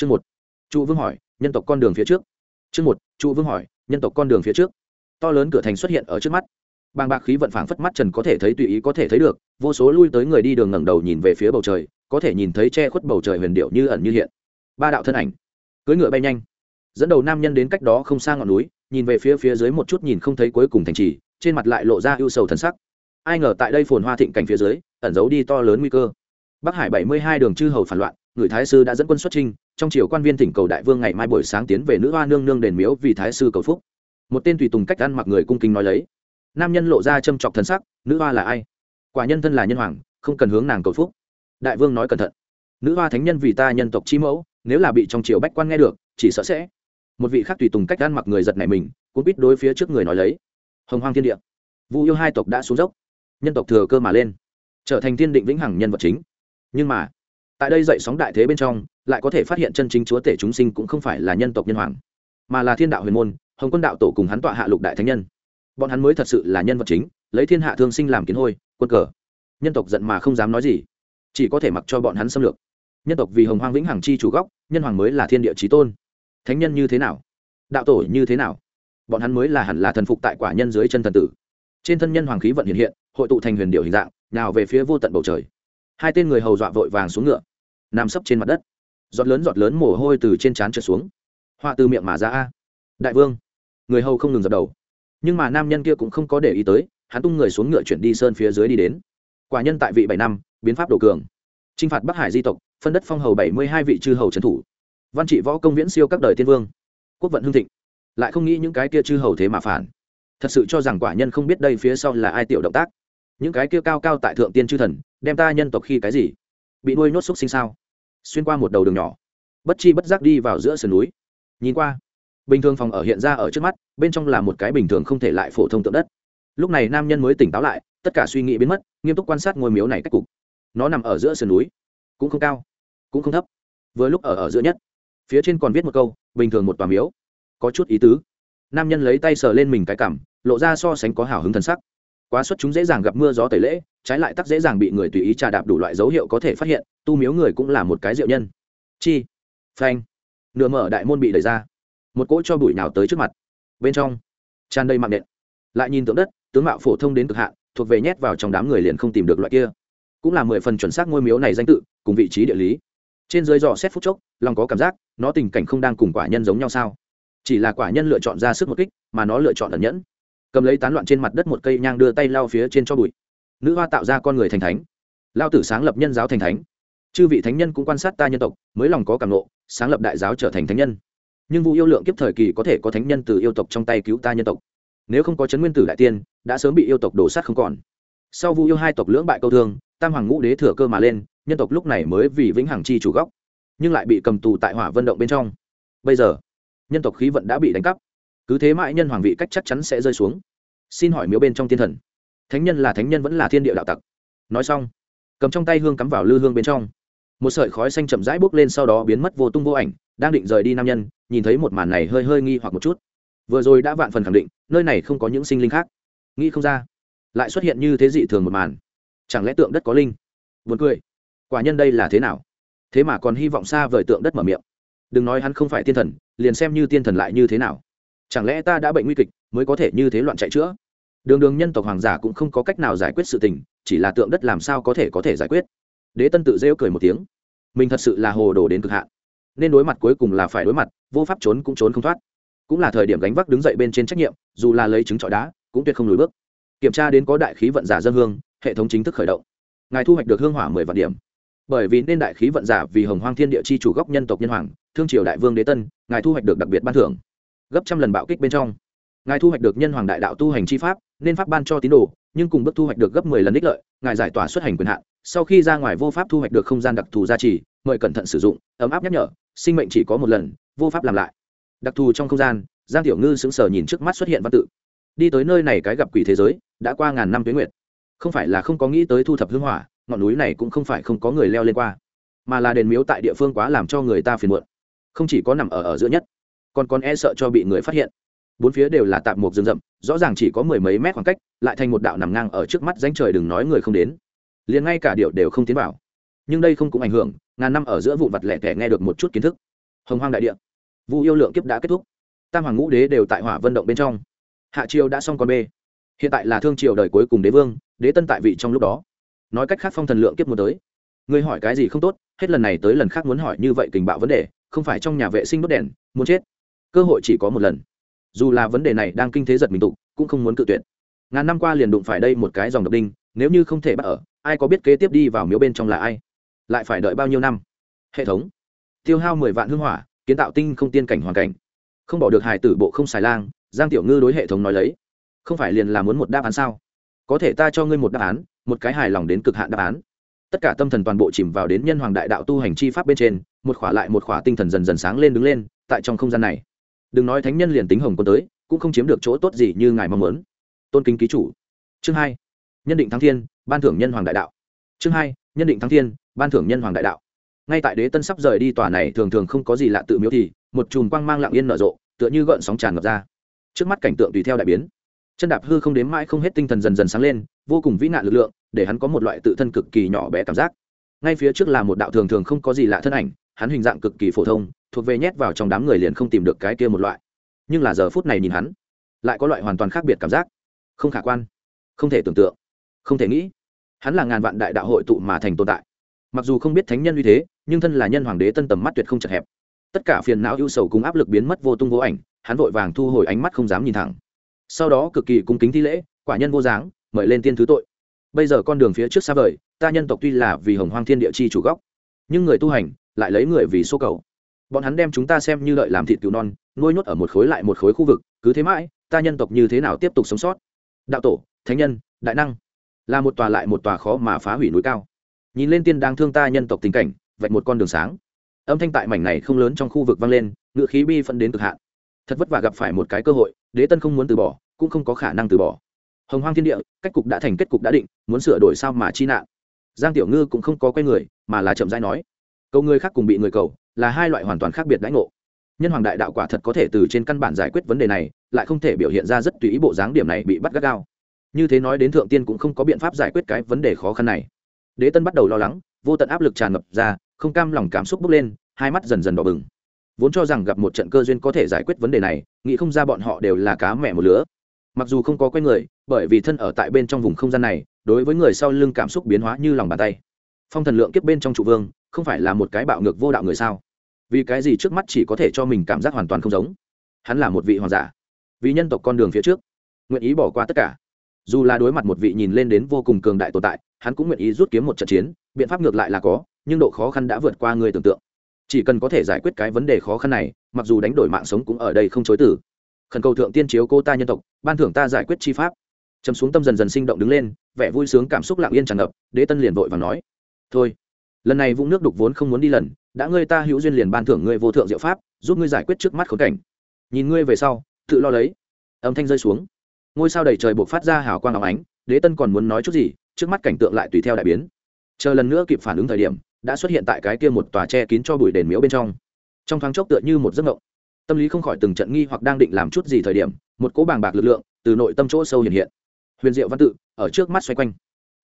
chương một. Trụ vương hỏi, nhân tộc con đường phía trước. Chương một, trụ vương hỏi, nhân tộc con đường phía trước. To lớn cửa thành xuất hiện ở trước mắt. Bàng bạc khí vận phảng phất mắt trần có thể thấy tùy ý có thể thấy được, vô số lui tới người đi đường ngẩng đầu nhìn về phía bầu trời, có thể nhìn thấy che khuất bầu trời huyền điệu như ẩn như hiện. Ba đạo thân ảnh. Cưỡi ngựa bay nhanh. Dẫn đầu nam nhân đến cách đó không xa ngọn núi, nhìn về phía phía dưới một chút nhìn không thấy cuối cùng thành trì, trên mặt lại lộ ra ưu sầu thần sắc. Ai ngờ tại đây phồn hoa thịnh cảnh phía dưới, ẩn giấu đi to lớn nguy cơ. Bắc hải bảy mươi hai đường chư hầu phản loạn người thái sư đã dẫn quân xuất trinh trong triều quan viên thỉnh cầu đại vương ngày mai buổi sáng tiến về nữ hoa nương nương đền miếu vì thái sư cầu phúc. Một tên tùy tùng cách ăn mặc người cung kính nói lấy. Nam nhân lộ ra châm chọc thần sắc, nữ hoa là ai? Quả nhân thân là nhân hoàng, không cần hướng nàng cầu phúc. Đại vương nói cẩn thận. Nữ hoa thánh nhân vì ta nhân tộc chi mẫu, nếu là bị trong triều bách quan nghe được, chỉ sợ sẽ. Một vị khác tùy tùng cách ăn mặc người giật này mình cũng biết đối phía trước người nói lấy. Hồng hoang thiên địa, vu yêu hai tộc đã xuống dốc, nhân tộc thừa cơ mà lên, trở thành thiên định vĩnh hằng nhân vật chính. Nhưng mà tại đây dậy sóng đại thế bên trong, lại có thể phát hiện chân chính chúa tể chúng sinh cũng không phải là nhân tộc nhân hoàng, mà là thiên đạo huyền môn, hồng quân đạo tổ cùng hắn tọa hạ lục đại thánh nhân. Bọn hắn mới thật sự là nhân vật chính, lấy thiên hạ thương sinh làm kiến hôi, quân cờ. Nhân tộc giận mà không dám nói gì, chỉ có thể mặc cho bọn hắn xâm lược. Nhân tộc vì hồng hoang vĩnh hằng chi chủ góc nhân hoàng mới là thiên địa trí tôn. Thánh nhân như thế nào? Đạo tổ như thế nào? Bọn hắn mới là hẳn là thần phục tại quả nhân dưới chân thần tử. Trên thân nhân hoàng khí vận hiện hiện, hội tụ thành huyền điệu hình dạng nào về phía vô tận bầu trời hai tên người hầu dọa vội vàng xuống ngựa, nằm sấp trên mặt đất. Giọt lớn giọt lớn mồ hôi từ trên trán trượt xuống. Họa từ miệng mà ra a. Đại vương. Người hầu không ngừng dập đầu. Nhưng mà nam nhân kia cũng không có để ý tới, hắn tung người xuống ngựa chuyển đi sơn phía dưới đi đến. Quả nhân tại vị bảy năm, biến pháp đồ cường. T r i n h phạt bắc hải di tộc, phân đất phong hầu bảy mươi hai vị chư hầu trấn thủ. Văn trị võ công viễn siêu các đời tiên vương. Quốc vận hưng thịnh. Lại không nghĩ những cái kia chư hầu thế mà phản. Thật sự cho rằng quả nhân không biết đây phía sau là ai tiểu động tác những cái kia cao cao tại thượng tiên chư thần, đem ta nhân tộc khi cái gì? Bị nuôi nhốt xúc sinh sao? Xuyên qua một đầu đường nhỏ. Bất chi bất giác đi vào giữa sườn núi. Nhìn qua. Bình thường phòng ở hiện ra ở trước mắt, bên trong là một cái bình thường không thể lại phổ thông tượng đất. Lúc này nam nhân mới tỉnh táo lại, tất cả suy nghĩ biến mất, nghiêm túc quan sát ngôi miếu này cách cục. Nó nằm ở giữa sườn núi. Cũng không cao, cũng không thấp. Vừa lúc ở ở giữa nhất, phía trên còn viết một câu, bình thường một tòa miếu. Có chút ý tứ. Nam nhân lấy tay sờ lên mình cái cảm, lộ ra so sánh có hào hứng thần sắc quá xuất chúng dễ dàng gặp mưa gió tẩy lễ, trái lại tắc dễ dàng bị người tùy ý trà đạp đủ loại dấu hiệu có thể phát hiện, tu miếu người cũng là một cái diệu nhân. Chi, phanh, nửa mở đại môn bị đẩy ra. Một cỗ cho bụi nào tới trước mặt. Bên trong, tràn đầy mạng nện. Lại nhìn tượng đất, tướng mạo phổ thông đến cực hạn, thuộc về nhét vào trong đám người liền không tìm được loại kia. Cũng là mười phần chuẩn xác ngôi miếu này danh tự, cùng vị trí địa lý. Trên dưới dò xét phút chốc, lòng có cảm giác, nó tình cảnh không đang cùng quả nhân giống nhau sao? Chỉ là quả nhân lựa chọn ra sức một kích, mà nó lựa chọn ẩn nhẫn cầm lấy tán loạn trên mặt đất một cây nhang đưa tay lao phía trên cho bụi. Nữ hoa tạo ra con người thành thánh. Lao tử sáng lập nhân giáo thành thánh. Chư vị thánh nhân cũng quan sát ta nhân tộc, mới lòng có cảm lộ sáng lập đại giáo trở thành thánh nhân. Nhưng vụ yêu lượng kiếp thời kỳ có thể có thánh nhân từ yêu tộc trong tay cứu ta nhân tộc. Nếu không có chấn nguyên tử đại tiên, đã sớm bị yêu tộc đổ sát không còn. Sau vụ yêu hai tộc lưỡng bại câu thương, tam hoàng ngũ đế thừa cơ mà lên, nhân tộc lúc này mới vì vĩnh hằng chi chủ góc nhưng lại bị cầm tù tại hỏa vận động bên trong. Bây giờ, nhân tộc khí vận đã bị đánh cắp cứ thế mãi nhân hoàng vị cách chắc chắn sẽ rơi xuống. Xin hỏi miếu bên trong thiên thần. Thánh nhân là thánh nhân vẫn là thiên địa đạo tặc. Nói xong, cầm trong tay hương cắm vào lư hương bên trong. Một sợi khói xanh chậm rãi bốc lên sau đó biến mất vô tung vô ảnh, đang định rời đi nam nhân, nhìn thấy một màn này hơi hơi nghi hoặc một chút. Vừa rồi đã vạn phần khẳng định, nơi này không có những sinh linh khác. Nghĩ không ra, lại xuất hiện như thế dị thường một màn. Chẳng lẽ tượng đất có linh? Vượt cười. Quả nhân đây là thế nào? Thế mà còn hy vọng xa vời tượng đất mở miệng. Đừng nói hắn không phải tiên thần, liền xem như tiên thần lại như thế nào chẳng lẽ ta đã bệnh nguy kịch, mới có thể như thế loạn chạy chữa? Đường đường nhân tộc hoàng giả cũng không có cách nào giải quyết sự tình, chỉ là tượng đất làm sao có thể có thể giải quyết. Đế tân tự rêu cười một tiếng. Mình thật sự là hồ đồ đến cực hạn. Nên đối mặt cuối cùng là phải đối mặt, vô pháp trốn cũng trốn không thoát. Cũng là thời điểm gánh vác đứng dậy bên trên trách nhiệm, dù là lấy chứng trọi đá, cũng tuyệt không lùi bước. Kiểm tra đến có đại khí vận giả dân hương, hệ thống chính thức khởi động. Ngài thu hoạch được hương hỏa mười vạn điểm. Bởi vì nên đại khí vận giả vì hồng hoang thiên địa chi chủ gốc nhân tộc nhân hoàng, thương triều đại vương đế tân, ngài thu hoạch được đặc biệt ban thưởng gấp trăm lần bạo kích bên trong. Ngài thu hoạch được nhân hoàng đại đạo tu hành chi pháp, nên pháp ban cho tín đồ, nhưng cùng bước thu hoạch được gấp mười lần ích lợi, ngài giải tỏa xuất hành quyền hạn, sau khi ra ngoài vô pháp thu hoạch được không gian đặc thù gia trì, mời cẩn thận sử dụng, ấm áp nhắc nhở, sinh mệnh chỉ có một lần, vô pháp làm lại. Đặc thù trong không gian, giang tiểu ngư sững sờ nhìn trước mắt xuất hiện văn tự. Đi tới nơi này cái gặp quỷ thế giới, đã qua ngàn năm tuyến nguyệt. Không phải là không có nghĩ tới thu thập hương hỏa, ngọn núi này cũng không phải không có người leo lên qua, mà là đền miếu tại địa phương quá làm cho người ta phiền muộn. Không chỉ có nằm ở ở giữa nhất còn còn e sợ cho bị người phát hiện. Bốn phía đều là tạp mục rừng rậm, rõ ràng chỉ có mười mấy mét khoảng cách, lại thành một đạo nằm ngang ở trước mắt danh trời đừng nói người không đến. Liền ngay cả điệu đều không tiến vào. Nhưng đây không cũng ảnh hưởng, ngàn năm ở giữa vụ vặt lẻ tẻ nghe được một chút kiến thức. Hồng hoang đại địa. Vụ yêu lượng kiếp đã kết thúc. Tam hoàng ngũ đế đều tại hỏa vận động bên trong. Hạ triều đã xong con b hiện tại là thương triều đời cuối cùng đế vương, đế tân tại vị trong lúc đó. Nói cách khác phong thần lượng kiếp muốn tới. Người hỏi cái gì không tốt, hết lần này tới lần khác muốn hỏi như vậy tình bạo vấn đề, không phải trong nhà vệ sinh đốt đèn, muốn chết cơ hội chỉ có một lần. Dù là vấn đề này đang kinh thế giật mình tụ, cũng không muốn cự tuyệt. Ngàn năm qua liền đụng phải đây một cái dòng độc đinh, nếu như không thể bắt ở, ai có biết kế tiếp đi vào miếu bên trong là ai? Lại phải đợi bao nhiêu năm? Hệ thống. Tiêu hao mười vạn hương hỏa, kiến tạo tinh không tiên cảnh hoàn cảnh. Không bỏ được hài tử bộ không xài lang, giang tiểu ngư đối hệ thống nói lấy. Không phải liền là muốn một đáp án sao? Có thể ta cho ngươi một đáp án, một cái hài lòng đến cực hạn đáp án. Tất cả tâm thần toàn bộ chìm vào đến nhân hoàng đại đạo tu hành chi pháp bên trên, một khỏa lại một khỏa tinh thần dần dần sáng lên đứng lên, tại trong không gian này đừng nói thánh nhân liền tính hồng quân tới, cũng không chiếm được chỗ tốt gì như ngài mong muốn. Tôn kính ký chủ. Chương hai. Nhân định thắng thiên, ban thưởng nhân hoàng đại đạo. Chương hai. Nhân định thắng thiên, ban thưởng nhân hoàng đại đạo. Ngay tại đế tân sắp rời đi tòa này thường thường không có gì lạ tự miếu thì, một chùm quang mang lặng yên nở rộ, tựa như gợn sóng tràn ngập ra. Trước mắt cảnh tượng tùy theo đại biến. Chân đạp hư không đếm mãi không hết tinh thần dần dần sáng lên, vô cùng vĩ nạn lực lượng, để hắn có một loại tự thân cực kỳ nhỏ bé cảm giác. Ngay phía trước là một đạo thường thường không có gì lạ thân ảnh, hắn hình dạng cực kỳ phổ thông thuộc về nhét vào trong đám người liền không tìm được cái kia một loại. Nhưng là giờ phút này nhìn hắn, lại có loại hoàn toàn khác biệt cảm giác. Không khả quan, không thể tưởng tượng, không thể nghĩ. Hắn là ngàn vạn đại đạo hội tụ mà thành tồn tại. Mặc dù không biết thánh nhân uy thế, nhưng thân là nhân hoàng đế tân tầm mắt tuyệt không chật hẹp. Tất cả phiền não ưu sầu cùng áp lực biến mất vô tung vô ảnh, hắn vội vàng thu hồi ánh mắt không dám nhìn thẳng. Sau đó cực kỳ cung kính thi lễ, quả nhân vô dáng, mời lên tiên thứ tội. Bây giờ con đường phía trước xa vời, ta nhân tộc tuy là vì hồng hoang thiên địa chi chủ góc nhưng người tu hành lại lấy người vì số cầu bọn hắn đem chúng ta xem như lợi làm thịt cứu non, nuôi nhốt ở một khối lại một khối khu vực, cứ thế mãi, ta nhân tộc như thế nào tiếp tục sống sót? Đạo tổ, thánh nhân, đại năng, là một tòa lại một tòa khó mà phá hủy núi cao. Nhìn lên tiên đang thương ta nhân tộc tình cảnh, vạch một con đường sáng. Âm thanh tại mảnh này không lớn trong khu vực vang lên, ngựa khí bi phân đến cực hạn. Thật vất vả gặp phải một cái cơ hội, đế tân không muốn từ bỏ, cũng không có khả năng từ bỏ. Hồng hoang thiên địa, cách cục đã thành kết cục đã định, muốn sửa đổi sao mà chi nạn? Giang tiểu ngư cũng không có quay người, mà là chậm rãi nói câu người khác cùng bị người cầu là hai loại hoàn toàn khác biệt đãi ngộ. Nhân hoàng đại đạo quả thật có thể từ trên căn bản giải quyết vấn đề này, lại không thể biểu hiện ra rất tùy ý bộ dáng điểm này bị bắt gắt gao. Như thế nói đến thượng tiên cũng không có biện pháp giải quyết cái vấn đề khó khăn này. Đế tân bắt đầu lo lắng, vô tận áp lực tràn ngập ra, không cam lòng cảm xúc bốc lên, hai mắt dần dần đỏ bừng. Vốn cho rằng gặp một trận cơ duyên có thể giải quyết vấn đề này, nghĩ không ra bọn họ đều là cá mẹ một lứa. Mặc dù không có quen người, bởi vì thân ở tại bên trong vùng không gian này, đối với người sau lưng cảm xúc biến hóa như lòng bàn tay. Phong thần lượng kiếp bên trong trụ vương, không phải là một cái bạo ngược vô đạo người sao? Vì cái gì trước mắt chỉ có thể cho mình cảm giác hoàn toàn không giống? Hắn là một vị hoàng giả. Vì nhân tộc con đường phía trước, nguyện ý bỏ qua tất cả. Dù là đối mặt một vị nhìn lên đến vô cùng cường đại tồn tại, hắn cũng nguyện ý rút kiếm một trận chiến, biện pháp ngược lại là có, nhưng độ khó khăn đã vượt qua người tưởng tượng. Chỉ cần có thể giải quyết cái vấn đề khó khăn này, mặc dù đánh đổi mạng sống cũng ở đây không chối tử khẩn cầu thượng tiên chiếu cô ta nhân tộc, ban thưởng ta giải quyết chi pháp. Chấm xuống tâm dần dần sinh động đứng lên, vẻ vui sướng cảm xúc lặng yên tràn ngập, đế tân liền vội và nói, thôi, lần này vũng nước đục vốn không muốn đi lần đã ngươi ta hữu duyên liền ban thưởng ngươi vô thượng diệu pháp, giúp ngươi giải quyết trước mắt khốn cảnh. Nhìn ngươi về sau, tự lo lấy. Âm thanh rơi xuống. Ngôi sao đầy trời buộc phát ra hào quang áo ánh, đế tân còn muốn nói chút gì, trước mắt cảnh tượng lại tùy theo đại biến. Chờ lần nữa kịp phản ứng thời điểm, đã xuất hiện tại cái kia một tòa che kín cho bụi đền miếu bên trong. Trong thoáng chốc tựa như một giấc mộng. Tâm lý không khỏi từng trận nghi hoặc đang định làm chút gì thời điểm, một cỗ bàng bạc lực lượng từ nội tâm chỗ sâu hiện hiện. Huyền diệu văn tự, ở trước mắt xoay quanh.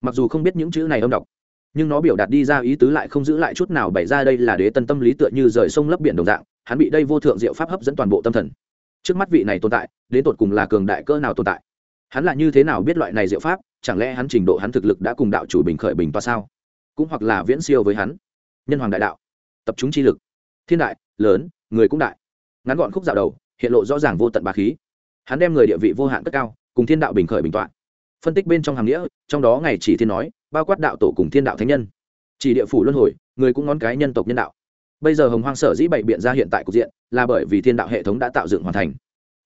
Mặc dù không biết những chữ này âm đọc nhưng nó biểu đạt đi ra ý tứ lại không giữ lại chút nào bày ra đây là đế tân tâm lý tựa như rời sông lấp biển đồng dạng, hắn bị đây vô thượng diệu pháp hấp dẫn toàn bộ tâm thần. Trước mắt vị này tồn tại, đến tột cùng là cường đại cơ nào tồn tại? Hắn là như thế nào biết loại này diệu pháp? Chẳng lẽ hắn trình độ hắn thực lực đã cùng đạo chủ bình khởi bình toa sao? Cũng hoặc là viễn siêu với hắn? Nhân hoàng đại đạo, tập trung chi lực. Thiên đại, lớn, người cũng đại. Ngắn gọn khúc dạo đầu, hiện lộ rõ ràng vô tận bà khí. Hắn đem người địa vị vô hạn cất cao, cùng thiên đạo bình khởi bình toạn phân tích bên trong hàm nghĩa, trong đó ngày chỉ thiên nói bao quát đạo tổ cùng thiên đạo thánh nhân. Chỉ địa phủ luân hồi, người cũng ngón cái nhân tộc nhân đạo. Bây giờ hồng hoang sở dĩ bày biện ra hiện tại cục diện, là bởi vì thiên đạo hệ thống đã tạo dựng hoàn thành.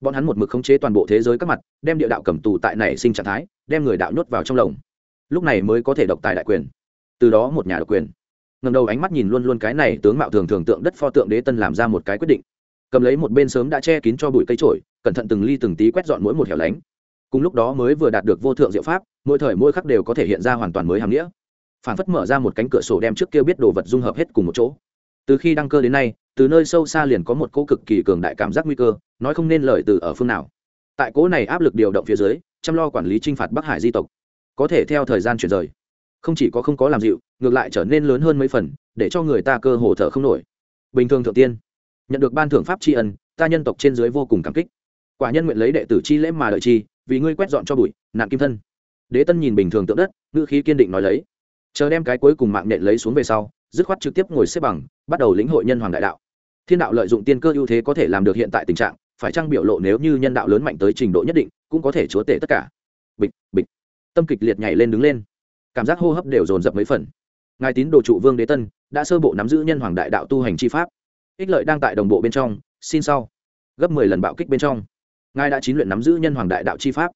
Bọn hắn một mực khống chế toàn bộ thế giới các mặt, đem địa đạo cầm tù tại nảy sinh trạng thái, đem người đạo nhốt vào trong lồng. Lúc này mới có thể độc tài đại quyền. Từ đó một nhà độc quyền. Ngầm đầu ánh mắt nhìn luôn luôn cái này tướng mạo thường thường tượng đất pho tượng đế tân làm ra một cái quyết định. Cầm lấy một bên sớm đã che kín cho bụi cây trổi, cẩn thận từng ly từng tí quét dọn mỗi một hẻo lánh cùng lúc đó mới vừa đạt được vô thượng diệu pháp, mỗi thời mỗi khắc đều có thể hiện ra hoàn toàn mới hàm nghĩa. Phản phất mở ra một cánh cửa sổ đem trước kia biết đồ vật dung hợp hết cùng một chỗ. Từ khi đăng cơ đến nay, từ nơi sâu xa liền có một cỗ cực kỳ cường đại cảm giác nguy cơ, nói không nên lời từ ở phương nào. Tại cỗ này áp lực điều động phía dưới, chăm lo quản lý t r i n h phạt bắc hải di tộc, có thể theo thời gian chuyển rời. Không chỉ có không có làm dịu, ngược lại trở nên lớn hơn mấy phần, để cho người ta cơ hồ thở không nổi. Bình thường thượng tiên, nhận được ban thưởng pháp tri ân, ta nhân tộc trên dưới vô cùng cảm kích. Quả nhân nguyện lấy đệ tử chi lễ mà đợi chi vì ngươi quét dọn cho bụi nạn kim thân. Đế tân nhìn bình thường tượng đất, ngữ khí kiên định nói lấy. Chờ đem cái cuối cùng mạng nện lấy xuống về sau, dứt khoát trực tiếp ngồi xếp bằng, bắt đầu lĩnh hội nhân hoàng đại đạo. Thiên đạo lợi dụng tiên cơ ưu thế có thể làm được hiện tại tình trạng, phải trang biểu lộ nếu như nhân đạo lớn mạnh tới trình độ nhất định, cũng có thể chúa tể tất cả. Bịch bịch. Tâm kịch liệt nhảy lên đứng lên. Cảm giác hô hấp đều dồn dập mấy phần. Ngài tín đồ trụ vương đế tân, đã sơ bộ nắm giữ nhân hoàng đại đạo tu hành chi pháp. Ích lợi đang tại đồng bộ bên trong, xin sau. Gấp mười lần bạo kích bên trong ngài đã chín luyện nắm giữ nhân hoàng đại đạo chi pháp.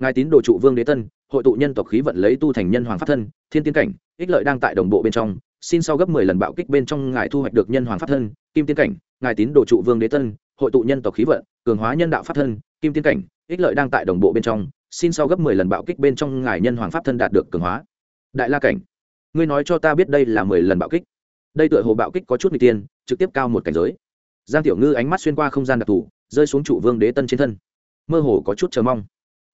Ngài tín đồ trụ vương đế tân, hội tụ nhân tộc khí vận lấy tu thành nhân hoàng pháp thân, thiên tiên cảnh, ích lợi đang tại đồng bộ bên trong. Xin sau gấp mười lần bạo kích bên trong ngài thu hoạch được nhân hoàng pháp thân, kim tiên cảnh, ngài tín đồ trụ vương đế tân, hội tụ nhân tộc khí vận, cường hóa nhân đạo pháp thân, kim tiên cảnh, ích lợi đang tại đồng bộ bên trong. Xin sau gấp mười lần bạo kích bên trong ngài nhân hoàng pháp thân đạt được cường hóa. Đại la cảnh, ngươi nói cho ta biết đây là mười lần bạo kích. Đây tựa hồ bạo kích có chút n g tiên, trực tiếp cao một cảnh giới. Giang tiểu ngư ánh mắt xuyên qua không gian đặc thù rơi xuống trụ vương đế tân trên thân. Mơ hồ có chút chờ mong.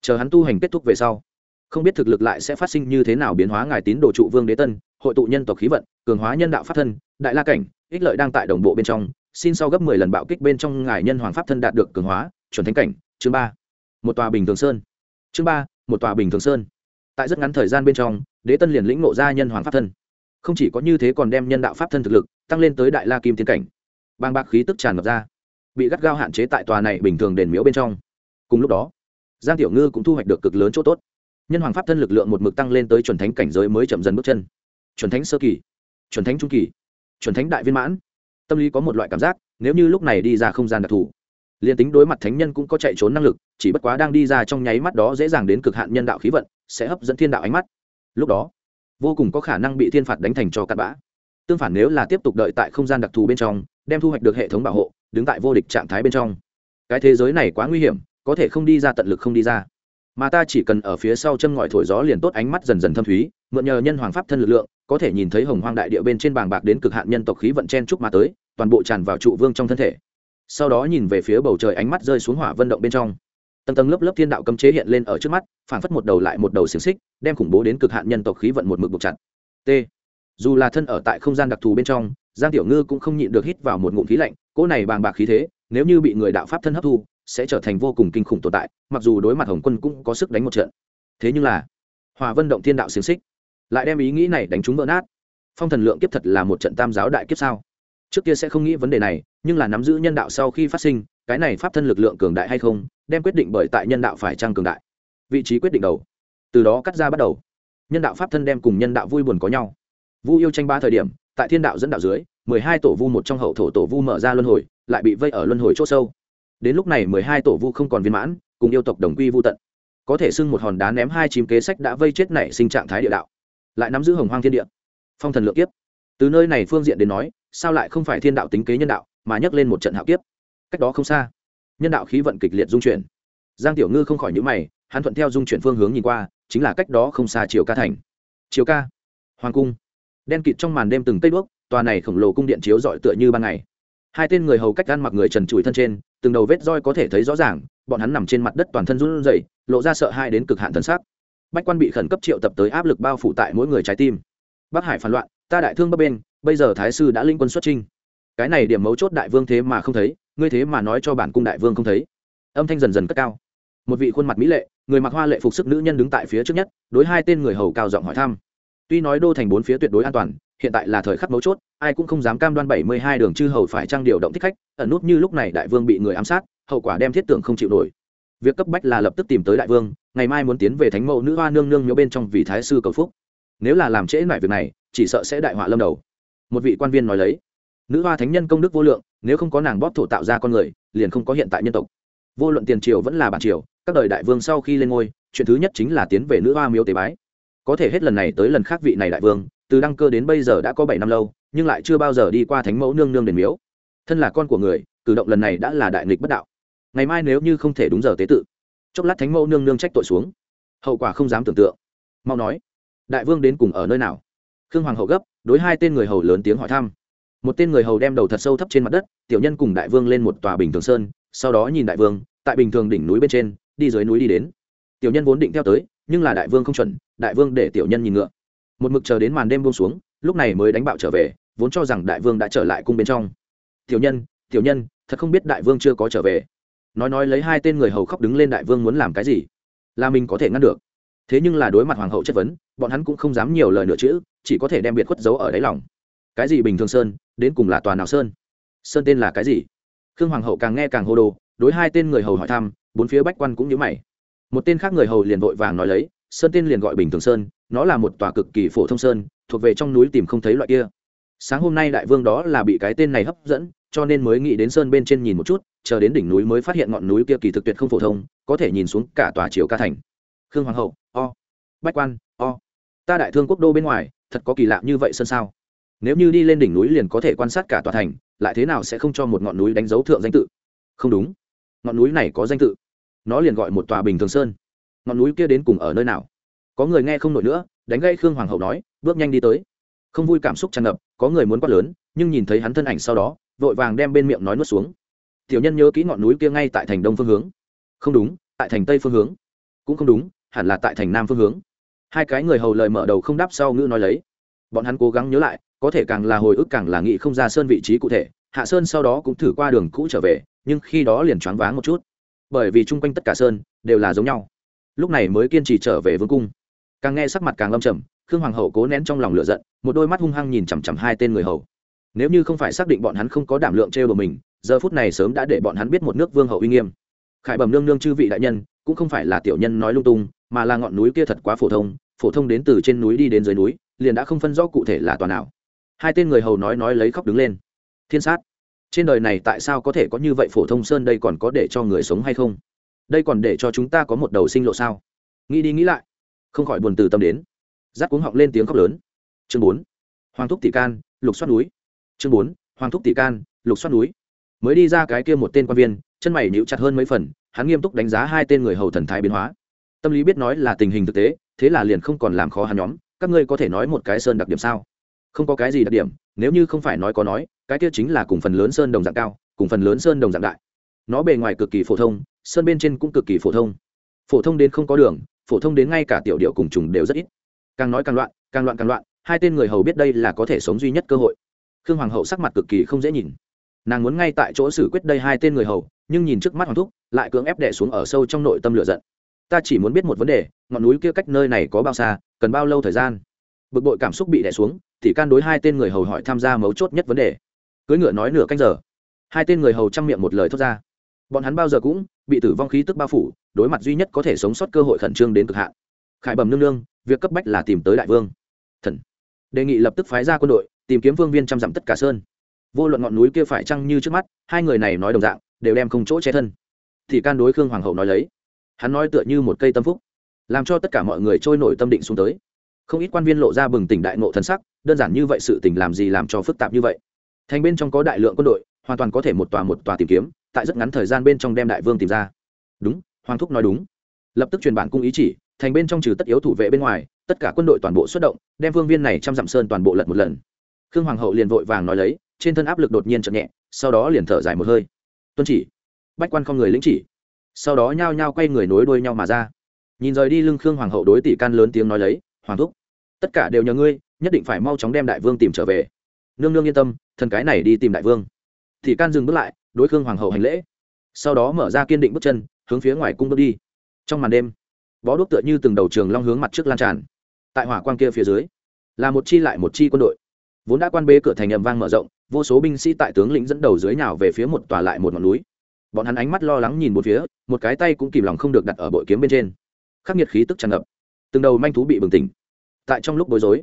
Chờ hắn tu hành kết thúc về sau, không biết thực lực lại sẽ phát sinh như thế nào biến hóa ngài tín đồ trụ vương đế tân, hội tụ nhân tộc khí vận, cường hóa nhân đạo pháp thân, đại la cảnh, ích lợi đang tại đồng bộ bên trong. Xin sau gấp mười lần bạo kích bên trong ngài nhân hoàng pháp thân đạt được cường hóa, chuẩn thánh cảnh, chương ba. Một tòa bình thường sơn. Chương ba, một tòa bình thường sơn. Tại rất ngắn thời gian bên trong, đế tân liền lĩnh ngộ ra nhân hoàng pháp thân. Không chỉ có như thế còn đem nhân đạo pháp thân thực lực tăng lên tới đại la kim tiến cảnh. Bang bạc khí tức tràn ngập ra bị gắt gao hạn chế tại tòa này bình thường đền miếu bên trong. Cùng lúc đó, giang tiểu ngư cũng thu hoạch được cực lớn chỗ tốt. Nhân hoàng pháp thân lực lượng một mực tăng lên tới chuẩn thánh cảnh giới mới chậm dần bước chân. Chuẩn thánh sơ kỳ, chuẩn thánh trung kỳ, chuẩn thánh đại viên mãn. Tâm lý có một loại cảm giác, nếu như lúc này đi ra không gian đặc thù, liền tính đối mặt thánh nhân cũng có chạy trốn năng lực, chỉ bất quá đang đi ra trong nháy mắt đó dễ dàng đến cực hạn nhân đạo khí vận, sẽ hấp dẫn thiên đạo ánh mắt. Lúc đó, vô cùng có khả năng bị thiên phạt đánh thành cho cặn bã. Tương phản nếu là tiếp tục đợi tại không gian đặc thù bên trong, đem thu hoạch được hệ thống bảo hộ đứng tại vô địch trạng thái bên trong. Cái thế giới này quá nguy hiểm, có thể không đi ra tận lực không đi ra. Mà ta chỉ cần ở phía sau chân ngòi thổi gió liền tốt, ánh mắt dần dần thâm thúy, mượn nhờ nhân hoàng pháp thân lực lượng, có thể nhìn thấy hồng hoang đại địa bên trên bàng bạc đến cực hạn nhân tộc khí vận chen chúc mà tới, toàn bộ tràn vào trụ vương trong thân thể. Sau đó nhìn về phía bầu trời ánh mắt rơi xuống hỏa vận động bên trong. Tầng tầng lớp lớp thiên đạo cấm chế hiện lên ở trước mắt phản phất một đầu lại một đầu xiềng xích, đem khủng bố đến cực hạn nhân tộc khí vận một mực buộc chặt. T. Dù là thân ở tại không gian đặc thù bên trong giang tiểu ngư cũng không nhịn được hít vào một ngụm khí lạnh, cỗ này bàng bạc khí thế, nếu như bị người đạo pháp thân hấp thu, sẽ trở thành vô cùng kinh khủng tồn tại, mặc dù đối mặt hồng quân cũng có sức đánh một trận. Thế nhưng là, hòa vân động thiên đạo xiềng xích, lại đem ý nghĩ này đánh trúng vỡ nát. Phong thần lượng kiếp thật là một trận tam giáo đại kiếp sao? Trước kia sẽ không nghĩ vấn đề này, nhưng là nắm giữ nhân đạo sau khi phát sinh, cái này pháp thân lực lượng cường đại hay không, đem quyết định bởi tại nhân đạo phải trăng cường đại? Vị trí quyết định đầu. Từ đó cắt ra bắt đầu. Nhân đạo pháp thân đem cùng nhân đạo vui buồn có nhau. Vu yêu tranh ba thời điểm tại thiên đạo dẫn đạo dưới, mười hai tổ vu một trong hậu thổ tổ vu mở ra luân hồi, lại bị vây ở luân hồi c h ỗ sâu. Đến lúc này mười hai tổ vu không còn viên mãn, cùng yêu tộc đồng quy vô tận. Có thể xưng một hòn đá ném hai chìm kế sách đã vây chết nảy sinh trạng thái địa đạo. Lại nắm giữ hồng hoang thiên địa. Phong thần lượng kiếp. Từ nơi này phương diện đến nói, sao lại không phải thiên đạo tính kế nhân đạo, mà nhắc lên một trận hạo kiếp? Cách đó không xa, nhân đạo khí vận kịch liệt dung chuyển. Giang tiểu ngư không khỏi nhữ mày, hắn thuận theo dung chuyển phương hướng nhìn qua, chính là cách đó không xa chiều ca thành. Chiều ca, hoàng cung đen kịt trong màn đêm từng cây đuốc, tòa này khổng lồ cung điện chiếu rọi tựa như ban ngày. Hai tên người hầu cách gan mặc người trần trụi thân trên, từng đầu vết roi có thể thấy rõ ràng, bọn hắn nằm trên mặt đất toàn thân run rẩy, lộ ra sợ hãi đến cực hạn thần sắc. Bách quan bị khẩn cấp triệu tập tới áp lực bao phủ tại mỗi người trái tim. Bắc hải phản loạn, ta đại thương bắc bên, bây giờ thái sư đã linh quân xuất trinh cái này điểm mấu chốt đại vương thế mà không thấy, ngươi thế mà nói cho bản cung đại vương không thấy. Âm thanh dần dần cất cao. Một vị khuôn mặt mỹ lệ, người mặc hoa lệ phục sức nữ nhân đứng tại phía trước nhất, đối hai tên người hầu cao giọng hỏi thăm tuy nói đô thành bốn phía tuyệt đối an toàn, hiện tại là thời khắc mấu chốt, ai cũng không dám cam đoan bảy mươi hai đường chư hầu phải trang điều động thích khách, ẩn nút như lúc này đại vương bị người ám sát, hậu quả đem thiết tưởng không chịu nổi. Việc cấp bách là lập tức tìm tới đại vương, ngày mai muốn tiến về thánh mẫu nữ hoa nương nương nhớ bên trong vì thái sư cầu phúc. Nếu là làm trễ lại việc này, chỉ sợ sẽ đại họa lâm đầu. Một vị quan viên nói lấy, nữ hoa thánh nhân công đức vô lượng, nếu không có nàng bóp thổ tạo ra con người, liền không có hiện tại nhân tộc. Vô luận tiền triều vẫn là bản triều, các đời đại vương sau khi lên ngôi, chuyện thứ nhất chính là tiến về nữ hoa miếu tế bái có thể hết lần này tới lần khác vị này đại vương, từ đăng cơ đến bây giờ đã có bảy năm lâu, nhưng lại chưa bao giờ đi qua thánh mẫu nương nương đền miếu. Thân là con của người, cử động lần này đã là đại nghịch bất đạo. Ngày mai nếu như không thể đúng giờ tế tự, chốc lát thánh mẫu nương nương trách tội xuống. Hậu quả không dám tưởng tượng. Mau nói, đại vương đến cùng ở nơi nào? Khương hoàng hậu gấp, đối hai tên người hầu lớn tiếng hỏi thăm. Một tên người hầu đem đầu thật sâu thấp trên mặt đất, tiểu nhân cùng đại vương lên một tòa bình thường sơn, sau đó nhìn đại vương, tại bình thường đỉnh núi bên trên, đi dưới núi đi đến. Tiểu nhân vốn định theo tới nhưng là đại vương không chuẩn, đại vương để tiểu nhân nhìn ngựa. Một mực chờ đến màn đêm buông xuống, lúc này mới đánh bạo trở về, vốn cho rằng đại vương đã trở lại cung bên trong. Tiểu nhân tiểu nhân, thật không biết đại vương chưa có trở về. Nói nói lấy hai tên người hầu khóc đứng lên đại vương muốn làm cái gì? Là mình có thể ngăn được. Thế nhưng là đối mặt hoàng hậu chất vấn, bọn hắn cũng không dám nhiều lời nữa chữ chỉ có thể đem biệt khuất giấu ở đáy lòng. Cái gì bình thường sơn, đến cùng là tòa nào sơn? Sơn tên là cái gì? Khương hoàng hậu càng nghe càng hô đồ, đối hai tên người hầu hỏi thăm, bốn phía bách quan cũng nhớ mày một tên khác người hầu liền vội vàng nói lấy, sơn tên liền gọi bình thường sơn, nó là một tòa cực kỳ phổ thông sơn, thuộc về trong núi tìm không thấy loại kia. Sáng hôm nay đại vương đó là bị cái tên này hấp dẫn, cho nên mới nghĩ đến sơn bên trên nhìn một chút, chờ đến đỉnh núi mới phát hiện ngọn núi kia kỳ thực tuyệt không phổ thông, có thể nhìn xuống cả tòa triều ca thành. Khương hoàng hậu, o. Bách quan, o. Ta đại thương quốc đô bên ngoài, thật có kỳ lạ như vậy sơn sao? Nếu như đi lên đỉnh núi liền có thể quan sát cả tòa thành, lại thế nào sẽ không cho một ngọn núi đánh dấu thượng danh tự? Không đúng. Ngọn núi này có danh tự nó liền gọi một tòa bình thường sơn. Ngọn núi kia đến cùng ở nơi nào? Có người nghe không nổi nữa, đánh gây khương hoàng hậu nói, bước nhanh đi tới. Không vui cảm xúc tràn ngập, có người muốn quát lớn, nhưng nhìn thấy hắn thân ảnh sau đó, vội vàng đem bên miệng nói nuốt xuống. Tiểu nhân nhớ kỹ ngọn núi kia ngay tại thành đông phương hướng. Không đúng, tại thành tây phương hướng. Cũng không đúng, hẳn là tại thành nam phương hướng. Hai cái người hầu lời mở đầu không đáp sau ngữ nói lấy. Bọn hắn cố gắng nhớ lại, có thể càng là hồi ức càng là nghĩ không ra sơn vị trí cụ thể, hạ sơn sau đó cũng thử qua đường cũ trở về, nhưng khi đó liền choáng váng một chút bởi vì chung quanh tất cả sơn đều là giống nhau. Lúc này mới kiên trì trở về vương cung. Càng nghe sắc mặt càng lâm trầm, khương hoàng hậu cố nén trong lòng lửa giận, một đôi mắt hung hăng nhìn chằm chằm hai tên người hầu. Nếu như không phải xác định bọn hắn không có đảm lượng trêu đồ mình, giờ phút này sớm đã để bọn hắn biết một nước vương hậu uy nghiêm. Khải bẩm nương nương chư vị đại nhân, cũng không phải là tiểu nhân nói lung tung, mà là ngọn núi kia thật quá phổ thông phổ thông đến từ trên núi đi đến dưới núi, liền đã không phân rõ cụ thể là tòa nào. Hai tên người hầu nói nói lấy khóc đứng lên. Thiên sát trên đời này tại sao có thể có như vậy phổ thông sơn đây còn có để cho người sống hay không? Đây còn để cho chúng ta có một đầu sinh lộ sao? Nghĩ đi nghĩ lại. Không khỏi buồn từ tâm đến. Giáp cuống họng lên tiếng khóc lớn. Chương bốn. Hoàng thúc tỷ can, lục xoát núi. Chương bốn. Hoàng thúc tỷ can, lục xoát núi. Mới đi ra cái kia một tên quan viên, chân mày níu chặt hơn mấy phần, hắn nghiêm túc đánh giá hai tên người hầu thần thái biến hóa. Tâm lý biết nói là tình hình thực tế, thế là liền không còn làm khó hắn nhóm. Các ngươi có thể nói một cái sơn đặc điểm sao? Không có cái gì đặc điểm nếu như không phải nói có nói, cái kia chính là cùng phần lớn sơn đồng dạng cao, cùng phần lớn sơn đồng dạng đại. Nó bề ngoài cực kỳ phổ thông, sơn bên trên cũng cực kỳ phổ thông. Phổ thông đến không có đường, phổ thông đến ngay cả tiểu điệu cùng trùng đều rất ít. Càng nói càng loạn càng loạn càng loạn, hai tên người hầu biết đây là có thể sống duy nhất cơ hội. Khương hoàng hậu sắc mặt cực kỳ không dễ nhìn. Nàng muốn ngay tại chỗ xử quyết đây hai tên người hầu, nhưng nhìn trước mắt hoàng thúc, lại cưỡng ép đẻ xuống ở sâu trong nội tâm lửa giận. Ta chỉ muốn biết một vấn đề, ngọn núi kia cách nơi này có bao xa, cần bao lâu thời gian? Bực bội cảm xúc bị đẻ xuống thì can đối hai tên người hầu hỏi tham gia mấu chốt nhất vấn đề. Cưới ngựa nói nửa canh giờ. Hai tên người hầu chăm miệng một lời thốt ra. Bọn hắn bao giờ cũng bị tử vong khí tức bao phủ, đối mặt duy nhất có thể sống sót cơ hội khẩn trương đến cực hạn. Khải bẩm nương nương, việc cấp bách là tìm tới đại vương. Thần. Đề nghị lập tức phái ra quân đội, tìm kiếm vương viên chăm dặm tất cả sơn. Vô luận ngọn núi kia phải chăng như trước mắt, hai người này nói đồng dạng, đều đem không chỗ che thân. Thì can đối khương hoàng hậu nói lấy. Hắn nói tựa như một cây tâm phúc, làm cho tất cả mọi người trôi nổi tâm định xuống tới không ít quan viên lộ ra bừng tỉnh đại ngộ thân sắc, đơn giản như vậy sự tình làm gì làm cho phức tạp như vậy. Thành bên trong có đại lượng quân đội, hoàn toàn có thể một tòa một tòa tìm kiếm, tại rất ngắn thời gian bên trong đem đại vương tìm ra. Đúng, hoàng thúc nói đúng. Lập tức truyền bản cung ý chỉ, thành bên trong trừ tất yếu thủ vệ bên ngoài, tất cả quân đội toàn bộ xuất động, đem vương viên này trăm dặm sơn toàn bộ lật một lần. Khương hoàng hậu liền vội vàng nói lấy, trên thân áp lực đột nhiên chậm nhẹ, sau đó liền thở dài một hơi. Tuân chỉ, bách quan không người lĩnh chỉ. Sau đó nhao nhao quay người nối đuôi nhau mà ra. Nhìn rời đi lưng khương hoàng hậu đối tỷ can lớn tiếng nói lấy, hoàng thúc tất cả đều nhờ ngươi, nhất định phải mau chóng đem đại vương tìm trở về. Nương nương yên tâm, thần cái này đi tìm đại vương. Thì can dừng bước lại, đối khương hoàng hậu hành lễ. Sau đó mở ra kiên định bước chân, hướng phía ngoài cung bước đi. Trong màn đêm, bó đuốc tựa như từng đầu trường long hướng mặt trước lan tràn. Tại hỏa quan kia phía dưới, là một chi lại một chi quân đội. Vốn đã quan bê cửa thành ầm vang mở rộng, vô số binh sĩ tại tướng lĩnh dẫn đầu dưới nào về phía một tòa lại một ngọn núi. Bọn hắn ánh mắt lo lắng nhìn một phía, một cái tay cũng kìm lòng không được đặt ở bội kiếm bên trên. Khắc nghiệt khí tức tràn ngập. Từng đầu manh thú bị bừng tỉnh tại trong lúc bối rối.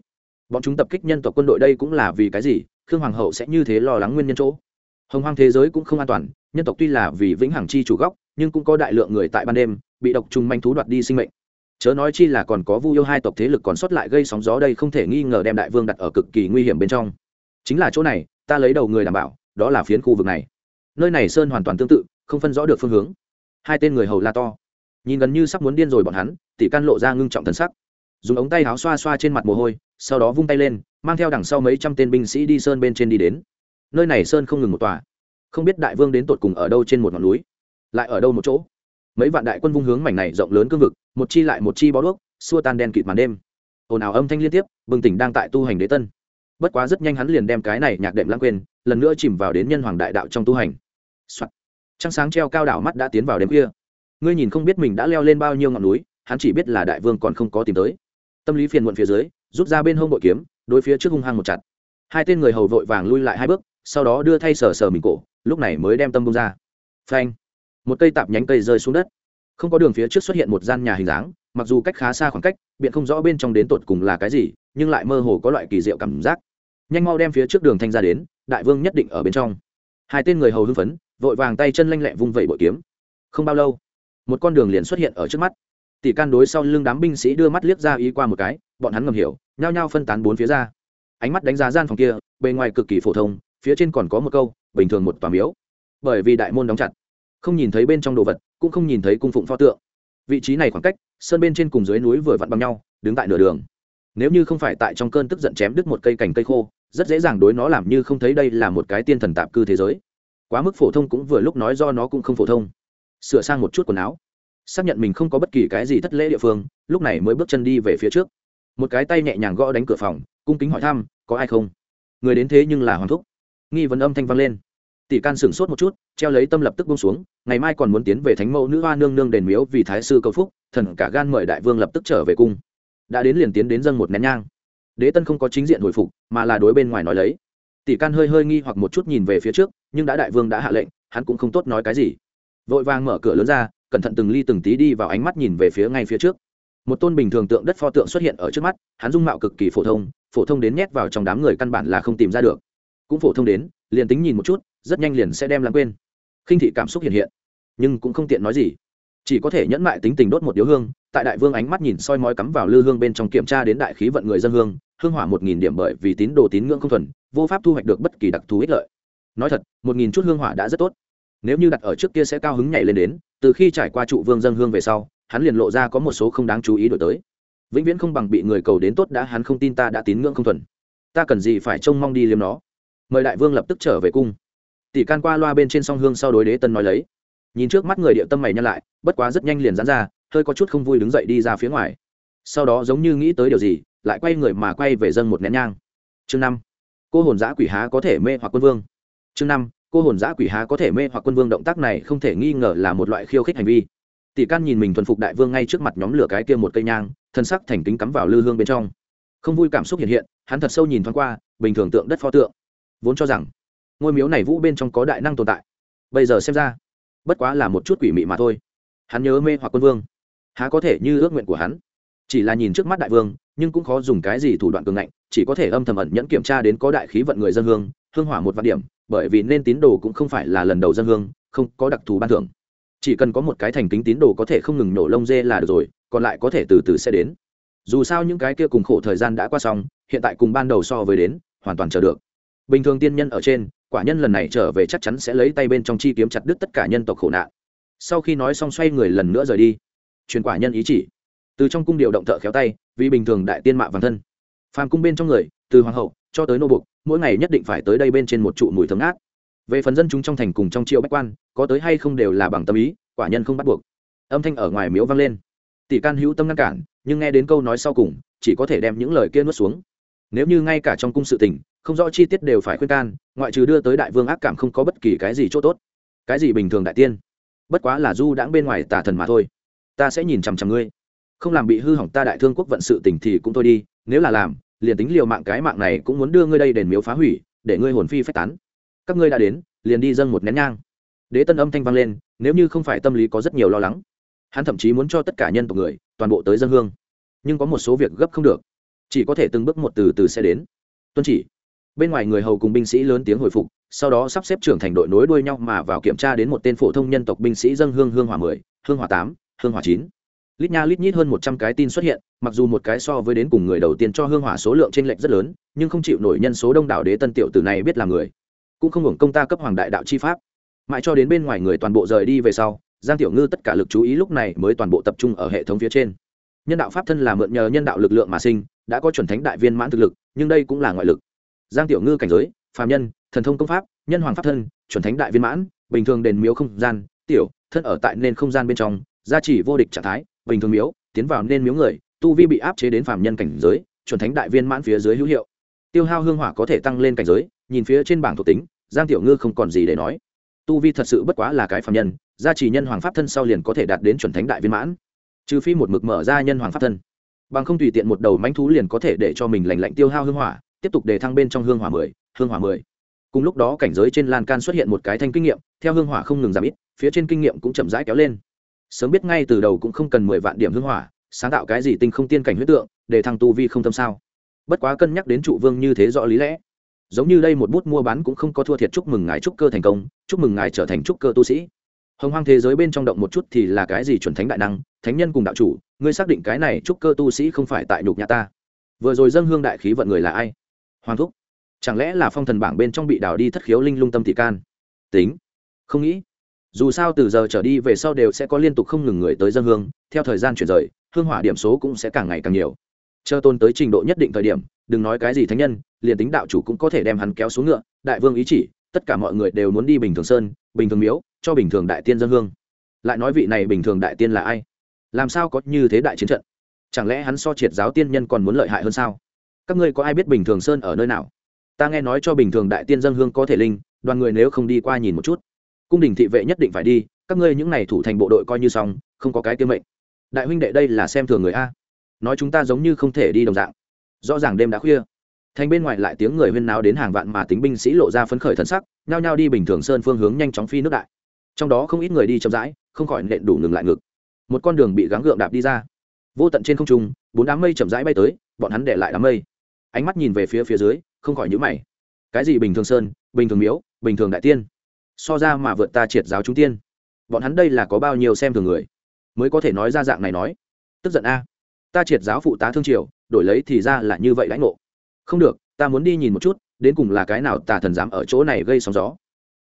Bọn chúng tập kích nhân tộc quân đội đây cũng là vì cái gì? Khương hoàng hậu sẽ như thế lo lắng nguyên nhân chỗ. Hồng hoang thế giới cũng không an toàn, nhân tộc tuy là vì vĩnh hằng chi chủ góc nhưng cũng có đại lượng người tại ban đêm, bị độc trùng manh thú đoạt đi sinh mệnh. Chớ nói chi là còn có vu yêu hai tộc thế lực còn sót lại gây sóng gió đây không thể nghi ngờ đem đại vương đặt ở cực kỳ nguy hiểm bên trong. Chính là chỗ này, ta lấy đầu người đảm bảo, đó là phiến khu vực này. Nơi này sơn hoàn toàn tương tự, không phân rõ được phương hướng. Hai tên người hầu la to. Nhìn gần như sắp muốn điên rồi bọn hắn, tỷ can lộ ra ngưng trọng thần sắc dùng ống tay áo xoa xoa trên mặt mồ hôi, sau đó vung tay lên, mang theo đằng sau mấy trăm tên binh sĩ đi sơn bên trên đi đến. Nơi này sơn không ngừng một tòa. Không biết đại vương đến tột cùng ở đâu trên một ngọn núi, lại ở đâu một chỗ. Mấy vạn đại quân vung hướng mảnh này rộng lớn cương vực, một chi lại một chi bó đuốc, xua tan đen kịt màn đêm. Ồn ào âm thanh liên tiếp, bừng tỉnh đang tại tu hành đế tân. Bất quá rất nhanh hắn liền đem cái này nhạc đệm lãng quên, lần nữa chìm vào đến nhân hoàng đại đạo trong tu hành、Soạn. trăng sáng treo cao đảo mắt đã tiến vào đêm khuya. Ngươi nhìn không biết mình đã leo lên bao nhiêu ngọn núi, hắn chỉ biết là đại vương còn không có tìm tới tâm lý phiền muộn phía dưới, rút ra bên hông bội kiếm, đối phía trước hung hăng một chặt. Hai tên người hầu vội vàng lui lại hai bước, sau đó đưa thay sờ sờ mình cổ, lúc này mới đem tâm bông ra. Phanh! Một cây tạp nhánh cây rơi xuống đất. Không có đường phía trước xuất hiện một gian nhà hình dáng, mặc dù cách khá xa khoảng cách biện không rõ bên trong đến tột cùng là cái gì, nhưng lại mơ hồ có loại kỳ diệu cảm giác. Nhanh mau đem phía trước đường thanh ra đến, đại vương nhất định ở bên trong. Hai tên người hầu hưng phấn, vội vàng tay chân lanh lẹ vung vẩy bội kiếm. Không bao lâu, một con đường liền xuất hiện ở trước mắt tỷ can đối sau lưng đám binh sĩ đưa mắt liếc ra ý qua một cái, bọn hắn ngầm hiểu, nhao nhao phân tán bốn phía ra. Ánh mắt đánh giá gian phòng kia, bề ngoài cực kỳ phổ thông, phía trên còn có một câu, bình thường một tòa miếu. Bởi vì đại môn đóng chặt, không nhìn thấy bên trong đồ vật, cũng không nhìn thấy cung phụng pho tượng. Vị trí này khoảng cách, sơn bên trên cùng dưới núi vừa vặn bằng nhau, đứng tại nửa đường. Nếu như không phải tại trong cơn tức giận chém đứt một cây cành cây khô, rất dễ dàng đối nó làm như không thấy đây là một cái tiên thần tạp cư thế giới. Quá mức phổ thông cũng vừa lúc nói do nó cũng không phổ thông. Sửa sang một chút quần áo xác nhận mình không có bất kỳ cái gì thất lễ địa phương, lúc này mới bước chân đi về phía trước. Một cái tay nhẹ nhàng gõ đánh cửa phòng, cung kính hỏi thăm, có ai không? Người đến thế nhưng là hoàng thúc. Nghi vấn âm thanh vang lên. Tỷ can sửng sốt một chút, treo lấy tâm lập tức bông xuống, ngày mai còn muốn tiến về thánh mẫu nữ hoa nương nương đền miếu vì thái sư cầu phúc, thần cả gan mời đại vương lập tức trở về cung. Đã đến liền tiến đến dâng một nén nhang. Đế tân không có chính diện hồi phục, mà là đối bên ngoài nói lấy. Tỷ can hơi hơi nghi hoặc một chút nhìn về phía trước, nhưng đã đại vương đã hạ lệnh, hắn cũng không tốt nói cái gì. Vội vàng mở cửa lớn ra cẩn thận từng ly từng tí đi vào ánh mắt nhìn về phía ngay phía trước. Một tôn bình thường tượng đất pho tượng xuất hiện ở trước mắt, hắn dung mạo cực kỳ phổ thông phổ thông đến nhét vào trong đám người căn bản là không tìm ra được. Cũng phổ thông đến, liền tính nhìn một chút, rất nhanh liền sẽ đem lãng quên. Khinh thị cảm xúc hiện hiện, nhưng cũng không tiện nói gì. Chỉ có thể nhẫn mại tính tình đốt một điếu hương, tại đại vương ánh mắt nhìn soi mói cắm vào lư hương bên trong kiểm tra đến đại khí vận người dân hương hương hỏa một nghìn điểm bởi vì tín đồ tín ngưỡng không thuần, vô pháp thu hoạch được bất kỳ đặc thù ích lợi. Nói thật, một nghìn chút hương hỏa đã rất tốt nếu như đặt ở trước kia sẽ cao hứng nhảy lên đến, từ khi trải qua trụ vương dân hương về sau, hắn liền lộ ra có một số không đáng chú ý đổi tới. Vĩnh viễn không bằng bị người cầu đến tốt đã, hắn không tin ta đã tín ngưỡng không thuần. Ta cần gì phải trông mong đi liếm nó? Mời đại vương lập tức trở về cung. Tỷ can qua loa bên trên song hương sau đối đế tân nói lấy. Nhìn trước mắt người địa tâm mày nhăn lại, bất quá rất nhanh liền dán ra, hơi có chút không vui đứng dậy đi ra phía ngoài. Sau đó giống như nghĩ tới điều gì, lại quay người mà quay về dân một nén nhang. Chương năm. Cô hồn giã quỷ há có thể mê hoặc quân vương. Chương năm cô hồn giã quỷ há có thể mê hoặc quân vương động tác này không thể nghi ngờ là một loại khiêu khích hành vi. Tỷ can nhìn mình thuần phục đại vương ngay trước mặt nhóm lửa cái kia một cây nhang, thân sắc thành kính cắm vào lư hương bên trong. Không vui cảm xúc hiện hiện, hắn thật sâu nhìn thoáng qua, bình thường tượng đất pho tượng. Vốn cho rằng, ngôi miếu này vũ bên trong có đại năng tồn tại. Bây giờ xem ra, bất quá là một chút quỷ mị mà thôi. Hắn nhớ mê hoặc quân vương, há có thể như ước nguyện của hắn. Chỉ là nhìn trước mắt đại vương, nhưng cũng khó dùng cái gì thủ đoạn cường ngạnh, chỉ có thể âm thầm ẩn nhẫn kiểm tra đến có đại khí vận người dân hương hương hỏa một vạn điểm, bởi vì nên tín đồ cũng không phải là lần đầu dân hương, không có đặc thù ban thưởng. Chỉ cần có một cái thành kính tín đồ có thể không ngừng nổ lông dê là được rồi, còn lại có thể từ từ sẽ đến. Dù sao những cái kia cùng khổ thời gian đã qua xong, hiện tại cùng ban đầu so với đến, hoàn toàn chờ được. Bình thường tiên nhân ở trên, quả nhân lần này trở về chắc chắn sẽ lấy tay bên trong chi kiếm chặt đứt tất cả nhân tộc khổ nạn. Sau khi nói xong xoay người lần nữa rời đi. Truyền quả nhân ý chỉ. Từ trong cung điều động thợ khéo tay, vì bình thường đại tiên mạ vàng thân. Phàm cung bên trong người, từ hoàng hậu cho tới nô bục mỗi ngày nhất định phải tới đây bên trên một trụ mùi thấm ngát. về phần dân chúng trong thành cùng trong triệu bách quan, có tới hay không đều là bằng tâm ý, quả nhân không bắt buộc. Âm thanh ở ngoài miếu vang lên. Tỷ can hữu tâm ngăn cản, nhưng nghe đến câu nói sau cùng, chỉ có thể đem những lời kia nuốt xuống. Nếu như ngay cả trong cung sự tình, không rõ chi tiết đều phải khuyên can, ngoại trừ đưa tới đại vương ác cảm không có bất kỳ cái gì chỗ tốt. Cái gì bình thường đại tiên? Bất quá là du đãng bên ngoài tà thần mà thôi. Ta sẽ nhìn chằm chằm ngươi. Không làm bị hư hỏng ta đại thương quốc vận sự tình thì cũng thôi đi, nếu là làm liền tính liều mạng cái mạng này cũng muốn đưa ngươi đây đền miếu phá hủy, để ngươi hồn phi phách tán. Các ngươi đã đến, liền đi dâng một nén nhang. Đế tân âm thanh vang lên, nếu như không phải tâm lý có rất nhiều lo lắng, hắn thậm chí muốn cho tất cả nhân tộc người, toàn bộ tới dân hương. Nhưng có một số việc gấp không được, chỉ có thể từng bước một từ từ sẽ đến. Tuân chỉ. Bên ngoài người hầu cùng binh sĩ lớn tiếng hồi phục, sau đó sắp xếp trưởng thành đội nối đuôi nhau mà vào kiểm tra đến một tên phổ thông nhân tộc binh sĩ dân hương hương hỏa mười, hương hỏa tám, hương hỏa chín lít nha lít nhít hơn một trăm cái tin xuất hiện, mặc dù một cái so với đến cùng người đầu tiên cho hương hỏa số lượng t r ê n lệch rất lớn, nhưng không chịu nổi nhân số đông đảo đế tân tiểu từ này biết là người. Cũng không hưởng công ta cấp hoàng đại đạo chi pháp. Mãi cho đến bên ngoài người toàn bộ rời đi về sau, giang tiểu ngư tất cả lực chú ý lúc này mới toàn bộ tập trung ở hệ thống phía trên. Nhân đạo pháp thân là mượn nhờ nhân đạo lực lượng mà sinh, đã có chuẩn thánh đại viên mãn thực lực, nhưng đây cũng là ngoại lực. Giang tiểu ngư cảnh giới, phàm nhân, thần thông công pháp, nhân hoàng pháp thân, chuẩn thánh đại viên mãn, bình thường đền miếu không gian, tiểu, thân ở tại nên không gian bên trong, gia trì vô địch trạng thái bình thường miếu, tiến vào nên miếu người, tu vi bị áp chế đến Phạm nhân cảnh giới, chuẩn thánh đại viên mãn phía dưới hữu hiệu. Tiêu hao hương hỏa có thể tăng lên cảnh giới, nhìn phía trên bảng thuộc tính, giang tiểu ngư không còn gì để nói. Tu vi thật sự bất quá là cái phạm nhân, gia trì nhân hoàng pháp thân sau liền có thể đạt đến chuẩn thánh đại viên mãn. Trừ phi một mực mở ra nhân hoàng pháp thân. Bằng không tùy tiện một đầu mánh thú liền có thể để cho mình lành lạnh tiêu hao hương hỏa, tiếp tục để thăng bên trong hương hỏa mười, hương hỏa mười. Cùng lúc đó cảnh giới trên lan can xuất hiện một cái thanh kinh nghiệm, theo hương hỏa không ngừng giảm ít, phía trên kinh nghiệm cũng chậm rãi kéo lên sớm biết ngay từ đầu cũng không cần mười vạn điểm hương hỏa, sáng tạo cái gì tinh không tiên cảnh huyết tượng, để thăng tu vi không tâm sao? Bất quá cân nhắc đến trụ vương như thế rõ lý lẽ. Giống như đây một bút mua bán cũng không có thua thiệt chúc mừng ngài trúc cơ thành công, chúc mừng ngài trở thành trúc cơ tu sĩ. Hồng hoang thế giới bên trong động một chút thì là cái gì chuẩn thánh đại năng, thánh nhân cùng đạo chủ, ngươi xác định cái này trúc cơ tu sĩ không phải tại nhục nhà ta. Vừa rồi dân hương đại khí vận người là ai? Hoàng thúc. Chẳng lẽ là phong thần bảng bên trong bị đào đi thất khiếu linh lung tâm thị can? Tính. Không nghĩ dù sao từ giờ trở đi về sau đều sẽ có liên tục không ngừng người tới dân hương, theo thời gian chuyển rời, hương hỏa điểm số cũng sẽ càng ngày càng nhiều. Chờ tôn tới trình độ nhất định thời điểm, đừng nói cái gì thánh nhân, liền tính đạo chủ cũng có thể đem hắn kéo xuống ngựa, đại vương ý chỉ, tất cả mọi người đều muốn đi bình thường sơn, bình thường miếu, cho bình thường đại tiên dân hương. Lại nói vị này bình thường đại tiên là ai? Làm sao có như thế đại chiến trận? Chẳng lẽ hắn so triệt giáo tiên nhân còn muốn lợi hại hơn sao? Các ngươi có ai biết bình thường sơn ở nơi nào? Ta nghe nói cho bình thường đại tiên dân hương có thể linh, đoàn người nếu không đi qua nhìn một chút cung đình thị vệ nhất định phải đi, các ngươi những n à y thủ thành bộ đội coi như xong, không có cái tiêm mệnh. Đại huynh đệ đây là xem thường người a. Nói chúng ta giống như không thể đi đồng dạng. Rõ ràng đêm đã khuya. Thành bên ngoài lại tiếng người huyên náo đến hàng vạn mà tính binh sĩ lộ ra phấn khởi thân sắc, nhao nhao đi bình thường sơn phương hướng nhanh chóng phi nước đại. Trong đó không ít người đi chậm rãi, không khỏi nện đủ ngừng lại ngực. Một con đường bị gắng gượng đạp đi ra. Vô tận trên không trung, bốn đám mây chậm rãi bay tới, bọn hắn để lại đám mây. Ánh mắt nhìn về phía phía dưới, không khỏi nhữ mày. Cái gì bình thường sơn, bình thường miếu, bình thường đại tiên? So ra mà vượt ta triệt giáo trung tiên. Bọn hắn đây là có bao nhiêu xem thường người? Mới có thể nói ra dạng này nói. Tức giận a. Ta triệt giáo phụ tá thương triều, đổi lấy thì ra là như vậy lãnh ngộ. Không được, ta muốn đi nhìn một chút, đến cùng là cái nào tà thần dám ở chỗ này gây sóng gió.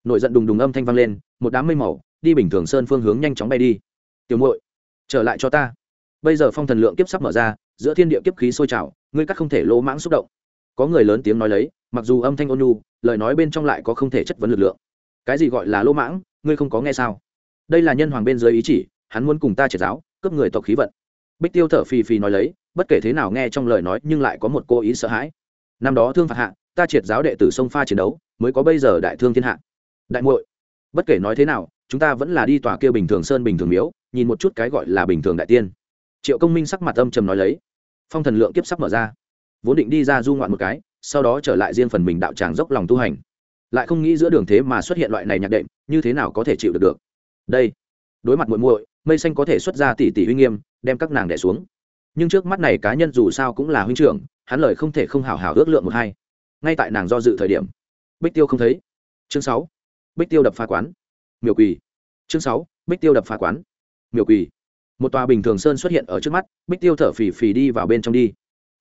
Nổi giận đùng đùng âm thanh vang lên, một đám mây màu, đi bình thường sơn phương hướng nhanh chóng bay đi. Tiểu muội, trở lại cho ta. Bây giờ phong thần lượng kiếp sắp mở ra, giữa thiên địa kiếp khí sôi trào, ngươi cắt không thể lỗ mãng xúc động. Có người lớn tiếng nói lấy, mặc dù âm thanh ôn nhu, lời nói bên trong lại có không thể chất vấn lực lượng cái gì gọi là lỗ mãng, ngươi không có nghe sao? Đây là nhân hoàng bên dưới ý chỉ, hắn muốn cùng ta triệt giáo, cướp người tộc khí vận. Bích tiêu thở phì phì nói lấy, bất kể thế nào nghe trong lời nói, nhưng lại có một cô ý sợ hãi. Năm đó thương phạt hạ, ta triệt giáo đệ tử sông pha chiến đấu, mới có bây giờ đại thương thiên hạ. Đại muội, bất kể nói thế nào, chúng ta vẫn là đi tòa kia bình thường sơn bình thường miếu, nhìn một chút cái gọi là bình thường đại tiên. Triệu công minh sắc mặt âm trầm nói lấy. Phong thần lượng kiếp sắp mở ra. Vốn định đi ra du ngoạn một cái, sau đó trở lại riêng phần mình đạo tràng dốc lòng tu hành lại không nghĩ giữa đường thế mà xuất hiện loại này nhạc đệm, như thế nào có thể chịu được được? Đây, đối mặt muội muội, mây xanh có thể xuất ra tỷ tỷ uy nghiêm, đem các nàng đẻ xuống. Nhưng trước mắt này cá nhân dù sao cũng là huynh trưởng, hắn lời không thể không hào hào ước lượng một hai. Ngay tại nàng do dự thời điểm, bích tiêu không thấy. Chương sáu, bích tiêu đập phá quán. Miểu quỳ chương sáu, bích tiêu đập phá quán. Miểu quỳ một tòa bình thường sơn xuất hiện ở trước mắt, bích tiêu thở phì phì đi vào bên trong đi.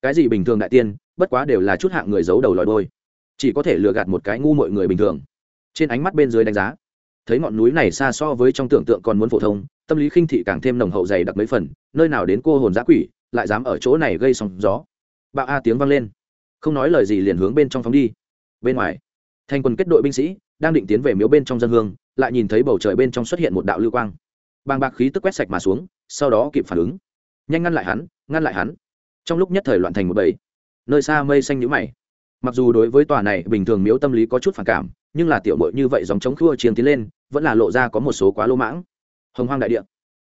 Cái gì bình thường đại tiên, bất quá đều là chút hạng người giấu đầu lòi đôi chỉ có thể lừa gạt một cái ngu mọi người bình thường. Trên ánh mắt bên dưới đánh giá, thấy ngọn núi này xa so với trong tưởng tượng còn muốn phổ thông, tâm lý khinh thị càng thêm nồng hậu dày đặc mấy phần, nơi nào đến cô hồn giã quỷ, lại dám ở chỗ này gây sóng gió. Bạo a tiếng vang lên. Không nói lời gì liền hướng bên trong phóng đi. Bên ngoài thành quân kết đội binh sĩ đang định tiến về miếu bên trong dân hương, lại nhìn thấy bầu trời bên trong xuất hiện một đạo lưu quang. Bàng bạc khí tức quét sạch mà xuống, sau đó kịp phản ứng. Nhanh ngăn lại hắn, ngăn lại hắn. Trong lúc nhất thời loạn thành một bầy, nơi xa mây xanh nhũ mày mặc dù đối với tòa này bình thường miếu tâm lý có chút phản cảm, nhưng là tiểu mội như vậy dòng chống khua chiến tiến lên, vẫn là lộ ra có một số quá lỗ mãng. Hồng hoang đại địa.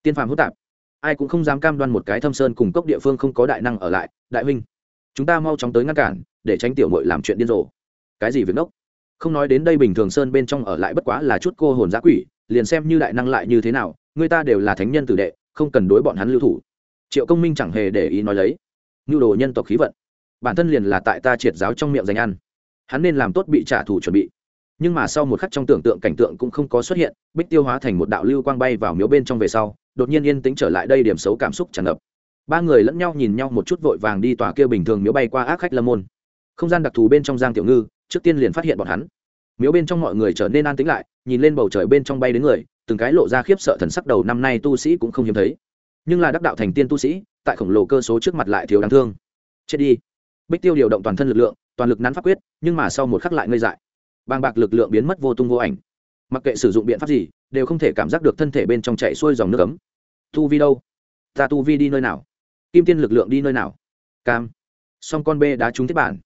Tiên phàm hữu tạp. Ai cũng không dám cam đoan một cái thâm sơn cùng cốc địa phương không có đại năng ở lại, đại huynh. Chúng ta mau chóng tới ngăn cản, để tránh tiểu mội làm chuyện điên rồ. Cái gì việc nốc? Không nói đến đây bình thường sơn bên trong ở lại bất quá là chút cô hồn giã quỷ, liền xem như đại năng lại như thế nào, người ta đều là thánh nhân tử đệ, không cần đối bọn hắn lưu thủ. Triệu công minh chẳng hề để ý nói lấy. Nhu đồ nhân tộc khí vận bản thân liền là tại ta triệt giáo trong miệng danh ăn. Hắn nên làm tốt bị trả thù chuẩn bị. Nhưng mà sau một khắc trong tưởng tượng cảnh tượng cũng không có xuất hiện, bích tiêu hóa thành một đạo lưu quang bay vào miếu bên trong về sau, đột nhiên yên tĩnh trở lại đây điểm xấu cảm xúc tràn ngập. Ba người lẫn nhau nhìn nhau một chút vội vàng đi tòa kia bình thường miếu bay qua ác khách lâm môn. Không gian đặc thù bên trong giang tiểu ngư, trước tiên liền phát hiện bọn hắn. Miếu bên trong mọi người trở nên an tĩnh lại, nhìn lên bầu trời bên trong bay đến người, từng cái lộ ra khiếp sợ thần sắc đầu năm nay tu sĩ cũng không hiếm thấy. Nhưng là đắc đạo thành tiên tu sĩ, tại khổng lồ cơ số trước mặt lại thiếu đáng thương. Chết đi bích tiêu điều động toàn thân lực lượng, toàn lực nắn pháp quyết, nhưng mà sau một khắc lại ngây dại. Bàng bạc lực lượng biến mất vô tung vô ảnh. Mặc kệ sử dụng biện pháp gì, đều không thể cảm giác được thân thể bên trong chạy xuôi dòng nước ấm. Tu vi đâu? Ta tu vi đi nơi nào? Kim tiên lực lượng đi nơi nào? Cam. Song con b đã trúng thiết bản.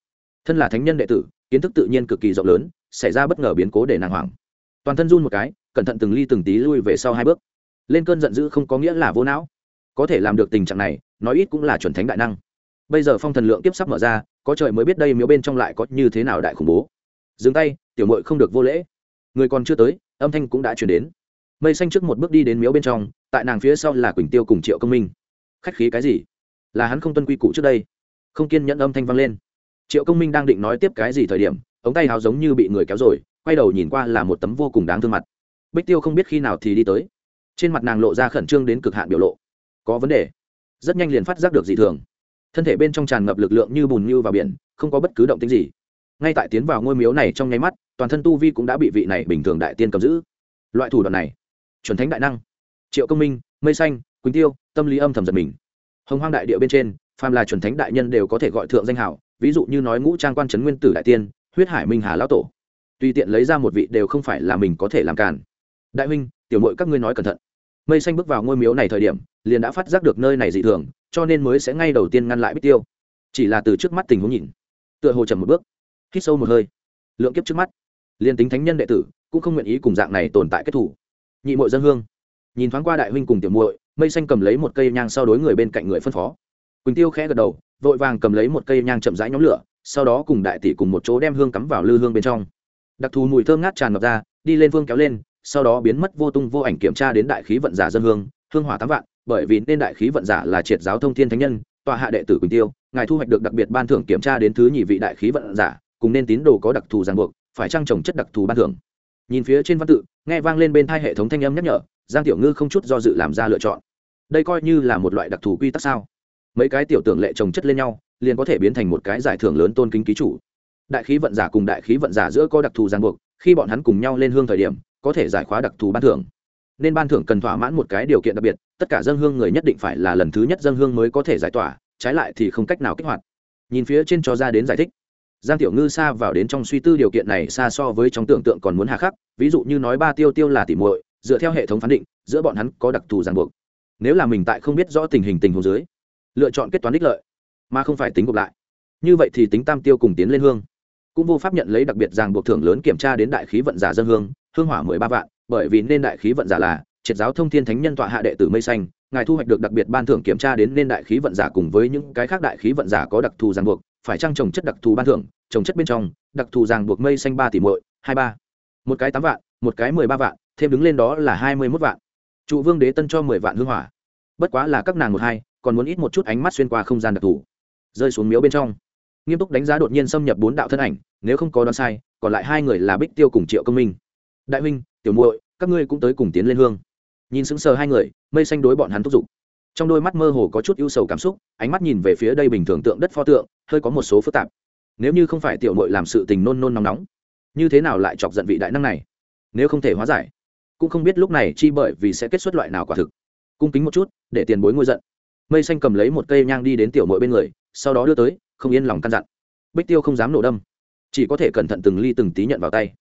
Thân là thánh nhân đệ tử, kiến thức tự nhiên cực kỳ rộng lớn, xảy ra bất ngờ biến cố để nàng hoảng. Toàn thân run một cái, cẩn thận từng ly từng tí lui về sau hai bước. Lên cơn giận dữ không có nghĩa là vô não. Có thể làm được tình trạng này, nói ít cũng là chuẩn thánh đại năng bây giờ phong thần lượng tiếp sắp mở ra, có trời mới biết đây miếu bên trong lại có như thế nào đại khủng bố. Dừng tay, tiểu mội không được vô lễ. Người còn chưa tới, âm thanh cũng đã chuyển đến. Mây xanh trước một bước đi đến miếu bên trong, tại nàng phía sau là quỳnh tiêu cùng triệu công minh. Khách khí cái gì? Là hắn không tuân quy củ trước đây. Không kiên nhẫn âm thanh vang lên. Triệu công minh đang định nói tiếp cái gì thời điểm, ống tay hào giống như bị người kéo rồi, quay đầu nhìn qua là một tấm vô cùng đáng thương mặt. Bích tiêu không biết khi nào thì đi tới. Trên mặt nàng lộ ra khẩn trương đến cực hạn biểu lộ. Có vấn đề. Rất nhanh liền phát giác được dị thường thân thể bên trong tràn ngập lực lượng như bùn như vào biển, không có bất cứ động tính gì. Ngay tại tiến vào ngôi miếu này trong nháy mắt, toàn thân tu vi cũng đã bị vị này bình thường đại tiên cầm giữ. Loại thủ đoạn này, chuẩn thánh đại năng, triệu công minh, mây xanh, quỳnh tiêu, tâm lý âm thầm giật mình. Hồng hoang đại địa bên trên, phàm là chuẩn thánh đại nhân đều có thể gọi thượng danh hảo, ví dụ như nói ngũ trang quan trấn nguyên tử đại tiên, huyết hải minh hà lão tổ. Tùy tiện lấy ra một vị đều không phải là mình có thể làm càn. Đại huynh, tiểu mội các ngươi nói cẩn thận mây xanh bước vào ngôi miếu này thời điểm, liền đã phát giác được nơi này dị thường, cho nên mới sẽ ngay đầu tiên ngăn lại bích tiêu. Chỉ là từ trước mắt tình huống nhìn, tựa hồ trầm một bước, hít sâu một hơi, lượng kiếp trước mắt, liền tính thánh nhân đệ tử cũng không nguyện ý cùng dạng này tồn tại kết thủ. Nhị mội dân hương, nhìn thoáng qua đại huynh cùng tiểu muội, mây xanh cầm lấy một cây nhang sau đối người bên cạnh người phân phó. Quỳnh tiêu khẽ gật đầu, vội vàng cầm lấy một cây nhang chậm rãi nhóm lửa, sau đó cùng đại tỷ cùng một chỗ đem hương cắm vào lư hương bên trong. Đặc thù mùi thơm ngát tràn ngập ra, đi lên vương kéo lên sau đó biến mất vô tung vô ảnh kiểm tra đến đại khí vận giả dân hương hương hỏa tám vạn, bởi vì nên đại khí vận giả là triệt giáo thông thiên thánh nhân, tòa hạ đệ tử quỳnh tiêu, ngài thu hoạch được đặc biệt ban thưởng kiểm tra đến thứ nhị vị đại khí vận giả, cùng nên tín đồ có đặc thù ràng buộc, phải trang trồng chất đặc thù ban thưởng? Nhìn phía trên văn tự, nghe vang lên bên thai hệ thống thanh âm nhắc nhở, giang tiểu ngư không chút do dự làm ra lựa chọn. Đây coi như là một loại đặc thù quy tắc sao? Mấy cái tiểu tưởng lệ trồng chất lên nhau, liền có thể biến thành một cái giải thưởng lớn tôn kính ký chủ. Đại khí vận giả cùng đại khí vận giả giữa có đặc thù ràng buộc, khi bọn hắn cùng nhau lên hương thời điểm có thể giải khóa đặc thù ban thưởng. Nên ban thưởng cần thỏa mãn một cái điều kiện đặc biệt, tất cả dân hương người nhất định phải là lần thứ nhất dân hương mới có thể giải tỏa, trái lại thì không cách nào kích hoạt. Nhìn phía trên cho ra đến giải thích. Giang tiểu ngư xa vào đến trong suy tư điều kiện này xa so với trong tưởng tượng còn muốn hà khắc, ví dụ như nói ba tiêu tiêu là tỉ muội, dựa theo hệ thống phán định, giữa bọn hắn có đặc thù ràng buộc. Nếu là mình tại không biết rõ tình hình tình hồ dưới, lựa chọn kết toán đích lợi, mà không phải tính gộp lại. Như vậy thì tính tam tiêu cùng tiến lên hương, cũng vô pháp nhận lấy đặc biệt ràng buộc thưởng lớn kiểm tra đến đại khí vận giả dân hương hương hỏa mười ba vạn, bởi vì nên đại khí vận giả là, triệt giáo thông thiên thánh nhân tọa hạ đệ tử mây xanh, ngài thu hoạch được đặc biệt ban thưởng kiểm tra đến nên đại khí vận giả cùng với những cái khác đại khí vận giả có đặc thù ràng buộc, phải trang trồng chất đặc thù ban thưởng, trồng chất bên trong, đặc thù ràng buộc mây xanh ba tỷ muội, hai ba. Một cái tám vạn, một cái mười ba vạn, thêm đứng lên đó là hai mươi mốt vạn. Trụ vương đế tân cho mười vạn hương hỏa. Bất quá là các nàng một hai, còn muốn ít một chút ánh mắt xuyên qua không gian đặc thù. Rơi xuống miếu bên trong. Nghiêm túc đánh giá đột nhiên xâm nhập bốn đạo thân ảnh, nếu không có đoán sai, còn lại hai người là bích tiêu cùng triệu công minh đại huynh, tiểu muội, các ngươi cũng tới cùng tiến lên hương. Nhìn sững sờ hai người, mây xanh đối bọn hắn thúc giục. Trong đôi mắt mơ hồ có chút ưu sầu cảm xúc, ánh mắt nhìn về phía đây bình thường tượng đất pho tượng, hơi có một số phức tạp. Nếu như không phải tiểu muội làm sự tình nôn nôn nóng nóng, như thế nào lại chọc giận vị đại năng này? Nếu không thể hóa giải, cũng không biết lúc này chi bởi vì sẽ kết xuất loại nào quả thực. Cung kính một chút, để tiền bối ngôi giận. Mây xanh cầm lấy một cây nhang đi đến tiểu muội bên người, sau đó đưa tới, không yên lòng căn dặn. Bích tiêu không dám nổ đâm, chỉ có thể cẩn thận từng ly từng tí nhận vào tay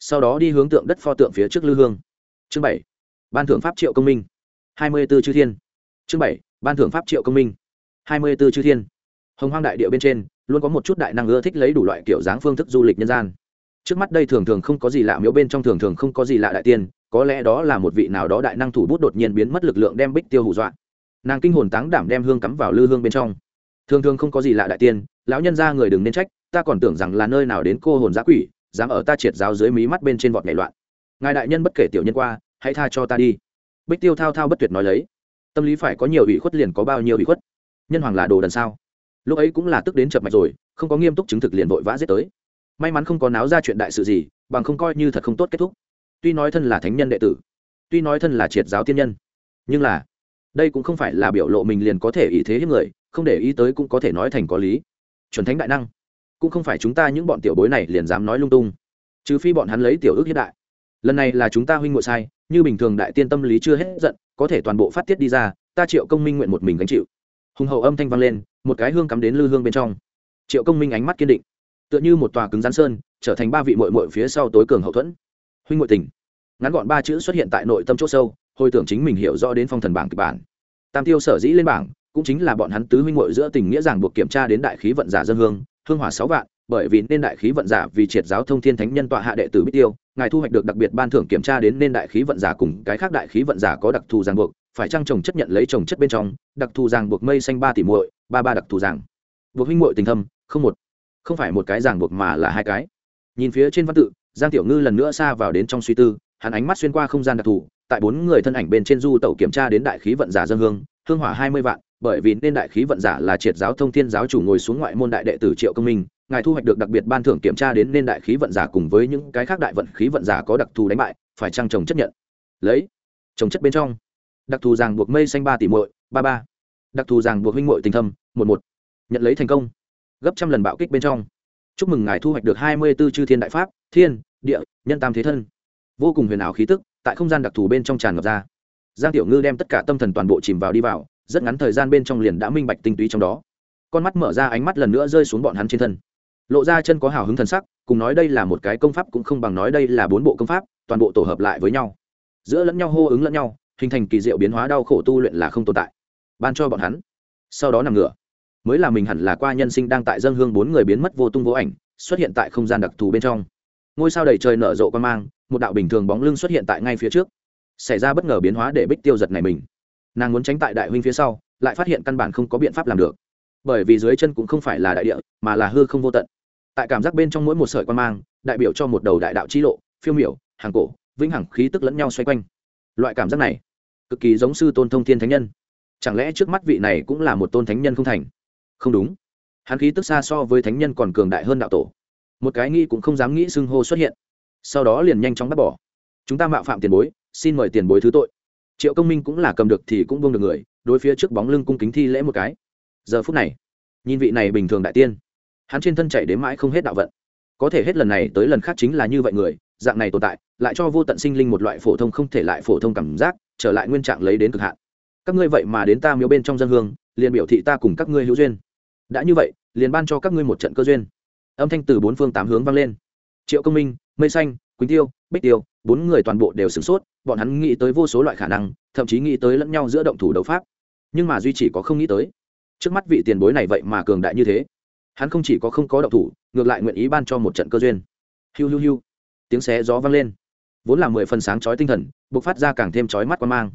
sau đó đi hướng tượng đất pho tượng phía trước lư hương. Chương bảy, ban thưởng pháp triệu công minh. Hai mươi b ố chư thiên. Chương bảy, ban thưởng pháp triệu công minh. Hai mươi b ố chư thiên. Hồng hoang đại địa bên trên, luôn có một chút đại năng ưa thích lấy đủ loại kiểu dáng phương thức du lịch nhân gian. Trước mắt đây thường thường không có gì lạ miếu bên trong thường thường không có gì lạ đại tiên, có lẽ đó là một vị nào đó đại năng thủ bút đột nhiên biến mất lực lượng đem bích tiêu hù dọa. Nàng kinh hồn táng đảm đem hương cắm vào lư hương bên trong. Thường thường không có gì lạ đại tiên, lão nhân ra người đừng nên trách, ta còn tưởng rằng là nơi nào đến cô hồn giã quỷ dám ở ta triệt giáo dưới mí mắt bên trên vọt nhảy loạn. Ngài đại nhân bất kể tiểu nhân qua, hãy tha cho ta đi. Bích tiêu thao thao bất tuyệt nói lấy. Tâm lý phải có nhiều ủy khuất liền có bao nhiêu ủy khuất? Nhân hoàng là đồ đần sao? Lúc ấy cũng là tức đến chập mạch rồi, không có nghiêm túc chứng thực liền vội vã giết tới. May mắn không có náo ra chuyện đại sự gì, bằng không coi như thật không tốt kết thúc. Tuy nói thân là thánh nhân đệ tử, tuy nói thân là triệt giáo tiên nhân, nhưng là đây cũng không phải là biểu lộ mình liền có thể ý thế hiếp người, không để ý tới cũng có thể nói thành có lý. Chuẩn thánh đại năng cũng không phải chúng ta những bọn tiểu bối này liền dám nói lung tung. Trừ phi bọn hắn lấy tiểu ước hiện đại. Lần này là chúng ta huynh ngội sai, như bình thường đại tiên tâm lý chưa hết giận, có thể toàn bộ phát tiết đi ra, ta triệu công minh nguyện một mình gánh chịu. Hùng hậu âm thanh vang lên, một cái hương cắm đến lư hương bên trong. Triệu công minh ánh mắt kiên định. Tựa như một tòa cứng rắn sơn, trở thành ba vị mội mội phía sau tối cường hậu thuẫn. Huynh ngội tình ngắn gọn ba chữ xuất hiện tại nội tâm chỗ sâu, hồi tưởng chính mình hiểu rõ đến phong thần bảng kịch bản. Tam tiêu sở dĩ lên bảng, cũng chính là bọn hắn tứ huynh ngội giữa tình nghĩa ràng buộc kiểm tra đến đại khí vận giả dân hương hương hỏa sáu vạn, bởi vì nên đại khí vận giả vì triệt giáo thông thiên thánh nhân tọa hạ đệ tử bích tiêu, ngài thu hoạch được đặc biệt ban thưởng kiểm tra đến nên đại khí vận giả cùng cái khác đại khí vận giả có đặc thù ràng buộc, phải trang trồng chất nhận lấy trồng chất bên trong, đặc thù ràng buộc mây xanh ba tỷ muội, ba ba đặc thù ràng buộc huynh muội tình thâm, không một, không phải một cái ràng buộc mà là hai cái. Nhìn phía trên văn tự, giang tiểu ngư lần nữa xa vào đến trong suy tư, hắn ánh mắt xuyên qua không gian đặc thù, tại bốn người thân ảnh bên trên du tẩu kiểm tra đến đại khí vận giả dân hương hương hỏa hai mươi vạn bởi vì nên đại khí vận giả là triệt giáo thông thiên giáo chủ ngồi xuống ngoại môn đại đệ tử triệu công minh, ngài thu hoạch được đặc biệt ban thưởng kiểm tra đến nên đại khí vận giả cùng với những cái khác đại vận khí vận giả có đặc thù đánh bại, phải trang trồng chấp nhận? Lấy trồng chất bên trong. Đặc thù ràng buộc mây xanh ba tỷ muội, ba ba. Đặc thù ràng buộc huynh muội tình thâm, một một. Nhận lấy thành công. Gấp trăm lần bạo kích bên trong. Chúc mừng ngài thu hoạch được hai mươi b ố chư thiên đại pháp, thiên, địa, nhân tam thế thân. Vô cùng huyền ảo khí tức tại không gian đặc thù bên trong tràn ngập ra. Giang tiểu ngư đem tất cả tâm thần toàn bộ chìm vào đi vào rất ngắn thời gian bên trong liền đã minh bạch tinh túy trong đó. Con mắt mở ra ánh mắt lần nữa rơi xuống bọn hắn trên thân. Lộ ra chân có hào hứng thần sắc, cùng nói đây là một cái công pháp cũng không bằng nói đây là bốn bộ công pháp, toàn bộ tổ hợp lại với nhau. Giữa lẫn nhau hô ứng lẫn nhau, hình thành kỳ diệu biến hóa đau khổ tu luyện là không tồn tại. Ban cho bọn hắn. Sau đó nằm ngửa. Mới là mình hẳn là qua nhân sinh đang tại dân hương bốn người biến mất vô tung vô ảnh, xuất hiện tại không gian đặc thù bên trong. Ngôi sao đầy trời nở rộ quan mang, một đạo bình thường bóng lưng xuất hiện tại ngay phía trước. Xảy ra bất ngờ biến hóa để bích tiêu giật này mình nàng muốn tránh tại đại huynh phía sau, lại phát hiện căn bản không có biện pháp làm được. Bởi vì dưới chân cũng không phải là đại địa, mà là hư không vô tận. Tại cảm giác bên trong mỗi một sợi quan mang, đại biểu cho một đầu đại đạo chi lộ, phiêu miểu, hàng cổ, vĩnh hằng khí tức lẫn nhau xoay quanh. Loại cảm giác này, cực kỳ giống sư tôn thông thiên thánh nhân. Chẳng lẽ trước mắt vị này cũng là một tôn thánh nhân không thành? Không đúng. Hắn khí tức xa so với thánh nhân còn cường đại hơn đạo tổ. Một cái nghĩ cũng không dám nghĩ xưng hô xuất hiện. Sau đó liền nhanh chóng bắt bỏ. Chúng ta mạo phạm tiền bối, xin mời tiền bối thứ tội triệu công minh cũng là cầm được thì cũng buông được người, đối phía trước bóng lưng cung kính thi lễ một cái. Giờ phút này, nhìn vị này bình thường đại tiên, hắn trên thân chạy đến mãi không hết đạo vận. Có thể hết lần này tới lần khác chính là như vậy người, dạng này tồn tại, lại cho vô tận sinh linh một loại phổ thông không thể lại phổ thông cảm giác, trở lại nguyên trạng lấy đến cực hạn. Các ngươi vậy mà đến ta miếu bên trong dân hương, liền biểu thị ta cùng các ngươi hữu duyên. Đã như vậy, liền ban cho các ngươi một trận cơ duyên. Âm thanh từ bốn phương tám hướng vang lên. Triệu công minh, mây xanh, quỳnh tiêu, bích tiêu bốn người toàn bộ đều sửng sốt, bọn hắn nghĩ tới vô số loại khả năng, thậm chí nghĩ tới lẫn nhau giữa động thủ đấu pháp. Nhưng mà duy chỉ có không nghĩ tới. Trước mắt vị tiền bối này vậy mà cường đại như thế. Hắn không chỉ có không có động thủ, ngược lại nguyện ý ban cho một trận cơ duyên. Hiu hiu hiu. Tiếng xé gió vang lên. Vốn là mười phần sáng chói tinh thần buộc phát ra càng thêm chói mắt quan mang.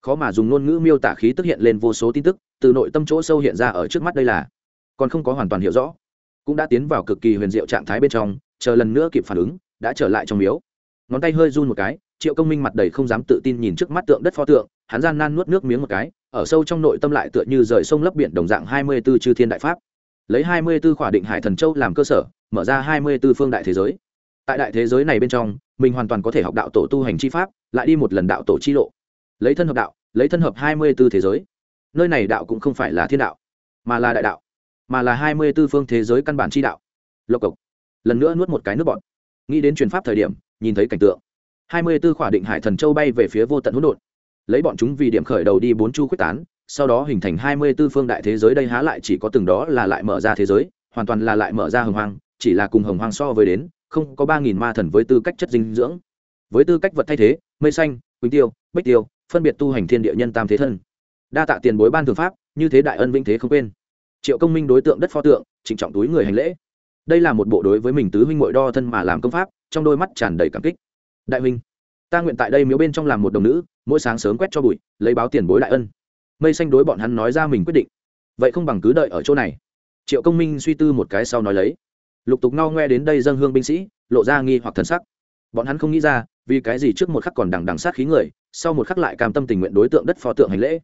Khó mà dùng ngôn ngữ miêu tả khí tức hiện lên vô số tin tức, từ nội tâm chỗ sâu hiện ra ở trước mắt đây là. Còn không có hoàn toàn hiểu rõ. Cũng đã tiến vào cực kỳ huyền diệu trạng thái bên trong, chờ lần nữa kịp phản ứng, đã trở lại trong miếu ngón tay hơi run một cái, triệu công minh mặt đầy không dám tự tin nhìn trước mắt tượng đất pho tượng, hắn gian nan nuốt nước miếng một cái, ở sâu trong nội tâm lại tựa như rời sông lấp biển đồng dạng hai mươi b ố chư thiên đại pháp. Lấy hai mươi b ố khỏa định hải thần châu làm cơ sở, mở ra hai mươi b ố phương đại thế giới. Tại đại thế giới này bên trong, mình hoàn toàn có thể học đạo tổ tu hành chi pháp, lại đi một lần đạo tổ chi lộ. Lấy thân hợp đạo, lấy thân hợp hai mươi b ố thế giới. Nơi này đạo cũng không phải là thiên đạo, mà là đại đạo, mà là hai mươi b ố phương thế giới căn bản chi đạo. Lộc cộc. Lần nữa nuốt một cái nước bọn nghĩ đến truyền pháp thời điểm nhìn thấy cảnh tượng. Hai mươi b khỏa định hải thần châu bay về phía vô tận hỗn độn. Lấy bọn chúng vì điểm khởi đầu đi bốn chu quyết tán, sau đó hình thành hai mươi b ố phương đại thế giới đây há lại chỉ có từng đó là lại mở ra thế giới, hoàn toàn là lại mở ra hồng hoang, chỉ là cùng hồng hoang so với đến, không có ba nghìn ma thần với tư cách chất dinh dưỡng. Với tư cách vật thay thế, mây xanh, quỳnh tiêu, bích tiêu, phân biệt tu hành thiên địa nhân tam thế thân. Đa tạ tiền bối ban thường pháp, như thế đại ân vinh thế không quên. Triệu công minh đối tượng đất pho tượng, trịnh trọng túi người hành lễ đây là một bộ đối với mình tứ huynh mội đo thân mà làm công pháp, trong đôi mắt tràn đầy cảm kích. Đại huynh, ta nguyện tại đây miếu bên trong làm một đồng nữ, mỗi sáng sớm quét cho bụi, lấy báo tiền bối đại ân. Mây xanh đối bọn hắn nói ra mình quyết định. Vậy không bằng cứ đợi ở chỗ này. Triệu công minh suy tư một cái sau nói lấy. Lục tục ngao ngoe đến đây dân hương binh sĩ, lộ ra nghi hoặc thần sắc. Bọn hắn không nghĩ ra, vì cái gì trước một khắc còn đằng đằng sát khí người, sau một khắc lại cam tâm tình nguyện đối tượng đất pho tượng hành lễ.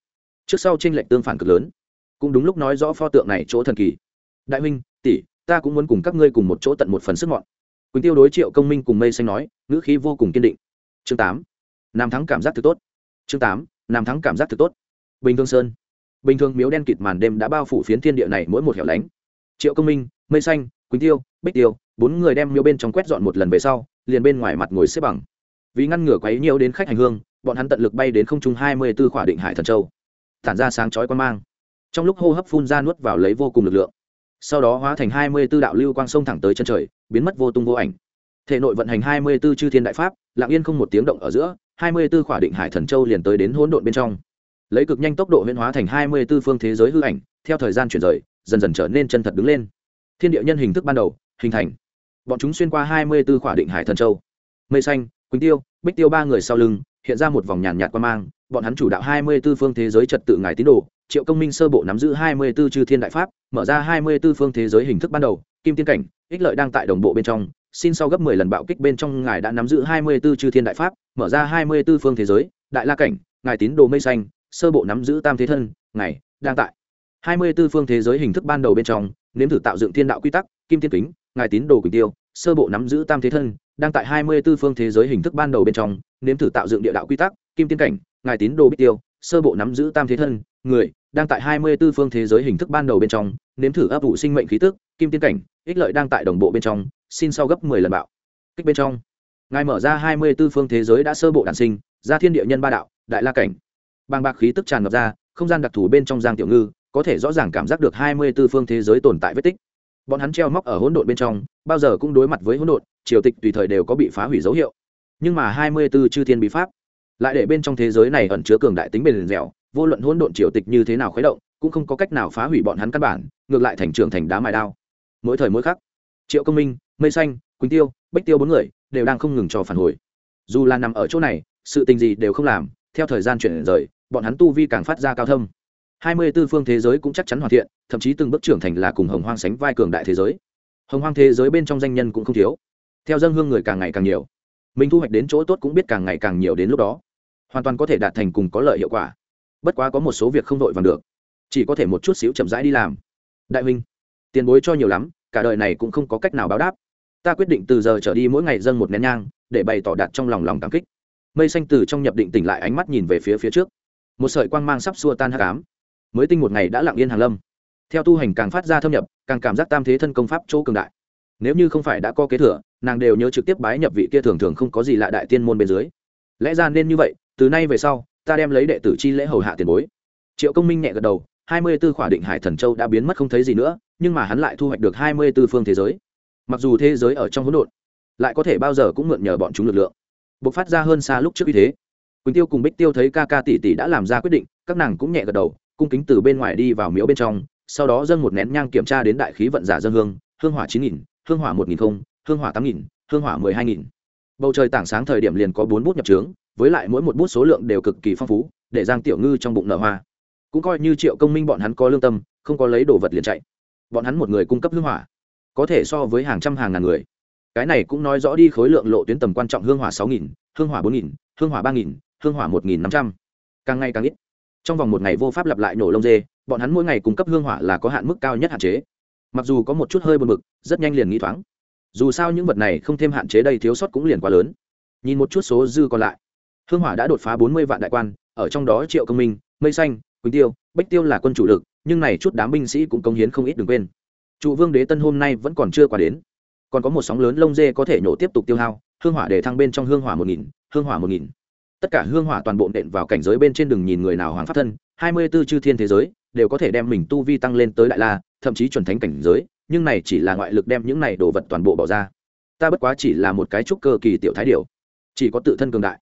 Trước sau tranh lệch tương phản cực lớn. Cũng đúng lúc nói rõ pho tượng này chỗ thần kỳ. Đại huynh, tỷ ta cũng muốn cùng các ngươi cùng một chỗ tận một phần sức mọn. Quỳnh tiêu đối triệu công minh cùng mây xanh nói, ngữ khí vô cùng kiên định. Chương tám, nam thắng cảm giác thực tốt. Chương tám, nam thắng cảm giác thực tốt. Bình thường sơn. Bình thường miếu đen kịt màn đêm đã bao phủ phiến thiên địa này mỗi một hẻo lánh. Triệu công minh, mây xanh, quỳnh tiêu, bích tiêu, bốn người đem miếu bên trong quét dọn một lần về sau, liền bên ngoài mặt ngồi xếp bằng. Vì ngăn ngừa quấy nhiều đến khách hành hương, bọn hắn tận lực bay đến không trung hai mươi b ố khỏa định hải thần châu. Tản ra sáng chói quan mang. Trong lúc hô hấp phun ra nuốt vào lấy vô cùng lực lượng sau đó hóa thành hai mươi b ố đạo lưu quang sông thẳng tới chân trời, biến mất vô tung vô ảnh. Thể nội vận hành hai mươi b ố chư thiên đại pháp lạng yên không một tiếng động ở giữa, hai mươi b ố khỏa định hải thần châu liền tới đến hỗn độn bên trong. Lấy cực nhanh tốc độ huyễn hóa thành hai mươi b ố phương thế giới hư ảnh, theo thời gian chuyển rời, dần dần trở nên chân thật đứng lên. Thiên địa nhân hình thức ban đầu, hình thành. Bọn chúng xuyên qua hai mươi b ố khỏa định hải thần châu. Mây xanh, quỳnh tiêu, bích tiêu ba người sau lưng, hiện ra một vòng nhàn nhạt qua mang, bọn hắn chủ đạo hai mươi b ố phương thế giới trật tự ngài tín đồ triệu công minh sơ bộ nắm giữ hai mươi b ố chư thiên đại pháp, mở ra hai mươi b ố phương thế giới hình thức ban đầu, kim tiên cảnh, ích lợi đang tại đồng bộ bên trong, xin sau gấp mười lần bạo kích bên trong ngài đã nắm giữ hai mươi b ố chư thiên đại pháp, mở ra hai mươi b ố phương thế giới, đại la cảnh, ngài tín đồ mây xanh, sơ bộ nắm giữ tam thế thân, ngài đang tại. hai mươi b ố phương thế giới hình thức ban đầu bên trong, nếm thử tạo dựng thiên đạo quy tắc, kim tiên kính, ngài tín đồ quỳnh tiêu, sơ bộ nắm giữ tam thế thân, đang tại hai mươi b ố phương thế giới hình thức ban đầu bên trong, nếm thử tạo dựng địa đạo quy tắc, kim tiên cảnh, ngài tín đồ bích tiêu, sơ bộ nắm giữ tam thế thân, người đang tại hai mươi b ố phương thế giới hình thức ban đầu bên trong, nếm thử ấp ủ sinh mệnh khí tức, kim tiên cảnh, ích lợi đang tại đồng bộ bên trong, xin sau gấp mười lần bạo. Kích bên trong. Ngài mở ra hai mươi b ố phương thế giới đã sơ bộ đản sinh, ra thiên địa nhân ba đạo, đại la cảnh. Bàng bạc khí tức tràn ngập ra, không gian đặc thù bên trong giang tiểu ngư, có thể rõ ràng cảm giác được hai mươi b ố phương thế giới tồn tại vết tích. Bọn hắn treo móc ở hỗn độn bên trong, bao giờ cũng đối mặt với hỗn độn, triều tịch tùy thời đều có bị phá hủy dấu hiệu. Nhưng mà hai mươi b ố chư thiên bí pháp, lại để bên trong thế giới này ẩn chứa cường đại tính bền dẻo vô luận hỗn độn triều tịch như thế nào khuấy động, cũng không có cách nào phá hủy bọn hắn căn bản, ngược lại thành trưởng thành đá mài đao. Mỗi thời mỗi khắc, triệu công minh, mây xanh, quỳnh tiêu, bách tiêu bốn người đều đang không ngừng cho phản hồi. Dù là nằm ở chỗ này, sự tình gì đều không làm, theo thời gian chuyển rời, bọn hắn tu vi càng phát ra cao thâm. Hai mươi tư phương thế giới cũng chắc chắn hoàn thiện, thậm chí từng bước trưởng thành là cùng hồng hoang sánh vai cường đại thế giới. Hồng hoang thế giới bên trong danh nhân cũng không thiếu. Theo dân hương người càng ngày càng nhiều mình thu hoạch đến chỗ tốt cũng biết càng ngày càng nhiều đến lúc đó. Hoàn toàn có thể đạt thành cùng có lợi hiệu quả bất quá có một số việc không vội vàng được. Chỉ có thể một chút xíu chậm rãi đi làm. Đại huynh, tiền bối cho nhiều lắm, cả đời này cũng không có cách nào báo đáp. Ta quyết định từ giờ trở đi mỗi ngày dâng một nén nhang, để bày tỏ đạt trong lòng lòng cảm kích. Mây xanh từ trong nhập định tỉnh lại ánh mắt nhìn về phía phía trước. Một sợi quang mang sắp xua tan hắc ám. Mới tinh một ngày đã lặng yên hàng lâm. Theo tu hành càng phát ra thâm nhập, càng cảm giác tam thế thân công pháp chỗ cường đại. Nếu như không phải đã có kế thừa, nàng đều nhớ trực tiếp bái nhập vị kia thường thường không có gì lạ đại tiên môn bên dưới. Lẽ ra nên như vậy, từ nay về sau ta đem lấy đệ tử chi lễ hầu hạ tiền bối. Triệu công minh nhẹ gật đầu, hai mươi b ố khỏa định hải thần châu đã biến mất không thấy gì nữa, nhưng mà hắn lại thu hoạch được hai mươi b ố phương thế giới. Mặc dù thế giới ở trong hỗn độn, lại có thể bao giờ cũng mượn nhờ bọn chúng lực lượng. B ộ c phát ra hơn xa lúc trước như thế. Quỳnh tiêu cùng bích tiêu thấy ca ca tỷ tỷ đã làm ra quyết định, các nàng cũng nhẹ gật đầu, cung kính từ bên ngoài đi vào miếu bên trong, sau đó dâng một nén nhang kiểm tra đến đại khí vận giả dân hương hương hỏa chín nghìn, hương hỏa một nghìn không, hương hỏa tám nghìn, hương hỏa mười hai nghìn. Bầu trời tảng sáng thời điểm liền có bốn bút nhập trướng với lại mỗi một bút số lượng đều cực kỳ phong phú, để giang tiểu ngư trong bụng nở hoa. Cũng coi như triệu công minh bọn hắn có lương tâm, không có lấy đồ vật liền chạy. Bọn hắn một người cung cấp hương hỏa, có thể so với hàng trăm hàng ngàn người. Cái này cũng nói rõ đi khối lượng lộ tuyến tầm quan trọng hương hỏa sáu nghìn, hương hỏa bốn nghìn, hương hỏa ba nghìn, hương hỏa một nghìn năm trăm. Càng ngày càng ít. Trong vòng một ngày vô pháp lặp lại nổ lông dê, bọn hắn mỗi ngày cung cấp hương hỏa là có hạn mức cao nhất hạn chế. Mặc dù có một chút hơi buồn bực, rất nhanh liền nghĩ thoáng. Dù sao những vật này không thêm hạn chế đây thiếu sót cũng liền quá lớn. Nhìn một chút số dư còn lại hương hỏa đã đột phá bốn mươi vạn đại quan, ở trong đó triệu công minh, mây xanh, quỳnh tiêu, bách tiêu là quân chủ lực, nhưng này chút đám binh sĩ cũng công hiến không ít đừng quên. Trụ vương đế tân hôm nay vẫn còn chưa qua đến. Còn có một sóng lớn lông dê có thể nhổ tiếp tục tiêu hao, hương hỏa để thăng bên trong hương hỏa một nghìn, hương hỏa một nghìn. Tất cả hương hỏa toàn bộ nện vào cảnh giới bên trên đường nhìn người nào hoàng pháp thân, hai mươi 24 chư thiên thế giới, đều có thể đem mình tu vi tăng lên tới đại la, thậm chí chuẩn thánh cảnh giới, nhưng này chỉ là ngoại lực đem những này đồ vật toàn bộ bỏ ra. Ta bất quá chỉ là một cái trúc cơ kỳ tiểu thái điều chỉ có tự thân cường đại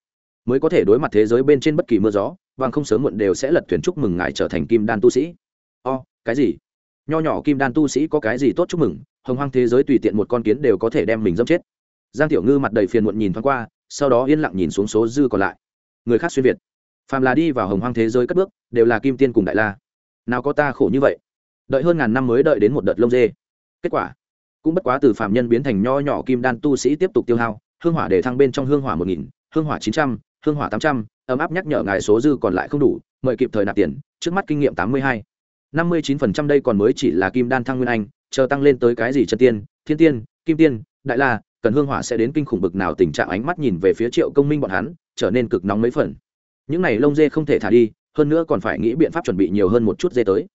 mới có thể đối mặt thế giới bên trên bất kỳ mưa gió và không sớm muộn đều sẽ lật thuyền chúc mừng ngài trở thành kim đan tu sĩ. O, cái gì? Nho nhỏ kim đan tu sĩ có cái gì tốt chúc mừng? Hồng hoang thế giới tùy tiện một con kiến đều có thể đem mình dâm chết. Giang tiểu ngư mặt đầy phiền muộn nhìn thoáng qua, sau đó yên lặng nhìn xuống số dư còn lại. Người khác xuyên việt. Phàm là đi vào hồng hoang thế giới cất bước, đều là kim tiên cùng đại la. Nào có ta khổ như vậy? Đợi hơn ngàn năm mới đợi đến một đợt lông dê. Kết quả, cũng bất quá từ phạm nhân biến thành nho nhỏ kim đan tu sĩ tiếp tục tiêu hao, hương hỏa để thăng bên trong hương hỏa một nghìn, hương hỏa chín trăm hương hỏa tám trăm, ấm áp nhắc nhở ngài số dư còn lại không đủ, mời kịp thời nạp tiền, trước mắt kinh nghiệm tám mươi hai. Năm mươi chín phần trăm đây còn mới chỉ là kim đan thăng nguyên anh, chờ tăng lên tới cái gì chân tiên, thiên tiên, kim tiên, đại la, cần hương hỏa sẽ đến kinh khủng bực nào tình trạng ánh mắt nhìn về phía triệu công minh bọn hắn, trở nên cực nóng mấy phần. Những này lông dê không thể thả đi, hơn nữa còn phải nghĩ biện pháp chuẩn bị nhiều hơn một chút dê tới.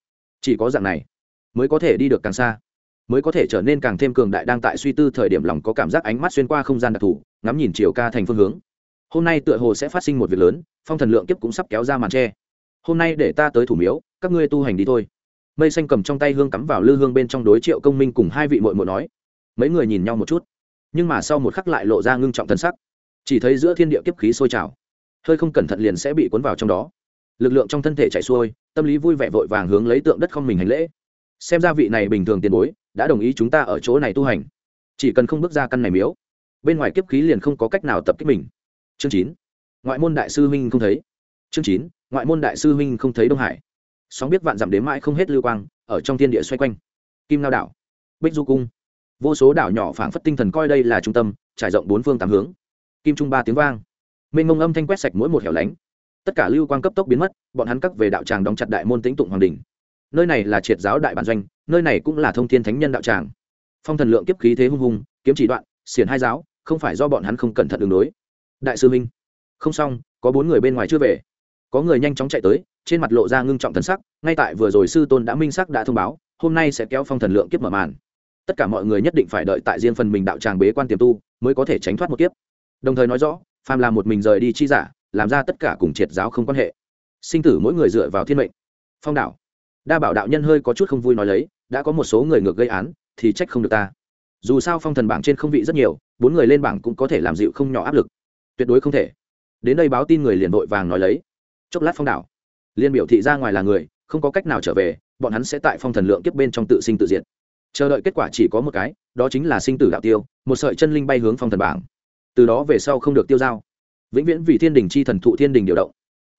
Chỉ có dạng này, mới có thể đi được càng xa, mới có thể trở nên càng thêm cường đại đang tại suy tư thời điểm lòng có cảm giác ánh mắt xuyên qua không gian đặc thù, ngắm nhìn chiều ca thành phương hướng hôm nay tựa hồ sẽ phát sinh một việc lớn, phong thần lượng kiếp cũng sắp kéo ra màn tre. Hôm nay để ta tới thủ miếu, các ngươi tu hành đi thôi. Mây xanh cầm trong tay hương cắm vào lư hương bên trong đối triệu công minh cùng hai vị mội mội nói. Mấy người nhìn nhau một chút, nhưng mà sau một khắc lại lộ ra ngưng trọng thân sắc. Chỉ thấy giữa thiên địa kiếp khí sôi trào, hơi không cẩn thận liền sẽ bị cuốn vào trong đó. Lực lượng trong thân thể chạy xuôi, tâm lý vui vẻ vội vàng hướng lấy tượng đất không mình hành lễ. Xem ra vị này bình thường tiền bối, đã đồng ý chúng ta ở chỗ này tu hành. Chỉ cần không bước ra căn này miếu, bên ngoài kiếp khí liền không có cách nào tập kích mình chương chín. Ngoại môn đại sư huynh không thấy. Chương chín. Ngoại môn đại sư huynh không thấy đông hải. Sóng biết vạn dặm đến mãi không hết lưu quang, ở trong thiên địa xoay quanh. Kim lao đảo, bích du cung. Vô số đảo nhỏ phảng phất tinh thần coi đây là trung tâm, trải rộng bốn phương tám hướng. Kim trung ba tiếng vang. Mênh mông âm thanh quét sạch mỗi một hẻo lánh. Tất cả lưu quang cấp tốc biến mất, bọn hắn cắt về đạo tràng đóng chặt đại môn tĩnh tụng hoàng đình. Nơi này là triệt giáo đại bản doanh, nơi này cũng là thông thiên thánh nhân đạo tràng. Phong thần lượng kiếp khí thế hung hùng, kiếm chỉ đoạn, xiển hai giáo, không phải do bọn hắn không cẩn thận đường đối đại sư minh không xong, có bốn người bên ngoài chưa về. Có người nhanh chóng chạy tới, trên mặt lộ ra ngưng trọng thần sắc, ngay tại vừa rồi sư tôn đã minh sắc đã thông báo, hôm nay sẽ kéo phong thần lượng kiếp mở màn. Tất cả mọi người nhất định phải đợi tại riêng phần mình đạo tràng bế quan tiềm tu, mới có thể tránh thoát một kiếp. Đồng thời nói rõ, phàm là một mình rời đi chi giả, làm ra tất cả cùng triệt giáo không quan hệ. Sinh tử mỗi người dựa vào thiên mệnh. Phong đạo. Đa bảo đạo nhân hơi có chút không vui nói lấy, đã có một số người ngược gây án, thì trách không được ta. Dù sao phong thần bảng trên không vị rất nhiều, bốn người lên bảng cũng có thể làm dịu không nhỏ áp lực tuyệt đối không thể. Đến đây báo tin người liền vội vàng nói lấy. Chốc lát phong đảo. Liên biểu thị ra ngoài là người, không có cách nào trở về, bọn hắn sẽ tại phong thần lượng kiếp bên trong tự sinh tự diệt. Chờ đợi kết quả chỉ có một cái, đó chính là sinh tử đạo tiêu, một sợi chân linh bay hướng phong thần bảng. Từ đó về sau không được tiêu dao. Vĩnh viễn vì thiên đình chi thần thụ thiên đình điều động.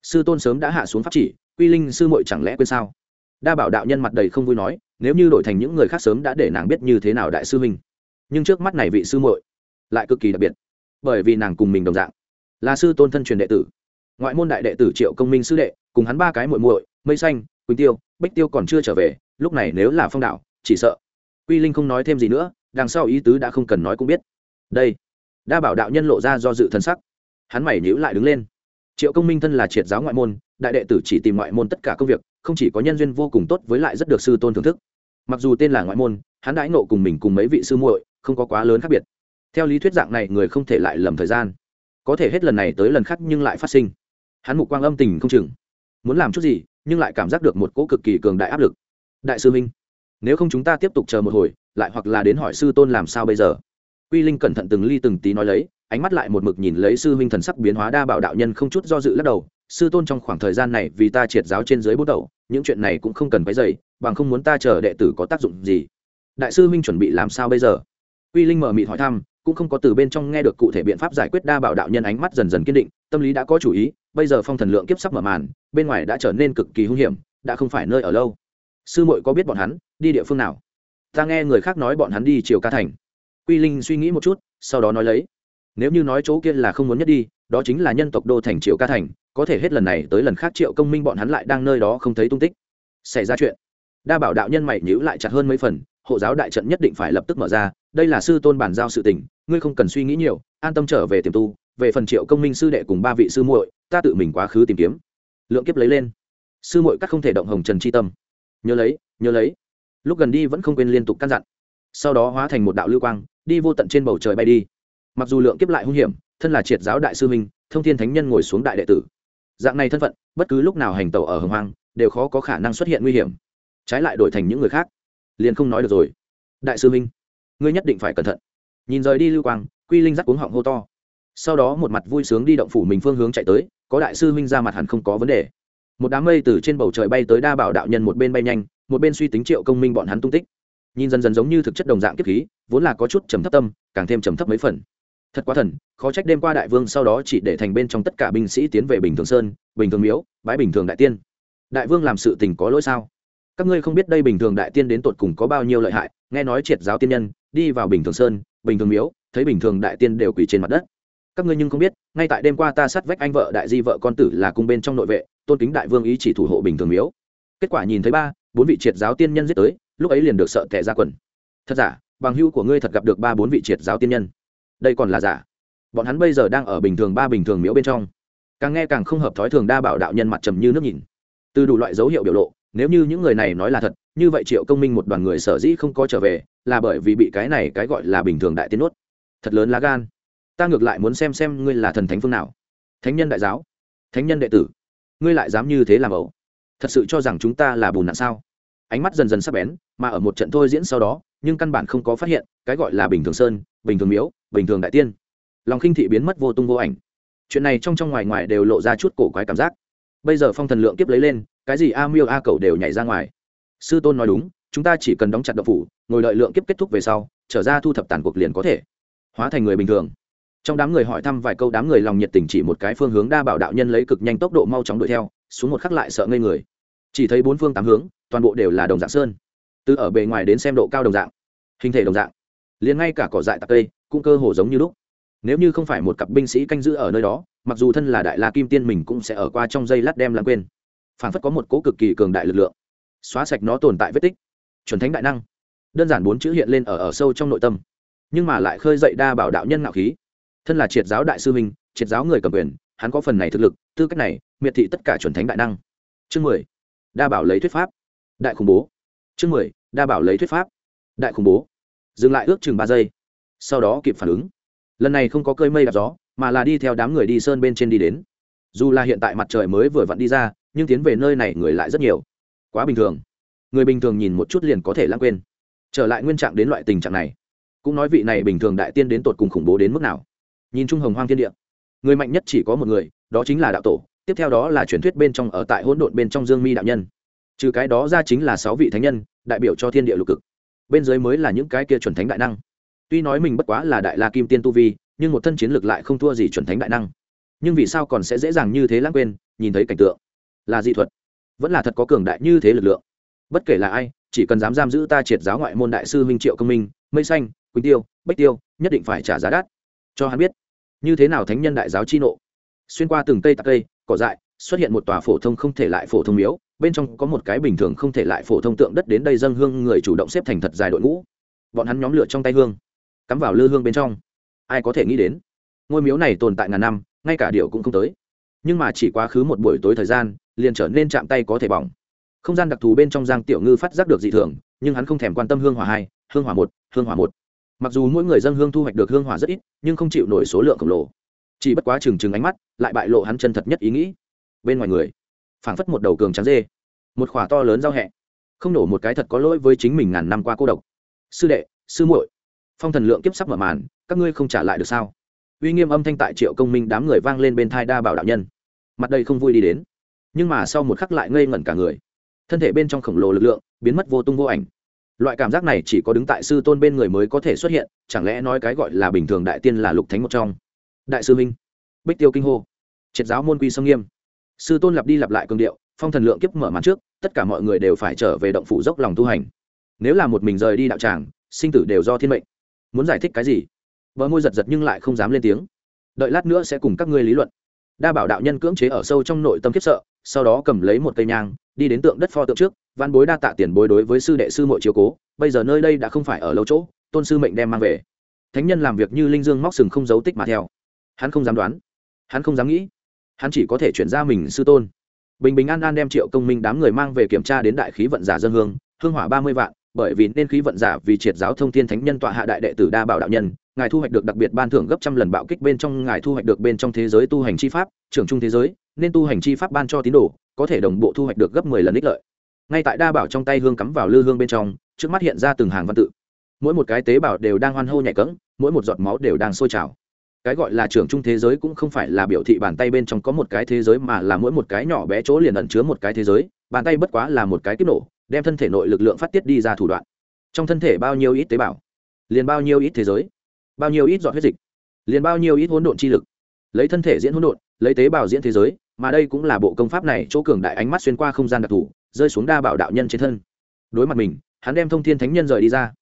Sư tôn sớm đã hạ xuống pháp chỉ, quy linh sư muội chẳng lẽ quên sao? Đa bảo đạo nhân mặt đầy không vui nói, nếu như đổi thành những người khác sớm đã để nàng biết như thế nào đại sư huynh. Nhưng trước mắt này vị sư muội lại cực kỳ đặc biệt bởi vì nàng cùng mình đồng dạng. Là sư tôn thân truyền đệ tử. Ngoại môn đại đệ tử triệu công minh sư đệ, cùng hắn ba cái muội muội, mây xanh, quỳnh tiêu, bích tiêu còn chưa trở về, lúc này nếu là phong đạo, chỉ sợ. Quy linh không nói thêm gì nữa, đằng sau ý tứ đã không cần nói cũng biết. Đây, đa bảo đạo nhân lộ ra do dự thân sắc. Hắn mày nhữ lại đứng lên. Triệu công minh thân là triệt giáo ngoại môn, đại đệ tử chỉ tìm ngoại môn tất cả công việc, không chỉ có nhân duyên vô cùng tốt với lại rất được sư tôn thưởng thức. Mặc dù tên là ngoại môn, hắn đãi nộ cùng mình cùng mấy vị sư muội, không có quá lớn khác biệt theo lý thuyết dạng này người không thể lại lầm thời gian. Có thể hết lần này tới lần khác nhưng lại phát sinh. Hắn mục quang âm tình không chừng. Muốn làm chút gì, nhưng lại cảm giác được một cỗ cực kỳ cường đại áp lực. Đại sư minh, nếu không chúng ta tiếp tục chờ một hồi, lại hoặc là đến hỏi sư tôn làm sao bây giờ? Quy linh cẩn thận từng ly từng tí nói lấy, ánh mắt lại một mực nhìn lấy sư minh thần sắc biến hóa đa bảo đạo nhân không chút do dự lắc đầu. Sư tôn trong khoảng thời gian này vì ta triệt giáo trên dưới bút đầu, những chuyện này cũng không cần phải dày bằng không muốn ta chờ đệ tử có tác dụng gì? Đại sư minh chuẩn bị làm sao bây giờ? Quy linh mở mịt hỏi thăm cũng không có từ bên trong nghe được cụ thể biện pháp giải quyết đa bảo đạo nhân ánh mắt dần dần kiên định, tâm lý đã có chủ ý, bây giờ phong thần lượng kiếp sắp mở màn, bên ngoài đã trở nên cực kỳ hung hiểm, đã không phải nơi ở lâu. Sư muội có biết bọn hắn, đi địa phương nào? Ta nghe người khác nói bọn hắn đi chiều ca thành. Quy linh suy nghĩ một chút, sau đó nói lấy. Nếu như nói chỗ kia là không muốn nhất đi, đó chính là nhân tộc đô thành triệu ca thành, có thể hết lần này tới lần khác triệu công minh bọn hắn lại đang nơi đó không thấy tung tích. Xảy ra chuyện. Đa bảo đạo nhân mày nhữ lại chặt hơn mấy phần hộ giáo đại trận nhất định phải lập tức mở ra, đây là sư tôn bản giao sự tình, ngươi không cần suy nghĩ nhiều, an tâm trở về tiềm tu, về phần triệu công minh sư đệ cùng ba vị sư muội, ta tự mình quá khứ tìm kiếm. Lượng kiếp lấy lên. Sư muội các không thể động hồng trần chi tâm. Nhớ lấy nhớ lấy. Lúc gần đi vẫn không quên liên tục căn dặn. Sau đó hóa thành một đạo lưu quang, đi vô tận trên bầu trời bay đi. Mặc dù lượng kiếp lại hung hiểm, thân là triệt giáo đại sư minh, thông thiên thánh nhân ngồi xuống đại đệ tử. Dạng này thân phận, bất cứ lúc nào hành tẩu ở hồng hoang, đều khó có khả năng xuất hiện nguy hiểm. Trái lại đổi thành những người khác liền không nói được rồi. Đại sư minh, ngươi nhất định phải cẩn thận. Nhìn rời đi lưu quang, quy linh dắt cuống họng hô to. Sau đó một mặt vui sướng đi động phủ mình phương hướng chạy tới, có đại sư minh ra mặt hẳn không có vấn đề. Một đám mây từ trên bầu trời bay tới đa bảo đạo nhân một bên bay nhanh, một bên suy tính triệu công minh bọn hắn tung tích. Nhìn dần dần giống như thực chất đồng dạng kiếp khí, vốn là có chút trầm thấp tâm, càng thêm trầm thấp mấy phần. Thật quá thần, khó trách đêm qua đại vương sau đó chỉ để thành bên trong tất cả binh sĩ tiến về bình thường sơn, bình thường miếu, bãi bình thường đại tiên. Đại vương làm sự tình có lỗi sao? Các ngươi không biết đây bình thường đại tiên đến tột cùng có bao nhiêu lợi hại, nghe nói triệt giáo tiên nhân, đi vào bình thường sơn, bình thường miếu, thấy bình thường đại tiên đều quỳ trên mặt đất. Các ngươi nhưng không biết, ngay tại đêm qua ta sát vách anh vợ đại di vợ con tử là cung bên trong nội vệ, tôn kính đại vương ý chỉ thủ hộ bình thường miếu. Kết quả nhìn thấy ba, bốn vị triệt giáo tiên nhân giết tới, lúc ấy liền được sợ tệ ra quần. Thật giả, bằng hữu của ngươi thật gặp được ba, bốn vị triệt giáo tiên nhân. Đây còn là giả. Bọn hắn bây giờ đang ở bình thường ba bình thường miếu bên trong. Càng nghe càng không hợp thói thường đa bảo đạo nhân mặt trầm như nước nhìn. Từ đủ loại dấu hiệu biểu lộ nếu như những người này nói là thật, như vậy triệu công minh một đoàn người sở dĩ không có trở về, là bởi vì bị cái này cái gọi là bình thường đại tiên nốt thật lớn lá gan. Ta ngược lại muốn xem xem ngươi là thần thánh phương nào. Thánh nhân đại giáo. Thánh nhân đệ tử. Ngươi lại dám như thế làm ẩu. Thật sự cho rằng chúng ta là bùn nạn sao? Ánh mắt dần dần sắp bén, mà ở một trận thôi diễn sau đó, nhưng căn bản không có phát hiện, cái gọi là bình thường sơn, bình thường miếu, bình thường đại tiên. Lòng khinh thị biến mất vô tung vô ảnh. Chuyện này trong trong ngoài ngoài đều lộ ra chút cổ quái cảm giác bây giờ phong thần lượng kiếp lấy lên, cái gì a miêu a cầu đều nhảy ra ngoài. Sư tôn nói đúng, chúng ta chỉ cần đóng chặt độc phủ, ngồi đợi lượng kiếp kết thúc về sau, trở ra thu thập tàn cuộc liền có thể. Hóa thành người bình thường. Trong đám người hỏi thăm vài câu đám người lòng nhiệt tình chỉ một cái phương hướng đa bảo đạo nhân lấy cực nhanh tốc độ mau chóng đuổi theo, xuống một khắc lại sợ ngây người. Chỉ thấy bốn phương tám hướng, toàn bộ đều là đồng dạng sơn. Từ ở bề ngoài đến xem độ cao đồng dạng, hình thể đồng dạng. Liền ngay cả cỏ dại tạc cây, cũng cơ hồ giống như lúc nếu như không phải một cặp binh sĩ canh giữ ở nơi đó, mặc dù thân là đại la kim tiên mình cũng sẽ ở qua trong dây lát đem lãng quên. Phản phất có một cố cực kỳ cường đại lực lượng. Xóa sạch nó tồn tại vết tích. Chuẩn thánh đại năng. Đơn giản bốn chữ hiện lên ở ở sâu trong nội tâm. Nhưng mà lại khơi dậy đa bảo đạo nhân ngạo khí. Thân là triệt giáo đại sư minh triệt giáo người cầm quyền, hắn có phần này thực lực, tư cách này, miệt thị tất cả chuẩn thánh đại năng. Chương mười. Đa bảo lấy thuyết pháp. Đại khủng bố. Chương mười. Đa bảo lấy thuyết pháp. Đại khủng bố. Dừng lại ước chừng ba giây. Sau đó kịp phản ứng lần này không có cơi mây đạp gió, mà là đi theo đám người đi sơn bên trên đi đến. Dù là hiện tại mặt trời mới vừa vặn đi ra, nhưng tiến về nơi này người lại rất nhiều. Quá bình thường. Người bình thường nhìn một chút liền có thể lãng quên. Trở lại nguyên trạng đến loại tình trạng này, cũng nói vị này bình thường đại tiên đến tột cùng khủng bố đến mức nào. Nhìn chung hồng hoang thiên địa, người mạnh nhất chỉ có một người, đó chính là đạo tổ, tiếp theo đó là truyền thuyết bên trong ở tại hỗn độn bên trong dương mi đạo nhân. Trừ cái đó ra chính là sáu vị thánh nhân, đại biểu cho thiên địa lục cực. Bên dưới mới là những cái kia chuẩn thánh đại năng tuy nói mình bất quá là đại la kim tiên tu vi, nhưng một thân chiến lược lại không thua gì chuẩn thánh đại năng. Nhưng vì sao còn sẽ dễ dàng như thế lãng quên, nhìn thấy cảnh tượng? Là dị thuật. Vẫn là thật có cường đại như thế lực lượng. Bất kể là ai, chỉ cần dám giam giữ ta triệt giáo ngoại môn đại sư minh triệu công minh, mây xanh, quỳnh tiêu, bách tiêu, nhất định phải trả giá đắt. Cho hắn biết, như thế nào thánh nhân đại giáo chi nộ. Xuyên qua từng cây tạc cây, cỏ dại, xuất hiện một tòa phổ thông không thể lại phổ thông miếu, bên trong có một cái bình thường không thể lại phổ thông tượng đất đến đây dân hương người chủ động xếp thành thật dài đội ngũ. Bọn hắn nhóm lửa trong tay hương cắm vào lư hương bên trong. Ai có thể nghĩ đến, ngôi miếu này tồn tại ngàn năm, ngay cả điệu cũng không tới. Nhưng mà chỉ quá khứ một buổi tối thời gian, liền trở nên chạm tay có thể bỏng. Không gian đặc thù bên trong giang tiểu ngư phát giác được dị thường, nhưng hắn không thèm quan tâm hương hỏa hai, hương hỏa một, hương hỏa một. Mặc dù mỗi người dân hương thu hoạch được hương hỏa rất ít, nhưng không chịu nổi số lượng khổng lồ. Chỉ bất quá trừng trừng ánh mắt, lại bại lộ hắn chân thật nhất ý nghĩ. Bên ngoài người, phảng phất một đầu cường trắng dê, một khỏa to lớn giao hẹ. Không nổ một cái thật có lỗi với chính mình ngàn năm qua cô độc. Sư đệ, sư muội phong thần lượng kiếp sắp mở màn, các ngươi không trả lại được sao? Uy nghiêm âm thanh tại triệu công minh đám người vang lên bên thai đa bảo đạo nhân. Mặt đây không vui đi đến. Nhưng mà sau một khắc lại ngây ngẩn cả người. Thân thể bên trong khổng lồ lực lượng biến mất vô tung vô ảnh. Loại cảm giác này chỉ có đứng tại sư tôn bên người mới có thể xuất hiện, chẳng lẽ nói cái gọi là bình thường đại tiên là lục thánh một trong? Đại sư minh, bích tiêu kinh hô, triệt giáo môn quy sông nghiêm. Sư tôn lặp đi lặp lại cương điệu, phong thần lượng kiếp mở màn trước, tất cả mọi người đều phải trở về động phủ dốc lòng tu hành. Nếu là một mình rời đi đạo tràng, sinh tử đều do thiên mệnh muốn giải thích cái gì? Vợ môi giật giật nhưng lại không dám lên tiếng. Đợi lát nữa sẽ cùng các ngươi lý luận. Đa bảo đạo nhân cưỡng chế ở sâu trong nội tâm khiếp sợ, sau đó cầm lấy một cây nhang, đi đến tượng đất pho tượng trước văn bối đa tạ tiền bối đối với sư đệ sư mội chiếu cố, bây giờ nơi đây đã không phải ở lâu chỗ, tôn sư mệnh đem mang về. Thánh nhân làm việc như linh dương móc sừng không giấu tích mà theo. Hắn không dám đoán, hắn không dám nghĩ, hắn chỉ có thể chuyển ra mình sư tôn. Bình bình an an đem triệu công minh đám người mang về kiểm tra đến đại khí vận giả dân hương hương hỏa ba mươi vạn bởi vì nên khí vận giả vì triệt giáo thông thiên thánh nhân tọa hạ đại đệ tử đa bảo đạo nhân, ngài thu hoạch được đặc biệt ban thưởng gấp trăm lần bạo kích bên trong, ngài thu hoạch được bên trong thế giới tu hành chi pháp, trưởng trung thế giới, nên tu hành chi pháp ban cho tín đồ, có thể đồng bộ thu hoạch được gấp mười lần ích lợi. Ngay tại đa bảo trong tay hương cắm vào lư hương bên trong, trước mắt hiện ra từng hàng văn tự. Mỗi một cái tế bào đều đang hoan hô nhảy cẫng, mỗi một giọt máu đều đang sôi trào. Cái gọi là trưởng trung thế giới cũng không phải là biểu thị bàn tay bên trong có một cái thế giới mà là mỗi một cái nhỏ bé chỗ liền ẩn chứa một cái thế giới, bàn tay bất quá là một cái kích nổ đem thân thể nội lực lượng phát tiết đi ra thủ đoạn. Trong thân thể bao nhiêu ít tế bào? Liền bao nhiêu ít thế giới? Bao nhiêu ít giọt huyết dịch? Liền bao nhiêu ít hỗn độn chi lực? Lấy thân thể diễn hỗn độn, lấy tế bào diễn thế giới, mà đây cũng là bộ công pháp này chỗ cường đại ánh mắt xuyên qua không gian đặc thù, rơi xuống đa bảo đạo nhân trên thân. Đối mặt mình, hắn đem thông thiên thánh nhân rời đi ra.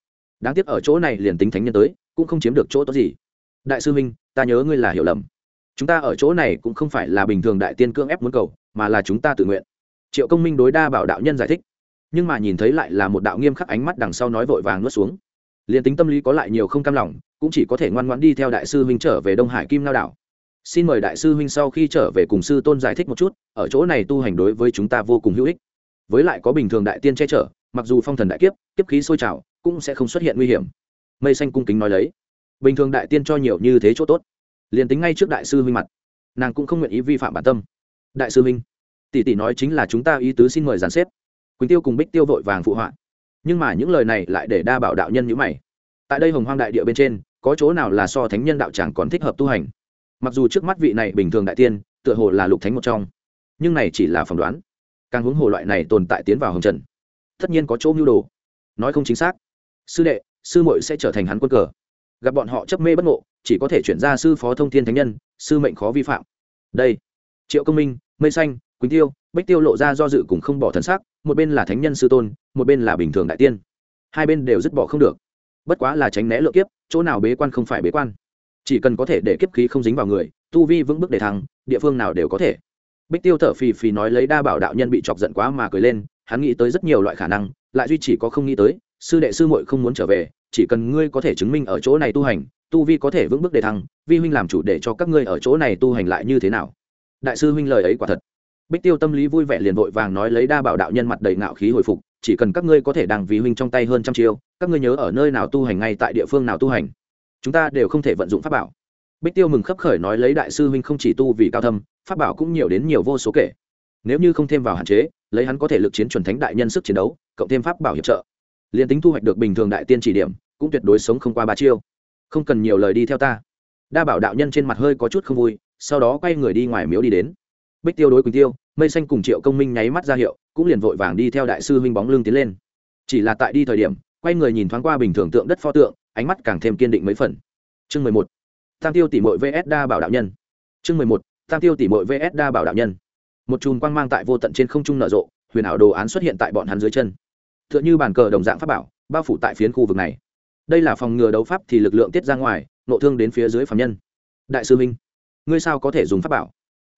Đáng tiếc ở chỗ này liền tính thánh nhân tới, cũng không chiếm được chỗ tốt gì. Đại sư minh, ta nhớ ngươi là hiểu lầm. Chúng ta ở chỗ này cũng không phải là bình thường đại tiên cương ép muốn cầu, mà là chúng ta tự nguyện. Triệu công minh đối đa bảo đạo nhân giải thích nhưng mà nhìn thấy lại là một đạo nghiêm khắc ánh mắt đằng sau nói vội vàng nuốt xuống. Liền tính tâm lý có lại nhiều không cam lòng, cũng chỉ có thể ngoan ngoãn đi theo đại sư huynh trở về đông hải kim lao đảo. Xin mời đại sư huynh sau khi trở về cùng sư tôn giải thích một chút, ở chỗ này tu hành đối với chúng ta vô cùng hữu ích. Với lại có bình thường đại tiên che chở, mặc dù phong thần đại kiếp kiếp khí sôi trào, cũng sẽ không xuất hiện nguy hiểm. Mây xanh cung kính nói lấy. Bình thường đại tiên cho nhiều như thế chỗ tốt. Liền tính ngay trước đại sư huynh mặt, nàng cũng không nguyện ý vi phạm bản tâm. Đại sư huynh, tỷ tỷ nói chính là chúng ta ý tứ xin mời giàn xếp quỳnh tiêu cùng bích tiêu vội vàng phụ họa nhưng mà những lời này lại để đa bảo đạo nhân nhữ mày tại đây hồng hoang đại địa bên trên có chỗ nào là so thánh nhân đạo tràng còn thích hợp tu hành mặc dù trước mắt vị này bình thường đại tiên tựa hồ là lục thánh một trong nhưng này chỉ là phỏng đoán càng hướng hồ loại này tồn tại tiến vào hồng trần tất nhiên có chỗ mưu đồ nói không chính xác sư đệ sư muội sẽ trở thành hắn quân cờ gặp bọn họ chấp mê bất ngộ chỉ có thể chuyển ra sư phó thông thiên thánh nhân sư mệnh khó vi phạm đây triệu công minh mây xanh quỳnh tiêu bách tiêu lộ ra do dự cùng không bỏ thần sắc một bên là thánh nhân sư tôn, một bên là bình thường đại tiên. Hai bên đều dứt bỏ không được. Bất quá là tránh né lượng kiếp, chỗ nào bế quan không phải bế quan. Chỉ cần có thể để kiếp khí không dính vào người, tu vi vững bước để thắng địa phương nào đều có thể. Bích tiêu thở phì phì nói lấy đa bảo đạo nhân bị chọc giận quá mà cười lên, hắn nghĩ tới rất nhiều loại khả năng, lại duy chỉ có không nghĩ tới, sư đệ sư muội không muốn trở về, chỉ cần ngươi có thể chứng minh ở chỗ này tu hành, tu vi có thể vững bước để thăng, vi huynh làm chủ để cho các ngươi ở chỗ này tu hành lại như thế nào. Đại sư huynh lời ấy quả thật bích tiêu tâm lý vui vẻ liền vội vàng nói lấy đa bảo đạo nhân mặt đầy ngạo khí hồi phục, chỉ cần các ngươi có thể đằng vì huynh trong tay hơn trăm chiêu, các ngươi nhớ ở nơi nào tu hành ngay tại địa phương nào tu hành. Chúng ta đều không thể vận dụng pháp bảo. Bích tiêu mừng khấp khởi nói lấy đại sư huynh không chỉ tu vì cao thâm, pháp bảo cũng nhiều đến nhiều vô số kể. Nếu như không thêm vào hạn chế, lấy hắn có thể lực chiến chuẩn thánh đại nhân sức chiến đấu, cộng thêm pháp bảo hiệp trợ. Liền tính thu hoạch được bình thường đại tiên chỉ điểm, cũng tuyệt đối sống không qua ba chiêu. Không cần nhiều lời đi theo ta. Đa bảo đạo nhân trên mặt hơi có chút không vui, sau đó quay người đi ngoài miếu đi đến bích tiêu đối quỳnh tiêu, mây xanh cùng triệu công minh nháy mắt ra hiệu, cũng liền vội vàng đi theo đại sư huynh bóng lưng tiến lên. Chỉ là tại đi thời điểm, quay người nhìn thoáng qua bình thường tượng đất pho tượng, ánh mắt càng thêm kiên định mấy phần. Chương mười một. Tam tiêu tỷ mội vs đa bảo đạo nhân. Chương mười một. Tam tiêu tỷ mội vs đa bảo đạo nhân. Một chùm quang mang tại vô tận trên không trung nở rộ, huyền ảo đồ án xuất hiện tại bọn hắn dưới chân. T h ư ợ n h ư bàn cờ đồng dạng pháp bảo, bao phủ tại phiến khu vực này. Đây là phòng ngừa đấu pháp thì lực lượng tiết ra ngoài, nộ thương đến phía dưới phạm nhân. Đại sư minh ngươi sao có thể dùng pháp bảo?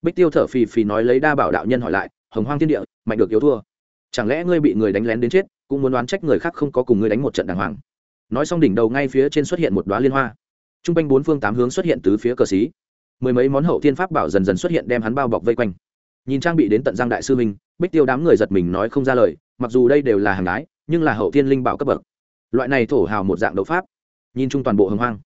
Bích tiêu thở phì phì nói lấy đa bảo đạo nhân hỏi lại, hồng hoang thiên địa, mạnh được yếu thua. Chẳng lẽ ngươi bị người đánh lén đến chết, cũng muốn đoán trách người khác không có cùng ngươi đánh một trận đàng hoàng? Nói xong đỉnh đầu ngay phía trên xuất hiện một đoá liên hoa. T r u n g quanh bốn phương tám hướng xuất hiện tứ phía cờ xí. Mười mấy món hậu thiên pháp bảo dần dần xuất hiện đem hắn bao bọc vây quanh. Nhìn trang bị đến tận giang đại sư minh, bích tiêu đám người giật mình nói không ra lời, mặc dù đây đều là hàng đái, nhưng là hậu thiên linh bảo cấp bậc. Loại này thổ hào một dạng đấu pháp. Nhìn chung toàn bộ hồng hoang.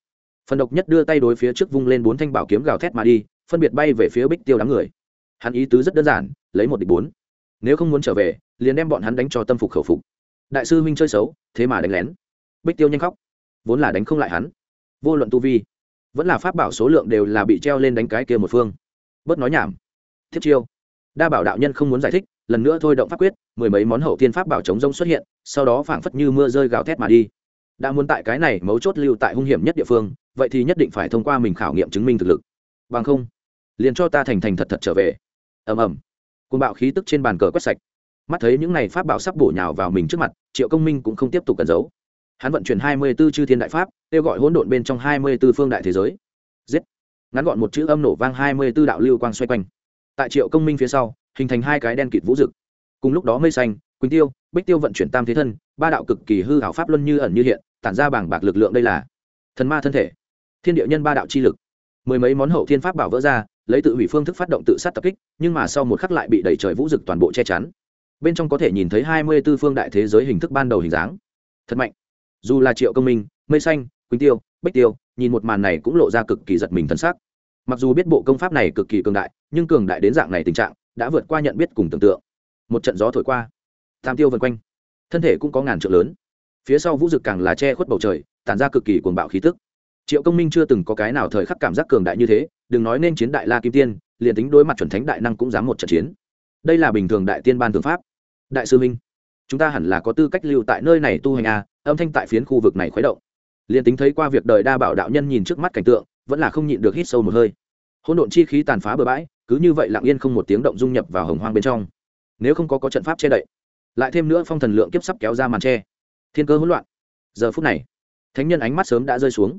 Phần độc nhất đưa tay đối phía trước vung lên bốn thanh bảo kiếm gào thét mà đi phân biệt bay về phía bích tiêu đám người. Hắn ý tứ rất đơn giản, lấy một địch bốn. Nếu không muốn trở về, liền đem bọn hắn đánh cho tâm phục khẩu phục. Đại sư huynh chơi xấu, thế mà đánh lén. Bích tiêu nhanh khóc. Vốn là đánh không lại hắn. Vô luận tu vi, vẫn là pháp bảo số lượng đều là bị treo lên đánh cái kia một phương. Bớt nói nhảm. Thiết chiêu. Đa bảo đạo nhân không muốn giải thích, lần nữa thôi động pháp quyết, mười mấy món hậu tiên pháp bảo chống rông xuất hiện, sau đó phảng phất như mưa rơi gào thét mà đi. Đã muốn tại cái này mấu chốt lưu tại hung hiểm nhất địa phương, vậy thì nhất định phải thông qua mình khảo nghiệm chứng minh thực lực. Bằng không liền cho ta thành thành thật thật trở về. Ầm ầm. Côn bạo khí tức trên bàn cờ quét sạch. Mắt thấy những này pháp bảo sắp bổ nhào vào mình trước mặt, triệu công minh cũng không tiếp tục cẩn giấu. Hắn vận chuyển hai mươi b ố chư thiên đại pháp, kêu gọi hỗn độn bên trong hai mươi b ố phương đại thế giới. Giết. Ngắn gọn một chữ âm nổ vang hai mươi b ố đạo lưu quang xoay quanh. Tại triệu công minh phía sau, hình thành hai cái đen kịt vũ rực. Cùng lúc đó mây xanh, quỳnh tiêu, bích tiêu vận chuyển tam thế thân, ba đạo cực kỳ hư hảo pháp luân như ẩn như hiện, tản ra bảng bạc lực lượng đây là thần ma thân thể. Thiên địa nhân ba đạo chi lực mười mấy món hậu thiên pháp bảo vỡ ra, lấy tự hủy phương thức phát động tự sát tập kích, nhưng mà sau một khắc lại bị đẩy trời vũ rực toàn bộ che chắn. Bên trong có thể nhìn thấy hai mươi b ố phương đại thế giới hình thức ban đầu hình dáng. Thật mạnh. Dù là triệu công minh, mây xanh, quỳnh tiêu, bích tiêu, nhìn một màn này cũng lộ ra cực kỳ giật mình thân xác mặc dù biết bộ công pháp này cực kỳ cường đại, nhưng cường đại đến dạng này tình trạng đã vượt qua nhận biết cùng tưởng tượng. Một trận gió thổi qua, tam tiêu vân quanh. Thân thể cũng có ngàn trượng lớn. Phía sau vũ dực càng là che khuất bầu trời, tản ra cực kỳ cuồng bạo khí tức triệu công minh chưa từng có cái nào thời khắc cảm giác cường đại như thế, đừng nói nên chiến đại la kim tiên, liền tính đối mặt chuẩn thánh đại năng cũng dám một trận chiến. Đây là bình thường đại tiên ban thường pháp. Đại sư minh, chúng ta hẳn là có tư cách lưu tại nơi này tu hành a âm thanh tại phiến khu vực này khuấy động. Liền tính thấy qua việc đời đa bảo đạo nhân nhìn trước mắt cảnh tượng, vẫn là không nhịn được hít sâu một hơi. Hỗn độn chi khí tàn phá bừa bãi, cứ như vậy lặng yên không một tiếng động dung nhập vào hồng hoang bên trong. Nếu không có có trận pháp che đậy, lại thêm nữa phong thần lượng kiếp sắp kéo ra màn che. Thiên cơ hỗn loạn. Giờ phút này, thánh nhân ánh mắt sớm đã rơi xuống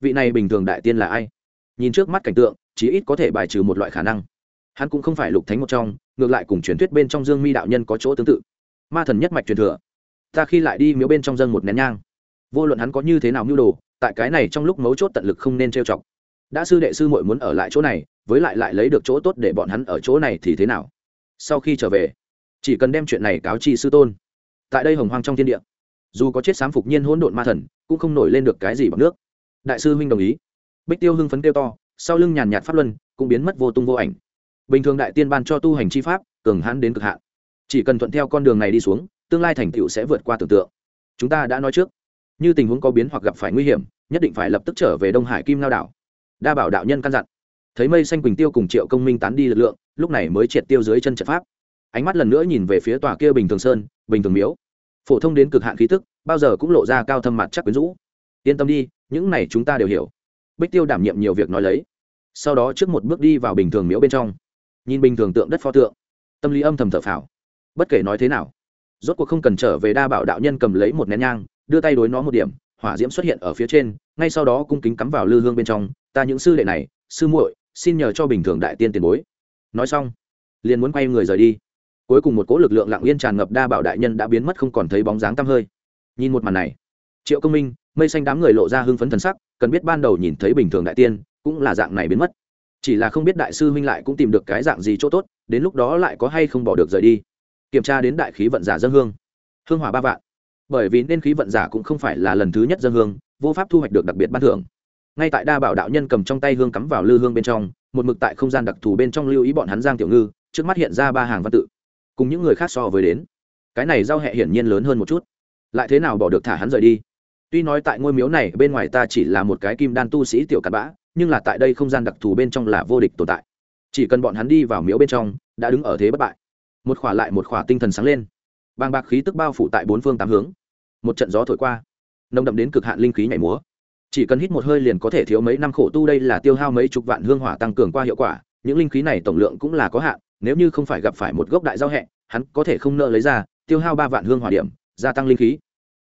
vị này bình thường đại tiên là ai? Nhìn trước mắt cảnh tượng, chí ít có thể bài trừ một loại khả năng. Hắn cũng không phải lục thánh một trong, ngược lại cùng truyền thuyết bên trong dương mi đạo nhân có chỗ tương tự. Ma thần nhất mạch truyền thừa. Ta khi lại đi miếu bên trong dân một nén nhang. Vô luận hắn có như thế nào mưu đồ, tại cái này trong lúc mấu chốt tận lực không nên trêu chọc. Đã sư đệ sư muội muốn ở lại chỗ này, với lại lại lấy được chỗ tốt để bọn hắn ở chỗ này thì thế nào? Sau khi trở về, chỉ cần đem chuyện này cáo chi sư tôn. Tại đây hồng hoang trong thiên địa, dù có chết sám phục nhiên hỗn độn ma thần, cũng không nổi lên được cái gì bằng nước đại sư huynh đồng ý. Bích tiêu hưng phấn kêu to, sau lưng nhàn nhạt pháp luân cũng biến mất vô tung vô ảnh. Bình thường đại tiên ban cho tu hành chi pháp, cường hãn đến cực hạn. Chỉ cần thuận theo con đường này đi xuống, tương lai thành tựu sẽ vượt qua tưởng tượng. Chúng ta đã nói trước, như tình huống có biến hoặc gặp phải nguy hiểm, nhất định phải lập tức trở về đông hải kim lao đảo. Đa bảo đạo nhân căn dặn. Thấy mây xanh quỳnh tiêu cùng triệu công minh tán đi lực lượng, lúc này mới triệt tiêu dưới chân trận pháp. Ánh mắt lần nữa nhìn về phía tòa kia bình thường sơn, bình thường miếu. Phổ thông đến cực hạn khí tức, bao giờ cũng lộ ra cao thâm mặt chắc quyến rũ. Yên tâm đi những này chúng ta đều hiểu. Bích tiêu đảm nhiệm nhiều việc nói lấy. Sau đó trước một bước đi vào bình thường miễu bên trong. Nhìn bình thường tượng đất pho tượng. Tâm lý âm thầm thở phào. Bất kể nói thế nào, rốt cuộc không cần trở về đa bảo đạo nhân cầm lấy một nén nhang, đưa tay đối nó một điểm, hỏa diễm xuất hiện ở phía trên, ngay sau đó cung kính cắm vào lư hương bên trong. Ta những sư đệ này, sư muội, xin nhờ cho bình thường đại tiên tiền bối. Nói xong, liền muốn quay người rời đi. Cuối cùng một cỗ lực lượng lặng yên tràn ngập đa bảo đại nhân đã biến mất không còn thấy bóng dáng tăm hơi. Nhìn một màn này, triệu công minh mây xanh đám người lộ ra hưng phấn thần sắc, cần biết ban đầu nhìn thấy bình thường đại tiên, cũng là dạng này biến mất. Chỉ là không biết đại sư huynh lại cũng tìm được cái dạng gì chỗ tốt, đến lúc đó lại có hay không bỏ được rời đi. Kiểm tra đến đại khí vận giả dân hương. Hương hỏa ba vạn. Bởi vì nên khí vận giả cũng không phải là lần thứ nhất dân hương, vô pháp thu hoạch được đặc biệt ban thưởng. Ngay tại đa bảo đạo nhân cầm trong tay hương cắm vào lư hương bên trong, một mực tại không gian đặc thù bên trong lưu ý bọn hắn giang tiểu ngư, trước mắt hiện ra ba hàng văn tự. Cùng những người khác so với đến, cái này giao hẹ hiển nhiên lớn hơn một chút. Lại thế nào bỏ được thả hắn rời đi? Tuy nói tại ngôi miếu này bên ngoài ta chỉ là một cái kim đan tu sĩ tiểu cặn bã, nhưng là tại đây không gian đặc thù bên trong là vô địch tồn tại. Chỉ cần bọn hắn đi vào miếu bên trong, đã đứng ở thế bất bại. Một khỏa lại một khỏa tinh thần sáng lên. Bàng bạc khí tức bao phủ tại bốn phương tám hướng. Một trận gió thổi qua. Nồng đậm đến cực hạn linh khí nhảy múa. Chỉ cần hít một hơi liền có thể thiếu mấy năm khổ tu đây là tiêu hao mấy chục vạn hương hỏa tăng cường qua hiệu quả, những linh khí này tổng lượng cũng là có hạn, nếu như không phải gặp phải một gốc đại giao hẹ, hắn có thể không nợ lấy ra, tiêu hao ba vạn hương hỏa điểm, gia tăng linh khí.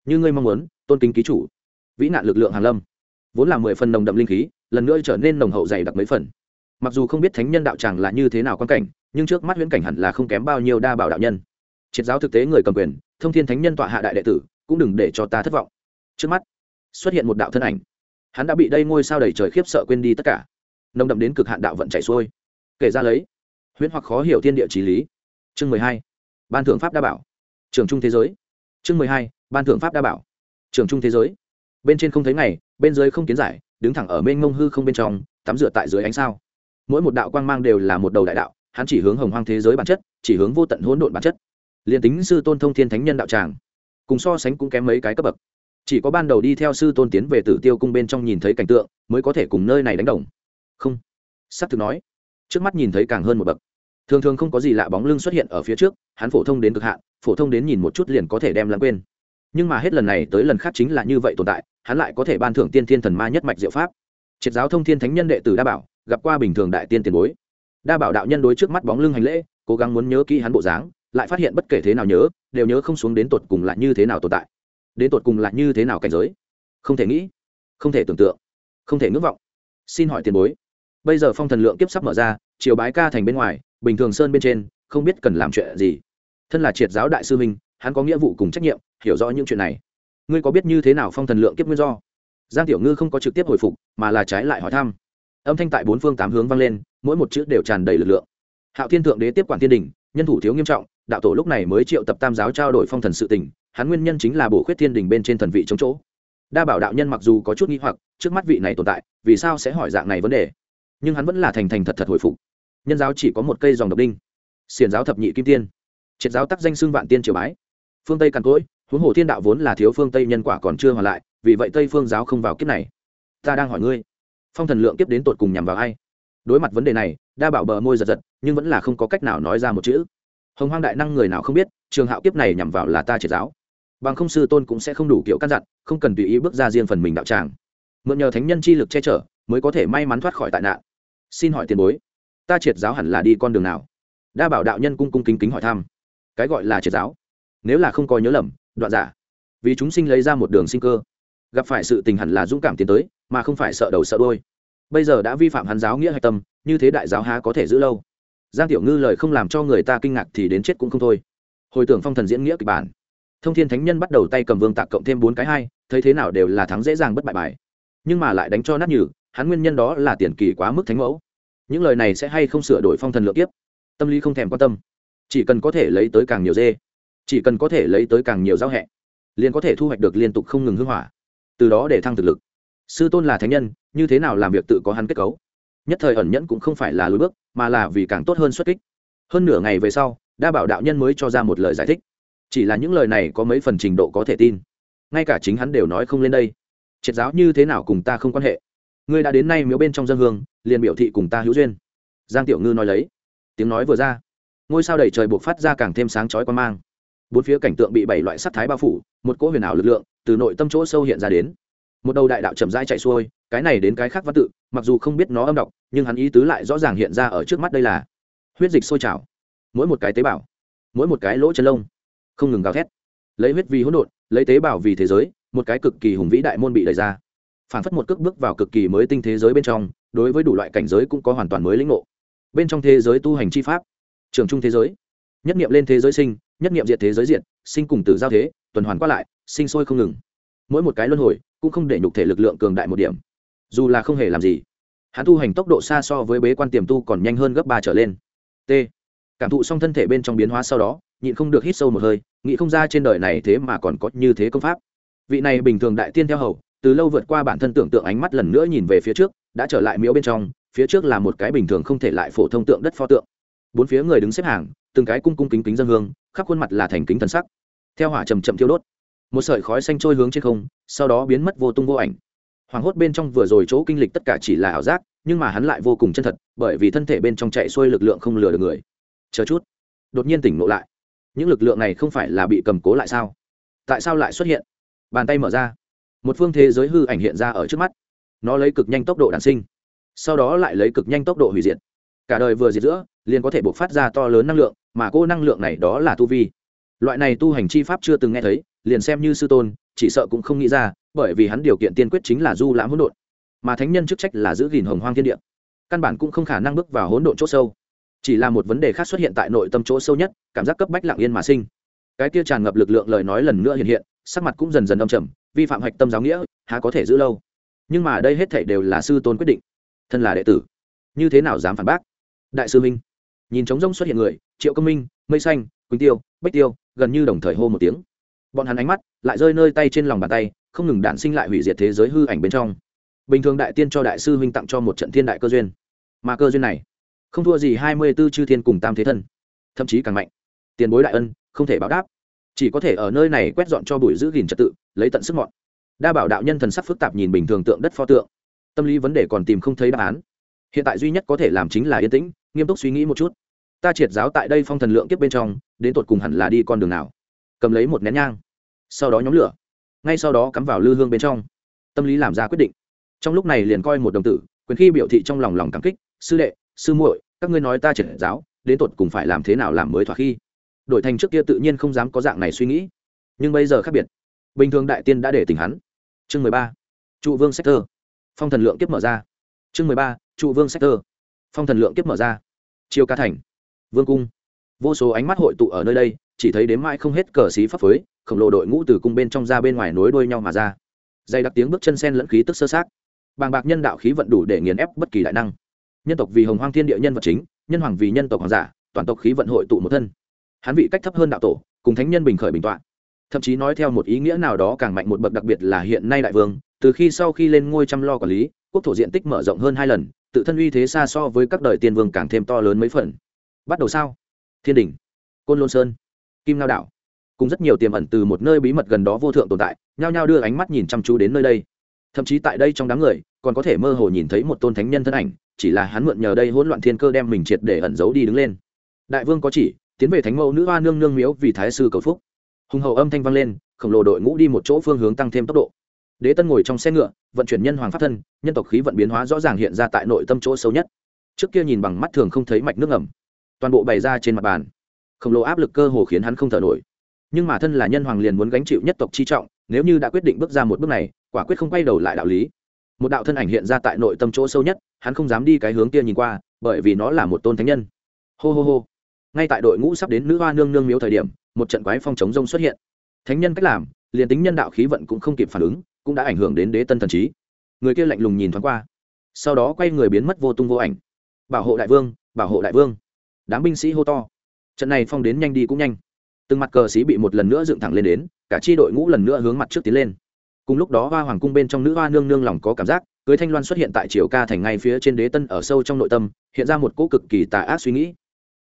Như ngươi mong muốn tôn kính ký chủ. Vĩ nạn lực lượng hàn lâm. Vốn là mười phần nồng đậm linh khí, lần nữa trở nên nồng hậu dày đặc mấy phần. Mặc dù không biết thánh nhân đạo tràng là như thế nào quan cảnh, nhưng trước mắt huyễn cảnh hẳn là không kém bao nhiêu đa bảo đạo nhân. Triệt giáo thực tế người cầm quyền, thông thiên thánh nhân tọa hạ đại đệ tử, cũng đừng để cho ta thất vọng. Trước mắt, xuất hiện một đạo thân ảnh. Hắn đã bị đây ngôi sao đầy trời khiếp sợ quên đi tất cả. Nồng đậm đến cực hạn đạo vận chảy xuôi. Kể ra lấy, huyễn hoặc khó hiểu thiên địa trí lý. Chương mười hai, ban thượng pháp đa bảo. Trường trung thế giới. Chương mười hai, ban thượng pháp đa bảo trường trung thế giới. Bên trên không thấy ngày, bên dưới không kiến giải, đứng thẳng ở mênh mông hư không bên trong, tắm rửa tại dưới ánh sao. Mỗi một đạo quang mang đều là một đầu đại đạo, hắn chỉ hướng hồng hoang thế giới bản chất, chỉ hướng vô tận hỗn độn bản chất. Liền tính sư tôn thông thiên thánh nhân đạo tràng, cùng so sánh cũng kém mấy cái cấp bậc. Chỉ có ban đầu đi theo sư tôn tiến về tử tiêu cung bên trong nhìn thấy cảnh tượng, mới có thể cùng nơi này đánh đồng. Không. S ắ c thực nói, trước mắt nhìn thấy càng hơn một bậc. Thường thường không có gì lạ bóng lưng xuất hiện ở phía trước, hắn phổ thông đến cực hạn, phổ thông đến nhìn một chút liền có thể đem lãng quên nhưng mà hết lần này tới lần khác chính là như vậy tồn tại, hắn lại có thể ban thưởng tiên thiên thần ma nhất mạch diệu pháp. Triệt giáo thông thiên thánh nhân đệ tử đa bảo, gặp qua bình thường đại tiên tiền bối. Đa bảo đạo nhân đối trước mắt bóng lưng hành lễ, cố gắng muốn nhớ kỹ hắn bộ dáng, lại phát hiện bất kể thế nào nhớ, đều nhớ không xuống đến tột cùng là như thế nào tồn tại. Đến tột cùng là như thế nào cảnh giới. Không thể nghĩ, không thể tưởng tượng, không thể ngưỡng vọng. Xin hỏi tiền bối, bây giờ phong thần lượng kiếp sắp mở ra chiều bái ca thành bên ngoài, bình thường sơn bên trên, không biết cần làm chuyện gì. Thân là triệt giáo đại sư minh hắn có nghĩa vụ cùng trách nhiệm, hiểu rõ những chuyện này. Ngươi có biết như thế nào phong thần lượng kiếp nguyên do? Giang tiểu ngư không có trực tiếp hồi phục, mà là trái lại hỏi thăm. Âm thanh tại bốn phương tám hướng vang lên, mỗi một chữ đều tràn đầy lực lượng. Hạo thiên thượng đế tiếp quản thiên đình, nhân thủ thiếu nghiêm trọng, đạo tổ lúc này mới triệu tập tam giáo trao đổi phong thần sự tình, hắn nguyên nhân chính là bổ khuyết thiên đình bên trên thần vị chống chỗ. Đa bảo đạo nhân mặc dù có chút nghi hoặc, trước mắt vị này tồn tại, vì sao sẽ hỏi dạng này vấn đề? Nhưng hắn vẫn là thành thành thật thật hồi phục. Nhân giáo chỉ có một cây dòng độc đinh. Xiển giáo thập nhị kim tiên. Triệt giáo tắc danh xưng vạn tiên triều bái phương tây càn cỗi, huống hồ thiên đạo vốn là thiếu phương tây nhân quả còn chưa hoàn lại, vì vậy tây phương giáo không vào kiếp này. Ta đang hỏi ngươi, phong thần lượng kiếp đến tột cùng nhằm vào ai? Đối mặt vấn đề này, đa bảo bờ môi giật giật, nhưng vẫn là không có cách nào nói ra một chữ. Hồng hoang đại năng người nào không biết, trường hạo kiếp này nhằm vào là ta triệt giáo. Bằng không sư tôn cũng sẽ không đủ kiểu căn dặn, không cần tùy ý bước ra riêng phần mình đạo tràng. Mượn nhờ thánh nhân chi lực che chở, mới có thể may mắn thoát khỏi tại nạn. Xin hỏi tiền bối, ta triệt giáo hẳn là đi con đường nào? Đa bảo đạo nhân cung cung kính kính hỏi thăm. Cái gọi là triệt giáo? Nếu là không có nhớ lầm, đoạn giả. Vì chúng sinh lấy ra một đường sinh cơ. Gặp phải sự tình hẳn là dũng cảm tiến tới, mà không phải sợ đầu sợ đôi bây giờ đã vi phạm hắn giáo nghĩa hạch tâm, như thế đại giáo há có thể giữ lâu? Giang tiểu ngư lời không làm cho người ta kinh ngạc thì đến chết cũng không thôi. Hồi tưởng phong thần diễn nghĩa kịch bản, thông thiên thánh nhân bắt đầu tay cầm vương tạc cộng thêm bốn cái hai, thấy thế nào đều là thắng dễ dàng bất bại bài. Nhưng mà lại đánh cho nát nhừ, hắn nguyên nhân đó là tiền kỳ quá mức thánh mẫu. Những lời này sẽ hay không sửa đổi phong thần lượng kiếp? Tâm lý không thèm quan tâm. Chỉ cần có thể lấy tới càng nhiều dê chỉ cần có thể lấy tới càng nhiều giao hẹ, liền có thể thu hoạch được liên tục không ngừng hưng hỏa. Từ đó để thăng thực lực. Sư tôn là thánh nhân, như thế nào làm việc tự có hắn kết cấu? Nhất thời ẩn nhẫn cũng không phải là lối bước, mà là vì càng tốt hơn xuất kích. Hơn nửa ngày về sau, đa bảo đạo nhân mới cho ra một lời giải thích. Chỉ là những lời này có mấy phần trình độ có thể tin. Ngay cả chính hắn đều nói không lên đây. Triệt giáo như thế nào cùng ta không quan hệ? Ngươi đã đến nay miếu bên trong dân hương, liền biểu thị cùng ta hữu duyên. Giang tiểu ngư nói lấy. Tiếng nói vừa ra, ngôi sao đầy trời buộc phát ra càng thêm sáng chói quan mang bốn phía cảnh tượng bị bảy loại sắc thái bao phủ, một cỗ huyền ảo lực lượng từ nội tâm chỗ sâu hiện ra đến. Một đầu đại đạo chậm rãi chạy xuôi, cái này đến cái khác văn tự, mặc dù không biết nó âm đọc, nhưng hắn ý tứ lại rõ ràng hiện ra ở trước mắt đây là huyết dịch sôi trào. Mỗi một cái tế bào, mỗi một cái lỗ chân lông, không ngừng gào thét. Lấy huyết vì hỗn độn, lấy tế bào vì thế giới, một cái cực kỳ hùng vĩ đại môn bị đẩy ra. Phản phất một cước bước vào cực kỳ mới tinh thế giới bên trong, đối với đủ loại cảnh giới cũng có hoàn toàn mới lĩnh ngộ. Bên trong thế giới tu hành chi pháp, trường trung thế giới, nhất nghiệm lên thế giới sinh nhất nghiệm diệt thế giới diện sinh cùng tử giao thế, tuần hoàn qua lại, sinh sôi không ngừng. Mỗi một cái luân hồi cũng không để nhục thể lực lượng cường đại một điểm. Dù là không hề làm gì, hắn tu hành tốc độ xa so với bế quan tiềm tu còn nhanh hơn gấp ba trở lên. T. Cảm thụ xong thân thể bên trong biến hóa sau đó, nhịn không được hít sâu một hơi, nghĩ không ra trên đời này thế mà còn có như thế công pháp. Vị này bình thường đại tiên theo hầu, từ lâu vượt qua bản thân tưởng tượng ánh mắt lần nữa nhìn về phía trước, đã trở lại miếu bên trong, phía trước là một cái bình thường không thể lại phổ thông tượng đất pho tượng. Bốn phía người đứng xếp hàng, từng cái cung cung kính kính dân hương khắp khuôn mặt là thành kính thần sắc. Theo hỏa chầm chậm thiêu đốt, một sợi khói xanh trôi hướng trên không, sau đó biến mất vô tung vô ảnh. Hoảng hốt bên trong vừa rồi chỗ kinh lịch tất cả chỉ là ảo giác, nhưng mà hắn lại vô cùng chân thật, bởi vì thân thể bên trong chạy xuôi lực lượng không lừa được người. Chờ chút, đột nhiên tỉnh ngộ lại. Những lực lượng này không phải là bị cầm cố lại sao? Tại sao lại xuất hiện? Bàn tay mở ra. Một phương thế giới hư ảnh hiện ra ở trước mắt. Nó lấy cực nhanh tốc độ đản sinh, sau đó lại lấy cực nhanh tốc độ hủy diệt. Cả đời vừa diệt giữa liền có thể buộc phát ra to lớn năng lượng, mà cô năng lượng này đó là tu vi. Loại này tu hành chi pháp chưa từng nghe thấy, liền xem như sư tôn, chỉ sợ cũng không nghĩ ra, bởi vì hắn điều kiện tiên quyết chính là du lãm hỗn độn. Mà thánh nhân chức trách là giữ gìn hồng hoang thiên địa. Căn bản cũng không khả năng bước vào hỗn độn chỗ sâu. Chỉ là một vấn đề khác xuất hiện tại nội tâm chỗ sâu nhất, cảm giác cấp bách lặng yên mà sinh. Cái kia tràn ngập lực lượng lời nói lần nữa hiện hiện, sắc mặt cũng dần dần âm trầm, vi phạm hạch tâm giáo nghĩa, há có thể giữ lâu. Nhưng mà đây hết thảy đều là sư tôn quyết định. Thân là đệ tử, như thế nào dám phản bác? Đại sư minh nhìn trống rông xuất hiện người, triệu công minh, mây xanh, quỳnh tiêu, bách tiêu, gần như đồng thời hô một tiếng. Bọn hắn ánh mắt lại rơi nơi tay trên lòng bàn tay, không ngừng đạn sinh lại hủy diệt thế giới hư ảnh bên trong. Bình thường đại tiên cho đại sư huynh tặng cho một trận thiên đại cơ duyên. Mà cơ duyên này, không thua gì hai mươi b ố chư thiên cùng tam thế thân. Thậm chí càng mạnh. Tiền bối đại ân, không thể báo đáp. Chỉ có thể ở nơi này quét dọn cho bụi giữ gìn trật tự, lấy tận sức mọn. Đa bảo đạo nhân thần sắc phức tạp nhìn bình thường tượng đất pho tượng. Tâm lý vấn đề còn tìm không thấy đáp án. Hiện tại duy nhất có thể làm chính là yên tĩnh nghiêm túc suy nghĩ một chút. Ta triệt giáo tại đây phong thần lượng kiếp bên trong, đến tột cùng hẳn là đi con đường nào? Cầm lấy một nén nhang, sau đó nhóm lửa, ngay sau đó cắm vào lư hương bên trong. Tâm lý làm ra quyết định. Trong lúc này liền coi một đồng tử, quyền khi biểu thị trong lòng lòng cảm kích, sư đệ, sư muội, các ngươi nói ta triệt giáo, đến tột cùng phải làm thế nào làm mới thỏa khi? Đổi thành trước kia tự nhiên không dám có dạng này suy nghĩ. Nhưng bây giờ khác biệt. Bình thường đại tiên đã để tỉnh hắn. Chương mười ba, trụ vương sector. Phong thần lượng kiếp mở ra. Chương mười ba, trụ vương sector. Phong thần lượng kiếp mở ra chiêu ca thành. Vương cung. Vô số ánh mắt hội tụ ở nơi đây, chỉ thấy đến mãi không hết cờ xí phấp phới khổng lồ đội ngũ từ cung bên trong ra bên ngoài nối đuôi nhau mà ra. Dày đặc tiếng bước chân sen lẫn khí tức sơ sát bàng bạc nhân đạo khí vận đủ để nghiền ép bất kỳ đại năng. Nhân tộc vì hồng hoang thiên địa nhân vật chính, nhân hoàng vì nhân tộc hoàng giả, toàn tộc khí vận hội tụ một thân. Hắn vị cách thấp hơn đạo tổ, cùng thánh nhân bình khởi bình tọa. Thậm chí nói theo một ý nghĩa nào đó càng mạnh một bậc đặc biệt là hiện nay đại vương, từ khi sau khi lên ngôi chăm lo quản lý, quốc thổ diện tích mở rộng hơn hai lần tự thân uy thế xa so với các đời tiên vương càng thêm to lớn mấy phần. Bắt đầu sao? Thiên đình côn lôn sơn, kim lao đảo. Cùng rất nhiều tiềm ẩn từ một nơi bí mật gần đó vô thượng tồn tại, nhao nhao đưa ánh mắt nhìn chăm chú đến nơi đây. Thậm chí tại đây trong đám người, còn có thể mơ hồ nhìn thấy một tôn thánh nhân thân ảnh, chỉ là hắn mượn nhờ đây hỗn loạn thiên cơ đem mình triệt để ẩn giấu đi đứng lên. Đại vương có chỉ, tiến về thánh mẫu nữ hoa nương nương miếu vì thái sư cầu phúc. Hùng hậu âm thanh vang lên, khổng lồ đội ngũ đi một chỗ phương hướng tăng thêm tốc độ đế tân ngồi trong xe ngựa, vận chuyển nhân hoàng pháp thân, nhân tộc khí vận biến hóa rõ ràng hiện ra tại nội tâm chỗ sâu nhất. Trước kia nhìn bằng mắt thường không thấy mạch nước ngầm, toàn bộ bày ra trên mặt bàn. Khổng lồ áp lực cơ hồ khiến hắn không thở nổi. Nhưng mà thân là nhân hoàng liền muốn gánh chịu nhất tộc chi trọng, nếu như đã quyết định bước ra một bước này, quả quyết không quay đầu lại đạo lý. Một đạo thân ảnh hiện ra tại nội tâm chỗ sâu nhất, hắn không dám đi cái hướng kia nhìn qua, bởi vì nó là một tôn thánh nhân. Hô hô hô. Ngay tại đội ngũ sắp đến nữ hoa nương nương miếu thời điểm, một trận quái phong chống rông xuất hiện. Thánh nhân cách làm, liền tính nhân đạo khí vận cũng không kịp phản ứng cũng đã ảnh hưởng đến đế tân thần trí. Người kia lạnh lùng nhìn thoáng qua, sau đó quay người biến mất vô tung vô ảnh. Bảo hộ đại vương, bảo hộ đại vương. Đám binh sĩ hô to. Trận này phong đến nhanh đi cũng nhanh. Từng mặt cờ sĩ bị một lần nữa dựng thẳng lên đến, cả chi đội ngũ lần nữa hướng mặt trước tiến lên. Cùng lúc đó, hoa hoàng cung bên trong nữ hoa nương nương lòng có cảm giác, cưới thanh loan xuất hiện tại triều ca thành ngay phía trên đế tân ở sâu trong nội tâm, hiện ra một cỗ cực kỳ tà ác suy nghĩ.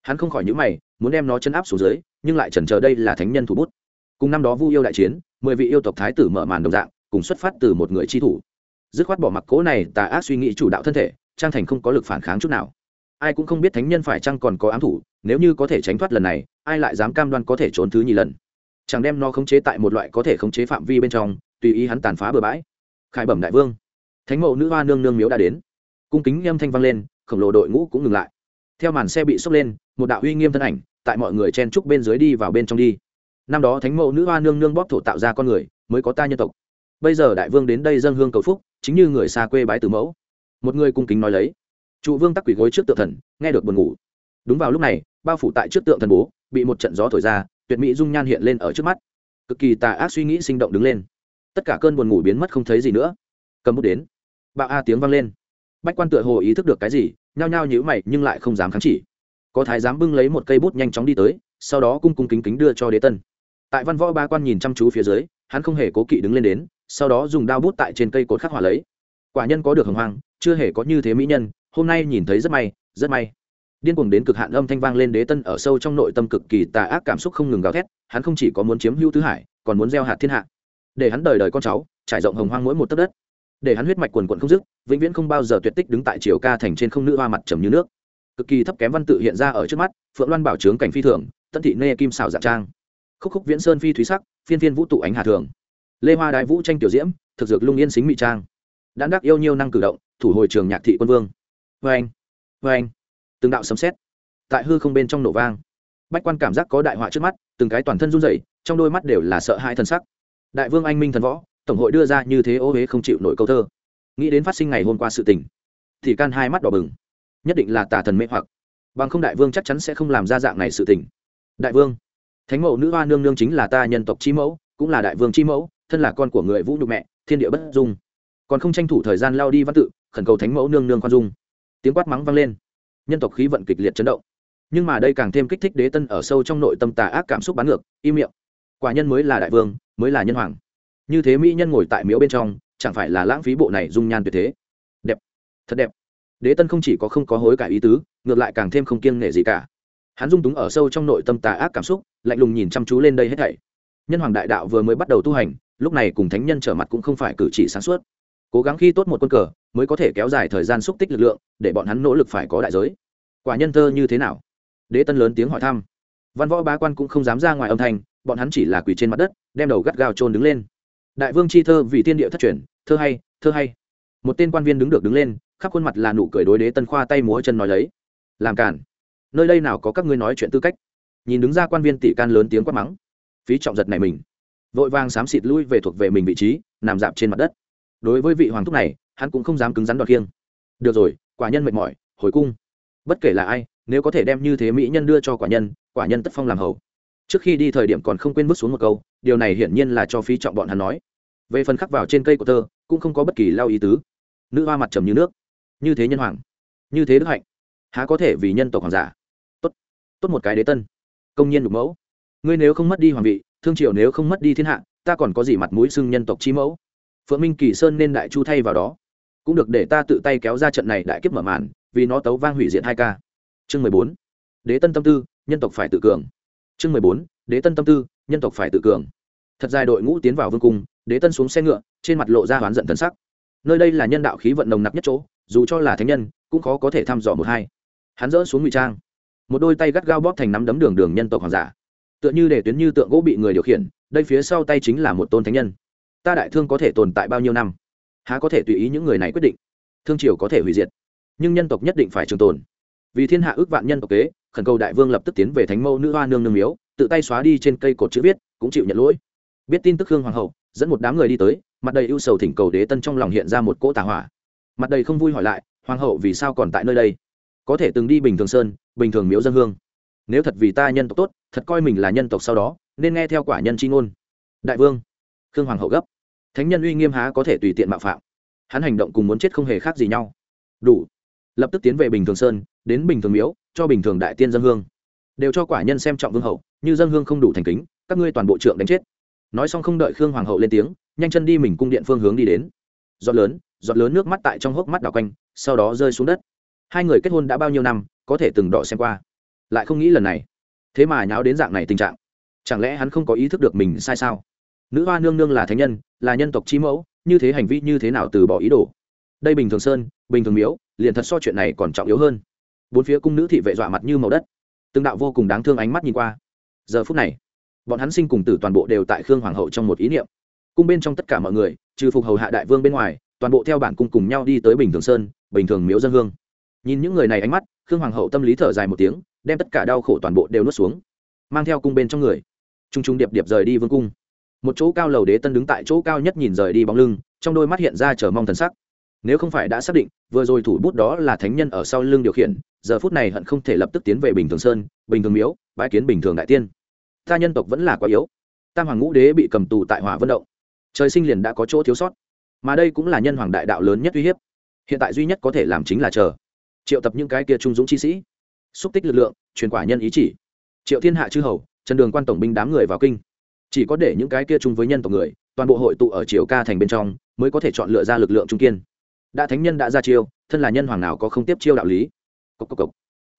Hắn không khỏi nhữ mày, muốn đem nó chân áp xuống dưới, nhưng lại chần chờ đây là thánh nhân thủ bút. Cùng năm đó vu yêu đại chiến, mười vị yêu tộc thái tử mở màn đồng dạng cùng xuất phát từ một người chi thủ. Dứt khoát bỏ mặc cố này, tà ác suy nghĩ chủ đạo thân thể, trang thành không có lực phản kháng chút nào. Ai cũng không biết thánh nhân phải chăng còn có ám thủ, nếu như có thể tránh thoát lần này, ai lại dám cam đoan có thể trốn thứ nhì lần? Chẳng đem nó khống chế tại một loại có thể khống chế phạm vi bên trong, tùy ý hắn tàn phá bừa bãi. Khải bẩm đại vương. Thánh mẫu nữ hoa nương nương miếu đã đến. Cung kính âm thanh vang lên, khổng lồ đội ngũ cũng ngừng lại. Theo màn xe bị sốc lên, một đạo uy nghiêm thân ảnh, tại mọi người chen trúc bên dưới đi vào bên trong đi. Năm đó thánh mẫu nữ hoa nương nương bóp thổ tạo ra con người, mới có ta nhân tộc bây giờ đại vương đến đây dân hương cầu phúc, chính như người xa quê bái từ mẫu. Một người cung kính nói lấy. Trụ vương tắc quỷ gối trước tượng thần, nghe được buồn ngủ. Đúng vào lúc này, bao phủ tại trước tượng thần bố, bị một trận gió thổi ra, tuyệt mỹ dung nhan hiện lên ở trước mắt. Cực kỳ tà ác suy nghĩ sinh động đứng lên. Tất cả cơn buồn ngủ biến mất không thấy gì nữa. Cầm bút đến. Bạo a tiếng vang lên. Bách quan tựa hồ ý thức được cái gì, nhao nhao nhữ mày nhưng lại không dám kháng chỉ. Có thái giám bưng lấy một cây bút nhanh chóng đi tới, sau đó cung cung kính kính đưa cho đế tân. Tại văn võ ba quan nhìn chăm chú phía dưới, hắn không hề cố kỵ đứng lên đến sau đó dùng đao bút tại trên cây cột khắc họa lấy. Quả nhân có được hồng hoang, chưa hề có như thế mỹ nhân, hôm nay nhìn thấy rất may rất may. Điên cuồng đến cực hạn âm thanh vang lên đế tân ở sâu trong nội tâm cực kỳ tà ác cảm xúc không ngừng gào thét, hắn không chỉ có muốn chiếm hữu tứ hải, còn muốn gieo hạt thiên hạ. Để hắn đời đời con cháu, trải rộng hồng hoang mỗi một tấc đất. Để hắn huyết mạch quần quận không dứt, vĩnh viễn không bao giờ tuyệt tích đứng tại triều ca thành trên không nữ hoa mặt trầm như nước. Cực kỳ thấp kém văn tự hiện ra ở trước mắt, phượng loan bảo trướng cảnh phi thường tân thị nê kim xảo dạng trang. Khúc khúc viễn sơn phi thúy sắc, phiên phiên vũ tụ ánh hà thường lê hoa đại vũ tranh tiểu diễm, thực dược lung yên xính mỹ trang. Đã đắc yêu nhiêu năng cử động, thủ hồi trường nhạc thị quân vương. Vê anh vê anh. Từng đạo sấm xét tại hư không bên trong nổ vang. Bách quan cảm giác có đại họa trước mắt, từng cái toàn thân run rẩy, trong đôi mắt đều là sợ hãi thần sắc. Đại vương anh minh thần võ, tổng hội đưa ra như thế ô huế không chịu nổi câu thơ. Nghĩ đến phát sinh ngày hôm qua sự tình, thì can hai mắt đỏ bừng. Nhất định là tà thần mê hoặc. Bằng không đại vương chắc chắn sẽ không làm ra dạng này sự tình. Đại vương, thánh mẫu nữ hoa nương nương chính là ta nhân tộc chi mẫu, cũng là đại vương chi mẫu thân là con của người vũ nhục mẹ, thiên địa bất dung. Còn không tranh thủ thời gian lao đi văn tự, khẩn cầu thánh mẫu nương nương khoan dung. Tiếng quát mắng vang lên. Nhân tộc khí vận kịch liệt chấn động. Nhưng mà đây càng thêm kích thích đế tân ở sâu trong nội tâm tà ác cảm xúc bán ngược, im miệng. Quả nhân mới là đại vương, mới là nhân hoàng. Như thế mỹ nhân ngồi tại miếu bên trong, chẳng phải là lãng phí bộ này dung nhan tuyệt thế. Đẹp. Thật đẹp. Đế tân không chỉ có không có hối cải ý tứ, ngược lại càng thêm không kiêng nể gì cả. Hắn dung túng ở sâu trong nội tâm tà ác cảm xúc, lạnh lùng nhìn chăm chú lên đây hết thảy. Nhân hoàng đại đạo vừa mới bắt đầu tu hành lúc này cùng thánh nhân trở mặt cũng không phải cử chỉ sáng suốt. Cố gắng khi tốt một quân cờ mới có thể kéo dài thời gian xúc tích lực lượng, để bọn hắn nỗ lực phải có đại giới. Quả nhân thơ như thế nào? Đế tân lớn tiếng hỏi thăm. Văn võ bá quan cũng không dám ra ngoài âm thanh, bọn hắn chỉ là quỳ trên mặt đất, đem đầu gắt gao trôn đứng lên. Đại vương chi thơ vì tiên địa thất truyền, thơ hay thơ hay. Một tên quan viên đứng được đứng lên, khắp khuôn mặt là nụ cười đối đế tân khoa tay múa chân nói lấy. Làm cản nơi đây nào có các ngươi nói chuyện tư cách? Nhìn đứng ra quan viên tỷ can lớn tiếng quát mắng. Phí trọng giật này mình vội vàng xám xịt lui về thuộc về mình vị trí, nằm dạp trên mặt đất. Đối với vị hoàng thúc này, hắn cũng không dám cứng rắn đoạt kiêng được rồi, quả nhân mệt mỏi, hồi cung. Bất kể là ai, nếu có thể đem như thế mỹ nhân đưa cho quả nhân quả nhân tất phong làm hầu. Trước khi đi thời điểm còn không quên bước xuống một câu, điều này hiển nhiên là cho phí trọng bọn hắn nói. Về phần khắc vào trên cây của tơ cũng không có bất kỳ lao ý tứ. Nữ hoa mặt trầm như nước. Như thế nhân hoàng, như thế đức hạnh, há có thể vì nhân tộc hoàng giả? Tốt tốt một cái đế tân. Công nhiên đục mẫu. Ngươi nếu không mất đi hoàng vị thương triều nếu không mất đi thiên hạ, ta còn có gì mặt mũi xưng nhân tộc chi mẫu? Phượng minh kỳ sơn nên đại chu thay vào đó. Cũng được để ta tự tay kéo ra trận này đại kiếp mở màn, vì nó tấu vang hủy diện hai ca. Chương mười bốn. Đế tân tâm tư, nhân tộc phải tự cường. Chương mười bốn. Đế tân tâm tư, nhân tộc phải tự cường. Thật dài đội ngũ tiến vào vương cung, đế tân xuống xe ngựa, trên mặt lộ ra hoán giận thần sắc. Nơi đây là nhân đạo khí vận nồng nặc nhất chỗ, dù cho là thánh nhân, cũng khó có thể thăm dò một hai. Hắn dỡ xuống ngụy trang. Một đôi tay gắt gao bóp thành nắm đấm đường đường nhân tộc hoàng giả tựa như để tuyến như tượng gỗ bị người điều khiển, đây phía sau tay chính là một tôn thánh nhân. Ta đại thương có thể tồn tại bao nhiêu năm? Há có thể tùy ý những người này quyết định? Thương triều có thể hủy diệt, nhưng nhân tộc nhất định phải trường tồn. Vì thiên hạ ước vạn nhân tộc kế, khẩn cầu đại vương lập tức tiến về thánh mẫu nữ hoa nương nương miếu, tự tay xóa đi trên cây cột chữ viết, cũng chịu nhận lỗi. Biết tin tức hương hoàng hậu, dẫn một đám người đi tới, mặt đầy ưu sầu thỉnh cầu đế tân trong lòng hiện ra một cỗ tà hỏa. Mặt đầy không vui hỏi lại, hoàng hậu vì sao còn tại nơi đây? Có thể từng đi bình thường sơn, bình thường miếu dân hương nếu thật vì ta nhân tộc tốt, thật coi mình là nhân tộc sau đó, nên nghe theo quả nhân c ngôn. Đại vương, khương hoàng hậu gấp. Thánh nhân uy nghiêm há có thể tùy tiện mạo phạm. Hắn hành động cùng muốn chết không hề khác gì nhau. Đủ. Lập tức tiến về bình thường sơn, đến bình thường miếu, cho bình thường đại tiên dân hương. Đều cho quả nhân xem trọng vương hậu, như dân hương không đủ thành kính, các ngươi toàn bộ trượng đánh chết. Nói xong không đợi khương hoàng hậu lên tiếng, nhanh chân đi mình cung điện phương hướng đi đến. Giọt lớn giọt lớn nước mắt tại trong hốc mắt đảo quanh, sau đó rơi xuống đất. Hai người kết hôn đã bao nhiêu năm, có thể từng đỏ xem qua lại không nghĩ lần này. Thế mà nháo đến dạng này tình trạng, chẳng lẽ hắn không có ý thức được mình sai sao? Nữ hoa nương nương là thánh nhân, là nhân tộc chi mẫu, như thế hành vi như thế nào từ bỏ ý đồ? Đây bình thường sơn, bình thường miếu, liền thật so chuyện này còn trọng yếu hơn. Bốn phía cung nữ thị vệ dọa mặt như màu đất. Từng đạo vô cùng đáng thương ánh mắt nhìn qua. Giờ phút này, bọn hắn sinh cùng tử toàn bộ đều tại khương hoàng hậu trong một ý niệm. Cung bên trong tất cả mọi người, trừ phục hầu hạ đại vương bên ngoài, toàn bộ theo bản cung cùng nhau đi tới bình thường sơn, bình thường miếu dân hương. Nhìn những người này ánh mắt, khương hoàng hậu tâm lý thở dài một tiếng đem tất cả đau khổ toàn bộ đều nuốt xuống, mang theo cung bên trong người. T r u n g t r u n g điệp điệp rời đi vương cung. Một chỗ cao lầu đế tân đứng tại chỗ cao nhất nhìn rời đi bóng lưng, trong đôi mắt hiện ra chờ mong thần sắc. Nếu không phải đã xác định, vừa rồi thủ bút đó là thánh nhân ở sau lưng điều khiển, giờ phút này hận không thể lập tức tiến về bình thường sơn, bình thường miếu, bãi kiến bình thường đại tiên. Ta nhân tộc vẫn là quá yếu. Tam hoàng ngũ đế bị cầm tù tại hỏa vận động. Trời sinh liền đã có chỗ thiếu sót. Mà đây cũng là nhân hoàng đại đạo lớn nhất uy hiếp. Hiện tại duy nhất có thể làm chính là chờ. Triệu tập những cái kia trung dũng chi sĩ xúc tích lực lượng, truyền quả nhân ý chỉ. Triệu thiên hạ chư hầu, trần đường quan tổng binh đám người vào kinh. Chỉ có để những cái kia chung với nhân tộc người, toàn bộ hội tụ ở triều ca thành bên trong, mới có thể chọn lựa ra lực lượng trung kiên. Đã thánh nhân đã ra chiêu, thân là nhân hoàng nào có không tiếp chiêu đạo lý. Cốc cốc cốc.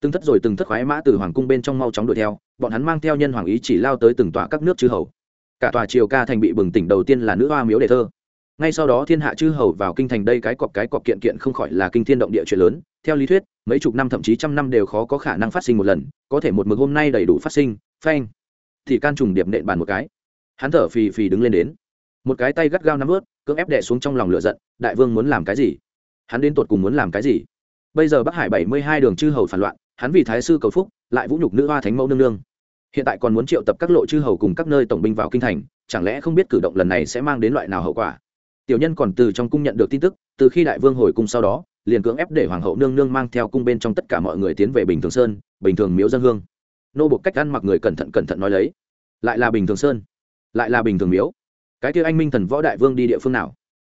từng thất rồi từng thất khoái mã từ hoàng cung bên trong mau chóng đuổi theo, bọn hắn mang theo nhân hoàng ý chỉ lao tới từng tòa các nước chư hầu. Cả tòa triều ca thành bị bừng tỉnh đầu tiên là nữ hoa miếu đề thơ. Ngay sau đó thiên hạ chư hầu vào kinh thành đây cái cọp cái cọp kiện kiện không khỏi là kinh thiên động địa chuyện lớn, theo lý thuyết mấy chục năm thậm chí trăm năm đều khó có khả năng phát sinh một lần, có thể một mực hôm nay đầy đủ phát sinh, phanh, thì can trùng điệp nện bàn một cái. Hắn thở phì phì đứng lên đến. Một cái tay gắt gao nắm ướt cưỡng ép đẻ xuống trong lòng lửa giận, đại vương muốn làm cái gì? Hắn đến tột cùng muốn làm cái gì? Bây giờ bắc hải bảy mươi hai đường chư hầu phản loạn, hắn vì thái sư cầu phúc, lại vũ nhục nữ hoa thánh mẫu nương nương. Hiện tại còn muốn triệu tập các lộ chư hầu cùng các nơi tổng binh vào kinh thành, chẳng lẽ không biết cử động lần này sẽ mang đến loại nào hậu quả? Tiểu nhân còn từ trong cung nhận được tin tức, từ khi đại vương hồi cung sau đó liền cưỡng ép để hoàng hậu nương nương mang theo cung bên trong tất cả mọi người tiến về bình thường sơn, bình thường miếu dân hương. Nô buộc cách ăn mặc người cẩn thận cẩn thận nói lấy. Lại là bình thường sơn, lại là bình thường miếu. Cái kia anh minh thần võ đại vương đi địa phương nào?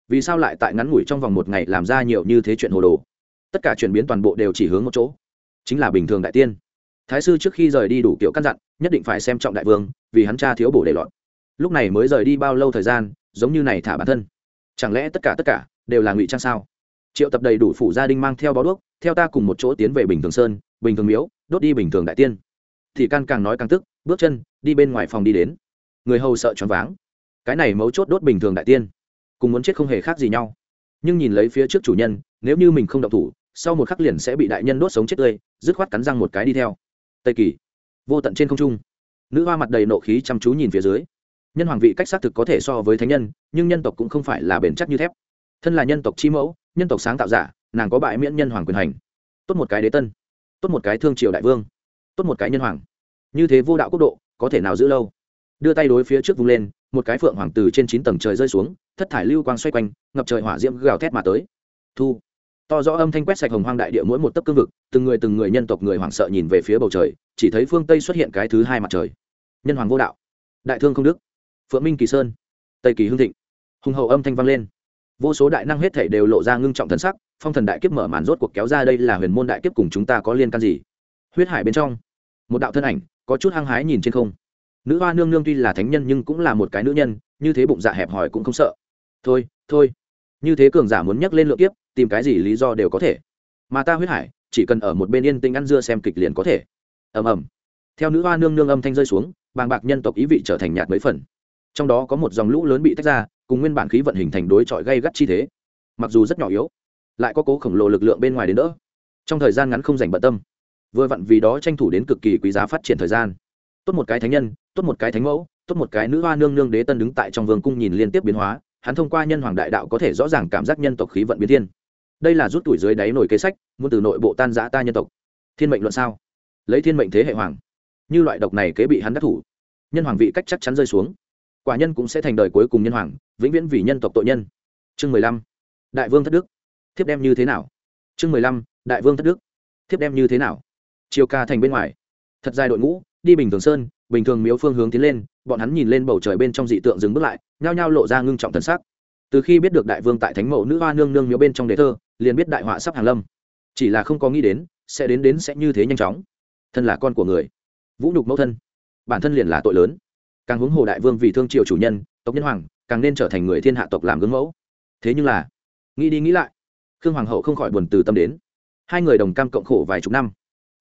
Vì sao lại tại ngắn ngủi trong vòng một ngày làm ra nhiều như thế chuyện hồ đồ? Tất cả chuyển biến toàn bộ đều chỉ hướng một chỗ, chính là bình thường đại tiên. Thái sư trước khi rời đi đủ kiểu căn dặn, nhất định phải xem trọng đại vương, vì hắn cha thiếu bổ để lọt lúc này mới rời đi bao lâu thời gian, giống như này thả bản thân. Chẳng lẽ tất cả tất cả đều là ngụy trang sao? Triệu tập đầy đủ phủ gia đình mang theo bó đuốc, theo ta cùng một chỗ tiến về bình thường sơn, bình thường miếu, đốt đi bình thường đại tiên. Thì can càng nói càng tức, bước chân, đi bên ngoài phòng đi đến. Người hầu sợ choáng váng. Cái này mấu chốt đốt bình thường đại tiên. Cùng muốn chết không hề khác gì nhau. Nhưng nhìn lấy phía trước chủ nhân, nếu như mình không động thủ, sau một khắc liền sẽ bị đại nhân đốt sống chết tươi, dứt khoát cắn răng một cái đi theo. Tây kỳ. Vô tận trên không trung. Nữ hoa mặt đầy nộ khí chăm chú nhìn phía dưới. Nhân hoàng vị cách xác thực có thể so với thánh nhân, nhưng nhân tộc cũng không phải là bền chắc như thép. Thân là nhân tộc chi mẫu nhân tộc sáng tạo giả, nàng có bại miễn nhân hoàng quyền hành. Tốt một cái đế tân, tốt một cái thương triều đại vương, tốt một cái nhân hoàng. Như thế vô đạo quốc độ, có thể nào giữ lâu? Đưa tay đối phía trước vung lên, một cái phượng hoàng từ trên chín tầng trời rơi xuống, thất thải lưu quang xoay quanh, ngập trời hỏa diễm gào thét mà tới. Thu. To rõ âm thanh quét sạch hồng hoang đại địa mỗi một tấc cương vực, từng người từng người nhân tộc người hoảng sợ nhìn về phía bầu trời, chỉ thấy phương tây xuất hiện cái thứ hai mặt trời. Nhân hoàng vô đạo. Đại thương không đức. Phượng minh kỳ sơn. Tây kỳ hương thịnh. Hùng hậu âm thanh vang lên vô số đại năng hết thể đều lộ ra ngưng trọng thần sắc, phong thần đại kiếp mở màn rốt cuộc kéo ra đây là huyền môn đại kiếp cùng chúng ta có liên can gì? Huyết hải bên trong, một đạo thân ảnh, có chút hăng hái nhìn trên không. Nữ hoa nương nương tuy là thánh nhân nhưng cũng là một cái nữ nhân, như thế bụng dạ hẹp hòi cũng không sợ. Thôi thôi. Như thế cường giả muốn nhắc lên lượng kiếp, tìm cái gì lý do đều có thể. Mà ta huyết hải, chỉ cần ở một bên yên tĩnh ăn dưa xem kịch liền có thể. Ầm ầm. Theo nữ hoa nương nương âm thanh rơi xuống, bàng bạc nhân tộc ý vị trở thành nhạt mấy phần. Trong đó có một dòng lũ lớn bị tách ra cùng nguyên bản khí vận hình thành đối chọi gây gắt chi thế. Mặc dù rất nhỏ yếu, lại có cố khổng lồ lực lượng bên ngoài đến đỡ. Trong thời gian ngắn không dành bận tâm. Vừa vặn vì đó tranh thủ đến cực kỳ quý giá phát triển thời gian. Tốt một cái thánh nhân, tốt một cái thánh mẫu, tốt một cái nữ hoa nương nương đế tân đứng tại trong vương cung nhìn liên tiếp biến hóa, hắn thông qua nhân hoàng đại đạo có thể rõ ràng cảm giác nhân tộc khí vận biến thiên. Đây là rút tuổi dưới đáy nổi kế sách, muốn từ nội bộ tan giã ta nhân tộc. Thiên mệnh luận sao? Lấy thiên mệnh thế hệ hoàng. Như loại độc này kế bị hắn đắc thủ, nhân hoàng vị cách chắc chắn rơi xuống quả nhân cũng sẽ thành đời cuối cùng nhân hoàng, vĩnh viễn vì nhân tộc tội nhân. Chương mười lăm. Đại vương thất đức. Thiếp đem như thế nào? Chương mười lăm. Đại vương thất đức. Thiếp đem như thế nào? Chiều ca thành bên ngoài. Thật dài đội ngũ, đi bình thường sơn, bình thường miếu phương hướng tiến lên, bọn hắn nhìn lên bầu trời bên trong dị tượng dừng bước lại, nhao nhao lộ ra ngưng trọng thần sắc. Từ khi biết được đại vương tại thánh mẫu nữ hoa nương nương miếu bên trong đề thơ, liền biết đại họa sắp hàng lâm. Chỉ là không có nghĩ đến, sẽ đến đến sẽ như thế nhanh chóng. Thân là con của người. Vũ nhục mẫu thân. Bản thân liền là tội lớn càng huống hồ đại vương vì thương triều chủ nhân, tộc nhân hoàng, càng nên trở thành người thiên hạ tộc làm gương mẫu. Thế nhưng là, nghĩ đi nghĩ lại, khương hoàng hậu không khỏi buồn từ tâm đến. Hai người đồng cam cộng khổ vài chục năm.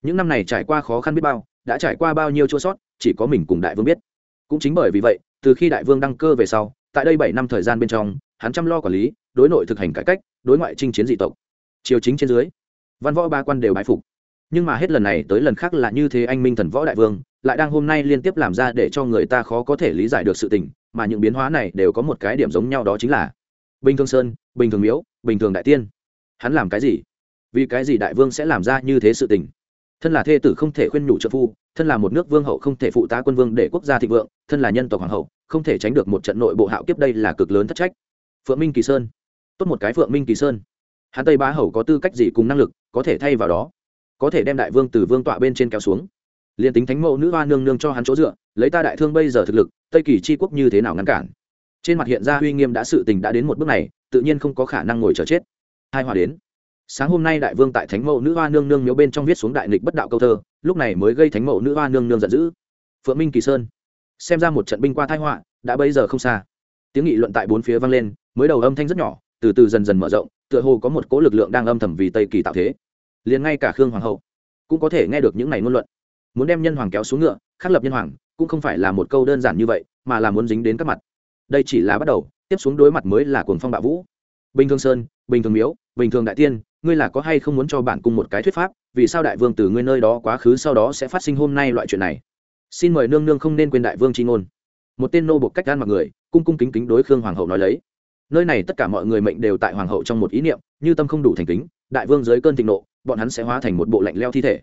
Những năm này trải qua khó khăn biết bao, đã trải qua bao nhiêu chua sót, chỉ có mình cùng đại vương biết. Cũng chính bởi vì vậy, từ khi đại vương đăng cơ về sau, tại đây bảy năm thời gian bên trong, hắn chăm lo quản lý, đối nội thực hành cải cách, đối ngoại chinh chiến dị tộc. Triều chính trên dưới, văn võ ba quan đều bái phục nhưng mà hết lần này tới lần khác là như thế anh minh thần võ đại vương, lại đang hôm nay liên tiếp làm ra để cho người ta khó có thể lý giải được sự tình, mà những biến hóa này đều có một cái điểm giống nhau đó chính là bình thường sơn, bình thường miếu, bình thường đại tiên. Hắn làm cái gì? Vì cái gì đại vương sẽ làm ra như thế sự tình? Thân là thê tử không thể khuyên nhủ trợ phu, thân là một nước vương hậu không thể phụ tá quân vương để quốc gia thịnh vượng, thân là nhân tộc hoàng hậu, không thể tránh được một trận nội bộ hạo kiếp đây là cực lớn thất trách. Phượng minh kỳ sơn. Tốt một cái phượng minh kỳ sơn. Hắn tây bá hầu có tư cách gì cùng năng lực có thể thay vào đó? Có thể đem đại vương từ vương tọa bên trên kéo xuống. Liền tính thánh mẫu nữ hoa nương nương cho hắn chỗ dựa, lấy ta đại thương bây giờ thực lực, tây kỳ c quốc như thế nào ngăn cản? Trên mặt hiện ra uy nghiêm đã sự tình đã đến một bước này, tự nhiên không có khả năng ngồi chờ chết. Hai hòa đến. Sáng hôm nay đại vương tại thánh mẫu nữ hoa nương nương miếu bên trong viết xuống đại nghịch bất đạo câu thơ, lúc này mới gây thánh mẫu nữ hoa nương nương giận dữ. Phượng minh kỳ sơn. Xem ra một trận binh qua thái họa, đã bây giờ không xa. Tiếng nghị luận tại bốn phía vang lên, mới đầu âm thanh rất nhỏ, từ từ dần dần mở rộng, tựa hồ có một cỗ lực lượng đang âm thầm vì tây kỳ tạo thế liền ngay cả khương hoàng hậu cũng có thể nghe được những này ngôn luận. Muốn đem nhân hoàng kéo xuống ngựa, khắc lập nhân hoàng, cũng không phải là một câu đơn giản như vậy, mà là muốn dính đến các mặt. Đây chỉ là bắt đầu, tiếp xuống đối mặt mới là cuồng phong bạo vũ. Bình thường sơn, bình thường miếu, bình thường đại tiên, ngươi là có hay không muốn cho bản cung một cái thuyết pháp, vì sao đại vương từ ngươi nơi đó quá khứ sau đó sẽ phát sinh hôm nay loại chuyện này? Xin mời nương nương không nên quên đại vương tri ngôn. Một tên nô buộc cách gan mặc người, cung cung kính kính đối khương hoàng hậu nói lấy. Nơi này tất cả mọi người mệnh đều tại hoàng hậu trong một ý niệm, như tâm không đủ thành kính, đại vương dưới cơn thịnh nộ bọn hắn sẽ hóa thành một bộ lạnh leo thi thể.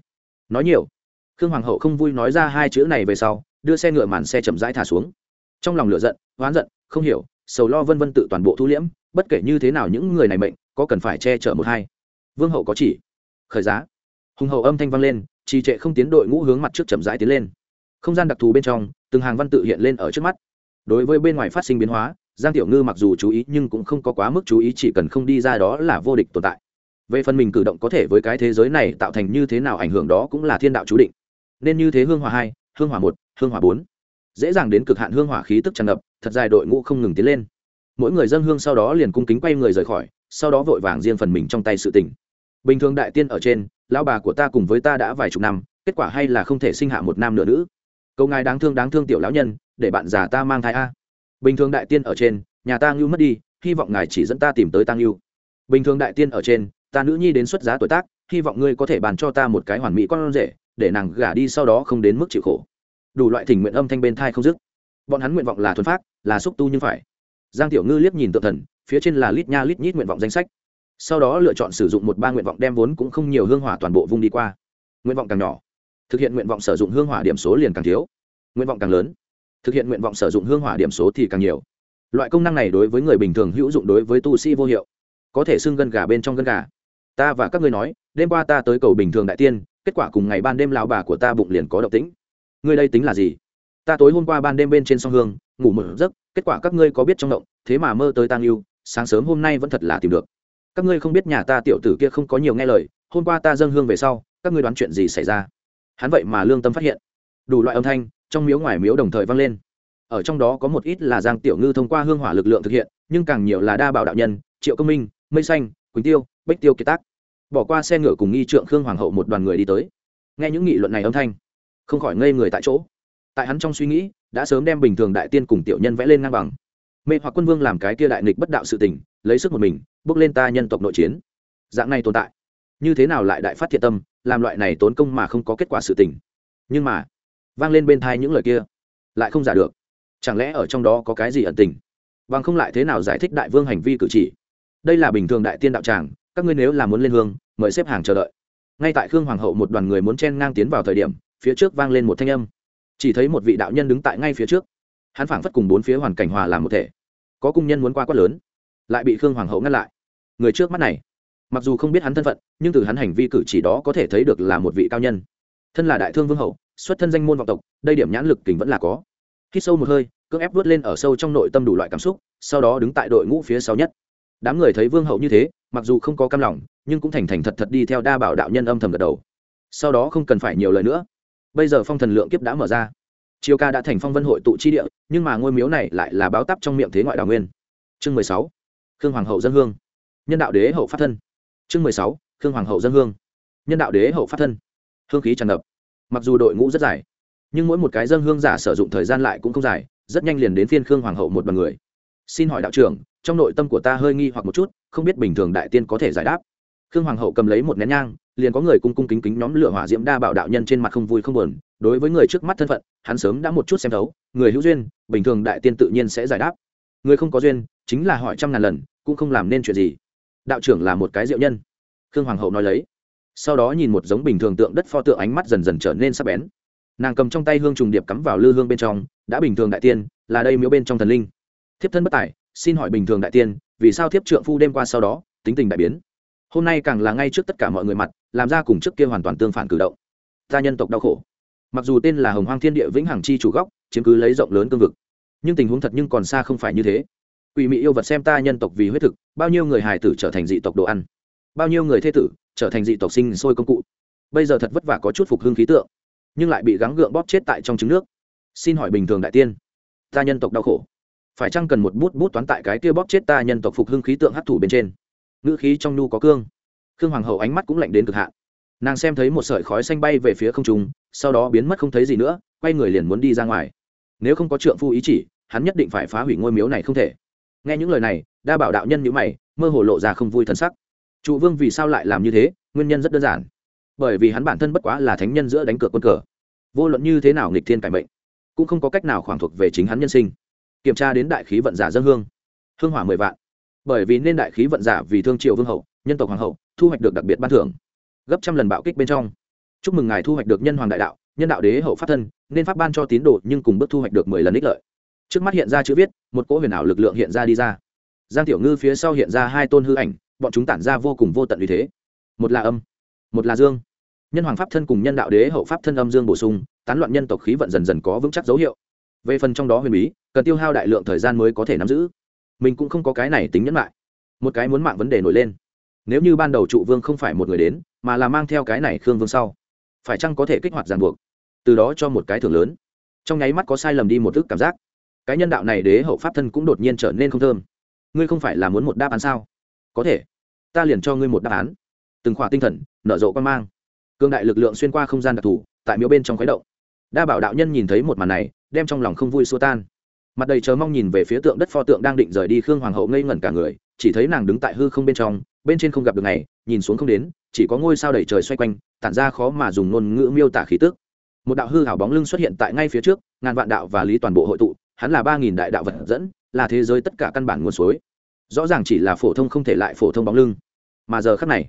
Nói nhiều, khương hoàng hậu không vui nói ra hai chữ này về sau, đưa xe ngựa màn xe chậm rãi thả xuống. Trong lòng lửa giận, oán giận, không hiểu, sầu lo vân vân tự toàn bộ thu liễm, bất kể như thế nào những người này mệnh, có cần phải che chở một hai. Vương hậu có chỉ, khởi giá. Hùng hậu âm thanh vang lên, trì trệ không tiến đội ngũ hướng mặt trước chậm rãi tiến lên. Không gian đặc thù bên trong, từng hàng văn tự hiện lên ở trước mắt. Đối với bên ngoài phát sinh biến hóa, giang tiểu ngư mặc dù chú ý nhưng cũng không có quá mức chú ý, chỉ cần không đi ra đó là vô địch tồn tại về phần mình cử động có thể với cái thế giới này tạo thành như thế nào ảnh hưởng đó cũng là thiên đạo chú định. Nên như thế hương hỏa hai, hương hỏa một, hương hỏa bốn. Dễ dàng đến cực hạn hương hỏa khí tức tràn ngập, thật dài đội ngũ không ngừng tiến lên. Mỗi người dân hương sau đó liền cung kính quay người rời khỏi, sau đó vội vàng riêng phần mình trong tay sự tỉnh bình thường đại tiên ở trên, lão bà của ta cùng với ta đã vài chục năm, kết quả hay là không thể sinh hạ một nam nửa nữ. Câu ngài đáng thương đáng thương tiểu lão nhân, để bạn già ta mang thai a. Bình thường đại tiên ở trên, nhà ta ngưu mất đi, hy vọng ngài chỉ dẫn ta tìm tới tăng ngưu. Bình thường đại tiên ở trên ta nữ nhi đến xuất giá tuổi tác, hy vọng ngươi có thể bàn cho ta một cái hoàn mỹ con rể, để nàng gả đi sau đó không đến mức chịu khổ. Đủ loại thỉnh nguyện âm thanh bên thai không dứt. Bọn hắn nguyện vọng là thuần phát là xúc tu nhưng phải. Giang tiểu ngư liếc nhìn tự thần, phía trên là lít nha lít nhít nguyện vọng danh sách. Sau đó lựa chọn sử dụng một ba nguyện vọng đem vốn cũng không nhiều hương hỏa toàn bộ vung đi qua. Nguyện vọng càng nhỏ, thực hiện nguyện vọng sử dụng hương hỏa điểm số liền càng thiếu. Nguyện vọng càng lớn, thực hiện nguyện vọng sử dụng hương hỏa điểm số thì càng nhiều. Loại công năng này đối với người bình thường hữu dụng đối với tu sĩ vô hiệu, có thể xưng gân gà bên trong gân gà ta và các ngươi nói, đêm qua ta tới cầu bình thường đại tiên, kết quả cùng ngày ban đêm lão bà của ta bụng liền có động tĩnh. Ngươi đây tính là gì? Ta tối hôm qua ban đêm bên trên sông hương, ngủ mở giấc, kết quả các ngươi có biết trong động, thế mà mơ tới tang yêu, sáng sớm hôm nay vẫn thật là tìm được. Các ngươi không biết nhà ta tiểu tử kia không có nhiều nghe lời, hôm qua ta dâng hương về sau, các ngươi đoán chuyện gì xảy ra? Hắn vậy mà lương tâm phát hiện. Đủ loại âm thanh, trong miếu ngoài miếu đồng thời vang lên. Ở trong đó có một ít là giang tiểu ngư thông qua hương hỏa lực lượng thực hiện, nhưng càng nhiều là đa bảo đạo nhân, triệu công minh, mây xanh, quỳnh tiêu bách tiêu kiệt tác. Bỏ qua xe ngựa cùng nghi trượng khương hoàng hậu một đoàn người đi tới. Nghe những nghị luận này âm thanh, không khỏi ngây người tại chỗ. Tại hắn trong suy nghĩ, đã sớm đem bình thường đại tiên cùng tiểu nhân vẽ lên ngang bằng. Mê hoặc quân vương làm cái kia đại nghịch bất đạo sự tình, lấy sức một mình, bước lên ta nhân tộc nội chiến. Dạng này tồn tại, như thế nào lại đại phát thiện tâm, làm loại này tốn công mà không có kết quả sự tình. Nhưng mà, vang lên bên thai những lời kia, lại không giả được. Chẳng lẽ ở trong đó có cái gì ẩn tình? Bằng không lại thế nào giải thích đại vương hành vi cử chỉ? Đây là bình thường đại tiên đạo tràng các ngươi nếu là muốn lên hương, mời xếp hàng chờ đợi. Ngay tại khương hoàng hậu một đoàn người muốn chen ngang tiến vào thời điểm, phía trước vang lên một thanh âm. Chỉ thấy một vị đạo nhân đứng tại ngay phía trước. Hắn phảng phất cùng bốn phía hoàn cảnh hòa làm một thể. Có cung nhân muốn qua quát lớn, lại bị khương hoàng hậu ngăn lại. Người trước mắt này, mặc dù không biết hắn thân phận, nhưng từ hắn hành vi cử chỉ đó có thể thấy được là một vị cao nhân. Thân là đại thương vương hậu, xuất thân danh môn vọng tộc, đây điểm nhãn lực kình vẫn là có. Khi sâu một hơi, cưỡng ép vớt lên ở sâu trong nội tâm đủ loại cảm xúc, sau đó đứng tại đội ngũ phía sau nhất. Đám người thấy vương hậu như thế mặc dù không có cam lòng, nhưng cũng thành thành thật thật đi theo đa bảo đạo nhân âm thầm gật đầu. Sau đó không cần phải nhiều lời nữa. Bây giờ phong thần lượng kiếp đã mở ra. Chiều ca đã thành phong vân hội tụ chi địa, nhưng mà ngôi miếu này lại là báo tắp trong miệng thế ngoại đào nguyên. Chương mười sáu, khương hoàng hậu dân hương. Nhân đạo đế hậu phát thân. Chương mười sáu, khương hoàng hậu dân hương. Nhân đạo đế hậu phát thân. Hương khí tràn ngập. Mặc dù đội ngũ rất dài, nhưng mỗi một cái dân hương giả sử dụng thời gian lại cũng không dài, rất nhanh liền đến phiên khương hoàng hậu một bằng người. Xin hỏi đạo trưởng trong nội tâm của ta hơi nghi hoặc một chút, không biết bình thường đại tiên có thể giải đáp. Khương hoàng hậu cầm lấy một nén nhang, liền có người cung cung kính kính nhóm lửa hỏa diễm đa bảo đạo nhân trên mặt không vui không buồn, đối với người trước mắt thân phận, hắn sớm đã một chút xem thấu, người hữu duyên, bình thường đại tiên tự nhiên sẽ giải đáp. Người không có duyên, chính là hỏi trăm ngàn lần, cũng không làm nên chuyện gì. Đạo trưởng là một cái diệu nhân. Khương hoàng hậu nói lấy. Sau đó nhìn một giống bình thường tượng đất pho tượng ánh mắt dần dần trở nên sắc bén. Nàng cầm trong tay hương trùng điệp cắm vào lư hương bên trong, đã bình thường đại tiên, là đây miếu bên trong thần linh. Thiếp thân bất tài xin hỏi bình thường đại tiên, vì sao thiếp trượng phu đêm qua sau đó, tính tình đại biến? Hôm nay càng là ngay trước tất cả mọi người mặt, làm ra cùng trước kia hoàn toàn tương phản cử động. Ta nhân tộc đau khổ. Mặc dù tên là hồng hoang thiên địa vĩnh hằng chi chủ góc, chiếm cứ lấy rộng lớn cương vực, nhưng tình huống thật nhưng còn xa không phải như thế. Quỷ mị yêu vật xem ta nhân tộc vì huyết thực, bao nhiêu người hài tử trở thành dị tộc đồ ăn? Bao nhiêu người thê tử trở thành dị tộc sinh sôi công cụ? Bây giờ thật vất vả có chút phục hưng khí tượng, nhưng lại bị gắng gượng bóp chết tại trong trứng nước. Xin hỏi bình thường đại tiên, ta nhân tộc đau khổ phải chăng cần một bút bút toán tại cái kia bóp chết ta nhân tộc phục hưng khí tượng hấp thụ bên trên? Ngữ khí trong nu có cương. Khương hoàng hậu ánh mắt cũng lạnh đến cực hạn. Nàng xem thấy một sợi khói xanh bay về phía không trung, sau đó biến mất không thấy gì nữa, quay người liền muốn đi ra ngoài. Nếu không có trượng phu ý chỉ, hắn nhất định phải phá hủy ngôi miếu này không thể. Nghe những lời này, đa bảo đạo nhân nhữ mày, mơ hồ lộ ra không vui thân sắc. Trụ vương vì sao lại làm như thế? Nguyên nhân rất đơn giản. Bởi vì hắn bản thân bất quá là thánh nhân giữa đánh cược quân cờ. Vô luận như thế nào nghịch thiên cải mệnh, cũng không có cách nào khoảng thuộc về chính hắn nhân sinh kiểm tra đến đại khí vận giả dân hương. Hương hỏa mười vạn. Bởi vì nên đại khí vận giả vì thương triệu vương hậu, nhân tộc hoàng hậu, thu hoạch được đặc biệt ban thưởng. Gấp trăm lần bạo kích bên trong. Chúc mừng ngài thu hoạch được nhân hoàng đại đạo, nhân đạo đế hậu pháp thân, nên pháp ban cho tín đồ nhưng cùng bước thu hoạch được mười lần ích lợi. Trước mắt hiện ra chữ viết, một cỗ huyền ảo lực lượng hiện ra đi ra. Giang tiểu ngư phía sau hiện ra hai tôn hư ảnh, bọn chúng tản ra vô cùng vô tận vì thế. Một là âm, một là dương. Nhân hoàng pháp thân cùng nhân đạo đế hậu pháp thân âm dương bổ sung, tán loạn nhân tộc khí vận dần dần có vững chắc dấu hiệu. Về phần trong đó huyền bí cần tiêu hao đại lượng thời gian mới có thể nắm giữ. Mình cũng không có cái này tính nhẫn lại một cái muốn mạng vấn đề nổi lên. Nếu như ban đầu trụ vương không phải một người đến, mà là mang theo cái này khương vương sau, phải chăng có thể kích hoạt ràng buộc? Từ đó cho một cái thưởng lớn. Trong nháy mắt có sai lầm đi một thức cảm giác. Cái nhân đạo này đế hậu pháp thân cũng đột nhiên trở nên không thơm. Ngươi không phải là muốn một đáp án sao? Có thể. Ta liền cho ngươi một đáp án. Từng khỏa tinh thần, nở rộ quan mang. Cương đại lực lượng xuyên qua không gian đặc thù, tại miếu bên trong khuấy động. Đa bảo đạo nhân nhìn thấy một màn này, đem trong lòng không vui xua tan mặt đầy chờ mong nhìn về phía tượng đất pho tượng đang định rời đi khương hoàng hậu ngây ngẩn cả người, chỉ thấy nàng đứng tại hư không bên trong, bên trên không gặp được ngày, nhìn xuống không đến, chỉ có ngôi sao đầy trời xoay quanh, tản ra khó mà dùng ngôn ngữ miêu tả khí tức. Một đạo hư hảo bóng lưng xuất hiện tại ngay phía trước, ngàn vạn đạo và lý toàn bộ hội tụ, hắn là ba nghìn đại đạo vật dẫn, là thế giới tất cả căn bản nguồn suối. Rõ ràng chỉ là phổ thông không thể lại phổ thông bóng lưng. Mà giờ khắc này,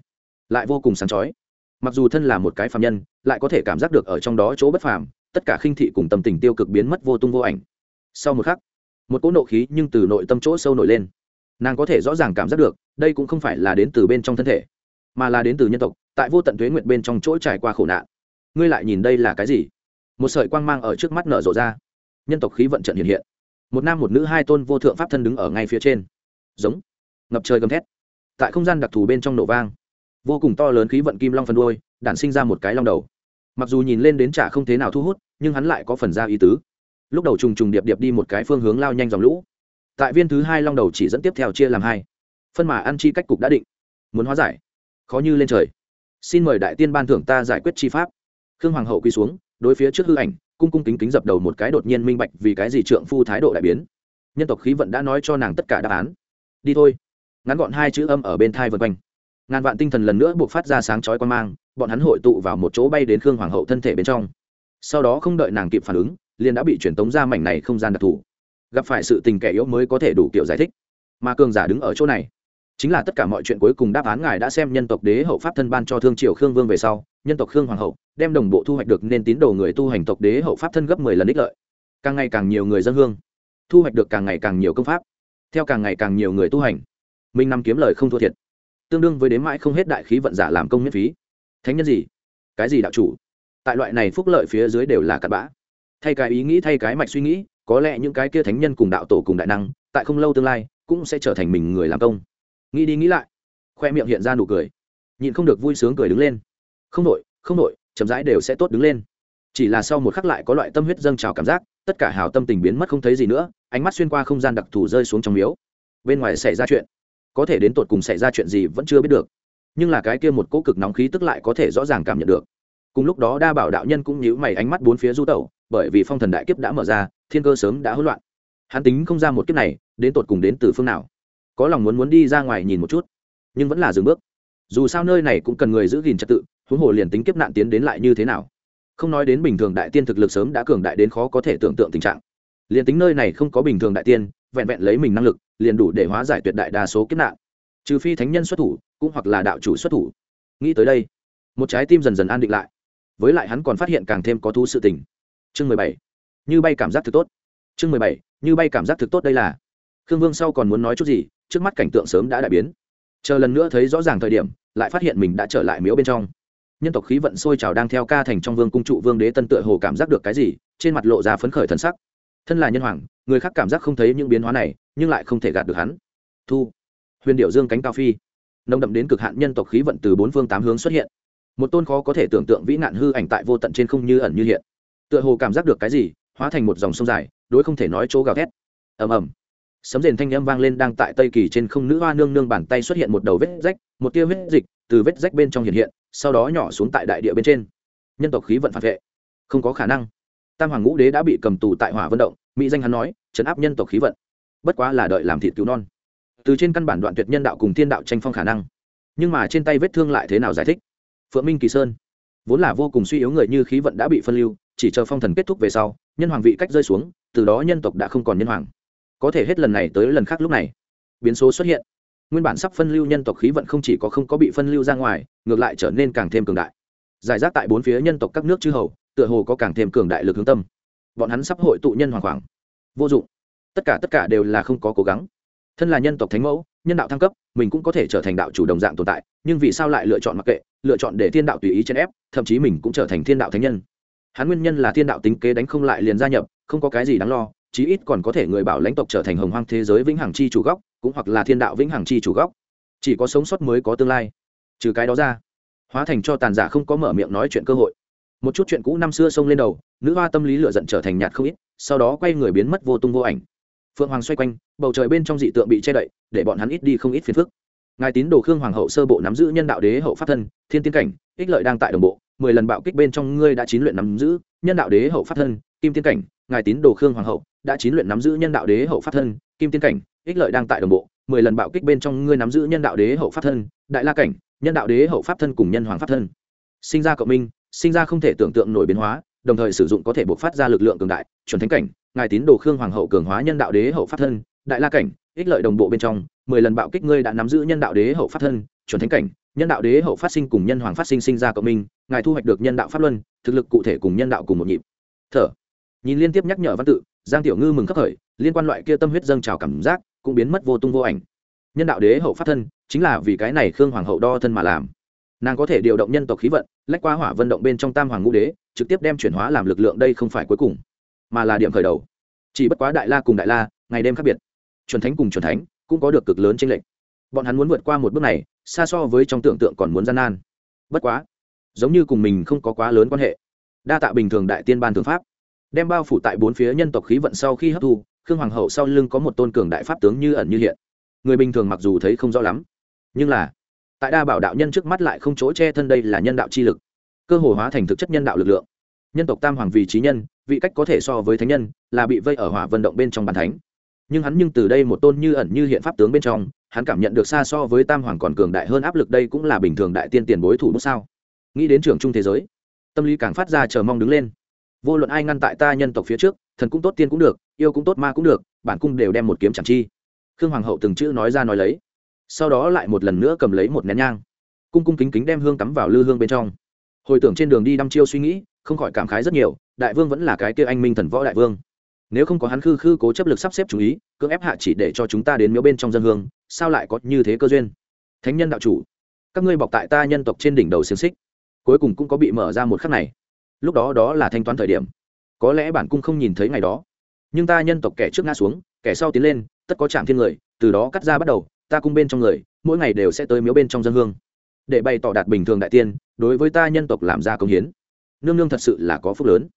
lại vô cùng sáng chói. Mặc dù thân là một cái phạm nhân, lại có thể cảm giác được ở trong đó chỗ bất phàm, tất cả khinh thị cùng tâm tình tiêu cực biến mất vô tung vô ảnh sau một khắc, một cỗ nộ khí nhưng từ nội tâm chỗ sâu nổi lên. Nàng có thể rõ ràng cảm giác được, đây cũng không phải là đến từ bên trong thân thể, mà là đến từ nhân tộc, tại vô tận thuế nguyện bên trong chỗ trải qua khổ nạn. Ngươi lại nhìn đây là cái gì? Một sợi quang mang ở trước mắt nở rộ ra. Nhân tộc khí vận trận hiện hiện. Một nam một nữ hai tôn vô thượng pháp thân đứng ở ngay phía trên. Giống. Ngập trời gầm thét. Tại không gian đặc thù bên trong nổ vang. Vô cùng to lớn khí vận kim long phần đôi đản sinh ra một cái long đầu. Mặc dù nhìn lên đến chả không thế nào thu hút, nhưng hắn lại có phần ra ý tứ lúc đầu trùng trùng điệp điệp đi một cái phương hướng lao nhanh dòng lũ. Tại viên thứ hai long đầu chỉ dẫn tiếp theo chia làm hai. Phân mà ăn chi cách cục đã định. Muốn hóa giải. Khó như lên trời. Xin mời đại tiên ban thưởng ta giải quyết chi pháp. Khương hoàng hậu quy xuống, đối phía trước hư ảnh, cung cung kính kính dập đầu một cái đột nhiên minh bạch vì cái gì trượng phu thái độ đại biến. Nhân tộc khí vận đã nói cho nàng tất cả đáp án. Đi thôi. Ngắn gọn hai chữ âm ở bên thai vân quanh. Ngàn vạn tinh thần lần nữa buộc phát ra sáng chói quan mang, bọn hắn hội tụ vào một chỗ bay đến khương hoàng hậu thân thể bên trong. Sau đó không đợi nàng kịp phản ứng liền đã bị truyền tống ra mảnh này không gian đặc thù. Gặp phải sự tình kẻ yếu mới có thể đủ kiểu giải thích. Mà cường giả đứng ở chỗ này, chính là tất cả mọi chuyện cuối cùng đáp án ngài đã xem nhân tộc đế hậu pháp thân ban cho thương triều khương vương về sau, nhân tộc khương hoàng hậu, đem đồng bộ thu hoạch được nên tín đồ người tu hành tộc đế hậu pháp thân gấp mười lần ích lợi. Càng ngày càng nhiều người dân hương, thu hoạch được càng ngày càng nhiều công pháp, theo càng ngày càng nhiều người tu hành. Minh năm kiếm lời không thua thiệt, tương đương với đếm mãi không hết đại khí vận giả làm công miễn phí. Thánh nhân gì? Cái gì đạo chủ? Tại loại này phúc lợi phía dưới đều là cặn bã thay cái ý nghĩ, thay cái mạch suy nghĩ, có lẽ những cái kia thánh nhân cùng đạo tổ cùng đại năng, tại không lâu tương lai, cũng sẽ trở thành mình người làm công. Nghĩ đi nghĩ lại, khoe miệng hiện ra nụ cười. Nhịn không được vui sướng cười đứng lên. Không nội không nội chậm rãi đều sẽ tốt đứng lên. Chỉ là sau một khắc lại có loại tâm huyết dâng trào cảm giác, tất cả hào tâm tình biến mất không thấy gì nữa, ánh mắt xuyên qua không gian đặc thù rơi xuống trong miếu. Bên ngoài xảy ra chuyện. Có thể đến tột cùng xảy ra chuyện gì vẫn chưa biết được. Nhưng là cái kia một cỗ cực nóng khí tức lại có thể rõ ràng cảm nhận được. Cùng lúc đó đa bảo đạo nhân cũng nhíu mày ánh mắt bốn phía du tẩu bởi vì phong thần đại kiếp đã mở ra, thiên cơ sớm đã hỗn loạn. Hắn tính không ra một kiếp này, đến tột cùng đến từ phương nào. Có lòng muốn muốn đi ra ngoài nhìn một chút, nhưng vẫn là dừng bước. Dù sao nơi này cũng cần người giữ gìn trật tự, huống hồ liền tính kiếp nạn tiến đến lại như thế nào. Không nói đến bình thường đại tiên thực lực sớm đã cường đại đến khó có thể tưởng tượng tình trạng. Liền tính nơi này không có bình thường đại tiên, vẹn vẹn lấy mình năng lực, liền đủ để hóa giải tuyệt đại đa số kiếp nạn. Trừ phi thánh nhân xuất thủ, cũng hoặc là đạo chủ xuất thủ. Nghĩ tới đây, một trái tim dần dần an định lại. Với lại hắn còn phát hiện càng thêm có thú sự tình chương mười bảy. Như bay cảm giác thực tốt. Chương mười bảy, như bay cảm giác thực tốt đây là. Khương vương sau còn muốn nói chút gì, trước mắt cảnh tượng sớm đã đại biến. Chờ lần nữa thấy rõ ràng thời điểm, lại phát hiện mình đã trở lại miếu bên trong. Nhân tộc khí vận sôi trào đang theo ca thành trong vương cung trụ vương đế tân tựa hồ cảm giác được cái gì, trên mặt lộ ra phấn khởi thần sắc. Thân là nhân hoàng, người khác cảm giác không thấy những biến hóa này, nhưng lại không thể gạt được hắn. Thu. Huyền điệu dương cánh cao phi. Nồng đậm đến cực hạn nhân tộc khí vận từ bốn phương tám hướng xuất hiện. Một tôn khó có thể tưởng tượng vĩ nạn hư ảnh tại vô tận trên không như ẩn như hiện tựa hồ cảm giác được cái gì, hóa thành một dòng sông dài, đối không thể nói chỗ gào thét. Ầm ầm. Sấm rền thanh âm vang lên đang tại tây kỳ trên không nữ hoa nương nương bàn tay xuất hiện một đầu vết rách, một tia vết dịch từ vết rách bên trong hiện hiện, sau đó nhỏ xuống tại đại địa bên trên. Nhân tộc khí vận phản vệ. Không có khả năng. Tam hoàng ngũ đế đã bị cầm tù tại hỏa vận động, mỹ danh hắn nói chấn áp nhân tộc khí vận. Bất quá là đợi làm thịt cứu non. Từ trên căn bản đoạn tuyệt nhân đạo cùng thiên đạo tranh phong khả năng. Nhưng mà trên tay vết thương lại thế nào giải thích? Phượng minh kỳ sơn. Vốn là vô cùng suy yếu người như khí vận đã bị phân lưu chỉ chờ phong thần kết thúc về sau, nhân hoàng vị cách rơi xuống, từ đó nhân tộc đã không còn nhân hoàng. Có thể hết lần này tới lần khác lúc này, biến số xuất hiện. Nguyên bản sắp phân lưu nhân tộc khí vận không chỉ có không có bị phân lưu ra ngoài, ngược lại trở nên càng thêm cường đại. Giải rác tại bốn phía nhân tộc các nước chư hầu, tựa hồ có càng thêm cường đại lực hướng tâm. Bọn hắn sắp hội tụ nhân hoàng khoảng. Vô dụng. Tất cả tất cả đều là không có cố gắng. Thân là nhân tộc thánh mẫu, nhân đạo thăng cấp, mình cũng có thể trở thành đạo chủ đồng dạng tồn tại, nhưng vì sao lại lựa chọn mặc kệ, lựa chọn để thiên đạo tùy ý chèn ép, thậm chí mình cũng trở thành thiên đạo thánh nhân? Hắn nguyên nhân là thiên đạo tính kế đánh không lại liền gia nhập, không có cái gì đáng lo, chí ít còn có thể người bảo lãnh tộc trở thành hồng hoang thế giới vĩnh hằng chi chủ góc cũng hoặc là thiên đạo vĩnh hằng chi chủ góc chỉ có sống sót mới có tương lai. Trừ cái đó ra, hóa thành cho tàn giả không có mở miệng nói chuyện cơ hội. Một chút chuyện cũ năm xưa xông lên đầu, nữ hoa tâm lý lựa giận trở thành nhạt không ít, sau đó quay người biến mất vô tung vô ảnh. Phượng hoàng xoay quanh, bầu trời bên trong dị tượng bị che đậy, để bọn hắn ít đi không ít phiền phức. Ngài tín đồ khương hoàng hậu sơ bộ nắm giữ nhân đạo đế hậu pháp thân, thiên tiên cảnh, ích lợi đang tại đồng bộ mười lần bạo kích bên trong ngươi đã chín luyện nắm giữ, nhân đạo đế hậu pháp thân, kim tiên cảnh, ngài tín đồ khương hoàng hậu, đã chín luyện nắm giữ nhân đạo đế hậu pháp thân, kim tiên cảnh, ích lợi đang tại đồng bộ, mười lần bạo kích bên trong ngươi nắm giữ nhân đạo đế hậu pháp thân, đại la cảnh, nhân đạo đế hậu pháp thân cùng nhân hoàng pháp thân. Sinh ra cộng minh, sinh ra không thể tưởng tượng nổi biến hóa, đồng thời sử dụng có thể buộc phát ra lực lượng cường đại, chuẩn thánh cảnh, ngài tín đồ khương hoàng hậu cường hóa nhân đạo đế hậu pháp thân, đại la cảnh, ích lợi đồng bộ bên trong, mười lần bạo kích ngươi đã nắm giữ nhân đạo đế hậu pháp thân, chuẩn thánh cảnh nhân đạo đế hậu phát sinh cùng nhân hoàng phát sinh sinh ra cộng minh, ngài thu hoạch được nhân đạo pháp luân, thực lực cụ thể cùng nhân đạo cùng một nhịp. Thở. Nhìn liên tiếp nhắc nhở văn tự, giang tiểu ngư mừng khắc khởi, liên quan loại kia tâm huyết dâng trào cảm giác cũng biến mất vô tung vô ảnh. Nhân đạo đế hậu phát thân, chính là vì cái này khương hoàng hậu đo thân mà làm. Nàng có thể điều động nhân tộc khí vận, lách qua hỏa vận động bên trong tam hoàng ngũ đế, trực tiếp đem chuyển hóa làm lực lượng đây không phải cuối cùng, mà là điểm khởi đầu. Chỉ bất quá đại la cùng đại la, ngày đêm khác biệt. Chuẩn thánh cùng chuẩn thánh cũng có được cực lớn tranh lệch bọn hắn muốn vượt qua một bước này, xa so với trong tưởng tượng còn muốn gian nan. Bất quá, giống như cùng mình không có quá lớn quan hệ. Đa tạ bình thường đại tiên ban thượng pháp. Đem bao phủ tại bốn phía nhân tộc khí vận sau khi hấp thu, khương hoàng hậu sau lưng có một tôn cường đại pháp tướng như ẩn như hiện. Người bình thường mặc dù thấy không rõ lắm, nhưng là, tại đa bảo đạo nhân trước mắt lại không chỗ che thân đây là nhân đạo chi lực. Cơ hồ hóa thành thực chất nhân đạo lực lượng. Nhân tộc tam hoàng vì trí nhân, vị cách có thể so với thánh nhân, là bị vây ở hỏa vận động bên trong bàn thánh nhưng hắn nhưng từ đây một tôn như ẩn như hiện pháp tướng bên trong, hắn cảm nhận được xa so với tam hoàng còn cường đại hơn áp lực đây cũng là bình thường đại tiên tiền bối thủ bút sao. Nghĩ đến trường trung thế giới, tâm lý càng phát ra chờ mong đứng lên. Vô luận ai ngăn tại ta nhân tộc phía trước, thần cũng tốt, tiên cũng được, yêu cũng tốt, ma cũng được, bản cung đều đem một kiếm chẳng chi. Khương hoàng hậu từng chữ nói ra nói lấy, sau đó lại một lần nữa cầm lấy một nén nhang, cung cung kính kính đem hương cắm vào lư hương bên trong. Hồi tưởng trên đường đi đăm chiêu suy nghĩ, không khỏi cảm khái rất nhiều, đại vương vẫn là cái kia anh minh thần võ đại vương nếu không có hắn khư khư cố chấp lực sắp xếp chú ý, cưỡng ép hạ chỉ để cho chúng ta đến miếu bên trong dân hương, sao lại có như thế cơ duyên? Thánh nhân đạo chủ, các ngươi bọc tại ta nhân tộc trên đỉnh đầu xiềng xích, cuối cùng cũng có bị mở ra một khắc này. Lúc đó đó là thanh toán thời điểm. Có lẽ bản cung không nhìn thấy ngày đó. Nhưng ta nhân tộc kẻ trước ngã xuống, kẻ sau tiến lên, tất có chạm thiên người, từ đó cắt ra bắt đầu, ta cung bên trong người, mỗi ngày đều sẽ tới miếu bên trong dân hương. Để bày tỏ đạt bình thường đại tiên, đối với ta nhân tộc làm ra công hiến. Nương nương thật sự là có phúc lớn.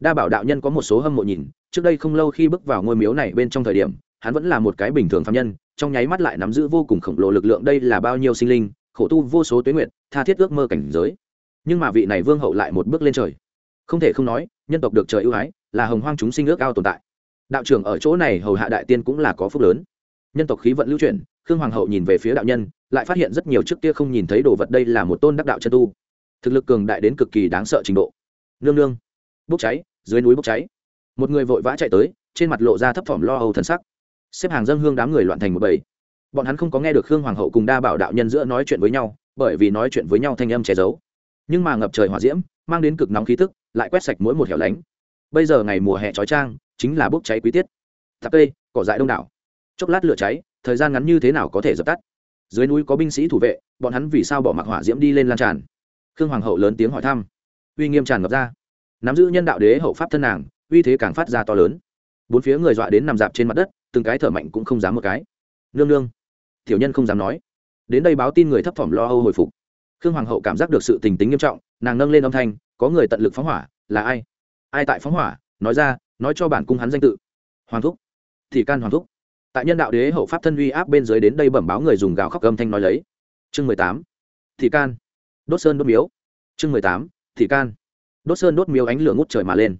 Đa bảo đạo nhân có một số hâm mộ nhìn trước đây không lâu khi bước vào ngôi miếu này bên trong thời điểm, hắn vẫn là một cái bình thường phạm nhân, trong nháy mắt lại nắm giữ vô cùng khổng lồ lực lượng đây là bao nhiêu sinh linh, khổ tu vô số tuế nguyện tha thiết ước mơ cảnh giới. Nhưng mà vị này vương hậu lại một bước lên trời. Không thể không nói, nhân tộc được trời ưu ái, là hồng hoang chúng sinh ước ao tồn tại. Đạo trưởng ở chỗ này hầu hạ đại tiên cũng là có phúc lớn. Nhân tộc khí vận lưu chuyển, khương hoàng hậu nhìn về phía đạo nhân, lại phát hiện rất nhiều trước kia không nhìn thấy đồ vật đây là một tôn đắc đạo chân tu. Thực lực cường đại đến cực kỳ đáng sợ trình độ. Nương nương. Bốc cháy, dưới núi bốc cháy một người vội vã chạy tới, trên mặt lộ ra thấp thỏm lo âu thần sắc. Xếp hàng dân hương đám người loạn thành một bầy. Bọn hắn không có nghe được khương hoàng hậu cùng đa bảo đạo nhân giữa nói chuyện với nhau, bởi vì nói chuyện với nhau thanh âm che giấu. Nhưng mà ngập trời hỏa diễm, mang đến cực nóng khí tức, lại quét sạch mỗi một hẻo lánh. Bây giờ ngày mùa hè trói trang, chính là bốc cháy quý tiết. Tạp cây cỏ dại đông đảo. Chốc lát lửa cháy, thời gian ngắn như thế nào có thể dập tắt? Dưới núi có binh sĩ thủ vệ, bọn hắn vì sao bỏ mặc hỏa diễm đi lên lan tràn? Khương hoàng hậu lớn tiếng hỏi thăm. Uy nghiêm tràn ngập ra. Nắm giữ nhân đạo đế hậu pháp thân nàng uy thế càng phát ra to lớn. Bốn phía người dọa đến nằm dạp trên mặt đất, từng cái thở mạnh cũng không dám một cái. Nương nương, tiểu nhân không dám nói. Đến đây báo tin người thấp thỏm lo âu hồi phục. Khương hoàng hậu cảm giác được sự tình tính nghiêm trọng, nàng nâng lên âm thanh, có người tận lực phóng hỏa, là ai? Ai tại phóng hỏa? Nói ra, nói cho bản cung hắn danh tự. Hoàng thúc thì can hoàng thúc. Tại nhân đạo đế hậu pháp thân uy áp bên dưới đến đây bẩm báo người dùng gào khóc âm thanh nói lấy. Chương mười tám, thị can. Đốt sơn đốt miếu. Chương mười tám, thị can. Đốt sơn đốt miếu ánh lửa ngút trời mà lên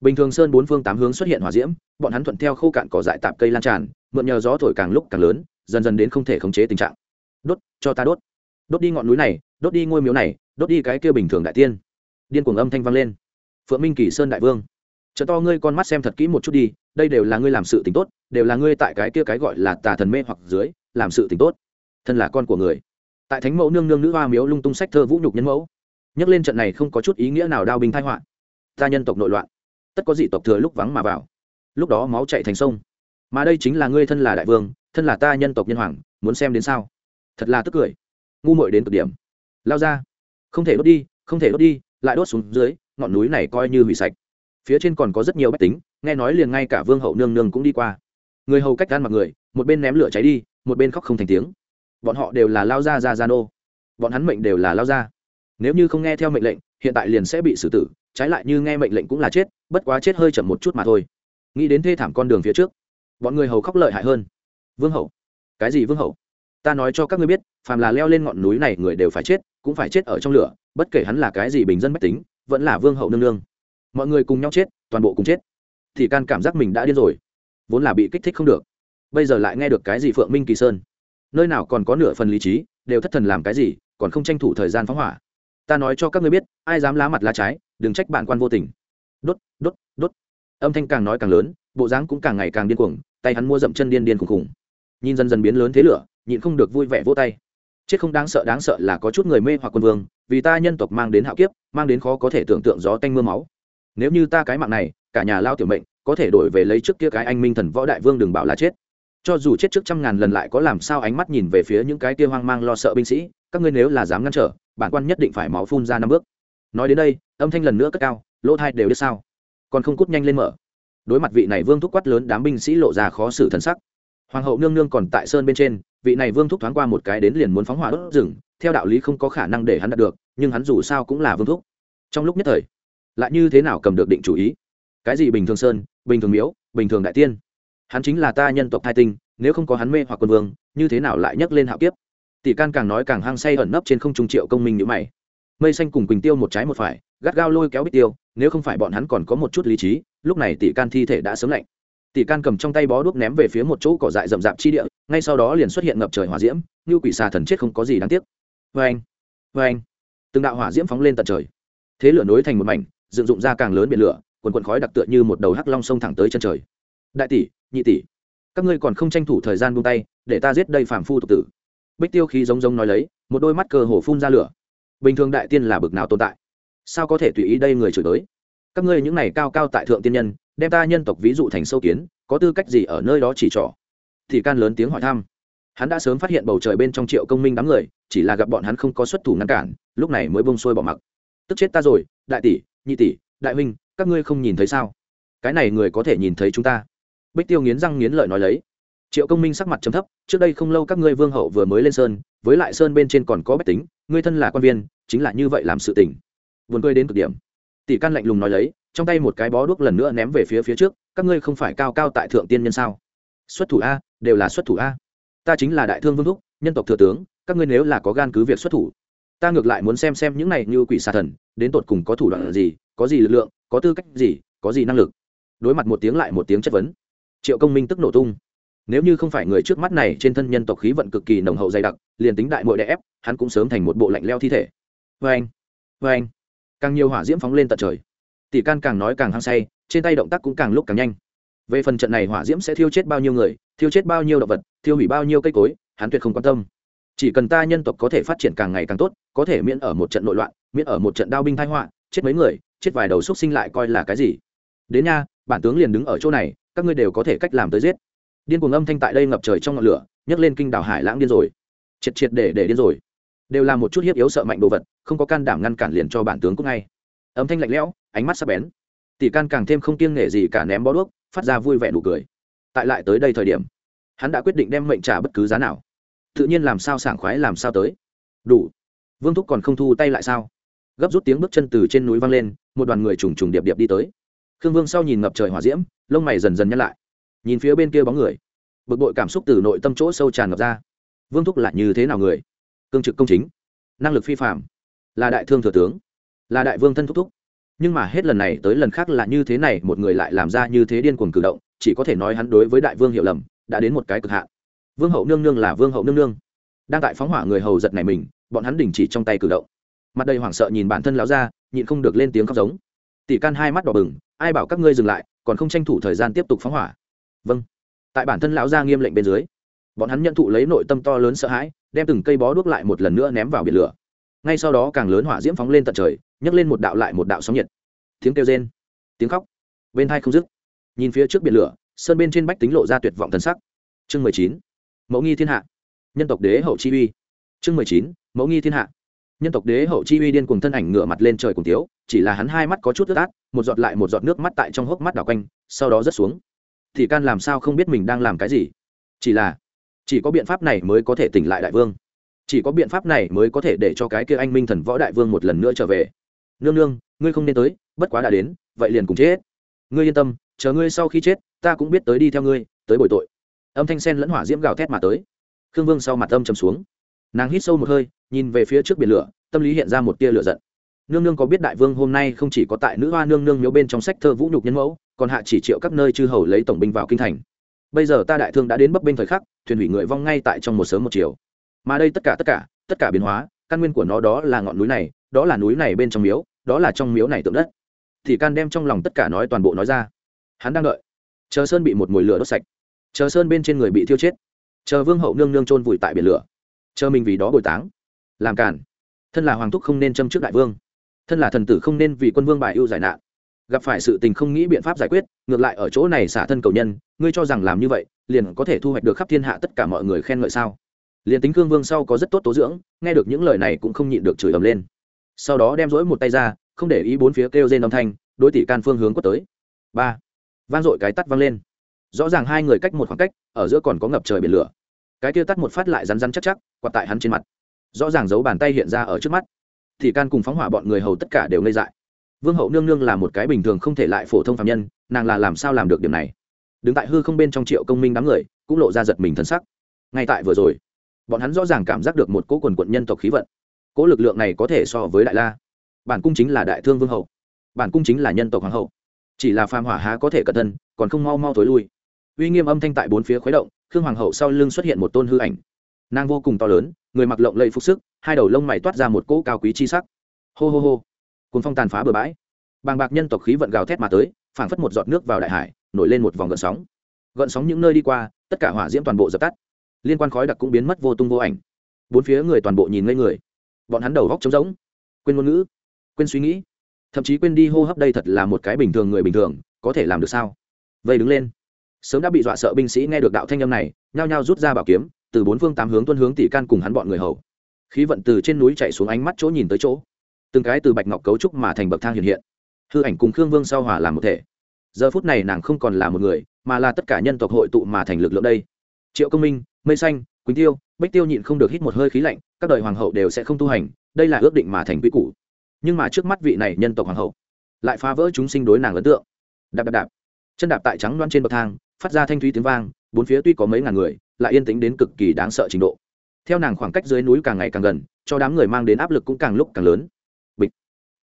bình thường sơn bốn phương tám hướng xuất hiện hỏa diễm, bọn hắn thuận theo khô cạn cỏ dại tạp cây lan tràn, mượn nhờ gió thổi càng lúc càng lớn, dần dần đến không thể khống chế tình trạng. Đốt, cho ta đốt. Đốt đi ngọn núi này, đốt đi ngôi miếu này, đốt đi cái kia bình thường đại tiên. Điên cuồng âm thanh vang lên. Phượng minh kỳ sơn đại vương chợ to ngươi con mắt xem thật kỹ một chút đi, đây đều là ngươi làm sự tình tốt, đều là ngươi tại cái kia cái gọi là tà thần mê hoặc dưới, làm sự tình tốt. Thân là con của người. Tại thánh mẫu nương nương nữ hoa miếu lung tung sách thơ vũ nhục nhân mẫu, nhắc lên trận này không có chút ý nghĩa nào đao binh thai họa. Ta nhân tộc nội loạn tất có dị tộc thừa lúc vắng mà vào. Lúc đó máu chạy thành sông. Mà đây chính là ngươi thân là đại vương, thân là ta nhân tộc nhân hoàng, muốn xem đến sao? Thật là tức cười. Ngu muội đến cực điểm. Lao ra. Không thể đốt đi, không thể đốt đi, lại đốt xuống dưới, ngọn núi này coi như hủy sạch. Phía trên còn có rất nhiều bách tính, nghe nói liền ngay cả vương hậu nương nương cũng đi qua. Người hầu cách gan mặc người, một bên ném lửa cháy đi, một bên khóc không thành tiếng. Bọn họ đều là lao ra ra ra nô. Bọn hắn mệnh đều là lao ra nếu như không nghe theo mệnh lệnh, hiện tại liền sẽ bị xử tử, trái lại như nghe mệnh lệnh cũng là chết, bất quá chết hơi chậm một chút mà thôi. Nghĩ đến thê thảm con đường phía trước, bọn người hầu khóc lợi hại hơn. Vương hậu, cái gì vương hậu? Ta nói cho các ngươi biết, phàm là leo lên ngọn núi này người đều phải chết, cũng phải chết ở trong lửa, bất kể hắn là cái gì bình dân mách tính, vẫn là vương hậu nương nương. Mọi người cùng nhau chết, toàn bộ cùng chết. Thì can cảm giác mình đã điên rồi, vốn là bị kích thích không được. Bây giờ lại nghe được cái gì phượng minh kỳ sơn? Nơi nào còn có nửa phần lý trí, đều thất thần làm cái gì, còn không tranh thủ thời gian phóng hỏa ta nói cho các ngươi biết, ai dám lá mặt lá trái, đừng trách bạn quan vô tình. Đốt đốt đốt. Âm thanh càng nói càng lớn, bộ dáng cũng càng ngày càng điên cuồng, tay hắn mua dậm chân điên điên khùng khùng. Nhìn dần dần biến lớn thế lửa, nhịn không được vui vẻ vỗ tay. Chết không đáng sợ đáng sợ là có chút người mê hoặc quân vương, vì ta nhân tộc mang đến hạo kiếp, mang đến khó có thể tưởng tượng gió tanh mưa máu. Nếu như ta cái mạng này, cả nhà lao tiểu mệnh, có thể đổi về lấy trước kia cái anh minh thần võ đại vương đừng bảo là chết. Cho dù chết trước trăm ngàn lần lại có làm sao ánh mắt nhìn về phía những cái kia hoang mang lo sợ binh sĩ, các ngươi nếu là dám ngăn trở bản quan nhất định phải máu phun ra năm bước. Nói đến đây, âm thanh lần nữa cất cao, lỗ thai đều biết sao. Còn không cút nhanh lên mở. Đối mặt vị này vương thúc quát lớn đám binh sĩ lộ ra khó xử thân sắc. Hoàng hậu nương nương còn tại sơn bên trên, vị này vương thúc thoáng qua một cái đến liền muốn phóng hỏa đốt rừng, theo đạo lý không có khả năng để hắn đạt được, nhưng hắn dù sao cũng là vương thúc. Trong lúc nhất thời, lại như thế nào cầm được định chủ ý? Cái gì bình thường sơn, bình thường miếu, bình thường đại tiên? Hắn chính là ta nhân tộc thai tinh, nếu không có hắn mê hoặc quân vương, như thế nào lại nhấc lên hạo kiếp? Tỷ can càng nói càng hăng say ẩn nấp trên không trung triệu công minh nhữ mày. Mây xanh cùng quỳnh tiêu một trái một phải, gắt gao lôi kéo bích tiêu, nếu không phải bọn hắn còn có một chút lý trí, lúc này tỷ can thi thể đã sớm lạnh. Tỷ can cầm trong tay bó đuốc ném về phía một chỗ cỏ dại rậm rạp chi địa, ngay sau đó liền xuất hiện ngập trời hỏa diễm, như quỷ xà thần chết không có gì đáng tiếc. Vê anh vê anh. Từng đạo hỏa diễm phóng lên tận trời. Thế lửa nối thành một mảnh, dựng dụng ra càng lớn biển lửa, quần quần khói đặc tựa như một đầu hắc long sông thẳng tới chân trời. Đại tỷ, nhị tỷ, các ngươi còn không tranh thủ thời gian buông tay, để ta giết đây phàm phu tục tử bích tiêu khí giống giống nói lấy, một đôi mắt cờ hồ phun ra lửa. Bình thường đại tiên là bực nào tồn tại? Sao có thể tùy ý đây người chửi tới các ngươi những này cao cao tại thượng tiên nhân, đem ta nhân tộc ví dụ thành sâu kiến, có tư cách gì ở nơi đó chỉ trỏ? Thì can lớn tiếng hỏi thăm. Hắn đã sớm phát hiện bầu trời bên trong triệu công minh đám người, chỉ là gặp bọn hắn không có xuất thủ ngăn cản, lúc này mới bông xuôi bỏ mặc. Tức chết ta rồi, đại tỷ, nhị tỷ, đại huynh, các ngươi không nhìn thấy sao? Cái này người có thể nhìn thấy chúng ta. Bích tiêu nghiến răng nghiến lợi nói lấy triệu công minh sắc mặt chấm thấp, trước đây không lâu các ngươi vương hậu vừa mới lên sơn, với lại sơn bên trên còn có bách tính, ngươi thân là quan viên, chính là như vậy làm sự tình. Vườn cười đến cực điểm. Tỷ căn lạnh lùng nói lấy, trong tay một cái bó đuốc lần nữa ném về phía phía trước, các ngươi không phải cao cao tại thượng tiên nhân sao? Xuất thủ a, đều là xuất thủ a. Ta chính là đại thương vương thúc, nhân tộc thừa tướng, các ngươi nếu là có gan cứ việc xuất thủ. Ta ngược lại muốn xem xem những này như quỷ xà thần, đến tột cùng có thủ đoạn gì, có gì lực lượng, có tư cách gì, có gì năng lực. Đối mặt một tiếng lại một tiếng chất vấn. Triệu công minh tức nổ tung nếu như không phải người trước mắt này trên thân nhân tộc khí vận cực kỳ nồng hậu dày đặc, liền tính đại mội đẻ ép, hắn cũng sớm thành một bộ lạnh leo thi thể. Vê anh vê anh. Càng nhiều hỏa diễm phóng lên tận trời. Tỷ can càng nói càng hăng say, trên tay động tác cũng càng lúc càng nhanh. Về phần trận này hỏa diễm sẽ thiêu chết bao nhiêu người, thiêu chết bao nhiêu động vật, thiêu hủy bao nhiêu cây cối, hắn tuyệt không quan tâm. Chỉ cần ta nhân tộc có thể phát triển càng ngày càng tốt, có thể miễn ở một trận nội loạn, miễn ở một trận đao binh thái họa, chết mấy người, chết vài đầu xúc sinh lại coi là cái gì? Đến nha, bản tướng liền đứng ở chỗ này, các ngươi đều có thể cách làm tới giết điên cuồng âm thanh tại đây ngập trời trong ngọn lửa, nhấc lên kinh đảo hải lãng điên rồi. Triệt triệt để để điên rồi. Đều là một chút hiếp yếu sợ mạnh đồ vật, không có can đảm ngăn cản liền cho bản tướng cũng ngay. Âm thanh lạnh lẽo, ánh mắt sắc bén. Tỷ can càng thêm không kiêng nghệ gì cả ném bó đuốc, phát ra vui vẻ nụ cười. Tại lại tới đây thời điểm, hắn đã quyết định đem mệnh trả bất cứ giá nào. Tự nhiên làm sao sảng khoái làm sao tới. Đủ. Vương thúc còn không thu tay lại sao? Gấp rút tiếng bước chân từ trên núi vang lên, một đoàn người trùng trùng điệp điệp đi tới. Khương vương sau nhìn ngập trời hỏa diễm, lông mày dần dần nhăn lại nhìn phía bên kia bóng người. Bực bội cảm xúc từ nội tâm chỗ sâu tràn ngập ra. Vương thúc lại như thế nào người? Cương trực công chính. Năng lực phi phạm. Là đại thương thừa tướng. Là đại vương thân thúc thúc. Nhưng mà hết lần này tới lần khác là như thế này, một người lại làm ra như thế điên cuồng cử động, chỉ có thể nói hắn đối với đại vương hiểu lầm, đã đến một cái cực hạn. Vương hậu nương nương là vương hậu nương nương. Đang tại phóng hỏa người hầu giật này mình, bọn hắn đình chỉ trong tay cử động. Mặt đầy hoảng sợ nhìn bản thân láo ra nhịn không được lên tiếng khóc giống. Tỷ can hai mắt đỏ bừng, ai bảo các ngươi dừng lại, còn không tranh thủ thời gian tiếp tục phóng hỏa vâng. Tại bản thân lão gia nghiêm lệnh bên dưới, bọn hắn nhận thụ lấy nội tâm to lớn sợ hãi, đem từng cây bó đuốc lại một lần nữa ném vào biển lửa. Ngay sau đó càng lớn hỏa diễm phóng lên tận trời, nhấc lên một đạo lại một đạo sóng nhiệt. Tiếng kêu rên, tiếng khóc, bên thai không dứt. Nhìn phía trước biển lửa, sơn bên trên bách tính lộ ra tuyệt vọng thần sắc. Chương mười chín, mẫu nghi thiên hạ, nhân tộc đế hậu chi uy. Chương mười chín, mẫu nghi thiên hạ, nhân tộc đế hậu chi uy điên cùng thân ảnh ngửa mặt lên trời cùng tiếu, chỉ là hắn hai mắt có chút ướt át, một giọt lại một giọt nước mắt tại trong hốc mắt đảo quanh, sau đó rớt xuống thì can làm sao không biết mình đang làm cái gì? Chỉ là, chỉ có biện pháp này mới có thể tỉnh lại đại vương. Chỉ có biện pháp này mới có thể để cho cái kia anh minh thần võ đại vương một lần nữa trở về. Nương nương, ngươi không nên tới, bất quá đã đến, vậy liền cùng chết. Ngươi yên tâm, chờ ngươi sau khi chết, ta cũng biết tới đi theo ngươi, tới bồi tội. Âm thanh sen lẫn hỏa diễm gào thét mà tới. Khương vương sau mặt âm trầm xuống. Nàng hít sâu một hơi, nhìn về phía trước biển lửa, tâm lý hiện ra một tia lửa giận nương nương có biết đại vương hôm nay không chỉ có tại nữ hoa nương nương miếu bên trong sách thơ vũ nhục nhân mẫu, còn hạ chỉ triệu các nơi chư hầu lấy tổng binh vào kinh thành. Bây giờ ta đại thương đã đến bấp bênh thời khắc, thuyền hủy người vong ngay tại trong một sớm một chiều. Mà đây tất cả tất cả tất cả biến hóa, căn nguyên của nó đó là ngọn núi này, đó là núi này bên trong miếu, đó là trong miếu này tượng đất. Thì can đem trong lòng tất cả nói toàn bộ nói ra. Hắn đang đợi. Chờ sơn bị một mồi lửa đốt sạch. Chờ sơn bên trên người bị thiêu chết. Chờ vương hậu nương nương trôn vùi tại biển lửa. Chờ mình vì đó bồi táng. Làm cản thân là hoàng thúc không nên châm trước đại vương thân là thần tử không nên vì quân vương bài ưu giải nạn. Gặp phải sự tình không nghĩ biện pháp giải quyết, ngược lại ở chỗ này xả thân cầu nhân, ngươi cho rằng làm như vậy, liền có thể thu hoạch được khắp thiên hạ tất cả mọi người khen ngợi sao? Liền tính cương vương sau có rất tốt tố dưỡng, nghe được những lời này cũng không nhịn được chửi ầm lên. Sau đó đem rỗi một tay ra, không để ý bốn phía kêu trên âm thanh, đối tỷ can phương hướng quất tới. Ba. Vang dội cái tắt vang lên. Rõ ràng hai người cách một khoảng cách, ở giữa còn có ngập trời biển lửa. Cái kia tắt một phát lại rắn rắn chắc chắc, quạt tại hắn trên mặt. Rõ ràng giấu bàn tay hiện ra ở trước mắt thì can cùng phóng hỏa bọn người hầu tất cả đều ngây dại. Vương hậu nương nương là một cái bình thường không thể lại phổ thông phạm nhân, nàng là làm sao làm được điểm này? Đứng tại hư không bên trong triệu công minh đám người, cũng lộ ra giật mình thân sắc. Ngay tại vừa rồi, bọn hắn rõ ràng cảm giác được một cỗ quần quận nhân tộc khí vận. Cỗ lực lượng này có thể so với đại la. Bản cung chính là đại thương vương hậu. Bản cung chính là nhân tộc hoàng hậu. Chỉ là phàm hỏa há có thể cẩn thân, còn không mau mau thối lui. Uy nghiêm âm thanh tại bốn phía khuấy động, khương hoàng hậu sau lưng xuất hiện một tôn hư ảnh. Nàng vô cùng to lớn người mặc lộng lẫy phục sức, hai đầu lông mày toát ra một cỗ cao quý chi sắc. Hô hô hô. Cùng phong tàn phá bừa bãi. Bàng bạc nhân tộc khí vận gào thét mà tới, phảng phất một giọt nước vào đại hải, nổi lên một vòng gợn sóng. Gợn sóng những nơi đi qua, tất cả hỏa diễm toàn bộ dập tắt. Liên quan khói đặc cũng biến mất vô tung vô ảnh. Bốn phía người toàn bộ nhìn ngây người. Bọn hắn đầu góc trống rỗng. Quên ngôn ngữ. Quên suy nghĩ. Thậm chí quên đi hô hấp đây thật là một cái bình thường người bình thường, có thể làm được sao? Vây đứng lên sớm đã bị dọa sợ binh sĩ nghe được đạo thanh âm này, nhao nhao rút ra bảo kiếm, từ bốn phương tám hướng tuân hướng tỷ can cùng hắn bọn người hầu. Khí vận từ trên núi chạy xuống ánh mắt chỗ nhìn tới chỗ. Từng cái từ bạch ngọc cấu trúc mà thành bậc thang hiện hiện. Hư ảnh cùng khương vương sau hòa làm một thể. Giờ phút này nàng không còn là một người, mà là tất cả nhân tộc hội tụ mà thành lực lượng đây. Triệu công minh, mây xanh, quỳnh tiêu bách tiêu nhịn không được hít một hơi khí lạnh, các đời hoàng hậu đều sẽ không tu hành, đây là ước định mà thành quy củ. Nhưng mà trước mắt vị này nhân tộc hoàng hậu, lại phá vỡ chúng sinh đối nàng ấn tượng. Đạp đạp đạp. Chân đạp tại trắng loan trên bậc thang phát ra thanh thúy tiếng vang, bốn phía tuy có mấy ngàn người, lại yên tĩnh đến cực kỳ đáng sợ trình độ. Theo nàng khoảng cách dưới núi càng ngày càng gần, cho đám người mang đến áp lực cũng càng lúc càng lớn. Bịch.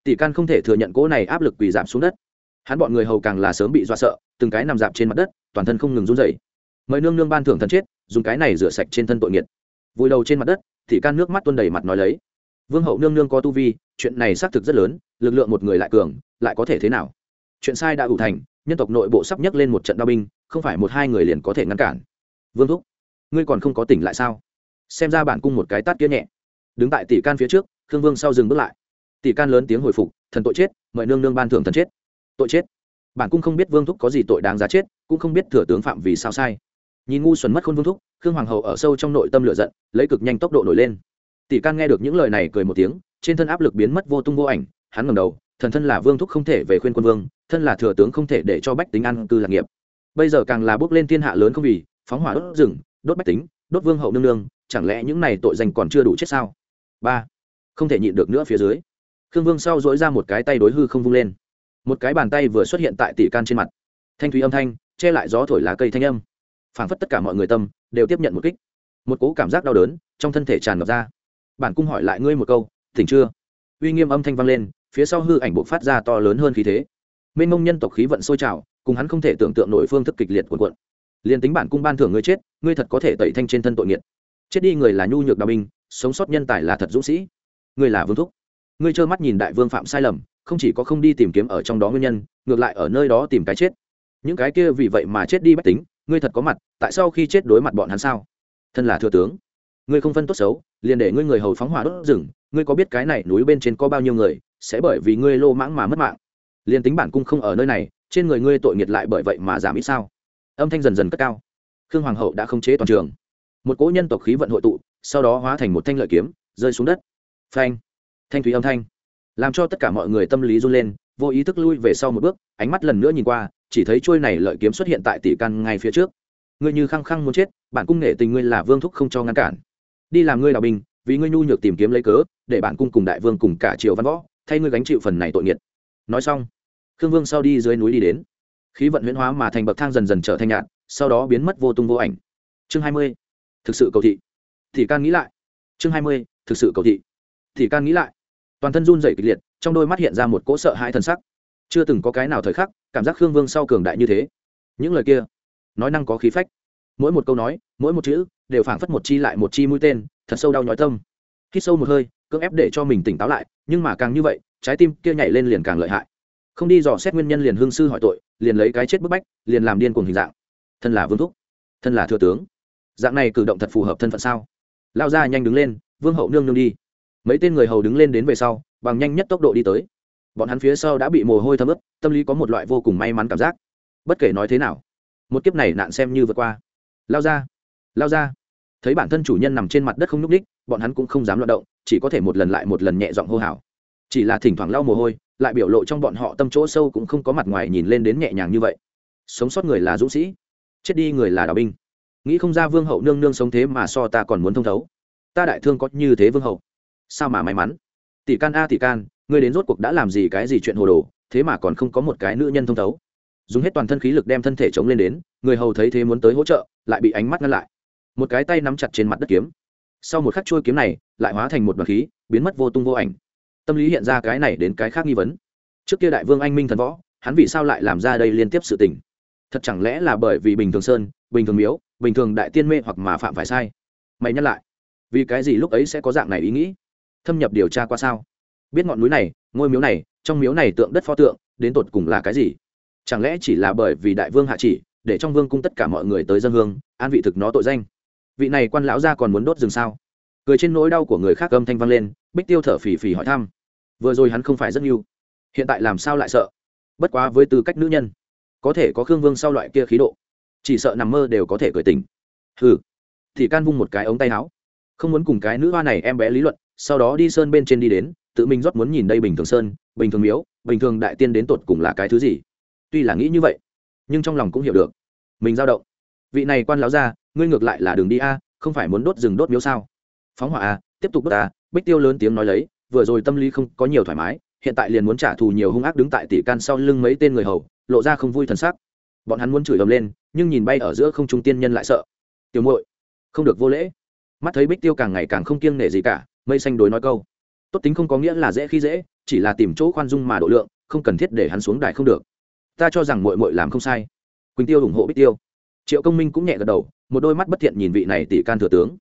Tỷ can không thể thừa nhận cỗ này áp lực quỳ giảm xuống đất. Hắn bọn người hầu càng là sớm bị dọa sợ, từng cái nằm dạp trên mặt đất, toàn thân không ngừng run rẩy. Mời nương nương ban thưởng thần chết, dùng cái này rửa sạch trên thân tội nghiệt. Vùi đầu trên mặt đất thì can nước mắt tuôn đầy mặt nói lấy. Vương hậu nương nương có tu vi, chuyện này xác thực rất lớn, lực lượng một người lại cường, lại có thể thế nào? Chuyện sai đã ủ thành nhân tộc nội bộ sắp nhấc lên một trận đao binh, không phải một hai người liền có thể ngăn cản. Vương thúc, ngươi còn không có tỉnh lại sao? Xem ra bản cung một cái tát kia nhẹ. Đứng tại tỷ can phía trước, khương vương sau dừng bước lại. Tỷ can lớn tiếng hồi phục, thần tội chết, mời nương nương ban thưởng thần chết. Tội chết. Bản cung không biết vương thúc có gì tội đáng giá chết, cũng không biết thừa tướng phạm vì sao sai. Nhìn ngu xuẩn mất khôn vương thúc, khương hoàng hậu ở sâu trong nội tâm lửa giận, lấy cực nhanh tốc độ nổi lên. Tỷ can nghe được những lời này cười một tiếng, trên thân áp lực biến mất vô tung vô ảnh, hắn ngầm đầu, thần thân là vương thúc không thể về khuyên quân vương thân là thừa tướng không thể để cho bách tính ăn cư lạc nghiệp. Bây giờ càng là bước lên thiên hạ lớn không vì, phóng hỏa đốt rừng, đốt bách tính, đốt vương hậu nương nương, chẳng lẽ những này tội danh còn chưa đủ chết sao? Ba, không thể nhịn được nữa phía dưới. Khương vương sau dỗi ra một cái tay đối hư không vung lên. Một cái bàn tay vừa xuất hiện tại tỷ can trên mặt. Thanh thúy âm thanh, che lại gió thổi lá cây thanh âm. Phảng phất tất cả mọi người tâm, đều tiếp nhận một kích. Một cố cảm giác đau đớn trong thân thể tràn ngập ra. Bản cung hỏi lại ngươi một câu, tỉnh chưa? Uy nghiêm âm thanh vang lên, phía sau hư ảnh bộ phát ra to lớn hơn khí thế mênh mông nhân tộc khí vận sôi trào, cùng hắn không thể tưởng tượng nổi phương thức kịch liệt của quận liền tính bản cung ban thưởng ngươi chết, ngươi thật có thể tẩy thanh trên thân tội nghiệt. Chết đi người là nhu nhược đạo binh, sống sót nhân tài là thật dũng sĩ. Ngươi là vương thúc. Ngươi trơ mắt nhìn đại vương phạm sai lầm, không chỉ có không đi tìm kiếm ở trong đó nguyên nhân, ngược lại ở nơi đó tìm cái chết. Những cái kia vì vậy mà chết đi bách tính, ngươi thật có mặt, tại sao khi chết đối mặt bọn hắn sao? Thân là thừa tướng, ngươi không phân tốt xấu, liền để ngươi người hầu phóng hỏa đốt rừng, ngươi có biết cái này núi bên trên có bao nhiêu người, sẽ bởi vì ngươi lô mãng mà mất mạng liền tính bản cung không ở nơi này, trên người ngươi tội nghiệt lại bởi vậy mà giảm ít sao? Âm thanh dần dần cất cao. Khương hoàng hậu đã không chế toàn trường. Một cỗ nhân tộc khí vận hội tụ, sau đó hóa thành một thanh lợi kiếm, rơi xuống đất. Phanh! Thanh thúy âm thanh. Làm cho tất cả mọi người tâm lý run lên, vô ý thức lui về sau một bước, ánh mắt lần nữa nhìn qua, chỉ thấy trôi này lợi kiếm xuất hiện tại tỷ căn ngay phía trước. Ngươi như khăng khăng muốn chết, bản cung nghệ tình ngươi là vương thúc không cho ngăn cản. Đi làm ngươi đào binh, vì ngươi nhu nhược tìm kiếm lấy cớ, để bản cung cùng đại vương cùng cả triều văn võ, thay ngươi gánh chịu phần này tội nghiệt. Nói xong khương vương sau đi dưới núi đi đến. Khí vận huyễn hóa mà thành bậc thang dần dần trở thành nhạn sau đó biến mất vô tung vô ảnh. Chương hai mươi. Thực sự cầu thị. Thì can nghĩ lại. Chương hai mươi, thực sự cầu thị. Thì can nghĩ lại. Toàn thân run dày kịch liệt, trong đôi mắt hiện ra một cỗ sợ hãi thân sắc. Chưa từng có cái nào thời khắc, cảm giác khương vương sau cường đại như thế. Những lời kia, nói năng có khí phách. Mỗi một câu nói, mỗi một chữ, đều phảng phất một chi lại một chi mũi tên, thật sâu đau nhói tâm. Khi sâu một hơi, cưỡng ép để cho mình tỉnh táo lại, nhưng mà càng như vậy, trái tim kia nhảy lên liền càng lợi hại không đi dò xét nguyên nhân liền hương sư hỏi tội, liền lấy cái chết bức bách, liền làm điên cùng hình dạng. Thân là vương thúc, thân là thừa tướng, dạng này cử động thật phù hợp thân phận sao? Lao ra nhanh đứng lên, vương hậu nương nương đi. Mấy tên người hầu đứng lên đến về sau, bằng nhanh nhất tốc độ đi tới. Bọn hắn phía sau đã bị mồ hôi thấm ướt, tâm lý có một loại vô cùng may mắn cảm giác. Bất kể nói thế nào, một kiếp này nạn xem như vượt qua. Lao ra lao ra thấy bản thân chủ nhân nằm trên mặt đất không nhúc ních bọn hắn cũng không dám loạt động, chỉ có thể một lần lại một lần nhẹ giọng hô hào chỉ là thỉnh thoảng lau mồ hôi, lại biểu lộ trong bọn họ tâm chỗ sâu cũng không có mặt ngoài nhìn lên đến nhẹ nhàng như vậy. Sống sót người là dũng sĩ, chết đi người là đạo binh. Nghĩ không ra vương hậu nương nương sống thế mà so ta còn muốn thông thấu. Ta đại thương có như thế vương hậu? Sao mà may mắn? Tỷ can a, tỷ can, ngươi đến rốt cuộc đã làm gì cái gì chuyện hồ đồ, thế mà còn không có một cái nữ nhân thông thấu. Dùng hết toàn thân khí lực đem thân thể chống lên đến, người hầu thấy thế muốn tới hỗ trợ, lại bị ánh mắt ngăn lại. Một cái tay nắm chặt trên mặt đất kiếm. Sau một khắc trôi kiếm này, lại hóa thành một đoàn khí, biến mất vô tung vô ảnh tâm lý hiện ra cái này đến cái khác nghi vấn. Trước kia đại vương anh minh thần võ, hắn vì sao lại làm ra đây liên tiếp sự tình? Thật chẳng lẽ là bởi vì bình thường sơn, bình thường miếu, bình thường đại tiên mê hoặc mà phạm phải sai? Mày nhắc lại, vì cái gì lúc ấy sẽ có dạng này ý nghĩ? Thâm nhập điều tra qua sao? Biết ngọn núi này, ngôi miếu này, trong miếu này tượng đất pho tượng, đến tột cùng là cái gì? Chẳng lẽ chỉ là bởi vì đại vương hạ chỉ, để trong vương cung tất cả mọi người tới dân hương, an vị thực nó tội danh? Vị này quan lão gia còn muốn đốt rừng sao? Cười trên nỗi đau của người khác âm thanh vang lên, bích tiêu thở phì phì hỏi thăm vừa rồi hắn không phải rất nhiều hiện tại làm sao lại sợ? Bất quá với tư cách nữ nhân, có thể có khương vương sau loại kia khí độ, chỉ sợ nằm mơ đều có thể cười tình. hừ, thì can vung một cái ống tay áo. Không muốn cùng cái nữ hoa này em bé lý luận, sau đó đi sơn bên trên đi đến, tự mình rót muốn nhìn đây bình thường sơn, bình thường miếu, bình thường đại tiên đến tột cùng là cái thứ gì. Tuy là nghĩ như vậy, nhưng trong lòng cũng hiểu được. Mình dao động. Vị này quan láo ra ngươi ngược lại là đường đi a, không phải muốn đốt rừng đốt miếu sao? Phóng hỏa a, tiếp tục đốt a, bích tiêu lớn tiếng nói lấy vừa rồi tâm lý không có nhiều thoải mái, hiện tại liền muốn trả thù nhiều hung ác đứng tại tỷ can sau lưng mấy tên người hầu, lộ ra không vui thần sắc. Bọn hắn muốn chửi ầm lên, nhưng nhìn bay ở giữa không trung tiên nhân lại sợ. Tiểu muội, không được vô lễ. Mắt thấy bích tiêu càng ngày càng không kiêng nể gì cả, mây xanh đối nói câu. Tốt tính không có nghĩa là dễ khi dễ, chỉ là tìm chỗ khoan dung mà độ lượng, không cần thiết để hắn xuống đài không được. Ta cho rằng muội muội làm không sai. Quỳnh tiêu ủng hộ bích tiêu. Triệu công minh cũng nhẹ gật đầu, một đôi mắt bất thiện nhìn vị này tỷ can thừa tướng.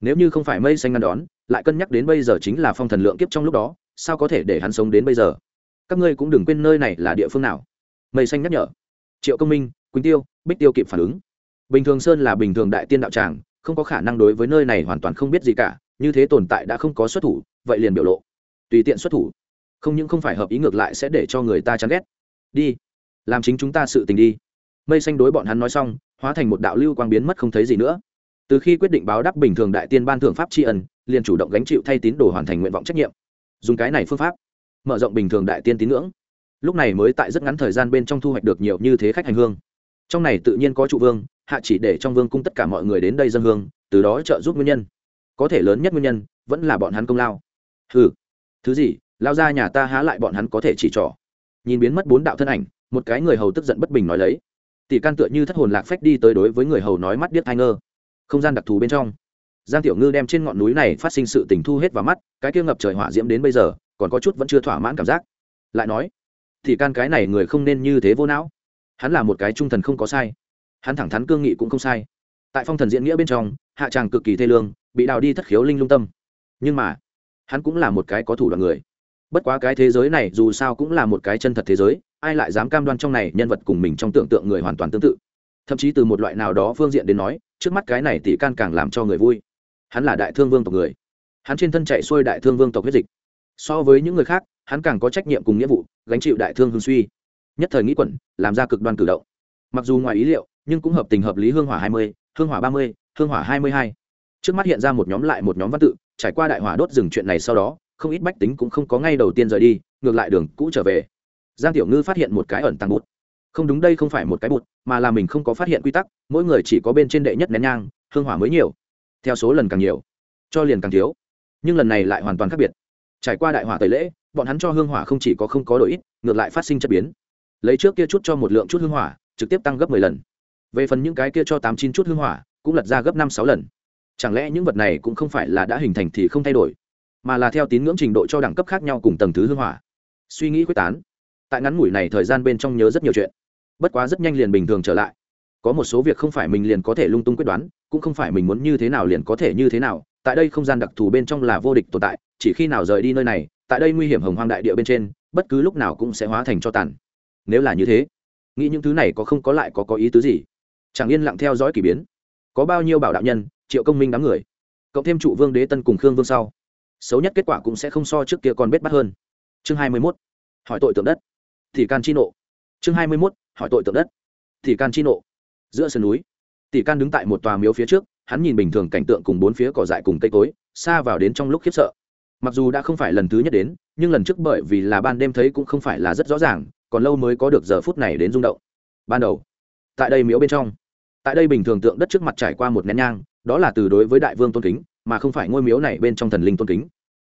Nếu như không phải mây xanh ngăn đón lại cân nhắc đến bây giờ chính là phong thần lượng kiếp trong lúc đó, sao có thể để hắn sống đến bây giờ? Các ngươi cũng đừng quên nơi này là địa phương nào. Mây xanh nhắc nhở. Triệu công minh, quỳnh tiêu, bích tiêu kịp phản ứng. Bình thường sơn là bình thường đại tiên đạo tràng, không có khả năng đối với nơi này hoàn toàn không biết gì cả, như thế tồn tại đã không có xuất thủ, vậy liền biểu lộ. Tùy tiện xuất thủ. Không những không phải hợp ý ngược lại sẽ để cho người ta chán ghét. Đi, làm chính chúng ta sự tình đi. Mây xanh đối bọn hắn nói xong, hóa thành một đạo lưu quang biến mất không thấy gì nữa từ khi quyết định báo đáp bình thường đại tiên ban thưởng pháp tri ân, liền chủ động gánh chịu thay tín đồ hoàn thành nguyện vọng trách nhiệm. Dùng cái này phương pháp, mở rộng bình thường đại tiên tín ngưỡng. Lúc này mới tại rất ngắn thời gian bên trong thu hoạch được nhiều như thế khách hành hương. Trong này tự nhiên có trụ vương, hạ chỉ để trong vương cung tất cả mọi người đến đây dân hương, từ đó trợ giúp nguyên nhân. Có thể lớn nhất nguyên nhân, vẫn là bọn hắn công lao. Ừ thứ gì, lao ra nhà ta há lại bọn hắn có thể chỉ trỏ. Nhìn biến mất bốn đạo thân ảnh, một cái người hầu tức giận bất bình nói lấy. Tỷ can tựa như thất hồn lạc phách đi tới đối với người hầu nói mắt điếc thai ngơ không gian đặc thù bên trong. Giang tiểu ngư đem trên ngọn núi này phát sinh sự tình thu hết vào mắt, cái kia ngập trời hỏa diễm đến bây giờ, còn có chút vẫn chưa thỏa mãn cảm giác. Lại nói, thì can cái này người không nên như thế vô não. Hắn là một cái trung thần không có sai. Hắn thẳng thắn cương nghị cũng không sai. Tại phong thần diễn nghĩa bên trong, hạ tràng cực kỳ thê lương, bị đào đi thất khiếu linh lung tâm. Nhưng mà, hắn cũng là một cái có thủ đoạn người. Bất quá cái thế giới này dù sao cũng là một cái chân thật thế giới, ai lại dám cam đoan trong này nhân vật cùng mình trong tưởng tượng người hoàn toàn tương tự? Thậm chí từ một loại nào đó phương diện đến nói trước mắt cái này tỷ can càng làm cho người vui. Hắn là đại thương vương tộc người. Hắn trên thân chạy xuôi đại thương vương tộc huyết dịch. So với những người khác, hắn càng có trách nhiệm cùng nghĩa vụ, gánh chịu đại thương hương suy. Nhất thời nghĩ quẩn, làm ra cực đoan cử động. Mặc dù ngoài ý liệu, nhưng cũng hợp tình hợp lý hương hỏa hai mươi, hương hỏa ba mươi, hương hỏa hai mươi hai. Trước mắt hiện ra một nhóm lại một nhóm văn tự, trải qua đại hỏa đốt rừng chuyện này sau đó, không ít bách tính cũng không có ngay đầu tiên rời đi, ngược lại đường cũ trở về. Giang tiểu ngư phát hiện một cái ẩn tăng bút không đúng đây không phải một cái bụt, mà là mình không có phát hiện quy tắc, mỗi người chỉ có bên trên đệ nhất nén nhang, hương hỏa mới nhiều. Theo số lần càng nhiều, cho liền càng thiếu. Nhưng lần này lại hoàn toàn khác biệt. Trải qua đại hỏa tẩy lễ, bọn hắn cho hương hỏa không chỉ có không có đổi ít, ngược lại phát sinh chất biến. Lấy trước kia chút cho một lượng chút hương hỏa, trực tiếp tăng gấp mười lần. Về phần những cái kia cho tám chín chút hương hỏa, cũng lật ra gấp năm sáu lần. Chẳng lẽ những vật này cũng không phải là đã hình thành thì không thay đổi, mà là theo tín ngưỡng trình độ cho đẳng cấp khác nhau cùng tầng thứ hương hỏa? Suy nghĩ quyết tán. Tại ngắn ngủi này thời gian bên trong nhớ rất nhiều chuyện bất quá rất nhanh liền bình thường trở lại. Có một số việc không phải mình liền có thể lung tung quyết đoán, cũng không phải mình muốn như thế nào liền có thể như thế nào, tại đây không gian đặc thù bên trong là vô địch tồn tại, chỉ khi nào rời đi nơi này, tại đây nguy hiểm hồng hoang đại địa bên trên, bất cứ lúc nào cũng sẽ hóa thành cho tàn. Nếu là như thế, nghĩ những thứ này có không có lại có có ý tứ gì? Chẳng yên lặng theo dõi k ỳ biến. Có bao nhiêu bảo đạo nhân, triệu công minh đám người, cộng thêm trụ vương đế tân cùng khương vương sau, xấu nhất kết quả cũng sẽ không so trước kia còn bết bắt hơn. Chương hai mươi mốt, hỏi tội tượng đất, thì can chi nộ. Chương hai mươi mốt hỏi tội tượng đất. Thì can chi nộ. Giữa sườn núi tỷ can đứng tại một tòa miếu phía trước, hắn nhìn bình thường cảnh tượng cùng bốn phía cỏ dại cùng cây cối, xa vào đến trong lúc khiếp sợ. Mặc dù đã không phải lần thứ nhất đến, nhưng lần trước bởi vì là ban đêm thấy cũng không phải là rất rõ ràng, còn lâu mới có được giờ phút này đến rung động. Ban đầu, tại đây miếu bên trong, tại đây bình thường tượng đất trước mặt trải qua một nén nhang, đó là từ đối với đại vương tôn kính, mà không phải ngôi miếu này bên trong thần linh tôn kính.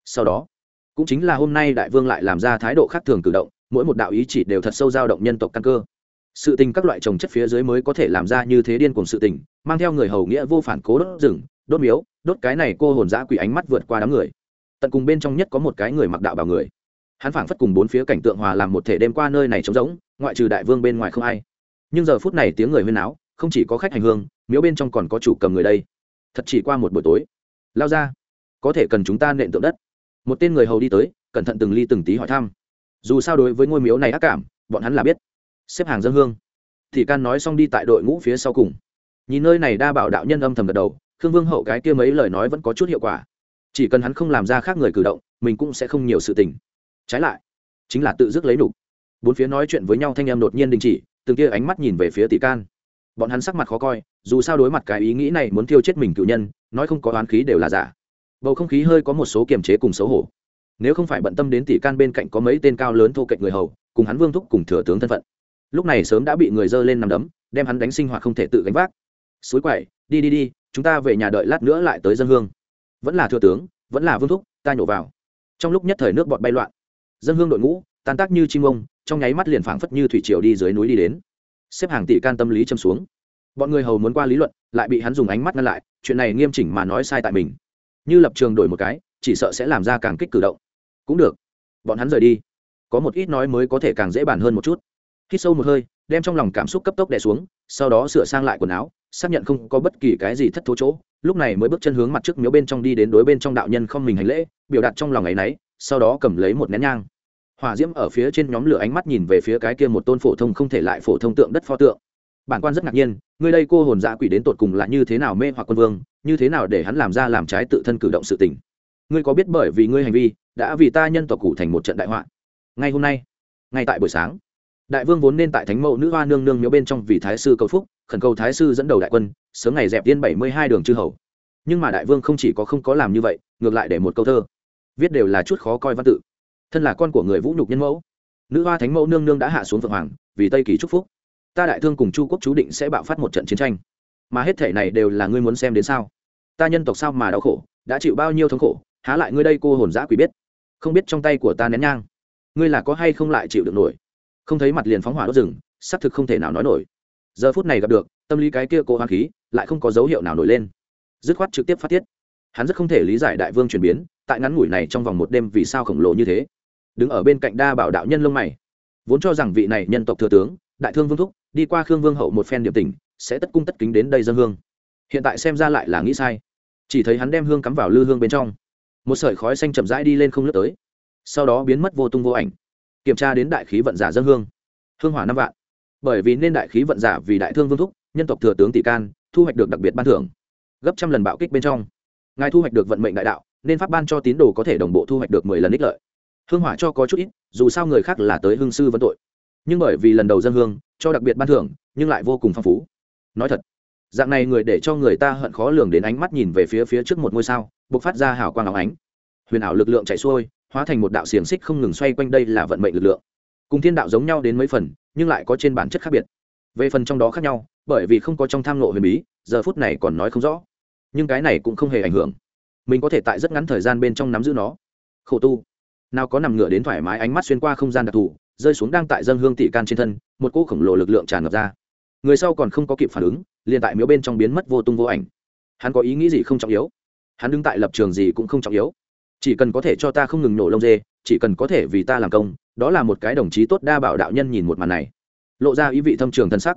Sau đó, cũng chính là hôm nay đại vương lại làm ra thái độ khác thường cử động, mỗi một đạo ý chỉ đều thật sâu dao động nhân tộc căn cơ sự tình các loại trồng chất phía dưới mới có thể làm ra như thế điên cùng sự tình, mang theo người hầu nghĩa vô phản cố đốt rừng, đốt miếu, đốt cái này cô hồn dã quỷ ánh mắt vượt qua đám người. Tận cùng bên trong nhất có một cái người mặc đạo bảo người. Hắn phảng phất cùng bốn phía cảnh tượng hòa làm một thể đêm qua nơi này trống rỗng, ngoại trừ đại vương bên ngoài không ai. Nhưng giờ phút này tiếng người huyên áo không chỉ có khách hành hương, miếu bên trong còn có chủ cầm người đây. Thật chỉ qua một buổi tối. Lao ra, có thể cần chúng ta nện tượng đất. Một tên người hầu đi tới, cẩn thận từng ly từng tí hỏi thăm. Dù sao đối với ngôi miếu này ác cảm, bọn hắn là biết xếp hàng dân hương. Thì can nói xong đi tại đội ngũ phía sau cùng. Nhìn nơi này đa bảo đạo nhân âm thầm gật đầu, khương vương hậu cái kia mấy lời nói vẫn có chút hiệu quả. Chỉ cần hắn không làm ra khác người cử động, mình cũng sẽ không nhiều sự tình. Trái lại, chính là tự dứt lấy đủ. bốn phía nói chuyện với nhau thanh em đột nhiên đình chỉ, từng kia ánh mắt nhìn về phía tỷ can. Bọn hắn sắc mặt khó coi, dù sao đối mặt cái ý nghĩ này muốn thiêu chết mình cự nhân, nói không có oán khí đều là giả. Bầu không khí hơi có một số kiềm chế cùng xấu hổ. Nếu không phải bận tâm đến tỷ can bên cạnh có mấy tên cao lớn thô cạnh người hầu, cùng hắn vương thúc cùng thừa tướng thân phận lúc này sớm đã bị người dơ lên nằm đấm, đem hắn đánh sinh hoạt không thể tự gánh vác. Suối quậy, đi đi đi, chúng ta về nhà đợi lát nữa lại tới dân hương. Vẫn là thừa tướng, vẫn là vương thúc, ta nhổ vào. Trong lúc nhất thời nước bọt bay loạn, dân hương đội ngũ, tan tác như chim ông, trong nháy mắt liền phảng phất như thủy triều đi dưới núi đi đến. Xếp hàng tỷ can tâm lý châm xuống. Bọn người hầu muốn qua lý luận, lại bị hắn dùng ánh mắt ngăn lại, chuyện này nghiêm chỉnh mà nói sai tại mình. Như lập trường đổi một cái, chỉ sợ sẽ làm ra càng kích cử động. Cũng được, bọn hắn rời đi. Có một ít nói mới có thể càng dễ bàn hơn một chút hít sâu một hơi, đem trong lòng cảm xúc cấp tốc đè xuống, sau đó sửa sang lại quần áo, xác nhận không có bất kỳ cái gì thất thố chỗ. Lúc này mới bước chân hướng mặt trước miếu bên trong đi đến đối bên trong đạo nhân không mình hành lễ, biểu đạt trong lòng ấ y n ấ y sau đó cầm lấy một nén nhang. Hòa diễm ở phía trên nhóm lửa ánh mắt nhìn về phía cái kia một tôn phổ thông không thể lại phổ thông tượng đất pho tượng. Bản quan rất ngạc nhiên ngươi đây cô hồn dã quỷ đến tột cùng là như thế nào mê hoặc quân vương, như thế nào để hắn làm ra làm trái tự thân cử động sự tình. Ngươi có biết bởi vì ngươi hành vi, đã vì ta nhân tộc cụ thành một trận đại họa. Ngay hôm nay, ngay tại buổi sáng đại vương vốn nên tại thánh mẫu nữ hoa nương nương miếu bên trong vì thái sư cầu phúc, khẩn cầu thái sư dẫn đầu đại quân, sớm ngày dẹp tiên bảy mươi hai đường chư hầu. Nhưng mà đại vương không chỉ có không có làm như vậy, ngược lại để một câu thơ. Viết đều là chút khó coi văn tự. Thân là con của người vũ nhục nhân mẫu. Nữ hoa thánh mẫu nương nương đã hạ xuống phượng hoàng, vì tây kỳ chúc phúc. Ta đại thương cùng chu quốc chú định sẽ bạo phát một trận chiến tranh. Mà hết thể này đều là ngươi muốn xem đến sao? Ta nhân tộc sao mà đau khổ, đã chịu bao nhiêu thống khổ, há lại ngươi đây cô hồn giã quỷ biết. Không biết trong tay của ta nén nhang. Ngươi là có hay không lại chịu được nổi? Không thấy mặt liền phóng hỏa đốt rừng, xác thực không thể nào nói nổi. Giờ phút này gặp được, tâm lý cái kia cố hoang khí lại không có dấu hiệu nào nổi lên. Dứt khoát trực tiếp phát tiết. Hắn rất không thể lý giải đại vương chuyển biến, tại ngắn ngủi này trong vòng một đêm vì sao khổng lồ như thế. Đứng ở bên cạnh đa bảo đạo nhân lông mày. Vốn cho rằng vị này nhân tộc thừa tướng, đại thương vương thúc, đi qua khương vương hậu một phen điểm tình, sẽ tất cung tất kính đến đây dân hương. Hiện tại xem ra lại là nghĩ sai. Chỉ thấy hắn đem hương cắm vào lư hương bên trong. Một sợi khói xanh chậm rãi đi lên không lướt tới. Sau đó biến mất vô tung vô ảnh kiểm tra đến đại khí vận giả dân hương. Hương hỏa năm vạn. Bởi vì nên đại khí vận giả vì đại thương vương thúc, nhân tộc thừa tướng tỷ can, thu hoạch được đặc biệt ban thưởng. Gấp trăm lần bạo kích bên trong. Ngài thu hoạch được vận mệnh đại đạo, nên pháp ban cho tín đồ có thể đồng bộ thu hoạch được mười lần ích lợi. Hương hỏa cho có chút ít, dù sao người khác là tới hương sư vấn tội. Nhưng bởi vì lần đầu dân hương, cho đặc biệt ban thưởng, nhưng lại vô cùng phong phú. Nói thật, dạng này người để cho người ta hận khó lường đến ánh mắt nhìn về phía phía trước một ngôi sao b ộ c phát ra hào quang áo ánh. Huyền ảo lực lượng chạy xuôi hóa thành một đạo xiềng xích không ngừng xoay quanh đây là vận mệnh lực lượng. Cùng thiên đạo giống nhau đến mấy phần, nhưng lại có trên bản chất khác biệt. Về phần trong đó khác nhau, bởi vì không có trong tham nộ huyền bí, giờ phút này còn nói không rõ. Nhưng cái này cũng không hề ảnh hưởng. Mình có thể tại rất ngắn thời gian bên trong nắm giữ nó. Khổ tu. Nào có nằm ngửa đến thoải mái ánh mắt xuyên qua không gian đặc thù, rơi xuống đang tại dân hương tỷ can trên thân, một cỗ khổng lồ lực lượng tràn ngập ra. Người sau còn không có kịp phản ứng, liền tại miếu bên trong biến mất vô tung vô ảnh. Hắn có ý nghĩ gì không trọng yếu. Hắn đứng tại lập trường gì cũng không trọng yếu chỉ cần có thể cho ta không ngừng nổ lông dê, chỉ cần có thể vì ta làm công, đó là một cái đồng chí tốt đa bảo đạo nhân nhìn một màn này. Lộ ra ý vị thâm trường thân sắc.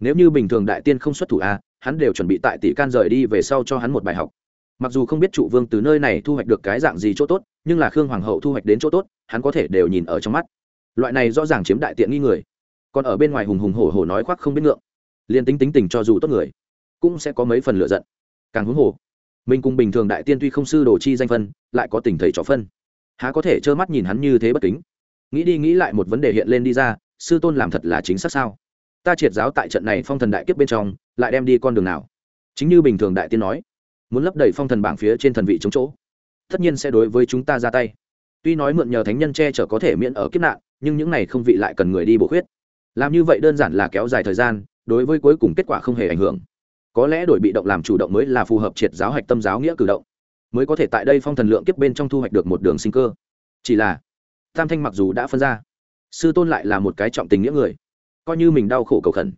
Nếu như bình thường đại tiên không xuất thủ a, hắn đều chuẩn bị tại tỷ can rời đi về sau cho hắn một bài học. Mặc dù không biết trụ vương từ nơi này thu hoạch được cái dạng gì chỗ tốt, nhưng là khương hoàng hậu thu hoạch đến chỗ tốt, hắn có thể đều nhìn ở trong mắt. Loại này rõ ràng chiếm đại tiện nghi người. Còn ở bên ngoài hùng hùng hổ hổ nói khoác không biết ngượng. Liền tính tính tình cho dù tốt người, cũng sẽ có mấy phần lựa giận. Càng huống hồ mình cùng bình thường đại tiên tuy không sư đồ chi danh phân, lại có tình thầy trò phân. Há có thể trơ mắt nhìn hắn như thế bất kính? Nghĩ đi nghĩ lại một vấn đề hiện lên đi ra, sư tôn làm thật là chính xác sao? Ta triệt giáo tại trận này phong thần đại kiếp bên trong, lại đem đi con đường nào? Chính như bình thường đại tiên nói, muốn lấp đầy phong thần bảng phía trên thần vị chống chỗ, tất nhiên sẽ đối với chúng ta ra tay. Tuy nói mượn nhờ thánh nhân che chở có thể miễn ở kiếp nạn, nhưng những này không vị lại cần người đi bổ khuyết. Làm như vậy đơn giản là kéo dài thời gian, đối với cuối cùng kết quả không hề ảnh hưởng có lẽ đổi bị động làm chủ động mới là phù hợp triệt giáo hạch tâm giáo nghĩa cử động, mới có thể tại đây phong thần lượng kiếp bên trong thu hoạch được một đường sinh cơ. Chỉ là, tam thanh mặc dù đã phân ra, sư tôn lại là một cái trọng tình nghĩa người, coi như mình đau khổ cầu khẩn,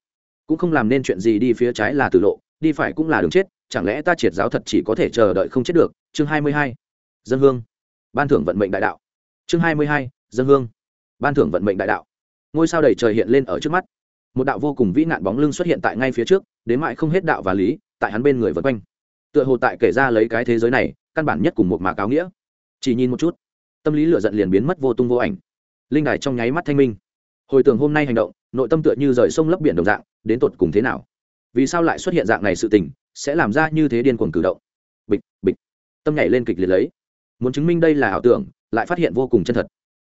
cũng không làm nên chuyện gì đi phía trái là tử lộ, đi phải cũng là đường chết, chẳng lẽ ta triệt giáo thật chỉ có thể chờ đợi không chết được? Chương hai mươi hai, dân hương, ban thưởng vận mệnh đại đạo. Chương hai mươi hai, dân hương, ban thưởng vận mệnh đại đạo. Ngôi sao đầy trời hiện lên ở trước mắt một đạo vô cùng vĩ nạn bóng lưng xuất hiện tại ngay phía trước, đến mại không hết đạo và lý, tại hắn bên người vân quanh. Tựa hồ tại kể ra lấy cái thế giới này, căn bản nhất cùng một mạc áo nghĩa. Chỉ nhìn một chút, tâm lý lửa giận liền biến mất vô tung vô ảnh. Linh đài trong nháy mắt thanh minh. Hồi tưởng hôm nay hành động, nội tâm tựa như rời sông lấp biển đồng dạng, đến tột cùng thế nào? Vì sao lại xuất hiện dạng này sự tình, sẽ làm ra như thế điên cuồng cử động? Bịch bịch. Tâm nhảy lên kịch liệt lấy. Muốn chứng minh đây là ảo tưởng, lại phát hiện vô cùng chân thật.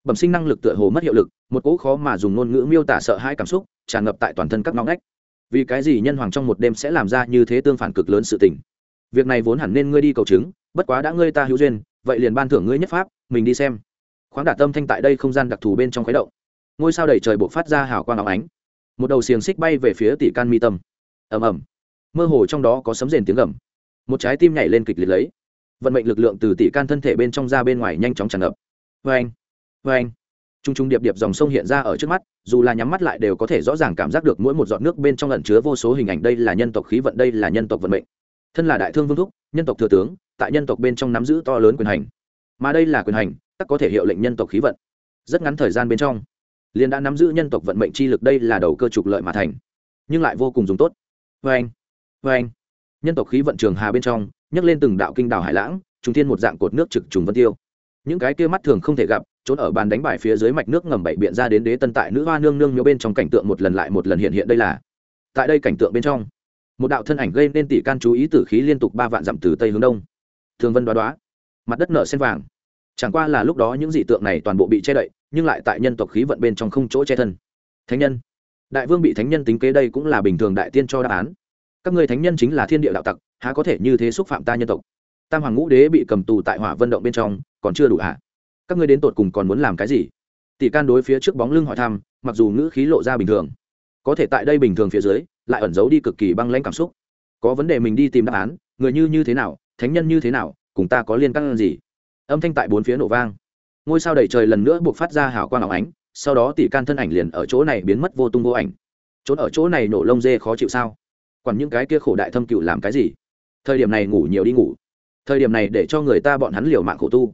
Bẩm sinh năng lực tựa hồ mất hiệu lực, một cỗ khó mà dùng ngôn ngữ miêu tả sợ hai cảm xúc tràn ngập tại toàn thân các ngõ ngách. Vì cái gì nhân hoàng trong một đêm sẽ làm ra như thế tương phản cực lớn sự tình? Việc này vốn hẳn nên ngươi đi cầu chứng, bất quá đã ngươi ta hữu duyên, vậy liền ban thưởng ngươi nhất pháp, mình đi xem. Khoáng đả tâm thanh tại đây không gian đặc thù bên trong khuấy động. Ngôi sao đầy trời buộc phát ra hào quang áo ánh. Một đầu xiềng xích bay về phía tỷ can mi tâm. Ầm ầm. Mơ hồ trong đó có sấm rền tiếng gầm. Một trái tim nhảy lên kịch liệt lấy. Vận mệnh lực lượng từ tỷ can thân thể bên trong ra bên ngoài nhanh chóng tràn ngập. Vê anh vê anh t r u n g t r u n g điệp điệp dòng sông hiện ra ở trước mắt, dù là nhắm mắt lại đều có thể rõ ràng cảm giác được mỗi một giọt nước bên trong lẩn chứa vô số hình ảnh đây là nhân tộc khí vận, đây là nhân tộc vận mệnh. Thân là đại thương vương thúc, nhân tộc thừa tướng, tại nhân tộc bên trong nắm giữ to lớn quyền hành. Mà đây là quyền hành, tất có thể hiệu lệnh nhân tộc khí vận. Rất ngắn thời gian bên trong, liền đã nắm giữ nhân tộc vận mệnh chi lực đây là đầu cơ trục lợi mà thành. Nhưng lại vô cùng dùng tốt. Vê anh vê anh. Nhân tộc khí vận trường hà bên trong, nhấc lên từng đạo kinh đảo hải lãng, trùng thiên một dạng cột nước trực trùng vân tiêu. Những cái kia mắt thường không thể gặp trốn ở bàn đánh bài phía dưới mạch nước ngầm bảy biện ra đến đế tân tại nữ hoa nương nương miếu bên trong cảnh tượng một lần lại một lần hiện hiện đây là. Tại đây cảnh tượng bên trong, một đạo thân ảnh gây nên tỷ can chú ý tử khí liên tục ba vạn dặm từ tây hướng đông. Thường vân đoá đoá, mặt đất nở sen vàng. Chẳng qua là lúc đó những dị tượng này toàn bộ bị che đậy, nhưng lại tại nhân tộc khí vận bên trong không chỗ che thân. Thánh nhân, đại vương bị thánh nhân tính kế đây cũng là bình thường đại tiên cho đáp án. Các người thánh nhân chính là thiên địa đạo tặc, há có thể như thế xúc phạm ta nhân tộc? Tam hoàng ngũ đế bị cầm tù tại hỏa vân động bên trong, còn chưa đủ hạ các ngươi đến tột cùng còn muốn làm cái gì? Tỷ can đối phía trước bóng lưng hỏi thăm, mặc dù ngữ khí lộ ra bình thường, có thể tại đây bình thường phía dưới, lại ẩn giấu đi cực kỳ băng lãnh cảm xúc. Có vấn đề mình đi tìm đáp án, người như như thế nào, thánh nhân như thế nào, cùng ta có liên căn gì? Âm thanh tại bốn phía nổ vang. Ngôi sao đầy trời lần nữa buộc phát ra hào quang ảo ánh, sau đó tỷ can thân ảnh liền ở chỗ này biến mất vô tung vô ảnh. Trốn ở chỗ này nổ lông dê khó chịu sao? Còn những cái kia khổ đại thâm cựu làm cái gì? Thời điểm này ngủ nhiều đi ngủ. Thời điểm này để cho người ta bọn hắn liều mạng khổ tu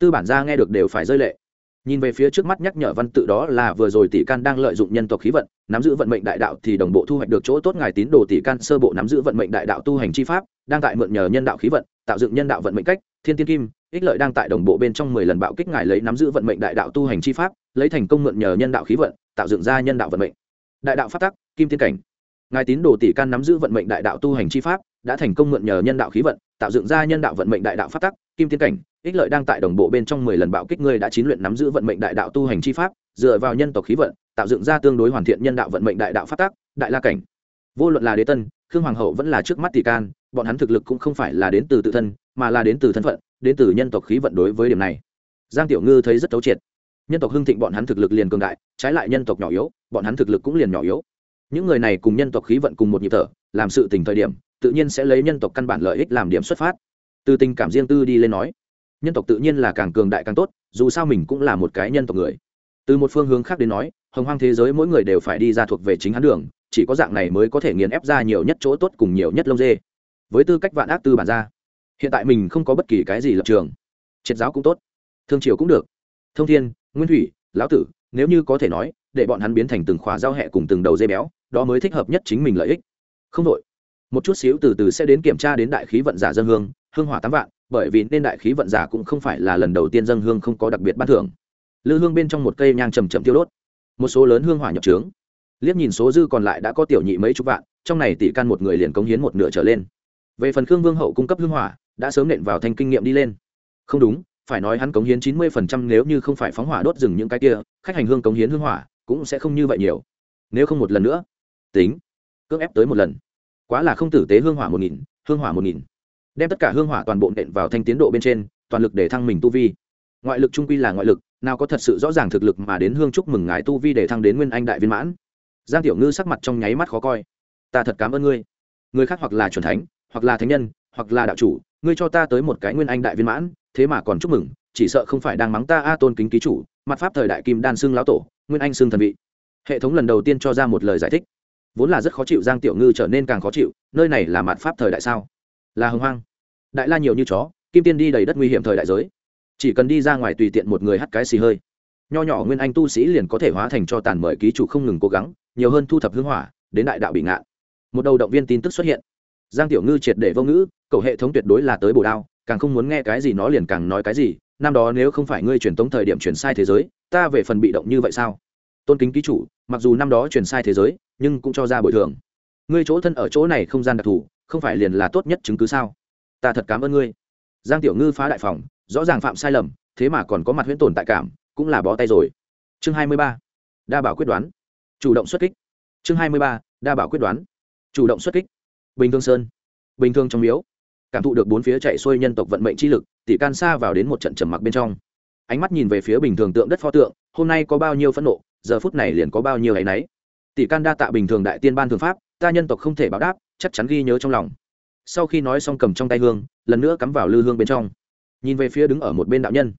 tư bản gia nghe được đều phải rơi lệ. Nhìn về phía trước mắt nhắc nhở văn tự đó là vừa rồi tỷ can đang lợi dụng nhân tộc khí vận, nắm giữ vận mệnh đại đạo thì đồng bộ thu hoạch được chỗ tốt ngài tín đồ tỷ can sơ bộ nắm giữ vận mệnh đại đạo tu hành chi pháp, đang tại mượn nhờ nhân đạo khí vận, tạo dựng nhân đạo vận mệnh cách, thiên tiên kim, ích lợi đang tại đồng bộ bên trong mười lần bạo kích ngài lấy nắm giữ vận mệnh đại đạo tu hành chi pháp, lấy thành công mượn nhờ nhân đạo khí vận, tạo dựng ra nhân đạo vận mệnh. Đại đạo phát tắc, kim tiên cảnh. Ngài tín đồ tỷ can nắm giữ vận mệnh đại đạo tu hành chi pháp đã thành công mượn nhờ nhân đạo khí vận, tạo dựng ra nhân đạo vận mệnh đại đạo phát tắc, kim tiên cảnh, ích lợi đang tại đồng bộ bên trong mười lần bạo kích ngươi đã chín luyện nắm giữ vận mệnh đại đạo tu hành chi pháp, dựa vào nhân tộc khí vận, tạo dựng ra tương đối hoàn thiện nhân đạo vận mệnh đại đạo phát tác đại la cảnh. Vô luận là đế tân, khương hoàng hậu vẫn là trước mắt tỷ can, bọn hắn thực lực cũng không phải là đến từ tự thân, mà là đến từ thân phận, đến từ nhân tộc khí vận đối với điểm này. Giang tiểu ngư thấy rất thấu triệt. Nhân tộc hưng thịnh bọn hắn thực lực liền cường đại, trái lại nhân tộc nhỏ yếu, bọn hắn thực lực cũng liền nhỏ yếu. Những người này cùng nhân tộc khí vận cùng một nhịp thở, làm sự tình thời điểm tự nhiên sẽ lấy nhân tộc căn bản lợi ích làm điểm xuất phát. Từ tình cảm riêng tư đi lên nói, nhân tộc tự nhiên là càng cường đại càng tốt, dù sao mình cũng là một cái nhân tộc người. Từ một phương hướng khác đến nói, hồng hoang thế giới mỗi người đều phải đi ra thuộc về chính hắn đường, chỉ có dạng này mới có thể nghiền ép ra nhiều nhất chỗ tốt cùng nhiều nhất lông dê. Với tư cách vạn ác tư bản ra hiện tại mình không có bất kỳ cái gì lập trường. Triệt giáo cũng tốt, thương triều cũng được. Thông thiên, nguyên thủy, lão tử, nếu như có thể nói, để bọn hắn biến thành từng khóa giao hẹ cùng từng đầu dây béo, đó mới thích hợp nhất chính mình lợi ích. Không đội một chút xíu từ từ sẽ đến kiểm tra đến đại khí vận giả dân hương hương hỏa tám vạn, bởi vì nên đại khí vận giả cũng không phải là lần đầu tiên dân hương không có đặc biệt bất thường lư hương bên trong một cây nhang chầm chậm tiêu đốt. Một số lớn hương hỏa nhập trướng. Liếc nhìn số dư còn lại đã có tiểu nhị mấy chục vạn, trong này tỷ can một người liền cống hiến một nửa trở lên. Về phần khương vương hậu cung cấp hương hỏa, đã sớm nện vào thành kinh nghiệm đi lên. Không đúng, phải nói hắn cống hiến chín mươi phần trăm nếu như không phải phóng hỏa đốt rừng những cái kia, khách hành hương cống hiến hương hỏa cũng sẽ không như vậy nhiều. Nếu không một lần nữa, tính, cưỡng ép tới một lần quá là không tử tế hương hỏa một nghìn, hương hỏa một nghìn. Đem tất cả hương hỏa toàn bộ nện vào thanh tiến độ bên trên, toàn lực để thăng mình tu vi. Ngoại lực trung quy là ngoại lực, nào có thật sự rõ ràng thực lực mà đến hương chúc mừng ngài tu vi để thăng đến nguyên anh đại viên mãn. Giang tiểu ngư sắc mặt trong nháy mắt khó coi. Ta thật cảm ơn ngươi. Người khác hoặc là c thánh, hoặc là thánh nhân, hoặc là đạo chủ, ngươi cho ta tới một cái nguyên anh đại viên mãn, thế mà còn chúc mừng, chỉ sợ không phải đang mắng ta a tôn kính ký chủ, mặt pháp thời đại kim đan xương lão tổ, nguyên anh xương thần vị. Hệ thống lần đầu tiên cho ra một lời giải thích vốn là rất khó chịu giang tiểu ngư trở nên càng khó chịu, nơi này là mặt pháp thời đại sao? Là hưng hoang. Đại la nhiều như chó, kim tiên đi đầy đất nguy hiểm thời đại giới. Chỉ cần đi ra ngoài tùy tiện một người hắt cái xì hơi. Nho nhỏ nguyên anh tu sĩ liền có thể hóa thành cho tàn mời ký chủ không ngừng cố gắng, nhiều hơn thu thập hưng hỏa, đến đại đạo bị ngạn. Một đầu động viên tin tức xuất hiện. Giang tiểu ngư triệt để vô ngữ, cậu hệ thống tuyệt đối là tới bồ đao, càng không muốn nghe cái gì nó liền càng nói cái gì, năm đó nếu không phải ngươi truyền tống thời điểm chuyển sai thế giới, ta về phần bị động như vậy sao? Tôn kính ký chủ, mặc dù năm đó truyền sai thế giới, nhưng cũng cho ra bồi thường. Ngươi chỗ thân ở chỗ này không gian đặc thù, không phải liền là tốt nhất chứng cứ sao? Ta thật cảm ơn ngươi. Giang tiểu ngư phá đại phòng, rõ ràng phạm sai lầm, thế mà còn có mặt huyễn tồn tại cảm, cũng là bó tay rồi. Chương hai mươi ba. Đa bảo quyết đoán. Chủ động xuất kích. Chương hai mươi ba. Đa bảo quyết đoán. Chủ động xuất kích. Bình thường sơn. Bình thường trong miếu. Cảm thụ được bốn phía chạy xuôi nhân tộc vận mệnh chi lực, tỷ can xa vào đến một trận trầm mặc bên trong ánh mắt nhìn về phía bình thường tượng đất pho tượng, hôm nay có bao nhiêu phẫn nộ, giờ phút này liền có bao nhiêu áy nấy. tỷ can đa tạ bình thường đại tiên ban thường pháp, ta nhân tộc không thể báo đáp, chắc chắn ghi nhớ trong lòng. Sau khi nói xong cầm trong tay hương, lần nữa cắm vào lư hương bên trong. Nhìn về phía đứng ở một bên đạo nhân.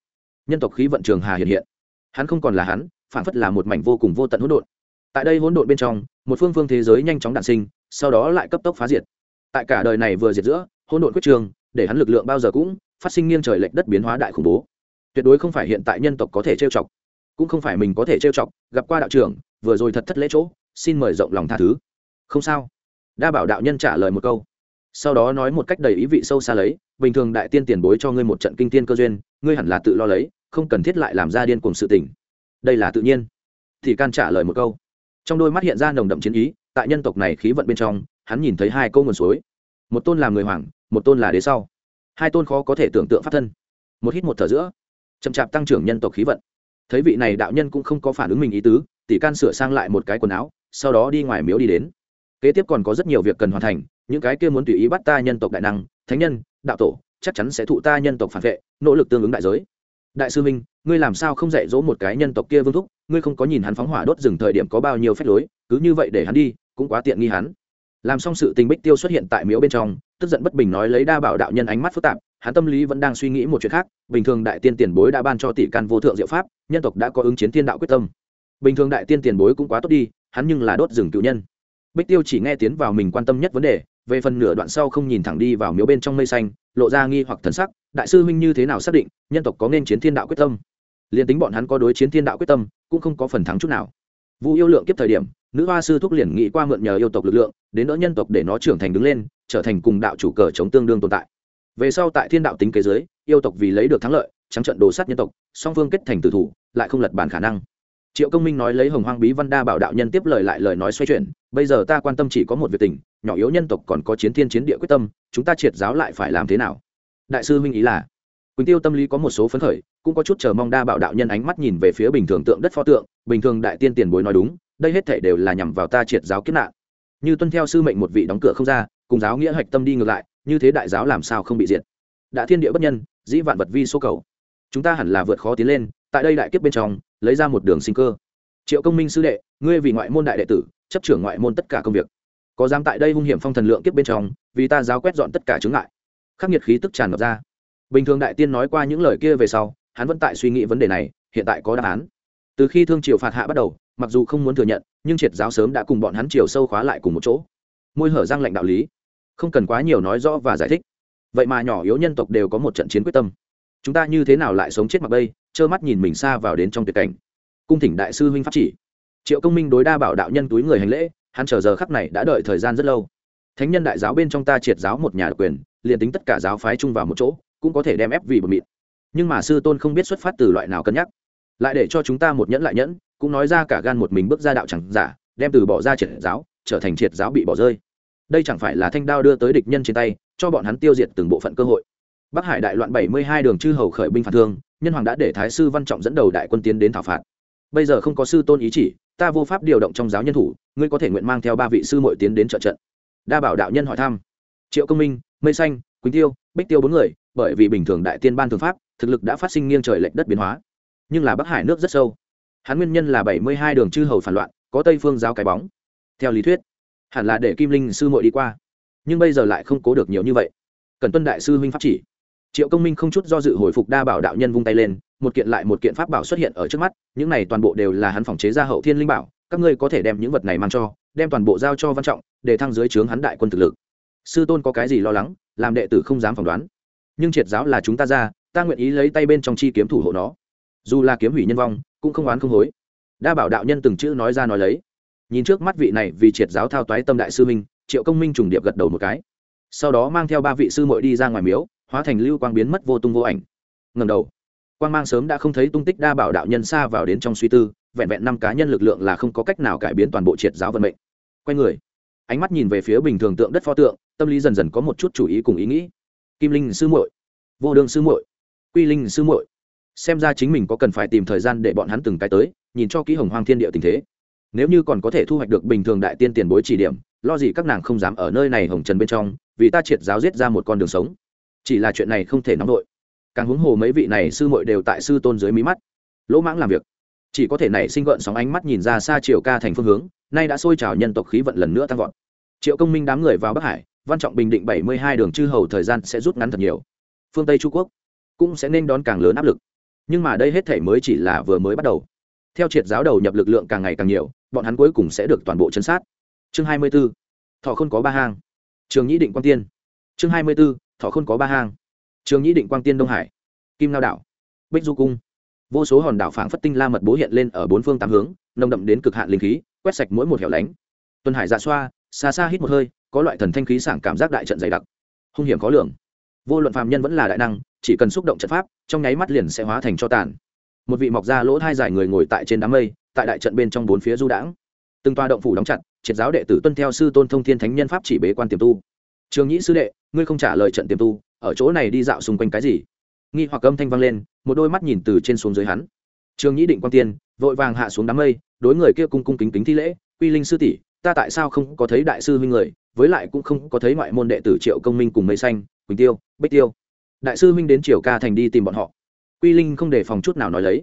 Nhân tộc khí vận trường hà hiện hiện. Hắn không còn là hắn, phản phất là một mảnh vô cùng vô tận hỗn độn. Tại đây hỗn độn bên trong, một phương phương thế giới nhanh chóng đản sinh, sau đó lại cấp tốc phá diệt. Tại cả đời này vừa diệt giữa, hỗn độn quyết trường, để hắn lực lượng bao giờ cũng phát sinh nghiêng trời lệch đất biến hóa đại khủng bố tuyệt đối không phải hiện tại nhân tộc có thể trêu chọc, cũng không phải mình có thể trêu chọc, gặp qua đạo trưởng, vừa rồi thật thất lễ chỗ, xin mời rộng lòng tha thứ. Không sao. Đa bảo đạo nhân trả lời một câu. Sau đó nói một cách đầy ý vị sâu xa lấy, bình thường đại tiên tiền bối cho ngươi một trận kinh tiên cơ duyên, ngươi hẳn là tự lo lấy, không cần thiết lại làm ra điên cùng sự tình. Đây là tự nhiên. Thì can trả lời một câu. Trong đôi mắt hiện ra nồng đậm chiến ý, tại nhân tộc này khí vận bên trong, hắn nhìn thấy hai câu nguồn suối. Một tôn làm người hoàng, một tôn là đế sau. Hai tôn khó có thể tưởng tượng pháp thân. Một hít một thở giữa chậm chạp tăng trưởng nhân tộc khí vận. Thấy vị này đạo nhân cũng không có phản ứng mình ý tứ, tỷ can sửa sang lại một cái quần áo, sau đó đi ngoài miếu đi đến. Kế tiếp còn có rất nhiều việc cần hoàn thành, những cái kia muốn tùy ý bắt ta nhân tộc đại năng, thánh nhân, đạo tổ, chắc chắn sẽ thụ ta nhân tộc phản vệ, nỗ lực tương ứng đại giới. Đại sư minh, ngươi làm sao không dạy dỗ một cái nhân tộc kia vương thúc, ngươi không có nhìn hắn phóng hỏa đốt rừng thời điểm có bao nhiêu phép lối, cứ như vậy để hắn đi, cũng quá tiện nghi hắn. Làm xong sự tình bích tiêu xuất hiện tại miếu bên trong, tức giận bất bình nói lấy đa bảo đạo nhân ánh mắt phức tạp hắn tâm lý vẫn đang suy nghĩ một chuyện khác, bình thường đại tiên tiền bối đã ban cho tỷ can vô thượng diệu pháp, nhân tộc đã có ứng chiến thiên đạo quyết tâm. Bình thường đại tiên tiền bối cũng quá tốt đi, hắn nhưng là đốt rừng cựu nhân. Bích tiêu chỉ nghe tiến vào mình quan tâm nhất vấn đề, về phần nửa đoạn sau không nhìn thẳng đi vào miếu bên trong mây xanh, lộ ra nghi hoặc thần sắc, đại sư huynh như thế nào xác định, nhân tộc có nên chiến thiên đạo quyết tâm? Liền tính bọn hắn có đối chiến thiên đạo quyết tâm, cũng không có phần thắng chút nào. Vu yêu lượng kiếp thời điểm, nữ hoa sư thúc liền nghĩ qua mượn nhờ yêu tộc lực lượng, đến đỡ nhân tộc để nó trưởng thành đứng lên, trở thành cùng đạo chủ cờ chống tương đương tồn tại về sau tại thiên đạo tính kế giới, yêu tộc vì lấy được thắng lợi, trắng trận đồ sát nhân tộc, song phương kết thành tử thủ, lại không lật bàn khả năng. Triệu công minh nói lấy hồng hoang bí văn đa bảo đạo nhân tiếp lời lại lời nói xoay chuyển, bây giờ ta quan tâm chỉ có một việc tình, nhỏ yếu nhân tộc còn có chiến thiên chiến địa quyết tâm, chúng ta triệt giáo lại phải làm thế nào? Đại sư minh ý là, quỳnh tiêu tâm lý có một số phấn khởi, cũng có chút chờ mong đa bảo đạo nhân ánh mắt nhìn về phía bình thường tượng đất pho tượng, bình thường đại tiên tiền bối nói đúng, đây hết thể đều là nhằm vào ta triệt giáo kiếp nạn. Như tuân theo sư mệnh một vị đóng cửa không ra, cùng giáo nghĩa hạch tâm đi ngược lại như thế đại giáo làm sao không bị diệt? Đã thiên địa bất nhân, dĩ vạn vật vi số cầu. Chúng ta hẳn là vượt khó tiến lên, tại đây đại kiếp bên trong, lấy ra một đường sinh cơ. Triệu công minh sư đệ, ngươi vì ngoại môn đại đệ tử, chấp trưởng ngoại môn tất cả công việc. Có dám tại đây hung hiểm phong thần lượng kiếp bên trong, vì ta giáo quét dọn tất cả chướng ngại. Khắc nghiệt khí tức tràn ngập ra. Bình thường đại tiên nói qua những lời kia về sau, hắn vẫn tại suy nghĩ vấn đề này, hiện tại có đáp án. Từ khi thương triều phạt hạ bắt đầu, mặc dù không muốn thừa nhận, nhưng triệt giáo sớm đã cùng bọn hắn triều sâu khóa lại cùng một chỗ. Môi hở răng lệnh đạo lý không cần quá nhiều nói rõ và giải thích. Vậy mà nhỏ yếu nhân tộc đều có một trận chiến quyết tâm. Chúng ta như thế nào lại sống chết mặc bây trơ mắt nhìn mình xa vào đến trong tuyệt cảnh. Cung thỉnh đại sư huynh pháp chỉ. Triệu công minh đối đa bảo đạo nhân túi người hành lễ, hắn chờ giờ khắc này đã đợi thời gian rất lâu. Thánh nhân đại giáo bên trong ta triệt giáo một nhà độc quyền, liền tính tất cả giáo phái chung vào một chỗ, cũng có thể đem ép vì bờ mịt. Nhưng mà sư tôn không biết xuất phát từ loại nào cân nhắc. Lại để cho chúng ta một nhẫn lại nhẫn, cũng nói ra cả gan một mình bước ra đạo chẳng giả, đem từ bỏ ra triệt giáo, trở thành triệt giáo bị bỏ rơi đây chẳng phải là thanh đao đưa tới địch nhân trên tay, cho bọn hắn tiêu diệt từng bộ phận cơ hội. Bắc hải đại loạn bảy mươi hai đường chư hầu khởi binh phản thương, nhân hoàng đã để thái sư văn trọng dẫn đầu đại quân tiến đến thảo phạt. Bây giờ không có sư tôn ý chỉ, ta vô pháp điều động trong giáo nhân thủ, ngươi có thể nguyện mang theo ba vị sư mội tiến đến trợ trận. Đa bảo đạo nhân hỏi thăm. Triệu công minh, mây xanh, quỳnh tiêu, bích tiêu bốn người, bởi vì bình thường đại tiên ban thường pháp, thực lực đã phát sinh nghiêng trời lệch đất biến hóa. Nhưng là bắc hải nước rất sâu. Hắn nguyên nhân là bảy mươi hai đường chư hầu phản loạn, có tây phương giáo cái bóng. Theo lý thuyết hẳn là để kim linh sư muội đi qua. Nhưng bây giờ lại không cố được nhiều như vậy. Cần tuân đại sư huynh pháp chỉ. Triệu công minh không chút do dự hồi phục đa bảo đạo nhân vung tay lên, một kiện lại một kiện pháp bảo xuất hiện ở trước mắt, những này toàn bộ đều là hắn phòng chế ra hậu thiên linh bảo, các ngươi có thể đem những vật này mang cho, đem toàn bộ giao cho văn trọng, để thăng dưới trướng hắn đại quân thực lực. Sư tôn có cái gì lo lắng, làm đệ tử không dám phỏng đoán. Nhưng triệt giáo là chúng ta ra, ta nguyện ý lấy tay bên trong chi kiếm thủ hộ nó. Dù là kiếm hủy nhân vong, cũng không oán không hối. Đa bảo đạo nhân từng chữ nói ra nói lấy nhìn trước mắt vị này vì triệt giáo thao toái tâm đại sư minh triệu công minh trùng điệp gật đầu một cái. Sau đó mang theo ba vị sư muội đi ra ngoài miếu, hóa thành lưu quang biến mất vô tung vô ảnh. Ngầm đầu, quang mang sớm đã không thấy tung tích đa bảo đạo nhân xa vào đến trong suy tư, vẹn vẹn năm cá nhân lực lượng là không có cách nào cải biến toàn bộ triệt giáo vận mệnh. Quay người, ánh mắt nhìn về phía bình thường tượng đất pho tượng, tâm lý dần dần có một chút chủ ý cùng ý nghĩ. Kim linh sư muội, vô đường sư muội, quy linh sư muội, xem ra chính mình có cần phải tìm thời gian để bọn hắn từng cái tới, nhìn cho kỹ hồng hoang thiên địa tình thế nếu như còn có thể thu hoạch được bình thường đại tiên tiền bối chỉ điểm, lo gì các nàng không dám ở nơi này hồng trần bên trong, vì ta triệt giáo giết ra một con đường sống. Chỉ là chuyện này không thể nóng vội. Càng huống hồ mấy vị này sư muội đều tại sư tôn dưới mí mắt. Lỗ mãng làm việc. Chỉ có thể nảy sinh gợn sóng ánh mắt nhìn ra xa triều ca thành phương hướng, nay đã sôi trào nhân tộc khí vận lần nữa tăng vọt. Triệu công minh đám người vào bắc hải, văn trọng bình định bảy mươi hai đường chư hầu thời gian sẽ rút ngắn thật nhiều. Phương tây trung quốc cũng sẽ nên đón càng lớn áp lực. Nhưng mà đây hết thể mới chỉ là vừa mới bắt đầu theo triệt giáo đầu nhập lực lượng càng ngày càng nhiều, bọn hắn cuối cùng sẽ được toàn bộ chấn sát. Chương hai mươi b ố thọ không có ba hang. Trường nhĩ định quang tiên. Chương hai mươi b ố thọ không có ba hang. Trường nhĩ định quang tiên đông hải. Kim lao đảo. Bích du cung. Vô số hòn đảo phảng phất tinh la mật bố hiện lên ở bốn phương tám hướng, nồng đậm đến cực hạn linh khí, quét sạch mỗi một hẻo lánh. Tuần hải dạ xoa, xa xa hít một hơi, có loại thần thanh khí sảng cảm giác đại trận dày đặc. Hung hiểm khó lường. Vô luận phàm nhân vẫn là đại năng, chỉ cần xúc động trận pháp, trong nháy mắt liền sẽ hóa thành cho tàn một vị mọc ra lỗ thai dài người ngồi tại trên đám mây, tại đại trận bên trong bốn phía du đãng. Từng toa động phủ đóng chặt, triệt giáo đệ tử tuân theo sư tôn thông thiên thánh nhân pháp chỉ bế quan tiềm tu. Trường nhĩ sư đệ, ngươi không trả lời trận tiềm tu, ở chỗ này đi dạo xung quanh cái gì? Nghi hoặc âm thanh vang lên, một đôi mắt nhìn từ trên xuống dưới hắn. Trường nhĩ định quan tiên, vội vàng hạ xuống đám mây, đối người kia cung cung kính kính thi lễ, quy linh sư tỷ, ta tại sao không có thấy đại sư huynh người, với lại cũng không có thấy ngoại môn đệ tử triệu công minh cùng mây xanh, quỳnh tiêu, bích tiêu. Đại sư huynh đến triều ca thành đi tìm bọn họ quy linh không để phòng chút nào nói lấy.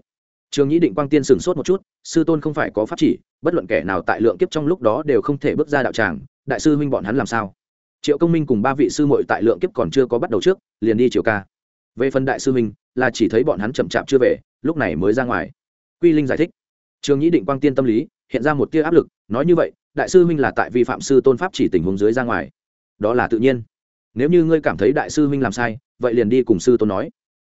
Trường nhĩ định quang tiên sửng sốt một chút, sư tôn không phải có pháp chỉ, bất luận kẻ nào tại lượng kiếp trong lúc đó đều không thể bước ra đạo tràng, đại sư huynh bọn hắn làm sao? Triệu công minh cùng ba vị sư muội tại lượng kiếp còn chưa có bắt đầu trước, liền đi triều ca. Về phần đại sư huynh, là chỉ thấy bọn hắn chậm chạp chưa về, lúc này mới ra ngoài. Quy linh giải thích. Trường nhĩ định quang tiên tâm lý, hiện ra một tia áp lực, nói như vậy, đại sư huynh là tại vi phạm sư tôn pháp chỉ tình huống dưới ra ngoài. Đó là tự nhiên. Nếu như ngươi cảm thấy đại sư huynh làm sai, vậy liền đi cùng sư tôn nói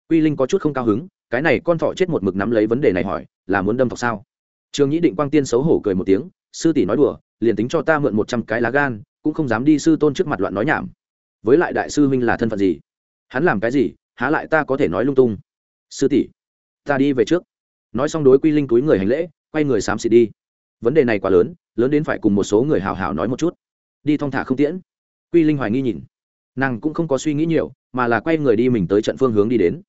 quy linh có chút không cao hứng, cái này con thọ chết một mực nắm lấy vấn đề này hỏi, là muốn đâm thọc sao? Trường nhĩ định quang tiên xấu hổ cười một tiếng, sư tỷ nói đùa, liền tính cho ta mượn một trăm cái lá gan, cũng không dám đi sư tôn trước mặt loạn nói nhảm. Với lại đại sư huynh là thân phận gì? Hắn làm cái gì, há lại ta có thể nói lung tung? Sư tỷ, ta đi về trước. Nói xong đối quy linh túi người hành lễ, quay người xám xịt đi. Vấn đề này quá lớn lớn đến phải cùng một số người hào hào nói một chút. Đi thong thả không tiễn. Quy linh hoài nghi nhìn. Nàng cũng không có suy nghĩ nhiều, mà là quay người đi mình tới trận phương hướng đi đến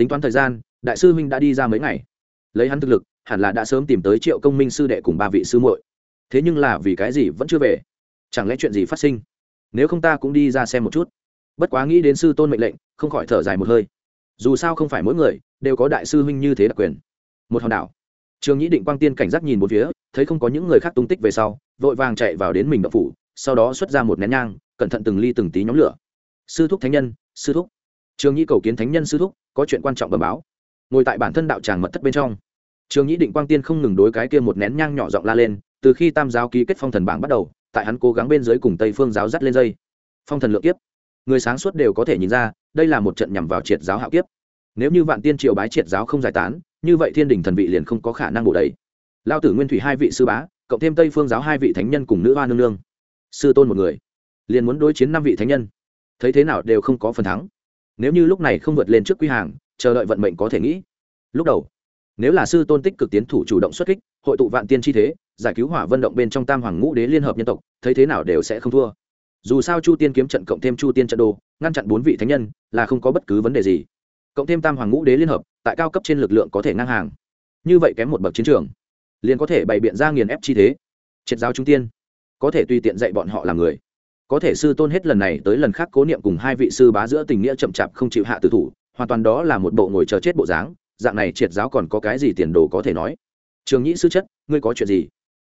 tính toán thời gian, đại sư huynh đã đi ra mấy ngày. Lấy hắn thực lực, hẳn là đã sớm tìm tới triệu công minh sư đệ cùng ba vị sư muội. Thế nhưng là vì cái gì vẫn chưa về? Chẳng lẽ chuyện gì phát sinh? Nếu không ta cũng đi ra xem một chút. Bất quá nghĩ đến sư tôn mệnh lệnh, không khỏi thở dài một hơi. Dù sao không phải mỗi người đều có đại sư huynh như thế đặc quyền. Một hòn đảo. Trường nhĩ định quang tiên cảnh giác nhìn một phía, thấy không có những người khác tung tích về sau, vội vàng chạy vào đến mình đậu phủ, sau đó xuất ra một nén nhang, cẩn thận từng ly từng tí nhóm lửa. Sư thúc thánh nhân, sư thúc. Trường nhĩ cầu kiến thánh nhân sư thúc có chuyện quan trọng bẩm báo. Ngồi tại bản thân đạo tràng mật thất bên trong, trường nhĩ định quang tiên không ngừng đối cái kia một nén nhang nhỏ giọng la lên, từ khi tam giáo ký kết phong thần bảng bắt đầu, tại hắn cố gắng bên dưới cùng tây phương giáo dắt lên dây. Phong thần lượng kiếp. Người sáng suốt đều có thể nhìn ra, đây là một trận nhằm vào triệt giáo hạo kiếp. Nếu như vạn tiên triều bái triệt giáo không giải tán, như vậy thiên đình thần vị liền không có khả năng bổ đầy. Lao tử nguyên thủy hai vị sư bá, cộng thêm tây phương giáo hai vị thánh nhân cùng nữ hoa nương nương, sư tôn một người, liền muốn đối chiến năm vị thánh nhân. Thấy thế nào đều không có phần thắng nếu như lúc này không vượt lên trước quy hàng, chờ đợi vận mệnh có thể nghĩ. Lúc đầu, nếu là sư tôn tích cực tiến thủ chủ động xuất kích, hội tụ vạn tiên chi thế, giải cứu hỏa vận động bên trong tam hoàng ngũ đế liên hợp nhân tộc, thấy thế nào đều sẽ không thua. Dù sao chu tiên kiếm trận cộng thêm chu tiên trận đồ, ngăn chặn bốn vị thánh nhân, là không có bất cứ vấn đề gì. Cộng thêm tam hoàng ngũ đế liên hợp, tại cao cấp trên lực lượng có thể ngang hàng. Như vậy kém một bậc chiến trường, liền có thể bày biện ra nghiền ép chi thế. Triệt giáo trung tiên, có thể tùy tiện dạy bọn họ làm người có thể sư tôn hết lần này tới lần khác cố niệm cùng hai vị sư bá giữa tình nghĩa chậm chạp không chịu hạ tử thủ, hoàn toàn đó là một bộ ngồi chờ chết bộ dáng, dạng này triệt giáo còn có cái gì tiền đồ có thể nói? Trường nhĩ sư chất, ngươi có chuyện gì?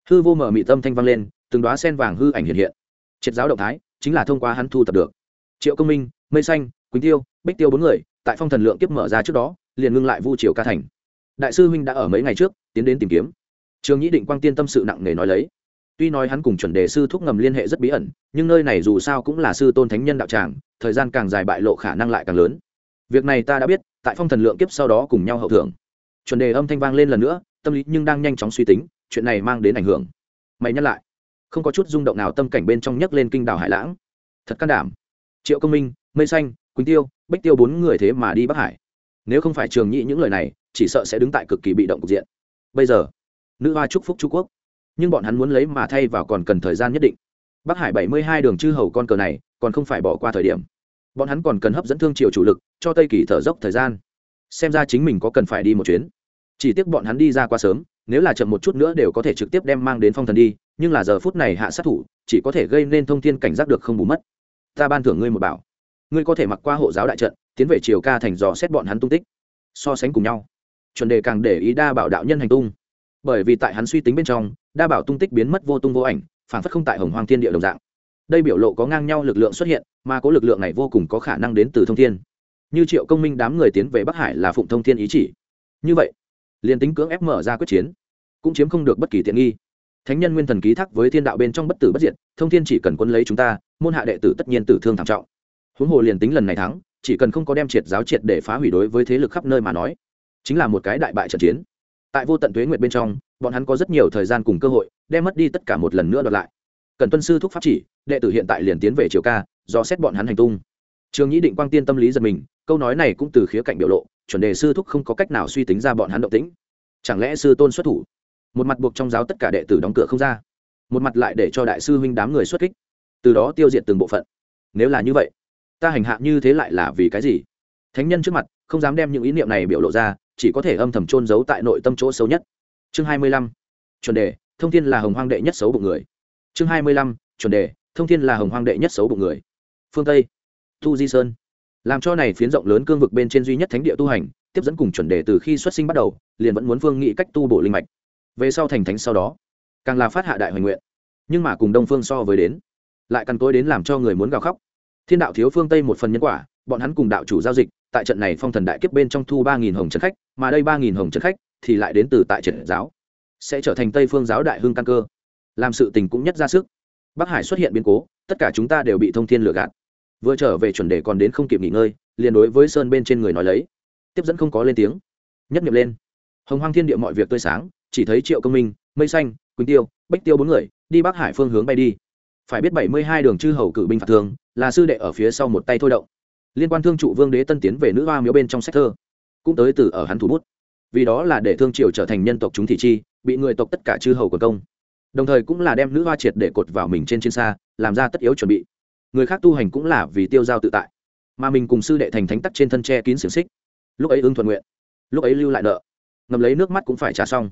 Hư vô mở mị tâm thanh vang lên, từng đoá sen vàng hư ảnh hiện hiện. Triệt giáo động thái, chính là thông qua hắn thu tập được. Triệu công minh, mây xanh, quỳnh tiêu, bích tiêu bốn người, tại phong thần lượng kiếp mở ra trước đó, liền ngưng lại vu triều ca thành. Đại sư huynh đã ở mấy ngày trước, tiến đến tìm kiếm. Trường nhĩ định quang tiên tâm sự nặng nề nói lấy tuy nói hắn cùng chuẩn đề sư thúc ngầm liên hệ rất bí ẩn, nhưng nơi này dù sao cũng là sư tôn thánh nhân đạo tràng, thời gian càng dài bại lộ khả năng lại càng lớn. Việc này ta đã biết, tại phong thần lượng kiếp sau đó cùng nhau hậu thưởng chuẩn đề âm thanh vang lên lần nữa, tâm lý nhưng đang nhanh chóng suy tính, chuyện này mang đến ảnh hưởng. Mày nhắc lại. Không có chút rung động nào tâm cảnh bên trong nhấc lên kinh đảo hải lãng. Thật can đảm. Triệu công minh, mây xanh, quỳnh tiêu, bích tiêu bốn người thế mà đi bắc hải. Nếu không phải trường nhị những lời này, chỉ sợ sẽ đứng tại cực kỳ bị động cục diện. Bây giờ, nữ hoa chúc phúc trung quốc nhưng bọn hắn muốn lấy mà thay vào còn cần thời gian nhất định. Bắc hải bảy mươi hai đường chư hầu con cờ này, còn không phải bỏ qua thời điểm. Bọn hắn còn cần hấp dẫn thương triều chủ lực, cho tây kỳ thở dốc thời gian. Xem ra chính mình có cần phải đi một chuyến. Chỉ tiếc bọn hắn đi ra quá sớm, nếu là chậm một chút nữa đều có thể trực tiếp đem mang đến phong thần đi, nhưng là giờ phút này hạ sát thủ, chỉ có thể gây nên thông tin cảnh giác được không bù mất. Ta ban thưởng ngươi một bảo. Ngươi có thể mặc qua hộ giáo đại trận, tiến về triều ca thành dò xét bọn hắn tung tích. So sánh cùng nhau. Chuẩn đề càng để ý đa bảo đạo nhân hành tung. Bởi vì tại hắn suy tính bên trong đa bảo tung tích biến mất vô tung vô ảnh phản phất không tại hồng hoàng thiên địa đồng dạng. Đây biểu lộ có ngang nhau lực lượng xuất hiện, mà có lực lượng này vô cùng có khả năng đến từ thông thiên. Như triệu công minh đám người tiến về bắc hải là phụng thông thiên ý chỉ. Như vậy, liền tính cưỡng ép mở ra quyết chiến, cũng chiếm không được bất kỳ tiện nghi. Thánh nhân nguyên thần ký thác với thiên đạo bên trong bất tử bất diệt, thông thiên chỉ cần quân lấy chúng ta, môn hạ đệ tử tất nhiên tử thương thảm trọng. Huống hồ liền tính lần này thắng, chỉ cần không có đem triệt giáo triệt để phá hủy đối với thế lực khắp nơi mà nói, chính là một cái đại bại trận chiến. Tại vô tận tuế nguyệt bên trong bọn hắn có rất nhiều thời gian cùng cơ hội, đem mất đi tất cả một lần nữa đoạt lại. Cần tuân sư thúc pháp chỉ, đệ tử hiện tại liền tiến về triều ca, do xét bọn hắn hành tung. Trường nhĩ định quang tiên tâm lý giật mình, câu nói này cũng từ khía cạnh biểu lộ, chuẩn đề sư thúc không có cách nào suy tính ra bọn hắn động tĩnh. Chẳng lẽ sư tôn xuất thủ? Một mặt buộc trong giáo tất cả đệ tử đóng cửa không ra. Một mặt lại để cho đại sư huynh đám người xuất kích. Từ đó tiêu diệt từng bộ phận. Nếu là như vậy, ta hành hạ như thế lại là vì cái gì? Thánh nhân trước mặt, không dám đem những ý niệm này biểu lộ ra, chỉ có thể âm thầm trôn giấu tại nội tâm chỗ xấu nhất chương hai mươi lăm, chuẩn đề, thông thiên là hồng hoang đệ nhất xấu bụng người. Chương hai mươi lăm, chuẩn đề, thông thiên là hồng hoang đệ nhất xấu bụng người. Phương tây Tu di sơn. Làm cho này phiến rộng lớn cương vực bên trên duy nhất thánh địa tu hành, tiếp dẫn cùng chuẩn đề từ khi xuất sinh bắt đầu, liền vẫn muốn phương nghị cách tu bổ linh mạch. Về sau thành thánh sau đó, càng là phát hạ đại hoành nguyện. Nhưng mà cùng đông phương so với đến, lại càng tối đến làm cho người muốn gào khóc. Thiên đạo thiếu phương tây một phần nhân quả, bọn hắn cùng đạo chủ giao dịch, tại trận này phong thần đại kiếp bên trong thu ba nghìn hồng chân khách, mà đây ba nghìn hồng chân khách thì lại đến từ tại triển giáo, sẽ trở thành tây phương giáo đại hưng căn cơ. Làm sự tình cũng nhất ra sức. Bắc hải xuất hiện biến cố, tất cả chúng ta đều bị thông thiên lừa gạt. Vừa trở về chuẩn đề còn đến không kịp nghỉ ngơi, liền đối với sơn bên trên người nói lấy. Tiếp dẫn không có lên tiếng. Nhất nghiệm lên. Hồng hoang thiên địa mọi việc tươi sáng, chỉ thấy triệu công minh, mây xanh, quỳnh tiêu, bách tiêu bốn người, đi bắc hải phương hướng bay đi. Phải biết bảy mươi hai đường chư hầu cử binh phạt thương là sư đệ ở phía sau một tay thôi động. Liên quan thương trụ vương đế tân tiến về nữ hoa miếu bên trong sách thơ, cũng tới từ ở hắn thủ bút vì đó là để thương triều trở thành nhân tộc chúng thị chi, bị người tộc tất cả chư hầu của công. Đồng thời cũng là đem nữ hoa triệt để cột vào mình trên trên xa, làm ra tất yếu chuẩn bị. Người khác tu hành cũng là vì tiêu giao tự tại. Mà mình cùng sư đệ thành thánh tắc trên thân tre kín xiềng xích. Lúc ấy ưng thuận nguyện. Lúc ấy lưu lại nợ. Ngầm lấy nước mắt cũng phải trả xong.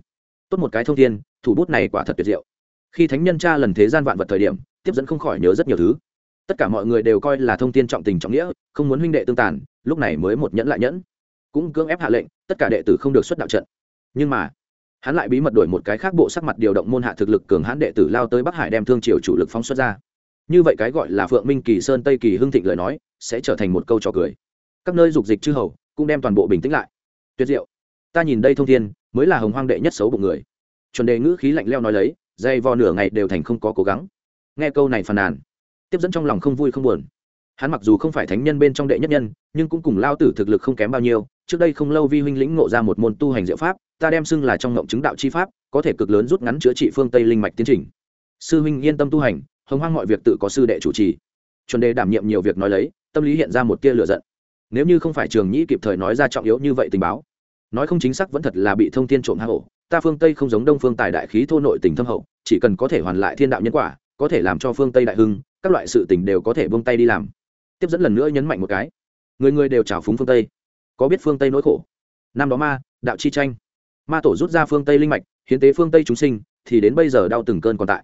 Tốt một cái thông thiên, thủ bút này quả thật tuyệt diệu. Khi thánh nhân cha lần thế gian vạn vật thời điểm, tiếp dẫn không khỏi nhớ rất nhiều thứ. Tất cả mọi người đều coi là thông tin trọng tình trọng nghĩa, không muốn huynh đệ tương tàn, lúc này mới một nhẫn lại nhẫn cũng cưỡng ép hạ lệnh, tất cả đệ tử không được xuất đạo trận. Nhưng mà, hắn lại bí mật đổi một cái khác bộ sắc mặt điều động môn hạ thực lực cường hãn đệ tử lao tới bắc hải đem thương triều chủ lực phóng xuất ra. Như vậy cái gọi là phượng minh kỳ sơn tây kỳ hưng thịnh lời nói, sẽ trở thành một câu trò cười. Các nơi dục dịch chư hầu cũng đem toàn bộ bình tĩnh lại. Tuyệt diệu. Ta nhìn đây thông thiên, mới là hồng hoang đệ nhất xấu bụng người. Chuẩn đề ngữ khí lạnh leo nói lấy dây vò nửa ngày đều thành không có cố gắng. Nghe câu này phàn nàn, tiếp dẫn trong lòng không vui không buồn hắn mặc dù không phải thánh nhân bên trong đệ nhất nhân, nhưng cũng cùng lao tử thực lực không kém bao nhiêu, trước đây không lâu vi huynh lĩnh ngộ ra một môn tu hành diệu pháp, ta đem xưng là trong ngộng chứng đạo chi pháp, có thể cực lớn rút ngắn chữa trị phương tây linh mạch tiến trình. Sư huynh yên tâm tu hành, hồng hoang mọi việc tự có sư đệ chủ trì. Chuẩn đề đảm nhiệm nhiều việc nói lấy, tâm lý hiện ra một tia lửa giận. Nếu như không phải trường nhĩ kịp thời nói ra trọng yếu như vậy tình báo, nói không chính xác vẫn thật là bị thông tin trộm hạ hổ, ta phương tây không giống đông phương tài đại khí thô nội tình thâm hậu, chỉ cần có thể hoàn lại thiên đạo nhân quả, có thể làm cho phương tây đại hưng, các loại sự tình đều có thể buông tay đi làm tiếp dẫn lần nữa nhấn mạnh một cái. Người người đều trào phúng phương tây. Có biết phương tây nỗi khổ? Năm đó ma, đạo chi tranh. Ma tổ rút ra phương tây linh mạch, hiến tế phương tây chúng sinh, thì đến bây giờ đau từng cơn còn tại.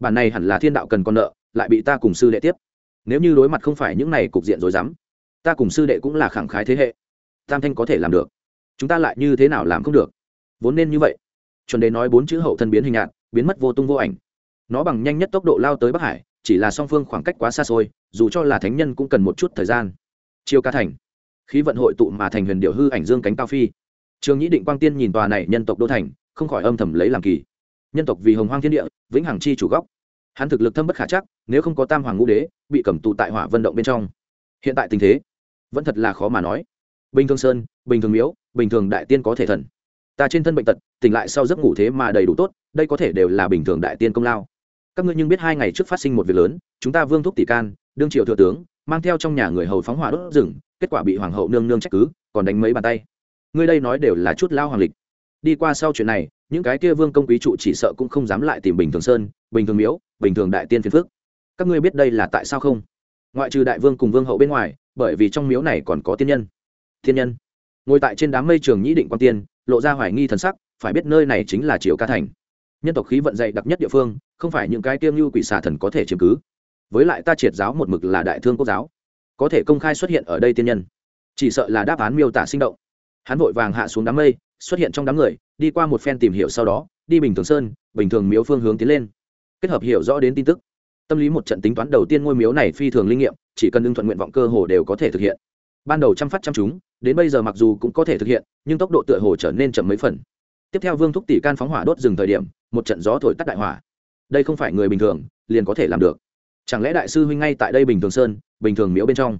Bản này hẳn là thiên đạo cần con nợ, lại bị ta cùng sư đệ tiếp. Nếu như đối mặt không phải những này cục diện rồi dám, ta cùng sư đệ cũng là khẳng khái thế hệ. Tam thanh có thể làm được. Chúng ta lại như thế nào làm không được? Vốn nên như vậy. Chuẩn đề nói bốn chữ hậu thân biến hình nhạt, biến mất vô tung vô ảnh. Nó bằng nhanh nhất tốc độ lao tới bắc hải chỉ là song phương khoảng cách quá xa xôi, dù cho là thánh nhân cũng cần một chút thời gian. Chiêu ca thành, khí vận hội tụ mà thành huyền điệu hư ảnh dương cánh cao phi. Trường nhĩ định quang tiên nhìn tòa này nhân tộc đô thành, không khỏi âm thầm lấy làm kỳ. Nhân tộc vì hồng hoang thiên địa, vĩnh hằng chi chủ góc hắn thực lực thâm bất khả chắc, nếu không có tam hoàng ngũ đế, bị cầm tù tại hỏa vận động bên trong. Hiện tại tình thế, vẫn thật là khó mà nói. Bình thường sơn, bình thường miếu, bình thường đại tiên có thể thần. Ta trên thân bệnh tật, tỉnh lại sau giấc ngủ thế mà đầy đủ tốt, đây có thể đều là bình thường đại tiên công lao các ngươi nhưng biết hai ngày trước phát sinh một việc lớn, chúng ta vương thúc tỷ can, đương triều thừa tướng, mang theo trong nhà người hầu phóng hỏa đốt rừng, kết quả bị hoàng hậu nương nương trách cứ, còn đánh mấy bàn tay. Ngươi đây nói đều là chút lao hoàng lịch. Đi qua sau chuyện này, những cái kia vương công quý trụ chỉ sợ cũng không dám lại tìm bình thường sơn, bình thường miếu, bình thường đại tiên phiền phước. Các ngươi biết đây là tại sao không? Ngoại trừ đại vương cùng vương hậu bên ngoài, bởi vì trong miếu này còn có tiên nhân. Thiên nhân. Ngồi tại trên đám mây trường nhĩ định quan tiên, lộ ra hoài nghi thần sắc, phải biết nơi này chính là triều ca thành. Nhân tộc khí vận dày đặc nhất địa phương không phải những cái tiêm như quỷ xà thần có thể chiếm cứ. Với lại ta triệt giáo một mực là đại thương quốc giáo, có thể công khai xuất hiện ở đây tiên nhân. Chỉ sợ là đáp án miêu tả sinh động. Hắn vội vàng hạ xuống đám mây, xuất hiện trong đám người, đi qua một phen tìm hiểu sau đó, đi bình thường sơn, bình thường miếu phương hướng tiến lên. Kết hợp hiểu rõ đến tin tức. Tâm lý một trận tính toán đầu tiên ngôi miếu này phi thường linh nghiệm, chỉ cần ưng thuận nguyện vọng cơ hồ đều có thể thực hiện. Ban đầu chăm phát chăm chúng đến bây giờ mặc dù cũng có thể thực hiện, nhưng tốc độ tựa hồ trở nên chậm mấy phần. Tiếp theo vương thúc tỷ can phóng hỏa đốt rừng thời điểm, một trận gió thổi tắt đại hỏa đây không phải người bình thường, liền có thể làm được. Chẳng lẽ đại sư huynh ngay tại đây bình thường sơn, bình thường miếu bên trong?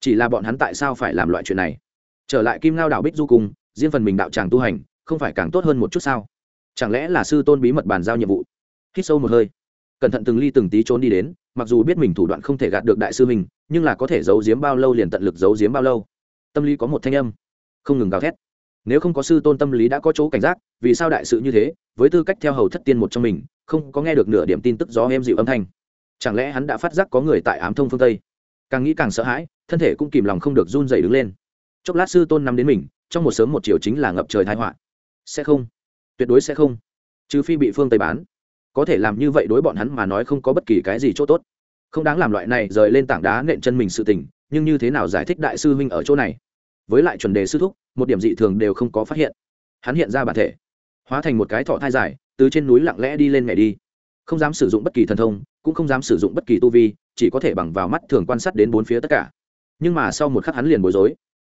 Chỉ là bọn hắn tại sao phải làm loại chuyện này? Trở lại kim lao đảo bích du cùng riêng phần mình đạo tràng tu hành, không phải càng tốt hơn một chút sao? Chẳng lẽ là sư tôn bí mật bàn giao nhiệm vụ? Hít sâu một hơi. Cẩn thận từng ly từng tí trốn đi đến, mặc dù biết mình thủ đoạn không thể gạt được đại sư mình nhưng là có thể giấu giếm bao lâu liền tận lực giấu giếm bao lâu. Tâm lý có một thanh âm. Không ngừng gào thét. Nếu không có sư tôn tâm lý đã có chỗ cảnh giác, vì sao đại sự như thế? Với tư cách theo hầu thất tiên một trong mình không có nghe được nửa điểm tin tức gió em dịu âm thanh. Chẳng lẽ hắn đã phát giác có người tại ám thông phương tây? Càng nghĩ càng sợ hãi, thân thể cũng kìm lòng không được run dày đứng lên. Chốc lát sư tôn nắm đến mình, trong một sớm một chiều chính là ngập trời thái họa. Sẽ không. Tuyệt đối sẽ không. Trừ phi bị phương tây bán. Có thể làm như vậy đối bọn hắn mà nói không có bất kỳ cái gì chỗ tốt. Không đáng làm loại này rời lên tảng đá nện chân mình sự tình, nhưng như thế nào giải thích đại sư huynh ở chỗ này? Với lại chuẩn đề sư thúc, một điểm dị thường đều không có phát hiện. Hắn hiện ra bản thể, hóa thành một cái thọ thai dài từ trên núi lặng lẽ đi lên mẹ đi. Không dám sử dụng bất kỳ thần thông, cũng không dám sử dụng bất kỳ tu vi, chỉ có thể bằng vào mắt thường quan sát đến bốn phía tất cả. Nhưng mà sau một khắc hắn liền bối rối.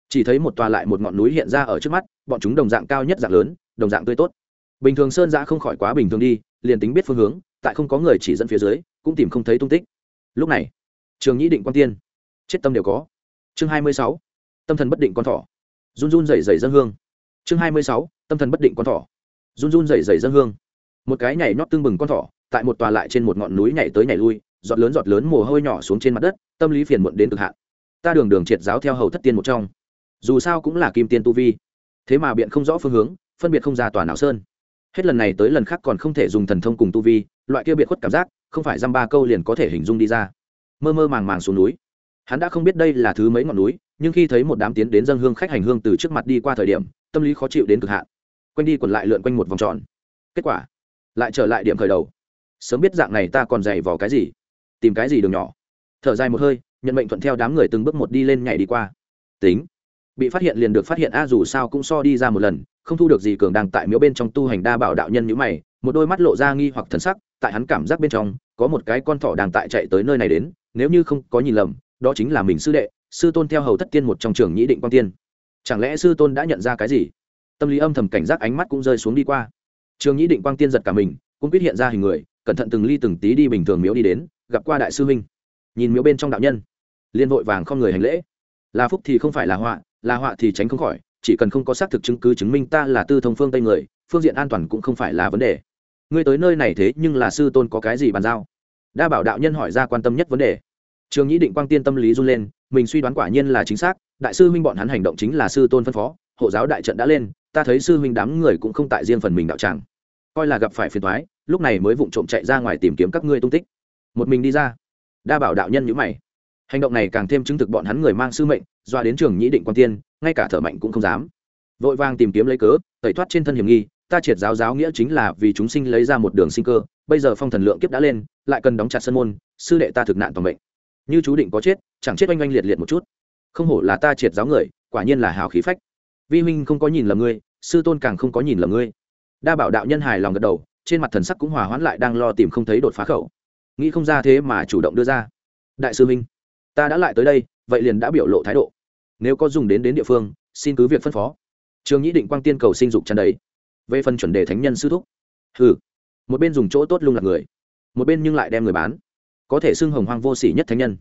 Chỉ thấy một tòa lại một ngọn núi hiện ra ở trước mắt, bọn chúng đồng dạng cao nhất dạng lớn, đồng dạng tươi tốt. Bình thường sơn giã không khỏi quá bình thường đi, liền tính biết phương hướng, tại không có người chỉ dẫn phía dưới, cũng tìm không thấy tung tích. Lúc này, trường nhĩ định quan tiên. Chết tâm đều có. Chương hai mươi sáu, tâm thần bất định con thỏ. Run run rẩy rẩy dân hương. Chương hai mươi sáu, tâm thần bất định con thỏ. Run run rẩy rẩy dân hương một cái nhảy nhót tương bừng con thỏ, tại một tòa lại trên một ngọn núi nhảy tới nhảy lui, giọt lớn giọt lớn mồ hôi nhỏ xuống trên mặt đất, tâm lý phiền muộn đến cực hạn. Ta đường đường triệt giáo theo hầu thất tiên một trong. Dù sao cũng là kim tiên tu vi. Thế mà biện không rõ phương hướng, phân biệt không ra tòa nào sơn. Hết lần này tới lần khác còn không thể dùng thần thông cùng tu vi, loại kia biệt khuất cảm giác, không phải dăm ba câu liền có thể hình dung đi ra. Mơ mơ màng màng xuống núi. Hắn đã không biết đây là thứ mấy ngọn núi, nhưng khi thấy một đám tiến đến dân hương khách hành hương từ trước mặt đi qua thời điểm, tâm lý khó chịu đến cực hạn. Quanh đi quẩn lại lượn quanh một vòng tròn. Kết quả lại trở lại điểm khởi đầu. Sớm biết dạng này ta còn dày vò cái gì? Tìm cái gì đường nhỏ? Thở dài một hơi, nhận mệnh thuận theo đám người từng bước một đi lên nhảy đi qua. Tính. Bị phát hiện liền được phát hiện a dù sao cũng so đi ra một lần, không thu được gì cường đang tại miếu bên trong tu hành đa bảo đạo nhân nhữ mày, một đôi mắt lộ ra nghi hoặc thần sắc, tại hắn cảm giác bên trong, có một cái con thỏ đang tại chạy tới nơi này đến, nếu như không có nhìn lầm, đó chính là mình sư đệ, sư tôn theo hầu thất tiên một trong trường nhĩ định quang tiên. Chẳng lẽ sư tôn đã nhận ra cái gì? Tâm lý âm thầm cảnh giác ánh mắt cũng rơi xuống đi qua trường nhĩ định quang tiên giật cả mình, cũng biết hiện ra hình người, cẩn thận từng ly từng tí đi bình thường miếu đi đến, gặp qua đại sư huynh. Nhìn miếu bên trong đạo nhân liên vội vàng không người hành lễ. Là phúc thì không phải là họa là họa thì tránh không khỏi, chỉ cần không có xác thực chứng cứ chứng minh ta là tư thông phương tây người, phương diện an toàn cũng không phải là vấn đề. Ngươi tới nơi này thế nhưng là sư tôn có cái gì bàn giao? Đa bảo đạo nhân hỏi ra quan tâm nhất vấn đề. Trường nhĩ định quang tiên tâm lý run lên, mình suy đoán quả nhiên là chính xác, đại sư huynh bọn hắn hành động chính là sư tôn phân phó, hộ giáo đại trận đã lên ta thấy sư huynh đám người cũng không tại riêng phần mình đạo tràng. Coi là gặp phải phiền thoái lúc này mới vụng trộm chạy ra ngoài tìm kiếm các ngươi tung tích. Một mình đi ra. Đa bảo đạo nhân nhữ mày. Hành động này càng thêm chứng thực bọn hắn người mang sư mệnh, doa đến trường nhĩ định quan tiên, ngay cả thở mạnh cũng không dám. Vội vàng tìm kiếm lấy cớ, tẩy thoát trên thân hiểm nghi, ta triệt giáo giáo nghĩa chính là vì chúng sinh lấy ra một đường sinh cơ, bây giờ phong thần lượng kiếp đã lên, lại cần đóng chặt sân môn, sư đệ ta thực nạn toàn mệnh. Như chú định có chết, chẳng chết oanh oanh liệt liệt một chút. Không hổ là ta triệt giáo người, quả nhiên là hào khí phách vi huynh không có nhìn lầm ngươi sư tôn càng không có nhìn lầm ngươi. Đa bảo đạo nhân hài lòng gật đầu trên mặt thần sắc cũng hòa hoãn lại đang lo tìm không thấy đột phá khẩu. Nghĩ không ra thế mà chủ động đưa ra. Đại sư huynh ta đã lại tới đây vậy liền đã biểu lộ thái độ. Nếu có dùng đến đến địa phương xin cứ việc phân phó. Trường nhĩ định quang tiên cầu sinh dục chăn đấy về phần chuẩn đề thánh nhân sư thúc. Hừ, một bên dùng chỗ tốt lung lạc người một bên nhưng lại đem người bán. Có thể xưng hồng hoang vô sỉ nhất thánh nhân.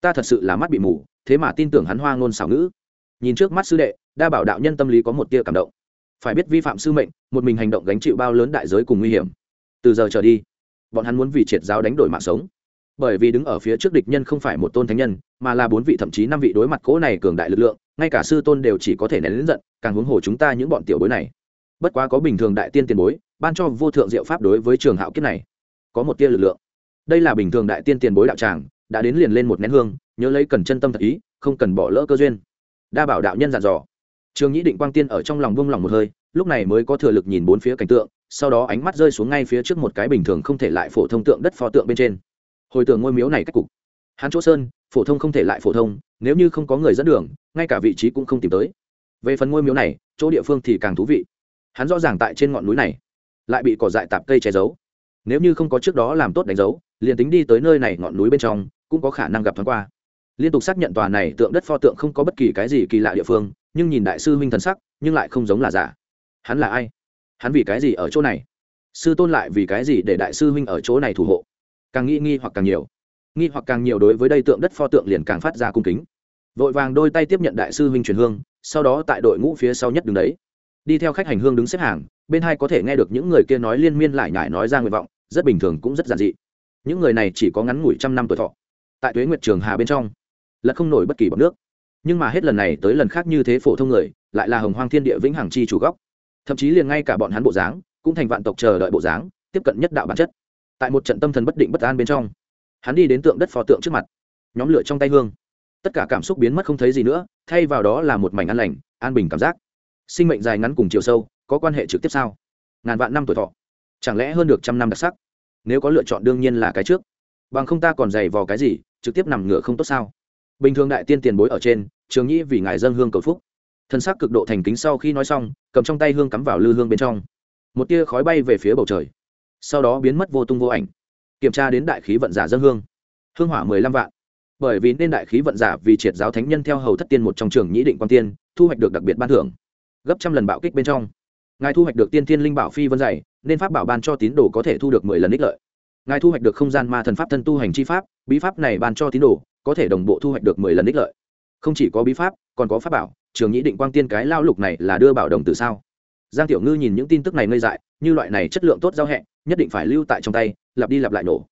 Ta thật sự là mắt bị mù thế mà tin tưởng hắn hoa ngôn xảo ngữ. Nhìn trước mắt sư đệ đa bảo đạo nhân tâm lý có một tia cảm động. Phải biết vi phạm sư mệnh, một mình hành động gánh chịu bao lớn đại giới cùng nguy hiểm. Từ giờ trở đi, bọn hắn muốn vì triệt giáo đánh đổi mạng sống. Bởi vì đứng ở phía trước địch nhân không phải một tôn thánh nhân, mà là bốn vị thậm chí năm vị đối mặt cỗ này cường đại lực lượng, ngay cả sư tôn đều chỉ có thể nén lính giận, càng huống hồ chúng ta những bọn tiểu bối này. Bất quá có bình thường đại tiên tiền bối, ban cho vô thượng diệu pháp đối với trường hạo kiếp này, có một tia lực lượng. Đây là bình thường đại tiên tiền bối đạo tràng, đã đến liền lên một nén hương, nhớ lấy cần chân tâm thật ý, không cần bỏ lỡ cơ duyên. Đa bảo đạo nhân dặn dò trường nhĩ định quang tiên ở trong lòng buông lòng một hơi, lúc này mới có thừa lực nhìn bốn phía cảnh tượng, sau đó ánh mắt rơi xuống ngay phía trước một cái bình thường không thể lại phổ thông tượng đất pho tượng bên trên. Hồi tưởng ngôi miếu này cách cục. Hắn chỗ sơn, phổ thông không thể lại phổ thông, nếu như không có người dẫn đường, ngay cả vị trí cũng không tìm tới. Về phần ngôi miếu này, chỗ địa phương thì càng thú vị. Hắn rõ ràng tại trên ngọn núi này, lại bị cỏ dại tạp cây che giấu. Nếu như không có trước đó làm tốt đánh dấu, liền tính đi tới nơi này ngọn núi bên trong, cũng có khả năng gặp thoáng qua. Liên tục xác nhận tòa này tượng đất pho tượng không có bất kỳ cái gì kỳ lạ địa phương nhưng nhìn đại sư huynh thần sắc, nhưng lại không giống là giả. Hắn là ai? Hắn vì cái gì ở chỗ này? Sư tôn lại vì cái gì để đại sư huynh ở chỗ này thủ hộ? Càng nghĩ nghi hoặc càng nhiều. Nghi hoặc càng nhiều đối với đây tượng đất pho tượng liền càng phát ra cung kính. Vội vàng đôi tay tiếp nhận đại sư huynh truyền hương, sau đó tại đội ngũ phía sau nhất đứng đấy. Đi theo khách hành hương đứng xếp hàng, bên hai có thể nghe được những người kia nói liên miên lại nhải nói ra nguyện vọng, rất bình thường cũng rất giản dị. Những người này chỉ có ngắn ngủi trăm năm tuổi thọ. Tại tuế nguyệt trường hà bên trong, lật không nổi bất kỳ bọc nước nhưng mà hết lần này tới lần khác như thế phổ thông người, lại là hồng hoang thiên địa vĩnh hằng chi chủ góc. Thậm chí liền ngay cả bọn hắn bộ dáng, cũng thành vạn tộc chờ đợi bộ dáng, tiếp cận nhất đạo bản chất. Tại một trận tâm thần bất định bất an bên trong, hắn đi đến tượng đất phò tượng trước mặt. Nhóm lửa trong tay hương. Tất cả cảm xúc biến mất không thấy gì nữa, thay vào đó là một mảnh an lành, an bình cảm giác. Sinh mệnh dài ngắn cùng chiều sâu, có quan hệ trực tiếp sao? Ngàn vạn năm tuổi thọ. Chẳng lẽ hơn được trăm năm đặc sắc? Nếu có lựa chọn đương nhiên là cái trước. Bằng không ta còn dày vò cái gì, trực tiếp nằm ngửa không tốt sao? Bình thường đại tiên tiền bối ở trên, trường nhĩ vì ngài dân hương cầu phúc. Thân xác cực độ thành kính sau khi nói xong, cầm trong tay hương cắm vào lư hương bên trong. Một tia khói bay về phía bầu trời. Sau đó biến mất vô tung vô ảnh. Kiểm tra đến đại khí vận giả dân hương. Hương hỏa mười lăm vạn. Bởi vì nên đại khí vận giả vì triệt giáo thánh nhân theo hầu thất tiên một trong trường nhĩ định quan tiên, thu hoạch được đặc biệt ban thưởng. Gấp trăm lần bạo kích bên trong. Ngài thu hoạch được tiên thiên linh bảo phi vân dày, nên pháp bảo ban cho tín đồ có thể thu được mười lần ích lợi. Ngài thu hoạch được không gian ma thần pháp thân tu hành chi pháp, bí pháp này ban cho tín đồ có thể đồng bộ thu hoạch được mười lần ích lợi. Không chỉ có bí pháp, còn có pháp bảo, trường nhĩ định quang tiên cái lao lục này là đưa bảo đồng từ sao? Giang tiểu ngư nhìn những tin tức này ngây dại, như loại này chất lượng tốt giao hẹn nhất định phải lưu tại trong tay, lặp đi lặp lại nổ.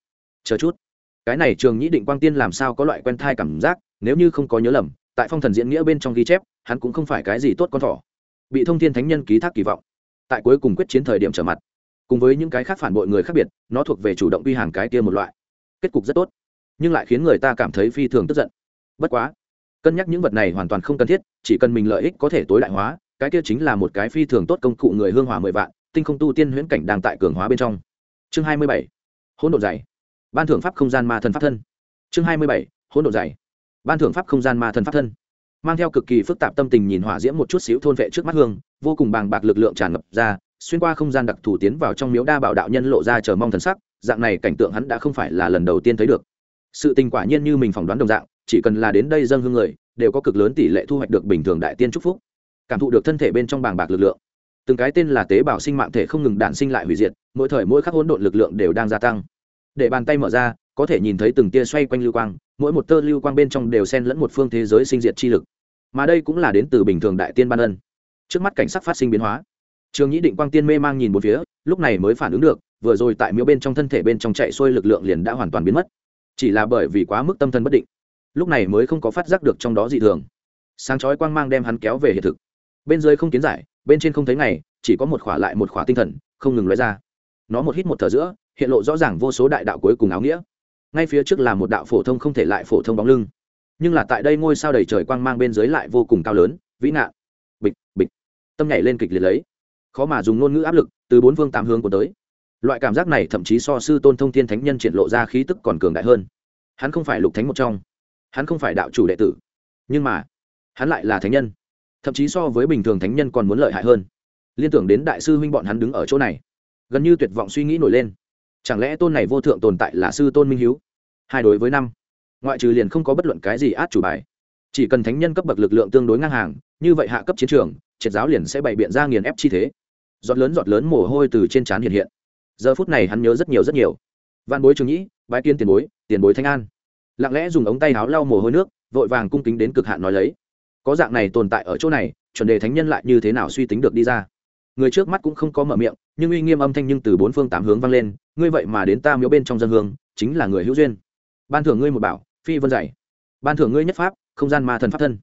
Chờ chút. Cái này trường nhĩ định quang tiên làm sao có loại quen thai cảm giác, nếu như không có nhớ lầm, tại phong thần diễn nghĩa bên trong ghi chép, hắn cũng không phải cái gì tốt con thỏ. Bị thông thiên thánh nhân ký thác kỳ vọng. Tại cuối cùng quyết chiến thời điểm trở mặt. Cùng với những cái khác phản bội người khác biệt, nó thuộc về chủ động quy hàng cái kia một loại. Kết cục rất tốt nhưng lại khiến người ta cảm thấy phi thường tức giận. Bất quá, cân nhắc những vật này hoàn toàn không cần thiết, chỉ cần mình lợi ích có thể tối đại hóa, cái kia chính là một cái phi thường tốt công cụ người hương hỏa mười vạn, tinh không tu tiên huyễn cảnh đang tại cường hóa bên trong. Chương hai mươi bảy, hỗn độ dày. Ban thưởng pháp không gian ma thần pháp thân. Chương hai mươi bảy, hỗn độ dày. Ban thưởng pháp không gian ma thần pháp thân. Mang theo cực kỳ phức tạp tâm tình nhìn hỏa diễm một chút xíu thôn vệ trước mắt hương, vô cùng bàng bạc lực lượng tràn ngập ra, xuyên qua không gian đặc thù tiến vào trong miếu đa bảo đạo nhân lộ ra chờ mong thần sắc, dạng này cảnh tượng hắn đã không phải là lần đầu tiên thấy được sự tình quả nhiên như mình phỏng đoán đồng dạng, chỉ cần là đến đây dâng hương người, đều có cực lớn tỷ lệ thu hoạch được bình thường đại tiên chúc phúc, cảm thụ được thân thể bên trong bàng bạc lực lượng. Từng cái tên là tế bào sinh mạng thể không ngừng đản sinh lại hủy diệt, mỗi thời mỗi khắc hỗn độn lực lượng đều đang gia tăng. Để bàn tay mở ra, có thể nhìn thấy từng tia xoay quanh lưu quang, mỗi một tơ lưu quang bên trong đều xen lẫn một phương thế giới sinh diệt chi lực. Mà đây cũng là đến từ bình thường đại tiên ban ân. Trước mắt cảnh sắc phát sinh biến hóa, trường nhĩ định quang tiên mê mang nhìn một phía, lúc này mới phản ứng được, vừa rồi tại miếu bên trong thân thể bên trong chạy xuôi lực lượng liền đã hoàn toàn biến mất chỉ là bởi vì quá mức tâm thần bất định, lúc này mới không có phát giác được trong đó dị thường. Sáng chói quang mang đem hắn kéo về hiện thực. Bên dưới không kiến giải, bên trên không thấy ngày, chỉ có một khỏa lại một khỏa tinh thần, không ngừng lóe ra. Nó một hít một thở giữa, hiện lộ rõ ràng vô số đại đạo cuối cùng áo nghĩa. Ngay phía trước là một đạo phổ thông không thể lại phổ thông bóng lưng. Nhưng là tại đây ngôi sao đầy trời quang mang bên dưới lại vô cùng cao lớn, vĩ nạn. Bịch bịch. Tâm nhảy lên kịch liệt lấy. Khó mà dùng ngôn ngữ áp lực, từ bốn phương tám hướng của tới loại cảm giác này thậm chí so sư tôn thông thiên thánh nhân triển lộ ra khí tức còn cường đại hơn. Hắn không phải lục thánh một trong. Hắn không phải đạo chủ đệ tử. Nhưng mà, hắn lại là thánh nhân. Thậm chí so với bình thường thánh nhân còn muốn lợi hại hơn. Liên tưởng đến đại sư huynh bọn hắn đứng ở chỗ này, gần như tuyệt vọng suy nghĩ nổi lên. Chẳng lẽ tôn này vô thượng tồn tại là sư tôn minh hiếu? Hai đối với năm, ngoại trừ liền không có bất luận cái gì át chủ bài. Chỉ cần thánh nhân cấp bậc lực lượng tương đối ngang hàng, như vậy hạ cấp chiến trường, triệt giáo liền sẽ bày biện ra nghiền ép chi thế. Giọt lớn giọt lớn mồ hôi từ trên trán hiện hiện giờ phút này hắn nhớ rất nhiều rất nhiều. Văn bối trường nhĩ, bái tiên tiền bối tiền bối thanh an. Lặng lẽ dùng ống tay áo lau mồ hôi nước, vội vàng cung kính đến cực hạn nói lấy. Có dạng này tồn tại ở chỗ này, chuẩn đề thánh nhân lại như thế nào suy tính được đi ra? Người trước mắt cũng không có mở miệng, nhưng uy nghiêm âm thanh nhưng từ bốn phương tám hướng vang lên, ngươi vậy mà đến ta miếu bên trong dân hương, chính là người hữu duyên. Ban thưởng ngươi một bảo, phi vân dạy. Ban thưởng ngươi nhất pháp, không gian ma thần pháp thân.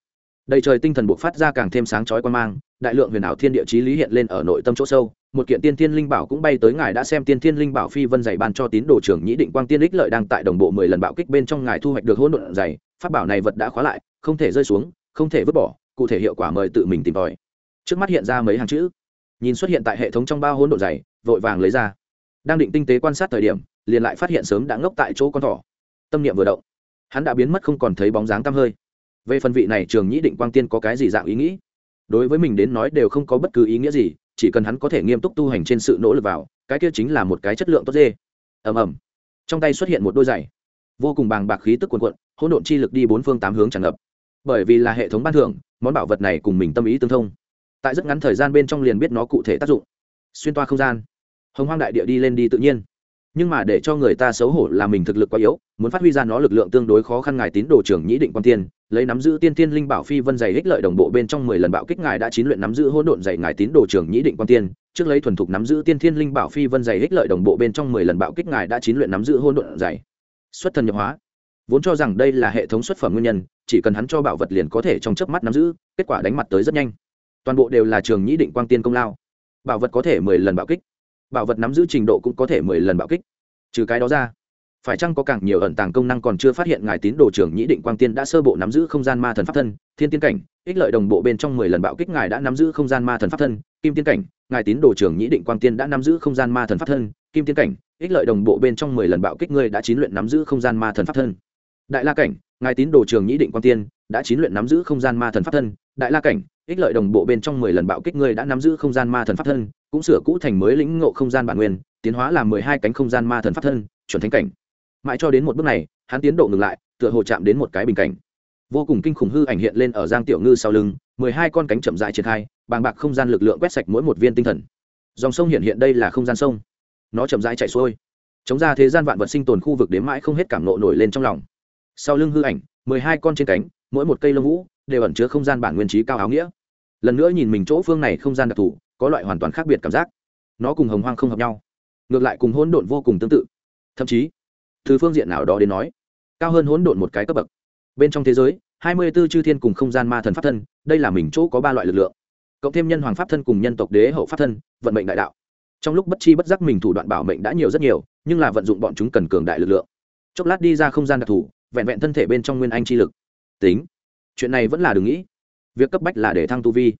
Đầy trời tinh thần buộc phát ra càng thêm sáng chói quan mang, đại lượng huyền ảo thiên địa chí lý hiện lên ở nội tâm chỗ sâu một kiện tiên thiên linh bảo cũng bay tới ngài đã xem tiên thiên linh bảo phi vân dày ban cho tín đồ trưởng nhĩ định quang tiên ích lợi đang tại đồng bộ mười lần bạo kích bên trong ngài thu hoạch được hỗn độn dày. Pháp bảo này vật đã khóa lại, không thể rơi xuống, không thể vứt bỏ, cụ thể hiệu quả mời tự mình tìm tòi. Trước mắt hiện ra mấy hàng chữ. Nhìn xuất hiện tại hệ thống trong ba hỗn độn dày, vội vàng lấy ra. Đang định tinh tế quan sát thời điểm, liền lại phát hiện sớm đã ngốc tại chỗ con thỏ. Tâm niệm vừa động, hắn đã biến mất không còn thấy bóng dáng tăm hơi. Về phần vị này trường nhĩ định quang tiên có cái gì dạng ý nghĩ? Đối với mình đến nói đều không có bất cứ ý nghĩa gì chỉ cần hắn có thể nghiêm túc tu hành trên sự nỗ lực vào, cái kia chính là một cái chất lượng tốt dê. Ầm ầm. Trong tay xuất hiện một đôi giày. Vô cùng bàng bạc khí tức quần quận hỗn độn chi lực đi bốn phương tám hướng tràn ngập. Bởi vì là hệ thống ban thưởng, món bảo vật này cùng mình tâm ý tương thông. Tại rất ngắn thời gian bên trong liền biết nó cụ thể tác dụng. Xuyên toa không gian. Hồng hoang đại địa đi lên đi tự nhiên. Nhưng mà để cho người ta xấu hổ là mình thực lực quá yếu, muốn phát huy ra nó lực lượng tương đối khó khăn ngài tín đồ trưởng nhĩ định quan tiên lấy nắm giữ tiên tiên linh bảo phi vân dày ích lợi đồng bộ bên trong mười lần bạo kích ngài đã chín luyện nắm giữ hỗn độn dày ngài tín đồ trưởng nhĩ định quan tiên. Trước lấy thuần thục nắm giữ tiên thiên linh bảo phi vân dày ích lợi đồng bộ bên trong mười lần bạo kích ngài đã chín luyện nắm giữ hôn độn dày. Xuất thần nhập hóa. Vốn cho rằng đây là hệ thống xuất phẩm nguyên nhân, chỉ cần hắn cho bảo vật liền có thể trong chớp mắt nắm giữ, kết quả đánh mặt tới rất nhanh. Toàn bộ đều là trường nhĩ định quang tiên công lao. Bảo vật có thể mười lần bạo kích. Bảo vật nắm giữ trình độ cũng có thể mười lần bạo kích. Trừ cái đó ra phải chăng có càng nhiều ẩn tàng công năng còn chưa phát hiện ngài tín đồ trưởng nhĩ định quang tiên đã sơ bộ nắm giữ không gian ma thần pháp thân, thiên tiên cảnh, ích lợi đồng bộ bên trong mười lần bạo kích ngài đã nắm giữ không gian ma thần pháp thân, kim tiên cảnh, ngài tín đồ trưởng nhĩ định quang tiên đã nắm giữ không gian ma thần pháp thân, kim tiên cảnh, ích lợi đồng bộ bên trong mười lần bạo kích ngươi đã chín luyện nắm giữ không gian ma thần pháp thân. Đại la cảnh, ngài tín đồ trường nhĩ định quang tiên đã chín luyện nắm giữ không gian ma thần pháp thân, đại la cảnh, ích lợi đồng bộ bên trong mười lần bạo kích ngươi đã nắm giữ không gian ma thần pháp thân, cũng sửa cũ thành mới lĩnh ngộ không gian bản nguyên, tiến hóa làm mười hai cánh không gian ma thần pháp thân, chuẩn thánh cảnh mãi cho đến một bước này, hắn tiến độ ngừng lại, tựa hồ chạm đến một cái bình cảnh. Vô cùng kinh khủng hư ảnh hiện lên ở giang tiểu ngư sau lưng, mười hai con cánh chậm dại triển khai, bàng bạc không gian lực lượng quét sạch mỗi một viên tinh thần. Dòng sông hiện hiện đây là không gian sông. Nó chậm rãi chạy xuôi. Chống ra thế gian vạn vật sinh tồn khu vực đến mãi không hết cảm nộ nổi lên trong lòng. Sau lưng hư ảnh, mười hai con trên cánh, mỗi một cây lông vũ, đều ẩn chứa không gian bản nguyên trí cao áo nghĩa. Lần nữa nhìn mình chỗ phương này không gian đặc thù, có loại hoàn toàn khác biệt cảm giác. Nó cùng hồng hoang không hợp nhau. Ngược lại cùng hỗn độn vô cùng tương tự. Thậm chí từ phương diện nào đó đến nói, cao hơn hỗn độn một cái cấp bậc. Bên trong thế giới, hai mươi b ố chư thiên cùng không gian ma thần pháp thân, đây là mình chỗ có ba loại lực lượng. Cộng thêm nhân hoàng pháp thân cùng nhân tộc đế hậu pháp thân, vận mệnh đại đạo. Trong lúc bất chi bất giác mình thủ đoạn bảo mệnh đã nhiều rất nhiều, nhưng là vận dụng bọn chúng cần cường đại lực lượng. Chốc lát đi ra không gian đặc thù, vẹn vẹn thân thể bên trong nguyên anh chi lực. Tính, chuyện này vẫn là đừng nghĩ. Việc cấp bách là để thăng tu vi.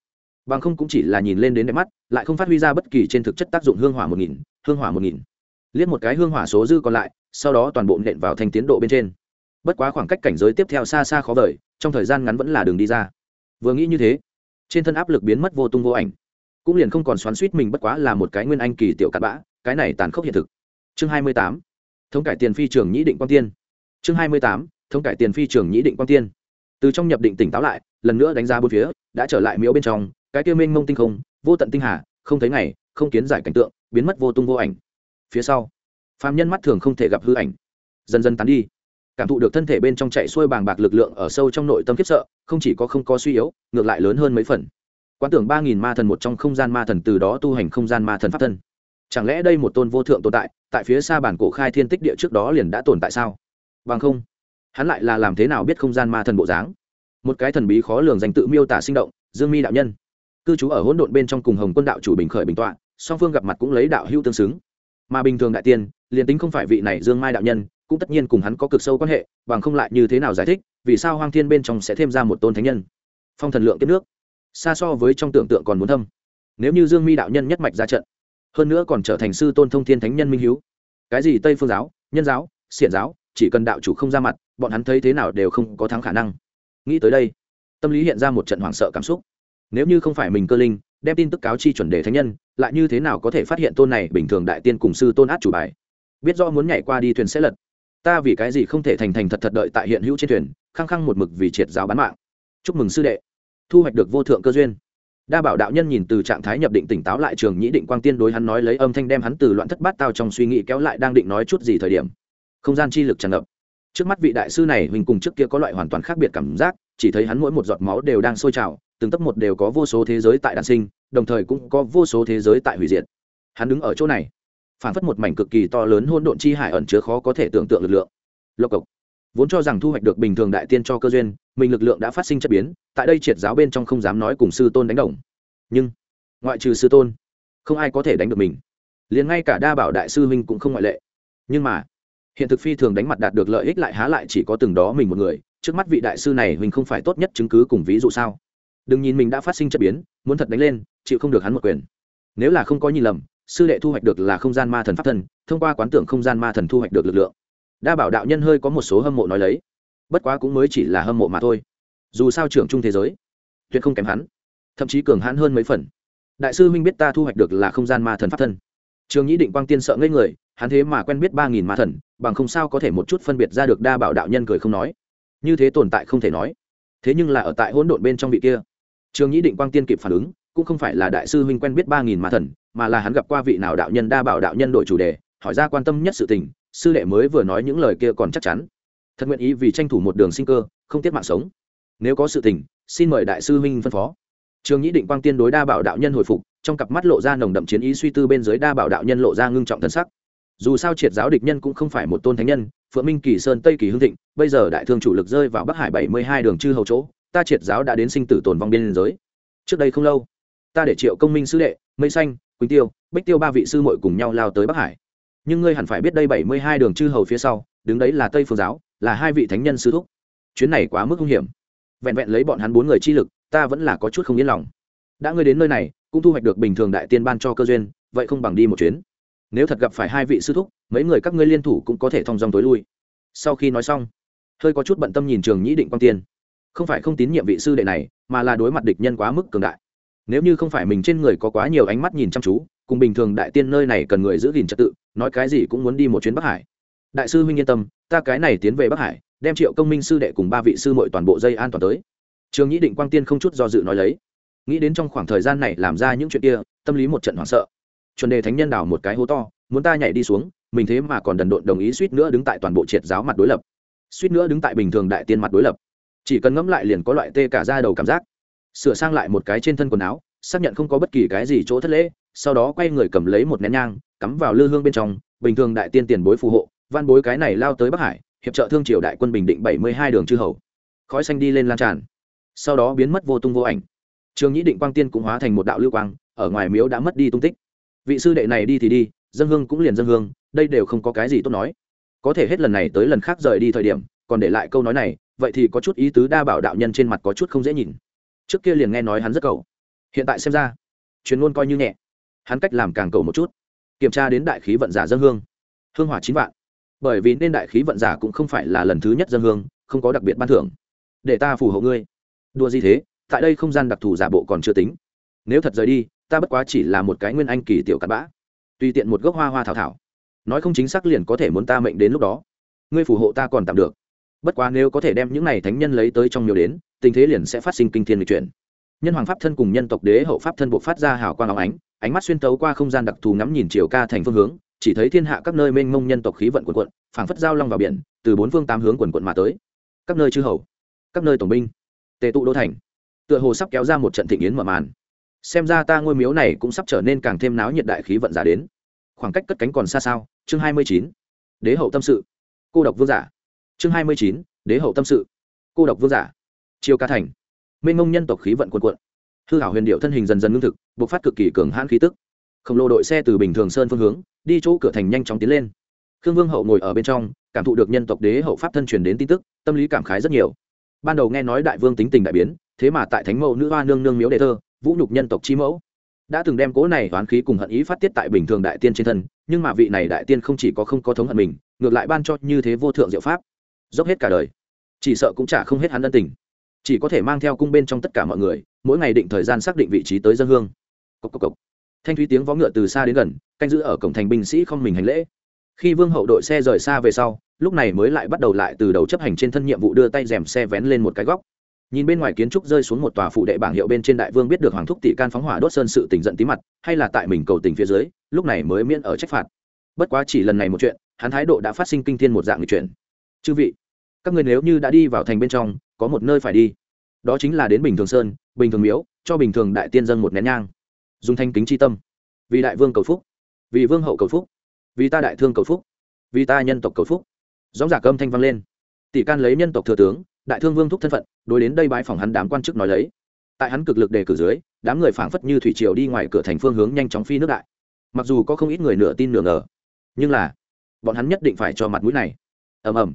Bằng không cũng chỉ là nhìn lên đến đẹp mắt, lại không phát huy ra bất kỳ trên thực chất tác dụng hương hỏa một nghìn, hương hỏa một nghìn. Liếc một cái hương hỏa số dư còn lại sau đó toàn bộ nện vào thành tiến độ bên trên. Bất quá khoảng cách cảnh giới tiếp theo xa xa khó vời, trong thời gian ngắn vẫn là đường đi ra. Vừa nghĩ như thế, trên thân áp lực biến mất vô tung vô ảnh. Cũng liền không còn xoắn suýt mình bất quá là một cái nguyên anh kỳ tiểu cặn bã, cái này tàn khốc hiện thực. Chương hai mươi tám, thống cải tiền phi trường nhĩ định quang tiên. Chương hai mươi tám, thống cải tiền phi trường nhĩ định quang tiên. Từ trong nhập định tỉnh táo lại, lần nữa đánh ra bốn phía, đã trở lại miếu bên trong, cái kia minh mông tinh không, vô tận tinh hà, không thấy ngày, không kiến giải cảnh tượng, biến mất vô tung vô ảnh. Phía sau phàm nhân mắt thường không thể gặp hư ảnh. Dần dần tán đi. Cảm thụ được thân thể bên trong chạy xuôi bàng bạc lực lượng ở sâu trong nội tâm khiếp sợ, không chỉ có không có suy yếu, ngược lại lớn hơn mấy phần. Quan tưởng ba nghìn ma thần một trong không gian ma thần từ đó tu hành không gian ma thần pháp thân. Chẳng lẽ đây một tôn vô thượng tồn tại tại phía xa bản cổ khai thiên tích địa trước đó liền đã tồn tại sao? Bằng không, hắn lại là làm thế nào biết không gian ma thần bộ dáng? Một cái thần bí khó lường dành tự miêu tả sinh động, dương mi đạo nhân. Cư trú ở hỗn độn bên trong cùng hồng quân đạo chủ bình khởi bình tọa, song phương gặp mặt cũng lấy đạo hữu tương xứng mà bình thường đại tiên, liền tính không phải vị này dương mai đạo nhân, cũng tất nhiên cùng hắn có cực sâu quan hệ, bằng không lại như thế nào giải thích, vì sao hoang thiên bên trong sẽ thêm ra một tôn thánh nhân. Phong thần lượng tiếp nước. Xa so với trong tưởng tượng còn muốn thâm. Nếu như dương mi đạo nhân nhất mạch ra trận, hơn nữa còn trở thành sư tôn thông thiên thánh nhân minh hiếu. Cái gì tây phương giáo, nhân giáo, xiển giáo, chỉ cần đạo chủ không ra mặt, bọn hắn thấy thế nào đều không có thắng khả năng. Nghĩ tới đây, tâm lý hiện ra một trận hoảng sợ cảm xúc. Nếu như không phải mình cơ linh đem tin tức cáo chi chuẩn đề thánh nhân, lại như thế nào có thể phát hiện tôn này bình thường đại tiên cùng sư tôn át chủ bài? Biết rõ muốn nhảy qua đi thuyền sẽ lật. Ta vì cái gì không thể thành thành thật thật đợi tại hiện hữu trên thuyền, khăng khăng một mực vì triệt giáo bán mạng. Chúc mừng sư đệ. Thu hoạch được vô thượng cơ duyên. Đa bảo đạo nhân nhìn từ trạng thái nhập định tỉnh táo lại trường nhĩ định quang tiên đối hắn nói lấy âm thanh đem hắn từ loạn thất bát tao trong suy nghĩ kéo lại đang định nói chút gì thời điểm. Không gian chi lực tràn ngập. Trước mắt vị đại sư này mình cùng trước kia có loại hoàn toàn khác biệt cảm giác, chỉ thấy hắn mỗi một giọt máu đều đang sôi trào từng tấc một đều có vô số thế giới tại đàn sinh, đồng thời cũng có vô số thế giới tại hủy diệt. Hắn đứng ở chỗ này phản phất một mảnh cực kỳ to lớn hôn độn chi hải ẩn chứa khó có thể tưởng tượng lực lượng. Lộc cộc, vốn cho rằng thu hoạch được bình thường đại tiên cho cơ duyên, mình lực lượng đã phát sinh chất biến, tại đây triệt giáo bên trong không dám nói cùng sư tôn đánh đồng. Nhưng, ngoại trừ sư tôn, không ai có thể đánh được mình. Liền ngay cả đa bảo đại sư huynh cũng không ngoại lệ. Nhưng mà, hiện thực phi thường đánh mặt đạt được lợi ích lại há lại chỉ có từng đó mình một người, trước mắt vị đại sư này huynh không phải tốt nhất chứng cứ cùng ví dụ sao? Đừng nhìn mình đã phát sinh chất biến, muốn thật đánh lên, chịu không được hắn một quyền. Nếu là không có nhìn lầm, sư đệ thu hoạch được là không gian ma thần pháp thân thông qua quán tưởng không gian ma thần thu hoạch được lực lượng. Đa bảo đạo nhân hơi có một số hâm mộ nói lấy. Bất quá cũng mới chỉ là hâm mộ mà thôi. Dù sao trưởng trung thế giới, tuyệt không kém hắn. Thậm chí cường hãn hơn mấy phần. Đại sư huynh biết ta thu hoạch được là không gian ma thần pháp thân trường nhĩ định quang tiên sợ ngây người, hắn thế mà quen biết ba nghìn ma thần, bằng không sao có thể một chút phân biệt ra được đa bảo đạo nhân cười không nói. Như thế tồn tại không thể nói. Thế nhưng là ở tại hỗn độn bên trong vị kia trường nhĩ định quang tiên kịp phản ứng, cũng không phải là đại sư huynh quen biết ba nghìn ma thần, mà là hắn gặp qua vị nào đạo nhân đa bảo đạo nhân đổi chủ đề, hỏi ra quan tâm nhất sự tình, sư đệ mới vừa nói những lời kia còn chắc chắn. Thật nguyện ý vì tranh thủ một đường sinh cơ, không tiếc mạng sống. Nếu có sự tình, xin mời đại sư huynh phân phó. Trường nhĩ định quang tiên đối đa bảo đạo nhân hồi phục, trong cặp mắt lộ ra nồng đậm chiến ý suy tư bên dưới đa bảo đạo nhân lộ ra ngưng trọng thân sắc. Dù sao triệt giáo địch nhân cũng không phải một tôn thánh nhân, phượng minh kỳ sơn tây kỳ hưng thịnh, bây giờ đại thương chủ lực rơi vào bắc hải bảy mươi hai đường chư hầu chỗ ta triệt giáo đã đến sinh tử tồn vong biên giới. Trước đây không lâu, ta để triệu công minh sư đệ, mây xanh, quỳnh tiêu, bích tiêu ba vị sư muội cùng nhau lao tới bắc hải. Nhưng ngươi hẳn phải biết đây bảy mươi hai đường chư hầu phía sau, đứng đấy là tây phương giáo, là hai vị thánh nhân sư thúc. Chuyến này quá mức hung hiểm. Vẹn vẹn lấy bọn hắn bốn người chi lực, ta vẫn là có chút không yên lòng. Đã ngươi đến nơi này, cũng thu hoạch được bình thường đại tiên ban cho cơ duyên, vậy không bằng đi một chuyến. Nếu thật gặp phải hai vị sư thúc, mấy người các ngươi liên thủ cũng có thể thong dong tối lui. Sau khi nói xong, hơi có chút bận tâm nhìn trường nhĩ định quang tiên không phải không tín nhiệm vị sư đệ này, mà là đối mặt địch nhân quá mức cường đại. Nếu như không phải mình trên người có quá nhiều ánh mắt nhìn chăm chú, cùng bình thường đại tiên nơi này cần người giữ gìn trật tự, nói cái gì cũng muốn đi một chuyến bắc hải. Đại sư huynh yên tâm, ta cái này tiến về bắc hải, đem triệu công minh sư đệ cùng ba vị sư mội toàn bộ dây an toàn tới. Trường nhĩ định quang tiên không chút do dự nói lấy. Nghĩ đến trong khoảng thời gian này làm ra những chuyện kia, tâm lý một trận hoảng sợ. Chuẩn đề thánh nhân đào một cái hố to, muốn ta nhảy đi xuống, mình thế mà còn đần độn đồng ý suýt nữa đứng tại toàn bộ triệt giáo mặt đối lập. Suýt nữa đứng tại bình thường đại tiên mặt đối lập chỉ cần ngẫm lại liền có loại tê cả ra đầu cảm giác. Sửa sang lại một cái trên thân quần áo, xác nhận không có bất kỳ cái gì chỗ thất lễ, sau đó quay người cầm lấy một nén nhang, cắm vào lư hương bên trong, bình thường đại tiên tiền bối phù hộ van bối cái này lao tới bắc hải, hiệp trợ thương triều đại quân bình định bảy mươi hai đường chư hầu. Khói xanh đi lên lan tràn, sau đó biến mất vô tung vô ảnh. Trường nhĩ định quang tiên cũng hóa thành một đạo lưu quang, ở ngoài miếu đã mất đi tung tích. Vị sư đệ này đi thì đi, dân hương cũng liền dân hương, đây đều không có cái gì tốt nói. Có thể hết lần này tới lần khác rời đi thời điểm, còn để lại câu nói này vậy thì có chút ý tứ đa bảo đạo nhân trên mặt có chút không dễ nhìn. Trước kia liền nghe nói hắn rất cầu. Hiện tại xem ra, chuyên ngôn coi như nhẹ. Hắn cách làm càng cầu một chút. Kiểm tra đến đại khí vận giả dân hương. Hương hỏa chín vạn. Bởi vì nên đại khí vận giả cũng không phải là lần thứ nhất dân hương, không có đặc biệt ban thưởng. Để ta phù hộ ngươi. Đua gì thế? Tại đây không gian đặc thù giả bộ còn chưa tính. Nếu thật rời đi, ta bất quá chỉ là một cái nguyên anh kỳ tiểu cặn bã. Tùy tiện một gốc hoa hoa thảo thảo. Nói không chính xác liền có thể muốn ta mệnh đến lúc đó. Ngươi phù hộ ta còn tạm được bất quá nếu có thể đem những này thánh nhân lấy tới trong nhiều đến, tình thế liền sẽ phát sinh kinh thiên lịch chuyển. Nhân hoàng pháp thân cùng nhân tộc đế hậu pháp thân buộc phát ra hào quang áo ánh ánh mắt xuyên tấu qua không gian đặc thù ngắm nhìn chiều ca thành phương hướng, chỉ thấy thiên hạ các nơi mênh mông nhân tộc khí vận quần quận phảng phất giao long vào biển, từ bốn phương tám hướng quần quận mà tới. Các nơi chư hầu, các nơi tổng binh, tề tụ đô thành, tựa hồ sắp kéo ra một trận thịnh yến mở màn. Xem ra ta ngôi miếu này cũng sắp trở nên càng thêm náo nhiệt đại khí vận giả đến. Khoảng cách cất cánh còn xa sao? Chương hai mươi chín. Đế hậu tâm sự. Cô độc vương giả chương hai mươi chín, đế hậu tâm sự. Cô độc vương giả. Chiêu ca thành. Minh mông nhân tộc khí vận quần quận hư hảo huyền điệu thân hình dần dần ngưng thực, bộc phát cực kỳ cường hãn khí tức. Khổng lồ đội xe từ bình thường sơn phương hướng, đi chỗ cửa thành nhanh chóng tiến lên. Khương vương hậu ngồi ở bên trong, cảm thụ được nhân tộc đế hậu pháp thân truyền đến tin tức, tâm lý cảm khái rất nhiều. Ban đầu nghe nói đại vương tính tình đại biến, thế mà tại thánh mẫu nữ hoa nương nương miếu đề thơ, vũ nhục nhân tộc chi mẫu. Đã từng đem cố này toán khí cùng hận ý phát tiết tại bình thường đại tiên trên thân, nhưng mà vị này đại tiên không chỉ có không có thống hận mình, ngược lại ban cho như thế vô thượng diệu pháp dốc hết cả đời. Chỉ sợ cũng chả không hết hắn ân tình. Chỉ có thể mang theo cung bên trong tất cả mọi người, mỗi ngày định thời gian xác định vị trí tới dân hương. Cốc cốc cốc. thanh thúy tiếng vó ngựa từ xa đến gần, canh giữ ở cổng thành binh sĩ không mình hành lễ. Khi vương hậu đội xe rời xa về sau, lúc này mới lại bắt đầu lại từ đầu chấp hành trên thân nhiệm vụ đưa tay rèm xe vén lên một cái góc. Nhìn bên ngoài kiến trúc rơi xuống một tòa phụ đệ bảng hiệu bên trên đại vương biết được hoàng thúc tỷ can phóng hỏa đốt sơn sự tình giận tí mặt, hay là tại mình cầu tình phía dưới, lúc này mới miễn ở trách phạt. Bất quá chỉ lần này một chuyện, hắn thái độ đã phát sinh kinh thiên một dạng người chuyện chư vị, các người nếu như đã đi vào thành bên trong, có một nơi phải đi. Đó chính là đến bình thường sơn, bình thường miếu, cho bình thường đại tiên dân một nén nhang. Dùng thanh kính c tâm. Vì đại vương cầu phúc. Vì vương hậu cầu phúc. Vì ta đại thương cầu phúc. Vì ta nhân tộc cầu phúc. Dóng giả cơm thanh vang lên. Tỷ can lấy nhân tộc thừa tướng, đại thương vương thúc thân phận, đối đến đây bãi phòng hắn đám quan chức nói lấy. Tại hắn cực lực đề cử dưới, đám người phảng phất như thủy triều đi ngoài cửa thành phương hướng nhanh chóng phi nước đại. Mặc dù có không ít người nửa tin nửa ngờ, nhưng là, bọn hắn nhất định phải cho mặt mũi này. Ầm ầm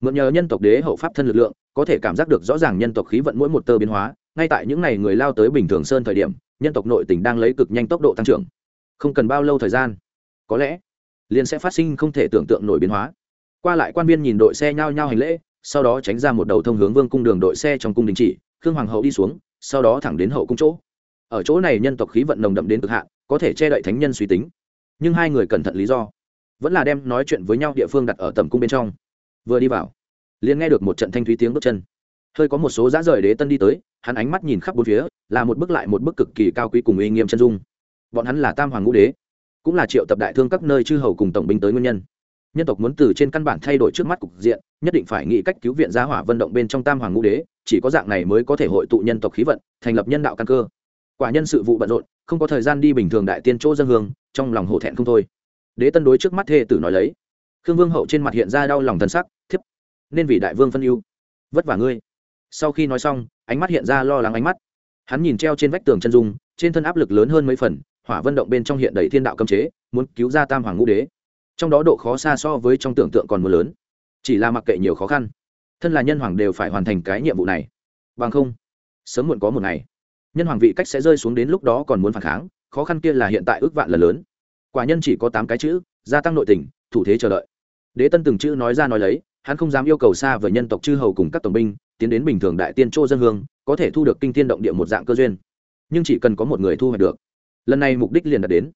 mượn nhờ nhân tộc đế hậu pháp thân lực lượng, có thể cảm giác được rõ ràng nhân tộc khí vận mỗi một tơ biến hóa, ngay tại những ngày người lao tới bình thường sơn thời điểm, nhân tộc nội tỉnh đang lấy cực nhanh tốc độ tăng trưởng. Không cần bao lâu thời gian, có lẽ, liền sẽ phát sinh không thể tưởng tượng nổi biến hóa. Qua lại quan viên nhìn đội xe nhao nhao hành lễ, sau đó tránh ra một đầu thông hướng vương cung đường đội xe trong cung đình chỉ, khương hoàng hậu đi xuống, sau đó thẳng đến hậu cung chỗ. Ở chỗ này nhân tộc khí vận nồng đậm đến cực hạn, có thể che đậy thánh nhân suy tính. Nhưng hai người cẩn thận lý do, vẫn là đem nói chuyện với nhau địa phương đặt ở tầm cung bên trong vừa đi vào, liền nghe được một trận thanh thúy tiếng bước chân. Hơi có một số dã rời đế tân đi tới, hắn ánh mắt nhìn khắp bốn phía, là một bức lại một bức cực kỳ cao quý cùng uy nghiêm chân dung. Bọn hắn là tam hoàng ngũ đế, cũng là triệu tập đại thương các nơi chư hầu cùng tổng binh tới nguyên nhân. Nhân tộc muốn từ trên căn bản thay đổi trước mắt cục diện, nhất định phải nghĩ cách cứu viện giá hỏa vận động bên trong tam hoàng ngũ đế, chỉ có dạng này mới có thể hội tụ nhân tộc khí vận, thành lập nhân đạo căn cơ. Quả nhân sự vụ bận rộn, không có thời gian đi bình thường đại tiên chỗ dân hương, trong lòng hổ thẹn không thôi. Đế tân đối trước mắt thê tử nói lấy, khương vương hậu trên mặt hiện ra đau lòng thân sắc nên vì đại vương phân ưu. Vất vả ngươi. Sau khi nói xong, ánh mắt hiện ra lo lắng ánh mắt. Hắn nhìn treo trên vách tường chân dung, trên thân áp lực lớn hơn mấy phần, hỏa vận động bên trong hiện đầy thiên đạo cấm chế, muốn cứu ra tam hoàng ngũ đế. Trong đó độ khó xa so với trong tưởng tượng còn mưa lớn. Chỉ là mặc kệ nhiều khó khăn, thân là nhân hoàng đều phải hoàn thành cái nhiệm vụ này. Bằng không, sớm muộn có một ngày, nhân hoàng vị cách sẽ rơi xuống đến lúc đó còn muốn phản kháng, khó khăn kia là hiện tại ước vạn là lớn. Quả nhân chỉ có tám cái chữ, gia tăng nội tình, thủ thế chờ đợi. Đế tân từng chữ nói ra nói lấy hắn không dám yêu cầu xa với nhân tộc chư hầu cùng các tổng binh tiến đến bình thường đại tiên châu dân hương, có thể thu được kinh tiên động địa một dạng cơ duyên. Nhưng chỉ cần có một người thu hoạch được, lần này mục đích liền đạt đến.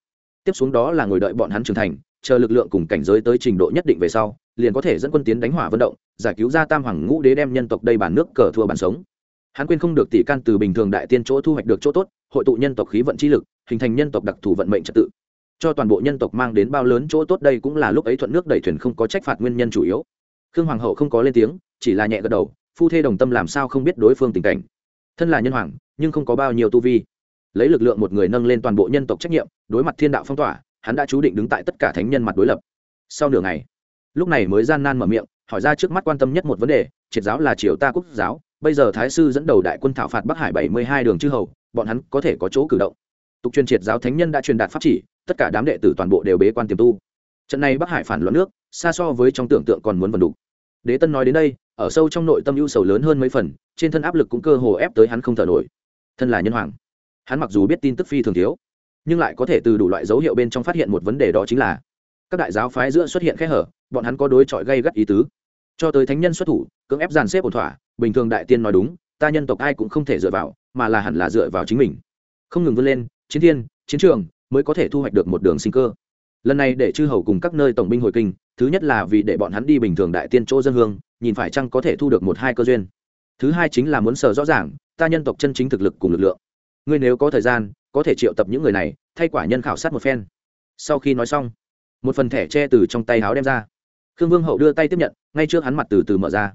Tiếp xuống đó là ngồi đợi bọn hắn trưởng thành, chờ lực lượng cùng cảnh giới tới trình độ nhất định về sau, liền có thể dẫn quân tiến đánh hỏa vận động, giải cứu ra tam hoàng ngũ đế đem nhân tộc đây bản nước cờ thua bản sống. Hắn quên không được tỷ can từ bình thường đại tiên chỗ thu hoạch được chỗ tốt, hội tụ nhân tộc khí vận chi lực, hình thành nhân tộc đặc thù vận mệnh trật tự. Cho toàn bộ nhân tộc mang đến bao lớn chỗ tốt đây cũng là lúc ấy thuận nước đẩy thuyền không có trách phạt nguyên nhân chủ yếu khương hoàng hậu không có lên tiếng, chỉ là nhẹ gật đầu, phu thê đồng tâm làm sao không biết đối phương tình cảnh. Thân là nhân hoàng, nhưng không có bao nhiêu tu vi. Lấy lực lượng một người nâng lên toàn bộ nhân tộc trách nhiệm, đối mặt thiên đạo phong tỏa, hắn đã chú định đứng tại tất cả thánh nhân mặt đối lập. Sau nửa ngày, lúc này mới gian nan mở miệng, hỏi ra trước mắt quan tâm nhất một vấn đề, triệt giáo là triều ta quốc giáo, bây giờ thái sư dẫn đầu đại quân thảo phạt bắc hải bảy mươi hai đường chư hầu, bọn hắn có thể có chỗ cử động. Tục truyền triệt giáo thánh nhân đã truyền đạt pháp chỉ, tất cả đám đệ tử toàn bộ đều bế quan tiềm tu. Trận này bắc hải phản loạn nước, xa so với trong tưởng tượng còn muốn vần đủ đế tân nói đến đây, ở sâu trong nội tâm ưu sầu lớn hơn mấy phần, trên thân áp lực cũng cơ hồ ép tới hắn không thở nổi. Thân là nhân hoàng, hắn mặc dù biết tin tức phi thường thiếu, nhưng lại có thể từ đủ loại dấu hiệu bên trong phát hiện một vấn đề đó chính là, các đại giáo phái giữa xuất hiện khe hở, bọn hắn có đối chọi gây gắt ý tứ. Cho tới thánh nhân xuất thủ, cưỡng ép dàn xếp ổn thỏa, bình thường đại tiên nói đúng, ta nhân tộc ai cũng không thể dựa vào, mà là hẳn là dựa vào chính mình. Không ngừng vươn lên, chiến thiên, chiến trường mới có thể thu hoạch được một đường sinh cơ lần này để chư hầu cùng các nơi tổng binh hồi kinh, thứ nhất là vì để bọn hắn đi bình thường đại tiên chỗ dân hương, nhìn phải chăng có thể thu được một hai cơ duyên. Thứ hai chính là muốn sờ rõ ràng, ta nhân tộc chân chính thực lực cùng lực lượng. Ngươi nếu có thời gian, có thể triệu tập những người này, thay quả nhân khảo sát một phen. Sau khi nói xong, một phần thẻ che từ trong tay háo đem ra. Khương vương hậu đưa tay tiếp nhận, ngay trước hắn mặt từ từ mở ra.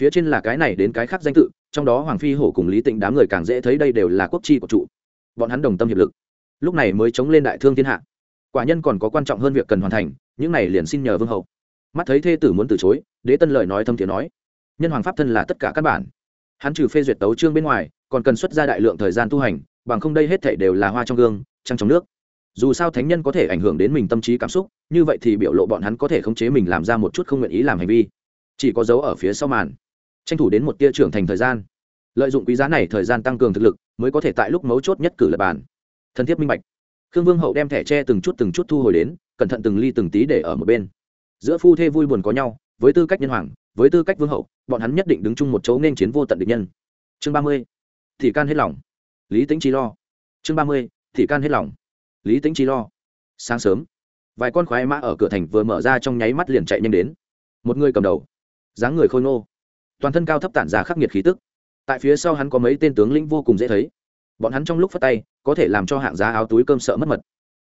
Phía trên là cái này đến cái khác danh tự, trong đó hoàng phi hổ cùng lý tịnh đám người càng dễ thấy đây đều là quốc chi của trụ. Bọn hắn đồng tâm hiệp lực. Lúc này mới chống lên đại thương thiên hạ quả nhân còn có quan trọng hơn việc cần hoàn thành, những này liền xin nhờ vương hậu. Mắt thấy thê tử muốn từ chối, đế tân lời nói thâm thiện nói, nhân hoàng pháp thân là tất cả các bản. Hắn trừ phê duyệt tấu trương bên ngoài, còn cần xuất ra đại lượng thời gian tu hành, bằng không đây hết thể đều là hoa trong gương, trăng trong nước. Dù sao thánh nhân có thể ảnh hưởng đến mình tâm trí cảm xúc, như vậy thì biểu lộ bọn hắn có thể khống chế mình làm ra một chút không nguyện ý làm hành vi. Chỉ có dấu ở phía sau màn. Tranh thủ đến một tia trưởng thành thời gian. Lợi dụng quý giá này thời gian tăng cường thực lực, mới có thể tại lúc mấu chốt nhất cử lập bàn. Thân thiết minh bạch khương vương hậu đem thẻ tre từng chút từng chút thu hồi đến, cẩn thận từng ly từng tí để ở một bên. Giữa phu thê vui buồn có nhau, với tư cách nhân hoàng, với tư cách vương hậu, bọn hắn nhất định đứng chung một chỗ nên chiến vô tận địch nhân. Chương ba mươi, thì can hết lòng. Lý tính chi lo. Chương ba mươi, thì can hết lòng. Lý tính chi lo. Sáng sớm, vài con khoái mã ở cửa thành vừa mở ra trong nháy mắt liền chạy nhanh đến. Một người cầm đầu, dáng người khôi ngô, toàn thân cao thấp tản ra khắc nghiệt khí tức. Tại phía sau hắn có mấy tên tướng lĩnh vô cùng dễ thấy bọn hắn trong lúc phát tay, có thể làm cho hạng giá áo túi cơm sợ mất mật.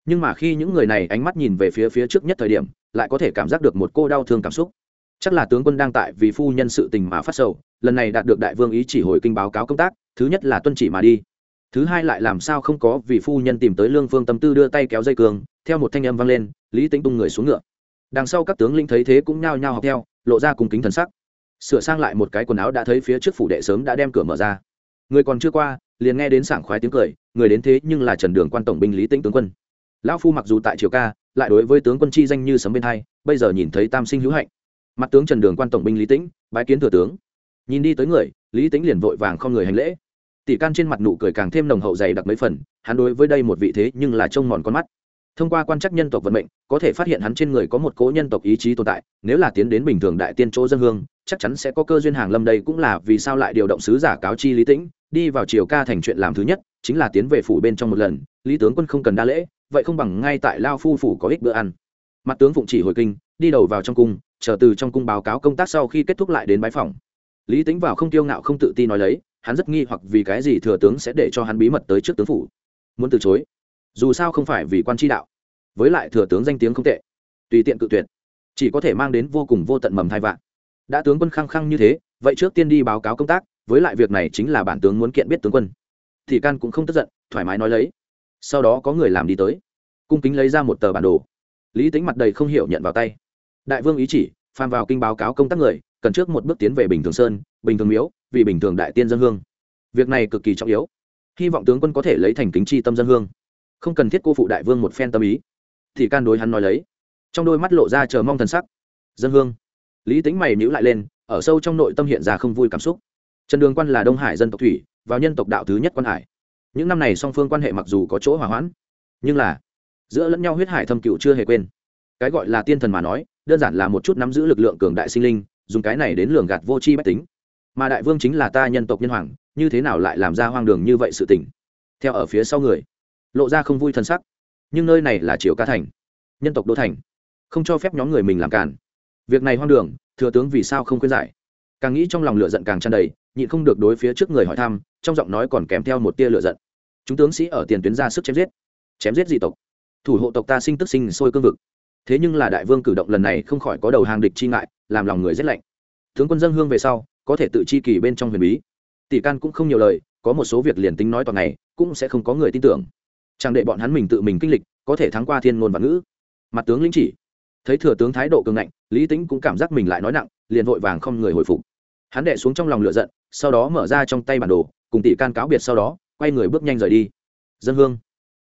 Nhưng mà khi những người này ánh mắt nhìn về phía phía trước nhất thời điểm, lại có thể cảm giác được một cô đau thương cảm xúc. Chắc là tướng quân đang tại vì phu nhân sự tình mà phát sầu, lần này đạt được đại vương ý chỉ hồi kinh báo cáo công tác, thứ nhất là tuân chỉ mà đi. Thứ hai lại làm sao không có vì phu nhân tìm tới lương phương tâm tư đưa tay kéo dây cường, theo một thanh âm vang lên, lý tính tung người xuống ngựa. Đằng sau các tướng linh thấy thế cũng nhao nhao học theo, lộ ra cùng kính thần sắc. Sửa sang lại một cái quần áo đã thấy phía trước phủ đệ sớm đã đem cửa mở ra. Người còn chưa qua liền nghe đến sảng khoái tiếng cười, người đến thế nhưng là trần đường quan tổng binh lý tĩnh tướng quân. Lão phu mặc dù tại triều ca, lại đối với tướng quân chi danh như sấm bên hai, bây giờ nhìn thấy tam sinh hữu hạnh. Mặt tướng trần đường quan tổng binh lý tĩnh, bái kiến thừa tướng. Nhìn đi tới người, lý tĩnh liền vội vàng không người hành lễ. Tỷ can trên mặt nụ cười càng thêm nồng hậu dày đặc mấy phần, hắn đối với đây một vị thế nhưng là trông mòn con mắt. Thông qua quan trắc nhân tộc vận mệnh, có thể phát hiện hắn trên người có một cố nhân tộc ý chí tồn tại, nếu là tiến đến bình thường đại tiên chỗ dân hương chắc chắn sẽ có cơ duyên hàng lâm đây cũng là vì sao lại điều động sứ giả cáo chi lý tĩnh, đi vào triều ca thành chuyện làm thứ nhất, chính là tiến về phủ bên trong một lần, lý tướng quân không cần đa lễ, vậy không bằng ngay tại lao phu phủ có ích bữa ăn. Mặt tướng phụng chỉ hồi kinh, đi đầu vào trong cung, chờ từ trong cung báo cáo công tác sau khi kết thúc lại đến bái phòng lý tính vào không tiêu ngạo không tự ti nói lấy, hắn rất nghi hoặc vì cái gì thừa tướng sẽ để cho hắn bí mật tới trước tướng phủ. Muốn từ chối. Dù sao không phải vì quan tri đạo. Với lại thừa tướng danh tiếng không tệ. Tùy tiện cự tuyệt. Chỉ có thể mang đến vô cùng vô tận mầm thai vạn đã tướng quân khăng khăng như thế, vậy trước tiên đi báo cáo công tác, với lại việc này chính là bản tướng muốn kiện biết tướng quân. Thì can cũng không tức giận, thoải mái nói lấy. Sau đó có người làm đi tới. Cung kính lấy ra một tờ bản đồ. Lý tính mặt đầy không hiểu nhận vào tay. Đại vương ý chỉ, phàm vào kinh báo cáo công tác người, cần trước một bước tiến về bình thường sơn, bình thường miếu, vì bình thường đại tiên dân hương. Việc này cực kỳ trọng yếu. Hy vọng tướng quân có thể lấy thành kính chi tâm dân hương. Không cần thiết cô phụ đại vương một phen tâm ý. Thì can đối hắn nói lấy. Trong đôi mắt lộ ra chờ mong thần sắc. Dân hương lý tính mày nhữ lại lên, ở sâu trong nội tâm hiện ra không vui cảm xúc. Trần đường quan là đông hải dân tộc thủy, vào nhân tộc đạo thứ nhất quan hải. Những năm này song phương quan hệ mặc dù có chỗ hỏa hoãn, nhưng là giữa lẫn nhau huyết hải thâm cựu chưa hề quên. Cái gọi là tiên thần mà nói, đơn giản là một chút nắm giữ lực lượng cường đại sinh linh, dùng cái này đến lường gạt vô tri bách tính. Mà đại vương chính là ta nhân tộc nhân hoàng, như thế nào lại làm ra hoang đường như vậy sự tình? Theo ở phía sau người, lộ ra không vui t sắc. Nhưng nơi này là triều ca thành, nhân tộc đô thành. Không cho phép nhóm người mình làm cản việc này hoang đường, thừa tướng vì sao không khuyên giải? Càng nghĩ trong lòng lửa giận càng tràn đầy, nhịn không được đối phía trước người hỏi thăm, trong giọng nói còn kèm theo một tia lửa giận. Chúng tướng sĩ ở tiền tuyến ra sức chém giết. Chém giết dị tộc. Thủ hộ tộc ta sinh tức sinh sôi cương vực. Thế nhưng là đại vương cử động lần này không khỏi có đầu hàng địch chi ngại, làm lòng người rét lạnh. Tướng quân dân hương về sau, có thể tự chi kỳ bên trong huyền bí. Tỷ can cũng không nhiều lời, có một số việc liền tính nói toàn ngày, cũng sẽ không có người tin tưởng. Chẳng để bọn hắn mình tự mình kinh lịch, có thể thắng qua thiên ngôn và ngữ. Mặt tướng lĩnh chỉ thấy thừa tướng thái độ cường ngạnh, lý tính cũng cảm giác mình lại nói nặng, liền vội vàng không người hồi phục. Hắn đệ xuống trong lòng lửa giận, sau đó mở ra trong tay bản đồ, cùng tỷ can cáo biệt sau đó, quay người bước nhanh rời đi. Dân hương.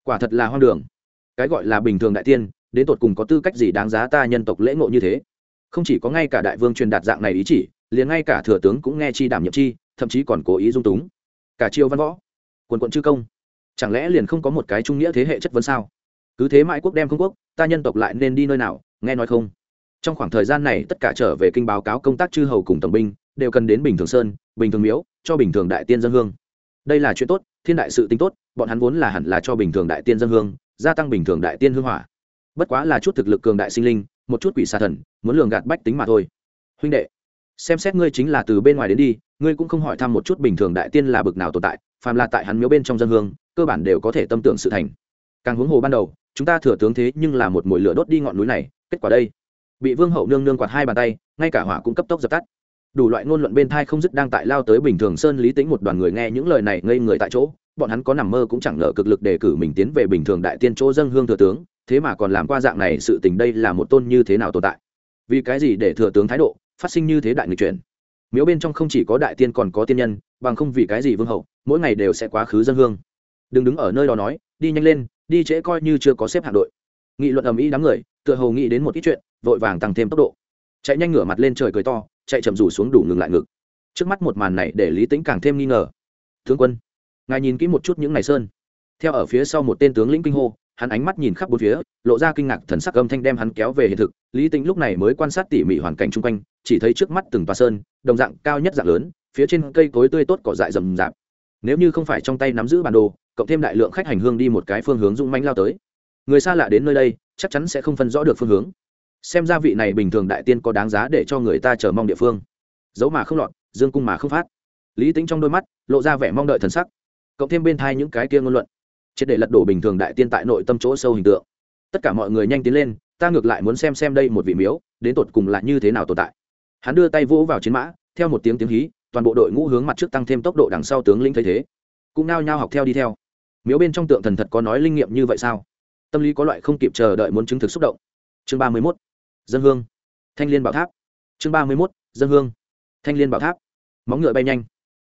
Quả thật là hoang đường. Cái gọi là bình thường đại tiên, đến tột cùng có tư cách gì đáng giá ta nhân tộc lễ ngộ như thế? Không chỉ có ngay cả đại vương truyền đạt dạng này ý chỉ, liền ngay cả thừa tướng cũng nghe chi đảm nhiệm chi, thậm chí còn cố ý dung túng. Cả triều văn võ, quần quận chư công. Chẳng lẽ liền không có một cái trung nghĩa thế hệ chất vấn sao? Cứ thế mãi quốc đem không quốc, ta nhân tộc lại nên đi nơi nào? Nghe nói không? Trong khoảng thời gian này, tất cả trở về kinh báo cáo công tác chư hầu cùng tổng binh, đều cần đến bình thường sơn, bình thường miếu, cho bình thường đại tiên dân hương. Đây là chuyện tốt, thiên đại sự tính tốt, bọn hắn vốn là hẳn là cho bình thường đại tiên dân hương, gia tăng bình thường đại tiên hương hỏa. Bất quá là chút thực lực cường đại sinh linh, một chút quỷ xà thần, muốn lường gạt bách tính mà thôi. Huynh đệ, xem xét ngươi chính là từ bên ngoài đến đi, ngươi cũng không hỏi thăm một chút bình thường đại tiên là bực nào tồn tại, phàm là tại hắn miếu bên trong dân hương, cơ bản đều có thể tâm tưởng sự thành. Càng huống hồ ban đầu, chúng ta thừa tướng thế nhưng là một mồi lửa đốt đi ngọn núi này kết quả đây. Bị vương hậu nương nương quạt hai bàn tay, ngay cả hỏa cũng cấp tốc dập tắt. Đủ loại ngôn luận bên thai không dứt đang tại lao tới bình thường sơn lý tính một đoàn người nghe những lời này ngây người tại chỗ, bọn hắn có nằm mơ cũng chẳng ngờ cực lực đề cử mình tiến về bình thường đại tiên chỗ dân hương thừa tướng, thế mà còn làm qua dạng này sự tình đây là một tôn như thế nào tồn tại? Vì cái gì để thừa tướng thái độ phát sinh như thế đại người chuyển? Miếu bên trong không chỉ có đại tiên còn có tiên nhân, bằng không vì cái gì vương hậu, mỗi ngày đều sẽ quá khứ dân hương. Đừng đứng ở nơi đó nói, đi nhanh lên, đi trễ coi như chưa có xếp hạng đội. Nghị luận ầm ĩ đám người tựa hồ nghĩ đến một ít chuyện, vội vàng tăng thêm tốc độ. Chạy nhanh ngửa mặt lên trời cười to, chạy chậm rủ xuống đủ ngừng lại ngực. Trước mắt một màn này để lý tính càng thêm nghi ngờ. Tướng quân, ngài nhìn kỹ một chút những ngày sơn. Theo ở phía sau một tên tướng lĩnh kinh hô, hắn ánh mắt nhìn khắp bốn phía, lộ ra kinh ngạc thần sắc âm thanh đem hắn kéo về hiện thực. Lý tính lúc này mới quan sát tỉ mỉ hoàn cảnh chung quanh, chỉ thấy trước mắt từng tòa sơn, đồng dạng cao nhất dạng lớn, phía trên cây cối tươi tốt cỏ dại rầm rạp. Nếu như không phải trong tay nắm giữ bản đồ, cộng thêm đại lượng khách hành hương đi một cái phương hướng rung manh lao tới người xa lạ đến nơi đây, chắc chắn sẽ không phân rõ được phương hướng. Xem ra vị này bình thường đại tiên có đáng giá để cho người ta chờ mong địa phương. Dấu mà không lọt, dương cung mà không phát. Lý tính trong đôi mắt, lộ ra vẻ mong đợi thần sắc. Cộng thêm bên thai những cái kia ngôn luận, triệt để lật đổ bình thường đại tiên tại nội tâm chỗ sâu hình tượng. Tất cả mọi người nhanh tiến lên, ta ngược lại muốn xem xem đây một vị miếu, đến tột cùng là như thế nào tồn tại. Hắn đưa tay vỗ vào chiến mã, theo một tiếng tiếng hí, toàn bộ đội ngũ hướng mặt trước tăng thêm tốc độ đằng sau tướng lĩnh thấy thế. Cũng nao nhao học theo đi theo. Miếu bên trong tượng thần thật có nói linh nghiệm như vậy sao? Tâm lý có loại không kịp chờ đợi muốn chứng thực xúc động. Chương ba mươi mốt, dân hương. Thanh liên bảo tháp. Chương ba mươi mốt, dân hương. Thanh liên bảo tháp. Móng ngựa bay nhanh.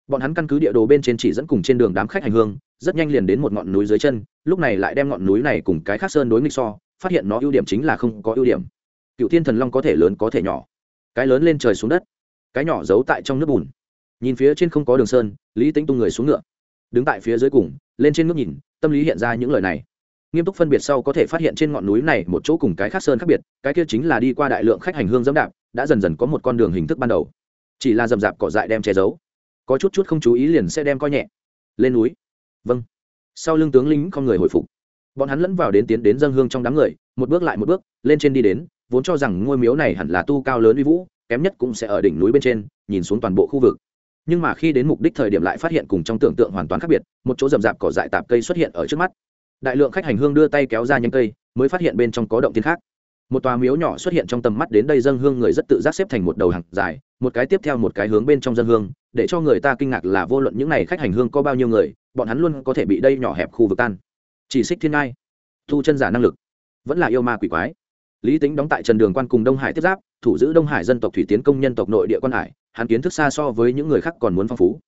Bọn hắn căn cứ địa đồ bên trên chỉ dẫn cùng trên đường đám khách hành hương, rất nhanh liền đến một ngọn núi dưới chân, lúc này lại đem ngọn núi này cùng cái khác sơn đối nghịch so, phát hiện nó ưu điểm chính là không có ưu điểm. Cựu thiên thần long có thể lớn có thể nhỏ. Cái lớn lên trời xuống đất, cái nhỏ giấu tại trong nước bùn. Nhìn phía trên không có đường sơn, lý tính tung người xuống ngựa. Đứng tại phía dưới cùng, lên trên ngước nhìn, tâm lý hiện ra những lời này nghiêm túc phân biệt sau có thể phát hiện trên ngọn núi này một chỗ cùng cái khác sơn khác biệt, cái kia chính là đi qua đại lượng khách hành hương dẫm đạp, đã dần dần có một con đường hình thức ban đầu. Chỉ là dầm rạp cỏ dại đem che giấu. Có chút chút không chú ý liền sẽ đem coi nhẹ. Lên núi. Vâng. Sau lưng tướng lính con người hồi phục. Bọn hắn lẫn vào đến tiến đến dân hương trong đám người, một bước lại một bước, lên trên đi đến, vốn cho rằng ngôi miếu này hẳn là tu cao lớn uy vũ, kém nhất cũng sẽ ở đỉnh núi bên trên, nhìn xuống toàn bộ khu vực. Nhưng mà khi đến mục đích thời điểm lại phát hiện cùng trong tưởng tượng hoàn toàn khác biệt, một chỗ rậm rạp cỏ dại tạp cây xuất hiện ở trước mắt đại lượng khách hành hương đưa tay kéo ra nhanh cây, mới phát hiện bên trong có động tiên khác. Một tòa miếu nhỏ xuất hiện trong tầm mắt đến đây dân hương người rất tự giác xếp thành một đầu hàng dài, một cái tiếp theo một cái hướng bên trong dân hương, để cho người ta kinh ngạc là vô luận những n à y khách hành hương có bao nhiêu người, bọn hắn luôn có thể bị đây nhỏ hẹp khu vực tan. Chỉ xích thiên ngai, thu chân giả năng lực, vẫn là yêu ma quỷ quái. Lý tính đóng tại trần đường quan cùng đông hải tiếp giáp, thủ giữ đông hải dân tộc thủy tiến công nhân tộc nội địa quan hải, hắn kiến thức xa so với những người khác còn muốn phong phú.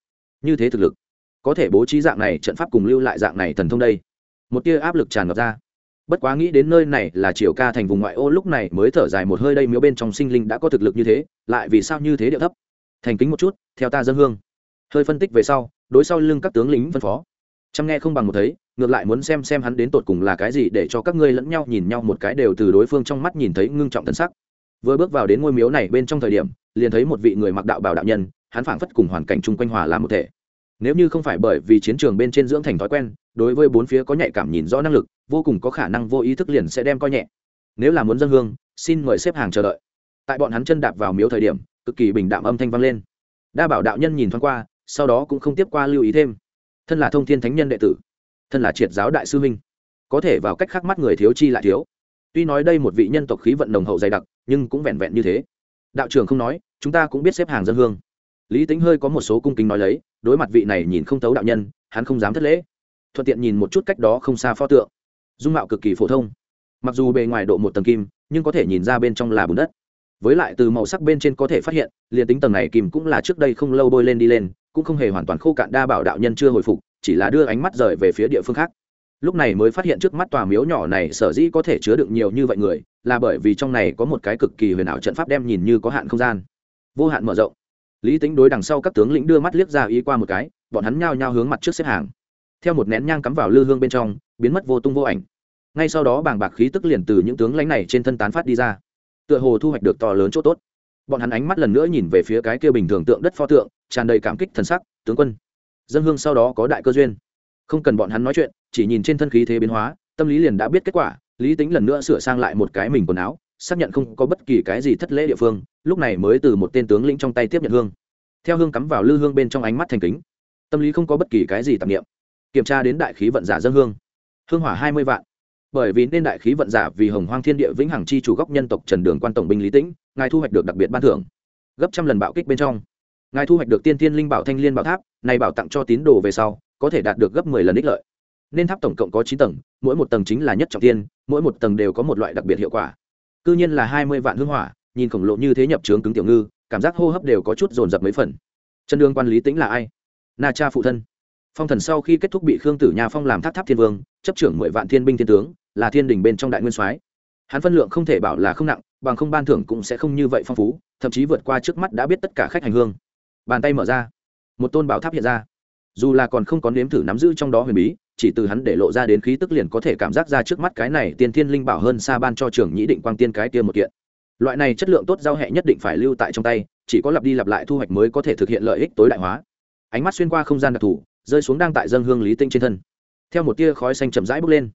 Như thế thực lực, có thể bố trí dạng này trận pháp cùng lưu lại dạng này thần thông đây một tia áp lực tràn ngập ra. Bất quá nghĩ đến nơi này là triều ca thành vùng ngoại ô, lúc này mới thở dài một hơi đây miếu bên trong sinh linh đã có thực lực như thế, lại vì sao như thế điệu thấp? Thành kính một chút, theo ta dân hương. Hơi phân tích về sau, đối sau lưng các tướng lính phân phó. Chăm nghe không bằng một thấy, ngược lại muốn xem xem hắn đến tột cùng là cái gì để cho các ngươi lẫn nhau nhìn nhau một cái đều từ đối phương trong mắt nhìn thấy ngưng trọng thân sắc. Vừa bước vào đến ngôi miếu này bên trong thời điểm, liền thấy một vị người mặc đạo bảo đạo nhân, hắn phảng phất cùng hoàn cảnh chung quanh hòa làm một thể nếu như không phải bởi vì chiến trường bên trên dưỡng thành thói quen, đối với bốn phía có nhạy cảm nhìn rõ năng lực, vô cùng có khả năng vô ý thức liền sẽ đem coi nhẹ. Nếu là muốn dân hương, xin mời xếp hàng chờ đợi. Tại bọn hắn chân đạp vào miếu thời điểm, cực kỳ bình đạm âm thanh vang lên. Đa bảo đạo nhân nhìn thoáng qua, sau đó cũng không tiếp qua lưu ý thêm. Thân là thông thiên thánh nhân đệ tử, thân là triệt giáo đại sư huynh, có thể vào cách khác mắt người thiếu chi lại thiếu. Tuy nói đây một vị nhân tộc khí vận nồng hậu dày đặc, nhưng cũng vẹn vẹn như thế. Đạo trưởng không nói, chúng ta cũng biết xếp hàng dân hương lý tính hơi có một số cung kính nói lấy, đối mặt vị này nhìn không thấu đạo nhân, hắn không dám thất lễ. Thuận tiện nhìn một chút cách đó không xa pho tượng. Dung mạo cực kỳ phổ thông. Mặc dù bề ngoài độ một tầng kim, nhưng có thể nhìn ra bên trong là bùn đất. Với lại từ màu sắc bên trên có thể phát hiện, liền tính tầng này kìm cũng là trước đây không lâu bôi lên đi lên, cũng không hề hoàn toàn khô cạn đa bảo đạo nhân chưa hồi phục, chỉ là đưa ánh mắt rời về phía địa phương khác. Lúc này mới phát hiện trước mắt tòa miếu nhỏ này sở dĩ có thể chứa đựng nhiều như vậy người, là bởi vì trong này có một cái cực kỳ huyền ảo trận pháp đem nhìn như có hạn không gian. Vô hạn mở rộng lý tính đối đằng sau các tướng lĩnh đưa mắt liếc ra ý qua một cái, bọn hắn nhao nhao hướng mặt trước xếp hàng. Theo một nén nhang cắm vào lư hương bên trong, biến mất vô tung vô ảnh. Ngay sau đó bảng bạc khí tức liền từ những tướng lãnh này trên thân tán phát đi ra. Tựa hồ thu hoạch được to lớn chỗ tốt. Bọn hắn ánh mắt lần nữa nhìn về phía cái kia bình thường tượng đất pho tượng, tràn đầy cảm kích thần sắc, tướng quân. Dân hương sau đó có đại cơ duyên. Không cần bọn hắn nói chuyện, chỉ nhìn trên thân khí thế biến hóa, tâm lý liền đã biết kết quả, lý tính lần nữa sửa sang lại một cái mình quần áo xác nhận không có bất kỳ cái gì thất lễ địa phương, lúc này mới từ một tên tướng lĩnh trong tay tiếp nhận hương. Theo hương cắm vào lư hương bên trong ánh mắt thành kính, tâm lý không có bất kỳ cái gì tạp nghiệm kiểm tra đến đại khí vận giả dân hương. Hương hỏa hai mươi vạn. Bởi vì nên đại khí vận giả vì hồng hoang thiên địa vĩnh hằng chi chủ góc nhân tộc trần đường quan tổng binh lý tĩnh, ngài thu hoạch được đặc biệt ban thưởng. Gấp trăm lần bạo kích bên trong. Ngài thu hoạch được tiên thiên linh bảo thanh liên bảo tháp, này bảo tặng cho tín đồ về sau, có thể đạt được gấp mười lần ích lợi. Nên tháp tổng cộng có chín tầng, mỗi một tầng chính là nhất trọng tiên, mỗi một tầng đều có một loại đặc biệt hiệu quả cư nhiên là hai mươi vạn hương hỏa, nhìn khổng lồ như thế nhập trướng cứng tiểu ngư, cảm giác hô hấp đều có chút dồn dập mấy phần. Chân đương quan lý tĩnh là ai? Na cha phụ thân. Phong thần sau khi kết thúc bị khương tử nha phong làm tháp tháp thiên vương, chấp trưởng mười vạn thiên binh thiên tướng, là thiên đình bên trong đại nguyên soái. Hắn phân lượng không thể bảo là không nặng, bằng không ban thưởng cũng sẽ không như vậy phong phú, thậm chí vượt qua trước mắt đã biết tất cả khách hành hương. Bàn tay mở ra. Một tôn bảo tháp hiện ra. Dù là còn không có nếm thử nắm giữ trong đó huyền bí chỉ từ hắn để lộ ra đến khí tức liền có thể cảm giác ra trước mắt cái này tiên thiên linh bảo hơn xa ban cho trưởng nhĩ định quang tiên cái kia một kiện. Loại này chất lượng tốt giao hệ nhất định phải lưu tại trong tay, chỉ có lặp đi lặp lại thu hoạch mới có thể thực hiện lợi ích tối đại hóa. Ánh mắt xuyên qua không gian đặc thù, rơi xuống đang tại dân hương lý tinh trên thân. Theo một tia khói xanh chậm rãi bước lên,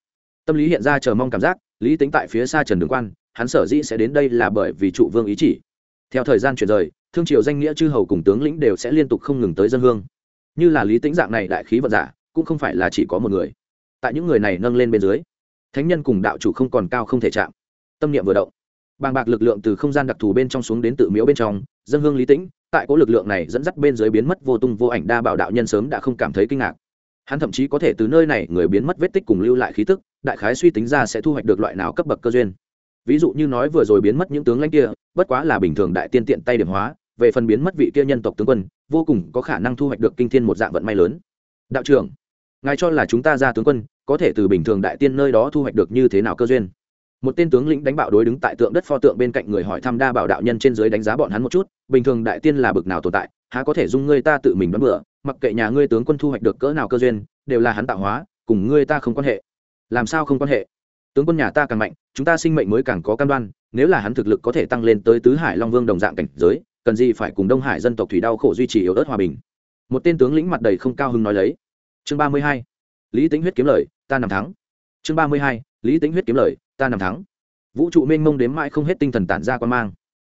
tâm lý hiện ra chờ mong cảm giác, lý tính tại phía xa trần đường quan, hắn sở dĩ sẽ đến đây là bởi vì trụ vương ý chỉ. Theo thời gian chuyển rời, thương triều danh nghĩa chư hầu cùng tướng lĩnh đều sẽ liên tục không ngừng tới dân hương. Như là lý tính dạng này đại khí vận giả cũng không phải là chỉ có một người. Tại những người này nâng lên bên dưới, thánh nhân cùng đạo chủ không còn cao không thể chạm. Tâm niệm vừa động, bàng bạc lực lượng từ không gian đặc thù bên trong xuống đến tự miếu bên trong, dân hương lý tĩnh, tại có lực lượng này dẫn dắt bên dưới biến mất vô tung vô ảnh đa bảo đạo nhân sớm đã không cảm thấy kinh ngạc. Hắn thậm chí có thể từ nơi này người biến mất vết tích cùng lưu lại khí tức, đại khái suy tính ra sẽ thu hoạch được loại nào cấp bậc cơ duyên. Ví dụ như nói vừa rồi biến mất những tướng lãnh kia, bất quá là bình thường đại tiên tiện tay điểm hóa, về phần biến mất vị kia nhân tộc tướng quân, vô cùng có khả năng thu hoạch được kinh thiên một dạng vận may lớn. Đạo trưởng ngài cho là chúng ta ra tướng quân, có thể từ bình thường đại tiên nơi đó thu hoạch được như thế nào cơ duyên? Một tên tướng lĩnh đánh bạo đối đứng tại tượng đất pho tượng bên cạnh người hỏi thăm đa bảo đạo nhân trên dưới đánh giá bọn hắn một chút, bình thường đại tiên là bực nào tồn tại, há có thể dung ngươi ta tự mình đoán bựa mặc kệ nhà ngươi tướng quân thu hoạch được cỡ nào cơ duyên, đều là hắn tạo hóa, cùng ngươi ta không quan hệ. Làm sao không quan hệ? Tướng quân nhà ta càng mạnh, chúng ta sinh mệnh mới càng có cam đoan, nếu là hắn thực lực có thể tăng lên tới tứ hải long vương đồng dạng cảnh giới, cần gì phải cùng đông hải dân tộc thủy đau khổ duy trì yếu ớt hòa bình? Một tên tướng lĩnh mặt đầy không cao hứng nói lấy chương ba mươi hai, lý tính huyết kiếm lời, ta nằm thắng. Chương ba mươi hai, lý tính huyết kiếm lời, ta nằm thắng. Vũ trụ mênh mông đếm mãi không hết tinh thần tản ra quan mang.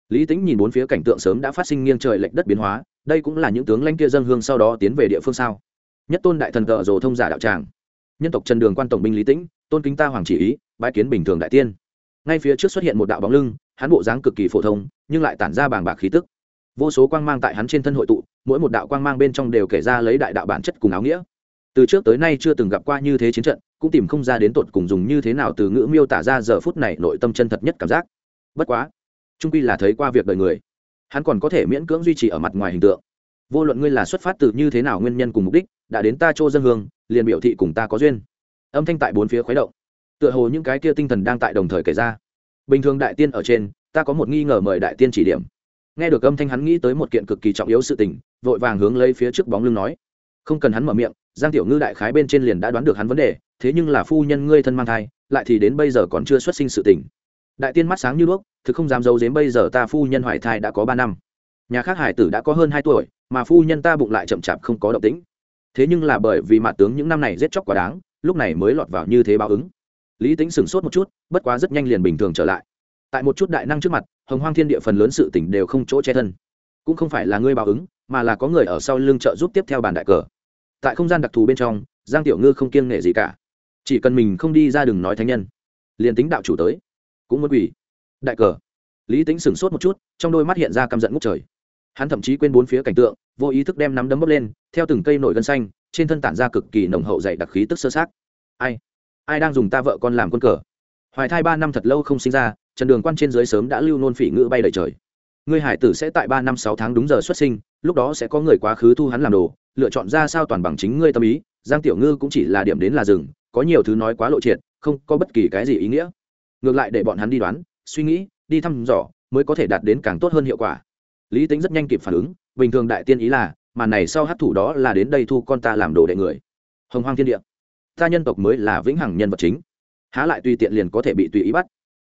Lý tính nhìn bốn phía cảnh tượng sớm đã phát sinh nghiêng trời lệch đất biến hóa, đây cũng là những tướng lanh kia dân hương sau đó tiến về địa phương sao? Nhất tôn đại thần tợ rồ thông giả đạo tràng. Nhân tộc trần đường quan tổng binh lý tĩnh, tôn kính ta hoàng chỉ ý bãi kiến bình thường đại tiên. Ngay phía trước xuất hiện một đạo bóng lưng, hắn bộ dáng cực kỳ phổ thông, nhưng lại tản ra bàng bạc khí tức. Vô số quang mang tại hắn trên thân hội tụ, mỗi một đạo quang mang bên trong đều kể ra lấy đại đạo bản chất cùng áo nghĩa từ trước tới nay chưa từng gặp qua như thế chiến trận, cũng tìm không ra đến tột cùng dùng như thế nào từ ngữ miêu tả ra giờ phút này nội tâm chân thật nhất cảm giác. Bất quá, trung quy là thấy qua việc đời người. Hắn còn có thể miễn cưỡng duy trì ở mặt ngoài hình tượng. Vô luận ngươi là xuất phát từ như thế nào nguyên nhân cùng mục đích, đã đến ta chỗ dân hương, liền biểu thị cùng ta có duyên. Âm thanh tại bốn phía khuấy động. Tựa hồ những cái kia tinh thần đang tại đồng thời kể ra. Bình thường đại tiên ở trên, ta có một nghi ngờ mời đại tiên chỉ điểm. Nghe được âm thanh hắn nghĩ tới một kiện cực kỳ trọng yếu sự tình, vội vàng hướng lấy phía trước bóng lưng nói không cần hắn mở miệng, giang tiểu ngư đại khái bên trên liền đã đoán được hắn vấn đề, thế nhưng là phu nhân ngươi thân mang thai, lại thì đến bây giờ còn chưa xuất sinh sự tình. Đại tiên mắt sáng như đuốc, thực không dám giấu dếm bây giờ ta phu nhân hoài thai đã có ba năm. Nhà khác hải tử đã có hơn hai tuổi, mà phu nhân ta bụng lại chậm chạp không có động tĩnh. Thế nhưng là bởi vì mạ tướng những năm này giết chóc quá đáng, lúc này mới lọt vào như thế báo ứng. Lý tính sửng sốt một chút, bất quá rất nhanh liền bình thường trở lại. Tại một chút đại năng trước mặt, hồng hoang thiên địa phần lớn sự tỉnh đều không chỗ che thân. Cũng không phải là ngươi báo ứng, mà là có người ở sau lưng trợ giúp tiếp theo bàn đại cờ tại không gian đặc thù bên trong, giang tiểu ngư không kiêng nể gì cả. Chỉ cần mình không đi ra đừng nói thánh nhân, liền tính đạo chủ tới, cũng muốn quỷ đại cờ. Lý tính sửng sốt một chút, trong đôi mắt hiện ra căm giận ngút trời. Hắn thậm chí quên bốn phía cảnh tượng, vô ý thức đem nắm đấm bốc lên, theo từng cây nổi gân xanh, trên thân tản ra cực kỳ nồng hậu dày đặc khí tức sơ sát. Ai? Ai đang dùng ta vợ con làm quân cờ? Hoài thai ba năm thật lâu không sinh ra, trần đường quan trên dưới sớm đã lưu nôn phỉ ngữ bay đầy trời ngươi hải tử sẽ tại ba năm sáu tháng đúng giờ xuất sinh, lúc đó sẽ có người quá khứ thu hắn làm đồ, lựa chọn ra sao toàn bằng chính ngươi tâm ý, giang tiểu ngư cũng chỉ là điểm đến là rừng có nhiều thứ nói quá lộ triệt, không có bất kỳ cái gì ý nghĩa. Ngược lại để bọn hắn đi đoán, suy nghĩ, đi thăm dò, mới có thể đạt đến càng tốt hơn hiệu quả. Lý tính rất nhanh kịp phản ứng, bình thường đại tiên ý là, mà này sau hát thủ đó là đến đây thu con ta làm đồ đệ người. Hồng hoang thiên địa. Ta nhân tộc mới là vĩnh hằng nhân vật chính. Há lại tùy tiện liền có thể bị tùy ý bắt.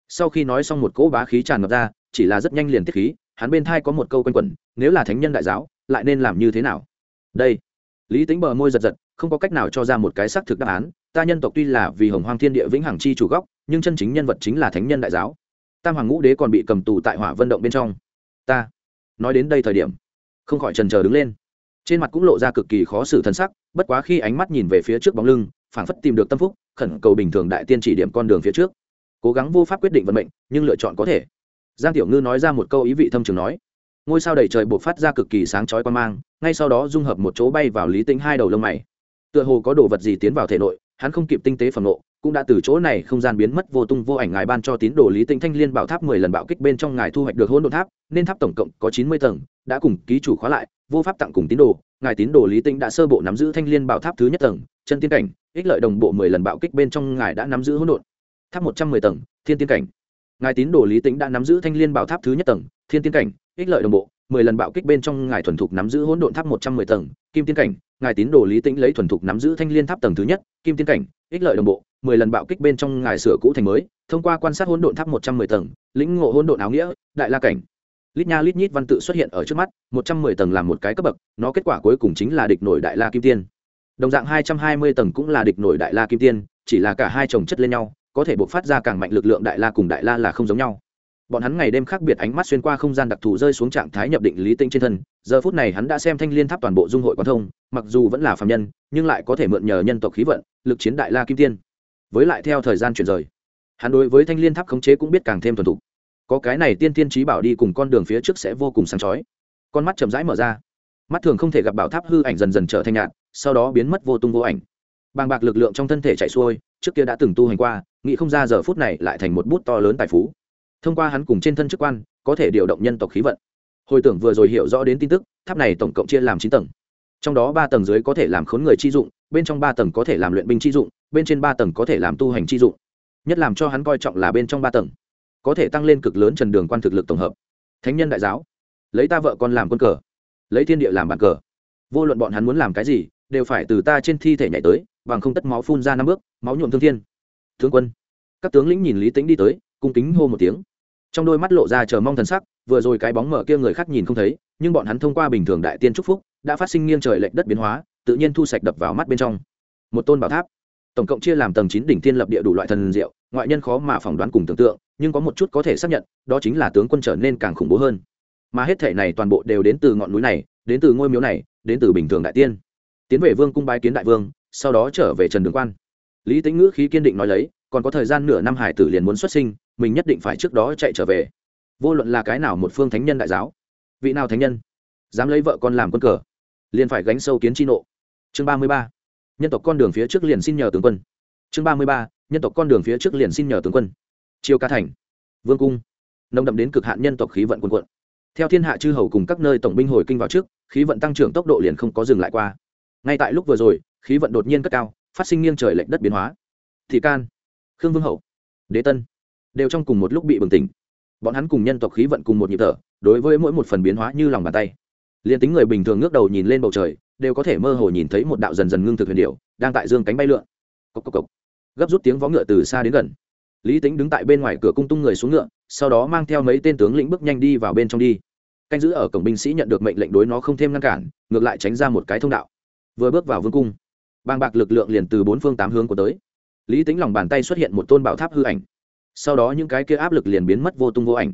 Sau khi nói xong một cỗ bá khí tràn ngập ra chỉ là rất nhanh liền tiết khí, hắn bên thai có một câu quanh quẩn, nếu là thánh nhân đại giáo, lại nên làm như thế nào? Đây. Lý tính bờ môi giật giật, không có cách nào cho ra một cái xác thực đáp án, ta nhân tộc tuy là vì hồng hoang thiên địa vĩnh hằng chi chủ góc nhưng chân chính nhân vật chính là thánh nhân đại giáo. Tam hoàng ngũ đế còn bị cầm tù tại hỏa vận động bên trong. Ta. Nói đến đây thời điểm, không khỏi trần trờ đứng lên. Trên mặt cũng lộ ra cực kỳ khó xử thân sắc, bất quá khi ánh mắt nhìn về phía trước bóng lưng, phảng phất tìm được tâm phúc, khẩn cầu bình thường đại tiên chỉ điểm con đường phía trước. Cố gắng vô pháp quyết định vận mệnh, nhưng lựa chọn có thể giang tiểu ngư nói ra một câu ý vị thâm trường nói, ngôi sao đầy trời buộc phát ra cực kỳ sáng chói quan mang, ngay sau đó dung hợp một chỗ bay vào lý tính hai đầu lông mày. Tựa hồ có đồ vật gì tiến vào thể nội, hắn không kịp tinh tế phẩm nộ, cũng đã từ chỗ này không gian biến mất vô tung vô ảnh ngài ban cho tín đồ lý tinh thanh liên bảo tháp mười lần bạo kích bên trong ngài thu hoạch được hôn độn tháp, nên tháp tổng cộng có chín mươi tầng, đã cùng ký chủ khóa lại, vô pháp tặng cùng tín đồ, ngài tín đồ lý tinh đã sơ bộ nắm giữ thanh liên bảo tháp thứ nhất tầng, chân tiên cảnh, ích lợi đồng bộ mười lần bạo kích bên trong ngài đã nắm giữ hỗn độn. Tháp một trăm mười tầng, thiên tiên cảnh ngài tín đồ lý tính đã nắm giữ thanh liên bảo tháp thứ nhất tầng, thiên tiên cảnh, ích lợi đồng bộ, mười lần bạo kích bên trong ngài thuần thục nắm giữ hỗn độn tháp một trăm mười tầng, kim tiên cảnh, ngài tín đồ lý tĩnh lấy thuần thục nắm giữ thanh liên tháp tầng thứ nhất, kim tiên cảnh, ích lợi đồng bộ, mười lần bạo kích bên trong ngài sửa cũ thành mới, thông qua quan sát hỗn độn tháp một trăm mười tầng, lĩnh ngộ hỗn độn áo nghĩa, đại la cảnh. Lít nha lít nhít văn tự xuất hiện ở trước mắt, một trăm mười tầng là một cái cấp bậc, nó kết quả cuối cùng chính là địch nổi đại la kim tiên. Đồng dạng hai trăm hai mươi tầng cũng là địch nổi đại la kim tiên, chỉ là cả hai chồng chất lên nhau có thể buộc phát ra càng mạnh lực lượng đại la cùng đại la là không giống nhau. Bọn hắn ngày đêm khác biệt ánh mắt xuyên qua không gian đặc thù rơi xuống trạng thái nhập định lý tinh trên thân, giờ phút này hắn đã xem thanh liên tháp toàn bộ dung hội quán thông, mặc dù vẫn là phạm nhân, nhưng lại có thể mượn nhờ nhân tộc khí vận, lực chiến đại la kim tiên. Với lại theo thời gian chuyển rời, hắn đối với thanh liên tháp khống chế cũng biết càng thêm thuần thục. Có cái này tiên tiên trí bảo đi cùng con đường phía trước sẽ vô cùng sáng chói. Con mắt chậm rãi mở ra. Mắt thường không thể gặp bảo tháp hư ảnh dần dần trở thành nhạt, sau đó biến mất vô tung vô ảnh. Bàng bạc lực lượng trong thân thể chạy xuôi trước kia đã từng tu hành qua, nghĩ không ra giờ phút này lại thành một bút to lớn tài phú. Thông qua hắn cùng trên thân chức quan, có thể điều động nhân tộc khí vận. Hồi tưởng vừa rồi hiểu rõ đến tin tức, tháp này tổng cộng chia làm chín tầng. Trong đó ba tầng dưới có thể làm khốn người chi dụng, bên trong ba tầng có thể làm luyện binh chi dụng, bên trên ba tầng có thể làm tu hành chi dụng. Nhất làm cho hắn coi trọng là bên trong ba tầng. Có thể tăng lên cực lớn trần đường quan thực lực tổng hợp. Thánh nhân đại giáo. Lấy ta vợ con làm quân cờ. Lấy thiên địa làm bàn cờ. Vô luận bọn hắn muốn làm cái gì đều phải từ ta trên thi thể nhảy tới, bằng không tất máu phun ra năm bước, máu nhuộm thương thiên. Thương quân, các tướng lĩnh nhìn lý tính đi tới, cung kính hô một tiếng. Trong đôi mắt lộ ra chờ mong thần sắc, vừa rồi cái bóng mở kia người khác nhìn không thấy, nhưng bọn hắn thông qua bình thường đại tiên trúc phúc, đã phát sinh nghiêng trời lệch đất biến hóa, tự nhiên thu sạch đập vào mắt bên trong. Một tôn bảo tháp. Tổng cộng chia làm tầng chín đỉnh thiên lập địa đủ loại thần diệu, ngoại nhân khó mà phỏng đoán cùng tưởng tượng, nhưng có một chút có thể xác nhận, đó chính là tướng quân trở nên càng khủng bố hơn. Mà hết thể này toàn bộ đều đến từ ngọn núi này, đến từ ngôi miếu này, đến từ bình thường đại tiên tiến về vương cung bái kiến đại vương, sau đó trở về trần đường quan. Lý tính ngữ khí kiên định nói lấy, còn có thời gian nửa năm hải tử liền muốn xuất sinh, mình nhất định phải trước đó chạy trở về. Vô luận là cái nào một phương thánh nhân đại giáo, vị nào thánh nhân, dám lấy vợ con làm quân cờ, liền phải gánh sâu kiến chi nộ. Chương ba mươi ba, nhân tộc con đường phía trước liền xin nhờ tướng quân. Chương ba mươi ba, nhân tộc con đường phía trước liền xin nhờ tướng quân. Chiêu ca thành, vương cung, nồng đậm đến cực hạn nhân tộc khí vận quân quận theo thiên hạ chư hầu cùng các nơi tổng binh hồi kinh vào trước, khí vận tăng trưởng tốc độ liền không có dừng lại qua ngay tại lúc vừa rồi, khí vận đột nhiên cất cao, phát sinh nghiêng trời lệch đất biến hóa. Thị can, khương vương hậu, đế tân đều trong cùng một lúc bị bừng tỉnh. Bọn hắn cùng nhân tộc khí vận cùng một nhịp thở, đối với mỗi một phần biến hóa như lòng bàn tay. Liền tính người bình thường ngước đầu nhìn lên bầu trời, đều có thể mơ hồ nhìn thấy một đạo dần dần ngưng thực huyền điệu đang tại dương cánh bay lượn. Cốc cốc cốc. gấp rút tiếng vó ngựa từ xa đến gần. Lý tính đứng tại bên ngoài cửa cung tung người xuống ngựa, sau đó mang theo mấy tên tướng lĩnh bước nhanh đi vào bên trong đi. Canh giữ ở cổng binh sĩ nhận được mệnh lệnh đối nó không thêm ngăn cản, ngược lại tránh ra một cái thông đạo vừa bước vào vương cung, bàng bạc lực lượng liền từ bốn phương tám hướng của tới. Lý tính lòng bàn tay xuất hiện một tôn bảo tháp hư ảnh. Sau đó những cái kia áp lực liền biến mất vô tung vô ảnh.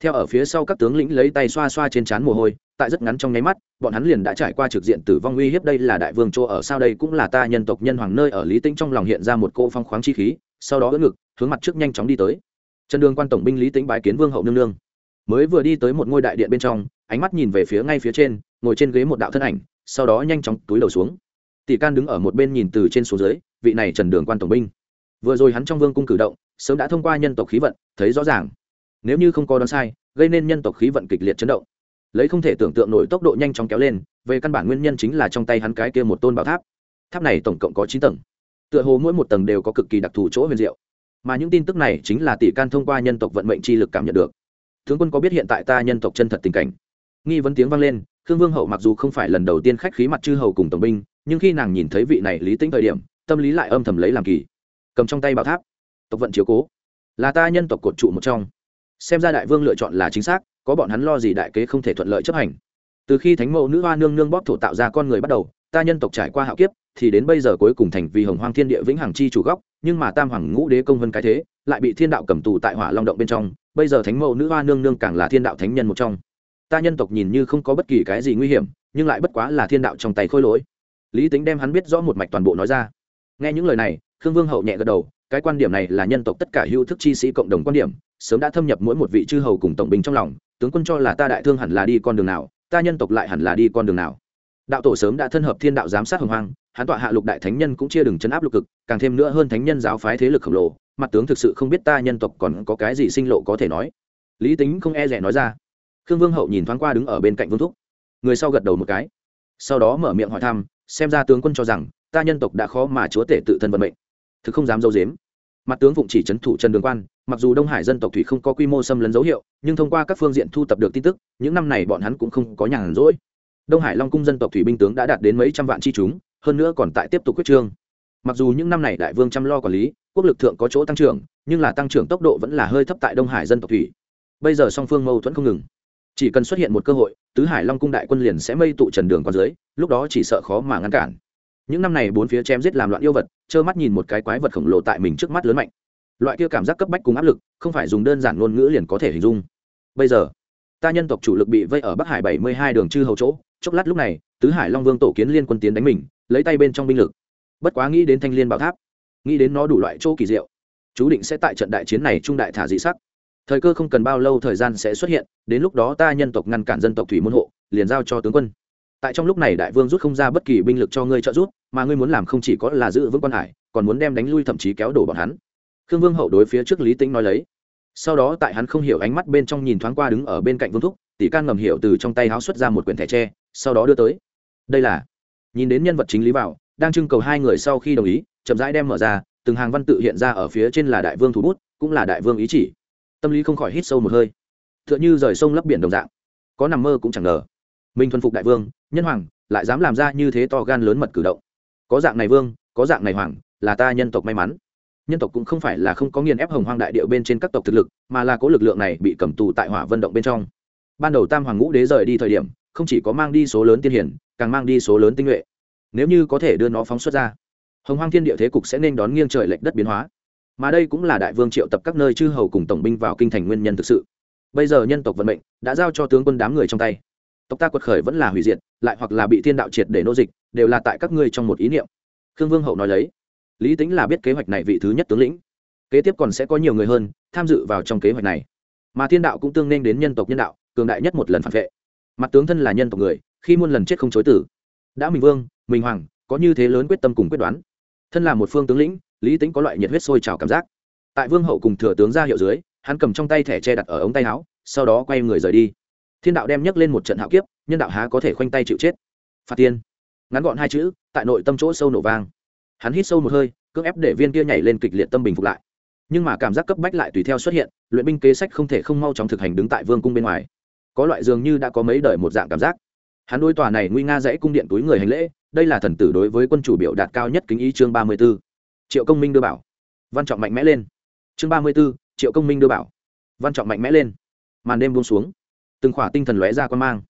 Theo ở phía sau các tướng lĩnh lấy tay xoa xoa trên trán mồ hôi, tại rất ngắn trong nháy mắt, bọn hắn liền đã trải qua trực diện tử vong uy hiếp đây là đại vương chỗ ở sao đây cũng là ta nhân tộc nhân hoàng nơi ở. Lý tĩnh trong lòng hiện ra một cỗ phong khoáng chi khí, sau đó ưỡn ngực, hướng mặt trước nhanh chóng đi tới. Trần đường quan tổng binh lý tĩnh bái kiến vương hậu nương nương. Mới vừa đi tới một ngôi đại điện bên trong, ánh mắt nhìn về phía ngay phía trên, ngồi trên ghế một đạo thân ảnh sau đó nhanh chóng túi đầu xuống. Tỷ can đứng ở một bên nhìn từ trên xuống dưới, vị này trần đường quan tổng binh. Vừa rồi hắn trong vương cung cử động, sớm đã thông qua nhân tộc khí vận, thấy rõ ràng. Nếu như không có đoán sai, gây nên nhân tộc khí vận kịch liệt chấn động. Lấy không thể tưởng tượng nổi tốc độ nhanh chóng kéo lên, về căn bản nguyên nhân chính là trong tay hắn cái kia một tôn bảo tháp. Tháp này tổng cộng có chín tầng. Tựa hồ mỗi một tầng đều có cực kỳ đặc thù chỗ huyền diệu. Mà những tin tức này chính là tỷ can thông qua nhân tộc vận mệnh chi lực cảm nhận được. Tướng quân có biết hiện tại ta nhân tộc chân thật tình cảnh? Nghi vấn tiếng vang lên khương vương hậu mặc dù không phải lần đầu tiên khách khí mặt chư hầu cùng tổng binh, nhưng khi nàng nhìn thấy vị này lý tính thời điểm, tâm lý lại âm thầm lấy làm kỳ. Cầm trong tay bảo tháp. Tộc vận chiếu cố. Là ta nhân tộc cột trụ một trong. Xem ra đại vương lựa chọn là chính xác, có bọn hắn lo gì đại kế không thể thuận lợi chấp hành. Từ khi thánh mẫu nữ hoa nương nương bóp thổ tạo ra con người bắt đầu, ta nhân tộc trải qua hạo kiếp, thì đến bây giờ cuối cùng thành vì hồng hoang thiên địa vĩnh hằng chi chủ góc nhưng mà tam hoàng ngũ đế công vân cái thế, lại bị thiên đạo cầm tù tại hỏa long động bên trong, bây giờ thánh mẫu nữ hoa nương nương càng là thiên đạo thánh nhân một trong ta nhân tộc nhìn như không có bất kỳ cái gì nguy hiểm, nhưng lại bất quá là thiên đạo trong tay khôi lỗi. Lý tính đem hắn biết rõ một mạch toàn bộ nói ra. Nghe những lời này, khương vương hậu nhẹ gật đầu, cái quan điểm này là nhân tộc tất cả hữu thức chi sĩ cộng đồng quan điểm, sớm đã thâm nhập mỗi một vị chư hầu cùng tổng binh trong lòng, tướng quân cho là ta đại thương hẳn là đi con đường nào, ta nhân tộc lại hẳn là đi con đường nào. Đạo tổ sớm đã thân hợp thiên đạo giám sát hồng hoang, hắn tọa hạ lục đại thánh nhân cũng chia đừng chấn áp lục cực, càng thêm nữa hơn thánh nhân giáo phái thế lực khổng lồ, mặt tướng thực sự không biết ta nhân tộc còn có cái gì sinh lộ có thể nói. Lý tính không e rẻ nói ra khương vương hậu nhìn thoáng qua đứng ở bên cạnh vương thúc. Người sau gật đầu một cái. Sau đó mở miệng hỏi thăm, xem ra tướng quân cho rằng, ta nhân tộc đã khó mà chúa tể tự thân vận mệnh. Thực không dám dâu dếm. Mặt tướng phụng chỉ trấn thủ trần đường quan, mặc dù đông hải dân tộc thủy không có quy mô xâm lấn dấu hiệu, nhưng thông qua các phương diện thu tập được tin tức, những năm này bọn hắn cũng không có nhàn rỗi. Đông hải long cung dân tộc thủy binh tướng đã đạt đến mấy trăm vạn chi chúng, hơn nữa còn tại tiếp tục quyết trương. Mặc dù những năm này đại vương chăm lo quản lý, quốc lực thượng có chỗ tăng trưởng, nhưng là tăng trưởng tốc độ vẫn là hơi thấp tại đông hải dân tộc thủy. Bây giờ song phương mâu thuẫn không ngừng chỉ cần xuất hiện một cơ hội, tứ hải long cung đại quân liền sẽ mây tụ trần đường con dưới, lúc đó chỉ sợ khó mà ngăn cản. Những năm này bốn phía chém giết làm loạn yêu vật, trơ mắt nhìn một cái quái vật khổng lồ tại mình trước mắt lớn mạnh. Loại kia cảm giác cấp bách cùng áp lực, không phải dùng đơn giản ngôn ngữ liền có thể hình dung. Bây giờ, ta nhân tộc chủ lực bị vây ở bắc hải bảy mươi hai đường chư hầu chỗ, chốc lát lúc này, tứ hải long vương tổ kiến liên quân tiến đánh mình, lấy tay bên trong binh lực. Bất quá nghĩ đến thanh liên bảo tháp, nghĩ đến nó đủ loại chỗ kỳ diệu, chú định sẽ tại trận đại chiến này trung đại thả dị sắc thời cơ không cần bao lâu thời gian sẽ xuất hiện, đến lúc đó ta nhân tộc ngăn cản dân tộc thủy môn hộ, liền giao cho tướng quân. Tại trong lúc này đại vương rút không ra bất kỳ binh lực cho ngươi trợ giúp, mà ngươi muốn làm không chỉ có là giữ vững quan hải, còn muốn đem đánh lui thậm chí kéo đổ bọn hắn. Khương vương hậu đối phía trước lý tĩnh nói lấy. Sau đó tại hắn không hiểu ánh mắt bên trong nhìn thoáng qua đứng ở bên cạnh vương thúc, tỷ can ngầm hiểu từ trong tay háo xuất ra một quyển thẻ tre, sau đó đưa tới. Đây là, nhìn đến nhân vật chính lý vào đang trưng cầu hai người sau khi đồng ý, chậm rãi đem mở ra, từng hàng văn tự hiện ra ở phía trên là đại vương thủ bút, cũng là đại vương ý chỉ tâm lý không khỏi hít sâu một hơi. T h ư ợ n h ư rời sông lấp biển đồng dạng. Có nằm mơ cũng chẳng ngờ. Mình thuần phục đại vương, nhân hoàng, lại dám làm ra như thế to gan lớn mật cử động. Có dạng này vương, có dạng này hoàng, là ta nhân tộc may mắn. Nhân tộc cũng không phải là không có nghiền ép hồng hoang đại điệu bên trên các tộc thực lực, mà là có lực lượng này bị cầm tù tại hỏa vận động bên trong. Ban đầu tam hoàng ngũ đế rời đi thời điểm, không chỉ có mang đi số lớn tiên hiển, càng mang đi số lớn tinh nhuệ. Nếu như có thể đưa nó phóng xuất ra, hồng hoang thiên địa thế cục sẽ nên đón nghiêng trời lệch đất biến hóa mà đây cũng là đại vương triệu tập các nơi chư hầu cùng tổng binh vào kinh thành nguyên nhân thực sự. Bây giờ nhân tộc vận mệnh đã giao cho tướng quân đám người trong tay. Tộc ta quật khởi vẫn là hủy diệt, lại hoặc là bị thiên đạo triệt để nô dịch, đều là tại các ngươi trong một ý niệm. Khương vương hậu nói lấy. Lý tính là biết kế hoạch này vị thứ nhất tướng lĩnh. Kế tiếp còn sẽ có nhiều người hơn tham dự vào trong kế hoạch này. Mà thiên đạo cũng tương nên đến nhân tộc nhân đạo, cường đại nhất một lần phản vệ. Mặt tướng thân là nhân tộc người, khi muôn lần chết không chối tử đã mình vương, mình hoàng, có như thế lớn quyết tâm cùng quyết đoán. Thân là một phương tướng lĩnh lý tính có loại nhiệt huyết sôi trào cảm giác. Tại vương hậu cùng thừa tướng ra hiệu dưới, hắn cầm trong tay thẻ che đặt ở ống tay áo, sau đó quay người rời đi. Thiên đạo đem nhấc lên một trận hạo kiếp, nhân đạo há có thể khoanh tay chịu chết. Phạt tiên. Ngắn gọn hai chữ, tại nội tâm chỗ sâu nổ vang. Hắn hít sâu một hơi, cưỡng ép để viên kia nhảy lên kịch liệt tâm bình phục lại. Nhưng mà cảm giác cấp bách lại tùy theo xuất hiện, luyện binh kế sách không thể không mau chóng thực hành đứng tại vương cung bên ngoài. Có loại dường như đã có mấy đời một dạng cảm giác. Hắn đối tòa này nguy nga dãy cung điện túi người hành lễ, đây là thần tử đối với quân chủ biểu đạt cao nhất kính ý chương ba mươi b ố triệu công minh đưa bảo. Văn trọng mạnh mẽ lên. Chương ba mươi b ố triệu công minh đưa bảo. Văn trọng mạnh mẽ lên. Màn đêm buông xuống. Từng khỏa tinh thần lóe ra con mang.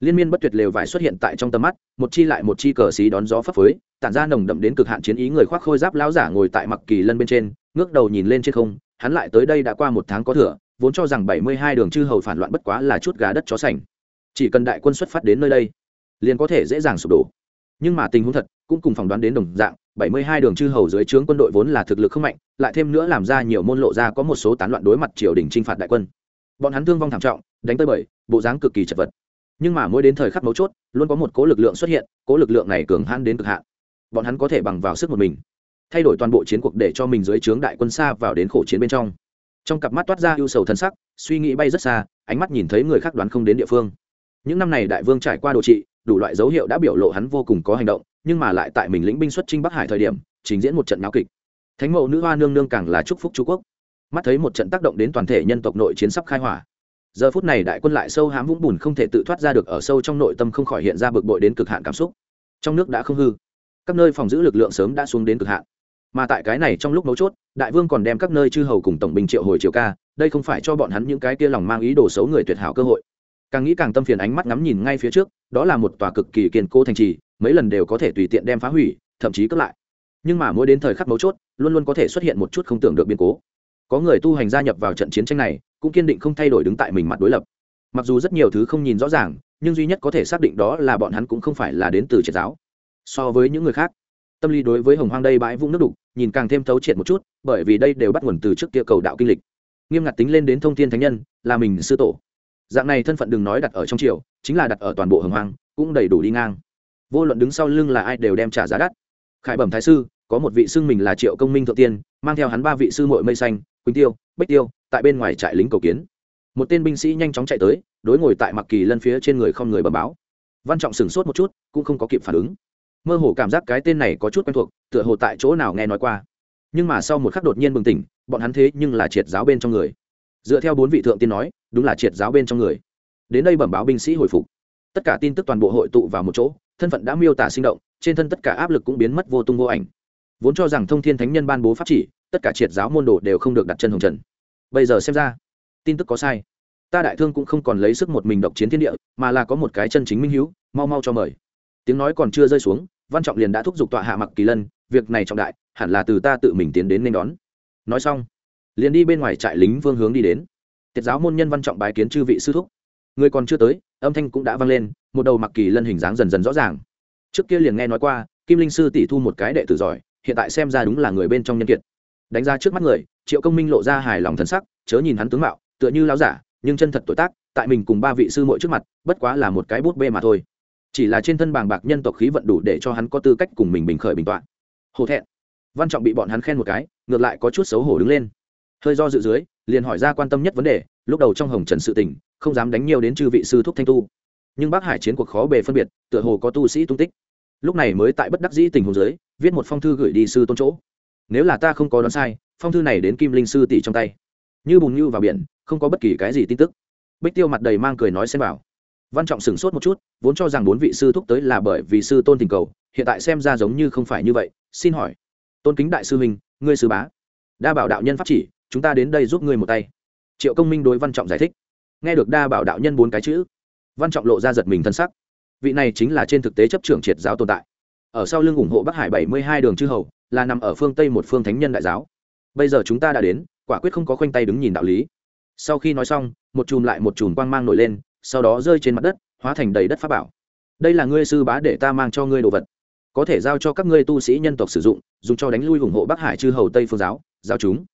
Liên miên bất tuyệt lều vải xuất hiện tại trong tầm mắt, một chi lại một chi cờ xí đón gió phấp phới, tản ra nồng đậm đến cực hạn chiến ý người khoác khôi giáp lão giả ngồi tại mặc kỳ lân bên trên, ngước đầu nhìn lên trên không, hắn lại tới đây đã qua một tháng có thừa, vốn cho rằng bảy mươi hai đường chư hầu phản loạn bất quá là chút gà đất chó sành. Chỉ cần đại quân xuất phát đến nơi đây, liền có thể dễ dàng sụp đổ. Nhưng mà tình huống thật, cũng cùng phỏng đoán đến đồng dạng bảy mươi hai đường chư hầu dưới trướng quân đội vốn là thực lực không mạnh, lại thêm nữa làm ra nhiều môn lộ ra có một số tán loạn đối mặt triều đình chinh phạt đại quân. Bọn hắn thương vong thảm trọng, đánh tới bảy bộ dáng cực kỳ chật vật. Nhưng mà mỗi đến thời khắc mấu chốt, luôn có một cố lực lượng xuất hiện, cố lực lượng này cường hãn đến cực hạn. Bọn hắn có thể bằng vào sức một mình, thay đổi toàn bộ chiến cuộc để cho mình dưới trướng đại quân xa vào đến khổ chiến bên trong. Trong cặp mắt toát ra ưu sầu thần sắc, suy nghĩ bay rất xa, ánh mắt nhìn thấy người khác đoán không đến địa phương. Những năm này đại vương trải qua đồ trị, đủ loại dấu hiệu đã biểu lộ hắn vô cùng có hành động nhưng mà lại tại mình lĩnh binh xuất chinh bắc hải thời điểm, trình diễn một trận náo kịch. Thánh mẫu nữ hoa nương nương càng là chúc phúc chú quốc. Mắt thấy một trận tác động đến toàn thể nhân tộc nội chiến sắp khai hỏa. Giờ phút này đại quân lại sâu hám vũng bùn không thể tự thoát ra được, ở sâu trong nội tâm không khỏi hiện ra bực bội đến cực hạn cảm xúc. Trong nước đã không hư. Các nơi phòng giữ lực lượng sớm đã xuống đến cực hạn. Mà tại cái này trong lúc mấu chốt, đại vương còn đem các nơi chư hầu cùng tổng binh triệu hồi triều ca, đây không phải cho bọn hắn những cái kia lòng mang ý đồ xấu người tuyệt hảo cơ hội. Càng nghĩ càng tâm phiền ánh mắt ngắm nhìn ngay phía trước, đó là một tòa cực kỳ kiên cố thành trì mấy lần đều có thể tùy tiện đem phá hủy, thậm chí cướp lại. Nhưng mà mỗi đến thời khắc mấu chốt, luôn luôn có thể xuất hiện một chút không tưởng được biến cố. Có người tu hành gia nhập vào trận chiến tranh này, cũng kiên định không thay đổi đứng tại mình mặt đối lập. Mặc dù rất nhiều thứ không nhìn rõ ràng, nhưng duy nhất có thể xác định đó là bọn hắn cũng không phải là đến từ triệt giáo. So với những người khác, tâm lý đối với hồng hoang đây bãi vũng nước đục, nhìn càng thêm thấu triệt một chút, bởi vì đây đều bắt nguồn từ trước kia cầu đạo kinh lịch. Nghiêm ngặt tính lên đến thông thiên thánh nhân, là mình sư tổ. Dạng này thân phận đừng nói đặt ở trong triều, chính là đặt ở toàn bộ hồng hoang, cũng đầy đủ đi ngang vô luận đứng sau lưng là ai đều đem trả giá đắt. Khải bẩm thái sư, có một vị xưng mình là triệu công minh thượng tiên, mang theo hắn ba vị sư muội mây xanh, quỳnh tiêu bách tiêu, tại bên ngoài trại lính cầu kiến. Một tên binh sĩ nhanh chóng chạy tới, đối ngồi tại mặc kỳ lân phía trên người không người bẩm báo. Văn trọng sửng sốt một chút, cũng không có kịp phản ứng. Mơ hồ cảm giác cái tên này có chút quen thuộc, tựa hồ tại chỗ nào nghe nói qua. Nhưng mà sau một khắc đột nhiên bừng tỉnh, bọn hắn thế nhưng là triệt giáo bên trong người. Dựa theo bốn vị thượng tiên nói, đúng là triệt giáo bên trong người. Đến đây bẩm báo binh sĩ hồi phục. Tất cả tin tức toàn bộ hội tụ vào một chỗ thân phận đã miêu tả sinh động, trên thân tất cả áp lực cũng biến mất vô tung vô ảnh. Vốn cho rằng thông thiên thánh nhân ban bố pháp chỉ, tất cả triệt giáo môn đồ đều không được đặt chân hồng trần. Bây giờ xem ra, tin tức có sai. Ta đại thương cũng không còn lấy sức một mình độc chiến thiên địa, mà là có một cái chân chính minh hữu, mau mau cho mời. Tiếng nói còn chưa rơi xuống, văn trọng liền đã thúc giục tọa hạ mặc kỳ lân, việc này trọng đại, hẳn là từ ta tự mình tiến đến nên đón. Nói xong, liền đi bên ngoài trại lính vương hướng đi đến. Tiết giáo môn nhân văn trọng bái kiến chư vị sư thúc. Người còn chưa tới, âm thanh cũng đã vang lên một đầu mặc kỳ lân hình dáng dần dần rõ ràng. Trước kia liền nghe nói qua, kim linh sư tỷ thu một cái đệ tử giỏi, hiện tại xem ra đúng là người bên trong nhân kiệt. Đánh ra trước mắt người, triệu công minh lộ ra hài lòng thần sắc, chớ nhìn hắn tướng mạo, tựa như lao giả, nhưng chân thật tuổi tác, tại mình cùng ba vị sư muội trước mặt, bất quá là một cái bút bê mà thôi. Chỉ là trên thân bàng bạc nhân tộc khí vận đủ để cho hắn có tư cách cùng mình bình khởi bình toạn. Hổ thẹn. Văn trọng bị bọn hắn khen một cái, ngược lại có chút xấu hổ đứng lên. Hơi do dự dưới, liền hỏi ra quan tâm nhất vấn đề, lúc đầu trong hồng trần sự tình, không dám đánh nhiều đến chư vị sư thúc thanh tu nhưng bác hải chiến cuộc khó bề phân biệt, tựa hồ có tu sĩ tung tích. Lúc này mới tại bất đắc dĩ tình hồ dưới, viết một phong thư gửi đi sư tôn chỗ. Nếu là ta không có đoán sai, phong thư này đến kim linh sư tỷ trong tay. Như bùn như vào biển, không có bất kỳ cái gì tin tức. Bích tiêu mặt đầy mang cười nói xem vào văn trọng sửng sốt một chút, vốn cho rằng bốn vị sư thúc tới là bởi vì sư tôn tình cầu, hiện tại xem ra giống như không phải như vậy, xin hỏi. Tôn kính đại sư huynh, ngươi sư bá. Đa bảo đạo nhân pháp chỉ, chúng ta đến đây giúp ngươi một tay. Triệu công minh đối văn trọng giải thích. Nghe được đa bảo đạo nhân bốn cái chữ văn trọng lộ ra giật mình thân sắc. Vị này chính là trên thực tế chấp trưởng triệt giáo tồn tại. Ở sau lưng ủng hộ bắc hải bảy mươi hai đường chư hầu, là nằm ở phương tây một phương thánh nhân đại giáo. Bây giờ chúng ta đã đến, quả quyết không có khoanh tay đứng nhìn đạo lý. Sau khi nói xong, một chùm lại một chùm quang mang nổi lên, sau đó rơi trên mặt đất, hóa thành đầy đất pháp bảo. Đây là ngươi sư bá để ta mang cho ngươi đồ vật. Có thể giao cho các ngươi tu sĩ nhân tộc sử dụng, dùng cho đánh lui ủng hộ bắc hải chư hầu tây phương giáo giao chúng.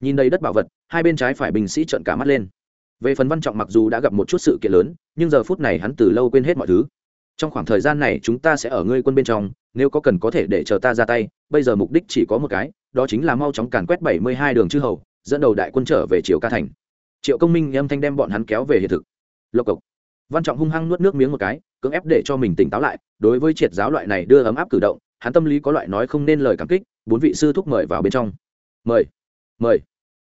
Nhìn đầy đất bảo vật, hai bên trái phải binh sĩ trợn cả mắt lên về phần văn trọng mặc dù đã gặp một chút sự kiện lớn, nhưng giờ phút này hắn từ lâu quên hết mọi thứ. Trong khoảng thời gian này, chúng ta sẽ ở ngươi quân bên trong, nếu có cần có thể để chờ ta ra tay, bây giờ mục đích chỉ có một cái, đó chính là mau chóng càn quét bảy mươi hai đường chư hầu, dẫn đầu đại quân trở về triều ca thành. Triệu công minh âm thanh đem bọn hắn kéo về hiện thực. Lộc cộc. Văn trọng hung hăng nuốt nước miếng một cái, cưỡng ép để cho mình tỉnh táo lại, đối với triệt giáo loại này đưa ấm áp cử động, hắn tâm lý có loại nói không nên lời cảm kích, bốn vị sư thúc mời vào bên trong. Mời. Mời.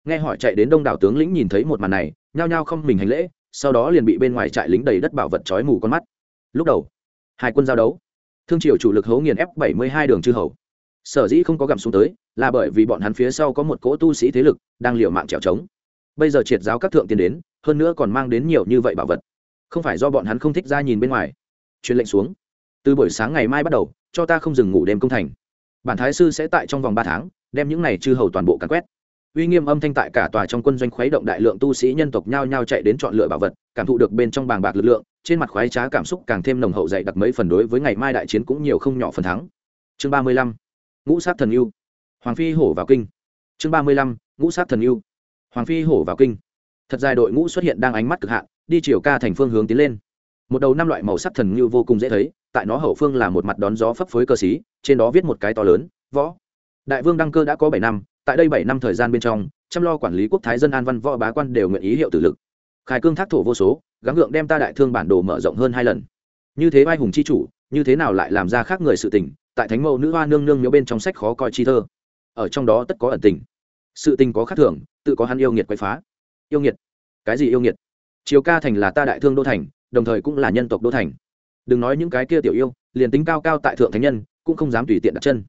Nghe hỏi chạy đến đông đảo tướng lĩnh nhìn thấy một màn này nhao nhao không mình hành lễ, sau đó liền bị bên ngoài trại lính đầy đất bảo vật trói mù con mắt. Lúc đầu, hai quân giao đấu, thương triều chủ lực hấu nghiền F72 đường chư hầu. Sở dĩ không có gặm xuống tới, là bởi vì bọn hắn phía sau có một cỗ tu sĩ thế lực đang liều mạng trèo trống. Bây giờ triệt giáo các thượng tiến đến, hơn nữa còn mang đến nhiều như vậy bảo vật. Không phải do bọn hắn không thích ra nhìn bên ngoài. Truyền lệnh xuống. Từ buổi sáng ngày mai bắt đầu, cho ta không dừng ngủ đêm công thành. Bản thái sư sẽ tại trong vòng ba tháng, đem những này chư hầu toàn bộ càn quét uy nghiêm âm thanh tại cả tòa trong quân doanh khuấy động đại lượng tu sĩ nhân tộc nhao nhao chạy đến chọn lựa bảo vật, cảm thụ được bên trong bàng bạc lực lượng, trên mặt khoái trá cảm xúc càng thêm nồng hậu dày đặc mấy phần đối với ngày mai đại chiến cũng nhiều không nhỏ phần thắng. Chương ba mươi lăm, ngũ sát thần yêu hoàng phi hổ vào kinh. Chương ba mươi lăm, ngũ sát thần yêu hoàng phi hổ vào kinh. Thật dài đội ngũ xuất hiện đang ánh mắt cực hạn, đi chiều ca thành phương hướng tiến lên. Một đầu năm loại màu sắc thần như vô cùng dễ thấy, tại nó hậu phương là một mặt đón gió phấp phới cơ sĩ trên đó viết một cái to lớn, võ. Đại vương đăng cơ đã có bảy năm tại đây bảy năm thời gian bên trong, chăm lo quản lý quốc thái dân an văn võ bá quan đều nguyện ý hiệu tử lực. Khai cương thác thổ vô số, gắng gượng đem ta đại thương bản đồ mở rộng hơn hai lần. Như thế vai hùng chi chủ, như thế nào lại làm ra khác người sự tình, tại thánh mẫu nữ hoa nương nương miếu bên trong sách khó coi chi thơ. Ở trong đó tất có ẩn tình. Sự tình có khác thường, tự có hắn yêu nghiệt quay phá. Yêu nghiệt? Cái gì yêu nghiệt? Chiều ca thành là ta đại thương đô thành, đồng thời cũng là nhân tộc đô thành. Đừng nói những cái kia tiểu yêu, liền tính cao cao tại thượng thánh nhân, cũng không dám tùy tiện đặt chân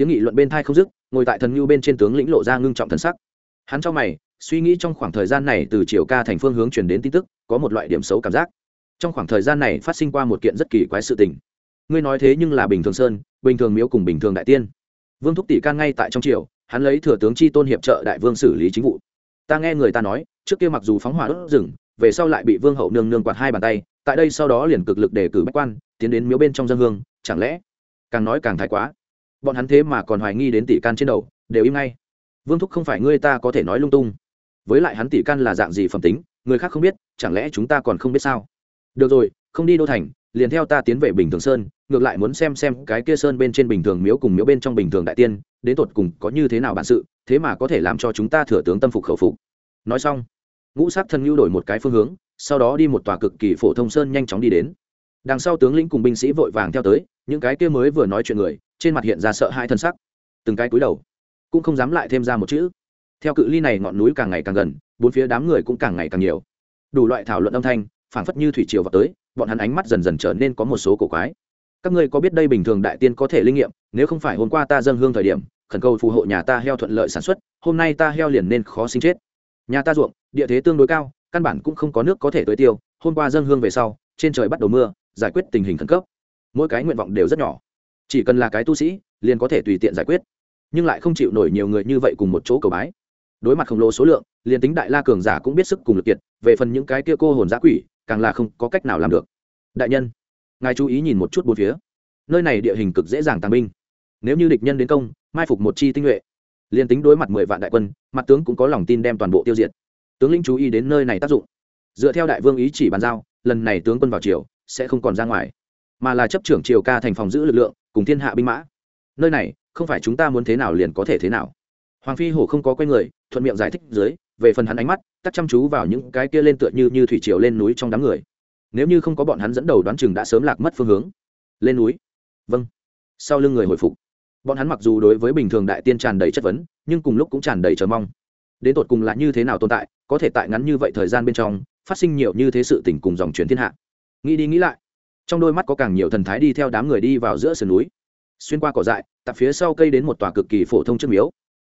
tiếng nghị luận bên thai không dứt, ngồi tại thần ngưu bên trên tướng lĩnh lộ ra ngưng trọng thần sắc. Hắn cho mày, suy nghĩ trong khoảng thời gian này từ chiều ca thành phương hướng truyền đến tin tức, có một loại điểm xấu cảm giác. Trong khoảng thời gian này phát sinh qua một kiện rất kỳ quái sự tình. Ngươi nói thế nhưng là bình thường sơn, bình thường miếu cùng bình thường đại tiên. Vương thúc tỷ can ngay tại trong triều, hắn lấy thừa tướng chi tôn hiệp trợ đại vương xử lý chính vụ. Ta nghe người ta nói, trước kia mặc dù phóng hỏa đốt rừng, về sau lại bị vương hậu nương nương quạt hai bàn tay, tại đây sau đó liền cực lực đề cử bách quan, tiến đến miếu bên trong dân hương, chẳng lẽ càng nói càng thái quá? Bọn hắn thế mà còn hoài nghi đến tỷ can trên đầu, đều im ngay. Vương thúc không phải ngươi ta có thể nói lung tung. Với lại hắn tỷ can là dạng gì phẩm tính, người khác không biết, chẳng lẽ chúng ta còn không biết sao? Được rồi, không đi đô thành, liền theo ta tiến về bình thường sơn, ngược lại muốn xem xem cái kia sơn bên trên bình thường miếu cùng miếu bên trong bình thường đại tiên, đến tột cùng có như thế nào bản sự, thế mà có thể làm cho chúng ta thừa tướng tâm phục khẩu phục. Nói xong, ngũ sát thần nhu đổi một cái phương hướng, sau đó đi một tòa cực kỳ phổ thông sơn nhanh chóng đi đến. Đằng sau tướng lĩnh cùng binh sĩ vội vàng theo tới, những cái kia mới vừa nói chuyện người trên mặt hiện ra sợ hai thân sắc. Từng cái cúi đầu, cũng không dám lại thêm ra một chữ. Theo cự ly này ngọn núi càng ngày càng gần, bốn phía đám người cũng càng ngày càng nhiều. Đủ loại thảo luận âm thanh, phảng phất như thủy triều vào tới, bọn hắn ánh mắt dần dần trở nên có một số cổ quái. Các ngươi có biết đây bình thường đại tiên có thể linh nghiệm, nếu không phải hôm qua ta dâng hương thời điểm, khẩn cầu phù hộ nhà ta heo thuận lợi sản xuất, hôm nay ta heo liền nên khó sinh chết. Nhà ta ruộng, địa thế tương đối cao, căn bản cũng không có nước có thể tưới tiêu, hôm qua dâng hương về sau, trên trời bắt đầu mưa, giải quyết tình hình khẩn cấp. Mỗi cái nguyện vọng đều rất nhỏ chỉ cần là cái tu sĩ, liền có thể tùy tiện giải quyết. Nhưng lại không chịu nổi nhiều người như vậy cùng một chỗ cầu bái. Đối mặt khổng lồ số lượng, liền tính đại la cường giả cũng biết sức cùng lực kiệt, về phần những cái kia cô hồn giã quỷ, càng là không có cách nào làm được. Đại nhân, ngài chú ý nhìn một chút bốn phía. Nơi này địa hình cực dễ dàng tàng binh. Nếu như địch nhân đến công, mai phục một chi tinh nhuệ. Liền tính đối mặt mười vạn đại quân, mặt tướng cũng có lòng tin đem toàn bộ tiêu diệt. Tướng lĩnh chú ý đến nơi này tác dụng. Dựa theo đại vương ý chỉ bàn giao, lần này tướng quân vào triều, sẽ không còn ra ngoài, mà là chấp trưởng triều ca thành phòng giữ lực lượng cùng thiên hạ binh mã. Nơi này, không phải chúng ta muốn thế nào liền có thể thế nào. Hoàng phi hổ không có quen người, thuận miệng giải thích dưới, về phần hắn ánh mắt, tắt chăm chú vào những cái kia lên tựa như như thủy triều lên núi trong đám người. Nếu như không có bọn hắn dẫn đầu đoán chừng đã sớm lạc mất phương hướng. Lên núi? Vâng. Sau lưng người hồi phục. Bọn hắn mặc dù đối với bình thường đại tiên tràn đầy chất vấn, nhưng cùng lúc cũng tràn đầy chờ mong. Đến tột cùng là như thế nào tồn tại, có thể tại ngắn như vậy thời gian bên trong, phát sinh nhiều như thế sự tình cùng dòng chuyển thiên hạ. Nghĩ đi nghĩ lại trong đôi mắt có càng nhiều thần thái đi theo đám người đi vào giữa sườn núi. Xuyên qua cỏ dại tập phía sau cây đến một tòa cực kỳ phổ thông trước miếu.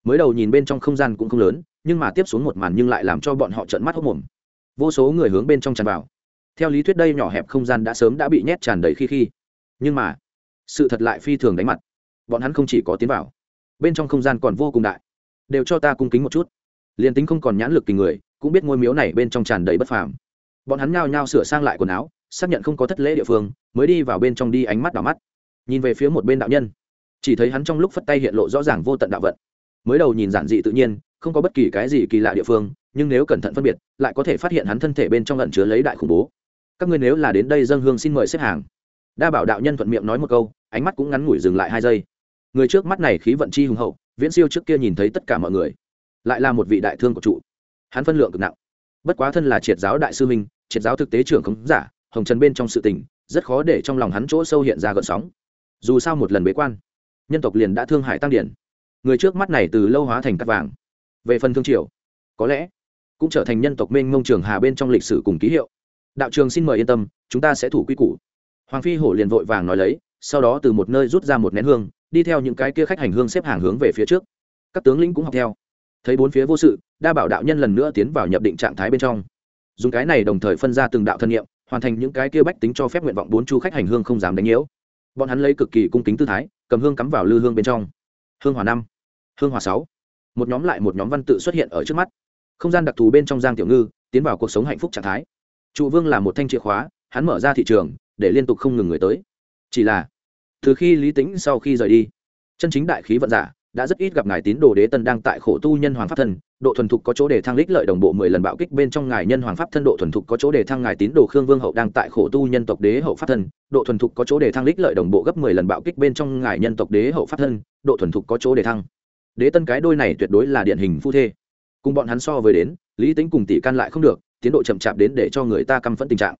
Mới đầu nhìn bên trong không gian cũng không lớn, nhưng mà tiếp xuống một màn nhưng lại làm cho bọn họ trợn mắt hốc mồm. Vô số người hướng bên trong tràn vào. Theo lý thuyết đây nhỏ hẹp không gian đã sớm đã bị nhét tràn đầy khi khi. Nhưng mà, sự thật lại phi thường đánh mặt. Bọn hắn không chỉ có tiến vào, bên trong không gian còn vô cùng đại. Đều cho ta cung kính một chút. Liền tính không còn nhãn lực tình người, cũng biết ngôi miếu này bên trong tràn đầy bất phàm. Bọn hắn nhao nhao sửa sang lại quần áo xác nhận không có thất lễ địa phương, mới đi vào bên trong đi ánh mắt đỏ mắt. Nhìn về phía một bên đạo nhân, chỉ thấy hắn trong lúc phất tay hiện lộ rõ ràng vô tận đạo vận. Mới đầu nhìn giản dị tự nhiên, không có bất kỳ cái gì kỳ lạ địa phương, nhưng nếu cẩn thận phân biệt, lại có thể phát hiện hắn thân thể bên trong lận chứa lấy đại khủng bố. Các ngươi nếu là đến đây dân hương xin mời xếp hàng. Đa bảo đạo nhân thuận miệng nói một câu, ánh mắt cũng ngắn ngủi dừng lại hai giây. Người trước mắt này khí vận chi hùng hậu, viễn siêu trước kia nhìn thấy tất cả mọi người, lại là một vị đại thương của trụ. Hắn phân lượng cực nặng. Bất quá thân là triệt giáo đại sư minh triệt giáo thực tế trưởng khống giả hồng trần bên trong sự tình, rất khó để trong lòng hắn chỗ sâu hiện ra gợn sóng. Dù sao một lần bế quan, nhân tộc liền đã thương hại tăng điển. Người trước mắt này từ lâu hóa thành cắt vàng. Về phần thương triều, có lẽ cũng trở thành nhân tộc minh mông trường hà bên trong lịch sử cùng ký hiệu. Đạo trường xin mời yên tâm, chúng ta sẽ thủ quy củ. Hoàng phi hổ liền vội vàng nói lấy, sau đó từ một nơi rút ra một nén hương, đi theo những cái kia khách hành hương xếp hàng hướng về phía trước. Các tướng lĩnh cũng học theo. Thấy bốn phía vô sự, đa bảo đạo nhân lần nữa tiến vào nhập định trạng thái bên trong. Dùng cái này đồng thời phân ra từng đạo thân nhiệm hoàn thành những cái kia bách tính cho phép nguyện vọng bốn chu khách hành hương không dám đánh nhiễu. Bọn hắn lấy cực kỳ cung kính tư thái, cầm hương cắm vào lư hương bên trong. Hương hòa năm, hương hòa sáu. Một nhóm lại một nhóm văn tự xuất hiện ở trước mắt. Không gian đặc thù bên trong giang tiểu ngư tiến vào cuộc sống hạnh phúc trạng thái. Trụ vương là một thanh chìa khóa, hắn mở ra thị trường, để liên tục không ngừng người tới. Chỉ là, từ khi lý tính sau khi rời đi, chân chính đại khí vận giả đã rất ít gặp ngài tín đồ đế tân đang tại khổ tu nhân hoàng pháp thân, độ thuần thục có chỗ để thăng lích lợi đồng bộ mười lần bạo kích bên trong ngài nhân hoàng pháp thân, độ thuần thục có chỗ để thăng ngài tín đồ khương vương hậu đang tại khổ tu nhân tộc đế hậu pháp thân, độ thuần thục có chỗ để thăng lích lợi đồng bộ gấp mười lần bạo kích bên trong ngài nhân tộc đế hậu pháp thân, độ thuần thục có chỗ để thăng. Đế tân cái đôi này tuyệt đối là điển hình phu thê. Cùng bọn hắn so với đến, lý tính cùng tỷ can lại không được, tiến độ chậm chạp đến để cho người ta căm phẫn tình trạng.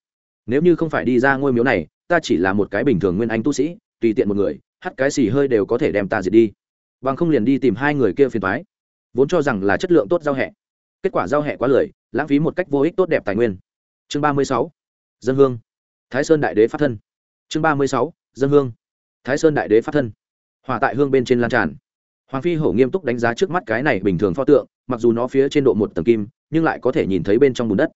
Nếu như không phải đi ra ngôi miếu này, ta chỉ là một cái bình thường nguyên anh tu sĩ, tùy tiện một người hắt cái xì hơi đều có thể đem ta diệt đi bằng không liền đi tìm hai người kia phiền toái. Vốn cho rằng là chất lượng tốt giao hẹ. Kết quả giao hẹ quá lười, lãng phí một cách vô ích tốt đẹp tài nguyên. Chương ba mươi sáu. Dân hương. Thái sơn đại đế phát thân. Chương ba mươi sáu. Dân hương. Thái sơn đại đế phát thân. Hòa tại hương bên trên lan tràn. Hoàng phi hổ nghiêm túc đánh giá trước mắt cái này bình thường pho tượng, mặc dù nó phía trên độ một tầng kim, nhưng lại có thể nhìn thấy bên trong bùn đất.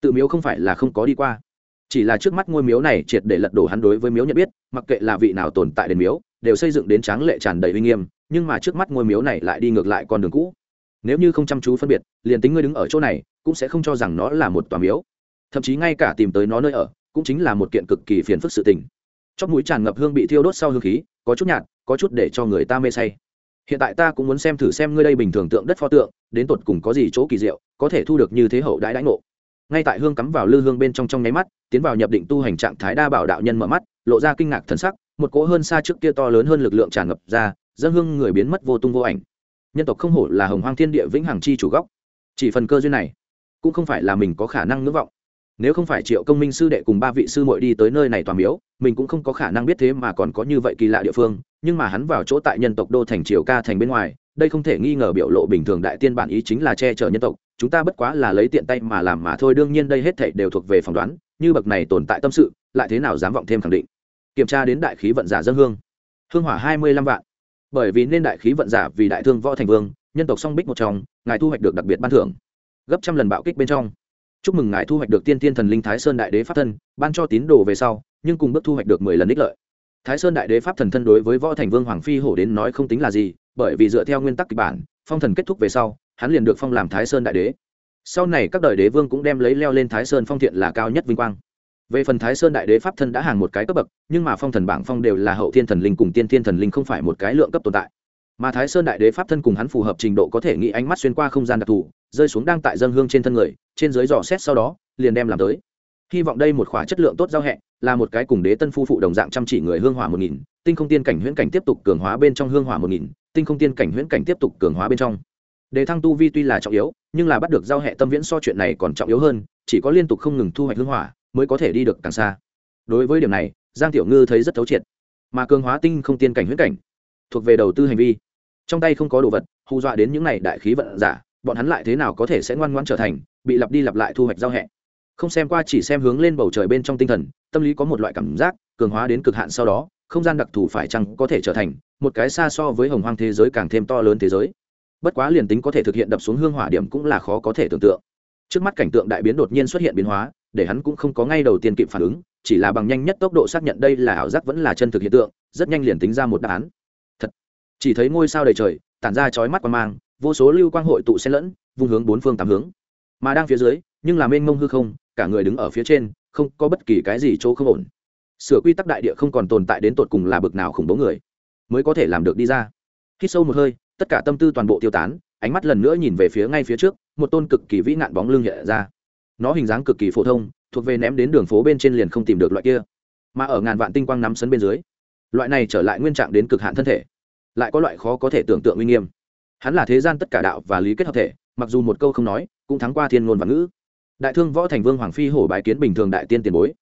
Tự miếu không phải là không có đi qua. Chỉ là trước mắt ngôi miếu này triệt để lật đổ hắn đối với miếu nhận biết, mặc kệ là vị nào tồn tại đền miếu, đều xây dựng đến tráng lệ tràn đầy uy nghiêm nhưng mà trước mắt ngôi miếu này lại đi ngược lại con đường cũ. Nếu như không chăm chú phân biệt, liền tính ngươi đứng ở chỗ này, cũng sẽ không cho rằng nó là một tòa miếu. Thậm chí ngay cả tìm tới nó nơi ở, cũng chính là một kiện cực kỳ phiền phức sự tình. Chóp mũi tràn ngập hương bị thiêu đốt sau hương khí, có chút nhạt, có chút để cho người ta mê say. Hiện tại ta cũng muốn xem thử xem ngươi đây bình thường tượng đất pho tượng, đến tột cùng có gì chỗ kỳ diệu, có thể thu được như thế hậu đãi đãi ngộ. Ngay tại hương cắm vào lư hương bên trong trong nháy mắt, tiến vào nhập định tu hành trạng thái đa bảo đạo nhân mở mắt, lộ ra kinh ngạc thần sắc, một cỗ hơn xa trước kia to lớn hơn lực lượng tràn ngập ra dân hương người biến mất vô tung vô ảnh. Nhân tộc không hổ là hồng hoang thiên địa vĩnh hằng chi chủ góc chỉ phần cơ duyên này, cũng không phải là mình có khả năng ngưỡng vọng. Nếu không phải triệu công minh sư đệ cùng ba vị sư muội đi tới nơi này toàn miếu, mình cũng không có khả năng biết thế mà còn có như vậy kỳ lạ địa phương, nhưng mà hắn vào chỗ tại nhân tộc đô thành triều ca thành bên ngoài, đây không thể nghi ngờ biểu lộ bình thường đại tiên bản ý chính là che chở nhân tộc, chúng ta bất quá là lấy tiện tay mà làm mà thôi, đương nhiên đây hết thảy đều thuộc về phỏng đoán, như bậc này tồn tại tâm sự, lại thế nào dám vọng thêm khẳng định. Kiểm tra đến đại khí vận giả dân hương. Hương hỏa hai mươi lăm vạn bởi vì nên đại khí vận giả vì đại thương võ thành vương, nhân tộc song bích một trong, ngài thu hoạch được đặc biệt ban thưởng. Gấp trăm lần bạo kích bên trong. Chúc mừng ngài thu hoạch được tiên tiên thần linh thái sơn đại đế pháp thân, ban cho tín đồ về sau, nhưng cùng bước thu hoạch được mười lần ích lợi. Thái sơn đại đế pháp thần thân đối với võ thành vương hoàng phi hổ đến nói không tính là gì, bởi vì dựa theo nguyên tắc kịch bản, phong thần kết thúc về sau, hắn liền được phong làm thái sơn đại đế. Sau này các đời đế vương cũng đem lấy leo lên thái sơn phong thiện là cao nhất vinh quang về phần thái sơn đại đế pháp thân đã hàng một cái cấp bậc, nhưng mà phong thần bảng phong đều là hậu thiên thần linh cùng tiên thiên thần linh không phải một cái lượng cấp tồn tại. Mà thái sơn đại đế pháp thân cùng hắn phù hợp trình độ có thể nghĩ ánh mắt xuyên qua không gian đặc thù, rơi xuống đang tại dân hương trên thân người, trên dưới dò xét sau đó, liền đem làm tới. Hy vọng đây một khóa chất lượng tốt giao hẹ là một cái cùng đế tân phu phụ đồng dạng chăm chỉ người hương hỏa một nghìn, tinh không tiên cảnh huyễn cảnh tiếp tục cường hóa bên trong hương hỏa một nghìn, tinh không tiên cảnh huyễn cảnh tiếp tục cường hóa bên trong. Đề thăng tu vi tuy là trọng yếu, nhưng là bắt được giao hệ tâm viễn so chuyện này còn trọng yếu hơn, chỉ có liên tục không ngừng thu hoạch hương hỏa mới có thể đi được càng xa. Đối với điểm này, giang tiểu ngư thấy rất thấu triệt. Mà cường hóa tinh không tiên cảnh huyễn cảnh, thuộc về đầu tư hành vi. Trong tay không có đồ vật, hù dọa đến những này đại khí vận giả, bọn hắn lại thế nào có thể sẽ ngoan ngoãn trở thành, bị lặp đi lặp lại thu hoạch giao hẹ? Không xem qua chỉ xem hướng lên bầu trời bên trong tinh thần, tâm lý có một loại cảm giác, cường hóa đến cực hạn sau đó, không gian đặc thù phải chăng có thể trở thành một cái xa so với hồng hoang thế giới càng thêm to lớn thế giới. Bất quá liền tính có thể thực hiện đập xuống hương hỏa điểm cũng là khó có thể tưởng tượng. Trước mắt cảnh tượng đại biến đột nhiên xuất hiện biến hóa để hắn cũng không có ngay đầu tiên kịp phản ứng, chỉ là bằng nhanh nhất tốc độ xác nhận đây là ảo giác vẫn là chân thực hiện tượng, rất nhanh liền tính ra một đáp án. Thật. Chỉ thấy ngôi sao đầy trời, tản ra chói mắt qua mang, vô số lưu quang hội tụ xen lẫn, vung hướng bốn phương tám hướng. Mà đang phía dưới, nhưng là mênh mông hư không, cả người đứng ở phía trên, không có bất kỳ cái gì chỗ không ổn. Sửa quy tắc đại địa không còn tồn tại đến tột cùng là bực nào khủng bố người, mới có thể làm được đi ra. Khi sâu một hơi, tất cả tâm tư toàn bộ tiêu tán, ánh mắt lần nữa nhìn về phía ngay phía trước, một tôn cực kỳ vĩ nạn bóng lưng hiện ra nó hình dáng cực kỳ phổ thông, thuộc về ném đến đường phố bên trên liền không tìm được loại kia. Mà ở ngàn vạn tinh quang nắm sấn bên dưới, loại này trở lại nguyên trạng đến cực hạn thân thể, lại có loại khó có thể tưởng tượng uy nghiêm. Hắn là thế gian tất cả đạo và lý kết hợp thể, mặc dù một câu không nói, cũng thắng qua thiên ngôn và ngữ. Đại thương võ thành vương hoàng phi hổ bái kiến bình thường đại tiên tiền bối.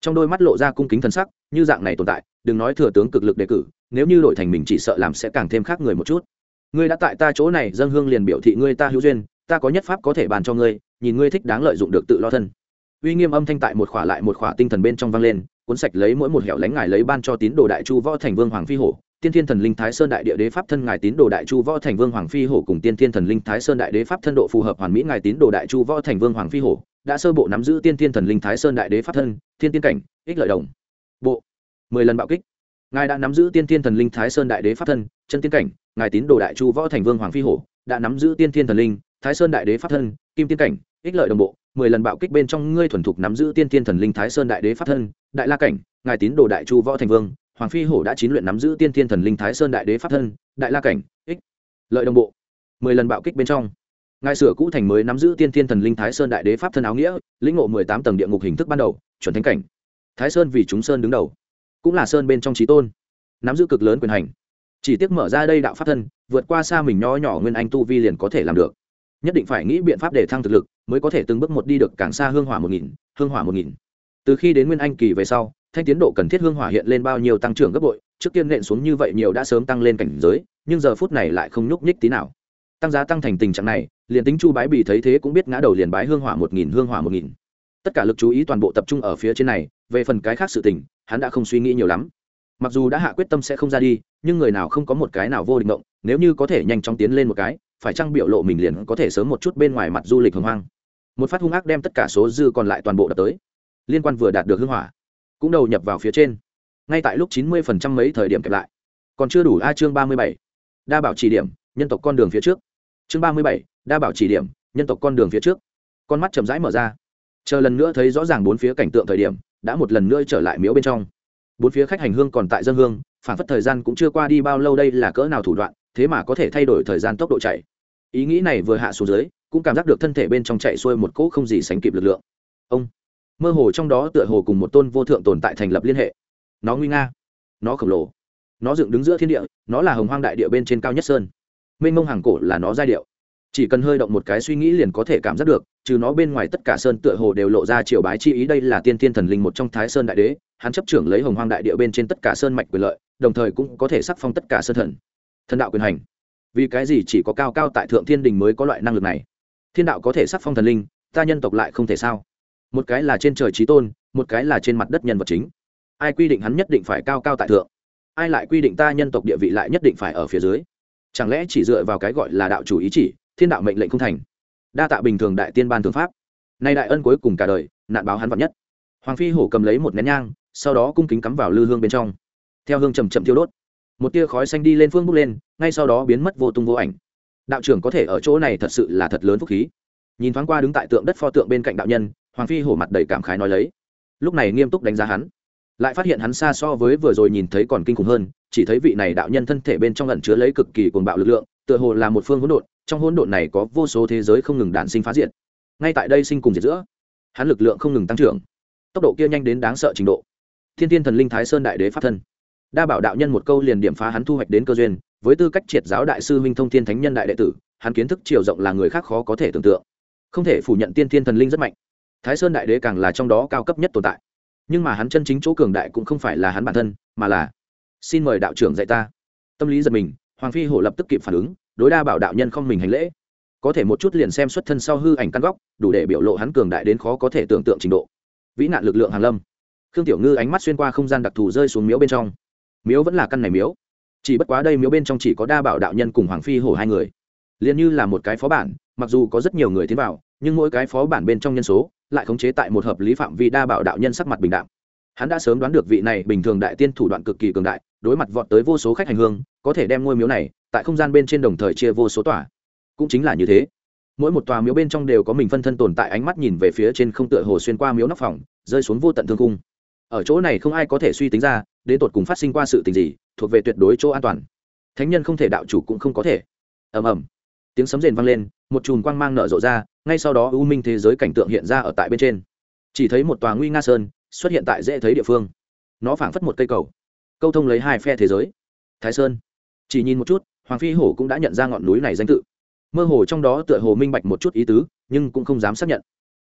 Trong đôi mắt lộ ra cung kính thần sắc, như dạng này tồn tại, đừng nói thừa tướng cực lực đề cử, nếu như đổi thành mình chỉ sợ làm sẽ càng thêm khác người một chút. Ngươi đã tại ta chỗ này, dân hương liền biểu thị ngươi ta hữu duyên, ta có nhất pháp có thể bàn cho ngươi nhìn ngươi thích đáng lợi dụng được tự lo thân. Uy nghiêm âm thanh tại một khỏa lại một khỏa tinh thần bên trong vang lên, cuốn sạch lấy mỗi một hẻo lánh ngài lấy ban cho tín đồ đại chu võ thành vương hoàng phi hổ, tiên thiên thần linh thái sơn đại địa đế pháp thân ngài tín đồ đại chu võ thành vương hoàng phi hổ cùng tiên thiên thần linh thái sơn đại đế pháp thân độ phù hợp hoàn mỹ ngài tín đồ đại chu võ thành vương hoàng phi hổ, đã sơ bộ nắm giữ tiên thiên thần linh thái sơn đại đế pháp thân, thiên tiên cảnh, ích lợi đồng. Bộ, mười lần bạo kích. Ngài đã nắm giữ tiên thiên thần linh thái sơn đại đế pháp thân, chân tiên cảnh, ngài tín đồ đại chu võ thành vương hoàng phi hổ, đã nắm giữ tiên thiên thần linh, thái sơn đại đế pháp thân, kim tiên cảnh ích lợi đồng bộ, mười lần bạo kích bên trong ngươi thuần thục nắm giữ tiên thiên thần linh thái sơn đại đế pháp thân, đại la cảnh, ngài tín đồ đại chu võ thành vương, hoàng phi hổ đã chín luyện nắm giữ tiên thiên thần linh thái sơn đại đế pháp thân, đại la cảnh, ích lợi đồng bộ, mười lần bạo kích bên trong. Ngài sửa cũ thành mới nắm giữ tiên thiên thần linh thái sơn đại đế pháp thân áo nghĩa, lĩnh ngộ mười tám tầng địa ngục hình thức ban đầu, chuẩn thánh cảnh. Thái sơn vì chúng sơn đứng đầu, cũng là sơn bên trong trí tôn, nắm giữ cực lớn quyền hành. Chỉ tiếc mở ra đây đạo pháp thân, vượt qua xa mình nho nhỏ nguyên anh tu vi liền có thể làm được nhất định phải nghĩ biện pháp để thăng thực lực, mới có thể từng bước một đi được càng xa hương hỏa một nghìn, hương hỏa một nghìn. Từ khi đến nguyên anh kỳ về sau, thanh tiến độ cần thiết hương hỏa hiện lên bao nhiêu tăng trưởng gấp bội, trước tiên nện xuống như vậy nhiều đã sớm tăng lên cảnh giới, nhưng giờ phút này lại không nhúc nhích tí nào. Tăng giá tăng thành tình trạng này, liền tính chu bái bị thấy thế cũng biết ngã đầu liền bái hương hỏa một nghìn, hương hỏa một nghìn. Tất cả lực chú ý toàn bộ tập trung ở phía trên này, về phần cái khác sự tình, hắn đã không suy nghĩ nhiều lắm mặc dù đã hạ quyết tâm sẽ không ra đi, nhưng người nào không có một cái nào vô định động nếu như có thể nhanh chóng tiến lên một cái, phải chăng biểu lộ mình liền có thể sớm một chút bên ngoài mặt du lịch hồng hoang. Một phát hung ác đem tất cả số dư còn lại toàn bộ đập tới. Liên quan vừa đạt được hưng hỏa, cũng đầu nhập vào phía trên. Ngay tại lúc chín mươi phần trăm mấy thời điểm kẹp lại. Còn chưa đủ a chương ba mươi bảy. Đa bảo chỉ điểm, nhân tộc con đường phía trước. Chương ba mươi bảy, đa bảo chỉ điểm, nhân tộc con đường phía trước. Con mắt chậm rãi mở ra. Chờ lần nữa thấy rõ ràng bốn phía cảnh tượng thời điểm, đã một lần nữa trở lại miếu bên trong bốn phía khách hành hương còn tại dân hương, phản phất thời gian cũng chưa qua đi bao lâu đây là cỡ nào thủ đoạn, thế mà có thể thay đổi thời gian tốc độ chạy. Ý nghĩ này vừa hạ xuống dưới, cũng cảm giác được thân thể bên trong chạy xuôi một cỗ không gì sánh kịp lực lượng. Ông, mơ hồ trong đó tựa hồ cùng một tôn vô thượng tồn tại thành lập liên hệ. Nó nguy nga, nó khổng lồ, nó dựng đứng giữa thiên địa, nó là hồng hoang đại địa bên trên cao nhất sơn. Mênh mông hàng cổ là nó giai điệu chỉ cần hơi động một cái suy nghĩ liền có thể cảm giác được, trừ nó bên ngoài tất cả sơn tựa hồ đều lộ ra triều bái chi ý đây là tiên thiên thần linh một trong thái sơn đại đế, hắn chấp trưởng lấy hồng hoang đại địa bên trên tất cả sơn mạch quyền lợi, đồng thời cũng có thể sắc phong tất cả sơn thần. Thần đạo quyền hành. Vì cái gì chỉ có cao cao tại thượng thiên đình mới có loại năng lực này? Thiên đạo có thể sắc phong thần linh, ta nhân tộc lại không thể sao? Một cái là trên trời trí tôn, một cái là trên mặt đất nhân vật chính. Ai quy định hắn nhất định phải cao cao tại thượng? Ai lại quy định ta nhân tộc địa vị lại nhất định phải ở phía dưới? Chẳng lẽ chỉ dựa vào cái gọi là đạo chủ ý chỉ? Thiên đạo mệnh lệnh không thành. Đa tạ bình thường đại tiên ban thượng pháp. Nay đại ân cuối cùng cả đời, nạn báo hắn vạn nhất. Hoàng phi hổ cầm lấy một nén nhang, sau đó cung kính cắm vào lư hương bên trong. Theo hương chầm chậm thiêu đốt, một tia khói xanh đi lên phương bốc lên, ngay sau đó biến mất vô tung vô ảnh. Đạo trưởng có thể ở chỗ này thật sự là thật lớn phúc khí. Nhìn thoáng qua đứng tại tượng đất pho tượng bên cạnh đạo nhân, hoàng phi hổ mặt đầy cảm khái nói lấy. Lúc này nghiêm túc đánh giá hắn, lại phát hiện hắn xa so với vừa rồi nhìn thấy còn kinh khủng hơn, chỉ thấy vị này đạo nhân thân thể bên trong ẩn chứa lấy cực kỳ cuồng bạo lực lượng, tựa hồ là một phương hỗn độn trong hỗn độn này có vô số thế giới không ngừng đản sinh phá diệt. Ngay tại đây sinh cùng diệt giữa, hắn lực lượng không ngừng tăng trưởng. Tốc độ kia nhanh đến đáng sợ trình độ. Thiên thiên thần linh thái sơn đại đế pháp thân. Đa bảo đạo nhân một câu liền điểm phá hắn thu hoạch đến cơ duyên, với tư cách triệt giáo đại sư huynh thông thiên thánh nhân đại đệ tử, hắn kiến thức chiều rộng là người khác khó có thể tưởng tượng. Không thể phủ nhận tiên thiên thần linh rất mạnh. Thái sơn đại đế càng là trong đó cao cấp nhất tồn tại. Nhưng mà hắn chân chính chỗ cường đại cũng không phải là hắn bản thân, mà là xin mời đạo trưởng dạy ta. Tâm lý giật mình, hoàng phi hổ lập tức kịp phản ứng đối đa bảo đạo nhân không mình hành lễ. Có thể một chút liền xem xuất thân sau hư ảnh căn góc, đủ để biểu lộ hắn cường đại đến khó có thể tưởng tượng trình độ. Vĩ nạn lực lượng hàn lâm. Khương tiểu ngư ánh mắt xuyên qua không gian đặc thù rơi xuống miếu bên trong. Miếu vẫn là căn này miếu. Chỉ bất quá đây miếu bên trong chỉ có đa bảo đạo nhân cùng hoàng phi hổ hai người. Liền như là một cái phó bản, mặc dù có rất nhiều người tiến vào, nhưng mỗi cái phó bản bên trong nhân số lại khống chế tại một hợp lý phạm vi đa bảo đạo nhân sắc mặt bình đạm. Hắn đã sớm đoán được vị này bình thường đại tiên thủ đoạn cực kỳ cường đại, đối mặt vọt tới vô số khách hành hương, có thể đem ngôi miếu này tại không gian bên trên đồng thời chia vô số tòa. Cũng chính là như thế. Mỗi một tòa miếu bên trong đều có mình phân thân tồn tại ánh mắt nhìn về phía trên không tựa hồ xuyên qua miếu nóc phòng, rơi xuống vô tận thương cung ở chỗ này không ai có thể suy tính ra, đến tột cùng phát sinh qua sự tình gì, thuộc về tuyệt đối chỗ an toàn. Thánh nhân không thể, đạo chủ cũng không có thể. Ầm ầm. Tiếng sấm rền vang lên, một chùm quang mang nở rộ ra, ngay sau đó u minh thế giới cảnh tượng hiện ra ở tại bên trên. Chỉ thấy một tòa nguy nga sơn xuất hiện tại dễ thấy địa phương. Nó phảng phất một cây cầu, câu thông lấy hai phe thế giới. Thái sơn. Chỉ nhìn một chút hoàng phi hổ cũng đã nhận ra ngọn núi này danh tự. Mơ hồ trong đó tựa hồ minh bạch một chút ý tứ, nhưng cũng không dám xác nhận.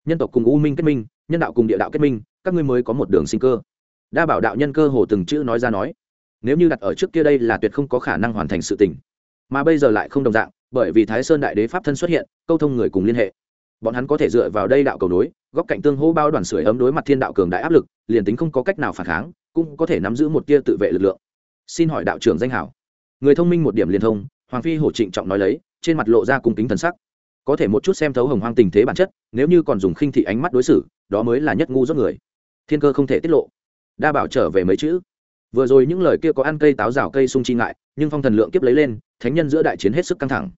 Nhân tộc cùng u minh kết minh, nhân đạo cùng địa đạo kết minh, các ngươi mới có một đường sinh cơ. Đa bảo đạo nhân cơ hồ từng chữ nói ra nói. Nếu như đặt ở trước kia đây là tuyệt không có khả năng hoàn thành sự tình. Mà bây giờ lại không đồng dạng, bởi vì thái sơn đại đế pháp thân xuất hiện, câu thông người cùng liên hệ. Bọn hắn có thể dựa vào đây đạo cầu nối, góc cạnh tương hô bao đoàn sưởi ấm đối mặt thiên đạo cường đại áp lực, liền tính không có cách nào phản kháng, cũng có thể nắm giữ một tia tự vệ lực lượng. Xin hỏi đạo trưởng danh hảo người thông minh một điểm liên thông, hoàng phi hổ trịnh trọng nói lấy, trên mặt lộ ra cung kính thần sắc. Có thể một chút xem thấu hồng hoang tình thế bản chất, nếu như còn dùng khinh thị ánh mắt đối xử, đó mới là nhất ngu dốt người. Thiên cơ không thể tiết lộ. Đa bảo trở về mấy chữ. Vừa rồi những lời kia có ăn cây táo rào cây sung chi ngại, nhưng phong thần lượng kiếp lấy lên, thánh nhân giữa đại chiến hết sức căng thẳng.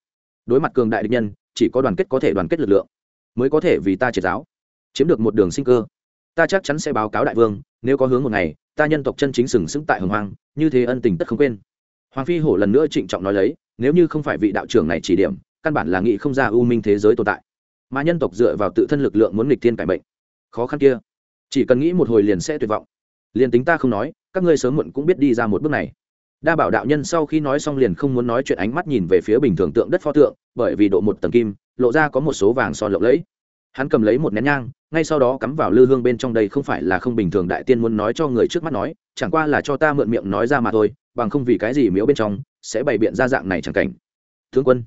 Đối mặt cường đại địch nhân, chỉ có đoàn kết có thể đoàn kết lực lượng, mới có thể vì ta triệt giáo. Chiếm được một đường sinh cơ. Ta chắc chắn sẽ báo cáo đại vương, nếu có hướng một ngày, ta nhân tộc chân chính sừng sững tại hồng hoang, như thế ân tình tất không quên hoàng phi hổ lần nữa trịnh trọng nói lấy, nếu như không phải vị đạo trưởng này chỉ điểm, căn bản là nghĩ không ra ưu minh thế giới tồn tại. Mà nhân tộc dựa vào tự thân lực lượng muốn nghịch thiên cải bệnh khó khăn kia. Chỉ cần nghĩ một hồi liền sẽ tuyệt vọng. Liền tính ta không nói, các ngươi sớm muộn cũng biết đi ra một bước này. Đa bảo đạo nhân sau khi nói xong liền không muốn nói chuyện ánh mắt nhìn về phía bình thường tượng đất pho tượng, bởi vì độ một tầng kim, lộ ra có một số vàng son lộng lẫy hắn cầm lấy một nén nhang, ngay sau đó cắm vào lư hương bên trong đây không phải là không bình thường đại tiên muốn nói cho người trước mắt nói, chẳng qua là cho ta mượn miệng nói ra mà thôi, bằng không vì cái gì miếu bên trong sẽ bày biện ra dạng này chẳng cảnh. Thương quân,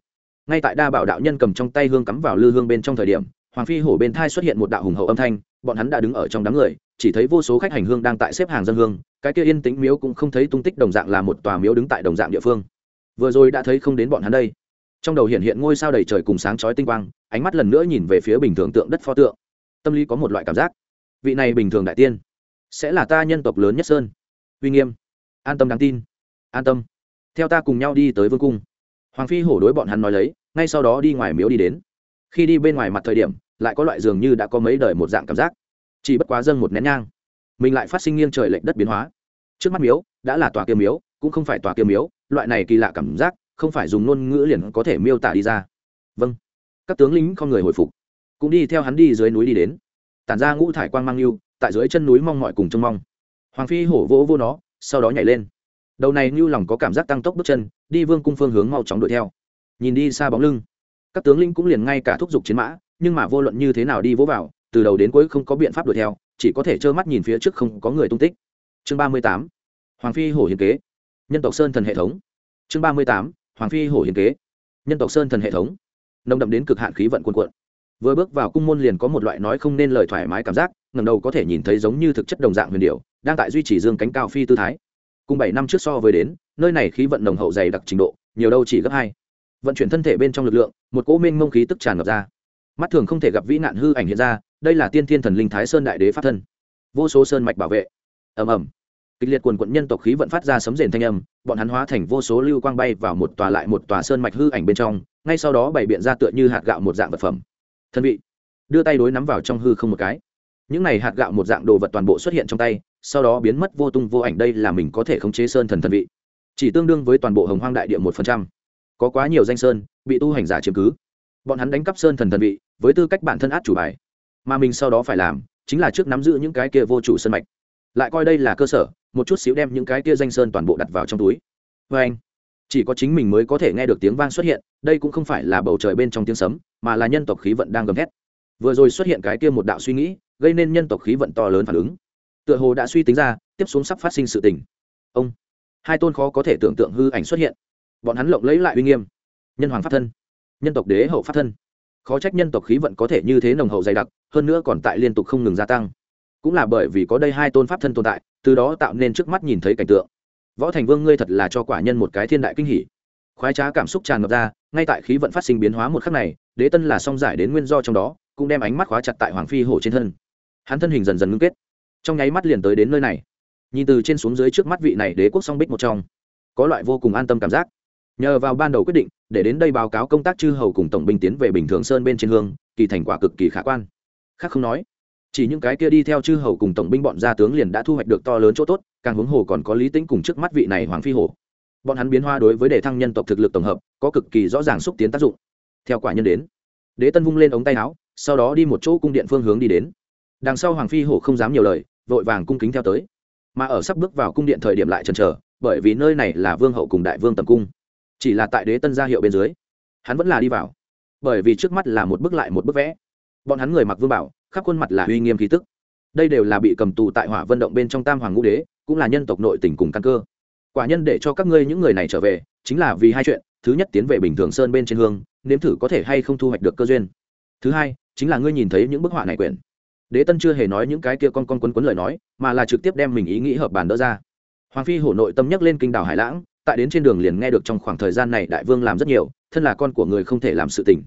ngay tại đa bảo đạo nhân cầm trong tay hương cắm vào lư hương bên trong thời điểm, hoàng phi hổ bên thai xuất hiện một đạo hùng hậu âm thanh, bọn hắn đã đứng ở trong đám người, chỉ thấy vô số khách hành hương đang tại xếp hàng dân hương, cái kia yên tĩnh miếu cũng không thấy tung tích đồng dạng là một tòa miếu đứng tại đồng dạng địa phương. Vừa rồi đã thấy không đến bọn hắn đây trong đầu hiện hiện ngôi sao đầy trời cùng sáng chói tinh quang, ánh mắt lần nữa nhìn về phía bình thường tượng đất pho tượng. Tâm lý có một loại cảm giác, vị này bình thường đại tiên, sẽ là ta nhân tộc lớn nhất sơn. Uy nghiêm, an tâm đáng tin, an tâm. Theo ta cùng nhau đi tới vương cung. Hoàng phi hổ đối bọn hắn nói lấy, ngay sau đó đi ngoài miếu đi đến. Khi đi bên ngoài mặt thời điểm, lại có loại dường như đã có mấy đời một dạng cảm giác. Chỉ bất quá dâng một nén nhang, mình lại phát sinh nghiêng trời lệch đất biến hóa. Trước mắt miếu, đã là tòa kiêm miếu, cũng không phải tòa kiêm miếu, loại này kỳ lạ cảm giác không phải dùng ngôn ngữ liền có thể miêu tả đi ra. Vâng. Các tướng lính không người hồi phục. Cũng đi theo hắn đi dưới núi đi đến. Tản ra ngũ thải quang mang lưu, tại dưới chân núi mong mọi cùng trông mong. Hoàng phi hổ vỗ vô nó, sau đó nhảy lên. Đầu này như lòng có cảm giác tăng tốc bước chân, đi vương cung phương hướng mau chóng đuổi theo. Nhìn đi xa bóng lưng. Các tướng lĩnh cũng liền ngay cả thúc giục chiến mã, nhưng mà vô luận như thế nào đi vỗ vào, từ đầu đến cuối không có biện pháp đuổi theo, chỉ có thể trơ mắt nhìn phía trước không có người tung tích. Chương ba mươi tám. Hoàng phi hổ hiền kế. Nhân tộc sơn thần hệ thống. Chương ba mươi tám hoàng phi hổ hiến kế. Nhân tộc sơn thần hệ thống. Nồng đậm đến cực hạn khí vận quân quận vừa bước vào cung môn liền có một loại nói không nên lời thoải mái cảm giác ngầm đầu có thể nhìn thấy giống như thực chất đồng dạng huyền điệu đang tại duy trì dương cánh cao phi tư thái. Cùng bảy năm trước so với đến, nơi này khí vận nồng hậu dày đặc trình độ, nhiều đâu chỉ gấp hai. Vận chuyển thân thể bên trong lực lượng, một cỗ minh mông khí tức tràn ngập ra. Mắt thường không thể gặp vĩ nạn hư ảnh hiện ra, đây là tiên thiên thần linh thái sơn đại đế pháp thân. Vô số sơn mạch bảo vệ. Ầm ầm. Kịch liệt quần quận nhân tộc khí vận phát ra sấm rền thanh âm bọn hắn hóa thành vô số lưu quang bay vào một tòa lại một tòa sơn mạch hư ảnh bên trong, ngay sau đó bày biện ra tựa như hạt gạo một dạng vật phẩm. Thân vị, đưa tay đối nắm vào trong hư không một cái. Những này hạt gạo một dạng đồ vật toàn bộ xuất hiện trong tay, sau đó biến mất vô tung vô ảnh đây là mình có thể khống chế sơn thần thần vị. Chỉ tương đương với toàn bộ hồng hoang đại địa một phần trăm. Có quá nhiều danh sơn, bị tu hành giả chiếm cứ. Bọn hắn đánh cắp sơn thần thần vị, với tư cách bản thân át chủ bài. Mà mình sau đó phải làm, chính là trước nắm giữ những cái kia vô chủ sân mạch. Lại coi đây là cơ sở một chút xíu đem những cái kia danh sơn toàn bộ đặt vào trong túi. Vê anh, chỉ có chính mình mới có thể nghe được tiếng vang xuất hiện, đây cũng không phải là bầu trời bên trong tiếng sấm, mà là nhân tộc khí vận đang gầm thét. Vừa rồi xuất hiện cái kia một đạo suy nghĩ, gây nên nhân tộc khí vận to lớn phản ứng. Tựa hồ đã suy tính ra, tiếp xuống sắp phát sinh sự tình. Ông, hai tôn khó có thể tưởng tượng hư ảnh xuất hiện. Bọn hắn lộng lấy lại uy nghiêm. Nhân hoàng pháp thân. Nhân tộc đế hậu pháp thân. Khó trách nhân tộc khí vận có thể như thế nồng hậu dày đặc, hơn nữa còn tại liên tục không ngừng gia tăng. Cũng là bởi vì có đây hai tôn pháp thân tồn tại từ đó tạo nên trước mắt nhìn thấy cảnh tượng. Võ thành vương, ngươi thật là cho quả nhân một cái thiên đại kinh hỷ khoái trá cảm xúc tràn ngập ra, ngay tại khí vận phát sinh biến hóa một khắc này, đế tân là song giải đến nguyên do trong đó, cũng đem ánh mắt khóa chặt tại hoàng phi hổ trên thân. Hắn thân hình dần dần ngưng kết. Trong nháy mắt liền tới đến nơi này. Nhìn từ trên xuống dưới trước mắt vị này đế quốc song bích một trong, có loại vô cùng an tâm cảm giác. Nhờ vào ban đầu quyết định, để đến đây báo cáo công tác chư hầu cùng tổng binh tiến về bình thường sơn bên trên hương, kỳ thành quả cực kỳ khả quan. Khác không nói chỉ những cái kia đi theo chư hầu cùng tổng binh bọn gia tướng liền đã thu hoạch được to lớn chỗ tốt, càng huống hồ còn có lý tính cùng trước mắt vị này hoàng phi hổ. Bọn hắn biến hoa đối với đề thăng nhân tộc thực lực tổng hợp, có cực kỳ rõ ràng xúc tiến tác dụng. Theo quả nhân đến, đế tân vung lên ống tay áo, sau đó đi một chỗ cung điện phương hướng đi đến. Đằng sau hoàng phi hổ không dám nhiều lời, vội vàng cung kính theo tới. Mà ở sắp bước vào cung điện thời điểm lại chần chờ, bởi vì nơi này là vương hậu cùng đại vương tầm cung. Chỉ là tại đế tân gia hiệu bên dưới, hắn vẫn là đi vào. Bởi vì trước mắt là một bức lại một bức vẽ. Bọn hắn người mặc vương bảo khắp khuôn mặt là uy nghiêm khí tức. Đây đều là bị cầm tù tại hỏa vận động bên trong tam hoàng ngũ đế, cũng là nhân tộc nội tỉnh cùng căn cơ. Quả nhân để cho các ngươi những người này trở về, chính là vì hai chuyện, thứ nhất tiến về bình thường sơn bên trên hương, nếm thử có thể hay không thu hoạch được cơ duyên. Thứ hai, chính là ngươi nhìn thấy những bức họa này quyển. Đế tân chưa hề nói những cái kia con con quấn quấn lời nói, mà là trực tiếp đem mình ý nghĩ hợp bàn đỡ ra. Hoàng phi hổ nội tâm nhắc lên kinh đảo hải lãng, tại đến trên đường liền nghe được trong khoảng thời gian này đại vương làm rất nhiều, thân là con của người không thể làm sự tình.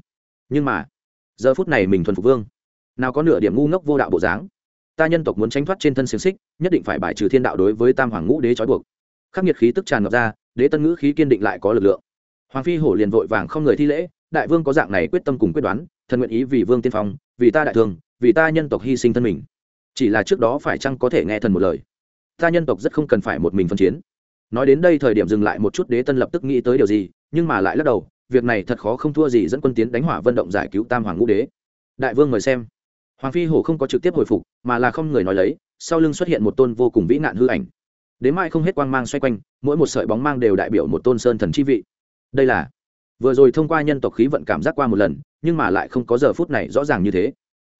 Nhưng mà, giờ phút này mình thuần phục vương nào có nửa điểm ngu ngốc vô đạo bộ dáng. Ta nhân tộc muốn tránh thoát trên thân xiềng xích, nhất định phải bài trừ thiên đạo đối với tam hoàng ngũ đế trói buộc. Khắc nghiệt khí tức tràn ngập ra, đế tân ngữ khí kiên định lại có lực lượng. Hoàng phi hổ liền vội vàng không người thi lễ, đại vương có dạng này quyết tâm cùng quyết đoán, thần nguyện ý vì vương tiên phong, vì ta đại thương vì ta nhân tộc hy sinh thân mình. Chỉ là trước đó phải chăng có thể nghe thần một lời. Ta nhân tộc rất không cần phải một mình phân chiến. Nói đến đây thời điểm dừng lại một chút, đế tân lập tức nghĩ tới điều gì, nhưng mà lại lắc đầu, việc này thật khó không thua gì dẫn quân tiến đánh hỏa vận động giải cứu tam hoàng ngũ đế. Đại vương mời xem hoàng phi hổ không có trực tiếp hồi phục, mà là không người nói lấy, sau lưng xuất hiện một tôn vô cùng vĩ nạn hư ảnh. Đến mai không hết quang mang xoay quanh, mỗi một sợi bóng mang đều đại biểu một tôn sơn thần chi vị. Đây là, vừa rồi thông qua nhân tộc khí vận cảm giác qua một lần, nhưng mà lại không có giờ phút này rõ ràng như thế.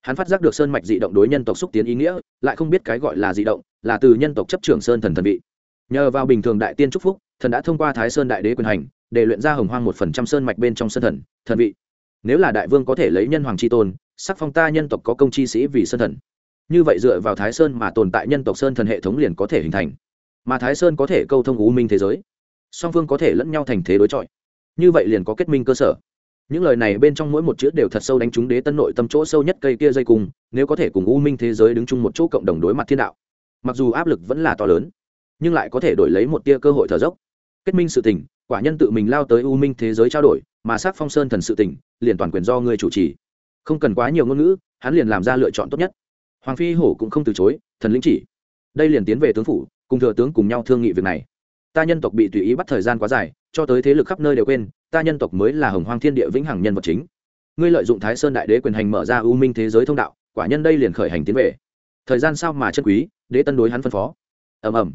Hắn phát giác được sơn mạch dị động đối nhân tộc xúc tiến ý nghĩa, lại không biết cái gọi là dị động, là từ nhân tộc chấp trưởng sơn thần thần vị. Nhờ vào bình thường đại tiên trúc phúc, thần đã thông qua thái sơn đại đế quyền hành, để luyện ra hồng hoang một phần trăm sơn mạch bên trong sơn thần thần vị. Nếu là đại vương có thể lấy nhân hoàng tri tôn sắc phong ta nhân tộc có công chi sĩ vì sơn thần. Như vậy dựa vào thái sơn mà tồn tại nhân tộc sơn thần hệ thống liền có thể hình thành. Mà thái sơn có thể câu thông u minh thế giới. Song phương có thể lẫn nhau thành thế đối chọi. Như vậy liền có kết minh cơ sở. Những lời này bên trong mỗi một chữ đều thật sâu đánh trúng đế tân nội tâm chỗ sâu nhất cây kia dây cùng nếu có thể cùng u minh thế giới đứng chung một chỗ cộng đồng đối mặt thiên đạo. Mặc dù áp lực vẫn là to lớn, nhưng lại có thể đổi lấy một tia cơ hội thở dốc. Kết minh sự tình, quả nhân tự mình lao tới u minh thế giới trao đổi, mà sát phong sơn thần sự tình, liền toàn quyền do ngươi chủ trì không cần quá nhiều ngôn ngữ, hắn liền làm ra lựa chọn tốt nhất. Hoàng phi hổ cũng không từ chối, thần lĩnh chỉ. Đây liền tiến về tướng phủ, cùng thừa tướng cùng nhau thương nghị việc này. Ta nhân tộc bị tùy ý bắt thời gian quá dài, cho tới thế lực khắp nơi đều quên, ta nhân tộc mới là hồng hoang thiên địa vĩnh hằng nhân vật chính. Ngươi lợi dụng thái sơn đại đế quyền hành mở ra u minh thế giới thông đạo, quả nhân đây liền khởi hành tiến về. Thời gian sao mà chân quý, đế tân đối hắn phân phó. Ầm ầm.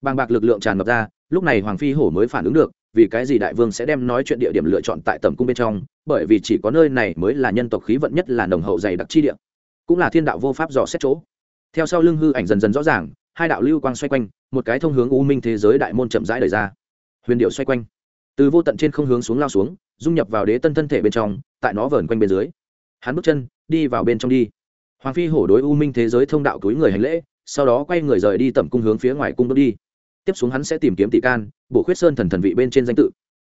Bàng bạc lực lượng tràn ngập ra, lúc này hoàng phi hổ mới phản ứng được vì cái gì đại vương sẽ đem nói chuyện địa điểm lựa chọn tại tầm cung bên trong, bởi vì chỉ có nơi này mới là nhân tộc khí vận nhất là nồng hậu dày đặc chi địa, cũng là thiên đạo vô pháp dò xét chỗ. Theo sau lưng hư ảnh dần dần rõ ràng, hai đạo lưu quang xoay quanh, một cái thông hướng u minh thế giới đại môn chậm rãi đời ra. Huyền điệu xoay quanh. Từ vô tận trên không hướng xuống lao xuống, dung nhập vào đế tân thân thể bên trong, tại nó vờn quanh bên dưới. Hắn bước chân, đi vào bên trong đi. Hoàng phi hổ đối u minh thế giới thông đạo túi người hành lễ, sau đó quay người rời đi tẩm cung hướng phía ngoài cung bước đi tiếp xuống hắn sẽ tìm kiếm tỷ can, bổ khuyết sơn thần thần vị bên trên danh tự.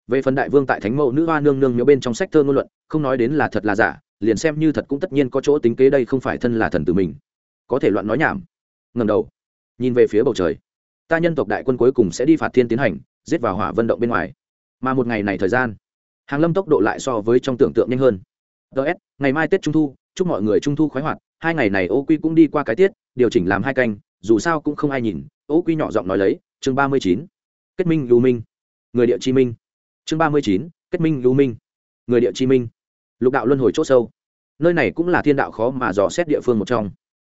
Về phần đại vương tại thánh mẫu nữ hoa nương nương miếu bên trong sách thơ ngôn luận, không nói đến là thật là giả, liền xem như thật cũng tất nhiên có chỗ tính kế đây không phải thân là thần từ mình. Có thể loạn nói nhảm. Ngầm đầu, nhìn về phía bầu trời. Ta nhân tộc đại quân cuối cùng sẽ đi phạt thiên tiến hành, giết vào hỏa vận động bên ngoài. Mà một ngày này thời gian, hàng lâm tốc độ lại so với trong tưởng tượng nhanh hơn. Ts ngày mai tết trung thu, chúc mọi người trung thu khoái hoạt, hai ngày này ô quy cũng đi qua cái tiết, điều chỉnh làm hai canh, dù sao cũng không ai nhìn, ô quy nhỏ giọng nói lấy chương ba mươi chín, kết minh lưu minh. Người địa chi minh. Chương ba mươi chín, kết minh lưu minh. Người địa chi minh. Lục đạo luân hồi c h ỗ sâu. Nơi này cũng là thiên đạo khó mà dò xét địa phương một trong.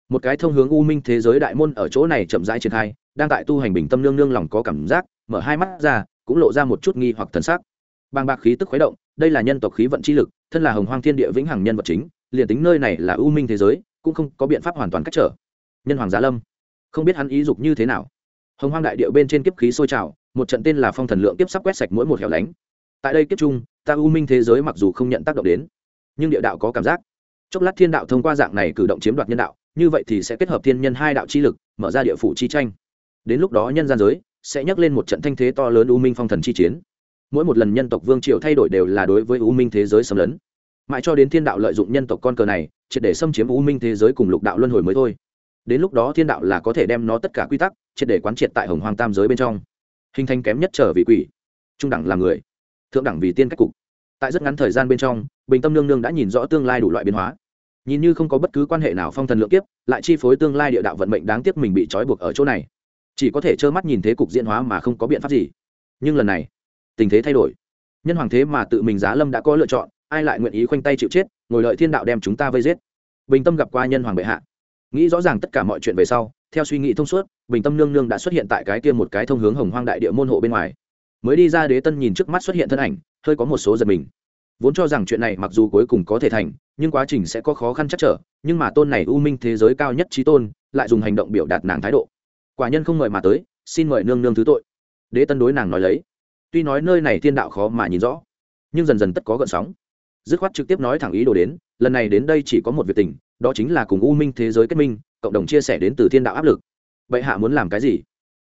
Một cái thông hướng u minh thế giới đại môn ở chỗ này chậm rãi triển khai, đang tại tu hành bình tâm nương nương lòng có cảm giác, mở hai mắt ra, cũng lộ ra một chút nghi hoặc thần sắc. Bàng bạc khí tức khuấy động, đây là nhân tộc khí vận chi lực, thân là hồng hoang thiên địa vĩnh hằng nhân vật chính, liền tính nơi này là u minh thế giới, cũng không có biện pháp hoàn toàn cách trở. Nhân hoàng giá lâm. Không biết hắn ý dục như thế nào hồng hoang đại địa bên trên kiếp khí sôi trào một trận tên là phong thần lượng kiếp sắp quét sạch mỗi một hẻo lánh. Tại đây kiếp Chung, ta u minh thế giới mặc dù không nhận tác động đến nhưng địa đạo có cảm giác. Chốc lát thiên đạo thông qua dạng này cử động chiếm đoạt nhân đạo như vậy thì sẽ kết hợp thiên nhân hai đạo chi lực mở ra địa phủ chi tranh. Đến lúc đó nhân gian giới sẽ nhắc lên một trận thanh thế to lớn u minh phong thần chi chiến. Mỗi một lần nhân tộc vương triều thay đổi đều là đối với u minh thế giới xâm lấn. Mãi cho đến thiên đạo lợi dụng nhân tộc con cờ này triệt để xâm chiếm u minh thế giới cùng lục đạo luân hồi mới thôi đến lúc đó thiên đạo là có thể đem nó tất cả quy tắc triệt để quán triệt tại hồng hoang tam giới bên trong. Hình thành kém nhất trở vị quỷ, trung đẳng là người, thượng đẳng vì tiên cách cục. Tại rất ngắn thời gian bên trong, bình tâm nương nương đã nhìn rõ tương lai đủ loại biến hóa. Nhìn như không có bất cứ quan hệ nào phong thần lượng kiếp, lại chi phối tương lai địa đạo vận mệnh đáng tiếc mình bị trói buộc ở chỗ này. Chỉ có thể trơ mắt nhìn thế cục diễn hóa mà không có biện pháp gì. Nhưng lần này, tình thế thay đổi. Nhân hoàng thế mà tự mình giá lâm đã có lựa chọn, ai lại nguyện ý khoanh tay chịu chết, ngồi đợi thiên đạo đem chúng ta vây giết. Bình tâm gặp qua nhân hoàng bệ hạ nghĩ rõ ràng tất cả mọi chuyện về sau, theo suy nghĩ thông suốt, bình tâm nương nương đã xuất hiện tại cái kia một cái thông hướng hồng hoang đại địa môn hộ bên ngoài. Mới đi ra đế tân nhìn trước mắt xuất hiện thân ảnh, hơi có một số giật mình. Vốn cho rằng chuyện này mặc dù cuối cùng có thể thành, nhưng quá trình sẽ có khó khăn chắc trở, nhưng mà tôn này u minh thế giới cao nhất trí tôn, lại dùng hành động biểu đạt nàng thái độ. Quả nhân không mời mà tới, xin mời nương nương thứ tội. Đế tân đối nàng nói lấy. Tuy nói nơi này thiên đạo khó mà nhìn rõ, nhưng dần dần tất có gợn sóng. Dứt khoát trực tiếp nói thẳng ý đồ đến, lần này đến đây chỉ có một việc tình đó chính là cùng u minh thế giới kết minh, cộng đồng chia sẻ đến từ thiên đạo áp lực. Bệ hạ muốn làm cái gì?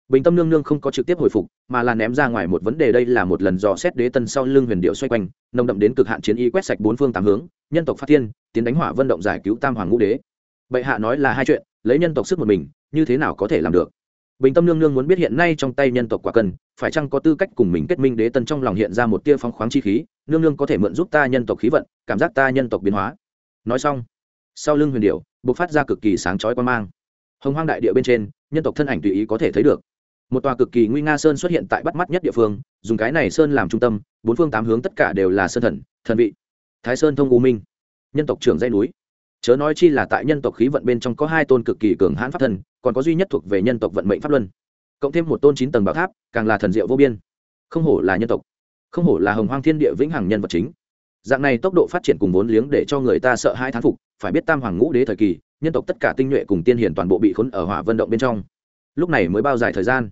Bình tâm nương nương không có trực tiếp hồi phục, mà là ném ra ngoài một vấn đề đây là một lần dò xét đế tân sau lưng huyền điệu xoay quanh, nồng đậm đến cực hạn chiến y quét sạch bốn phương tám hướng, nhân tộc phát thiên, tiến đánh hỏa vận động giải cứu tam hoàng ngũ đế. Bệ hạ nói là hai chuyện, lấy nhân tộc sức một mình, như thế nào có thể làm được? Bình tâm nương nương muốn biết hiện nay trong tay nhân tộc quả cần, phải chăng có tư cách cùng mình kết minh đế tân trong lòng hiện ra một tia phóng khoáng chi khí, nương nương có thể mượn giúp ta nhân tộc khí vận, cảm giác ta nhân tộc biến hóa. Nói xong sau lưng huyền điệu bộc phát ra cực kỳ sáng chói quan mang. Hồng hoang đại địa bên trên, nhân tộc thân ảnh tùy ý có thể thấy được. Một tòa cực kỳ nguy nga sơn xuất hiện tại bắt mắt nhất địa phương, dùng cái này sơn làm trung tâm, bốn phương tám hướng tất cả đều là sơn thần thần vị. Thái sơn thông u minh, nhân tộc trưởng dây núi. Chớ nói chi là tại nhân tộc khí vận bên trong có hai tôn cực kỳ cường hãn pháp thần còn có duy nhất thuộc về nhân tộc vận mệnh pháp luân. Cộng thêm một tôn chín tầng bảo tháp, càng là thần diệu vô biên. Không hổ là nhân tộc. Không hổ là hồng hoang thiên địa vĩnh hằng nhân vật chính dạng này tốc độ phát triển cùng vốn liếng để cho người ta sợ hai thán phục, phải biết tam hoàng ngũ đế thời kỳ, nhân tộc tất cả tinh nhuệ cùng tiên hiển toàn bộ bị khốn ở hỏa vận động bên trong. Lúc này mới bao dài thời gian.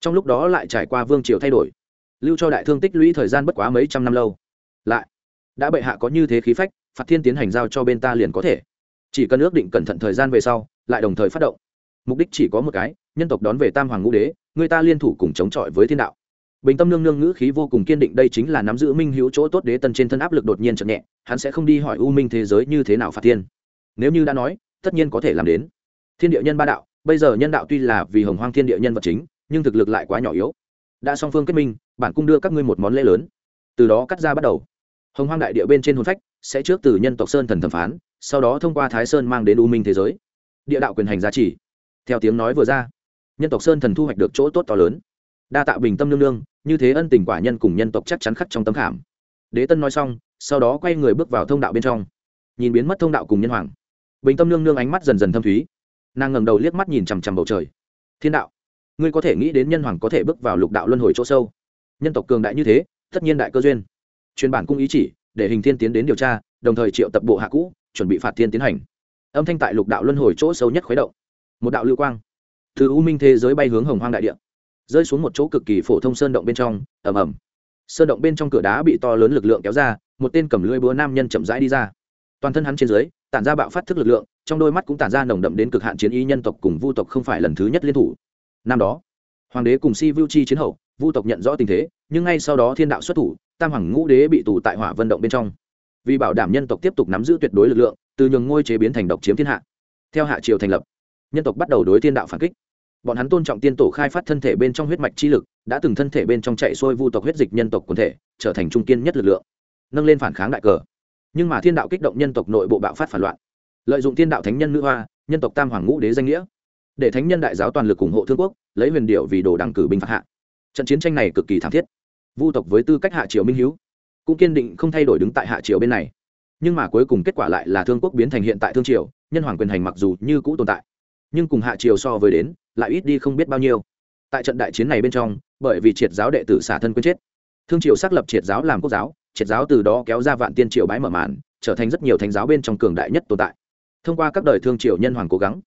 Trong lúc đó lại trải qua vương triều thay đổi. Lưu cho đại thương tích lũy thời gian bất quá mấy trăm năm lâu. Lại, đã bệ hạ có như thế khí phách, phạt thiên tiến hành giao cho bên ta liền có thể. Chỉ cần ước định cẩn thận thời gian về sau, lại đồng thời phát động. Mục đích chỉ có một cái, nhân tộc đón về tam hoàng ngũ đế, người ta liên thủ cùng chống chọi với thiên đạo bình tâm nương nương ngữ khí vô cùng kiên định, đây chính là nắm giữ minh hữu chỗ tốt đế tân trên thân áp lực đột nhiên chậm nhẹ, hắn sẽ không đi hỏi u minh thế giới như thế nào phạt thiên. Nếu như đã nói, tất nhiên có thể làm đến. Thiên địa nhân ba đạo, bây giờ nhân đạo tuy là vì hồng hoang thiên địa nhân vật chính, nhưng thực lực lại quá nhỏ yếu. Đã song phương kết minh, bản cung đưa các ngươi một món lễ lớn. Từ đó cắt ra bắt đầu. Hồng hoang đại địa bên trên hồn phách sẽ trước từ nhân tộc sơn thần thẩm phán, sau đó thông qua thái sơn mang đến u minh thế giới. Địa đạo quyền hành giá trị. Theo tiếng nói vừa ra, nhân tộc sơn thần thu hoạch được chỗ tốt to lớn đa tạ bình tâm nương nương, như thế ân tình quả nhân cùng nhân tộc chắc chắn khắc trong tấm khảm. Đế tân nói xong, sau đó quay người bước vào thông đạo bên trong. Nhìn biến mất thông đạo cùng nhân hoàng. Bình tâm nương nương ánh mắt dần dần thâm thúy. Nàng ngẩng đầu liếc mắt nhìn chằm chằm bầu trời. Thiên đạo, ngươi có thể nghĩ đến nhân hoàng có thể bước vào lục đạo luân hồi chỗ sâu. Nhân tộc cường đại như thế, tất nhiên đại cơ duyên. Truyền bản cung ý chỉ, để hình thiên tiến đến điều tra, đồng thời triệu tập bộ hạ cũ, chuẩn bị phạt thiên tiến hành. Âm thanh tại lục đạo luân hồi chỗ sâu nhất khuấy động. Một đạo lưu quang. Từ u minh thế giới bay hướng hồng hoang đại địa rơi xuống một chỗ cực kỳ phổ thông sơn động bên trong ẩm ẩm sơn động bên trong cửa đá bị to lớn lực lượng kéo ra, một tên cầm lưỡi búa nam nhân chậm rãi đi ra. Toàn thân hắn trên dưới, tản ra bạo phát thức lực lượng, trong đôi mắt cũng tản ra nồng đậm đến cực hạn chiến ý nhân tộc cùng vu tộc không phải lần thứ nhất liên thủ. Năm đó, hoàng đế cùng si vu chi chiến hậu, vu tộc nhận rõ tình thế, nhưng ngay sau đó thiên đạo xuất thủ, tam hoàng ngũ đế bị tù tại hỏa vận động bên trong. Vì bảo đảm nhân tộc tiếp tục nắm giữ tuyệt đối lực lượng, từ nhường ngôi chế biến thành độc chiếm thiên hạ. Theo hạ triều thành lập, nhân tộc bắt đầu đối thiên đạo phản kích bọn hắn tôn trọng tiên tổ khai phát thân thể bên trong huyết mạch chi lực, đã từng thân thể bên trong chạy xuôi vu tộc huyết dịch nhân tộc quần thể, trở thành trung kiên nhất lực lượng, nâng lên phản kháng đại cờ. Nhưng mà thiên đạo kích động nhân tộc nội bộ bạo phát phản loạn, lợi dụng thiên đạo thánh nhân nữ hoa, nhân tộc tam hoàng ngũ đế danh nghĩa, để thánh nhân đại giáo toàn lực ủng hộ thương quốc, lấy huyền điệu vì đồ đăng cử binh phạt hạ. Trận chiến tranh này cực kỳ thảm thiết, vu tộc với tư cách hạ triều minh h cũng kiên định không thay đổi đứng tại hạ triều bên này. Nhưng mà cuối cùng kết quả lại là thương quốc biến thành hiện tại thương triều, nhân hoàng quyền hành mặc dù như cũ tồn tại nhưng cùng hạ triều so với đến, lại ít đi không biết bao nhiêu. Tại trận đại chiến này bên trong, bởi vì triệt giáo đệ tử xả thân quên chết, thương triều xác lập triệt giáo làm quốc giáo, triệt giáo từ đó kéo ra vạn tiên triều bái mở màn, trở thành rất nhiều thánh giáo bên trong cường đại nhất tồn tại. Thông qua các đời thương triều nhân hoàng cố gắng,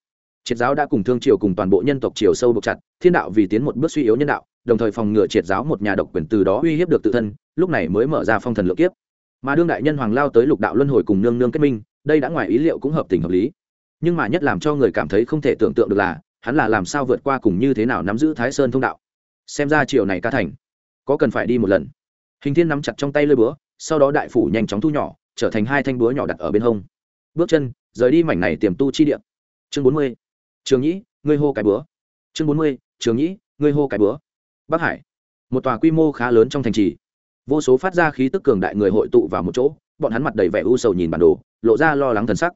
triệt giáo đã cùng thương triều cùng toàn bộ nhân tộc triều sâu buộc chặt, thiên đạo vì tiến một bước suy yếu nhân đạo, đồng thời phòng ngừa triệt giáo một nhà độc quyền từ đó uy hiếp được tự thân, lúc này mới mở ra phong thần lượng kiếp. Mà đương đại nhân hoàng lao tới lục đạo luân hồi cùng nương nương kết minh, đây đã ngoài ý liệu cũng hợp tình hợp lý nhưng mà nhất làm cho người cảm thấy không thể tưởng tượng được là, hắn là làm sao vượt qua cùng như thế nào nắm giữ thái sơn thông đạo. Xem ra chiều này ca thành, có cần phải đi một lần. Hình thiên nắm chặt trong tay lơi búa, sau đó đại phủ nhanh chóng thu nhỏ, trở thành hai thanh búa nhỏ đặt ở bên hông. Bước chân, rời đi mảnh này tiềm tu chi địa. Chương bốn mươi, trường nhĩ, ngươi hô cái búa. Chương bốn mươi, trường nhĩ, ngươi hô cái búa. Bắc hải, một tòa quy mô khá lớn trong thành trì. Vô số phát ra khí tức cường đại người hội tụ vào một chỗ, bọn hắn mặt đầy vẻ u sầu nhìn bản đồ, lộ ra lo lắng thần sắc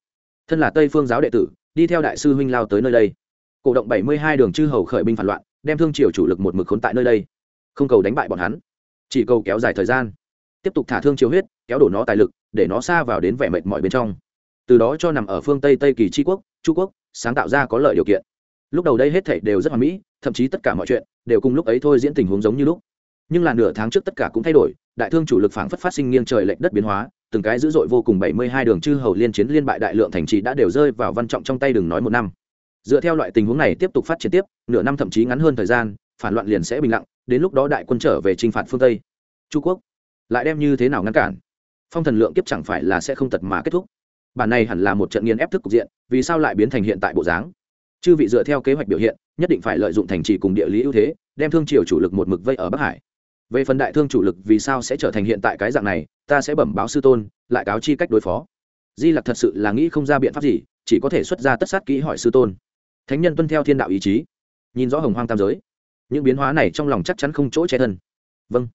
thân là tây phương giáo đệ tử đi theo đại sư huynh lao tới nơi đây cổ động bảy mươi hai đường chư hầu khởi binh phản loạn đem thương triều chủ lực một mực khốn tại nơi đây không cầu đánh bại bọn hắn chỉ cầu kéo dài thời gian tiếp tục thả thương triều huyết kéo đổ nó tài lực để nó xa vào đến vẻ mệt mỏi bên trong từ đó cho nằm ở phương tây tây kỳ tri quốc chu quốc sáng tạo ra có lợi điều kiện lúc đầu đây hết thảy đều rất hoàn mỹ thậm chí tất cả mọi chuyện đều cùng lúc ấy thôi diễn tình huống giống như lúc nhưng là nửa tháng trước tất cả cũng thay đổi đại thương chủ lực phảng phất phát sinh nghiêng trời lệch đất biến hóa từng cái dữ dội vô cùng bảy mươi hai đường chư hầu liên chiến liên bại đại lượng thành trì đã đều rơi vào văn trọng trong tay đừng nói một năm. Dựa theo loại tình huống này tiếp tục phát triển tiếp, nửa năm thậm chí ngắn hơn thời gian, phản loạn liền sẽ bình lặng, đến lúc đó đại quân trở về chinh phạt phương tây. Trung quốc, lại đem như thế nào ngăn cản? Phong thần lượng kiếp chẳng phải là sẽ không tật mà kết thúc. Bản này hẳn là một trận nghiên ép thức cục diện, vì sao lại biến thành hiện tại bộ dáng? Chư vị dựa theo kế hoạch biểu hiện, nhất định phải lợi dụng thành trì cùng địa lý ưu thế, đem thương triều chủ lực một mực vây ở bắc hải. Về phần đại thương chủ lực vì sao sẽ trở thành hiện tại cái dạng này ta sẽ bẩm báo sư tôn, lại cáo chi cách đối phó. Di lặc thật sự là nghĩ không ra biện pháp gì, chỉ có thể xuất ra tất sát kỹ hỏi sư tôn. Thánh nhân tuân theo thiên đạo ý chí. Nhìn rõ hồng hoang tam giới, những biến hóa này trong lòng chắc chắn không chỗ che thân. Vâng.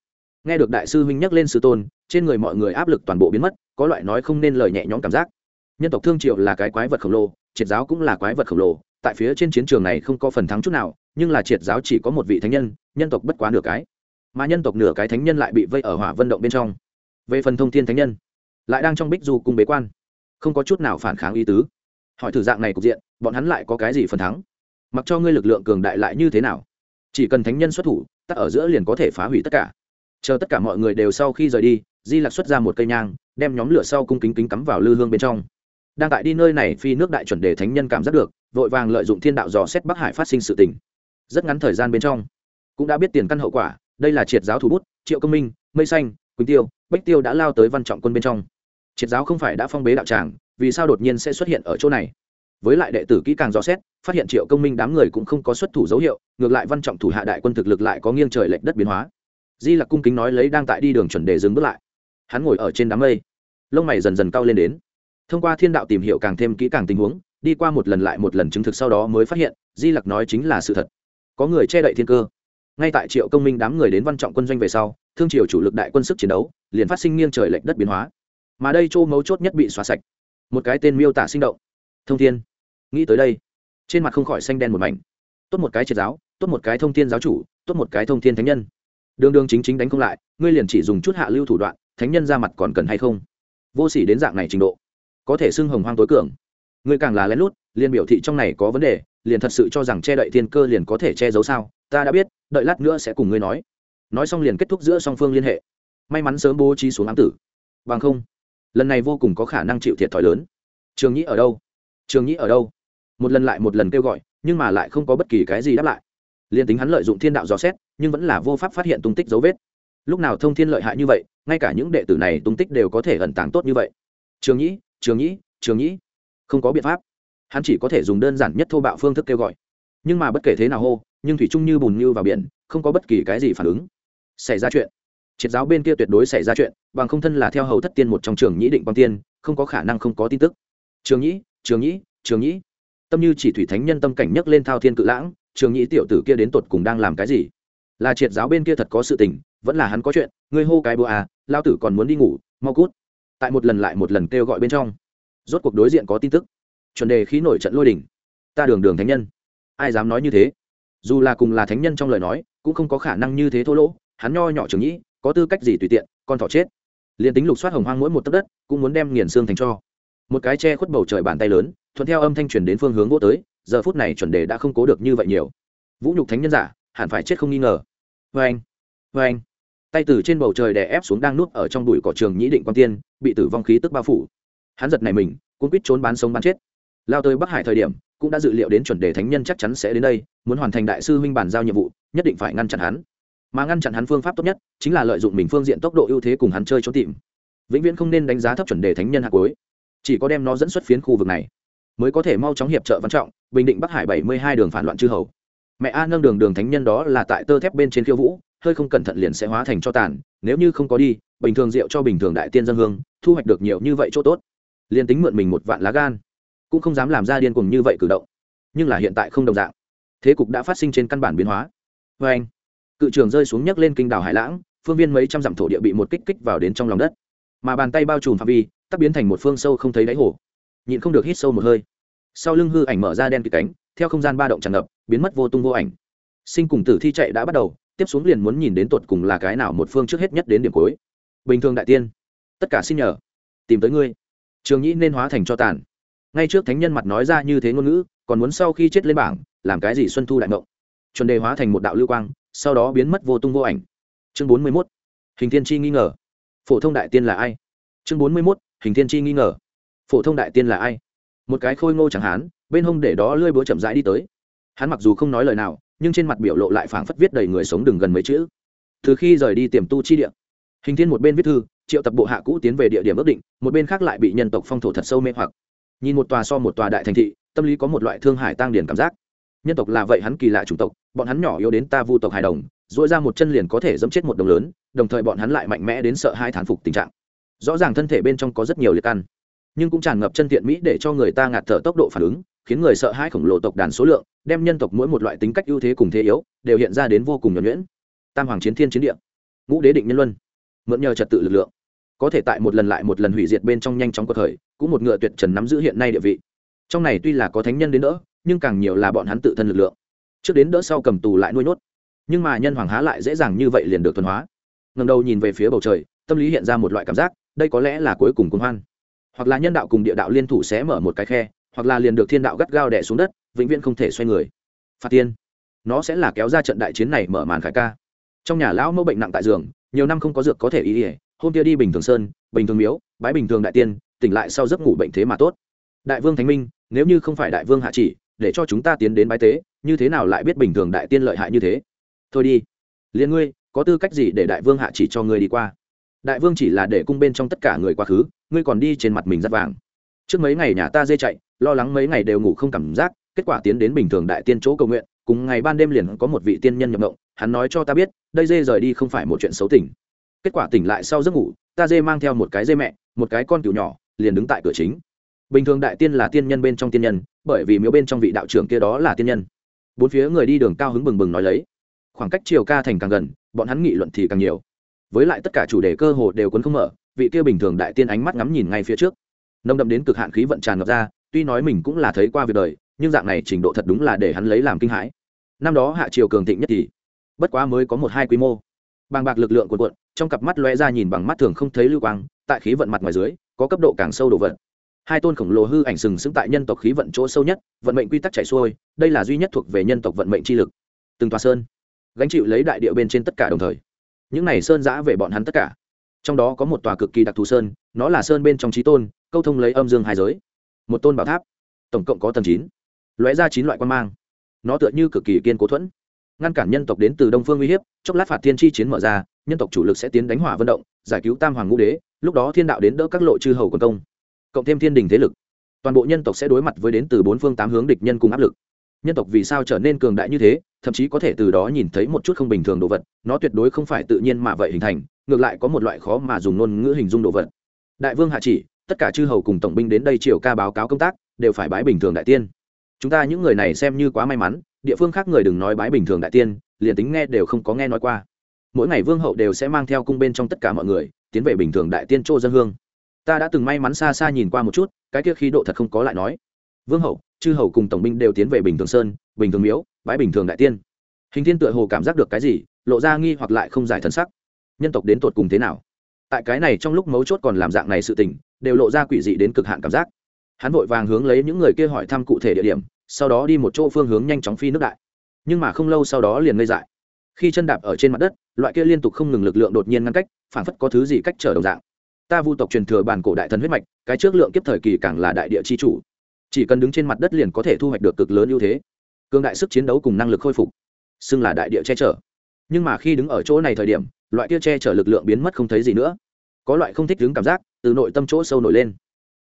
Nghe được đại sư huynh nhắc lên sư tôn, trên người mọi người áp lực toàn bộ biến mất, có loại nói không nên lời nhẹ nhõm cảm giác. Nhân tộc thương triệu là cái quái vật khổng lồ, triệt giáo cũng là quái vật khổng lồ, tại phía trên chiến trường này không có phần thắng chút nào, nhưng là triệt giáo chỉ có một vị thánh nhân nhân tộc bất quá nửa cái. Mà nhân tộc nửa cái thánh nhân lại bị vây ở hỏa vận động bên trong về phần thông thiên thánh nhân, lại đang trong bích du cùng bế quan, không có chút nào phản kháng ý tứ. Hỏi thử dạng này cục diện, bọn hắn lại có cái gì phần thắng? Mặc cho ngươi lực lượng cường đại lại như thế nào? Chỉ cần thánh nhân xuất thủ tắc ở giữa liền có thể phá hủy tất cả. Chờ tất cả mọi người đều sau khi rời đi, di lặc xuất ra một cây nhang, đem nhóm lửa sau cung kính kính cắm vào lư hương bên trong. Đang tại đi nơi này phi nước đại chuẩn đề thánh nhân cảm giác được, vội vàng lợi dụng thiên đạo dò xét bắc hải phát sinh sự tình. Rất ngắn thời gian bên trong, cũng đã biết tiền căn hậu quả, đây là triệt giáo thủ bút, triệu công minh, mây xanh quỳnh tiêu, bách tiêu đã lao tới văn trọng quân bên trong. Triệt giáo không phải đã phong bế đạo tràng, vì sao đột nhiên sẽ xuất hiện ở chỗ này? Với lại đệ tử kỹ càng rõ xét, phát hiện triệu công minh đám người cũng không có xuất thủ dấu hiệu, ngược lại văn trọng thủ hạ đại quân thực lực lại có nghiêng trời lệch đất biến hóa. Di lặc cung kính nói lấy đang tại đi đường chuẩn đề dừng bước lại. Hắn ngồi ở trên đám mây, lông mày dần dần cao lên đến. Thông qua thiên đạo tìm hiểu càng thêm kỹ càng tình huống, đi qua một lần lại một lần chứng thực sau đó mới phát hiện, di lặc nói chính là sự thật. Có người che đậy thiên cơ. Ngay tại triệu công minh đám người đến văn trọng quân doanh về sau thương triều chủ lực đại quân sức chiến đấu, liền phát sinh nghiêng trời lệch đất biến hóa. Mà đây chỗ mấu chốt nhất bị xóa sạch. Một cái tên miêu tả sinh động. Thông thiên. Nghĩ tới đây, trên mặt không khỏi xanh đen một mảnh. Tốt một cái triệt giáo, tốt một cái thông thiên giáo chủ, tốt một cái thông thiên thánh nhân. Đường đường chính chính đánh không lại, ngươi liền chỉ dùng chút hạ lưu thủ đoạn, thánh nhân ra mặt còn cần hay không? Vô s ỉ đến dạng này trình độ, có thể xưng hồng hoang tối cường. Ngươi càng là lén lút, liền biểu thị trong này có vấn đề, liền thật sự cho rằng che đậy thiên cơ liền có thể che giấu sao? Ta đã biết, đợi lát nữa sẽ cùng ngươi nói nói xong liền kết thúc giữa song phương liên hệ. May mắn sớm bố trí xuống ám tử. Bằng không, lần này vô cùng có khả năng chịu thiệt thòi lớn. Trường nhĩ ở đâu? Trường nhĩ ở đâu? Một lần lại một lần kêu gọi, nhưng mà lại không có bất kỳ cái gì đáp lại. Liền tính hắn lợi dụng thiên đạo dò xét, nhưng vẫn là vô pháp phát hiện tung tích dấu vết. Lúc nào thông thiên lợi hại như vậy, ngay cả những đệ tử này tung tích đều có thể ẩn tàng tốt như vậy. Trường nhĩ trường nhĩ trường nhĩ. Không có biện pháp. Hắn chỉ có thể dùng đơn giản nhất thô bạo phương thức kêu gọi. Nhưng mà bất kể thế nào hô, nhưng thủy trung như bùn như vào biển, không có bất kỳ cái gì phản ứng xảy ra chuyện. Triệt giáo bên kia tuyệt đối xảy ra chuyện, bằng không thân là theo hầu thất tiên một trong trường nhĩ định quang tiên, không có khả năng không có tin tức. Trường nhĩ trường nhĩ trường nhĩ. Tâm như chỉ thủy thánh nhân tâm cảnh nhấc lên thao thiên cự lãng, trường nhĩ tiểu tử kia đến tột cùng đang làm cái gì? Là triệt giáo bên kia thật có sự tình, vẫn là hắn có chuyện, ngươi hô cái bữa à lao tử còn muốn đi ngủ, mau cút. Tại một lần lại một lần kêu gọi bên trong, rốt cuộc đối diện có tin tức. Chuẩn đề khí nổi trận lôi đỉnh ta đường đường thánh nhân. Ai dám nói như thế? Dù là cùng là thánh nhân trong lời nói, cũng không có khả năng như thế thô lỗ hắn nho nhỏ trường nhĩ, có tư cách gì tùy tiện, con thỏ chết. Liền tính lục soát hồng hoang mỗi một tấc đất, cũng muốn đem nghiền xương thành cho. Một cái che khuất bầu trời bàn tay lớn, thuận theo âm thanh truyền đến phương hướng vô tới, giờ phút này chuẩn đề đã không cố được như vậy nhiều. Vũ nhục thánh nhân giả, hẳn phải chết không nghi ngờ. Vê anh vê anh. Tay từ trên bầu trời đè ép xuống đang nuốt ở trong bụi cỏ trường nhĩ định quan tiên, bị tử vong khí tức bao phủ. Hắn giật này mình cũng quýt trốn bán sống bán chết. Lao tới bắc hải thời điểm, cũng đã dự liệu đến chuẩn đề thánh nhân chắc chắn sẽ đến đây, muốn hoàn thành đại sư huynh bàn giao nhiệm vụ, nhất định phải ngăn chặn hắn mà ngăn chặn hắn phương pháp tốt nhất chính là lợi dụng mình phương diện tốc độ ưu thế cùng hắn chơi trốn tìm. Vĩnh viễn không nên đánh giá thấp chuẩn đề thánh nhân hạt cuối chỉ có đem nó dẫn xuất phiến khu vực này, mới có thể mau chóng hiệp trợ văn trọng, bình định bắc hải bảy mươi hai đường phản loạn chư hầu. Mẹ a nâng đường đường thánh nhân đó là tại tơ thép bên trên khiêu vũ, hơi không cẩn thận liền sẽ hóa thành cho tàn, nếu như không có đi, bình thường rượu cho bình thường đại tiên dân hương, thu hoạch được nhiều như vậy chỗ tốt. Liền tính mượn mình một vạn lá gan, cũng không dám làm ra điên cuồng như vậy cử động. Nhưng là hiện tại không đồng dạng. Thế cục đã phát sinh trên căn bản biến hóa. Vê anh cự trường rơi xuống nhấc lên kinh đảo hải lãng, phương viên mấy trăm dặm thổ địa bị một kích kích vào đến trong lòng đất. Mà bàn tay bao trùm phạm vi, tắc biến thành một phương sâu không thấy đáy hồ. Nhịn không được hít sâu một hơi. Sau lưng hư ảnh mở ra đen kịt cánh, theo không gian ba động tràn ngập, biến mất vô tung vô ảnh. Sinh cùng tử thi chạy đã bắt đầu, tiếp xuống liền muốn nhìn đến tột cùng là cái nào một phương trước hết nhất đến điểm cuối. Bình thường đại tiên, tất cả xin nhờ, tìm tới ngươi. Trường nhĩ nên hóa thành cho tàn. Ngay trước thánh nhân mặt nói ra như thế ngôn ngữ, còn muốn sau khi chết lên bảng, làm cái gì xuân thu đại ngộng chuẩn đề hóa thành một đạo lưu quang sau đó biến mất vô tung vô ảnh. Chương bốn mươi mốt, hình thiên chi nghi ngờ. Phổ thông đại tiên là ai? Chương bốn mươi mốt, hình thiên chi nghi ngờ. Phổ thông đại tiên là ai? Một cái khôi ngô chẳng hán, bên hông để đó lươi búa chậm rãi đi tới. Hắn mặc dù không nói lời nào, nhưng trên mặt biểu lộ lại phảng phất viết đầy người sống đừng gần mấy chữ. Từ khi rời đi tiềm tu chi địa, hình thiên một bên viết thư, triệu tập bộ hạ cũ tiến về địa điểm ước định, một bên khác lại bị nhân tộc phong thổ thật sâu mê hoặc. Nhìn một tòa so một tòa đại thành thị, tâm lý có một loại thương hải tăng điển cảm giác nhân tộc là vậy hắn kỳ lạ chủng tộc, bọn hắn nhỏ yếu đến ta vu tộc hài đồng dội ra một chân liền có thể dẫm chết một đồng lớn, đồng thời bọn hắn lại mạnh mẽ đến sợ hai thán phục tình trạng rõ ràng thân thể bên trong có rất nhiều liệt căn nhưng cũng tràn ngập chân thiện mỹ để cho người ta ngạt thở tốc độ phản ứng, khiến người sợ hãi khổng lồ tộc đàn số lượng, đem nhân tộc mỗi một loại tính cách ưu thế cùng thế yếu, đều hiện ra đến vô cùng nhuẩn nhuyễn tam hoàng chiến thiên chiến địa, ngũ đế định nhân luân, mượn nhờ trật tự lực lượng, có thể tại một lần lại một lần hủy diệt bên trong nhanh chóng cuộc khởi, cũng một ngựa tuyệt trần nắm giữ hiện nay địa vị trong này tuy là có thánh nhân đến nữa nhưng càng nhiều là bọn hắn tự thân lực lượng. Trước đến đỡ sau cầm tù lại nuôi nhốt. Nhưng mà nhân hoàng há lại dễ dàng như vậy liền được thuần hóa. Ngầm đầu nhìn về phía bầu trời, tâm lý hiện ra một loại cảm giác, đây có lẽ là cuối cùng cung hoan. Hoặc là nhân đạo cùng địa đạo liên thủ sẽ mở một cái khe, hoặc là liền được thiên đạo gắt gao đẻ xuống đất, vĩnh viễn không thể xoay người. Phạt tiên. Nó sẽ là kéo ra trận đại chiến này mở màn khải ca. Trong nhà lão mẫu bệnh nặng tại giường, nhiều năm không có dược có thể ý ỉa hôm kia đi bình thường sơn, bình thường miếu, bái bình thường đại tiên, tỉnh lại sau giấc ngủ bệnh thế mà tốt. Đại vương thánh minh, nếu như không phải đại vương hạ chỉ để cho chúng ta tiến đến bái tế, như thế nào lại biết bình thường đại tiên lợi hại như thế? Thôi đi. Liền ngươi, có tư cách gì để đại vương hạ chỉ cho ngươi đi qua? Đại vương chỉ là để cung bên trong tất cả người quá khứ, ngươi còn đi trên mặt mình rất vàng. Trước mấy ngày nhà ta dê chạy, lo lắng mấy ngày đều ngủ không cảm giác, kết quả tiến đến bình thường đại tiên chỗ cầu nguyện, cùng ngày ban đêm liền có một vị tiên nhân nhập ngộng hắn nói cho ta biết, đây dê rời đi không phải một chuyện xấu tỉnh kết quả tỉnh lại sau giấc ngủ, ta dê mang theo một cái dê mẹ, một cái con cừu nhỏ, liền đứng tại cửa chính bình thường đại tiên là tiên nhân bên trong tiên nhân, bởi vì miếu bên trong vị đạo trưởng kia đó là tiên nhân. Bốn phía người đi đường cao hứng bừng bừng nói lấy. Khoảng cách chiều ca thành càng gần, bọn hắn nghị luận thì càng nhiều. Với lại tất cả chủ đề cơ hồ đều quấn không mở, vị kia bình thường đại tiên ánh mắt ngắm nhìn ngay phía trước. Nông đậm đến cực hạn khí vận tràn ngập ra, tuy nói mình cũng là thấy qua việc đời, nhưng dạng này trình độ thật đúng là để hắn lấy làm kinh hãi. Năm đó hạ triều cường thịnh nhất thì, bất quá mới có một hai quy mô. Bàng bạc lực lượng của quận trong cặp mắt lóe ra nhìn bằng mắt thường không thấy lưu quang, tại khí vận mặt ngoài dưới, có cấp độ càng sâu đổ vật hai tôn khổng lồ hư ảnh sừng sững tại nhân tộc khí vận chỗ sâu nhất, vận mệnh quy tắc chảy xuôi, đây là duy nhất thuộc về nhân tộc vận mệnh chi lực. Từng tòa sơn, gánh chịu lấy đại địa bên trên tất cả đồng thời. Những này sơn giã về bọn hắn tất cả. Trong đó có một tòa cực kỳ đặc thù sơn, nó là sơn bên trong trí tôn, câu thông lấy âm dương hai giới. Một tôn bảo tháp, tổng cộng có tầng chín, lóe ra chín loại quan mang. Nó tựa như cực kỳ kiên cố thuẫn, ngăn cản nhân tộc đến từ đông phương uy hiếp, chốc lát phạt thiên chi chiến mở ra, nhân tộc chủ lực sẽ tiến đánh hỏa vận động, giải cứu tam hoàng ngũ đế, lúc đó thiên đạo đến đỡ các lộ chư hầu quần công cộng thêm thiên đình thế lực, toàn bộ nhân tộc sẽ đối mặt với đến từ bốn phương tám hướng địch nhân cùng áp lực. Nhân tộc vì sao trở nên cường đại như thế, thậm chí có thể từ đó nhìn thấy một chút không bình thường đồ vật, nó tuyệt đối không phải tự nhiên mà vậy hình thành, ngược lại có một loại khó mà dùng ngôn ngữ hình dung đồ vật. Đại vương hạ chỉ, tất cả chư hầu cùng tổng binh đến đây triều ca báo cáo công tác, đều phải bái bình thường đại tiên. Chúng ta những người này xem như quá may mắn, địa phương khác người đừng nói bái bình thường đại tiên, liền tính nghe đều không có nghe nói qua. Mỗi ngày vương hậu đều sẽ mang theo cung bên trong tất cả mọi người, tiến về bình thường đại tiên chô dân hương ta đã từng may mắn xa xa nhìn qua một chút, cái kia khí độ thật không có lại nói. Vương hậu, chư hầu cùng tổng binh đều tiến về bình thường sơn, bình thường miếu bãi bình thường đại tiên. Hình thiên tựa hồ cảm giác được cái gì, lộ ra nghi hoặc lại không giải thân sắc. Nhân tộc đến tột cùng thế nào? Tại cái này trong lúc mấu chốt còn làm dạng này sự tình, đều lộ ra quỷ dị đến cực hạn cảm giác. Hắn vội vàng hướng lấy những người kia hỏi thăm cụ thể địa điểm, sau đó đi một chỗ phương hướng nhanh chóng phi nước đại. Nhưng mà không lâu sau đó liền ngây dại. Khi chân đạp ở trên mặt đất, loại kia liên tục không ngừng lực lượng đột nhiên ngăn cách, phảng phất có thứ gì cách trở đồng dạng ta vu tộc truyền thừa bản cổ đại thần huyết mạch, cái trước lượng kiếp thời kỳ càng là đại địa chi chủ. Chỉ cần đứng trên mặt đất liền có thể thu hoạch được cực lớn ưu thế cương đại sức chiến đấu cùng năng lực khôi phục, xưng là đại địa che chở. Nhưng mà khi đứng ở chỗ này thời điểm, loại kia che chở lực lượng biến mất không thấy gì nữa. Có loại không thích đứng cảm giác, từ nội tâm chỗ sâu nổi lên.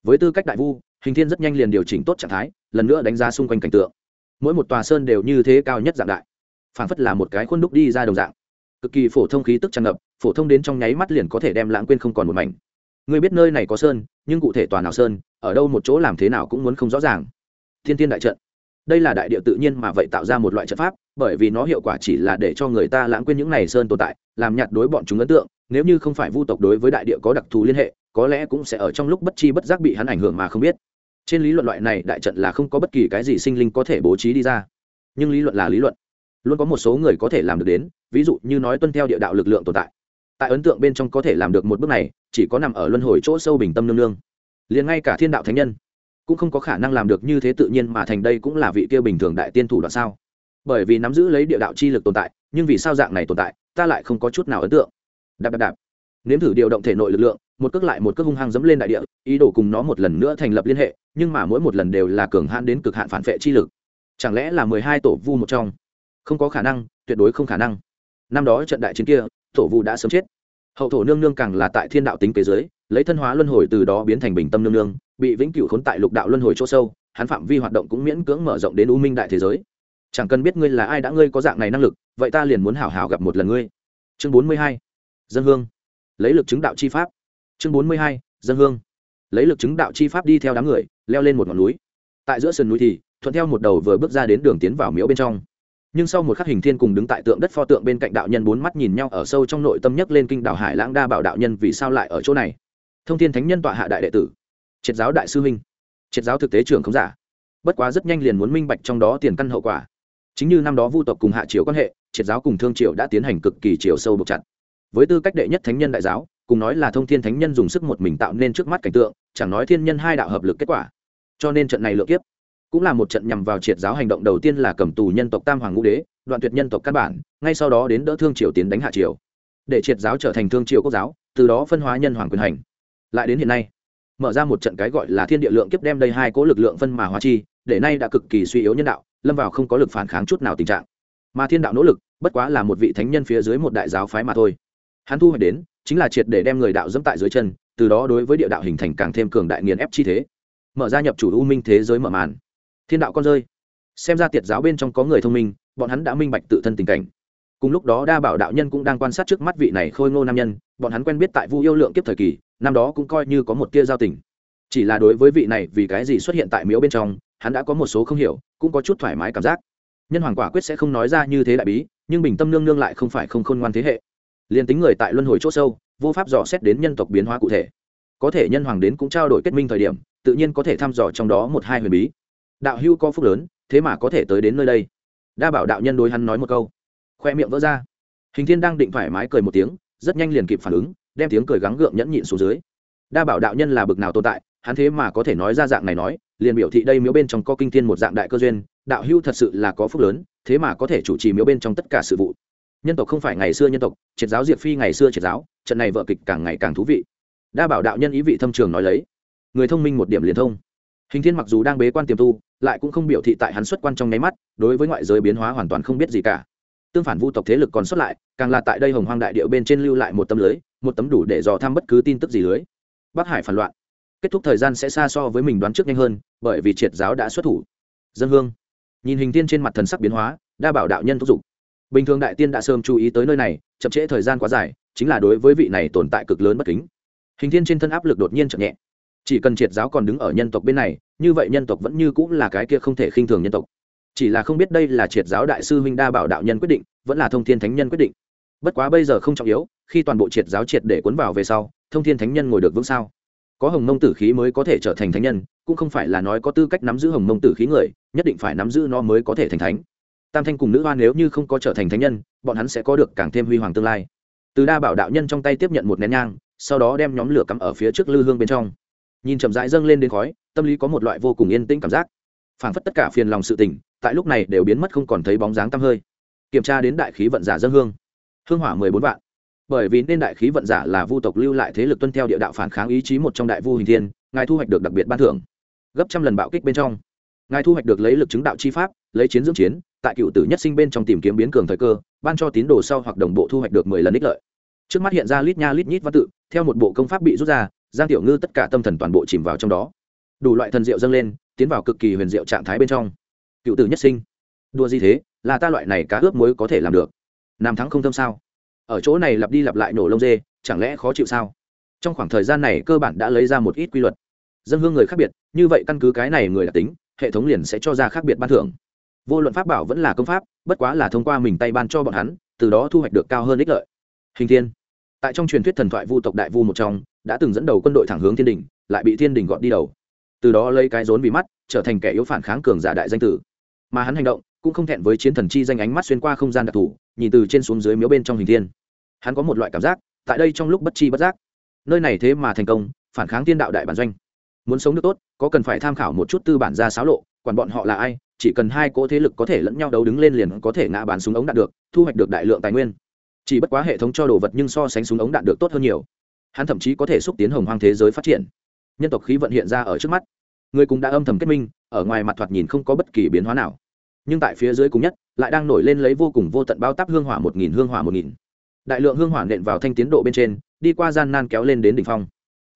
Với tư cách đại vu, hình thiên rất nhanh liền điều chỉnh tốt trạng thái, lần nữa đánh giá xung quanh cảnh tượng. Mỗi một tòa sơn đều như thế cao nhất dạng đại, phảng phất là một cái khuôn đúc đi ra đồng dạng. Cực kỳ phổ thông khí tức tràn ngập, phổ thông đến trong nháy mắt liền có thể đem lãng quên không còn một mảnh ngươi biết nơi này có sơn, nhưng cụ thể tòa nào sơn, ở đâu một chỗ làm thế nào cũng muốn không rõ ràng. Thiên tiên đại trận. Đây là đại địa tự nhiên mà vậy tạo ra một loại trận pháp, bởi vì nó hiệu quả chỉ là để cho người ta lãng quên những này sơn tồn tại, làm nhạt đối bọn chúng ấn tượng, nếu như không phải vu tộc đối với đại địa có đặc thù liên hệ, có lẽ cũng sẽ ở trong lúc bất chi bất giác bị hắn ảnh hưởng mà không biết. Trên lý luận loại này đại trận là không có bất kỳ cái gì sinh linh có thể bố trí đi ra. Nhưng lý luận là lý luận. Luôn có một số người có thể làm được đến, ví dụ như nói tuân theo địa đạo lực lượng tồn tại tại ấn tượng bên trong có thể làm được một bước này, chỉ có nằm ở luân hồi chỗ sâu bình tâm nương nương. Liền ngay cả thiên đạo thánh nhân cũng không có khả năng làm được như thế tự nhiên mà thành đây cũng là vị kia bình thường đại tiên thủ đoạn sao? Bởi vì nắm giữ lấy địa đạo chi lực tồn tại, nhưng vì sao dạng này tồn tại, ta lại không có chút nào ấn tượng. Đạp đạp đạp. Nếm thử điều động thể nội lực lượng, một cước lại một cước hung hăng dẫm lên đại địa, ý đồ cùng nó một lần nữa thành lập liên hệ, nhưng mà mỗi một lần đều là cường hạn đến cực hạn phản vệ chi lực. Chẳng lẽ là mười hai tổ vu một trong? Không có khả năng, tuyệt đối không khả năng. Năm đó trận đại chiến kia tổ vu đã sớm chết. Hậu thổ nương nương càng là tại thiên đạo tính kế giới, lấy thân hóa luân hồi từ đó biến thành bình tâm nương nương, bị vĩnh cửu khốn tại lục đạo luân hồi chỗ sâu, hắn phạm vi hoạt động cũng miễn cưỡng mở rộng đến u minh đại thế giới. Chẳng cần biết ngươi là ai đã ngươi có dạng này năng lực, vậy ta liền muốn hảo hảo gặp một lần ngươi. Chương bốn mươi hai, dân hương. Lấy lực chứng đạo chi pháp. Chương bốn mươi hai, dân hương. Lấy lực chứng đạo chi pháp đi theo đám người, leo lên một ngọn núi. Tại giữa sườn núi thì, thuận theo một đầu vừa bước ra đến đường tiến vào miếu bên trong nhưng sau một khắc hình thiên cùng đứng tại tượng đất pho tượng bên cạnh đạo nhân bốn mắt nhìn nhau ở sâu trong nội tâm nhất lên kinh đảo hải lãng đa bảo đạo nhân vì sao lại ở chỗ này? Thông thiên thánh nhân tọa hạ đại đệ tử, triệt giáo đại sư minh. Triệt giáo thực tế trưởng không giả. Bất quá rất nhanh liền muốn minh bạch trong đó tiền căn hậu quả. Chính như năm đó vu tộc cùng hạ triều quan hệ, triệt giáo cùng thương triều đã tiến hành cực kỳ chiều sâu buộc chặt. Với tư cách đệ nhất thánh nhân đại giáo, cùng nói là thông thiên thánh nhân dùng sức một mình tạo nên trước mắt cảnh tượng, chẳng nói thiên nhân hai đạo hợp lực kết quả. Cho nên trận này lựa kiếp cũng là một trận nhằm vào triệt giáo hành động đầu tiên là cầm tù nhân tộc tam hoàng ngũ đế, đoạn tuyệt nhân tộc căn bản, ngay sau đó đến đỡ thương triều tiến đánh hạ triều. Để triệt giáo trở thành thương triều quốc giáo, từ đó phân hóa nhân hoàng quyền hành. Lại đến hiện nay, mở ra một trận cái gọi là thiên địa lượng kiếp đem đây hai cố lực lượng phân mà hóa chi, để nay đã cực kỳ suy yếu nhân đạo, lâm vào không có lực phản kháng chút nào tình trạng. Mà thiên đạo nỗ lực, bất quá là một vị thánh nhân phía dưới một đại giáo phái mà thôi. Hắn thu hoạch đến, chính là triệt để đem người đạo dẫm tại dưới chân, từ đó đối với địa đạo hình thành càng thêm cường đại nghiền ép chi thế. Mở ra nhập chủ u minh thế giới mở màn thiên đạo con rơi. Xem ra tiệt giáo bên trong có người thông minh, bọn hắn đã minh bạch tự thân tình cảnh. Cùng lúc đó đa bảo đạo nhân cũng đang quan sát trước mắt vị này khôi ngô nam nhân, bọn hắn quen biết tại vu yêu lượng kiếp thời kỳ, năm đó cũng coi như có một tia giao tình. Chỉ là đối với vị này vì cái gì xuất hiện tại miếu bên trong, hắn đã có một số không hiểu, cũng có chút thoải mái cảm giác. Nhân hoàng quả quyết sẽ không nói ra như thế đại bí, nhưng bình tâm nương nương lại không phải không khôn ngoan thế hệ. Liền tính người tại luân hồi c h ỗ sâu, vô pháp dò xét đến nhân tộc biến hóa cụ thể. Có thể nhân hoàng đến cũng trao đổi kết minh thời điểm, tự nhiên có thể thăm dò trong đó một hai huyền bí đạo hưu có phúc lớn, thế mà có thể tới đến nơi đây. Đa bảo đạo nhân đối hắn nói một câu. Khoe miệng vỡ ra. Hình thiên đang định thoải mái cười một tiếng, rất nhanh liền kịp phản ứng, đem tiếng cười gắng gượng nhẫn nhịn xuống dưới. Đa bảo đạo nhân là bực nào tồn tại, hắn thế mà có thể nói ra dạng này nói, liền biểu thị đây miếu bên trong có kinh thiên một dạng đại cơ duyên, đạo hưu thật sự là có phúc lớn, thế mà có thể chủ trì miếu bên trong tất cả sự vụ. Nhân tộc không phải ngày xưa nhân tộc, triệt giáo diệt phi ngày xưa triệt giáo, trận này vợ kịch càng ngày càng thú vị. Đa bảo đạo nhân ý vị thâm trường nói lấy. Người thông minh một điểm liền thông hình thiên mặc dù đang bế quan tiềm tu, lại cũng không biểu thị tại hắn xuất quan trong nháy mắt, đối với ngoại giới biến hóa hoàn toàn không biết gì cả. Tương phản vu tộc thế lực còn xuất lại, càng là tại đây hồng hoang đại điệu bên trên lưu lại một tấm lưới, một tấm đủ để dò thăm bất cứ tin tức gì lưới. Bắc hải phản loạn. Kết thúc thời gian sẽ xa so với mình đoán trước nhanh hơn, bởi vì triệt giáo đã xuất thủ. Dân hương. Nhìn hình tiên trên mặt thần sắc biến hóa, đa bảo đạo nhân thúc giục. Bình thường đại tiên đã sớm chú ý tới nơi này, chậm trễ thời gian quá dài, chính là đối với vị này tồn tại cực lớn bất kính. Hình thiên trên thân áp lực đột nhiên chậm nhẹ chỉ cần triệt giáo còn đứng ở nhân tộc bên này, như vậy nhân tộc vẫn như cũng là cái kia không thể khinh thường nhân tộc. Chỉ là không biết đây là triệt giáo đại sư huynh đa bảo đạo nhân quyết định, vẫn là thông thiên thánh nhân quyết định. Bất quá bây giờ không trọng yếu, khi toàn bộ triệt giáo triệt để cuốn vào về sau, thông thiên thánh nhân ngồi được vững sao? Có hồng mông tử khí mới có thể trở thành thánh nhân, cũng không phải là nói có tư cách nắm giữ hồng mông tử khí người, nhất định phải nắm giữ nó mới có thể thành thánh. Tam thanh cùng nữ hoa nếu như không có trở thành thánh nhân, bọn hắn sẽ có được càng thêm huy hoàng tương lai. Từ đa bảo đạo nhân trong tay tiếp nhận một nén nhang, sau đó đem nhóm lửa cắm ở phía trước lư hương bên trong nhìn chậm rãi dâng lên đến khói, tâm lý có một loại vô cùng yên tĩnh cảm giác. Phảng phất tất cả phiền lòng sự tình, tại lúc này đều biến mất không còn thấy bóng dáng tăm hơi. Kiểm tra đến đại khí vận giả dân hương. Hương hỏa mười bốn vạn. Bởi vì nên đại khí vận giả là vu tộc lưu lại thế lực tuân theo địa đạo phản kháng ý chí một trong đại vu hình thiên, ngài thu hoạch được đặc biệt ban thưởng. Gấp trăm lần bạo kích bên trong. Ngài thu hoạch được lấy lực chứng đạo chi pháp, lấy chiến dưỡng chiến, tại cựu tử nhất sinh bên trong tìm kiếm biến cường thời cơ, ban cho tín đồ sau hoặc đồng bộ thu hoạch được mười lần ích lợi. Trước mắt hiện ra lít nha lít nhít văn tự, theo một bộ công pháp bị rút ra giang tiểu ngư tất cả tâm thần toàn bộ chìm vào trong đó. Đủ loại thần diệu dâng lên, tiến vào cực kỳ huyền diệu trạng thái bên trong. Cựu tử nhất sinh. Đua gì thế, là ta loại này cá ướp muối có thể làm được. Nam thắng không thâm sao? Ở chỗ này lặp đi lặp lại nổ lông dê, chẳng lẽ khó chịu sao? Trong khoảng thời gian này cơ bản đã lấy ra một ít quy luật. Dân hương người khác biệt, như vậy căn cứ cái này người đặc tính, hệ thống liền sẽ cho ra khác biệt ban thưởng. Vô luận pháp bảo vẫn là công pháp, bất quá là thông qua mình tay ban cho bọn hắn, từ đó thu hoạch được cao hơn ích lợi. Hình thiên. Tại trong truyền thuyết thần thoại vu tộc đại vu một trong đã từng dẫn đầu quân đội thẳng hướng thiên đình, lại bị thiên đình gọt đi đầu. Từ đó lấy cái rốn vì mắt, trở thành kẻ yếu phản kháng cường giả đại danh tử. Mà hắn hành động cũng không thẹn với chiến thần chi danh ánh mắt xuyên qua không gian đặc thù, nhìn từ trên xuống dưới miếu bên trong hình thiên. Hắn có một loại cảm giác, tại đây trong lúc bất chi bất giác. Nơi này thế mà thành công, phản kháng thiên đạo đại bản doanh. Muốn sống được tốt, có cần phải tham khảo một chút tư bản ra xáo lộ, quản bọn họ là ai, chỉ cần hai cỗ thế lực có thể lẫn nhau đấu đứng lên liền có thể ngã bán súng ống đạn được, thu hoạch được đại lượng tài nguyên. Chỉ bất quá hệ thống cho đồ vật nhưng so sánh súng ống đạn được tốt hơn nhiều hắn thậm chí có thể xúc tiến hồng hoang thế giới phát triển. Nhân tộc khí vận hiện ra ở trước mắt. Người cũng đã âm thầm kết minh, ở ngoài mặt thoạt nhìn không có bất kỳ biến hóa nào. Nhưng tại phía dưới cùng nhất, lại đang nổi lên lấy vô cùng vô tận bao tắp hương hỏa một nghìn, hương hỏa một nghìn. Đại lượng hương hỏa nện vào thanh tiến độ bên trên, đi qua gian nan kéo lên đến đỉnh phong.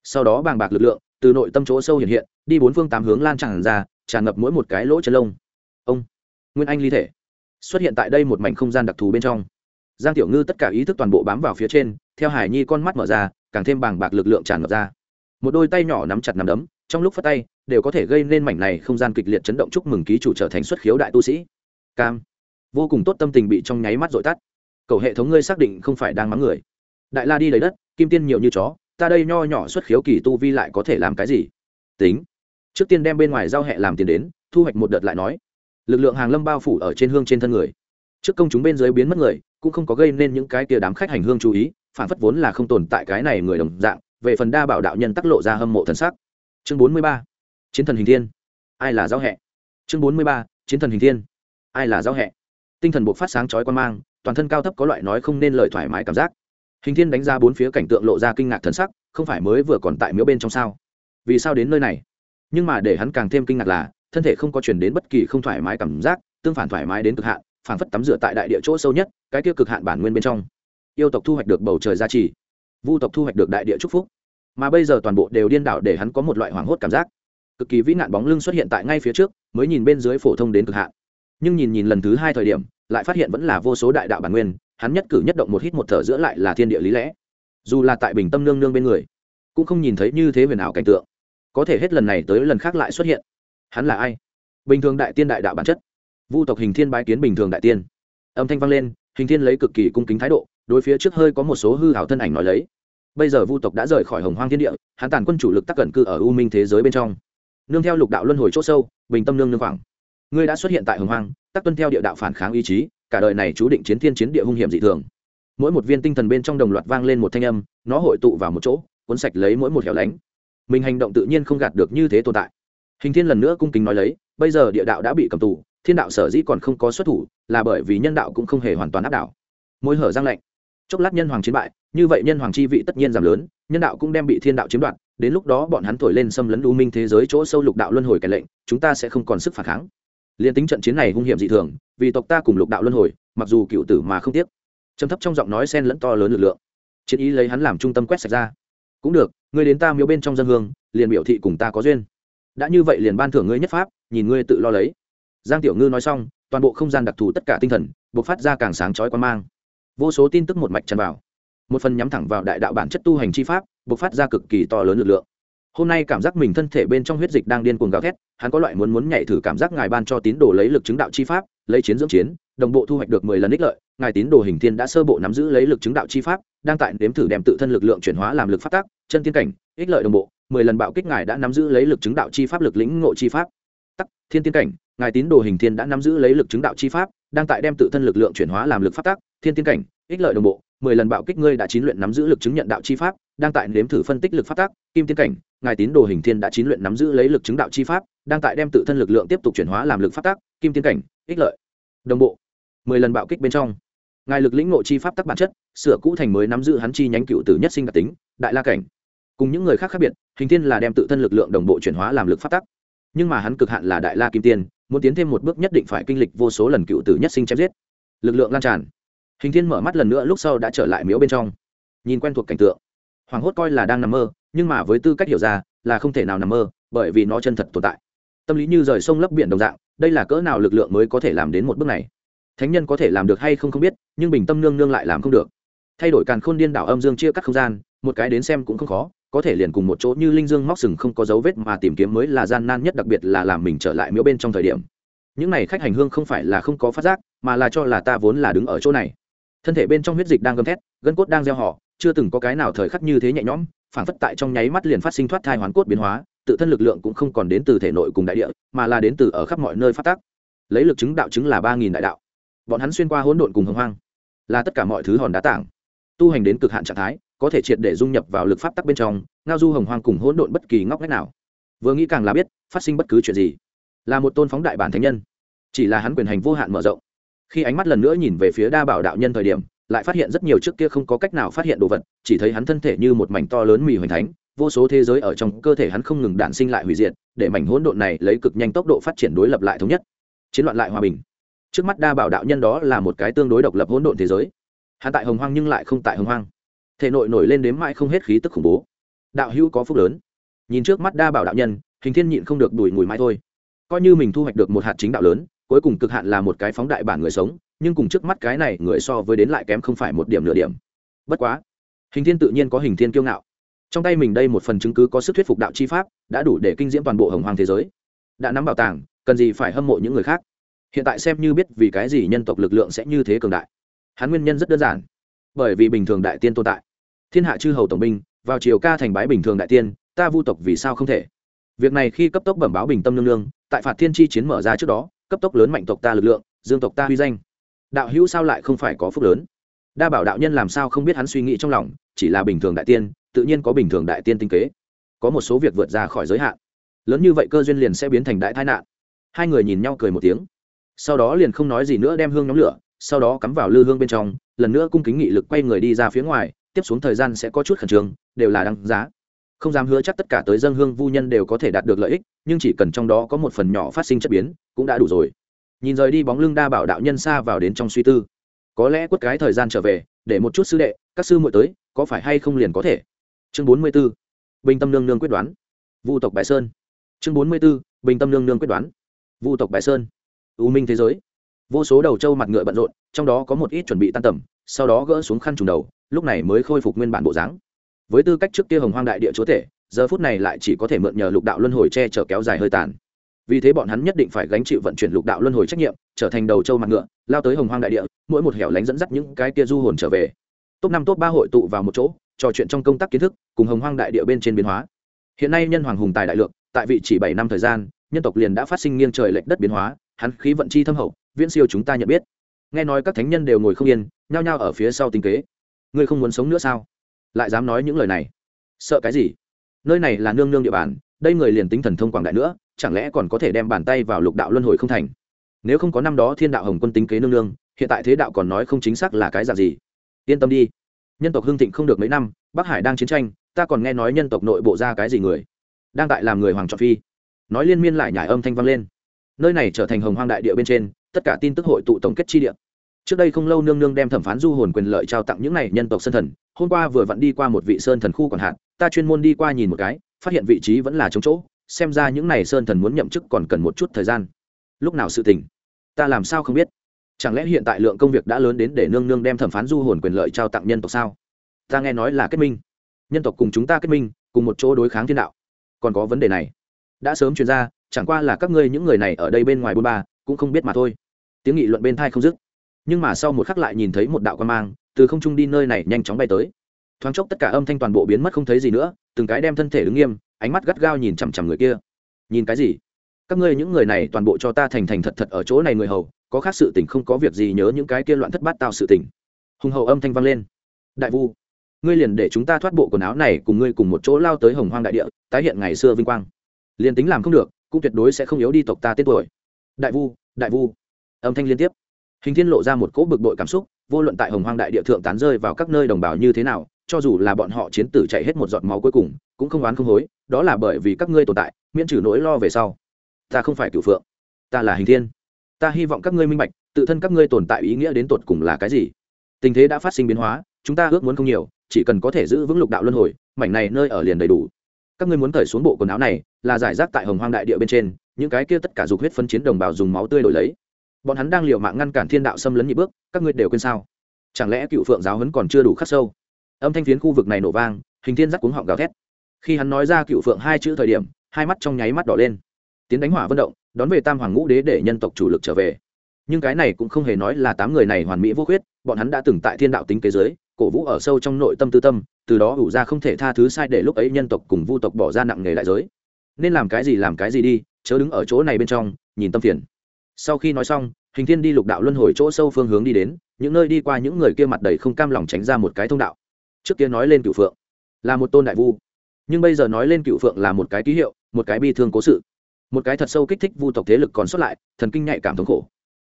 Sau đó bàng bạc lực lượng, từ nội tâm chỗ sâu hiện hiện, đi bốn phương tám hướng lan tràn ra, tràn ngập mỗi một cái lỗ chân lông. Ông, nguyên anh ly thể, xuất hiện tại đây một mảnh không gian đặc thù bên trong. Giang tiểu ngư tất cả ý thức toàn bộ bám vào phía trên, theo hải nhi con mắt mở ra càng thêm bàng bạc lực lượng tràn ngập ra. Một đôi tay nhỏ nắm chặt nắm đấm, trong lúc phát tay, đều có thể gây nên mảnh này không gian kịch liệt chấn động chúc mừng ký chủ trở thành xuất khiếu đại tu sĩ. Cam, vô cùng tốt tâm tình bị trong nháy mắt dội tắt. Cầu hệ thống ngươi xác định không phải đang mắng người. Đại la đi lấy đất, kim tiên nhiều như chó, ta đây nho nhỏ xuất khiếu kỳ tu vi lại có thể làm cái gì? Tính. Trước tiên đem bên ngoài giao hẹ làm tiền đến, thu hoạch một đợt lại nói. Lực lượng hàng lâm bao phủ ở trên hương trên thân người. Trước công chúng bên dưới biến mất người, cũng không có gây nên những cái tia đám khách hành hương chú ý phản phất vốn là không tồn tại cái này người đồng dạng, về phần đa bảo đạo nhân tắc lộ ra hâm mộ thần sắc. Chương bốn mươi ba, chiến thần hình thiên. Ai là giao hẹ? Chương bốn mươi ba, chiến thần hình thiên. Ai là giao hẹ? Tinh thần buộc phát sáng chói quan mang, toàn thân cao thấp có loại nói không nên lời thoải mái cảm giác. Hình thiên đánh ra bốn phía cảnh tượng lộ ra kinh ngạc thần sắc, không phải mới vừa còn tại miếu bên trong sao? Vì sao đến nơi này? Nhưng mà để hắn càng thêm kinh ngạc là, thân thể không có chuyển đến bất kỳ không thoải mái cảm giác, tương phản thoải mái đến cực hạn phản phất tắm rửa tại đại địa chỗ sâu nhất, cái kia cực hạn bản nguyên bên trong yêu tộc thu hoạch được bầu trời gia trì, vu tộc thu hoạch được đại địa chúc phúc. Mà bây giờ toàn bộ đều điên đảo để hắn có một loại hoảng hốt cảm giác. Cực kỳ vĩ nạn bóng lưng xuất hiện tại ngay phía trước, mới nhìn bên dưới phổ thông đến cực hạn. Nhưng nhìn nhìn lần thứ hai thời điểm, lại phát hiện vẫn là vô số đại đạo bản nguyên, hắn nhất cử nhất động một hít một thở giữa lại là thiên địa lý lẽ. Dù là tại bình tâm nương nương bên người, cũng không nhìn thấy như thế huyền ảo cảnh tượng. Có thể hết lần này tới lần khác lại xuất hiện. Hắn là ai? Bình thường đại tiên đại đạo bản chất. Vu tộc hình thiên bái kiến bình thường đại tiên. Âm thanh vang lên, hình thiên lấy cực kỳ cung kính thái độ đối phía trước hơi có một số hư hảo thân ảnh nói lấy. Bây giờ vu tộc đã rời khỏi hồng hoang thiên địa, hắn tàn quân chủ lực tắc cẩn cư ở u minh thế giới bên trong. Nương theo lục đạo luân hồi c h ỗ sâu, bình tâm nương nương khoảng. Ngươi đã xuất hiện tại hồng hoang, tắc tuân theo địa đạo phản kháng ý chí, cả đời này chú định chiến thiên chiến địa hung hiểm dị thường. Mỗi một viên tinh thần bên trong đồng loạt vang lên một thanh âm, nó hội tụ vào một chỗ, cuốn sạch lấy mỗi một hẻo lánh. Mình hành động tự nhiên không gạt được như thế tồn tại. Hình thiên lần nữa cung kính nói lấy, bây giờ địa đạo đã bị cầm tù, thiên đạo sở dĩ còn không có xuất thủ, là bởi vì nhân đạo cũng không hề hoàn toàn áp đảo. Môi hở răng lạnh chốc lát nhân hoàng chiến bại, như vậy nhân hoàng chi vị tất nhiên giảm lớn, nhân đạo cũng đem bị thiên đạo chiếm đoạt, đến lúc đó bọn hắn thổi lên xâm lấn u minh thế giới chỗ sâu lục đạo luân hồi kẻ lệnh, chúng ta sẽ không còn sức phản kháng. Liền tính trận chiến này hung hiểm dị thường, vì tộc ta cùng lục đạo luân hồi, mặc dù cựu tử mà không tiếc. Trầm thấp trong giọng nói sen lẫn to lớn lực lượng. Chiến ý lấy hắn làm trung tâm quét sạch ra. Cũng được, ngươi đến ta miếu bên trong dân hương, liền biểu thị cùng ta có duyên. Đã như vậy liền ban thưởng ngươi nhất pháp, nhìn ngươi tự lo lấy. Giang tiểu ngư nói xong, toàn bộ không gian đặc thù tất cả tinh thần buộc phát ra càng sáng chói quan mang vô số tin tức một mạch tràn vào. Một phần nhắm thẳng vào đại đạo bản chất tu hành chi pháp, bộc phát ra cực kỳ to lớn lực lượng. Hôm nay cảm giác mình thân thể bên trong huyết dịch đang điên cuồng gào thét, hắn có loại muốn muốn nhảy thử cảm giác ngài ban cho tín đồ lấy lực chứng đạo chi pháp, lấy chiến dưỡng chiến, đồng bộ thu hoạch được mười lần ích lợi, ngài tín đồ hình thiên đã sơ bộ nắm giữ lấy lực chứng đạo chi pháp, đang tại nếm thử đem tự thân lực lượng chuyển hóa làm lực phát tác, chân tiên cảnh, ích lợi đồng bộ, mười lần bạo kích ngài đã nắm giữ lấy lực chứng đạo chi pháp lực lĩnh ngộ chi pháp. Tắc, thiên tiên cảnh, ngài tín đồ hình thiên đã nắm giữ lấy lực chứng đạo chi pháp, đang tại đem tự thân lực lượng chuyển hóa làm lực phát tác thiên tiên cảnh, ích lợi đồng bộ, mười lần bạo kích ngươi đã chín luyện nắm giữ lực chứng nhận đạo chi pháp, đang tại nếm thử phân tích lực phát tác, kim tiên cảnh, ngài tín đồ hình thiên đã chín luyện nắm giữ lấy lực chứng đạo chi pháp, đang tại đem tự thân lực lượng tiếp tục chuyển hóa làm lực phát tác, kim tiên cảnh, ích lợi đồng bộ, mười lần bạo kích bên trong. Ngài lực lĩnh ngộ chi pháp tắc bản chất, sửa cũ thành mới nắm giữ hắn chi nhánh cựu tử nhất sinh đặc tính, đại la cảnh. Cùng những người khác khác biệt, hình thiên là đem tự thân lực lượng đồng bộ chuyển hóa làm lực phát tắc nhưng mà hắn cực hạn là đại la kim tiên, muốn tiến thêm một bước nhất định phải kinh lịch vô số lần cựu tử nhất sinh chém giết. Lực lượng lan tràn hình thiên mở mắt lần nữa lúc sau đã trở lại miếu bên trong. Nhìn quen thuộc cảnh tượng. Hoàng hốt coi là đang nằm mơ, nhưng mà với tư cách hiểu ra là không thể nào nằm mơ, bởi vì nó chân thật tồn tại. Tâm lý như rời sông lấp biển đồng dạng, đây là cỡ nào lực lượng mới có thể làm đến một bước này? Thánh nhân có thể làm được hay không không biết, nhưng bình tâm nương nương lại làm không được. Thay đổi càn khôn điên đảo âm dương chia cắt không gian, một cái đến xem cũng không khó, có thể liền cùng một chỗ như linh dương móc sừng không có dấu vết mà tìm kiếm mới là gian nan nhất đặc biệt là làm mình trở lại miếu bên trong thời điểm. Những này khách hành hương không phải là không có phát giác, mà là cho là ta vốn là đứng ở chỗ này thân thể bên trong huyết dịch đang gầm thét, gân cốt đang gieo họ, chưa từng có cái nào thời khắc như thế nhẹ nhõm, phảng phất tại trong nháy mắt liền phát sinh thoát thai hoàn cốt biến hóa, tự thân lực lượng cũng không còn đến từ thể nội cùng đại địa, mà là đến từ ở khắp mọi nơi phát tác. Lấy lực chứng đạo chứng là ba nghìn đại đạo. Bọn hắn xuyên qua hỗn độn cùng hồng hoang, là tất cả mọi thứ hòn đá tảng, tu hành đến cực hạn trạng thái, có thể triệt để dung nhập vào lực pháp tắc bên trong, ngao du hồng hoang cùng hỗn độn bất kỳ ngóc ngách nào. Vừa nghĩ càng là biết, phát sinh bất cứ chuyện gì. Là một tôn phóng đại bản thánh nhân. Chỉ là hắn quyền hành vô hạn mở rộng khi ánh mắt lần nữa nhìn về phía đa bảo đạo nhân thời điểm, lại phát hiện rất nhiều trước kia không có cách nào phát hiện đồ vật, chỉ thấy hắn thân thể như một mảnh to lớn mì hoành thánh, vô số thế giới ở trong cơ thể hắn không ngừng đản sinh lại hủy diệt, để mảnh hỗn độn này lấy cực nhanh tốc độ phát triển đối lập lại thống nhất, chiến loạn lại hòa bình. Trước mắt đa bảo đạo nhân đó là một cái tương đối độc lập hỗn độn thế giới. Hắn tại hồng hoang nhưng lại không tại hồng hoang. Thể nội nổi lên đếm mãi không hết khí tức khủng bố. Đạo hữu có phúc lớn. Nhìn trước mắt đa bảo đạo nhân, hình thiên nhịn không được đùi mùi mãi thôi. Coi như mình thu hoạch được một hạt chính đạo lớn cuối cùng cực hạn là một cái phóng đại bản người sống, nhưng cùng trước mắt cái này người so với đến lại kém không phải một điểm nửa điểm. Bất quá, hình thiên tự nhiên có hình thiên kiêu ngạo. Trong tay mình đây một phần chứng cứ có sức thuyết phục đạo chi pháp, đã đủ để kinh diễm toàn bộ hồng hoàng thế giới. Đã nắm bảo tàng, cần gì phải hâm mộ những người khác? Hiện tại xem như biết vì cái gì nhân tộc lực lượng sẽ như thế cường đại. Hắn nguyên nhân rất đơn giản. Bởi vì bình thường đại tiên tồn tại. Thiên hạ chư hầu tổng binh, vào chiều ca thành bái bình thường đại tiên, ta vu tộc vì sao không thể? Việc này khi cấp tốc bẩm báo bình tâm nương nương, tại phạt thiên chi chiến mở ra trước đó cấp tốc lớn mạnh tộc ta lực lượng, dương tộc ta huy danh. Đạo hữu sao lại không phải có phúc lớn? Đa bảo đạo nhân làm sao không biết hắn suy nghĩ trong lòng, chỉ là bình thường đại tiên, tự nhiên có bình thường đại tiên tinh kế. Có một số việc vượt ra khỏi giới hạn. Lớn như vậy cơ duyên liền sẽ biến thành đại tai nạn. Hai người nhìn nhau cười một tiếng. Sau đó liền không nói gì nữa đem hương nhóm lửa, sau đó cắm vào lư hương bên trong, lần nữa cung kính nghị lực quay người đi ra phía ngoài, tiếp xuống thời gian sẽ có chút khẩn trương, đều là đăng giá không dám hứa chắc tất cả tới dân hương vu nhân đều có thể đạt được lợi ích, nhưng chỉ cần trong đó có một phần nhỏ phát sinh chất biến, cũng đã đủ rồi. Nhìn rời đi bóng lưng đa bảo đạo nhân xa vào đến trong suy tư. Có lẽ quất cái thời gian trở về, để một chút sư đệ, các sư muội tới, có phải hay không liền có thể? Chương bốn mươi b ố bình tâm nương nương quyết đoán. Vu tộc bài sơn. Chương bốn mươi b ố bình tâm nương nương quyết đoán. Vu tộc bài sơn. Ưu minh thế giới. Vô số đầu trâu mặt ngựa bận rộn, trong đó có một ít chuẩn bị tan tầm, sau đó gỡ xuống khăn trùng đầu, lúc này mới khôi phục nguyên bản bộ dáng với tư cách trước kia hồng hoang đại địa chúa tể, giờ phút này lại chỉ có thể mượn nhờ lục đạo luân hồi che chở kéo dài hơi tàn. Vì thế bọn hắn nhất định phải gánh chịu vận chuyển lục đạo luân hồi trách nhiệm, trở thành đầu trâu mặt ngựa, lao tới hồng hoang đại địa, mỗi một hẻo lánh dẫn dắt những cái kia du hồn trở về. Top năm top ba hội tụ vào một chỗ, trò chuyện trong công tác kiến thức, cùng hồng hoang đại địa bên trên biến hóa. Hiện nay nhân hoàng hùng tài đại lượng, tại vị chỉ bảy năm thời gian, nhân tộc liền đã phát sinh nghiêng trời lệch đất biến hóa, hắn khí vận chi thâm hậu, viễn siêu chúng ta nhận biết. Nghe nói các thánh nhân đều ngồi không yên, nhao nhao ở phía sau tinh kế. Ngươi không muốn sống nữa sao? Lại dám nói những lời này. Sợ cái gì? Nơi này là nương nương địa bàn, đây người liền tính thần thông quảng đại nữa, chẳng lẽ còn có thể đem bàn tay vào lục đạo luân hồi không thành? Nếu không có năm đó thiên đạo hồng quân tính kế nương nương, hiện tại thế đạo còn nói không chính xác là cái dạng gì? Yên tâm đi. Nhân tộc hưng thịnh không được mấy năm, bắc hải đang chiến tranh, ta còn nghe nói nhân tộc nội bộ ra cái gì người? Đang tại làm người hoàng trọ phi. Nói liên miên lại nhải âm thanh vang lên. Nơi này trở thành hồng hoang đại địa bên trên, tất cả tin tức hội tụ tổng kết chi địa trước đây không lâu nương nương đem thẩm phán du hồn quyền lợi trao tặng những này nhân tộc sơn thần, hôm qua vừa vặn đi qua một vị sơn thần khu còn hạn, ta chuyên môn đi qua nhìn một cái, phát hiện vị trí vẫn là trống chỗ, xem ra những này sơn thần muốn nhậm chức còn cần một chút thời gian. Lúc nào sự tình? Ta làm sao không biết? Chẳng lẽ hiện tại lượng công việc đã lớn đến để nương nương đem thẩm phán du hồn quyền lợi trao tặng nhân tộc sao? Ta nghe nói là kết minh. Nhân tộc cùng chúng ta kết minh, cùng một chỗ đối kháng thiên đạo. Còn có vấn đề này. Đã sớm chuyển ra, chẳng qua là các ngươi những người này ở đây bên ngoài bôn ba, cũng không biết mà thôi. Tiếng nghị luận bên thai không dứt nhưng mà sau một khắc lại nhìn thấy một đạo quan mang, từ không trung đi nơi này nhanh chóng bay tới. Thoáng chốc tất cả âm thanh toàn bộ biến mất không thấy gì nữa, từng cái đem thân thể đứng nghiêm, ánh mắt gắt gao nhìn chằm chằm người kia. Nhìn cái gì? Các ngươi những người này toàn bộ cho ta thành thành thật thật ở chỗ này người hầu, có khác sự tình không có việc gì nhớ những cái kia loạn thất bát tạo sự tình. Hùng hậu âm thanh vang lên. Đại vu, ngươi liền để chúng ta thoát bộ quần áo này cùng ngươi cùng một chỗ lao tới hồng hoang đại địa, tái hiện ngày xưa vinh quang. Liền tính làm không được, cũng tuyệt đối sẽ không yếu đi tộc ta tên tuổi. Đại vu đại vu. Âm thanh liên tiếp hình thiên lộ ra một cỗ bực bội cảm xúc, vô luận tại hồng hoang đại địa thượng tán rơi vào các nơi đồng bào như thế nào, cho dù là bọn họ chiến tử chạy hết một giọt máu cuối cùng, cũng không oán không hối, đó là bởi vì các ngươi tồn tại, miễn trừ nỗi lo về sau. Ta không phải cửu phượng, ta là hình thiên. Ta hy vọng các ngươi minh bạch, tự thân các ngươi tồn tại ý nghĩa đến tột cùng là cái gì. Tình thế đã phát sinh biến hóa, chúng ta ước muốn không nhiều, chỉ cần có thể giữ vững lục đạo luân hồi, mảnh này nơi ở liền đầy đủ. Các ngươi muốn cởi xuống bộ quần áo này, là giải rác tại hồng hoang đại địa bên trên, những cái kia tất cả dục huyết phân chiến đồng bào dùng máu tươi đổi lấy bọn hắn đang liều mạng ngăn cản thiên đạo xâm lấn nhị bước, các ngươi đều quên sao? Chẳng lẽ cựu phượng giáo huấn còn chưa đủ khắc sâu? Âm thanh phiến khu vực này nổ vang, hình thiên giác cuống họng gào thét. Khi hắn nói ra cựu phượng hai chữ thời điểm, hai mắt trong nháy mắt đỏ lên. Tiến đánh hỏa vận động, đón về tam hoàng ngũ đế để nhân tộc chủ lực trở về. Nhưng cái này cũng không hề nói là tám người này hoàn mỹ vô khuyết, bọn hắn đã từng tại thiên đạo tính kế giới, cổ vũ ở sâu trong nội tâm tư tâm, từ đó ủ ra không thể tha thứ sai để lúc ấy nhân tộc cùng vu tộc bỏ ra nặng nghề đại giới. Nên làm cái gì làm cái gì đi, chớ đứng ở chỗ này bên trong, nhìn tâm phiền sau khi nói xong, hình thiên đi lục đạo luân hồi chỗ sâu phương hướng đi đến, những nơi đi qua những người kia mặt đầy không cam lòng tránh ra một cái thông đạo. Trước kia nói lên cựu phượng là một tôn đại vu, nhưng bây giờ nói lên cựu phượng là một cái ký hiệu, một cái bi thương cố sự. Một cái thật sâu kích thích vu tộc thế lực còn sót lại, thần kinh nhạy cảm thống khổ.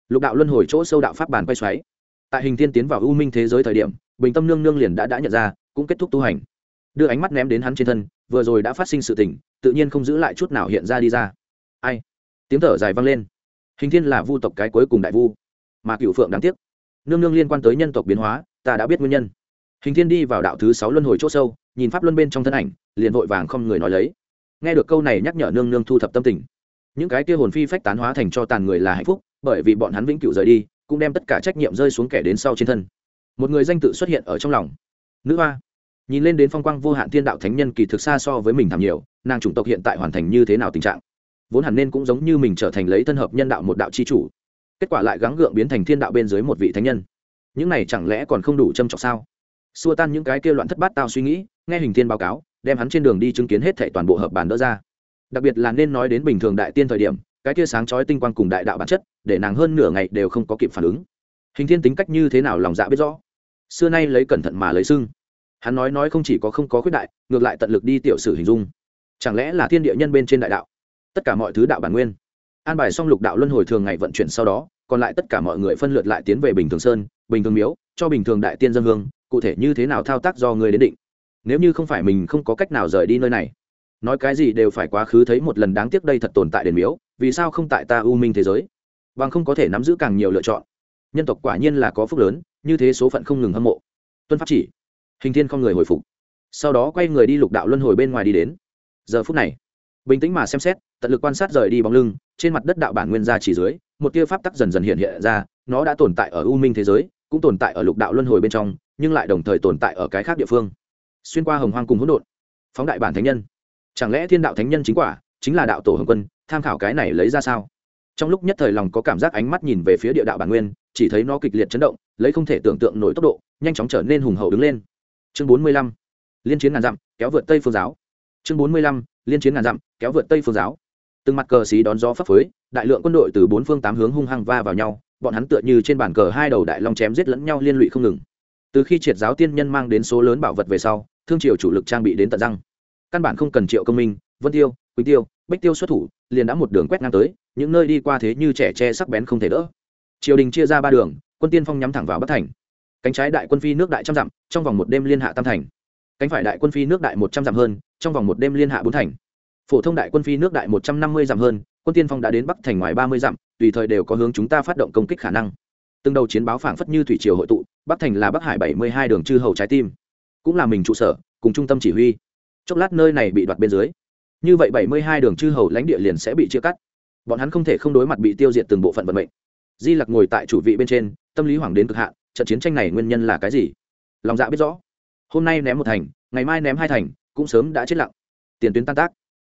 Lục đạo luân hồi chỗ sâu đạo pháp bàn quay xoáy. Tại hình tiên tiến vào u minh thế giới thời điểm, bình tâm nương nương liền đã đã nhận ra, cũng kết thúc tu hành. Đưa ánh mắt ném đến hắn trên thân, vừa rồi đã phát sinh sự tình, tự nhiên không giữ lại chút nào hiện ra đi ra. Ai? Tiếng thở dài vang lên hình thiên là vu tộc cái cuối cùng đại vu. Mà cựu phượng đáng tiếc. Nương nương liên quan tới nhân tộc biến hóa, ta đã biết nguyên nhân. Hình thiên đi vào đạo thứ sáu luân hồi chỗ sâu, nhìn pháp luân bên trong thân ảnh, liền vội vàng không người nói lấy. Nghe được câu này nhắc nhở nương nương thu thập tâm tình. Những cái kia hồn phi phách tán hóa thành cho tàn người là hạnh phúc, bởi vì bọn hắn vĩnh cửu rời đi, cũng đem tất cả trách nhiệm rơi xuống kẻ đến sau trên thân. Một người danh tự xuất hiện ở trong lòng. Nữ hoa. Nhìn lên đến phong quang vô hạn thiên đạo thánh nhân kỳ thực xa so với mình thảm nhiều, nàng chủng tộc hiện tại hoàn thành như thế nào tình trạng? Vốn hẳn nên cũng giống như mình trở thành lấy thân hợp nhân đạo một đạo c h i chủ. Kết quả lại gắng gượng biến thành thiên đạo bên dưới một vị thánh nhân. Những này chẳng lẽ còn không đủ châm trọng sao? Xua tan những cái kêu loạn thất bát tao suy nghĩ, nghe hình thiên báo cáo, đem hắn trên đường đi chứng kiến hết thệ toàn bộ hợp bản đỡ ra. Đặc biệt là nên nói đến bình thường đại tiên thời điểm, cái kia sáng chói tinh quang cùng đại đạo bản chất, để nàng hơn nửa ngày đều không có kịp phản ứng. Hình thiên tính cách như thế nào lòng dạ biết rõ. Xưa nay lấy cẩn thận mà lấy sưng hắn nói nói không chỉ có không có khuyết đại, ngược lại tận lực đi tiểu sử hình dung. Chẳng lẽ là thiên địa nhân bên trên đại đạo? Tất cả mọi thứ đạo bản nguyên. An bài xong lục đạo luân hồi thường ngày vận chuyển sau đó, còn lại tất cả mọi người phân lượt lại tiến về bình thường sơn, bình thường miếu, cho bình thường đại tiên dân hương, cụ thể như thế nào thao tác do người đến định. Nếu như không phải mình không có cách nào rời đi nơi này, nói cái gì đều phải quá khứ thấy một lần đáng tiếc đây thật tồn tại đền miếu, vì sao không tại ta u minh thế giới? Bằng không có thể nắm giữ càng nhiều lựa chọn. Nhân tộc quả nhiên là có phúc lớn, như thế số phận không ngừng hâm mộ. Tuân pháp chỉ. Hình thiên không người hồi phục. Sau đó quay người đi lục đạo luân hồi bên ngoài đi đến. Giờ phút này bình tĩnh mà xem xét, tận lực quan sát rời đi bóng lưng, trên mặt đất đạo bản nguyên ra chỉ dưới, một tia pháp tắc dần dần hiện hiện ra, nó đã tồn tại ở u minh thế giới, cũng tồn tại ở lục đạo luân hồi bên trong, nhưng lại đồng thời tồn tại ở cái khác địa phương. Xuyên qua hồng hoang cùng hỗn độn, phóng đại bản thánh nhân. Chẳng lẽ thiên đạo thánh nhân chính quả chính là đạo tổ hồng quân, tham khảo cái này lấy ra sao? Trong lúc nhất thời lòng có cảm giác ánh mắt nhìn về phía địa đạo bản nguyên, chỉ thấy nó kịch liệt chấn động, lấy không thể tưởng tượng nổi tốc độ, nhanh chóng trở nên hùng hậu đứng lên. Chương bốn mươi lăm, liên chiến ngàn dặm, kéo vượt tây phương giáo. Chương bốn mươi lăm liên chiến ngàn dặm, kéo vượt tây phương giáo. Từng mặt cờ xí đón gió phấp phới, đại lượng quân đội từ bốn phương tám hướng hung hăng va vào nhau, bọn hắn tựa như trên bàn cờ hai đầu đại long chém giết lẫn nhau liên lụy không ngừng. Từ khi triệt giáo tiên nhân mang đến số lớn bảo vật về sau, thương triều chủ lực trang bị đến tận răng. Căn bản không cần triệu công minh, vân tiêu, quỳnh tiêu bách tiêu xuất thủ, liền đã một đường quét ngang tới, những nơi đi qua thế như trẻ tre sắc bén không thể đỡ. Triều đình chia ra ba đường, quân tiên phong nhắm thẳng vào bắc thành. Cánh trái đại quân phi nước đại trăm dặm, trong vòng một đêm liên hạ tam thành cánh phải đại quân phi nước đại một trăm dặm hơn, trong vòng một đêm liên hạ bốn thành. Phổ thông đại quân phi nước đại một trăm năm mươi dặm hơn, quân tiên phong đã đến bắc thành ngoài ba mươi dặm, tùy thời đều có hướng chúng ta phát động công kích khả năng. Từng đầu chiến báo phảng phất như thủy triều hội tụ, bắc thành là bắc hải bảy mươi hai đường chư hầu trái tim. Cũng là mình trụ sở, cùng trung tâm chỉ huy. Chốc lát nơi này bị đoạt bên dưới. Như vậy bảy mươi hai đường chư hầu lãnh địa liền sẽ bị chia cắt. Bọn hắn không thể không đối mặt bị tiêu diệt từng bộ phận vận mệnh. Di lặc ngồi tại chủ vị bên trên, tâm lý hoảng đến cực hạn, trận chiến tranh này nguyên nhân là cái gì? Lòng dạ biết rõ hôm nay ném một thành, ngày mai ném hai thành, cũng sớm đã chết lặng. Tiền tuyến tan tác.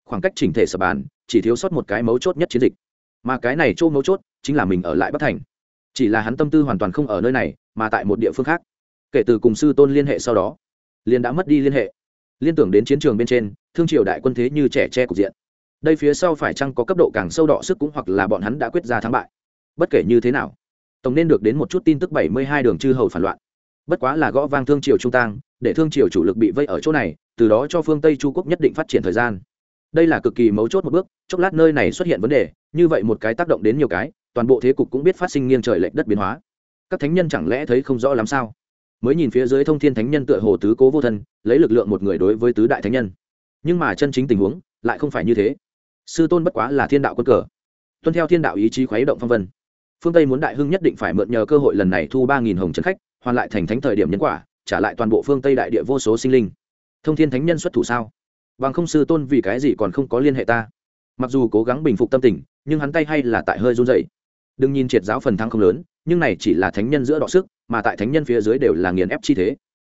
Khoảng cách chỉnh thể sập bàn, chỉ thiếu sót một cái mấu chốt nhất chiến dịch. Mà cái này chỗ mấu chốt, chính là mình ở lại bắc thành. Chỉ là hắn tâm tư hoàn toàn không ở nơi này, mà tại một địa phương khác. Kể từ cùng sư tôn liên hệ sau đó, liền đã mất đi liên hệ. Liên tưởng đến chiến trường bên trên, thương triều đại quân thế như trẻ tre cục diện. Đây phía sau phải chăng có cấp độ càng sâu đỏ sức cũng hoặc là bọn hắn đã quyết ra thắng bại. Bất kể như thế nào, tổng nên được đến một chút tin tức bảy mươi hai đường chư hầu phản loạn. Bất quá là gõ vang thương triều trung tang để thương triều chủ lực bị vây ở chỗ này, từ đó cho phương tây chu quốc nhất định phát triển thời gian. Đây là cực kỳ mấu chốt một bước, chốc lát nơi này xuất hiện vấn đề, như vậy một cái tác động đến nhiều cái, toàn bộ thế cục cũng biết phát sinh nghiêng trời lệch đất biến hóa. Các thánh nhân chẳng lẽ thấy không rõ lắm sao? Mới nhìn phía dưới thông thiên thánh nhân tựa hồ tứ cố vô thân, lấy lực lượng một người đối với tứ đại thánh nhân. Nhưng mà chân chính tình huống, lại không phải như thế. Sư tôn bất quá là thiên đạo quân cờ. Tuân theo thiên đạo ý chí khuấy động phong vân. Phương tây muốn đại hưng nhất định phải mượn nhờ cơ hội lần này thu ba nghìn hồng trấn khách, hoàn lại thành thánh thời điểm nhân quả trả lại toàn bộ phương tây đại địa vô số sinh linh. Thông thiên thánh nhân xuất thủ sao? Bằng không sư tôn vì cái gì còn không có liên hệ ta? Mặc dù cố gắng bình phục tâm tình, nhưng hắn tay hay là tại hơi run dậy đừng nhìn triệt giáo phần thăng không lớn, nhưng này chỉ là thánh nhân giữa đọ sức, mà tại thánh nhân phía dưới đều là nghiền ép chi thế.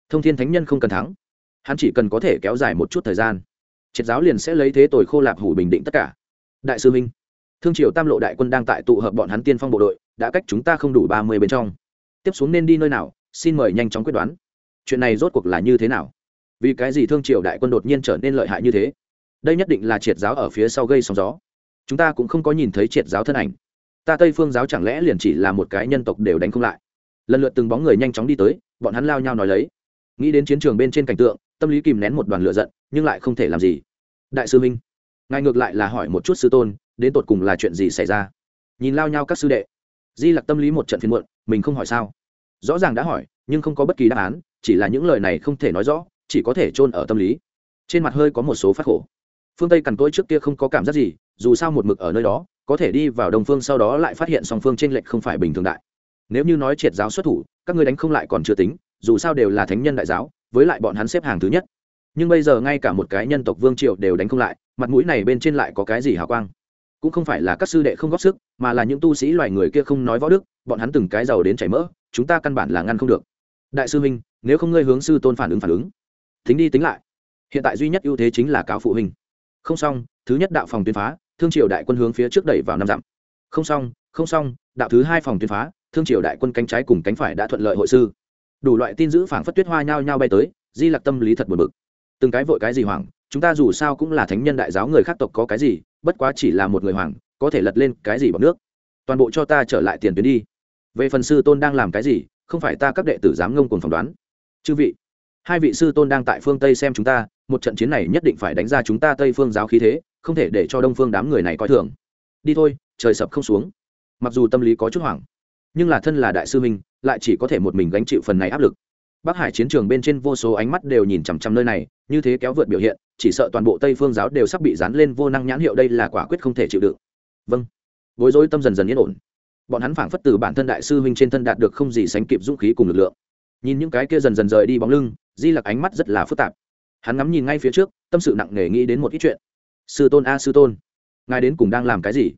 Thông thiên thánh nhân không cần thắng. Hắn chỉ cần có thể kéo dài một chút thời gian, triệt giáo liền sẽ lấy thế tội khô lạp hủ bình định tất cả. Đại sư minh, thương triều tam lộ đại quân đang tại tụ hợp bọn hắn tiên phong bộ đội, đã cách chúng ta không đủ ba mươi bên trong. Tiếp xuống nên đi nơi nào, xin mời nhanh chóng quyết đoán chuyện này rốt cuộc là như thế nào? Vì cái gì thương triều đại quân đột nhiên trở nên lợi hại như thế? Đây nhất định là triệt giáo ở phía sau gây sóng gió. Chúng ta cũng không có nhìn thấy triệt giáo thân ảnh. Ta tây phương giáo chẳng lẽ liền chỉ là một cái nhân tộc đều đánh không lại? Lần lượt từng bóng người nhanh chóng đi tới, bọn hắn lao nhau nói lấy. Nghĩ đến chiến trường bên trên cảnh tượng, tâm lý kìm nén một đoàn lửa giận, nhưng lại không thể làm gì. Đại sư minh, ngài ngược lại là hỏi một chút sư tôn, đến tột cùng là chuyện gì xảy ra? Nhìn lao nhau các sư đệ. Di lặc tâm lý một trận phiền muộn, mình không hỏi sao? Rõ ràng đã hỏi, nhưng không có bất kỳ đáp án chỉ là những lời này không thể nói rõ, chỉ có thể chôn ở tâm lý. Trên mặt hơi có một số phát khổ. Phương tây cằn cỗi trước kia không có cảm giác gì, dù sao một mực ở nơi đó, có thể đi vào đông phương sau đó lại phát hiện song phương t r ê n lệch không phải bình thường đại. Nếu như nói triệt giáo xuất thủ, các người đánh không lại còn chưa tính, dù sao đều là thánh nhân đại giáo, với lại bọn hắn xếp hàng thứ nhất. Nhưng bây giờ ngay cả một cái nhân tộc vương triệu đều đánh không lại, mặt mũi này bên trên lại có cái gì hào quang? Cũng không phải là các sư đệ không góp sức, mà là những tu sĩ loài người kia không nói võ đức, bọn hắn từng cái giàu đến chảy mỡ, chúng ta căn bản là ngăn không được. Đại sư Minh nếu không ngươi hướng sư tôn phản ứng phản ứng tính đi tính lại. Hiện tại duy nhất ưu thế chính là cáo phụ huynh. Không xong, thứ nhất đạo phòng tuyến phá, thương triều đại quân hướng phía trước đẩy vào năm dặm. Không xong không xong, đạo thứ hai phòng tuyến phá, thương triều đại quân cánh trái cùng cánh phải đã thuận lợi hội sư. Đủ loại tin giữ phảng phất tuyết hoa nhao nhao bay tới, di lặc tâm lý thật buồn bực. Từng cái vội cái gì hoảng, chúng ta dù sao cũng là thánh nhân đại giáo người khác tộc có cái gì, bất quá chỉ là một người hoàng có thể lật lên cái gì bằng nước. Toàn bộ cho ta trở lại tiền tuyến đi. Về phần sư tôn đang làm cái gì, không phải ta các đệ tử dám ngông cùng phỏng đoán chư vị, hai vị sư tôn đang tại phương tây xem chúng ta, một trận chiến này nhất định phải đánh ra chúng ta tây phương giáo khí thế, không thể để cho đông phương đám người này coi thường. Đi thôi, trời sập không xuống. Mặc dù tâm lý có chút hoảng, nhưng là thân là đại sư minh lại chỉ có thể một mình gánh chịu phần này áp lực. Bắc hải chiến trường bên trên vô số ánh mắt đều nhìn chằm chằm nơi này, như thế kéo vượt biểu hiện, chỉ sợ toàn bộ tây phương giáo đều sắp bị dán lên vô năng nhãn hiệu đây là quả quyết không thể chịu đựng. Vâng. Bối rối tâm dần dần yên ổn. Bọn hắn phảng phất từ bản thân đại sư huynh trên thân đạt được không gì sánh kịp dũng khí cùng lực lượng nhìn những cái kia dần dần rời đi bóng lưng, di lặc ánh mắt rất là phức tạp. Hắn ngắm nhìn ngay phía trước, tâm sự nặng nề nghĩ đến một ít chuyện. Sư tôn a, sư tôn, ngài đến cùng đang làm cái gì?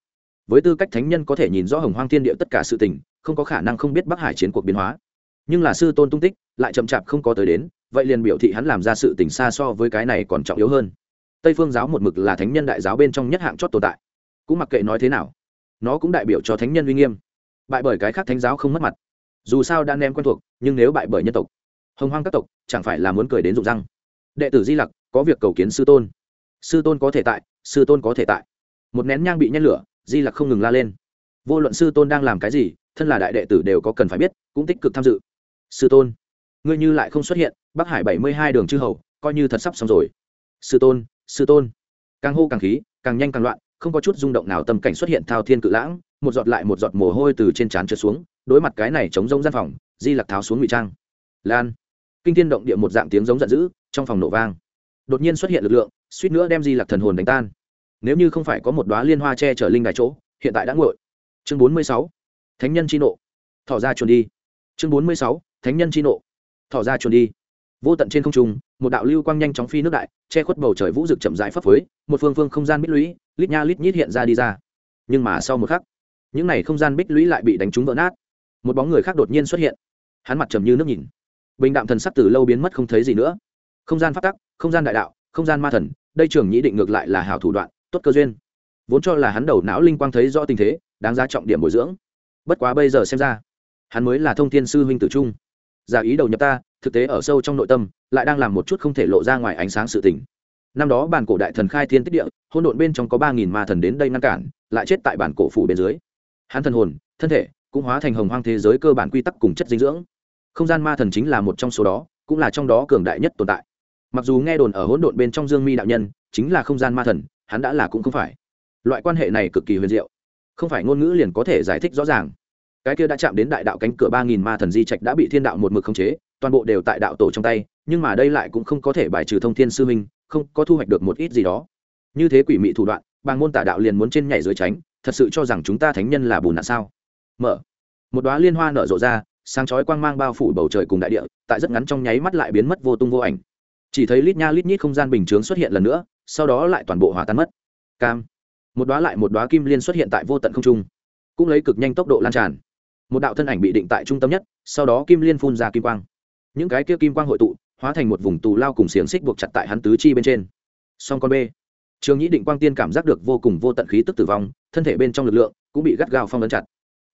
Với tư cách thánh nhân có thể nhìn rõ hồng hoang thiên địa tất cả sự tình, không có khả năng không biết bắc hải chiến cuộc biến hóa. Nhưng là sư tôn tung tích, lại chậm chạp không có tới đến, vậy liền biểu thị hắn làm ra sự tình xa so với cái này còn trọng yếu hơn. Tây phương giáo một mực là thánh nhân đại giáo bên trong nhất hạng chót tồn tại. Cũng mặc kệ nói thế nào, nó cũng đại biểu cho thánh nhân uy nghiêm. Bại bởi cái khác thánh giáo không mất mặt dù sao đã ném quen thuộc, nhưng nếu bại bởi nhân tộc, hồng hoang các tộc chẳng phải là muốn cười đến rụng răng. Đệ tử di lặc, có việc cầu kiến sư tôn. Sư tôn có thể tại, sư tôn có thể tại. Một nén nhang bị nhét lửa, di lặc không ngừng la lên. Vô luận sư tôn đang làm cái gì, thân là đại đệ tử đều có cần phải biết, cũng tích cực tham dự. Sư tôn, ngươi như lại không xuất hiện, bắc hải bảy mươi hai đường chư hầu, coi như thật sắp xong rồi. Sư tôn sư tôn. Càng hô càng khí, càng nhanh càng loạn, không có chút rung động nào tâm cảnh xuất hiện thao thiên cự lãng, một giọt lại một giọt mồ hôi từ trên trán trượt xuống đối mặt cái này chống rông gian phòng, di lặc tháo xuống ngụy trang. Lan. Kinh thiên động địa một dạng tiếng giống giận dữ, trong phòng nổ vang. Đột nhiên xuất hiện lực lượng, suýt nữa đem di lặc thần hồn đánh tan. Nếu như không phải có một đoá liên hoa che chở linh đài chỗ, hiện tại đã ngội chương bốn mươi sáu. Thánh nhân chi nộ. Thỏ ra chuồn đi. Chương bốn mươi sáu. Thánh nhân chi nộ. Thỏ ra chuồn đi. Vô tận trên không trung, một đạo lưu quang nhanh chóng phi nước đại, che khuất bầu trời vũ rực chậm rãi phấp phới, một phương phương không gian bích lũy, lít nha lít nhít hiện ra đi ra. Nhưng mà sau một khắc, những n à y không gian bích lũy lại bị đánh trúng vỡ nát một bóng người khác đột nhiên xuất hiện. Hắn mặt trầm như nước nhìn. Bình đạm thần sắc từ lâu biến mất không thấy gì nữa. Không gian phát tắc, không gian đại đạo, không gian ma thần, đây trường nhĩ định ngược lại là hảo thủ đoạn, tốt cơ duyên. Vốn cho là hắn đầu não linh quang thấy rõ tình thế, đáng giá trọng điểm bồi dưỡng. Bất quá bây giờ xem ra, hắn mới là thông thiên sư huynh tử trung. Giả ý đầu nhập ta, thực tế ở sâu trong nội tâm, lại đang làm một chút không thể lộ ra ngoài ánh sáng sự tình. Năm đó bản cổ đại thần khai thiên tích địa hôn độn bên trong có ba nghìn ma thần đến đây ngăn cản, lại chết tại bản cổ phủ bên dưới. Hắn thần hồn, thân thể cũng hóa thành hồng hoang thế giới cơ bản quy tắc cùng chất dinh dưỡng. Không gian ma thần chính là một trong số đó, cũng là trong đó cường đại nhất tồn tại. Mặc dù nghe đồn ở hỗn độn bên trong dương mi đạo nhân chính là không gian ma thần, hắn đã là cũng không phải. Loại quan hệ này cực kỳ huyền diệu. Không phải ngôn ngữ liền có thể giải thích rõ ràng. Cái kia đã chạm đến đại đạo cánh cửa ba nghìn ma thần di trạch đã bị thiên đạo một mực khống chế, toàn bộ đều tại đạo tổ trong tay, nhưng mà đây lại cũng không có thể bài trừ thông thiên sư minh không, có thu hoạch được một ít gì đó. Như thế quỷ mị thủ đoạn, bàng môn tả đạo liền muốn trên nhảy dưới tránh, thật sự cho rằng chúng ta thánh nhân là bùn nạn sao? Mở. Một đoá liên hoa nở rộ ra, sáng chói quang mang bao phủ bầu trời cùng đại địa, tại rất ngắn trong nháy mắt lại biến mất vô tung vô ảnh. Chỉ thấy lít nha lít nhít không gian bình chướng xuất hiện lần nữa, sau đó lại toàn bộ hòa tan mất. Cam. Một đoá lại một đoá kim liên xuất hiện tại vô tận không trung, cũng lấy cực nhanh tốc độ lan tràn. Một đạo thân ảnh bị định tại trung tâm nhất, sau đó kim liên phun ra kim quang. Những cái kia kim quang hội tụ, hóa thành một vùng tù lao cùng xiềng xích buộc chặt tại hắn tứ chi bên trên. Song con b trường nhĩ định quang tiên cảm giác được vô cùng vô tận khí tức tử vong, thân thể bên trong lực lượng cũng bị gắt gao phong ấn chặt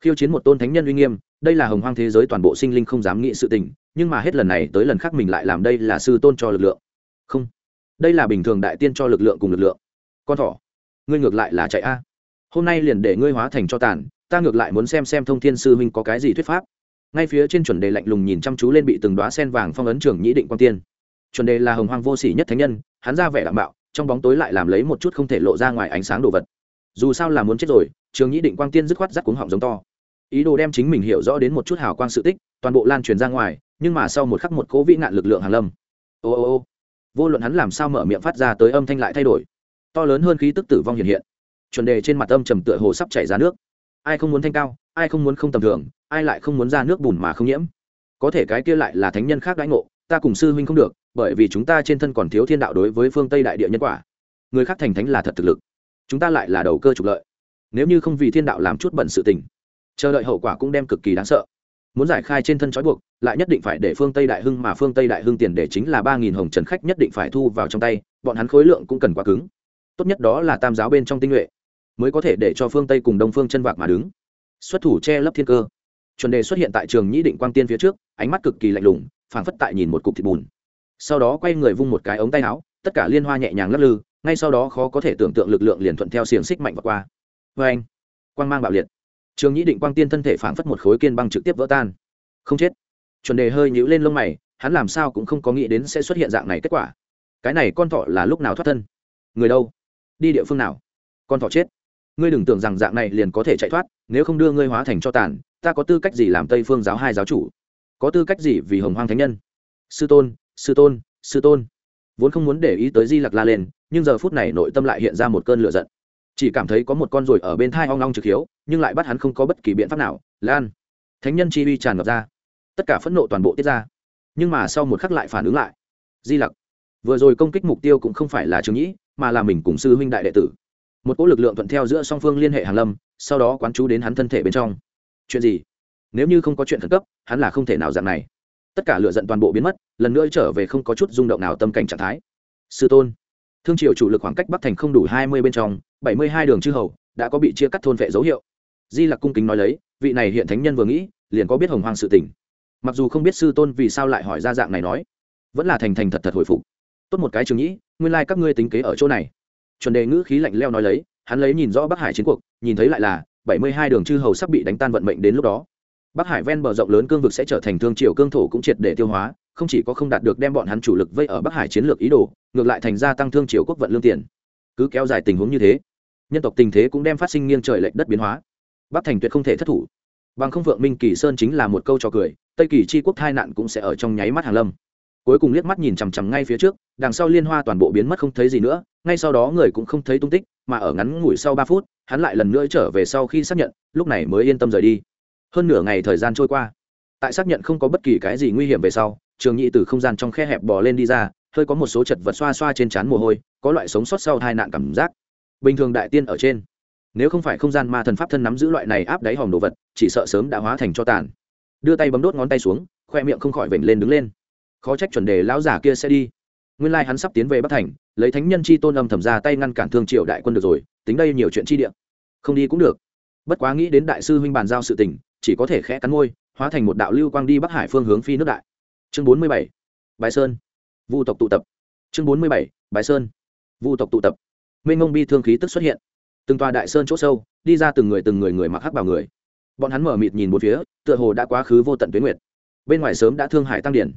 khiêu chiến một tôn thánh nhân uy nghiêm, đây là hồng hoang thế giới toàn bộ sinh linh không dám nghĩ sự tình, nhưng mà hết lần này tới lần khác mình lại làm đây là sư tôn cho lực lượng. Không, đây là bình thường đại tiên cho lực lượng cùng lực lượng. Con thỏ, ngươi ngược lại là chạy a. Hôm nay liền để ngươi hóa thành cho tàn, ta ngược lại muốn xem xem thông thiên sư huynh có cái gì thuyết pháp. Ngay phía trên chuẩn đề lạnh lùng nhìn chăm chú lên bị từng đoá sen vàng phong ấn trưởng nhĩ định quang tiên. Chuẩn đề là hồng hoang vô sỉ nhất thánh nhân, hắn ra vẻ đảm bảo trong bóng tối lại làm lấy một chút không thể lộ ra ngoài ánh sáng đồ vật. Dù sao là muốn chết rồi trường nhĩ định quang tiên dứt khoát rắc cuống họng giống to ý đồ đem chính mình hiểu rõ đến một chút hào quang sự tích, toàn bộ lan truyền ra ngoài, nhưng mà sau một khắc một cố vĩ nạn lực lượng hàn lâm. Ô ô ô. Vô luận hắn làm sao mở miệng phát ra tới âm thanh lại thay đổi. To lớn hơn khí tức tử vong hiện hiện. Chuẩn đề trên mặt âm trầm tựa hồ sắp chảy ra nước. Ai không muốn thanh cao, ai không muốn không tầm thường, ai lại không muốn ra nước bùn mà không nhiễm. Có thể cái kia lại là thánh nhân khác đãi ngộ, ta cùng sư huynh không được, bởi vì chúng ta trên thân còn thiếu thiên đạo đối với phương tây đại địa nhân quả. Người khác thành thánh là thật thực lực. Chúng ta lại là đầu cơ trục lợi. Nếu như không vì thiên đạo làm chút bận sự tình chờ đợi hậu quả cũng đem cực kỳ đáng sợ. Muốn giải khai trên thân trói buộc, lại nhất định phải để phương tây đại hưng mà phương tây đại hưng tiền để chính là ba nghìn hồng trần khách nhất định phải thu vào trong tay, bọn hắn khối lượng cũng cần quá cứng. Tốt nhất đó là tam giáo bên trong tinh nhuệ, mới có thể để cho phương tây cùng đông phương chân vạc mà đứng. Xuất thủ che lấp thiên cơ. Chuẩn đề xuất hiện tại trường nhĩ định quang tiên phía trước, ánh mắt cực kỳ lạnh lùng, phảng phất tại nhìn một cục thịt bùn. Sau đó quay người vung một cái ống tay áo, tất cả liên hoa nhẹ nhàng lắc lư, ngay sau đó khó có thể tưởng tượng lực lượng liền thuận theo xiềng xích mạnh và qua. Vê anh quang mang bạo liệt trường nhĩ định quang tiên thân thể phảng phất một khối kiên băng trực tiếp vỡ tan. Không chết. Chuẩn đề hơi nhũ lên lông mày, hắn làm sao cũng không có nghĩ đến sẽ xuất hiện dạng này kết quả. Cái này con thọ là lúc nào thoát thân? Người đâu? Đi địa phương nào? Con thọ chết. Ngươi đừng tưởng rằng dạng này liền có thể chạy thoát, nếu không đưa ngươi hóa thành cho tàn, ta có tư cách gì làm tây phương giáo hai giáo chủ? Có tư cách gì vì hồng hoang thánh nhân? Sư tôn sư tôn sư tôn. Vốn không muốn để ý tới di lặc la lên, nhưng giờ phút này nội tâm lại hiện ra một cơn lửa giận chỉ cảm thấy có một con ruồi ở bên thai ong ong trực hiếu, nhưng lại bắt hắn không có bất kỳ biện pháp nào. Lan, thánh nhân chi uy tràn ngập ra. Tất cả phẫn nộ toàn bộ tiết ra. Nhưng mà sau một khắc lại phản ứng lại. Di lặc, vừa rồi công kích mục tiêu cũng không phải là trường nhĩ, mà là mình cùng sư huynh đại đệ tử. Một cỗ lực lượng thuận theo giữa song phương liên hệ hàn lâm, sau đó quán chú đến hắn thân thể bên trong. Chuyện gì? Nếu như không có chuyện khẩn cấp, hắn là không thể nào dạng này. Tất cả lựa giận toàn bộ biến mất, lần nữa trở về không có chút rung động nào tâm cảnh trạng thái. Sư tôn, thương triều chủ lực khoảng cách bắc thành không đủ hai mươi bên trong bảy mươi hai đường chư hầu đã có bị chia cắt thôn vệ dấu hiệu. Di lặc cung kính nói lấy, vị này hiện thánh nhân vừa nghĩ, liền có biết hồng hoàng sự tình. Mặc dù không biết sư tôn vì sao lại hỏi ra dạng này nói, vẫn là thành thành thật thật hồi phục. Tốt một cái trường nhĩ, nguyên lai các ngươi tính kế ở chỗ này. Chuẩn đề ngữ khí lạnh leo nói lấy, hắn lấy nhìn rõ bắc hải chiến cuộc, nhìn thấy lại là bảy mươi hai đường chư hầu sắp bị đánh tan vận mệnh đến lúc đó. Bắc hải ven bờ rộng lớn cương vực sẽ trở thành thương triều cương thổ cũng triệt để tiêu hóa, không chỉ có không đạt được đem bọn hắn chủ lực vây ở bắc hải chiến lược ý đồ, ngược lại thành gia tăng thương triều quốc vận lương tiền. Cứ kéo dài tình huống như thế nhân tộc tình thế cũng đem phát sinh nghiêng trời lệch đất biến hóa. Bắc thành tuyệt không thể thất thủ. Bằng không vượng minh kỳ sơn chính là một câu trò cười, tây kỳ c quốc thai nạn cũng sẽ ở trong nháy mắt hàng lâm. Cuối cùng liếc mắt nhìn chằm chằm ngay phía trước, đằng sau liên hoa toàn bộ biến mất không thấy gì nữa, ngay sau đó người cũng không thấy tung tích, mà ở ngắn ngủi sau ba phút, hắn lại lần nữa trở về sau khi xác nhận, lúc này mới yên tâm rời đi. Hơn nửa ngày thời gian trôi qua, tại xác nhận không có bất kỳ cái gì nguy hiểm về sau, trường nhị từ không gian trong khe hẹp bò lên đi ra, hơi có một số chật vật xoa xoa trên trán mồ hôi, có loại sống sót sau hai nạn cảm giác bình thường đại tiên ở trên. Nếu không phải không gian ma thần pháp thân nắm giữ loại này áp đáy hòm đồ vật, chỉ sợ sớm đã hóa thành cho tàn. Đưa tay bấm đốt ngón tay xuống, khoe miệng không khỏi vểnh lên đứng lên. Khó trách chuẩn đề lão giả kia sẽ đi. Nguyên lai hắn sắp tiến về bắc thành, lấy thánh nhân chi tôn âm thầm ra tay ngăn cản thương triệu đại quân được rồi, tính đây nhiều chuyện chi địa. Không đi cũng được. Bất quá nghĩ đến đại sư huynh bàn giao sự tình, chỉ có thể khẽ cắn môi, hóa thành một đạo lưu quang đi bắc hải phương hướng phi nước đại. Chương bốn mươi bảy bài sơn. Vu tộc tụ tập. Chương bốn mươi bảy bài sơn. Vu tộc tụ tập mênh Mông bi thương khí tức xuất hiện. Từng tòa đại sơn chỗ sâu đi ra từng người từng người người mặc hắc vào người. Bọn hắn mở mịt nhìn một phía tựa hồ đã quá khứ vô tận tuyến nguyệt. Bên ngoài sớm đã thương hại tăng điển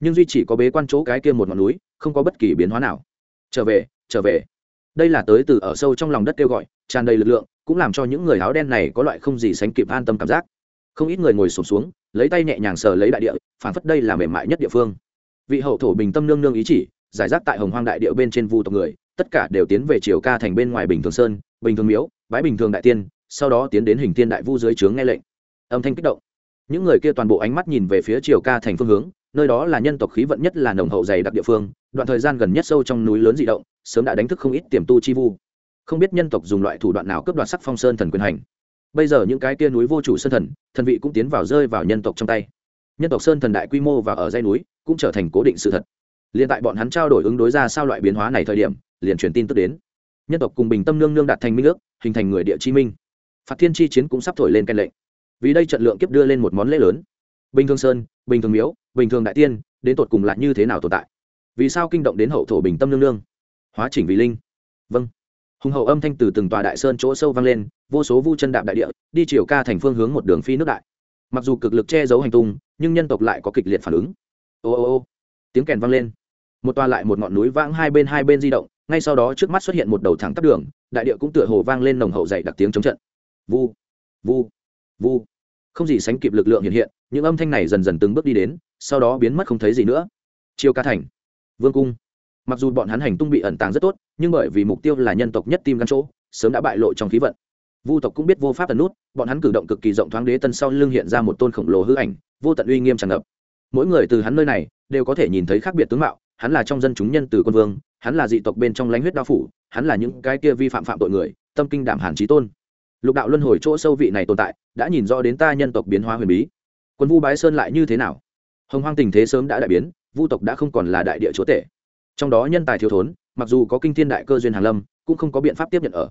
nhưng duy chỉ có bế quan chỗ cái kia một ngọn núi không có bất kỳ biến hóa nào. Trở về trở về. Đây là tới từ ở sâu trong lòng đất kêu gọi tràn đầy lực lượng cũng làm cho những người áo đen này có loại không gì sánh kịp an tâm cảm giác. Không ít người ngồi sụp xuống, xuống lấy tay nhẹ nhàng sờ lấy đại địa phản phất đây là mềm mại nhất địa phương. Vị hậu thổ bình tâm nương nương ý chỉ giải rác tại hồng hoang đại địa bên trên vu tộc người tất cả đều tiến về triều ca thành bên ngoài bình thường sơn, bình thường miếu bái bình thường đại tiên, sau đó tiến đến hình tiên đại vu dưới trướng nghe lệnh. Âm thanh kích động. Những người kia toàn bộ ánh mắt nhìn về phía triều ca thành phương hướng, nơi đó là nhân tộc khí vận nhất là nồng hậu dày đặc địa phương, đoạn thời gian gần nhất sâu trong núi lớn dị động, sớm đã đánh thức không ít tiềm tu chi vu. Không biết nhân tộc dùng loại thủ đoạn nào cướp đoạt sắc phong sơn thần quyền hành. Bây giờ những cái kia núi vô chủ sơn thần thần vị cũng tiến vào rơi vào nhân tộc trong tay. Nhân tộc sơn thần đại quy mô và ở dây núi cũng trở thành cố định sự thật. Liền tại bọn hắn trao đổi ứng đối ra sao loại biến hóa này thời điểm liền truyền tin tức đến. Nhân tộc cùng bình tâm nương nương đạt thành minh ước, hình thành người địa chi minh. Phạt thiên chi chiến cũng sắp thổi lên canh lệnh. Vì đây trận lượng kiếp đưa lên một món lễ lớn. Bình thường sơn, bình thường miếu, bình thường đại tiên, đến tột cùng lại như thế nào tồn tại? Vì sao kinh động đến hậu thổ bình tâm nương nương? Hóa chỉnh vì linh. Vâng. Hùng hậu âm thanh từ từng tòa đại sơn chỗ sâu vang lên, vô số vu chân đạp đại địa, đi chiều ca thành phương hướng một đường phi nước đại. Mặc dù cực lực che giấu hành tung, nhưng nhân tộc lại có kịch liệt phản ứng. Ô ô ô. Tiếng kèn vang lên. Một toa lại một ngọn núi vãng hai bên hai bên di động ngay sau đó trước mắt xuất hiện một đầu thẳng tắp đường, đại địa cũng tựa hồ vang lên nồng hậu dày đặc tiếng chống trận. Vu vu vu. Không gì sánh kịp lực lượng hiện hiện, những âm thanh này dần dần từng bước đi đến, sau đó biến mất không thấy gì nữa. Chiêu ca thành, vương cung. Mặc dù bọn hắn hành tung bị ẩn tàng rất tốt, nhưng bởi vì mục tiêu là nhân tộc nhất tim gan chỗ, sớm đã bại lộ trong khí vận. Vu tộc cũng biết vô pháp tần nút, bọn hắn cử động cực kỳ rộng thoáng đế tân sau lưng hiện ra một tôn khổng lồ hư ảnh, vô tận uy nghiêm tràn ngập. Mỗi người từ hắn nơi này đều có thể nhìn thấy khác biệt tướng mạo, hắn là trong dân chúng nhân từ quân vương hắn là dị tộc bên trong lãnh huyết đao phủ, hắn là những cái kia vi phạm phạm tội người, tâm kinh đảm hàn trí tôn. Lục đạo luân hồi chỗ sâu vị này tồn tại, đã nhìn rõ đến ta nhân tộc biến hóa huyền bí. Quân vu bái sơn lại như thế nào? Hồng hoang tình thế sớm đã đại biến, vu tộc đã không còn là đại địa chúa tể. Trong đó nhân tài thiếu thốn, mặc dù có kinh thiên đại cơ duyên hàn lâm, cũng không có biện pháp tiếp nhận ở.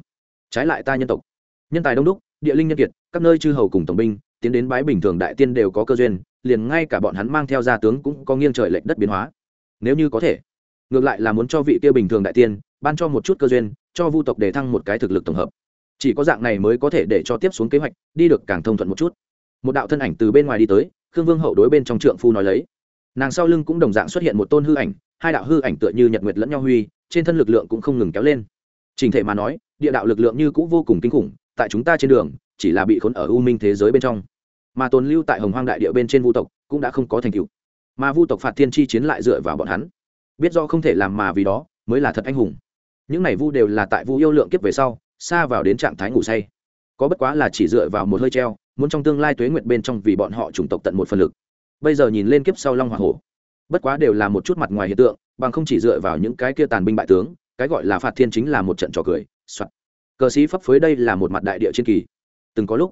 Trái lại ta nhân tộc, nhân tài đông đúc, địa linh nhân kiệt, các nơi chư hầu cùng tổng binh, tiến đến bái bình thường đại tiên đều có cơ duyên, liền ngay cả bọn hắn mang theo gia tướng cũng có nghiêng trời lệch đất biến hóa. Nếu như có thể ngược lại là muốn cho vị kia bình thường đại tiên, ban cho một chút cơ duyên, cho vu tộc để thăng một cái thực lực tổng hợp. Chỉ có dạng này mới có thể để cho tiếp xuống kế hoạch, đi được càng thông thuận một chút. Một đạo thân ảnh từ bên ngoài đi tới, khương vương hậu đối bên trong trượng phu nói lấy. Nàng sau lưng cũng đồng dạng xuất hiện một tôn hư ảnh, hai đạo hư ảnh tựa như nhật nguyệt lẫn nhau huy, trên thân lực lượng cũng không ngừng kéo lên. Trình thể mà nói, địa đạo lực lượng như cũng vô cùng kinh khủng, tại chúng ta trên đường, chỉ là bị khốn ở u minh thế giới bên trong. Mà tồn lưu tại hồng hoang đại địa bên trên vu tộc cũng đã không có thành tựu. Mà vu tộc phạt thiên chi chiến lại dựa vào bọn hắn biết do không thể làm mà vì đó, mới là thật anh hùng. Những này vu đều là tại vu yêu lượng kiếp về sau, xa vào đến trạng thái ngủ say. Có bất quá là chỉ dựa vào một hơi treo, muốn trong tương lai tuế nguyệt bên trong vì bọn họ chủng tộc tận một phần lực. Bây giờ nhìn lên kiếp sau long hoa hổ, bất quá đều là một chút mặt ngoài hiện tượng, bằng không chỉ dựa vào những cái kia tàn binh bại tướng, cái gọi là phạt thiên chính là một trận trò cười, soạt. Cờ sĩ phấp phới đây là một mặt đại địa trên kỳ. Từng có lúc,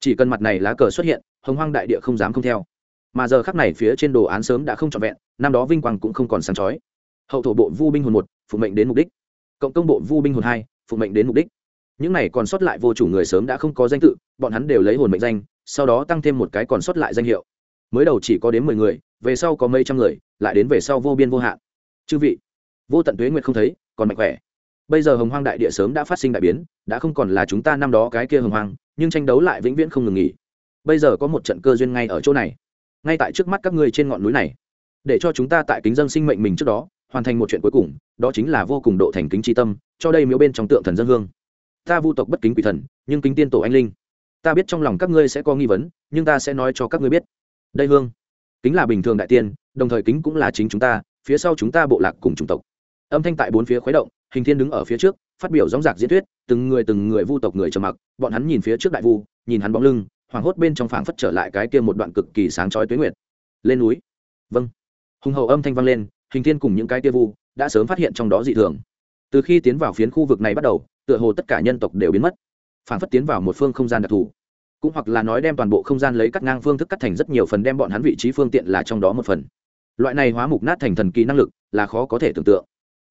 chỉ cần mặt này lá cờ xuất hiện, hồng hoang đại địa không dám không theo. Mà giờ khắc này phía trên đồ án sớm đã không trọn vẹn, năm đó vinh quang cũng không còn sáng chói hậu thổ bộ vu binh hồn một phụ mệnh đến mục đích. Cộng công bộ vu binh hồn hai phụ mệnh đến mục đích. Những này còn sót lại vô chủ người sớm đã không có danh tự, bọn hắn đều lấy hồn mệnh danh, sau đó tăng thêm một cái còn sót lại danh hiệu. Mới đầu chỉ có đến mười người, về sau có mấy trăm người, lại đến về sau vô biên vô hạn. Chư vị, vô tận tuế nguyệt không thấy, còn mạnh khỏe. Bây giờ hồng hoang đại địa sớm đã phát sinh đại biến, đã không còn là chúng ta năm đó cái kia hồng hoang, nhưng tranh đấu lại vĩnh viễn không ngừng nghỉ. Bây giờ có một trận cơ duyên ngay ở chỗ này. Ngay tại trước mắt các ngươi trên ngọn núi này. Để cho chúng ta tại kính dân sinh mệnh mình trước đó hoàn thành một chuyện cuối cùng, đó chính là vô cùng độ thành kính tri tâm, cho đây miếu bên trong tượng thần dân hương. Ta vu tộc bất kính quỷ thần, nhưng kính tiên tổ anh linh. Ta biết trong lòng các ngươi sẽ có nghi vấn, nhưng ta sẽ nói cho các ngươi biết. Đây hương, kính là bình thường đại tiên, đồng thời kính cũng là chính chúng ta, phía sau chúng ta bộ lạc cùng chủng tộc. Âm thanh tại bốn phía khuấy động, hình thiên đứng ở phía trước, phát biểu dóng dạc diễn thuyết, từng người từng người vu tộc người trầm mặc, bọn hắn nhìn phía trước đại vu, nhìn hắn bóng lưng, hoảng hốt bên trong phảng phất trở lại cái kia một đoạn cực kỳ sáng chói tuyết nguyệt. Lên núi. Vâng. Hùng hậu âm thanh vang lên hình thiên cùng những cái kia vu đã sớm phát hiện trong đó dị thường. Từ khi tiến vào phiến khu vực này bắt đầu, tựa hồ tất cả nhân tộc đều biến mất phảng phất tiến vào một phương không gian đặc thù. Cũng hoặc là nói đem toàn bộ không gian lấy cắt ngang phương thức cắt thành rất nhiều phần, đem bọn hắn vị trí phương tiện là trong đó một phần. Loại này hóa mục nát thành thần kỳ năng lực là khó có thể tưởng tượng.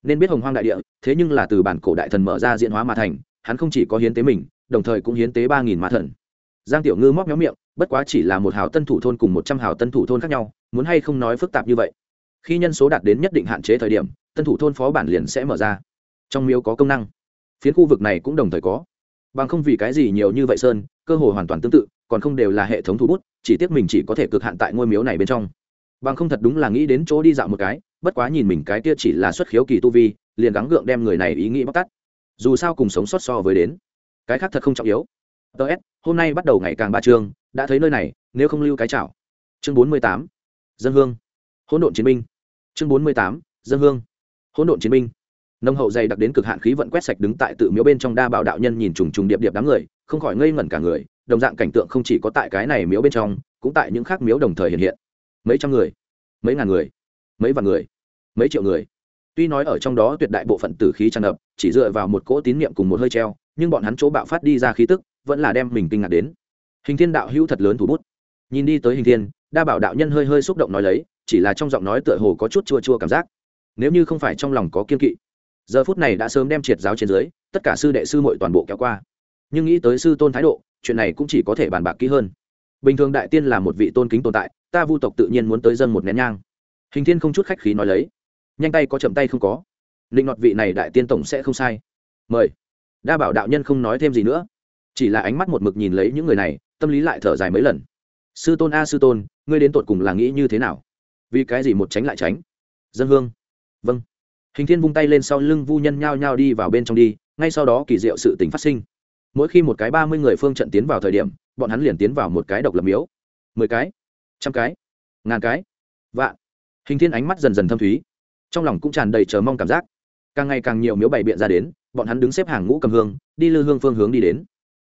Nên biết hồng hoang đại địa, thế nhưng là từ bản cổ đại thần mở ra diện hóa mà thành, hắn không chỉ có hiến tế mình, đồng thời cũng hiến tế ba nghìn mã thần. Giang tiểu ngư móc méo miệng, bất quá chỉ là một hào tân thủ thôn cùng một trăm hào tân thủ thôn khác nhau, muốn hay không nói phức tạp như vậy khi nhân số đạt đến nhất định hạn chế thời điểm, tân thủ thôn phó bản liền sẽ mở ra. Trong miếu có công năng. Phiến khu vực này cũng đồng thời có. Bằng không vì cái gì nhiều như vậy sơn, cơ hội hoàn toàn tương tự, còn không đều là hệ thống thu bút, chỉ tiếc mình chỉ có thể cực hạn tại ngôi miếu này bên trong. Bằng không thật đúng là nghĩ đến chỗ đi dạo một cái, bất quá nhìn mình cái kia chỉ là xuất khiếu kỳ tu vi, liền gắng gượng đem người này ý nghĩ bóc tắt dù sao cùng sống sót so với đến. Cái khác thật không trọng yếu. Ts hôm nay bắt đầu ngày càng ba chương, đã thấy nơi này, nếu không lưu cái chảo. Chương bốn mươi tám. Dân hương hỗn độn chiến binh. Chương bốn mươi tám, dân hương. Hỗn độn chiến binh. Nông hậu dày đặc đến cực hạn khí vận quét sạch đứng tại tự miếu bên trong đa bảo đạo nhân nhìn trùng trùng điệp điệp đám người, không khỏi ngây ngẩn cả người, đồng dạng cảnh tượng không chỉ có tại cái này miếu bên trong, cũng tại những khác miếu đồng thời hiện hiện. Mấy trăm người, mấy ngàn người, mấy vạn người, mấy triệu người. Tuy nói ở trong đó tuyệt đại bộ phận tử khí tràn ngập, chỉ dựa vào một cỗ tín niệm cùng một hơi treo, nhưng bọn hắn chỗ bạo phát đi ra khí tức, vẫn là đem mình kinh ngạc đến. Hình thiên đạo hữu thật lớn thủ bút nhìn đi tới hình thiên, đa bảo đạo nhân hơi hơi xúc động nói lấy, chỉ là trong giọng nói tựa hồ có chút chua chua cảm giác. Nếu như không phải trong lòng có kiên kỵ, giờ phút này đã sớm đem triệt giáo trên dưới, tất cả sư đệ sư mội toàn bộ kéo qua. Nhưng nghĩ tới sư tôn thái độ, chuyện này cũng chỉ có thể bàn bạc kỹ hơn. Bình thường đại tiên là một vị tôn kính tồn tại, ta vu tộc tự nhiên muốn tới dân một nén nhang. Hình thiên không chút khách khí nói lấy, nhanh tay có chậm tay không có. Định nọt vị này đại tiên tổng sẽ không sai. Mời. Đa bảo đạo nhân không nói thêm gì nữa. Chỉ là ánh mắt một mực nhìn lấy những người này, tâm lý lại thở dài mấy lần sư tôn a sư tôn, ngươi đến tột cùng là nghĩ như thế nào? Vì cái gì một tránh lại tránh? Dân hương. Vâng. Hình thiên vung tay lên sau lưng vu nhân nhao nhao đi vào bên trong đi, ngay sau đó kỳ diệu sự tình phát sinh. Mỗi khi một cái ba mươi người phương trận tiến vào thời điểm, bọn hắn liền tiến vào một cái độc lập miếu. Mười cái, trăm cái, ngàn cái, vạn. Hình thiên ánh mắt dần dần thâm thúy. Trong lòng cũng tràn đầy chờ mong cảm giác. Càng ngày càng nhiều miếu bày biện ra đến, bọn hắn đứng xếp hàng ngũ cầm hương, đi lư hương phương hướng đi đến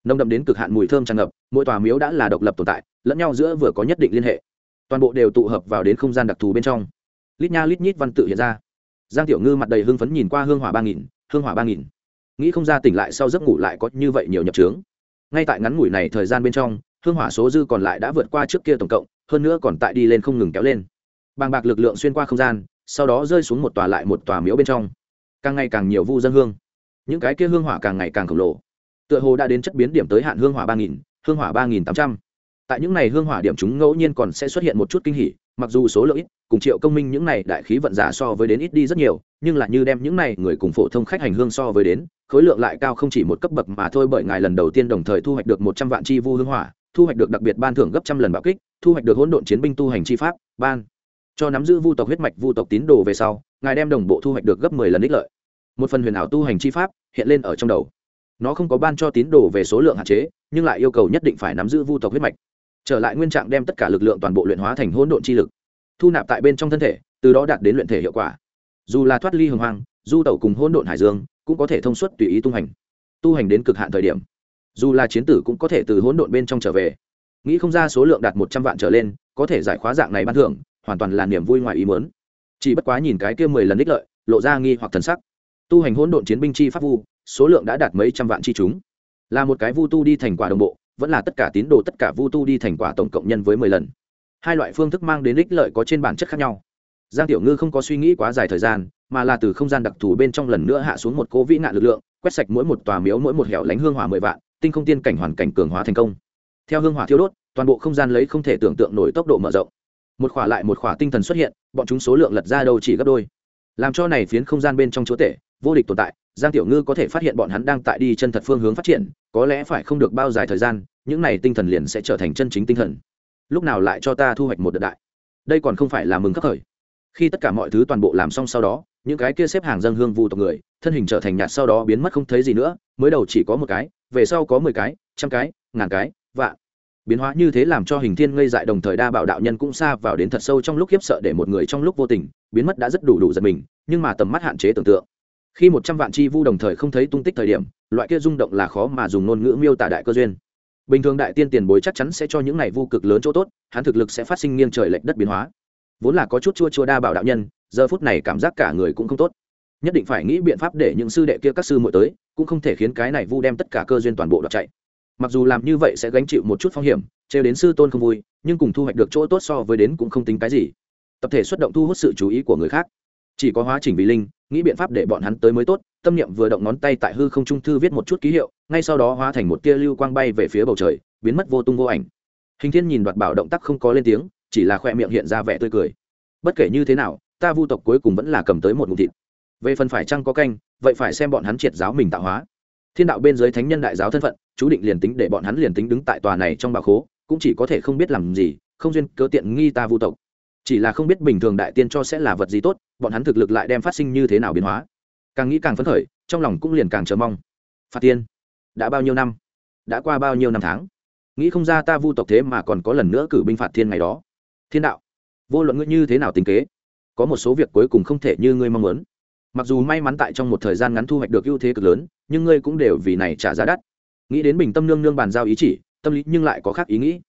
nông đậm đến cực hạn mùi thơm tràn ngập, mỗi tòa miếu đã là độc lập tồn tại, lẫn nhau giữa vừa có nhất định liên hệ. Toàn bộ đều tụ hợp vào đến không gian đặc thù bên trong. Lít nha lít nhít văn tự hiện ra. Giang tiểu ngư mặt đầy hưng phấn nhìn qua hương hỏa ba nghìn, hương hỏa ba nghìn. Nghĩ không ra tỉnh lại sau giấc ngủ lại có như vậy nhiều nhập trướng ngay tại ngắn ngủi này thời gian bên trong, hương hỏa số dư còn lại đã vượt qua trước kia tổng cộng, hơn nữa còn tại đi lên không ngừng kéo lên. Bàng bạc lực lượng xuyên qua không gian, sau đó rơi xuống một tòa lại một tòa miếu bên trong. Càng ngày càng nhiều vu dân hương. Những cái kia hương hỏa càng ngày càng khổng lồ tựa hồ đã đến chất biến điểm tới hạn hương hỏa ba nghìn, hương hỏa ba nghìn tám trăm. Tại những này hương hỏa điểm chúng ngẫu nhiên còn sẽ xuất hiện một chút kinh hỉ, mặc dù số lượng ít, cùng triệu công minh những này đại khí vận giả so với đến ít đi rất nhiều, nhưng là như đem những này người cùng phổ thông khách hành hương so với đến, khối lượng lại cao không chỉ một cấp bậc mà thôi bởi ngài lần đầu tiên đồng thời thu hoạch được một trăm vạn chi vu hương hỏa, thu hoạch được đặc biệt ban thưởng gấp trăm lần bạo kích, thu hoạch được hỗn độn chiến binh tu hành chi pháp, ban. Cho nắm giữ vu tộc huyết mạch, vu tộc tín đồ về sau, ngài đem đồng bộ thu hoạch được gấp mười lần ích lợi. Một phần huyền ảo tu hành chi pháp hiện lên ở trong đầu nó không có ban cho tín đồ về số lượng hạn chế, nhưng lại yêu cầu nhất định phải nắm giữ vu tộc huyết mạch. Trở lại nguyên trạng đem tất cả lực lượng toàn bộ luyện hóa thành hỗn độn chi lực, thu nạp tại bên trong thân thể, từ đó đạt đến luyện thể hiệu quả. Dù là thoát ly hồng hoang, du tẩu cùng hỗn độn hải dương cũng có thể thông suốt tùy ý tu hành. Tu hành đến cực hạn thời điểm, dù là chiến tử cũng có thể từ hỗn độn bên trong trở về. Nghĩ không ra số lượng đạt một trăm vạn trở lên, có thể giải khóa dạng này ban thưởng, hoàn toàn là niềm vui ngoài ý mớn chỉ bất quá nhìn cái kia mười lần ích lợi, lộ ra nghi hoặc thần sắc tu hành hỗn độn chiến binh chi pháp vu, số lượng đã đạt mấy trăm vạn chi chúng. Là một cái vu tu đi thành quả đồng bộ, vẫn là tất cả tín đồ, tất cả vu tu đi thành quả tổng cộng nhân với mười lần. Hai loại phương thức mang đến ích lợi có trên bản chất khác nhau. Giang tiểu ngư không có suy nghĩ quá dài thời gian, mà là từ không gian đặc thù bên trong lần nữa hạ xuống một cố vĩ nạn lực lượng, quét sạch mỗi một tòa miếu, mỗi một hẻo lánh hương hỏa mười vạn, tinh không tiên cảnh hoàn cảnh cường hóa thành công. Theo hương hỏa thiêu đốt, toàn bộ không gian lấy không thể tưởng tượng nổi tốc độ mở rộng. Một khỏa lại một khỏa tinh thần xuất hiện, bọn chúng số lượng lật ra đâu chỉ gấp đôi. Làm cho này phiến không gian bên trong chúa tể vô địch tồn tại, giang tiểu ngư có thể phát hiện bọn hắn đang tại đi chân thật phương hướng phát triển, có lẽ phải không được bao dài thời gian, những này tinh thần liền sẽ trở thành chân chính tinh thần. Lúc nào lại cho ta thu hoạch một đợt đại? Đây còn không phải là mừng khắc khởi. Khi tất cả mọi thứ toàn bộ làm xong sau đó, những cái kia xếp hàng dân hương vu tộc người, thân hình trở thành nhạt sau đó biến mất không thấy gì nữa, mới đầu chỉ có một cái, về sau có mười cái, trăm cái, ngàn cái, vạn. Biến hóa như thế làm cho hình thiên ngây dại đồng thời đa bảo đạo nhân cũng xa vào đến thật sâu trong lúc khiếp sợ để một người trong lúc vô tình, biến mất đã rất đủ đủ giật mình, nhưng mà tầm mắt hạn chế tưởng tượng khi một trăm vạn chi vu đồng thời không thấy tung tích thời điểm, loại kia rung động là khó mà dùng ngôn ngữ miêu tả đại cơ duyên. Bình thường đại tiên tiền bối chắc chắn sẽ cho những này vu cực lớn chỗ tốt, hắn thực lực sẽ phát sinh nghiêng trời lệch đất biến hóa. Vốn là có chút chua chua đa bảo đạo nhân, giờ phút này cảm giác cả người cũng không tốt. Nhất định phải nghĩ biện pháp để những sư đệ kia các sư muội tới, cũng không thể khiến cái này vu đem tất cả cơ duyên toàn bộ đoạt chạy. Mặc dù làm như vậy sẽ gánh chịu một chút phong hiểm, trêu đến sư tôn không vui, nhưng cùng thu hoạch được chỗ tốt so với đến cũng không tính cái gì. Tập thể xuất động thu hút sự chú ý của người khác chỉ có hóa chỉnh vì linh, nghĩ biện pháp để bọn hắn tới mới tốt, tâm niệm vừa động ngón tay tại hư không trung thư viết một chút ký hiệu, ngay sau đó hóa thành một tia lưu quang bay về phía bầu trời, biến mất vô tung vô ảnh. Hình thiên nhìn đoạt bảo động tác không có lên tiếng, chỉ là khoe miệng hiện ra vẻ tươi cười. Bất kể như thế nào, ta vu tộc cuối cùng vẫn là cầm tới một ngụm thịt. Về phần phải chăng có canh, vậy phải xem bọn hắn triệt giáo mình tạo hóa. Thiên đạo bên dưới thánh nhân đại giáo thân phận, chú định liền tính để bọn hắn liền tính đứng tại tòa này trong bà khố, cũng chỉ có thể không biết làm gì, không duyên cớ tiện nghi ta vu tộc chỉ là không biết bình thường đại tiên cho sẽ là vật gì tốt, bọn hắn thực lực lại đem phát sinh như thế nào biến hóa. Càng nghĩ càng phấn khởi, trong lòng cũng liền càng chờ mong. Phạt tiên, đã bao nhiêu năm? Đã qua bao nhiêu năm tháng? Nghĩ không ra ta vu tộc thế mà còn có lần nữa cử binh phạt thiên ngày đó. Thiên đạo, vô luận ngươi như thế nào tính kế, có một số việc cuối cùng không thể như ngươi mong muốn. Mặc dù may mắn tại trong một thời gian ngắn thu hoạch được ưu thế cực lớn, nhưng ngươi cũng đều vì này trả giá đắt. Nghĩ đến bình tâm nương nương bàn giao ý chỉ, tâm lý nhưng lại có khác ý nghĩ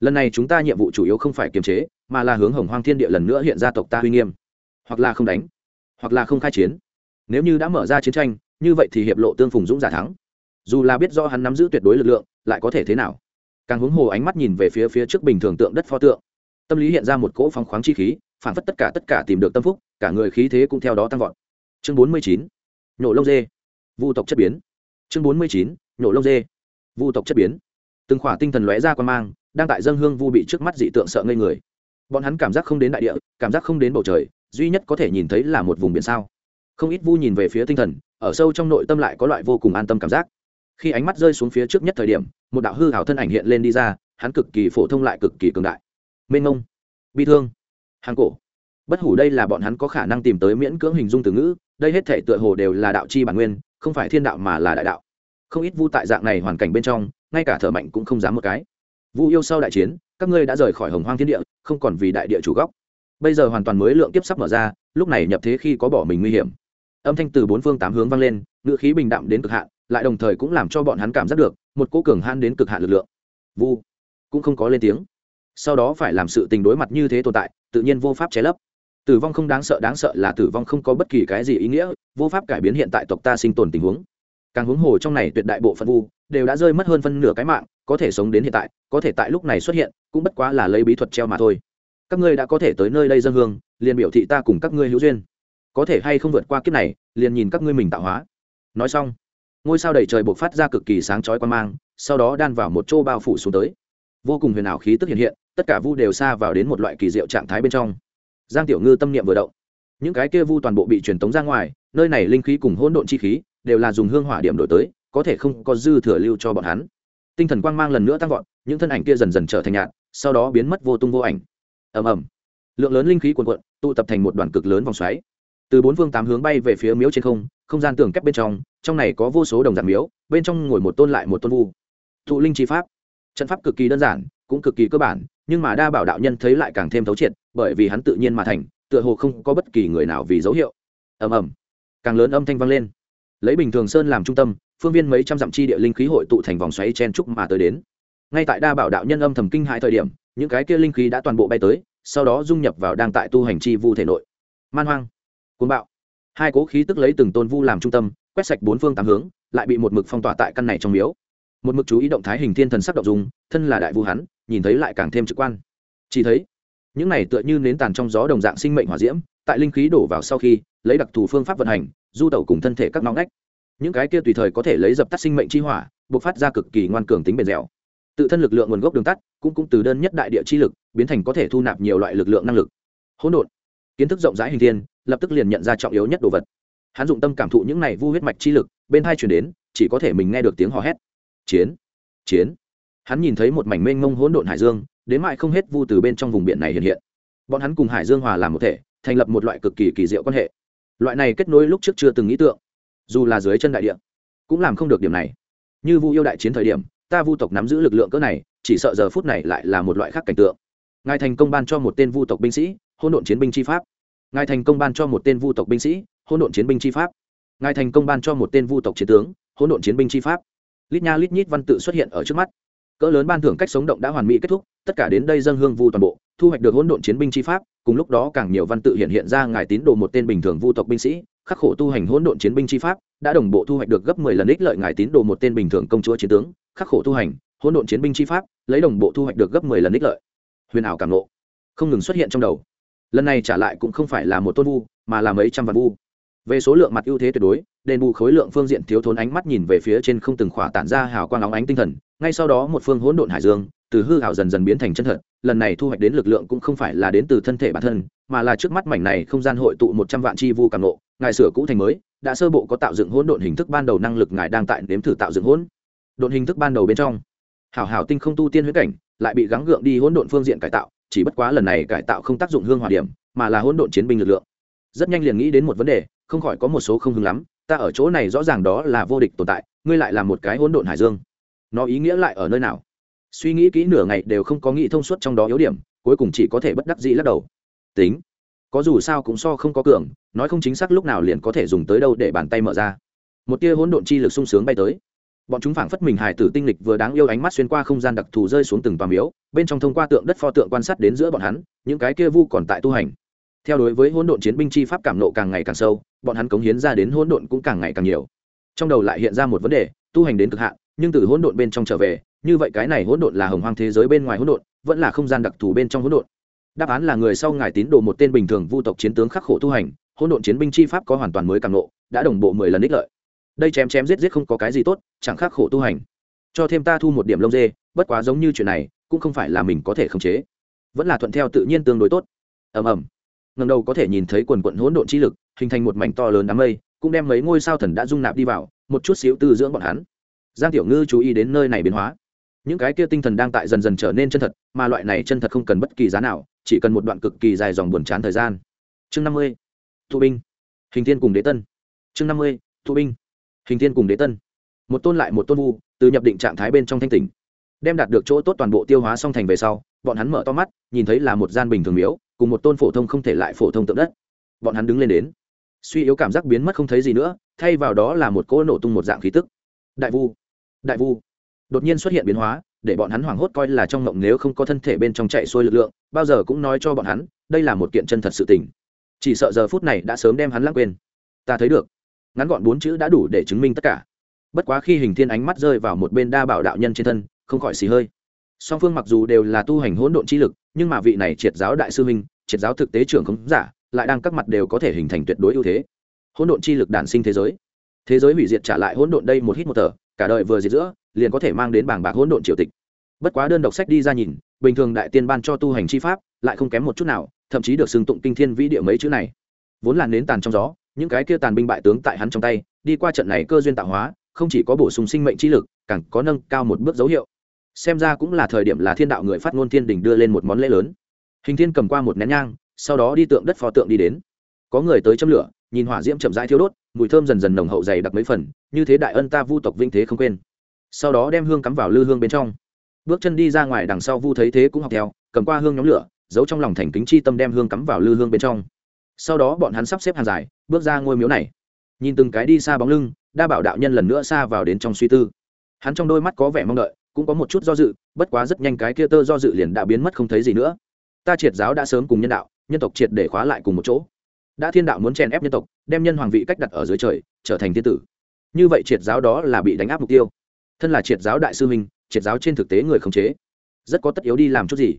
lần này chúng ta nhiệm vụ chủ yếu không phải kiềm chế, mà là hướng hồng hoang thiên địa lần nữa hiện ra tộc ta uy nghiêm. Hoặc là không đánh, hoặc là không khai chiến. Nếu như đã mở ra chiến tranh, như vậy thì hiệp lộ tương phùng dũng giả thắng. Dù là biết do hắn nắm giữ tuyệt đối lực lượng, lại có thể thế nào? Càng hướng hồ ánh mắt nhìn về phía phía trước bình thường tượng đất pho tượng. Tâm lý hiện ra một cỗ phong khoáng chi khí, phản phất tất cả tất cả tìm được tâm phúc, cả người khí thế cũng theo đó tăng vọt. Chương bốn mươi chín, nhổ lông dê. Vu tộc chất biến. Chương bốn mươi chín, nhổ lông dê. Vu tộc chất biến. Từng khỏa tinh thần lóe ra quan mang đang tại dân hương vu bị trước mắt dị tượng sợ ngây người. Bọn hắn cảm giác không đến đại địa, cảm giác không đến bầu trời, duy nhất có thể nhìn thấy là một vùng biển sao. Không ít vu nhìn về phía tinh thần, ở sâu trong nội tâm lại có loại vô cùng an tâm cảm giác. Khi ánh mắt rơi xuống phía trước nhất thời điểm, một đạo hư hảo thân ảnh hiện lên đi ra, hắn cực kỳ phổ thông lại cực kỳ cường đại. Mênh ngông bi thương hàng cổ. Bất hủ đây là bọn hắn có khả năng tìm tới miễn cưỡng hình dung từ ngữ, đây hết thể tựa hồ đều là đạo chi bản nguyên, không phải thiên đạo mà là đại đạo. Không ít vu tại dạng này hoàn cảnh bên trong, ngay cả thở mạnh cũng không dám một cái vu yêu sau đại chiến, các ngươi đã rời khỏi hồng hoang thiên địa, không còn vì đại địa chủ góc bây giờ hoàn toàn mới lượng kiếp sắp mở ra, lúc này nhập thế khi có bỏ mình nguy hiểm. Âm thanh từ bốn phương tám hướng vang lên, ngữ khí bình đạm đến cực hạn, lại đồng thời cũng làm cho bọn hắn cảm giác được, một cỗ cường han đến cực hạn lực lượng. Vu cũng không có lên tiếng. Sau đó phải làm sự tình đối mặt như thế tồn tại, tự nhiên vô pháp che lấp. Tử vong không đáng sợ đáng sợ là tử vong không có bất kỳ cái gì ý nghĩa, vô pháp cải biến hiện tại tộc ta sinh tồn tình huống. Càng huống hồ trong này tuyệt đại bộ phận vu đều đã rơi mất hơn phân nửa cái mạng, có thể sống đến hiện tại, có thể tại lúc này xuất hiện, cũng bất quá là lấy bí thuật treo mà thôi. Các ngươi đã có thể tới nơi đây dân hương, liền biểu thị ta cùng các ngươi hữu duyên. Có thể hay không vượt qua kiếp này, liền nhìn các ngươi mình tạo hóa. Nói xong, ngôi sao đầy trời buộc phát ra cực kỳ sáng chói quan mang, sau đó đan vào một chỗ bao phủ xuống tới. Vô cùng huyền ảo khí tức hiện hiện, tất cả vu đều xa vào đến một loại kỳ diệu trạng thái bên trong. Giang tiểu ngư tâm niệm vừa động. Những cái kia vu toàn bộ bị truyền tống ra ngoài, nơi này linh khí cùng hỗn độn chi khí, đều là dùng hương hỏa điểm đổi tới có thể không có dư thừa lưu cho bọn hắn. Tinh thần quang mang lần nữa tăng vọt, những thân ảnh kia dần dần trở thành nhạt, sau đó biến mất vô tung vô ảnh. Ầm ầm. Lượng lớn linh khí cuồn cuộn, tụ tập thành một đoàn cực lớn vòng xoáy. Từ bốn phương tám hướng bay về phía miếu trên không không gian tường kép bên trong trong này có vô số đồng dạng miếu, bên trong ngồi một tôn lại một tôn vu. Thụ linh chi pháp. Trận pháp cực kỳ đơn giản, cũng cực kỳ cơ bản, nhưng mà đa bảo đạo nhân thấy lại càng thêm thấu triệt, bởi vì hắn tự nhiên mà thành, tựa hồ không có bất kỳ người nào vì dấu hiệu. Ầm ầm. Càng lớn âm thanh vang lên lấy bình thường sơn làm trung tâm, phương viên mấy trăm dặm chi địa linh khí hội tụ thành vòng xoáy chen trúc mà tới đến. Ngay tại đa bảo đạo nhân âm thầm kinh hại thời điểm, những cái kia linh khí đã toàn bộ bay tới, sau đó dung nhập vào đang tại tu hành chi vu thể nội. Man hoang, cuồng bạo. Hai cố khí tức lấy từng tôn vu làm trung tâm, quét sạch bốn phương tám hướng, lại bị một mực phong tỏa tại căn này trong miếu. Một mực chú ý động thái hình thiên thần sắc động dùng thân là đại vu hắn, nhìn thấy lại càng thêm trực quan. Chỉ thấy, những này tựa như nến tàn trong gió đồng dạng sinh mệnh hỏa diễm, tại linh khí đổ vào sau khi lấy đặc thù phương pháp vận hành, du tẩu cùng thân thể các nóng ngách. Những cái kia tùy thời có thể lấy dập tắt sinh mệnh chi hỏa buộc phát ra cực kỳ ngoan cường tính bền dẻo. Tự thân lực lượng nguồn gốc đường tắt cũng cũng từ đơn nhất đại địa chi lực biến thành có thể thu nạp nhiều loại lực lượng năng lực. Hỗn độn. Kiến thức rộng rãi hình thiên, lập tức liền nhận ra trọng yếu nhất đồ vật. Hắn dụng tâm cảm thụ những này vu huyết mạch chi lực, bên hai chuyển đến, chỉ có thể mình nghe được tiếng hò hét. Chiến. Chiến. Hắn nhìn thấy một mảnh mênh mông hỗn độn hải dương, đến mại không hết vu từ bên trong vùng biển này hiện hiện. Bọn hắn cùng hải dương hòa làm một thể, thành lập một loại cực kỳ kỳ diệu quan hệ loại này kết nối lúc trước chưa từng nghĩ tượng. Dù là dưới chân đại địa, cũng làm không được điểm này. Như vu yêu đại chiến thời điểm, ta vu tộc nắm giữ lực lượng cỡ này, chỉ sợ giờ phút này lại là một loại khác cảnh tượng. Ngài thành công ban cho một tên vu tộc binh sĩ hôn độn chiến binh chi pháp. Ngài thành công ban cho một tên vu tộc binh sĩ hôn độn chiến binh chi pháp. Ngài thành công ban cho một tên vu tộc chiến tướng hôn độn chiến binh chi pháp. Lít nha lít nhít văn tự xuất hiện ở trước mắt. Cỡ lớn ban thưởng cách sống động đã hoàn mỹ kết thúc tất cả đến đây dân hương vu toàn bộ, thu hoạch được hỗn độn chiến binh chi pháp, cùng lúc đó càng nhiều văn tự hiện hiện ra ngài tín đồ một tên bình thường vu tộc binh sĩ, khắc khổ tu hành hỗn độn chiến binh chi pháp, đã đồng bộ thu hoạch được gấp mười lần ích lợi ngài tín đồ một tên bình thường công chúa chiến tướng, khắc khổ tu hành, hỗn độn chiến binh chi pháp, lấy đồng bộ thu hoạch được gấp mười lần ích lợi. Huyền ảo cảm lộ không ngừng xuất hiện trong đầu. Lần này trả lại cũng không phải là một tôn vu, mà là mấy trăm vạn vu. Về số lượng mặt ưu thế tuyệt đối, đền bù khối lượng phương diện thiếu thốn ánh mắt nhìn về phía trên không từng khỏa tản ra hào quang óng ánh tinh thần, ngay sau đó một phương hỗn độn hải dương từ hư hảo dần dần biến thành chân thật, lần này thu hoạch đến lực lượng cũng không phải là đến từ thân thể bản thân, mà là trước mắt mảnh này không gian hội tụ một trăm vạn chi vu càng nộ ngài sửa cũ thành mới, đã sơ bộ có tạo dựng hỗn độn hình thức ban đầu năng lực ngài đang tại nếm thử tạo dựng hỗn độn hình thức ban đầu bên trong. Hảo hảo tinh không tu tiên huyết cảnh, lại bị gắng gượng đi hỗn độn phương diện cải tạo, chỉ bất quá lần này cải tạo không tác dụng hương hòa điểm, mà là hỗn độn chiến binh lực lượng. Rất nhanh liền nghĩ đến một vấn đề, không khỏi có một số không hứng lắm, ta ở chỗ này rõ ràng đó là vô địch tồn tại, ngươi lại là một cái hỗn độn hải dương. Nó ý nghĩa lại ở nơi nào? Suy nghĩ kỹ nửa ngày đều không có nghĩ thông suốt trong đó yếu điểm, cuối cùng chỉ có thể bất đắc dĩ lắc đầu. Tính, có dù sao cũng so không có cường, nói không chính xác lúc nào liền có thể dùng tới đâu để bàn tay mở ra. Một tia hỗn độn chi lực sung sướng bay tới. Bọn chúng phảng phất mình hài tử tinh lịch vừa đáng yêu ánh mắt xuyên qua không gian đặc thù rơi xuống từng tòa miếu, bên trong thông qua tượng đất pho tượng quan sát đến giữa bọn hắn, những cái kia vu còn tại tu hành. Theo đối với hỗn độn chiến binh chi pháp cảm nộ càng ngày càng sâu, bọn hắn cống hiến ra đến hỗn độn cũng càng ngày càng nhiều. Trong đầu lại hiện ra một vấn đề, tu hành đến cực hạn nhưng từ hỗn độn bên trong trở về, như vậy cái này hỗn độn là hồng hoang thế giới bên ngoài hỗn độn, vẫn là không gian đặc thù bên trong hỗn độn. Đáp án là người sau ngài tín đồ một tên bình thường vu tộc chiến tướng khắc khổ tu hành, hỗn độn chiến binh chi pháp có hoàn toàn mới càng nộ đã đồng bộ mười lần ích lợi. Đây chém chém giết giết không có cái gì tốt, chẳng khắc khổ tu hành. Cho thêm ta thu một điểm lông dê, bất quá giống như chuyện này, cũng không phải là mình có thể khống chế. Vẫn là thuận theo tự nhiên tương đối tốt. Ầm ầm. Ngầm đầu có thể nhìn thấy quần quận hỗn độn chi lực, hình thành một mảnh to lớn đám mây, cũng đem mấy ngôi sao thần đã dung nạp đi vào, một chút xíu tư dưỡng bọn hắn giang tiểu ngư chú ý đến nơi này biến hóa. Những cái kia tinh thần đang tại dần dần trở nên chân thật, mà loại này chân thật không cần bất kỳ giá nào, chỉ cần một đoạn cực kỳ dài dòng buồn chán thời gian. Chương năm mươi thụ binh. Hình thiên cùng đế tân. Chương năm mươi thụ binh. Hình thiên cùng đế tân. Một tôn lại một tôn vu, từ nhập định trạng thái bên trong thanh tỉnh. Đem đạt được chỗ tốt toàn bộ tiêu hóa xong thành về sau, bọn hắn mở to mắt, nhìn thấy là một gian bình thường miếu, cùng một tôn phổ thông không thể lại phổ thông tượng đất. Bọn hắn đứng lên đến. Suy yếu cảm giác biến mất không thấy gì nữa, thay vào đó là một cỗ nổ tung một dạng khí tức. Đại vu đại vu. Đột nhiên xuất hiện biến hóa, để bọn hắn hoảng hốt coi là trong mộng nếu không có thân thể bên trong chạy xuôi lực lượng, bao giờ cũng nói cho bọn hắn, đây là một kiện chân thật sự tình. Chỉ sợ giờ phút này đã sớm đem hắn lãng quên. Ta thấy được. Ngắn gọn bốn chữ đã đủ để chứng minh tất cả. Bất quá khi hình thiên ánh mắt rơi vào một bên đa bảo đạo nhân trên thân, không khỏi xì hơi. Song phương mặc dù đều là tu hành hỗn độn chi lực, nhưng mà vị này triệt giáo đại sư huynh, triệt giáo thực tế trưởng không giả, lại đang các mặt đều có thể hình thành tuyệt đối ưu thế. Hỗn độn chi lực đản sinh thế giới. Thế giới hủy diệt trả lại hỗn độn đây một hít một thở cả đời vừa diệt giữa, liền có thể mang đến bảng bạc hỗn độn triều tịch. Bất quá đơn độc sách đi ra nhìn, bình thường đại tiên ban cho tu hành chi pháp, lại không kém một chút nào, thậm chí được xưng tụng kinh thiên vĩ địa mấy chữ này. Vốn là nến tàn trong gió, những cái kia tàn binh bại tướng tại hắn trong tay, đi qua trận này cơ duyên tạo hóa, không chỉ có bổ sung sinh mệnh chi lực, càng có nâng cao một bước dấu hiệu. Xem ra cũng là thời điểm là thiên đạo người phát ngôn thiên đình đưa lên một món lễ lớn. Hình thiên cầm qua một nén nhang, sau đó đi tượng đất phò tượng đi đến. Có người tới châm lửa nhìn hỏa diễm chậm rãi thiêu đốt, mùi thơm dần dần nồng hậu dày đặc mấy phần, như thế đại ân ta vu tộc vinh thế không quên. Sau đó đem hương cắm vào lư hương bên trong. Bước chân đi ra ngoài đằng sau vu thấy thế cũng học theo, cầm qua hương nhóm lửa, giấu trong lòng thành kính chi tâm đem hương cắm vào lư hương bên trong. Sau đó bọn hắn sắp xếp hàng dài, bước ra ngôi miếu này. Nhìn từng cái đi xa bóng lưng, đa bảo đạo nhân lần nữa xa vào đến trong suy tư. Hắn trong đôi mắt có vẻ mong đợi, cũng có một chút do dự, bất quá rất nhanh cái kia tơ do dự liền đã biến mất không thấy gì nữa. Ta triệt giáo đã sớm cùng nhân đạo, nhân tộc triệt để khóa lại cùng một chỗ đã thiên đạo muốn chèn ép nhân tộc, đem nhân hoàng vị cách đặt ở dưới trời, trở thành thiên tử. Như vậy triệt giáo đó là bị đánh áp mục tiêu. Thân là triệt giáo đại sư minh triệt giáo trên thực tế người khống chế, rất có tất yếu đi làm chút gì.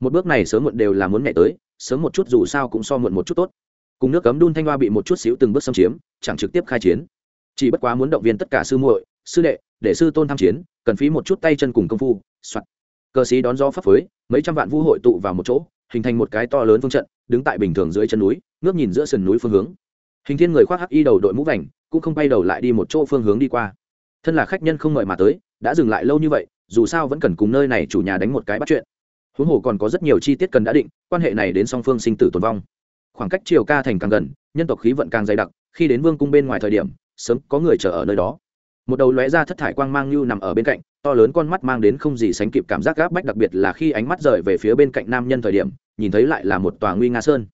Một bước này sớm muộn đều là muốn mẹ tới, sớm một chút dù sao cũng so muộn một chút tốt. Cùng nước cấm đun thanh hoa bị một chút xíu từng bước xâm chiếm, chẳng trực tiếp khai chiến. Chỉ bất quá muốn động viên tất cả sư muội, sư đệ, để sư tôn tham chiến, cần phí một chút tay chân cùng công phu, soạn. Cờ sĩ đón do pháp phới, mấy trăm vạn vũ hội tụ vào một chỗ, hình thành một cái to lớn phương trận, đứng tại bình thường dưới chân núi ngước nhìn giữa sườn núi phương hướng. Hình thiên người khoác hắc y đầu đội mũ vành, cũng không bay đầu lại đi một chỗ phương hướng đi qua. Thân là khách nhân không mời mà tới, đã dừng lại lâu như vậy, dù sao vẫn cần cùng nơi này chủ nhà đánh một cái bắt chuyện. Huống hồ còn có rất nhiều chi tiết cần đã định, quan hệ này đến song phương sinh tử tồn vong. Khoảng cách triều ca thành càng gần, nhân tộc khí vận càng dày đặc, khi đến vương cung bên ngoài thời điểm, sớm có người chờ ở nơi đó. Một đầu lóe ra thất thải quang mang như nằm ở bên cạnh, to lớn con mắt mang đến không gì sánh kịp cảm giác gáp bách, đặc biệt là khi ánh mắt rời về phía bên cạnh nam nhân thời điểm, nhìn thấy lại là một tòa nguy nga sơn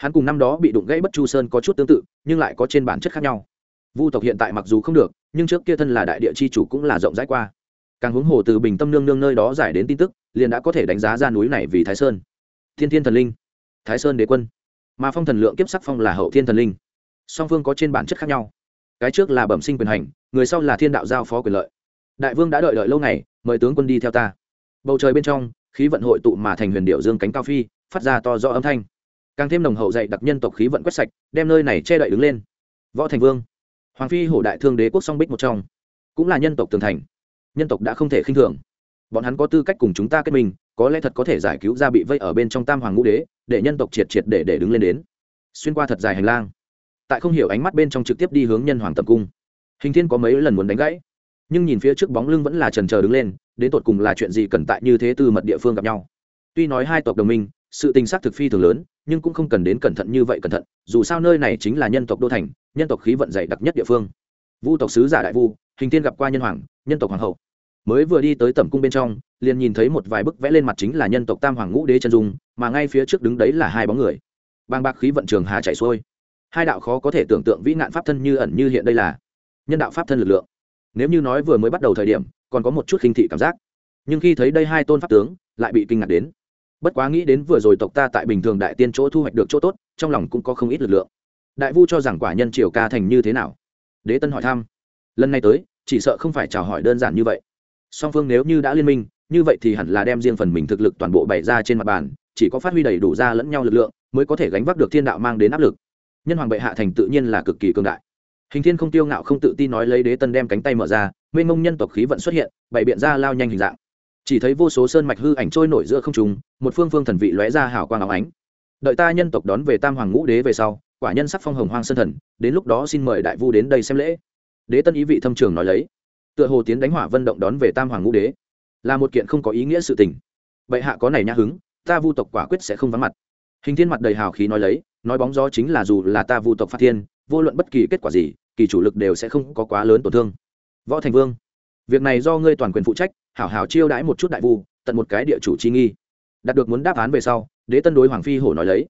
hắn cùng năm đó bị đụng gãy bất chu sơn có chút tương tự, nhưng lại có trên bản chất khác nhau. Vu tộc hiện tại mặc dù không được, nhưng trước kia thân là đại địa chi chủ cũng là rộng rãi qua. Càng huống hồ từ bình tâm nương nương nơi đó giải đến tin tức, liền đã có thể đánh giá ra núi này vì thái sơn. Thiên thiên thần linh, thái sơn đế quân. Mà phong thần lượng kiếp sắc phong là hậu thiên thần linh. Song phương có trên bản chất khác nhau. Cái trước là bẩm sinh quyền hành, người sau là thiên đạo giao phó quyền lợi. Đại vương đã đợi đợi lâu ngày, mời tướng quân đi theo ta. Bầu trời bên trong, khí vận hội tụ mà thành huyền điệu dương cánh cao phi, phát ra to do âm thanh càng thêm nồng hậu dạy đặc nhân tộc khí vận quét sạch, đem nơi này che đậy đứng lên. Võ thành vương, hoàng phi hổ đại thương đế quốc song bích một trong, cũng là nhân tộc tường thành. Nhân tộc đã không thể khinh thường. Bọn hắn có tư cách cùng chúng ta kết minh, có lẽ thật có thể giải cứu ra bị vây ở bên trong tam hoàng ngũ đế, để nhân tộc triệt triệt để để đứng lên đến. Xuyên qua thật dài hành lang, tại không hiểu ánh mắt bên trong trực tiếp đi hướng nhân hoàng tập cung. Hình thiên có mấy lần muốn đánh gãy, nhưng nhìn phía trước bóng lưng vẫn là trần trờ đứng lên, đến tột cùng là chuyện gì cần tại như thế từ mật địa phương gặp nhau. Tuy nói hai tộc đồng minh, sự tình xác thực phi thường lớn nhưng cũng không cần đến cẩn thận như vậy cẩn thận, dù sao nơi này chính là nhân tộc đô thành, nhân tộc khí vận dày đặc nhất địa phương. Vu tộc sứ giả đại vu, hình tiên gặp qua nhân hoàng, nhân tộc hoàng hậu. Mới vừa đi tới tẩm cung bên trong, liền nhìn thấy một vài bức vẽ lên mặt chính là nhân tộc tam hoàng ngũ đế chân dung, mà ngay phía trước đứng đấy là hai bóng người. Bang bạc khí vận trường hà chạy xuôi. Hai đạo khó có thể tưởng tượng vĩ nạn pháp thân như ẩn như hiện đây là nhân đạo pháp thân lực lượng. Nếu như nói vừa mới bắt đầu thời điểm, còn có một chút khinh thị cảm giác. Nhưng khi thấy đây hai tôn pháp tướng, lại bị kinh ngạc đến bất quá nghĩ đến vừa rồi tộc ta tại bình thường đại tiên chỗ thu hoạch được chỗ tốt, trong lòng cũng có không ít lực lượng. Đại vu cho rằng quả nhân triều ca thành như thế nào? Đế tân hỏi thăm. Lần này tới, chỉ sợ không phải chào hỏi đơn giản như vậy. Song phương nếu như đã liên minh, như vậy thì hẳn là đem riêng phần mình thực lực toàn bộ bày ra trên mặt bàn, chỉ có phát huy đầy đủ ra lẫn nhau lực lượng, mới có thể gánh vác được thiên đạo mang đến áp lực. Nhân hoàng bệ hạ thành tự nhiên là cực kỳ cương đại. Hình thiên không tiêu ngạo không tự tin nói lấy đế tân đem cánh tay mở ra, mênh mông nhân tộc khí vận xuất hiện, bày biện ra lao nhanh hình dạng chỉ thấy vô số sơn mạch hư ảnh trôi nổi giữa không trung, một phương phương thần vị lóe ra hào quang áo ánh. Đợi ta nhân tộc đón về tam hoàng ngũ đế về sau, quả nhân sắc phong hồng hoang sơn thần, đến lúc đó xin mời đại vu đến đây xem lễ. Đế tân ý vị thâm trường nói lấy. Tựa hồ tiến đánh hỏa vân động đón về tam hoàng ngũ đế, là một kiện không có ý nghĩa sự tình. Bệ hạ có này nhã hứng, ta vu tộc quả quyết sẽ không vắng mặt. Hình thiên mặt đầy hào khí nói lấy, nói bóng gió chính là dù là ta vu tộc phát thiên, vô luận bất kỳ kết quả gì, kỳ chủ lực đều sẽ không có quá lớn tổn thương. Võ thành vương việc này do ngươi toàn quyền phụ trách, hảo hảo chiêu đãi một chút đại vu, tận một cái địa chủ chi nghi. Đạt được muốn đáp án về sau, đế tân đối hoàng phi hổ nói lấy.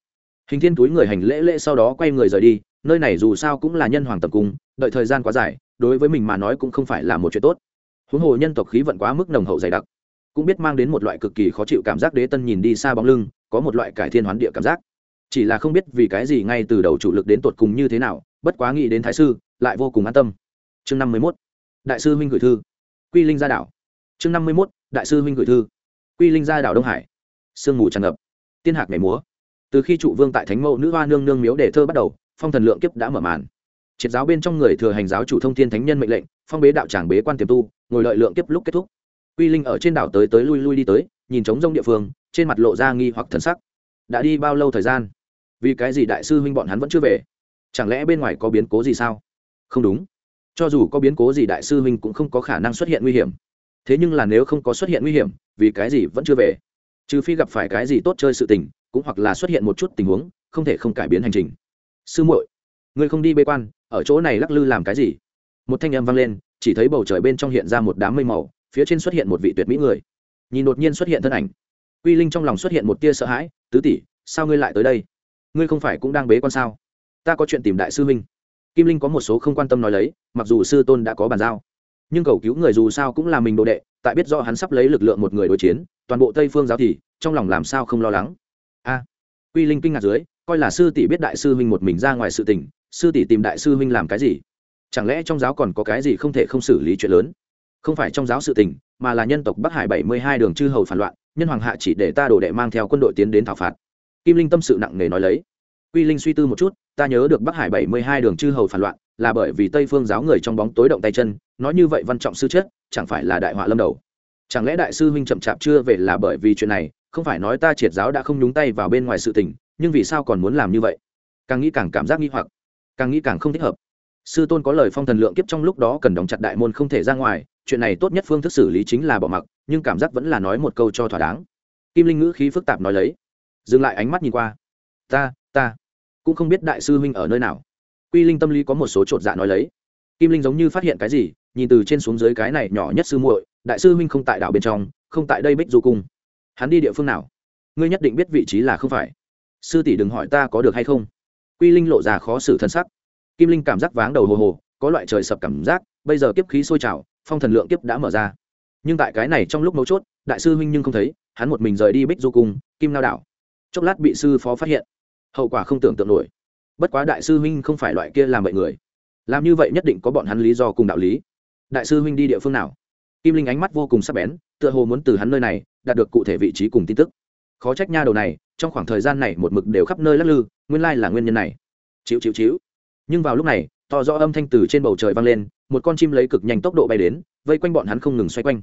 Hình thiên túi người hành lễ lễ sau đó quay người rời đi, nơi này dù sao cũng là nhân hoàng tập cung, đợi thời gian quá dài, đối với mình mà nói cũng không phải là một chuyện tốt. Huống hồ nhân tộc khí vận quá mức nồng hậu dày đặc, cũng biết mang đến một loại cực kỳ khó chịu cảm giác đế tân nhìn đi xa bóng lưng, có một loại cải thiên hoán địa cảm giác. Chỉ là không biết vì cái gì ngay từ đầu chủ lực đến tột cùng như thế nào, bất quá nghĩ đến thái sư, lại vô cùng an tâm. Chương năm mươi mốt. Đại sư huynh gửi thư quy linh gia đảo. Chương năm mươi mốt, đại sư huynh gửi thư. Quy linh gia đảo đông hải. Sương mù tràn ngập. Tiên hạc nhảy múa. Từ khi trụ vương tại thánh mẫu nữ hoa nương nương miếu để thơ bắt đầu, phong thần lượng kiếp đã mở màn. Triệt giáo bên trong người thừa hành giáo chủ thông thiên thánh nhân mệnh lệnh, phong bế đạo tràng bế quan tiềm tu, ngồi đợi lượng kiếp lúc kết thúc. Quy linh ở trên đảo tới tới lui lui đi tới, nhìn trống rông địa phương, trên mặt lộ ra nghi hoặc thần sắc. Đã đi bao lâu thời gian? Vì cái gì đại sư huynh bọn hắn vẫn chưa về? Chẳng lẽ bên ngoài có biến cố gì sao? Không đúng cho dù có biến cố gì đại sư huynh cũng không có khả năng xuất hiện nguy hiểm. Thế nhưng là nếu không có xuất hiện nguy hiểm, vì cái gì vẫn chưa về? Trừ phi gặp phải cái gì tốt chơi sự tình, cũng hoặc là xuất hiện một chút tình huống, không thể không cải biến hành trình. Sư muội, ngươi không đi bê quan, ở chỗ này lắc lư làm cái gì? Một thanh âm vang lên, chỉ thấy bầu trời bên trong hiện ra một đám mây màu, phía trên xuất hiện một vị tuyệt mỹ người. Nhìn đột nhiên xuất hiện thân ảnh. Quy linh trong lòng xuất hiện một tia sợ hãi, tứ tỷ, sao ngươi lại tới đây? Ngươi không phải cũng đang bế quan sao? Ta có chuyện tìm đại sư huynh kim linh có một số không quan tâm nói lấy, mặc dù sư tôn đã có bàn giao, nhưng cầu cứu người dù sao cũng là mình đồ đệ, tại biết do hắn sắp lấy lực lượng một người đối chiến, toàn bộ tây phương giáo thì trong lòng làm sao không lo lắng. A, quy linh kinh ngạc dưới, coi là sư tỷ biết đại sư huynh một mình ra ngoài sự tình, sư tỷ tìm đại sư huynh làm cái gì? Chẳng lẽ trong giáo còn có cái gì không thể không xử lý chuyện lớn? Không phải trong giáo sự tình, mà là nhân tộc bắc hải bảy mươi hai đường chư hầu phản loạn, nhân hoàng hạ chỉ để ta đồ đệ mang theo quân đội tiến đến thảo phạt. Kim linh tâm sự nặng nề nói lấy quy linh suy tư một chút, ta nhớ được bắc hải bảy mươi hai đường chư hầu phản loạn, là bởi vì tây phương giáo người trong bóng tối động tay chân nói như vậy văn trọng sư chết, chẳng phải là đại họa lâm đầu. Chẳng lẽ đại sư huynh chậm chạp chưa về là bởi vì chuyện này, không phải nói ta triệt giáo đã không nhúng tay vào bên ngoài sự tình, nhưng vì sao còn muốn làm như vậy? Càng nghĩ càng cảm giác nghi hoặc, càng nghĩ càng không thích hợp. Sư tôn có lời phong thần lượng kiếp trong lúc đó cần đóng chặt đại môn không thể ra ngoài, chuyện này tốt nhất phương thức xử lý chính là bỏ mặc, nhưng cảm giác vẫn là nói một câu cho thỏa đáng. Kim linh ngữ khí phức tạp nói lấy, dừng lại ánh mắt nhìn qua. Ta ta cũng không biết đại sư huynh ở nơi nào. Quy linh tâm lý có một số chột dạ nói lấy. Kim linh giống như phát hiện cái gì, nhìn từ trên xuống dưới cái này nhỏ nhất sư muội, đại sư huynh không tại đảo bên trong, không tại đây bích du cung. Hắn đi địa phương nào? Ngươi nhất định biết vị trí là không phải. Sư tỷ đừng hỏi ta có được hay không. Quy linh lộ ra khó xử thân sắc. Kim linh cảm giác váng đầu hồ hồ, có loại trời sập cảm giác, bây giờ kiếp khí sôi trào, phong thần lượng kiếp đã mở ra. Nhưng tại cái này trong lúc mấu chốt, đại sư huynh nhưng không thấy, hắn một mình rời đi bích du cung, kim lao đảo. Chốc lát bị sư phó phát hiện hậu quả không tưởng tượng nổi. Bất quá đại sư huynh không phải loại kia làm bậy người. Làm như vậy nhất định có bọn hắn lý do cùng đạo lý. Đại sư huynh đi địa phương nào? Kim linh ánh mắt vô cùng sắc bén, tựa hồ muốn từ hắn nơi này đạt được cụ thể vị trí cùng tin tức. Khó trách nha đầu này, trong khoảng thời gian này một mực đều khắp nơi lắc lư, nguyên lai là nguyên nhân này. Chịu chịu chịu nhưng vào lúc này, to rõ âm thanh từ trên bầu trời vang lên, một con chim lấy cực nhanh tốc độ bay đến, vây quanh bọn hắn không ngừng xoay quanh.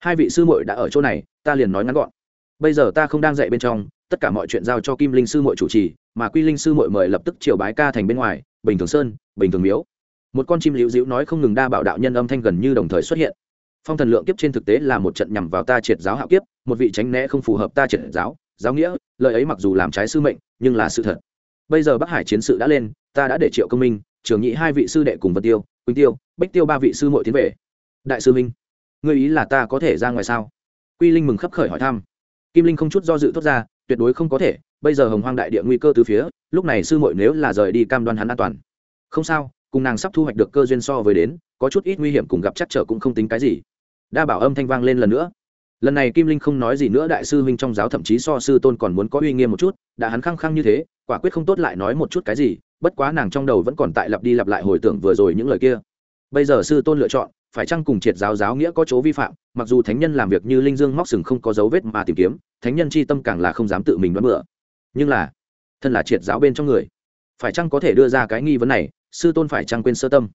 Hai vị sư muội đã ở chỗ này, ta liền nói ngắn gọn. Bây giờ ta không đang dạy bên trong tất cả mọi chuyện giao cho kim linh sư muội chủ trì, mà quy linh sư muội mời lập tức triều bái ca thành bên ngoài, bình thường sơn, bình thường miếu. Một con chim liễu dĩu nói không ngừng đa bảo đạo nhân âm thanh gần như đồng thời xuất hiện. Phong thần lượng kiếp trên thực tế là một trận nhằm vào ta triệt giáo hạo kiếp, một vị tránh né không phù hợp ta triệt giáo giáo nghĩa, lời ấy mặc dù làm trái sư mệnh, nhưng là sự thật. Bây giờ bắc hải chiến sự đã lên, ta đã để triệu công minh, trường nhị hai vị sư đệ cùng vân tiêu, quỳnh tiêu bách tiêu ba vị sư muội tiến về. Đại sư minh, ngươi ý là ta có thể ra ngoài sao? Quy linh mừng khấp khởi hỏi thăm. Kim linh không chút do dự thốt ra tuyệt đối không có thể, bây giờ hồng hoang đại địa nguy cơ từ phía, lúc này sư muội nếu là rời đi cam đoan hắn an toàn. Không sao, cùng nàng sắp thu hoạch được cơ duyên so với đến, có chút ít nguy hiểm cùng gặp chắc trở cũng không tính cái gì. Đa bảo âm thanh vang lên lần nữa. Lần này kim linh không nói gì nữa, đại sư huynh trong giáo thậm chí so sư tôn còn muốn có uy nghiêm một chút, đã hắn khăng khăng như thế, quả quyết không tốt lại nói một chút cái gì, bất quá nàng trong đầu vẫn còn tại lặp đi lặp lại hồi tưởng vừa rồi những lời kia. Bây giờ sư tôn lựa chọn phải chăng cùng triệt giáo giáo nghĩa có chỗ vi phạm, mặc dù thánh nhân làm việc như linh dương móc sừng không có dấu vết mà tìm kiếm, thánh nhân chi tâm càng là không dám tự mình đoán bựa nhưng là, thân là triệt giáo bên trong người, phải chăng có thể đưa ra cái nghi vấn này, sư tôn phải chăng quên sơ tâm?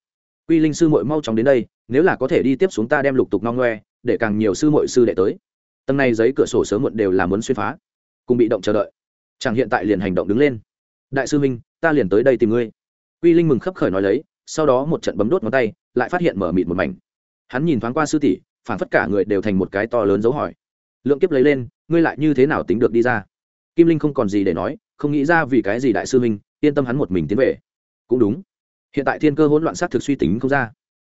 Quy linh sư muội mau chóng đến đây, nếu là có thể đi tiếp xuống ta đem lục tục nong ngoe, để càng nhiều sư muội sư đệ tới. Tầng này giấy cửa sổ sớm muộn đều là muốn xuyên phá, cùng bị động chờ đợi. Chẳng hiện tại liền hành động đứng lên. Đại sư minh, ta liền tới đây tìm ngươi. Quy linh mừng khấp khởi nói lấy, sau đó một trận bấm đốt ngón tay, lại phát hiện mở mịt một mảnh hắn nhìn thoáng qua sư tỷ phản phất cả người đều thành một cái to lớn dấu hỏi. Lượng kiếp lấy lên, ngươi lại như thế nào tính được đi ra? Kim linh không còn gì để nói, không nghĩ ra vì cái gì đại sư minh yên tâm hắn một mình tiến về. Cũng đúng. Hiện tại thiên cơ hỗn loạn xác thực suy tính không ra.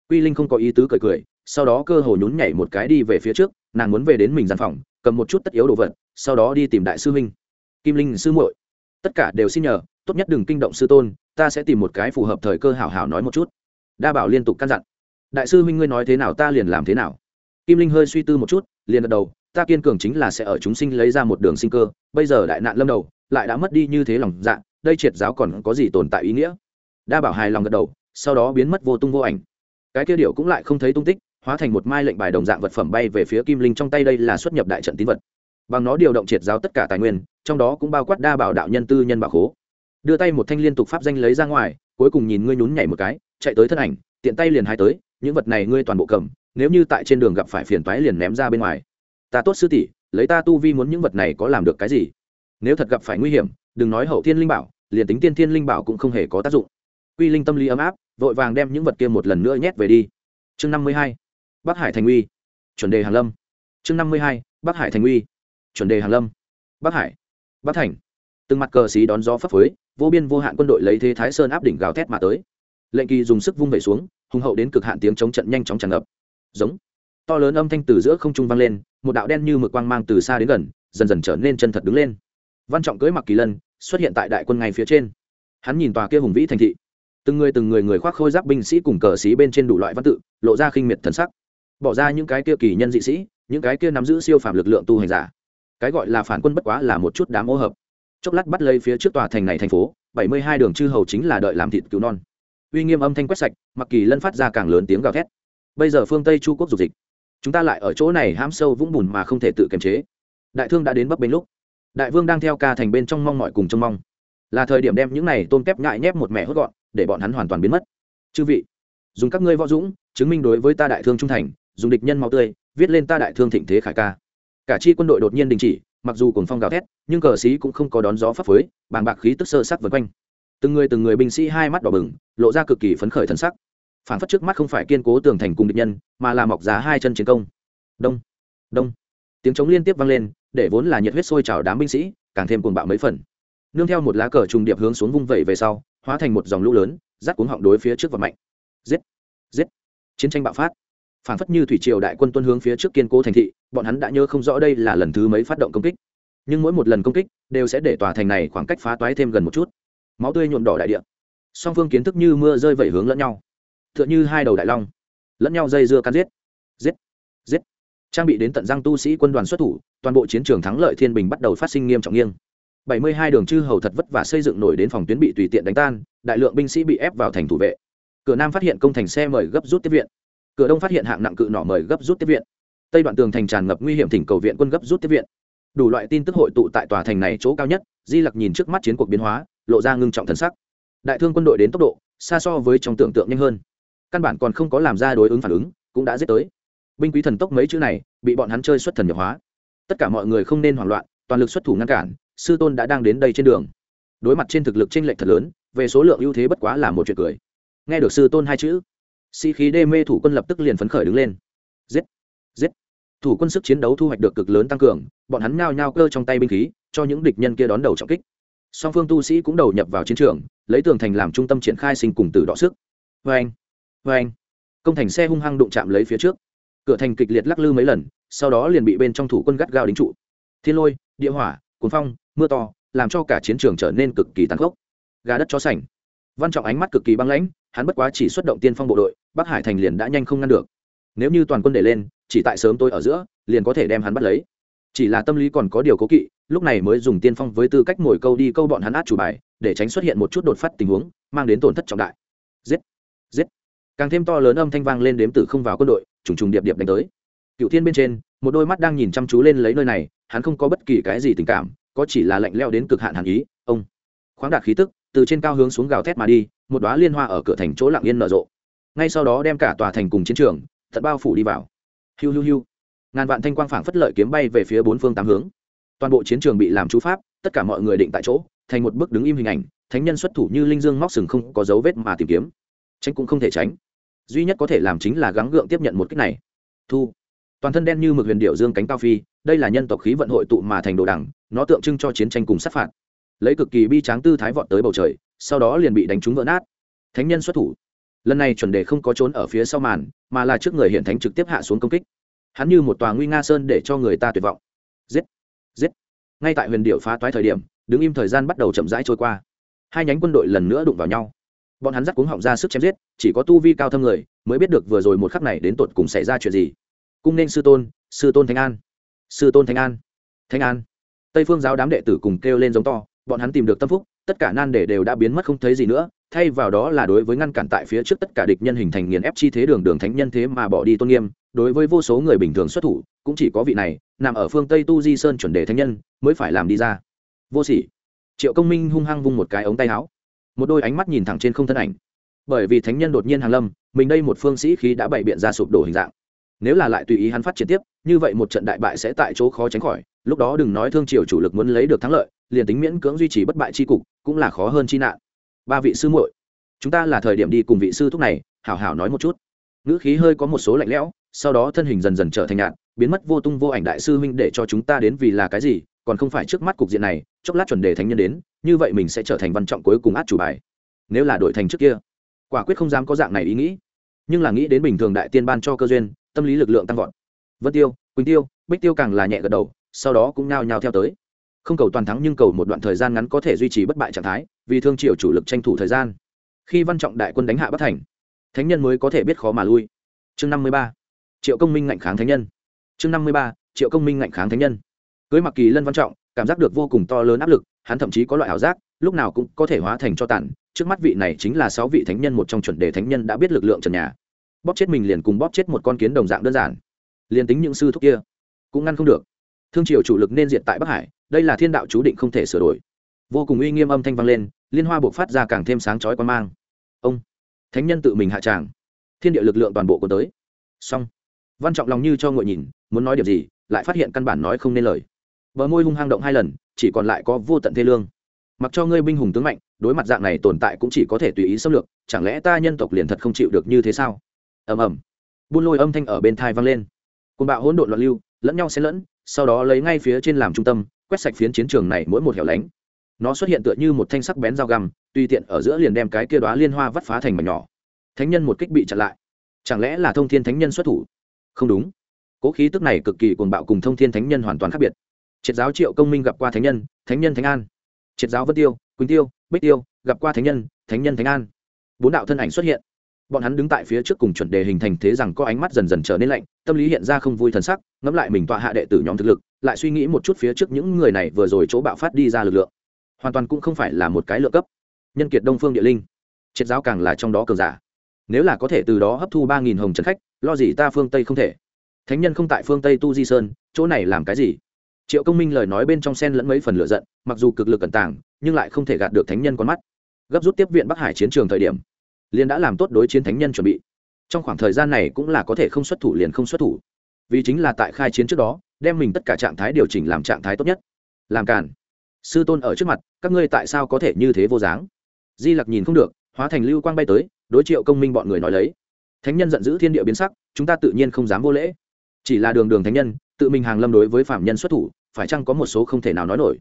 Quy linh không có ý tứ cười cười, sau đó cơ hồ nhún nhảy một cái đi về phía trước, nàng muốn về đến mình gian phòng, cầm một chút tất yếu đồ vật, sau đó đi tìm đại sư huynh. Kim linh sư muội, tất cả đều xin nhờ, tốt nhất đừng kinh động sư tôn, ta sẽ tìm một cái phù hợp thời cơ hảo hảo nói một chút. Đa bảo liên tục căn dặn đại sư huynh ngươi nói thế nào ta liền làm thế nào. Kim linh hơi suy tư một chút, liền gật đầu, ta kiên cường chính là sẽ ở chúng sinh lấy ra một đường sinh cơ, bây giờ đại nạn lâm đầu, lại đã mất đi như thế lòng dạ đây triệt giáo còn có gì tồn tại ý nghĩa? Đa bảo hài lòng gật đầu, sau đó biến mất vô tung vô ảnh. Cái kia điệu cũng lại không thấy tung tích, hóa thành một mai lệnh bài đồng dạng vật phẩm bay về phía kim linh trong tay đây là xuất nhập đại trận tín vật. Bằng nó điều động triệt giáo tất cả tài nguyên, trong đó cũng bao quát đa bảo đạo nhân tư nhân bảo khố. Đưa tay một thanh liên tục pháp danh lấy ra ngoài, cuối cùng nhìn ngươi nhún nhảy một cái, chạy tới thân ảnh, tiện tay liền hai tới những vật này ngươi toàn bộ cầm, nếu như tại trên đường gặp phải phiền toái liền ném ra bên ngoài. Ta tốt sư tỷ, lấy ta tu vi muốn những vật này có làm được cái gì? Nếu thật gặp phải nguy hiểm, đừng nói hậu thiên linh bảo, liền tính tiên thiên linh bảo cũng không hề có tác dụng. Quy linh tâm lý ấm áp, vội vàng đem những vật kia một lần nữa nhét về đi. Chương năm mươi hai, bắc hải thành uy. Chuẩn đề hàn lâm. Chương năm mươi hai, bắc hải thành uy. Chuẩn đề hàn lâm. Bắc hải. Bắc thành. Từng mặt cờ xí đón gió phấp phới, vô biên vô hạn quân đội lấy thế thái sơn áp đỉnh gào thét mà tới lệnh kỳ dùng sức vung vẩy xuống, hùng hậu đến cực hạn tiếng chống trận nhanh chóng tràn ngập. Giống. To lớn âm thanh từ giữa không trung vang lên, một đạo đen như mực quang mang từ xa đến gần, dần dần trở nên chân thật đứng lên. Văn trọng cưỡi mặc kỳ lân, xuất hiện tại đại quân ngay phía trên. Hắn nhìn tòa kia hùng vĩ thành thị. Từng người từng người người khoác khôi giáp binh sĩ cùng cờ sĩ bên trên đủ loại văn tự, lộ ra khinh miệt thần sắc. Bỏ ra những cái kia kỳ nhân dị sĩ, những cái kia nắm giữ siêu phàm lực lượng tu hành giả. Cái gọi là phản quân bất quá là một chút đám ô hợp. Chốc lát bắt lấy phía trước tòa thành này thành phố, bảy mươi hai đường chư hầu chính là đợi làm thịt cứu non uy nghiêm âm thanh quét sạch mặc kỳ lân phát ra càng lớn tiếng gào thét. Bây giờ phương tây chu quốc dục dịch. Chúng ta lại ở chỗ này hãm sâu vũng bùn mà không thể tự kiềm chế. Đại thương đã đến bấp bênh lúc. Đại vương đang theo ca thành bên trong mong mọi cùng trông mong. Là thời điểm đem những này tôm kép ngại nhép một mẹ hốt gọn, để bọn hắn hoàn toàn biến mất. Chư vị, dùng các ngươi võ dũng, chứng minh đối với ta đại thương trung thành, dùng địch nhân máu tươi, viết lên ta đại thương thịnh thế khải ca. Cả chi quân đội đột nhiên đình chỉ, mặc dù cùng phong gào thét, nhưng cờ sĩ cũng không có đón gió phấp phới, bàng bạc khí tức sơ sắc vân quanh từng người từng người binh sĩ hai mắt đỏ bừng, lộ ra cực kỳ phấn khởi thân sắc. Phản phất trước mắt không phải kiên cố tường thành cùng địch nhân, mà là mọc giá hai chân chiến công. Đông đông. Tiếng trống liên tiếp vang lên, để vốn là nhiệt huyết sôi trào đám binh sĩ, càng thêm cuồng bạo mấy phần. Nương theo một lá cờ trùng điệp hướng xuống vung vẩy về sau, hóa thành một dòng lũ lớn rát cuống họng đối phía trước và mạnh. Giết giết. Chiến tranh bạo phát. Phản phất như thủy triều đại quân tuân hướng phía trước kiên cố thành thị, bọn hắn đã nhớ không rõ đây là lần thứ mấy phát động công kích. Nhưng mỗi một lần công kích, đều sẽ để tòa thành này khoảng cách phá toái thêm gần một chút máu tươi nhuộm đỏ đại địa. Song phương kiến thức như mưa rơi vẩy hướng lẫn nhau. T h ư ợ n h ư hai đầu đại long, lẫn nhau dây dưa cắn giết. Giết giết. Trang bị đến tận răng tu sĩ quân đoàn xuất thủ, toàn bộ chiến trường thắng lợi thiên bình bắt đầu phát sinh nghiêm trọng nghiêng. Bảy mươi hai đường chư hầu thật vất vả xây dựng nổi đến phòng tuyến bị tùy tiện đánh tan, đại lượng binh sĩ bị ép vào thành thủ vệ. Cửa nam phát hiện công thành xe mời gấp rút tiếp viện. Cửa đông phát hiện hạng nặng cự nỏ mời gấp rút tiếp viện. Tây đoạn tường thành tràn ngập nguy hiểm thỉnh cầu viện quân gấp rút tiếp viện. Đủ loại tin tức hội tụ tại tòa thành này chỗ cao nhất, di lặc nhìn trước mắt chiến cuộc biến hóa lộ ra ngưng trọng thần sắc. Đại thương quân đội đến tốc độ, xa so với trong tưởng tượng nhanh hơn. Căn bản còn không có làm ra đối ứng phản ứng, cũng đã giết tới. Binh quý thần tốc mấy chữ này, bị bọn hắn chơi xuất thần nhập hóa. Tất cả mọi người không nên hoảng loạn, toàn lực xuất thủ ngăn cản, sư tôn đã đang đến đây trên đường. Đối mặt trên thực lực tranh lệch thật lớn, về số lượng ưu thế bất quá là một chuyện cười. Nghe được sư tôn hai chữ, sĩ、si、khí đê mê thủ quân lập tức liền phấn khởi đứng lên. Giết giết. Thủ quân sức chiến đấu thu hoạch được cực lớn tăng cường, bọn hắn nhao nhao cơ trong tay binh khí, cho những địch nhân kia đón đầu trọng kích song phương tu sĩ cũng đầu nhập vào chiến trường, lấy tường thành làm trung tâm triển khai sinh cùng tử đọ sức. Vê anh vê anh. Công thành xe hung hăng đụng chạm lấy phía trước. Cửa thành kịch liệt lắc lư mấy lần, sau đó liền bị bên trong thủ quân gắt gao đính trụ. Thiên lôi, địa hỏa cuốn phong, mưa to, làm cho cả chiến trường trở nên cực kỳ tàn khốc. Gà đất cho sảnh. văn trọng ánh mắt cực kỳ băng lãnh, hắn bất quá chỉ xuất động tiên phong bộ đội, bắc hải thành liền đã nhanh không ngăn được. Nếu như toàn quân để lên, chỉ tại sớm tôi ở giữa, liền có thể đem hắn bắt lấy. Chỉ là tâm lý còn có điều cố kỵ lúc này mới dùng tiên phong với tư cách ngồi câu đi câu bọn hắn át chủ bài, để tránh xuất hiện một chút đột phát tình huống, mang đến tổn thất trọng đại. Giết! Giết! Càng thêm to lớn âm thanh vang lên đếm từ không vào quân đội, trùng trùng điệp điệp đánh tới. Cựu thiên bên trên, một đôi mắt đang nhìn chăm chú lên lấy nơi này, hắn không có bất kỳ cái gì tình cảm, có chỉ là lạnh leo đến cực hạn hàn ý, ông. Khoáng đạt khí tức, từ trên cao hướng xuống gào thét mà đi, một đoá liên hoa ở cửa thành chỗ lặng yên nở rộ. Ngay sau đó đem cả tòa thành cùng chiến trường, thật bao phủ đi vào. Hiu hiu hiu. Ngàn vạn thanh quang phảng phất lợi kiếm bay về phía bốn phương tám hướng toàn bộ chiến trường bị làm chú pháp tất cả mọi người định tại chỗ thành một bức đứng im hình ảnh thánh nhân xuất thủ như linh dương móc sừng không có dấu vết mà tìm kiếm. Tránh cũng không thể tránh. Duy nhất có thể làm chính là gắng gượng tiếp nhận một cách này. Thu. Toàn thân đen như mực huyền điệu dương cánh cao phi đây là nhân tộc khí vận hội tụ mà thành đồ đẳng, nó tượng trưng cho chiến tranh cùng sát phạt. Lấy cực kỳ bi tráng tư thái vọt tới bầu trời sau đó liền bị đánh trúng vỡ nát. Thánh nhân xuất thủ. Lần này chuẩn đề không có trốn ở phía sau màn mà là trước người hiện thánh trực tiếp hạ xuống công kích. Hắn như một tòa nguy nga sơn để cho người ta tuyệt vọng. Giết giết. Ngay tại huyền điệu phá toái thời điểm, đứng im thời gian bắt đầu chậm rãi trôi qua. Hai nhánh quân đội lần nữa đụng vào nhau. Bọn hắn dắt cuống họng ra sức chém giết, chỉ có tu vi cao thâm người mới biết được vừa rồi một khắc này đến tột cùng xảy ra chuyện gì. Cung nên sư tôn sư tôn thánh an. Sư tôn thánh an. Thánh an. Tây phương giáo đám đệ tử cùng kêu lên giống to, bọn hắn tìm được tâm phúc, tất cả nan đề đều đã biến mất không thấy gì nữa thay vào đó là đối với ngăn cản tại phía trước tất cả địch nhân hình thành nghiền ép chi thế đường đường thánh nhân thế mà bỏ đi tôn nghiêm, đối với vô số người bình thường xuất thủ, cũng chỉ có vị này, nằm ở phương tây tu di sơn chuẩn đề thánh nhân, mới phải làm đi ra. Vô sỉ. Triệu công minh hung hăng vung một cái ống tay áo. Một đôi ánh mắt nhìn thẳng trên không thân ảnh. Bởi vì thánh nhân đột nhiên hàng lâm, mình đây một phương sĩ khí đã bày biện ra sụp đổ hình dạng. Nếu là lại tùy ý hắn phát triển tiếp, như vậy một trận đại bại sẽ tại chỗ khó tránh khỏi, lúc đó đừng nói thương triều chủ lực muốn lấy được thắng lợi, liền tính miễn cưỡng duy trì bất bại c h i cục, cũng là khó hơn chi nạn ba vị sư muội. Chúng ta là thời điểm đi cùng vị sư thúc này, hảo hảo nói một chút. Ngữ khí hơi có một số lạnh lẽo, sau đó thân hình dần dần trở thành nhạn biến mất vô tung vô ảnh đại sư huynh để cho chúng ta đến vì là cái gì, còn không phải trước mắt cục diện này, chốc lát chuẩn đề thánh nhân đến, như vậy mình sẽ trở thành văn trọng cuối cùng át chủ bài. Nếu là đổi thành trước kia, quả quyết không dám có dạng này ý nghĩ. Nhưng là nghĩ đến bình thường đại tiên ban cho cơ duyên, tâm lý lực lượng tăng vọt. Vân tiêu, quỳnh tiêu, bích tiêu càng là nhẹ gật đầu, sau đó cũng nhao nhao theo tới không cầu toàn thắng nhưng cầu một đoạn thời gian ngắn có thể duy trì bất bại trạng thái, vì thương triệu chủ lực tranh thủ thời gian. Khi văn trọng đại quân đánh hạ bất thành, thánh nhân mới có thể biết khó mà lui. Chương năm mươi ba, triệu công minh ngạnh kháng thánh nhân. Chương năm mươi ba, triệu công minh ngạnh kháng thánh nhân. Cưới mặc kỳ lân văn trọng, cảm giác được vô cùng to lớn áp lực, hắn thậm chí có loại ảo giác, lúc nào cũng có thể hóa thành cho tản trước mắt vị này chính là sáu vị thánh nhân một trong chuẩn đề thánh nhân đã biết lực lượng trần nhà. Bóp chết mình liền cùng bóp chết một con kiến đồng dạng đơn giản. Liền tính những sư thúc kia cũng ngăn không được. Thương triều chủ lực nên diệt tại bắc hải đây là thiên đạo chú định không thể sửa đổi. Vô cùng uy nghiêm âm thanh vang lên, liên hoa buộc phát ra càng thêm sáng chói quan mang. Ông, thánh nhân tự mình hạ tràng. Thiên địa lực lượng toàn bộ của tới. Xong. Văn trọng lòng như cho ngội nhìn, muốn nói điều gì, lại phát hiện căn bản nói không nên lời. Bờ môi hung hang động hai lần, chỉ còn lại có vô tận thê lương. Mặc cho ngươi binh hùng tướng mạnh, đối mặt dạng này tồn tại cũng chỉ có thể tùy ý xâm lược, chẳng lẽ ta nhân tộc liền thật không chịu được như thế sao? Ầm ầm. Buôn lôi âm thanh ở bên thai vang lên. Côn bạo hỗn độn loạn lưu, lẫn nhau xen lẫn, sau đó lấy ngay phía trên làm trung tâm quét sạch phiến chiến trường này mỗi một hẻo lánh. Nó xuất hiện tựa như một thanh sắc bén dao găm, tùy tiện ở giữa liền đem cái kia đoá liên hoa vắt phá thành mảnh nhỏ. Thánh nhân một kích bị chặn lại. Chẳng lẽ là thông thiên thánh nhân xuất thủ? Không đúng. Cố khí tức này cực kỳ cuồng bạo cùng thông thiên thánh nhân hoàn toàn khác biệt. Triệt giáo triệu công minh gặp qua thánh nhân thánh nhân thánh an. Triệt giáo vân tiêu, quỳnh tiêu, bích tiêu gặp qua thánh nhân thánh nhân thánh an. Bốn đạo thân ảnh xuất hiện bọn hắn đứng tại phía trước cùng chuẩn đề hình thành thế rằng có ánh mắt dần dần trở nên lạnh, tâm lý hiện ra không vui thần sắc, ngẫm lại mình tọa hạ đệ tử nhóm thực lực, lại suy nghĩ một chút phía trước những người này vừa rồi chỗ bạo phát đi ra lực lượng. Hoàn toàn cũng không phải là một cái lựa cấp. Nhân kiệt đông phương địa linh. Triệt giáo càng là trong đó cường giả. Nếu là có thể từ đó hấp thu ba nghìn hồng trần khách, lo gì ta phương tây không thể. Thánh nhân không tại phương tây tu di sơn, chỗ này làm cái gì? Triệu công minh lời nói bên trong sen lẫn mấy phần lựa giận, mặc dù cực lực cẩn tàng, nhưng lại không thể gạt được thánh nhân con mắt. Gấp rút tiếp viện bắc hải chiến trường thời điểm liền đã làm tốt đối chiến thánh nhân chuẩn bị. Trong khoảng thời gian này cũng là có thể không xuất thủ liền không xuất thủ. Vì chính là tại khai chiến trước đó, đem mình tất cả trạng thái điều chỉnh làm trạng thái tốt nhất. Làm cản sư tôn ở trước mặt, các ngươi tại sao có thể như thế vô dáng? Di lặc nhìn không được, hóa thành lưu quang bay tới, đối triệu công minh bọn người nói lấy. Thánh nhân giận dữ thiên địa biến sắc, chúng ta tự nhiên không dám vô lễ. Chỉ là đường đường thánh nhân, tự mình hàng lâm đối với phạm nhân xuất thủ, phải chăng có một số không thể nào nói nổi?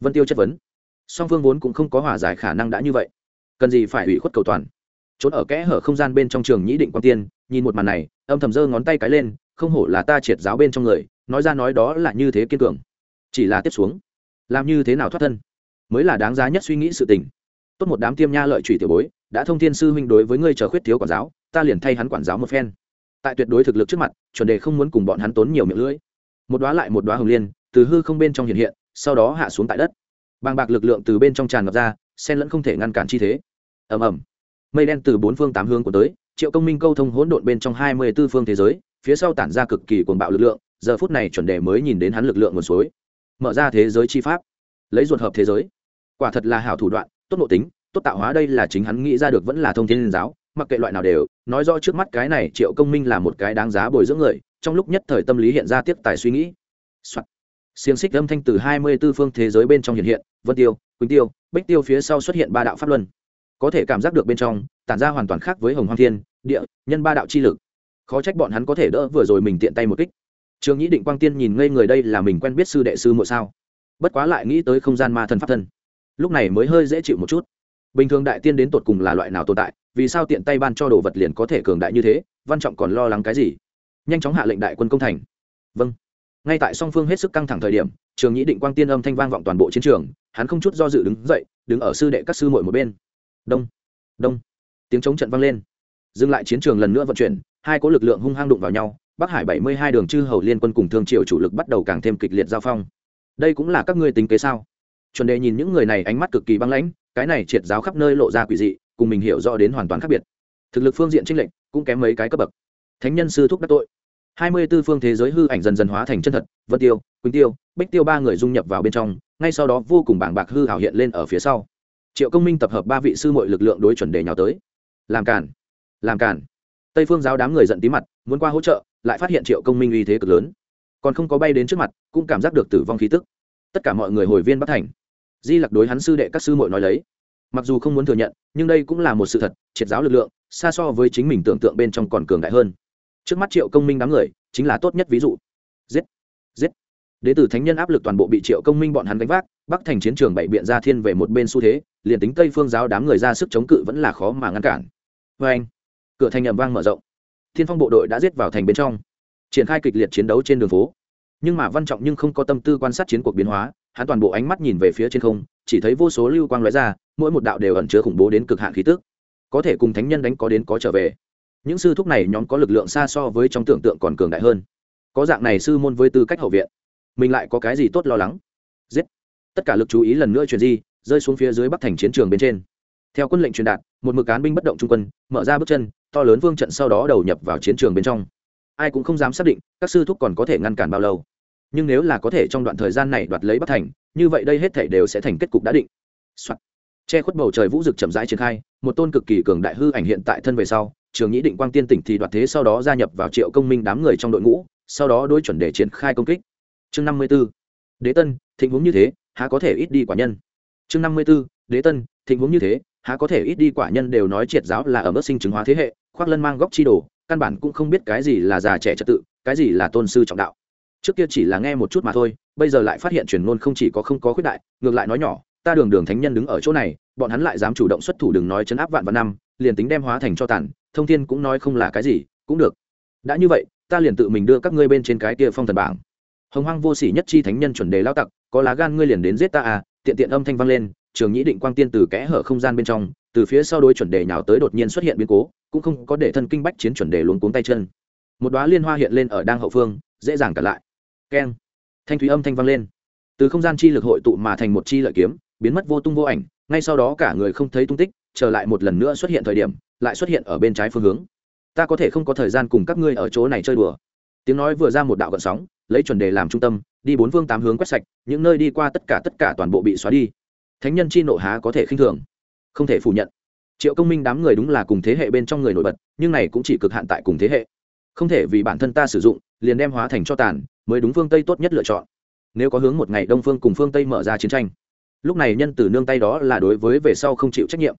Vân tiêu chất vấn. Song phương vốn cũng không có hòa giải khả năng đã như vậy. Cần gì phải ủy khuất cầu toàn? Trốn ở kẽ hở không gian bên trong trường nhĩ định quang tiên, nhìn một màn này, âm thầm giơ ngón tay cái lên, không hổ là ta triệt giáo bên trong người, nói ra nói đó là như thế kiên cường. Chỉ là tiếp xuống, làm như thế nào thoát thân, mới là đáng giá nhất suy nghĩ sự tình. Tốt một đám tiêm nha lợi trụy tiểu bối, đã thông thiên sư huynh đối với ngươi chờ khuyết thiếu quản giáo, ta liền thay hắn quản giáo một phen. Tại tuyệt đối thực lực trước mặt, chuẩn đề không muốn cùng bọn hắn tốn nhiều miệng lưỡi. Một đoá lại một đoá hồng liên, từ hư không bên trong hiện hiện, sau đó hạ xuống tại đất. Bàng bạc lực lượng từ bên trong tràn ngập ra sen lẫn không thể ngăn cản chi thế. Ầm ầm mây đen từ bốn phương tám hướng của tới, triệu công minh câu thông hỗn độn bên trong hai mươi b ố phương thế giới, phía sau tản ra cực kỳ cuồng bạo lực lượng, giờ phút này chuẩn đề mới nhìn đến hắn lực lượng nguồn suối. Mở ra thế giới chi pháp, lấy ruột hợp thế giới. Quả thật là hảo thủ đoạn, tốt nội tính, tốt tạo hóa đây là chính hắn nghĩ ra được vẫn là thông thiên liên giáo, mặc kệ loại nào đều, nói rõ trước mắt cái này triệu công minh là một cái đáng giá bồi dưỡng người, trong lúc nhất thời tâm lý hiện ra tiếp tài suy nghĩ、Soạn. xiềng xích âm thanh từ hai mươi b ố phương thế giới bên trong hiện hiện, vân tiêu, quỳnh tiêu, bích tiêu phía sau xuất hiện ba đạo pháp luân có thể cảm giác được bên trong, tản ra hoàn toàn khác với hồng hoang thiên, địa, nhân ba đạo chi lực. Khó trách bọn hắn có thể đỡ vừa rồi mình tiện tay một kích. Trường nhĩ định quang tiên nhìn ngây người đây là mình quen biết sư đệ sư muội sao? Bất quá lại nghĩ tới không gian ma thần pháp thân. Lúc này mới hơi dễ chịu một chút. Bình thường đại tiên đến tột cùng là loại nào tồn tại, vì sao tiện tay ban cho đồ vật liền có thể cường đại như thế, văn trọng còn lo lắng cái gì? Nhanh chóng hạ lệnh đại quân công thành. Vâng. Ngay tại song phương hết sức căng thẳng thời điểm, trường nhĩ định quang tiên âm thanh vang vọng toàn bộ chiến trường, hắn không chút do dự đứng dậy, đứng ở sư đệ các sư mội một bên đông. Đông. Tiếng chống trận vang lên. Dừng lại chiến trường lần nữa vận chuyển, hai có lực lượng hung hăng đụng vào nhau, bắc hải bảy mươi hai đường chư hầu liên quân cùng thương triều chủ lực bắt đầu càng thêm kịch liệt giao phong. Đây cũng là các ngươi tính kế sao? Chuẩn đề nhìn những người này ánh mắt cực kỳ băng lãnh, cái này triệt giáo khắp nơi lộ ra quỷ dị, cùng mình hiểu rõ đến hoàn toàn khác biệt. Thực lực phương diện trinh lệnh cũng kém mấy cái cấp bậc. Thánh nhân sư thúc đắc tội. hai mươi b ố phương thế giới hư ảnh dần dần hóa thành chân thật, vân tiêu, quỳnh tiêu, bích tiêu ba người dung nhập vào bên trong, ngay sau đó vô cùng bảng bạc hư hảo hiện lên ở phía sau triệu công minh tập hợp ba vị sư mọi lực lượng đối chuẩn đề nhào tới. Làm cản làm cản tây phương giáo đám người giận tí mặt, muốn qua hỗ trợ, lại phát hiện triệu công minh uy thế cực lớn. Còn không có bay đến trước mặt, cũng cảm giác được tử vong khí tức. Tất cả mọi người hồi viên bắc thành. Di lặc đối hắn sư đệ các sư muội nói lấy. Mặc dù không muốn thừa nhận, nhưng đây cũng là một sự thật, triệt giáo lực lượng, xa so với chính mình tưởng tượng bên trong còn cường đại hơn. Trước mắt triệu công minh đám người, chính là tốt nhất ví dụ. Giết giết đế tử thánh nhân áp lực toàn bộ bị triệu công minh bọn hắn đánh vác, bắc thành chiến trường bảy biện ra thiên về một bên xu thế, liền tính tây phương giáo đám người ra sức chống cự vẫn là khó mà ngăn cản. Vê anh, cửa thành ầm vang mở rộng. Thiên phong bộ đội đã giết vào thành bên trong, triển khai kịch liệt chiến đấu trên đường phố. Nhưng mà văn trọng nhưng không có tâm tư quan sát chiến cuộc biến hóa, hắn toàn bộ ánh mắt nhìn về phía trên không, chỉ thấy vô số lưu quang lóe ra, mỗi một đạo đều ẩn chứa khủng bố đến cực hạn khí tức. Có thể cùng thánh nhân đánh có đến có trở về. Những sư thúc này nhóm có lực lượng xa so với trong tưởng tượng còn cường đại hơn. Có dạng này sư môn với tư cách hậu viện mình lại có cái gì tốt lo lắng? Giết. Tất cả lực chú ý lần nữa chuyển di, rơi xuống phía dưới bắc thành chiến trường bên trên. Theo quân lệnh truyền đạt, một mực cán binh bất động trung quân, mở ra bước chân, to lớn vương trận sau đó đầu nhập vào chiến trường bên trong. Ai cũng không dám xác định, các sư thúc còn có thể ngăn cản bao lâu. Nhưng nếu là có thể trong đoạn thời gian này đoạt lấy bắc thành, như vậy đây hết thể đều sẽ thành kết cục đã định、Soạn. che khuất bầu trời vũ rực chậm rãi triển khai, một tôn cực kỳ cường đại hư ảnh hiện tại thân về sau, trường nhĩ định quang tiên tỉnh thì đoạt thế sau đó gia nhập vào triệu công minh đám người trong đội ngũ, sau đó đối chuẩn để triển khai công kích chương năm mươi b ố đế tân, thịnh huống như thế, há có thể ít đi quả nhân? Chương năm mươi b ố đế tân, thịnh huống như thế, há có thể ít đi quả nhân đều nói triệt giáo là ở mức sinh chứng hóa thế hệ, khoác lân mang góc chi đồ, căn bản cũng không biết cái gì là già trẻ trật tự, cái gì là tôn sư trọng đạo. Trước kia chỉ là nghe một chút mà thôi, bây giờ lại phát hiện truyền ngôn không chỉ có không có khuyết đại, ngược lại nói nhỏ, ta đường đường thánh nhân đứng ở chỗ này, bọn hắn lại dám chủ động xuất thủ đừng nói chấn áp vạn vạn năm, liền tính đem hóa thành cho tàn, thông thiên cũng nói không là cái gì, cũng được. Đã như vậy, ta liền tự mình đưa các ngươi bên trên cái kia phong thần bảng hồng hoang vô sỉ nhất chi thánh nhân chuẩn đề lao tặc, có lá gan ngươi liền đến giết ta à tiện tiện âm thanh vang lên, trường nhĩ định quang tiên từ kẽ hở không gian bên trong, từ phía sau đôi chuẩn đề nhào tới đột nhiên xuất hiện biến cố, cũng không có để thân kinh bách chiến chuẩn đề luống cuống tay chân. Một đoá liên hoa hiện lên ở đang hậu phương, dễ dàng cả lại. Keng. Thanh thúy âm thanh vang lên. Từ không gian chi lực hội tụ mà thành một chi lợi kiếm, biến mất vô tung vô ảnh, ngay sau đó cả người không thấy tung tích, trở lại một lần nữa xuất hiện thời điểm, lại xuất hiện ở bên trái phương hướng. Ta có thể không có thời gian cùng các ngươi ở chỗ này chơi đùa tiếng nói vừa ra một đạo gợn sóng, lấy chuẩn đề làm trung tâm, đi bốn phương tám hướng quét sạch, những nơi đi qua tất cả tất cả toàn bộ bị xóa đi. Thánh nhân chi nộ há có thể khinh thường? Không thể phủ nhận. Triệu công minh đám người đúng là cùng thế hệ bên trong người nổi bật, nhưng này cũng chỉ cực hạn tại cùng thế hệ. Không thể vì bản thân ta sử dụng, liền đem hóa thành cho tàn, mới đúng phương tây tốt nhất lựa chọn. Nếu có hướng một ngày đông phương cùng phương tây mở ra chiến tranh, lúc này nhân từ nương tay đó là đối với về sau không chịu trách nhiệm.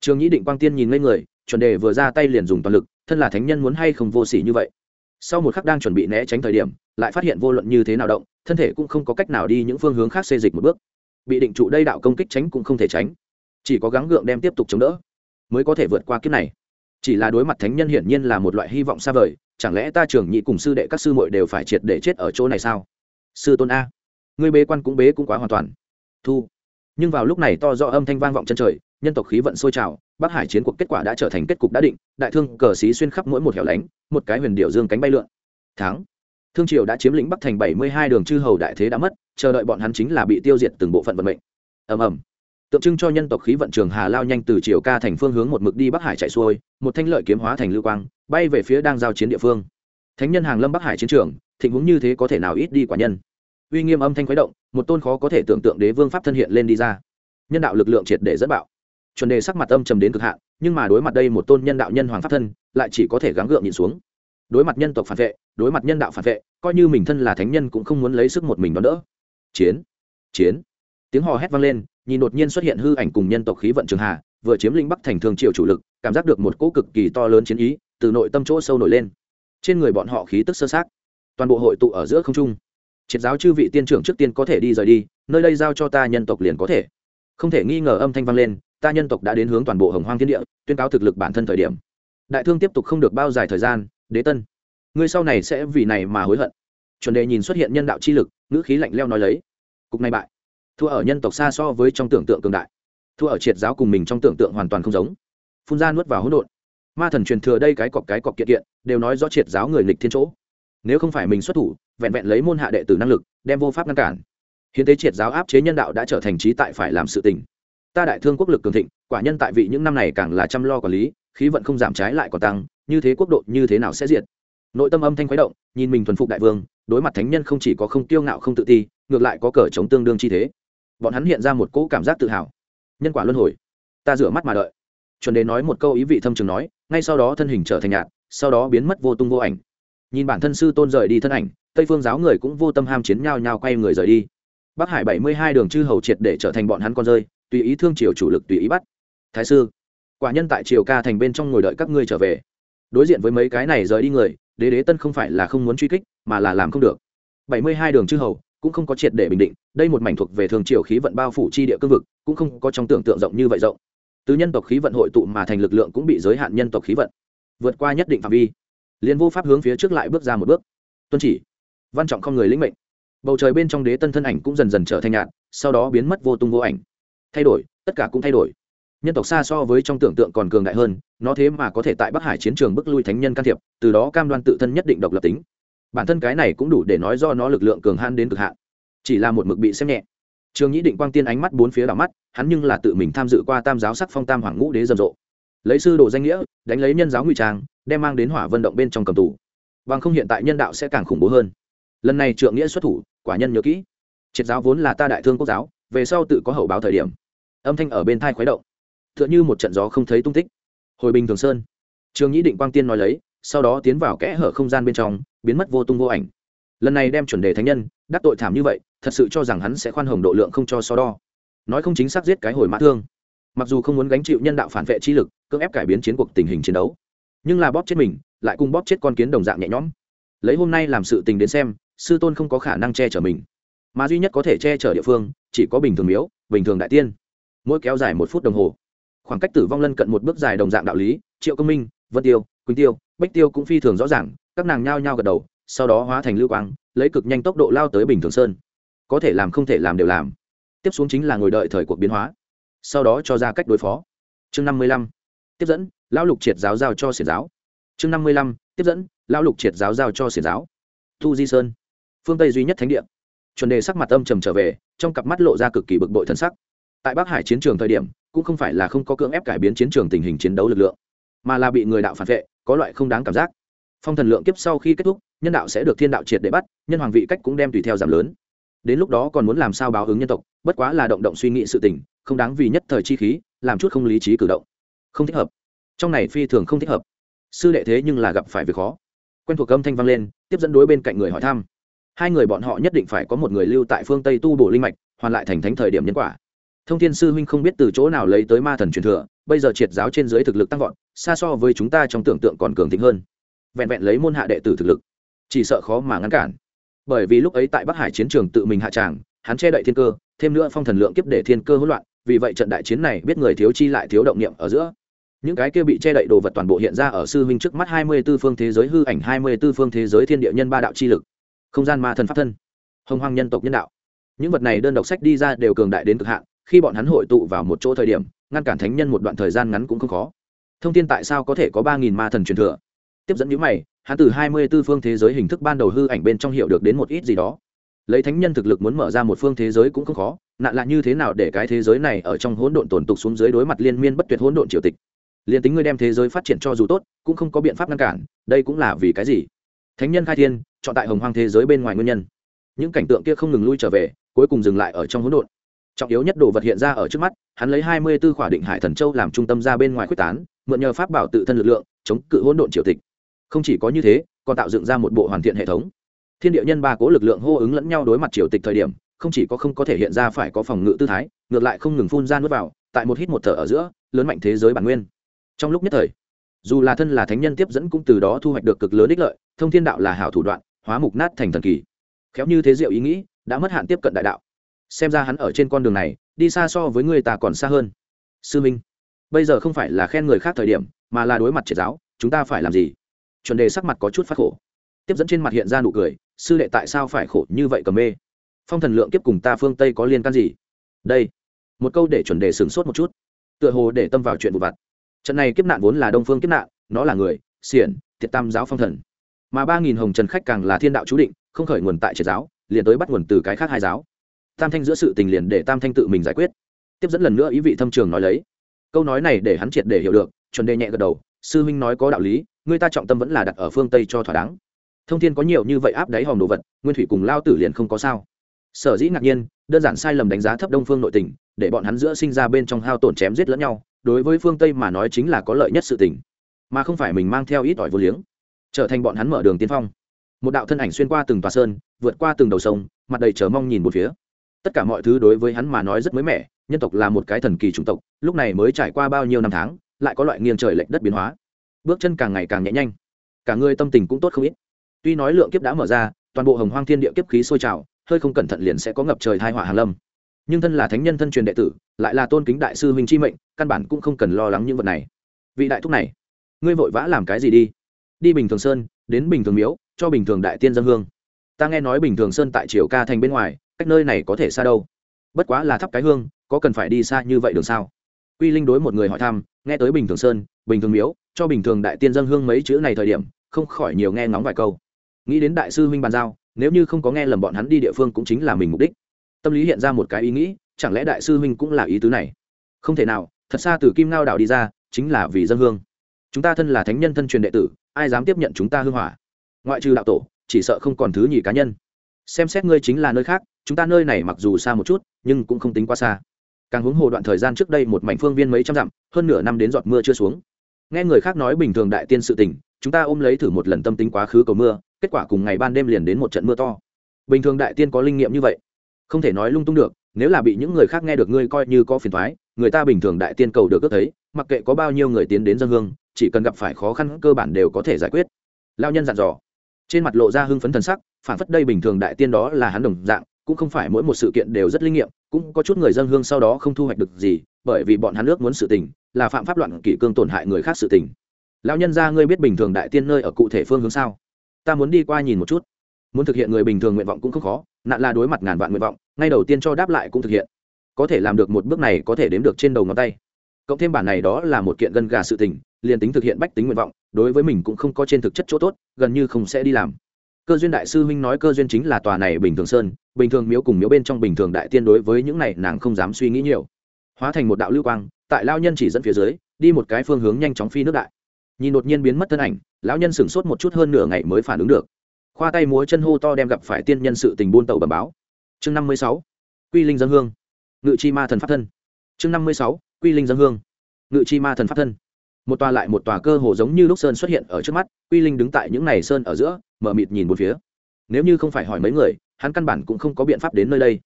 Trường nhĩ định quang tiên nhìn lên người, chuẩn đề vừa ra tay liền dùng toàn lực, thân là thánh nhân muốn hay không vô s ỉ như vậy? Sau một khắc đang chuẩn bị né tránh thời điểm, lại phát hiện vô luận như thế nào động, thân thể cũng không có cách nào đi những phương hướng khác xê dịch một bước. Bị định trụ đây đạo công kích tránh cũng không thể tránh. Chỉ có gắng gượng đem tiếp tục chống đỡ, mới có thể vượt qua kiếp này. Chỉ là đối mặt thánh nhân hiển nhiên là một loại hy vọng xa vời, chẳng lẽ ta trưởng nhị cùng sư đệ các sư muội đều phải triệt để chết ở chỗ này sao? Sư tôn a người bế quan cũng bế cũng quá hoàn toàn. Thu. Nhưng vào lúc này to do âm thanh vang vọng chân trời nhân tộc khí vận sôi trào, bắc hải chiến cuộc kết quả đã trở thành kết cục đã định, đại thương cờ xí xuyên khắp mỗi một hẻo lánh, một cái huyền điệu dương cánh bay lượn. Thắng. Thương triều đã chiếm lĩnh bắc thành bảy mươi hai đường chư hầu đại thế đã mất, chờ đợi bọn hắn chính là bị tiêu diệt từng bộ phận vận mệnh. Ầm ầm. Tượng trưng cho nhân tộc khí vận trường hà lao nhanh từ triều ca thành phương hướng một mực đi bắc hải chạy xuôi, một thanh lợi kiếm hóa thành lưu quang, bay về phía đang giao chiến địa phương. Thánh nhân hàng lâm bắc hải chiến trường, thịnh huống như thế có thể nào ít đi quả nhân? Uy nghiêm âm thanh khuấy động, một tôn khó có thể tưởng tượng đế vương pháp thân hiện lên đi ra. Nhân đạo lực lượng triệt để dẫn bạo chuẩn đề sắc mặt âm trầm đến cực hạn, nhưng mà đối mặt đây một tôn nhân đạo nhân hoàng pháp thân, lại chỉ có thể gắng gượng nhìn xuống. Đối mặt nhân tộc phản vệ, đối mặt nhân đạo phản vệ, coi như mình thân là thánh nhân cũng không muốn lấy sức một mình đón đỡ. Chiến chiến. Tiếng hò hét vang lên, nhìn đột nhiên xuất hiện hư ảnh cùng nhân tộc khí vận trường hà, vừa chiếm linh bắc thành thương triệu chủ lực, cảm giác được một cỗ cực kỳ to lớn chiến ý, từ nội tâm chỗ sâu nổi lên. Trên người bọn họ khí tức sơ sát. Toàn bộ hội tụ ở giữa không trung. Triệt giáo chư vị tiên trưởng trước tiên có thể đi rời đi, nơi đây giao cho ta nhân tộc liền có thể. Không thể nghi ngờ âm thanh vang lên ta nhân tộc đã đến hướng toàn bộ hồng hoang thiên địa, tuyên cáo thực lực bản thân thời điểm. Đại thương tiếp tục không được bao dài thời gian, đế tân. Ngươi sau này sẽ vì này mà hối hận. Chuẩn đề nhìn xuất hiện nhân đạo chi lực, ngữ khí lạnh leo nói lấy. Cục này bại. Thua ở nhân tộc xa so với trong tưởng tượng cường đại. Thua ở triệt giáo cùng mình trong tưởng tượng hoàn toàn không giống. Phun ra nuốt vào hỗn độn. Ma thần truyền thừa đây cái cọc cái cọc kiện kiện, đều nói rõ triệt giáo người nghịch thiên chỗ. Nếu không phải mình xuất thủ, vẹn vẹn lấy môn hạ đệ tử năng lực, đem vô pháp ngăn cản. Hiến tế triệt giáo áp chế nhân đạo đã trở thành trí tại phải làm sự tình ta đại thương quốc lực cường thịnh, quả nhân tại vị những năm này càng là chăm lo quản lý, khí vận không giảm trái lại còn tăng, như thế quốc độ như thế nào sẽ diệt? Nội tâm âm thanh khuấy động, nhìn mình thuần phục đại vương, đối mặt thánh nhân không chỉ có không kiêu ngạo không tự ti, ngược lại có cờ chống tương đương chi thế. Bọn hắn hiện ra một cỗ cảm giác tự hào. Nhân quả luân hồi. Ta rửa mắt mà đợi. Chuẩn đề nói một câu ý vị thâm trường nói, ngay sau đó thân hình trở thành nhạt, sau đó biến mất vô tung vô ảnh. Nhìn bản thân sư tôn rời đi thân ảnh, tây phương giáo người cũng vô tâm ham chiến nhau nhau quay người rời đi. Bắc hải bảy mươi hai đường chư hầu triệt để trở thành bọn hắn con rơi tùy ý thương triều chủ lực tùy ý bắt. Thái sư, quả nhân tại triều ca thành bên trong ngồi đợi các ngươi trở về. Đối diện với mấy cái này rời đi người, đế đế tân không phải là không muốn truy kích, mà là làm không được. Bảy mươi hai đường chư hầu, cũng không có triệt để bình định, đây một mảnh thuộc về thường triều khí vận bao phủ chi địa cương vực, cũng không có trong tưởng tượng rộng như vậy rộng. Từ nhân tộc khí vận hội tụ mà thành lực lượng cũng bị giới hạn nhân tộc khí vận. Vượt qua nhất định phạm vi, liền vô pháp hướng phía trước lại bước ra một bước. Tuân chỉ, văn trọng không người lĩnh mệnh. Bầu trời bên trong đế tân thân ảnh cũng dần dần trở thành nhạt, sau đó biến mất vô tung vô ảnh thay đổi, tất cả cũng thay đổi. Nhân tộc xa so với trong tưởng tượng còn cường đại hơn, nó thế mà có thể tại bắc hải chiến trường bức lui thánh nhân can thiệp, từ đó cam đoan tự thân nhất định độc lập tính. Bản thân cái này cũng đủ để nói do nó lực lượng cường hãn đến cực hạn. Chỉ là một mực bị xem nhẹ. Trường nhĩ định quang tiên ánh mắt bốn phía đảo mắt, hắn nhưng là tự mình tham dự qua tam giáo sắc phong tam hoàng ngũ đế rầm rộ. Lấy sư đồ danh nghĩa, đánh lấy nhân giáo ngụy trang, đem mang đến hỏa vận động bên trong cầm tù. Bằng không hiện tại nhân đạo sẽ càng khủng bố hơn. Lần này trượng nghĩa xuất thủ, quả nhân nhớ kỹ. Triệt giáo vốn là ta đại thương quốc giáo về sau tự có hậu báo thời điểm. Âm thanh ở bên thai khuấy động. T h ư ợ n h ư một trận gió không thấy tung tích. Hồi bình thường sơn. Trường nhĩ định quang tiên nói lấy, sau đó tiến vào kẽ hở không gian bên trong, biến mất vô tung vô ảnh. Lần này đem chuẩn đề thánh nhân, đắc tội thảm như vậy, thật sự cho rằng hắn sẽ khoan hồng độ lượng không cho so đo. Nói không chính xác giết cái hồi mã thương. Mặc dù không muốn gánh chịu nhân đạo phản vệ chi lực, cưỡng ép cải biến chiến cuộc tình hình chiến đấu, nhưng là bóp chết mình, lại cùng bóp chết con kiến đồng dạng nhẹ nhõm. Lấy hôm nay làm sự tình đến xem, sư tôn không có khả năng che chở mình mà duy nhất có thể che chở địa phương chỉ có bình thường miếu, bình thường đại tiên. Mỗi kéo dài một phút đồng hồ. Khoảng cách tử vong lân cận một bước dài đồng dạng đạo lý, triệu công minh, vân tiêu, quỳnh tiêu bách tiêu cũng phi thường rõ ràng, các nàng nhao nhao gật đầu, sau đó hóa thành lưu quang, lấy cực nhanh tốc độ lao tới bình thường sơn. Có thể làm không thể làm đều làm. Tiếp xuống chính là ngồi đợi thời cuộc biến hóa. Sau đó cho ra cách đối phó. Chương năm mươi lăm. Tiếp dẫn, lão lục triệt giáo giao cho xiển giáo. Chương năm mươi lăm. Tiếp dẫn, lão lục triệt giáo giao cho xiển giáo. Thu di sơn. Phương tây duy nhất thánh địa chuẩn đề sắc mặt âm trầm trở về, trong cặp mắt lộ ra cực kỳ bực bội thân sắc. Tại bắc hải chiến trường thời điểm, cũng không phải là không có cưỡng ép cải biến chiến trường tình hình chiến đấu lực lượng, mà là bị người đạo phản vệ, có loại không đáng cảm giác. Phong thần lượng kiếp sau khi kết thúc, nhân đạo sẽ được thiên đạo triệt để bắt, nhân hoàng vị cách cũng đem tùy theo giảm lớn. Đến lúc đó còn muốn làm sao báo ứng nhân tộc, bất quá là động động suy nghĩ sự tình, không đáng vì nhất thời chi khí, làm chút không lý trí cử động. Không thích hợp. Trong này phi thường không thích hợp. Sư đệ thế nhưng là gặp phải việc khó. Quen thuộc âm thanh vang lên, tiếp dẫn đối bên cạnh người hỏi thăm hai người bọn họ nhất định phải có một người lưu tại phương tây tu bổ linh mạch, hoàn lại thành thánh thời điểm nhân quả. Thông thiên sư huynh không biết từ chỗ nào lấy tới ma thần truyền thừa, bây giờ triệt giáo trên dưới thực lực tăng vọt, xa so với chúng ta trong tưởng tượng còn cường thịnh hơn. Vẹn vẹn lấy môn hạ đệ tử thực lực, chỉ sợ khó mà ngăn cản. Bởi vì lúc ấy tại bắc hải chiến trường tự mình hạ tràng, hắn che đậy thiên cơ, thêm nữa phong thần lượng kiếp để thiên cơ hỗn loạn, vì vậy trận đại chiến này biết người thiếu chi lại thiếu động niệm ở giữa. Những cái kia bị che đậy đồ vật toàn bộ hiện ra ở sư huynh trước mắt hai mươi 24 phương thế giới hư ảnh, hai mươi 24 phương thế giới thiên địa nhân ba đạo chi lực không gian ma thần pháp thân. Hồng hoang nhân tộc nhân đạo. Những vật này đơn độc sách đi ra đều cường đại đến cực hạn, khi bọn hắn hội tụ vào một chỗ thời điểm, ngăn cản thánh nhân một đoạn thời gian ngắn cũng không khó. Thông tin tại sao có thể có ba nghìn ma thần truyền thừa? Tiếp dẫn những mày, hắn từ hai mươi b ố phương thế giới hình thức ban đầu hư ảnh bên trong hiệu được đến một ít gì đó. Lấy thánh nhân thực lực muốn mở ra một phương thế giới cũng không khó nạn là như thế nào để cái thế giới này ở trong hỗn độn tổn tục xuống dưới đối mặt liên miên bất tuyệt hỗn độn triều tịch? Liền tính ngươi đem thế giới phát triển cho dù tốt, cũng không có biện pháp ngăn cản, đây cũng là vì cái gì? Thánh nhân khai thiên, chọn tại hồng hoang thế giới bên ngoài nguyên nhân. Những cảnh tượng kia không ngừng lui trở về, cuối cùng dừng lại ở trong hỗn độn. Trọng yếu nhất đồ vật hiện ra ở trước mắt, hắn lấy hai mươi b ố khỏa định hải thần châu làm trung tâm ra bên ngoài quyết tán, mượn nhờ pháp bảo tự thân lực lượng, chống cự hỗn độn triều tịch. Không chỉ có như thế, còn tạo dựng ra một bộ hoàn thiện hệ thống. Thiên địa nhân ba cố lực lượng hô ứng lẫn nhau đối mặt triều tịch thời điểm, không chỉ có không có thể hiện ra phải có phòng ngự tư thái, ngược lại không ngừng phun ra nước vào, tại một hít một thở ở giữa, lớn mạnh thế giới bản nguyên. Trong lúc nhất thời dù là thân là thánh nhân tiếp dẫn cũng từ đó thu hoạch được cực lớn ích lợi, thông thiên đạo là hảo thủ đoạn, hóa mục nát thành thần kỳ. Khéo như thế diệu ý nghĩ, đã mất hạn tiếp cận đại đạo. Xem ra hắn ở trên con đường này, đi xa so với người ta còn xa hơn. Sư minh, bây giờ không phải là khen người khác thời điểm, mà là đối mặt triệt giáo, chúng ta phải làm gì? Chuẩn đề sắc mặt có chút phát khổ. Tiếp dẫn trên mặt hiện ra nụ cười, sư đệ tại sao phải khổ như vậy cầm mê? Phong thần lượng kiếp cùng ta phương tây có liên can gì? Đây, một câu để chuẩn đề sửng sốt một chút. Tựa hồ để tâm vào chuyện vụ vặt trận này kiếp nạn vốn là đông phương kiếp nạn, nó là người, xiển, thiệt tam giáo phong thần. Mà ba nghìn hồng trần khách càng là thiên đạo chú định, không khởi nguồn tại triệt giáo, liền tới bắt nguồn từ cái khác hai giáo. Tam thanh giữa sự tình liền để tam thanh tự mình giải quyết. Tiếp dẫn lần nữa ý vị thâm trường nói lấy. Câu nói này để hắn triệt để hiểu được, chuẩn đề nhẹ gật đầu, sư huynh nói có đạo lý, người ta trọng tâm vẫn là đặt ở phương tây cho thỏa đáng. Thông thiên có nhiều như vậy áp đáy hòm đồ vật, nguyên thủy cùng lao tử liền không có sao. Sở dĩ ngạc nhiên, đơn giản sai lầm đánh giá thấp đông phương nội tình, để bọn hắn giữa sinh ra bên trong hao tổn chém giết lẫn nhau đối với phương tây mà nói chính là có lợi nhất sự tình, mà không phải mình mang theo ít ỏi vô liếng, trở thành bọn hắn mở đường tiên phong. Một đạo thân ảnh xuyên qua từng tòa sơn, vượt qua từng đầu sông, mặt đầy chờ mong nhìn một phía. Tất cả mọi thứ đối với hắn mà nói rất mới mẻ, nhân tộc là một cái thần kỳ chủng tộc, lúc này mới trải qua bao nhiêu năm tháng, lại có loại nghiêng trời lệch đất biến hóa. Bước chân càng ngày càng nhẹ nhanh, cả người tâm tình cũng tốt không ít. Tuy nói lượng kiếp đã mở ra, toàn bộ hồng hoang thiên địa kiếp khí sôi trào, hơi không cẩn thận liền sẽ có ngập trời thai họa hàn lâm nhưng thân là thánh nhân thân truyền đệ tử, lại là tôn kính đại sư huynh chi mệnh, căn bản cũng không cần lo lắng những vật này. Vị đại thúc này, ngươi vội vã làm cái gì đi? Đi bình thường sơn, đến bình thường miếu, cho bình thường đại tiên dân hương. Ta nghe nói bình thường sơn tại triều ca thành bên ngoài, cách nơi này có thể xa đâu. Bất quá là thắp cái hương, có cần phải đi xa như vậy đường sao? Quy linh đối một người hỏi thăm, nghe tới bình thường sơn, bình thường miếu, cho bình thường đại tiên dân hương mấy chữ này thời điểm, không khỏi nhiều nghe ngóng vài câu. Nghĩ đến đại sư huynh bàn giao, nếu như không có nghe lầm bọn hắn đi địa phương cũng chính là mình mục đích tâm lý hiện ra một cái ý nghĩ, chẳng lẽ đại sư huynh cũng là ý tứ này? Không thể nào, thật xa từ kim ngao đảo đi ra, chính là vì dân hương. Chúng ta thân là thánh nhân thân truyền đệ tử, ai dám tiếp nhận chúng ta hương hỏa? Ngoại trừ đạo tổ, chỉ sợ không còn thứ nhì cá nhân. Xem xét ngươi chính là nơi khác, chúng ta nơi này mặc dù xa một chút, nhưng cũng không tính quá xa. Càng huống hồ đoạn thời gian trước đây một mảnh phương viên mấy trăm dặm, hơn nửa năm đến giọt mưa chưa xuống. Nghe người khác nói bình thường đại tiên sự tình, chúng ta ôm lấy thử một lần tâm tính quá khứ cầu mưa, kết quả cùng ngày ban đêm liền đến một trận mưa to. Bình thường đại tiên có linh nghiệm như vậy không thể nói lung tung được, nếu là bị những người khác nghe được ngươi coi như có phiền thoái người ta bình thường đại tiên cầu được ước thấy, mặc kệ có bao nhiêu người tiến đến dân hương, chỉ cần gặp phải khó khăn cơ bản đều có thể giải quyết. Lao nhân dặn dò. Trên mặt lộ ra hưng phấn thần sắc, phản phất đây bình thường đại tiên đó là hắn đồng dạng, cũng không phải mỗi một sự kiện đều rất linh nghiệm, cũng có chút người dân hương sau đó không thu hoạch được gì, bởi vì bọn hắn ước muốn sự tình, là phạm pháp loạn kỷ cương tổn hại người khác sự tình. Lão nhân ra, ngươi biết bình thường đại tiên nơi ở cụ thể phương hướng sao? Ta muốn đi qua nhìn một chút. Muốn thực hiện người bình thường nguyện vọng cũng không khó nạn là đối mặt ngàn vạn nguyện vọng, ngay đầu tiên cho đáp lại cũng thực hiện. Có thể làm được một bước này có thể đếm được trên đầu ngón tay. Cộng thêm bản này đó là một kiện gân gà sự tình, liền tính thực hiện bách tính nguyện vọng, đối với mình cũng không có trên thực chất chỗ tốt, gần như không sẽ đi làm. Cơ duyên đại sư huynh nói cơ duyên chính là tòa này bình thường sơn, bình thường miếu cùng miếu bên trong bình thường đại tiên đối với những này nàng không dám suy nghĩ nhiều. Hóa thành một đạo lưu quang, tại lao nhân chỉ dẫn phía dưới, đi một cái phương hướng nhanh chóng phi nước đại. Nhìn đột nhiên biến mất thân ảnh, lão nhân sửng sốt một chút hơn nửa ngày mới phản ứng được khoa tay múa chân hô to đem gặp phải tiên nhân sự tình buôn tàu bẩm báo. Chương năm mươi sáu, quy linh dân hương. Ngự chi ma thần pháp thân. Chương năm mươi sáu, quy linh dân hương. Ngự chi ma thần pháp thân. Một tòa lại một tòa cơ hồ giống như lúc sơn xuất hiện ở trước mắt, quy linh đứng tại những này sơn ở giữa, mở mịt nhìn một phía. Nếu như không phải hỏi mấy người, hắn căn bản cũng không có biện pháp đến nơi đây.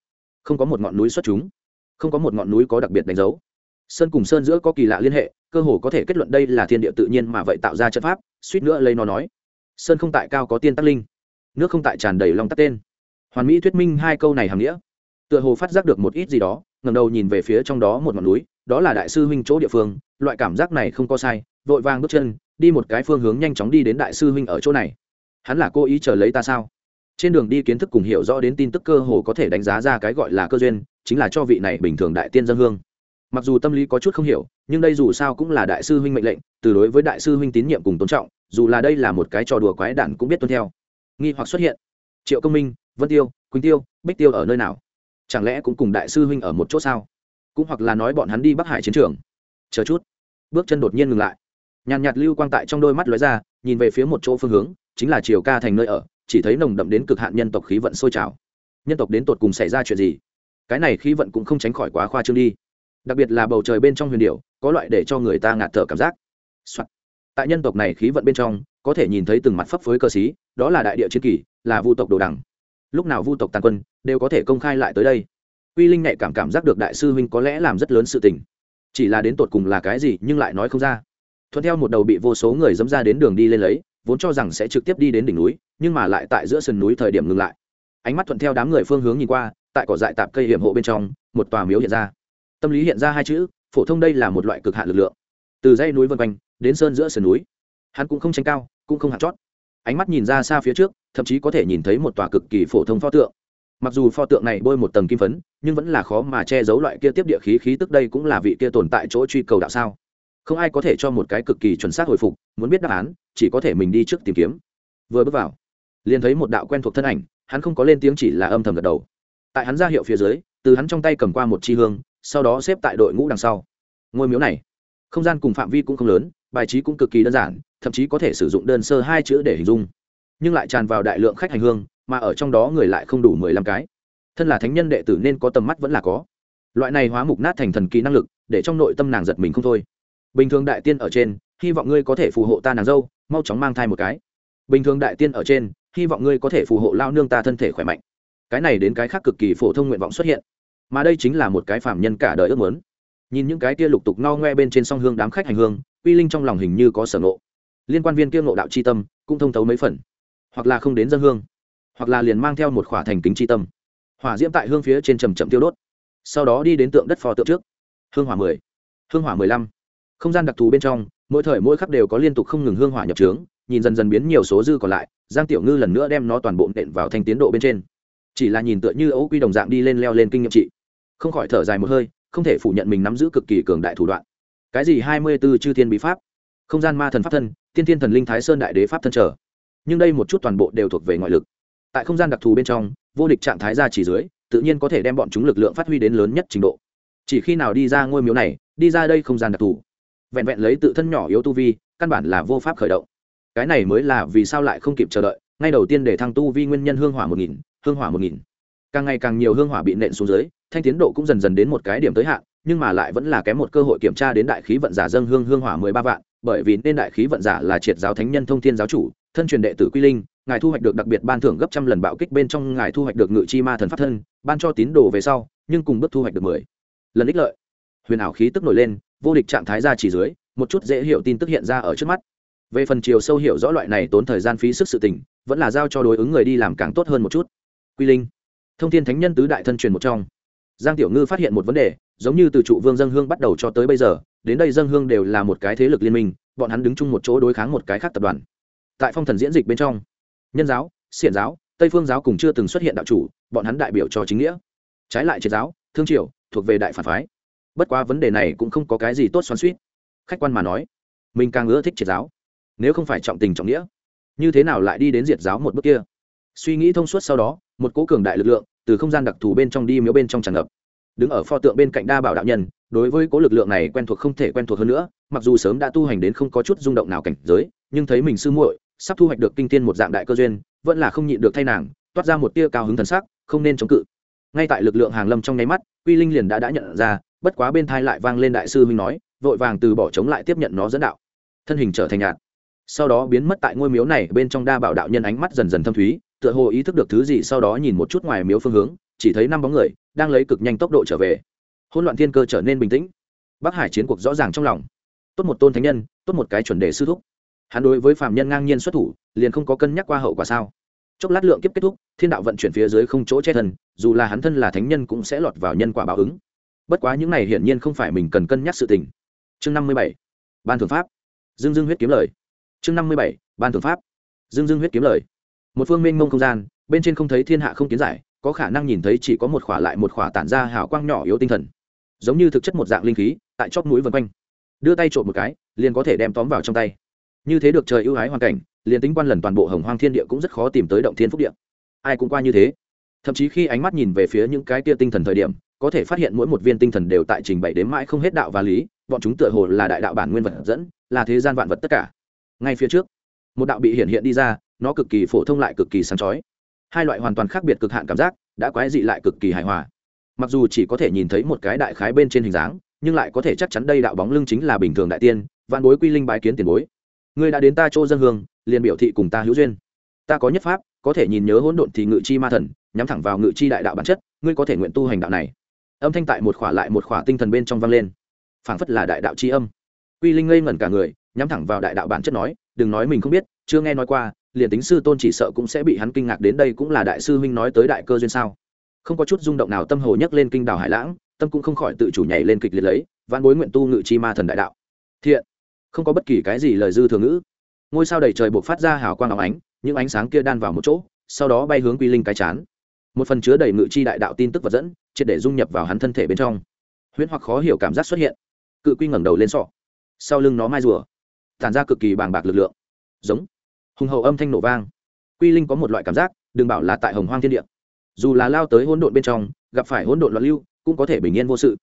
Không có một ngọn núi xuất chúng. Không có một ngọn núi có đặc biệt đánh dấu. Sơn cùng sơn giữa có kỳ lạ liên hệ, cơ hồ có thể kết luận đây là thiên địa tự nhiên mà vậy tạo ra trận pháp, suýt nữa lấy nó nói. Sơn không tại cao có tiên tắc linh nước không tại tràn đầy long tắt tên. Hoàn mỹ thuyết minh hai câu này hàm nghĩa. Tựa hồ phát giác được một ít gì đó ngầm đầu nhìn về phía trong đó một ngọn núi, đó là đại sư huynh chỗ địa phương, loại cảm giác này không có sai, vội vàng bước chân, đi một cái phương hướng nhanh chóng đi đến đại sư huynh ở chỗ này. Hắn là cố ý chờ lấy ta sao? Trên đường đi kiến thức cùng hiểu rõ đến tin tức cơ hồ có thể đánh giá ra cái gọi là cơ duyên, chính là cho vị này bình thường đại tiên dân hương. Mặc dù tâm lý có chút không hiểu, nhưng đây dù sao cũng là đại sư huynh mệnh lệnh, từ đối với đại sư huynh tín nhiệm cùng tôn trọng, dù là đây là một cái trò đùa quái đản cũng biết tuân theo nghi hoặc xuất hiện. Triệu công minh, vân tiêu, quỳnh tiêu, bích tiêu ở nơi nào? Chẳng lẽ cũng cùng đại sư huynh ở một chỗ sao? Cũng hoặc là nói bọn hắn đi bắc hải chiến trường. Chờ chút. Bước chân đột nhiên ngừng lại. Nhàn nhạt lưu quang tại trong đôi mắt lóe ra, nhìn về phía một chỗ phương hướng, chính là chiều ca thành nơi ở, chỉ thấy nồng đậm đến cực hạn nhân tộc khí vận sôi trào. Nhân tộc đến tột cùng xảy ra chuyện gì? Cái này khí vận cũng không tránh khỏi quá khoa trương đi. Đặc biệt là bầu trời bên trong huyền điệu có loại để cho người ta ngạt thở cảm giác、Soạn. tại nhân tộc này khí vận bên trong có thể nhìn thấy từng mặt phấp phới cơ sĩ, đó là đại địa chiến kỳ là vu tộc đồ đẳng. lúc nào vu tộc tàn quân đều có thể công khai lại tới đây. Quy linh nhạy cảm cảm giác được đại sư huynh có lẽ làm rất lớn sự tình. Chỉ là đến tột cùng là cái gì nhưng lại nói không ra. Thuận theo một đầu bị vô số người dẫm ra đến đường đi lên lấy vốn cho rằng sẽ trực tiếp đi đến đỉnh núi nhưng mà lại tại giữa sườn núi thời điểm ngừng lại. Ánh mắt thuận theo đám người phương hướng nhìn qua tại cỏ dại tạp cây hiểm hộ bên trong một tòa miếu hiện ra. Tâm lý hiện ra hai chữ phổ thông đây là một loại cực hạn lực lượng. Từ dãy núi vân quanh đến sơn giữa sườn núi hắn cũng không tranh cao, cũng không hạt chót. Ánh mắt nhìn ra xa phía trước, thậm chí có thể nhìn thấy một tòa cực kỳ phổ thông pho tượng. Mặc dù pho tượng này bôi một tầng kim phấn, nhưng vẫn là khó mà che giấu loại kia tiếp địa khí khí tức đây cũng là vị kia tồn tại chỗ truy cầu đạo sao. Không ai có thể cho một cái cực kỳ chuẩn xác hồi phục, muốn biết đáp án, chỉ có thể mình đi trước tìm kiếm. Vừa bước vào, liền thấy một đạo quen thuộc thân ảnh, hắn không có lên tiếng chỉ là âm thầm gật đầu. Tại hắn ra hiệu phía dưới, từ hắn trong tay cầm qua một chi hương, sau đó xếp tại đội ngũ đằng sau. Ngôi miếu này, không gian cùng phạm vi cũng không lớn bài trí cũng cực kỳ đơn giản, thậm chí có thể sử dụng đơn sơ hai chữ để hình dung. Nhưng lại tràn vào đại lượng khách hành hương, mà ở trong đó người lại không đủ mười lăm cái. Thân là thánh nhân đệ tử nên có tầm mắt vẫn là có. Loại này hóa mục nát thành thần kỳ năng lực, để trong nội tâm nàng giật mình không thôi. Bình thường đại tiên ở trên, hy vọng ngươi có thể phù hộ ta nàng dâu, mau chóng mang thai một cái. Bình thường đại tiên ở trên, hy vọng ngươi có thể phù hộ lao nương ta thân thể khỏe mạnh. Cái này đến cái khác cực kỳ phổ thông nguyện vọng xuất hiện. Mà đây chính là một cái phạm nhân cả đời ước muốn nhìn những cái kia lục tục no ngoe bên trên song hương đám khách hành hương uy linh trong lòng hình như có sở ngộ. Liên quan viên kia ngộ đạo c h i tâm, cũng thông thấu mấy phần. Hoặc là không đến dân hương, hoặc là liền mang theo một khỏa thành kính c h i tâm. Hỏa diễm tại hương phía trên trầm chậm tiêu đốt. Sau đó đi đến tượng đất phò tượng trước. Hương hỏa mười, hương hỏa mười lăm. Không gian đặc thù bên trong, mỗi thời mỗi khắc đều có liên tục không ngừng hương hỏa nhập trướng, nhìn dần dần biến nhiều số dư còn lại, giang tiểu ngư lần nữa đem nó toàn bộ nện vào thành tiến độ bên trên. Chỉ là nhìn tựa như ấu quy đồng dạng đi lên leo lên kinh nghiệm trị. Không khỏi thở dài một hơi không thể phủ nhận mình nắm giữ cực kỳ cường đại thủ đoạn. Cái gì hai mươi b ố chư thiên bí pháp? Không gian ma thần pháp thân, tiên thiên thần linh thái sơn đại đế pháp thân trở. Nhưng đây một chút toàn bộ đều thuộc về ngoại lực. Tại không gian đặc thù bên trong, vô địch trạng thái ra chỉ dưới, tự nhiên có thể đem bọn chúng lực lượng phát huy đến lớn nhất trình độ. Chỉ khi nào đi ra ngôi miếu này, đi ra đây không gian đặc thù. Vẹn vẹn lấy tự thân nhỏ yếu tu vi, căn bản là vô pháp khởi động. Cái này mới là vì sao lại không kịp chờ đợi, ngay đầu tiên để thăng tu vi nguyên nhân hương hỏa một nghìn, hương hỏa một nghìn. Càng ngày càng nhiều hương hỏa bị nện xuống dưới thanh tiến độ cũng dần dần đến một cái điểm tới hạn, nhưng mà lại vẫn là kém một cơ hội kiểm tra đến đại khí vận giả dâng hương hương hỏa mười ba vạn, bởi vì nên đại khí vận giả là triệt giáo thánh nhân thông thiên giáo chủ, thân truyền đệ tử quy linh, ngài thu hoạch được đặc biệt ban thưởng gấp trăm lần bạo kích bên trong ngài thu hoạch được ngự chi ma thần pháp thân, ban cho tín đồ về sau, nhưng cùng bước thu hoạch được mười lần ích lợi. Huyền ảo khí tức nổi lên, vô địch trạng thái ra chỉ dưới, một chút dễ hiểu tin tức hiện ra ở trước mắt. Về phần chiều sâu hiểu rõ loại này tốn thời gian phí sức sự tình, vẫn là giao cho đối ứng người đi làm càng tốt hơn một chút. Quy linh, thông thiên thánh nhân tứ đại thân truyền một trong giang tiểu ngư phát hiện một vấn đề, giống như từ trụ vương dân hương bắt đầu cho tới bây giờ, đến đây dân hương đều là một cái thế lực liên minh, bọn hắn đứng chung một chỗ đối kháng một cái khác tập đoàn. Tại phong thần diễn dịch bên trong, nhân giáo, xiển giáo, tây phương giáo cùng chưa từng xuất hiện đạo chủ, bọn hắn đại biểu cho chính nghĩa. Trái lại triệt giáo, thương triều, thuộc về đại phản phái. Bất quá vấn đề này cũng không có cái gì tốt xoắn suýt khách quan mà nói, mình càng ưa thích triệt giáo, nếu không phải trọng tình trọng nghĩa. Như thế nào lại đi đến diệt giáo một bước kia? Suy nghĩ thông suốt sau đó, một cố cường đại lực lượng từ không gian đặc thù bên trong đi miếu bên trong tràn ngập. Đứng ở pho tượng bên cạnh đa bảo đạo nhân, đối với cố lực lượng này quen thuộc không thể quen thuộc hơn nữa, mặc dù sớm đã tu hành đến không có chút rung động nào cảnh giới, nhưng thấy mình sư muội sắp thu hoạch được kinh tiên một dạng đại cơ duyên, vẫn là không nhịn được thay nàng, toát ra một tia cao hứng thần sắc, không nên chống cự. Ngay tại lực lượng hàng lâm trong nháy mắt, quy linh liền đã đã nhận ra, bất quá bên thai lại vang lên đại sư huynh nói, vội vàng từ bỏ chống lại tiếp nhận nó dẫn đạo. Thân hình trở thành nhạt. Sau đó biến mất tại ngôi miếu này, bên trong đa bảo đạo nhân ánh mắt dần dần thâm thúy tựa hồ ý thức được thứ gì sau đó nhìn một chút ngoài miếu phương hướng, chỉ thấy năm bóng người đang lấy cực nhanh tốc độ trở về. Hỗn loạn thiên cơ trở nên bình tĩnh. Bắc hải chiến cuộc rõ ràng trong lòng. Tốt một tôn thánh nhân, tốt một cái chuẩn đề sư thúc. Hắn đối với phạm nhân ngang nhiên xuất thủ, liền không có cân nhắc qua hậu quả sao. Chốc lát lượng kiếp kết thúc, thiên đạo vận chuyển phía dưới không chỗ che thần dù là hắn thân là thánh nhân cũng sẽ lọt vào nhân quả báo ứng. Bất quá những này hiển nhiên không phải mình cần cân nhắc sự tình. Chương năm mươi bảy, ban thượng pháp. Dương dương huyết kiếm lời. Chương năm mươi bảy, ban thượng pháp. Dương dương huyết kiếm lời một phương minh mông không gian, bên trên không thấy thiên hạ không kiến giải, có khả năng nhìn thấy chỉ có một khỏa lại một khỏa tản ra hào quang nhỏ yếu tinh thần. Giống như thực chất một dạng linh khí, tại chóp núi vân quanh. Đưa tay trộm một cái, liền có thể đem tóm vào trong tay. Như thế được trời ưu ái hoàn cảnh, liền tính quan lần toàn bộ hồng hoang thiên địa cũng rất khó tìm tới động thiên phúc địa. Ai cũng qua như thế. Thậm chí khi ánh mắt nhìn về phía những cái tia tinh thần thời điểm, có thể phát hiện mỗi một viên tinh thần đều tại trình bày đến mãi không hết đạo và lý, bọn chúng tựa hồ là đại đạo bản nguyên vật dẫn, là thế gian vạn vật tất cả. Ngay phía trước, một đạo bị hiện hiện đi ra nó cực kỳ phổ thông lại cực kỳ sáng chói. Hai loại hoàn toàn khác biệt cực hạn cảm giác, đã quái dị lại cực kỳ hài hòa. Mặc dù chỉ có thể nhìn thấy một cái đại khái bên trên hình dáng, nhưng lại có thể chắc chắn đây đạo bóng lưng chính là bình thường đại tiên, vạn bối quy linh bái kiến tiền bối. Ngươi đã đến ta chỗ dân hương, liền biểu thị cùng ta hữu duyên. Ta có nhất pháp, có thể nhìn nhớ hỗn độn thì ngự chi ma thần, nhắm thẳng vào ngự chi đại đạo bản chất, ngươi có thể nguyện tu hành đạo này. Âm thanh tại một khỏa lại một khỏa tinh thần bên trong vang lên. Phảng phất là đại đạo chi âm. Quy linh ngây ngẩn cả người, nhắm thẳng vào đại đạo bản chất nói, đừng nói mình không biết, chưa nghe nói qua liền tính sư tôn chỉ sợ cũng sẽ bị hắn kinh ngạc đến đây cũng là đại sư huynh nói tới đại cơ duyên sao? Không có chút rung động nào tâm hồ nhấc lên kinh đảo hải lãng, tâm cũng không khỏi tự chủ nhảy lên kịch liệt lấy văn bối nguyện tu ngự chi ma thần đại đạo. Thiện. Không có bất kỳ cái gì lời dư thừa ngữ. Ngôi sao đầy trời buộc phát ra hào quang áo ánh, những ánh sáng kia đan vào một chỗ, sau đó bay hướng quy linh cái chán. Một phần chứa đầy ngự chi đại đạo tin tức vật dẫn, triệt để dung nhập vào hắn thân thể bên trong. Huyễn hoặc khó hiểu cảm giác xuất hiện. Cự quy ngẩng đầu lên sọ. Sau lưng nó mai rùa. Tản ra cực kỳ bàng bạc lực lượng. Giống hùng hậu âm thanh nổ vang. Quy linh có một loại cảm giác, đừng bảo là tại hồng hoang thiên địa. Dù là lao tới hỗn độn bên trong, gặp phải hỗn độn loạn lưu, cũng có thể bình yên vô sự.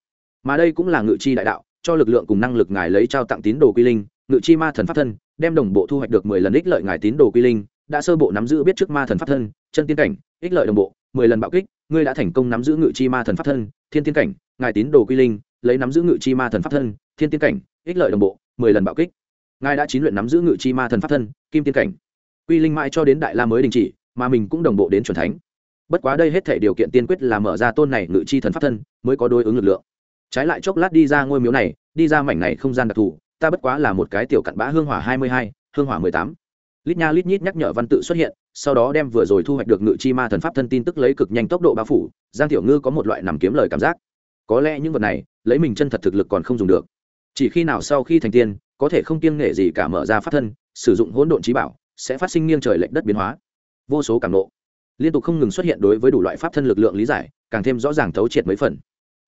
Mà đây cũng là ngự chi đại đạo, cho lực lượng cùng năng lực ngài lấy trao tặng tín đồ quy linh, ngự chi ma thần pháp thân, đem đồng bộ thu hoạch được mười lần ích lợi ngài tín đồ quy linh, đã sơ bộ nắm giữ biết trước ma thần pháp thân, chân tiên cảnh, ích lợi đồng bộ, mười lần bạo kích, ngươi đã thành công nắm giữ ngự chi ma thần pháp thân, thiên tiên cảnh, ngài tín đồ quy linh, lấy nắm giữ ngự chi ma thần pháp thân, thiên tiên cảnh, ích lợi đồng bộ, mười lần bạo kích. Ngài đã chín luyện nắm giữ ngự chi ma thần pháp thân, kim tiên cảnh quy linh mãi cho đến đại la mới đình chỉ, mà mình cũng đồng bộ đến c thánh. Bất quá đây hết thể điều kiện tiên quyết là mở ra tôn này ngự chi thần pháp thân, mới có đối ứng lực lượng. Trái lại chốc lát đi ra ngôi miếu này, đi ra mảnh này không gian đặc thù, ta bất quá là một cái tiểu cặn bã hương hỏa hai mươi hai, hương hỏa mười tám. Lít nha lít nhít nhắc nhở văn tự xuất hiện, sau đó đem vừa rồi thu hoạch được ngự chi ma thần pháp thân tin tức lấy cực nhanh tốc độ bao phủ, giang tiểu ngư có một loại nằm kiếm lời cảm giác. Có lẽ những vật này, lấy mình chân thật thực lực còn không dùng được. Chỉ khi nào sau khi thành tiên, có thể không kiêng nghệ gì cả mở ra pháp thân, sử dụng hỗn độn trí bảo sẽ phát sinh nghiêng trời lệch đất biến hóa. Vô số cảm nộ liên tục không ngừng xuất hiện đối với đủ loại pháp thân lực lượng lý giải, càng thêm rõ ràng thấu triệt mấy phần.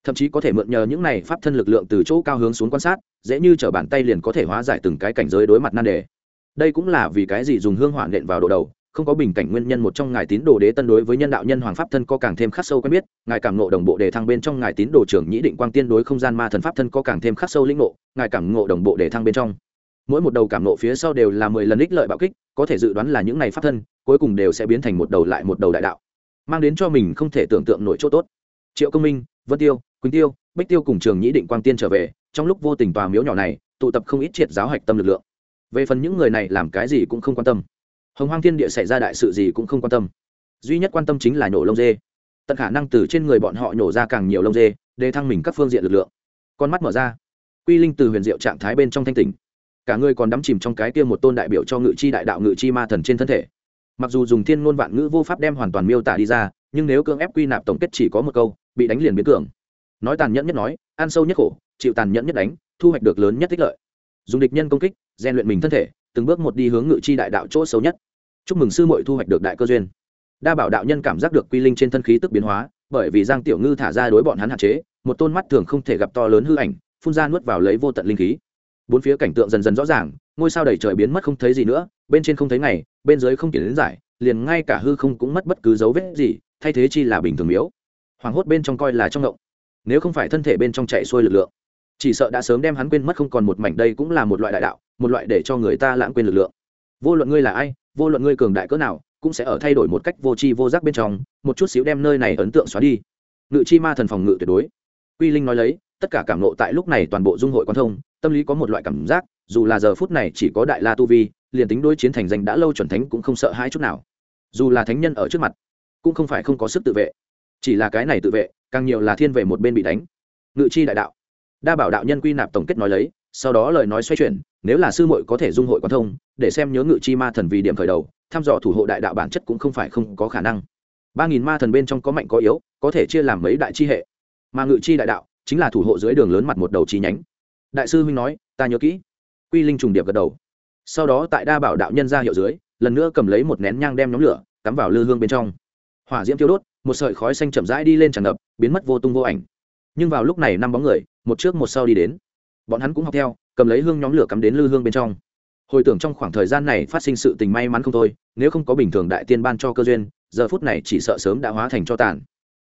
Thậm chí có thể mượn nhờ những này pháp thân lực lượng từ chỗ cao hướng xuống quan sát, dễ như t bàn tay liền có thể hóa giải từng cái cảnh giới đối mặt nan đề. Đây cũng là vì cái gì dùng hương hỏa nện vào độ đầu, không có bình cảnh nguyên nhân một trong ngài tín đồ đế tân đối với nhân đạo nhân hoàng pháp thân có càng thêm khắc sâu quen biết, ngài cảm nộ đồng bộ đề thăng bên trong ngài tín đồ trưởng nhĩ định quang tiên đối không gian ma thần pháp thân có càng thêm khắc sâu lĩnh ngộ, ngài cảm ngộ đồng bộ đề thăng bên trong mỗi một đầu cảm nộ phía sau đều là mười lần ích lợi bạo kích, có thể dự đoán là những này pháp thân, cuối cùng đều sẽ biến thành một đầu lại một đầu đại đạo, mang đến cho mình không thể tưởng tượng nổi chỗ tốt. Triệu công minh, vân tiêu, quỳnh tiêu bách tiêu cùng trường nhĩ định quang tiên trở về, trong lúc vô tình tòa miếu nhỏ này, tụ tập không ít triệt giáo hạch tâm lực lượng. Về phần những người này làm cái gì cũng không quan tâm. Hồng hoang thiên địa xảy ra đại sự gì cũng không quan tâm. Duy nhất quan tâm chính là nhổ lông dê. Tận khả năng từ trên người bọn họ nhổ ra càng nhiều lông dê, để thăng mình các phương diện lực lượng. Con mắt mở ra. Quy linh từ huyền diệu trạng thái bên trong thanh tỉnh cả người còn đắm chìm trong cái kia một tôn đại biểu cho ngự chi đại đạo, ngự chi ma thần trên thân thể. Mặc dù dùng thiên ngôn vạn ngữ vô pháp đem hoàn toàn miêu tả đi ra, nhưng nếu cưỡng ép quy nạp tổng kết chỉ có một câu, bị đánh liền biến cường. Nói tàn nhẫn nhất nói, ăn sâu nhất khổ, chịu tàn nhẫn nhất đánh, thu hoạch được lớn nhất tích lợi. Dùng địch nhân công kích, rèn luyện mình thân thể, từng bước một đi hướng ngự chi đại đạo chỗ xấu nhất. Chúc mừng sư muội thu hoạch được đại cơ duyên. Đa bảo đạo nhân cảm giác được quy linh trên thân khí tức biến hóa, bởi vì giang tiểu ngư thả ra đối bọn hắn hạn chế, một tôn mắt thường không thể gặp to lớn hư ảnh, phun ra nuốt vào lấy vô tận linh khí bốn phía cảnh tượng dần dần rõ ràng ngôi sao đầy trời biến mất không thấy gì nữa bên trên không thấy ngày bên dưới không kiển đến giải liền ngay cả hư không cũng mất bất cứ dấu vết gì thay thế chi là bình thường miếu. Hoàng hốt bên trong coi là trong động, nếu không phải thân thể bên trong chạy xuôi lực lượng chỉ sợ đã sớm đem hắn quên mất không còn một mảnh đây cũng là một loại đại đạo một loại để cho người ta lãng quên lực lượng. Vô luận ngươi là ai vô luận ngươi cường đại cỡ nào cũng sẽ ở thay đổi một cách vô tri vô giác bên trong một chút xíu đem nơi này ấn tượng xóa đi. Ngự chi ma thần phòng ngự tuyệt đối. Quy linh nói lấy tất cả cảm nộ tại lúc này toàn bộ dung hội quan thông, tâm lý có một loại cảm giác, dù là giờ phút này chỉ có đại la tu vi, liền tính đối chiến thành danh đã lâu chuẩn thánh cũng không sợ hãi chút nào. Dù là thánh nhân ở trước mặt, cũng không phải không có sức tự vệ. Chỉ là cái này tự vệ, càng nhiều là thiên về một bên bị đánh. Ngự chi đại đạo. Đa bảo đạo nhân quy nạp tổng kết nói lấy, sau đó lời nói xoay chuyển, nếu là sư muội có thể dung hội quan thông, để xem nhớ ngự chi ma thần vì điểm khởi đầu, thăm dò thủ hộ đại đạo bản chất cũng không phải không có khả năng. Ba nghìn ma thần bên trong có mạnh có yếu, có thể chia làm mấy đại chi hệ. Mà ngự chi đại đạo chính là thủ hộ dưới đường lớn mặt một đầu chi nhánh. Đại sư huynh nói, ta nhớ kỹ. Quy linh trùng điệp gật đầu. Sau đó tại đa bảo đạo nhân ra hiệu dưới, lần nữa cầm lấy một nén nhang đem nhóm lửa, cắm vào lư hương bên trong. Hỏa diễm tiêu đốt, một sợi khói xanh chậm rãi đi lên tràn ngập, biến mất vô tung vô ảnh. Nhưng vào lúc này năm bóng người, một trước một sau đi đến. Bọn hắn cũng học theo, cầm lấy hương nhóm lửa cắm đến lư hương bên trong. Hồi tưởng trong khoảng thời gian này phát sinh sự tình may mắn không thôi, nếu không có bình thường đại tiên ban cho cơ duyên, giờ phút này chỉ sợ sớm đã hóa thành cho tàn.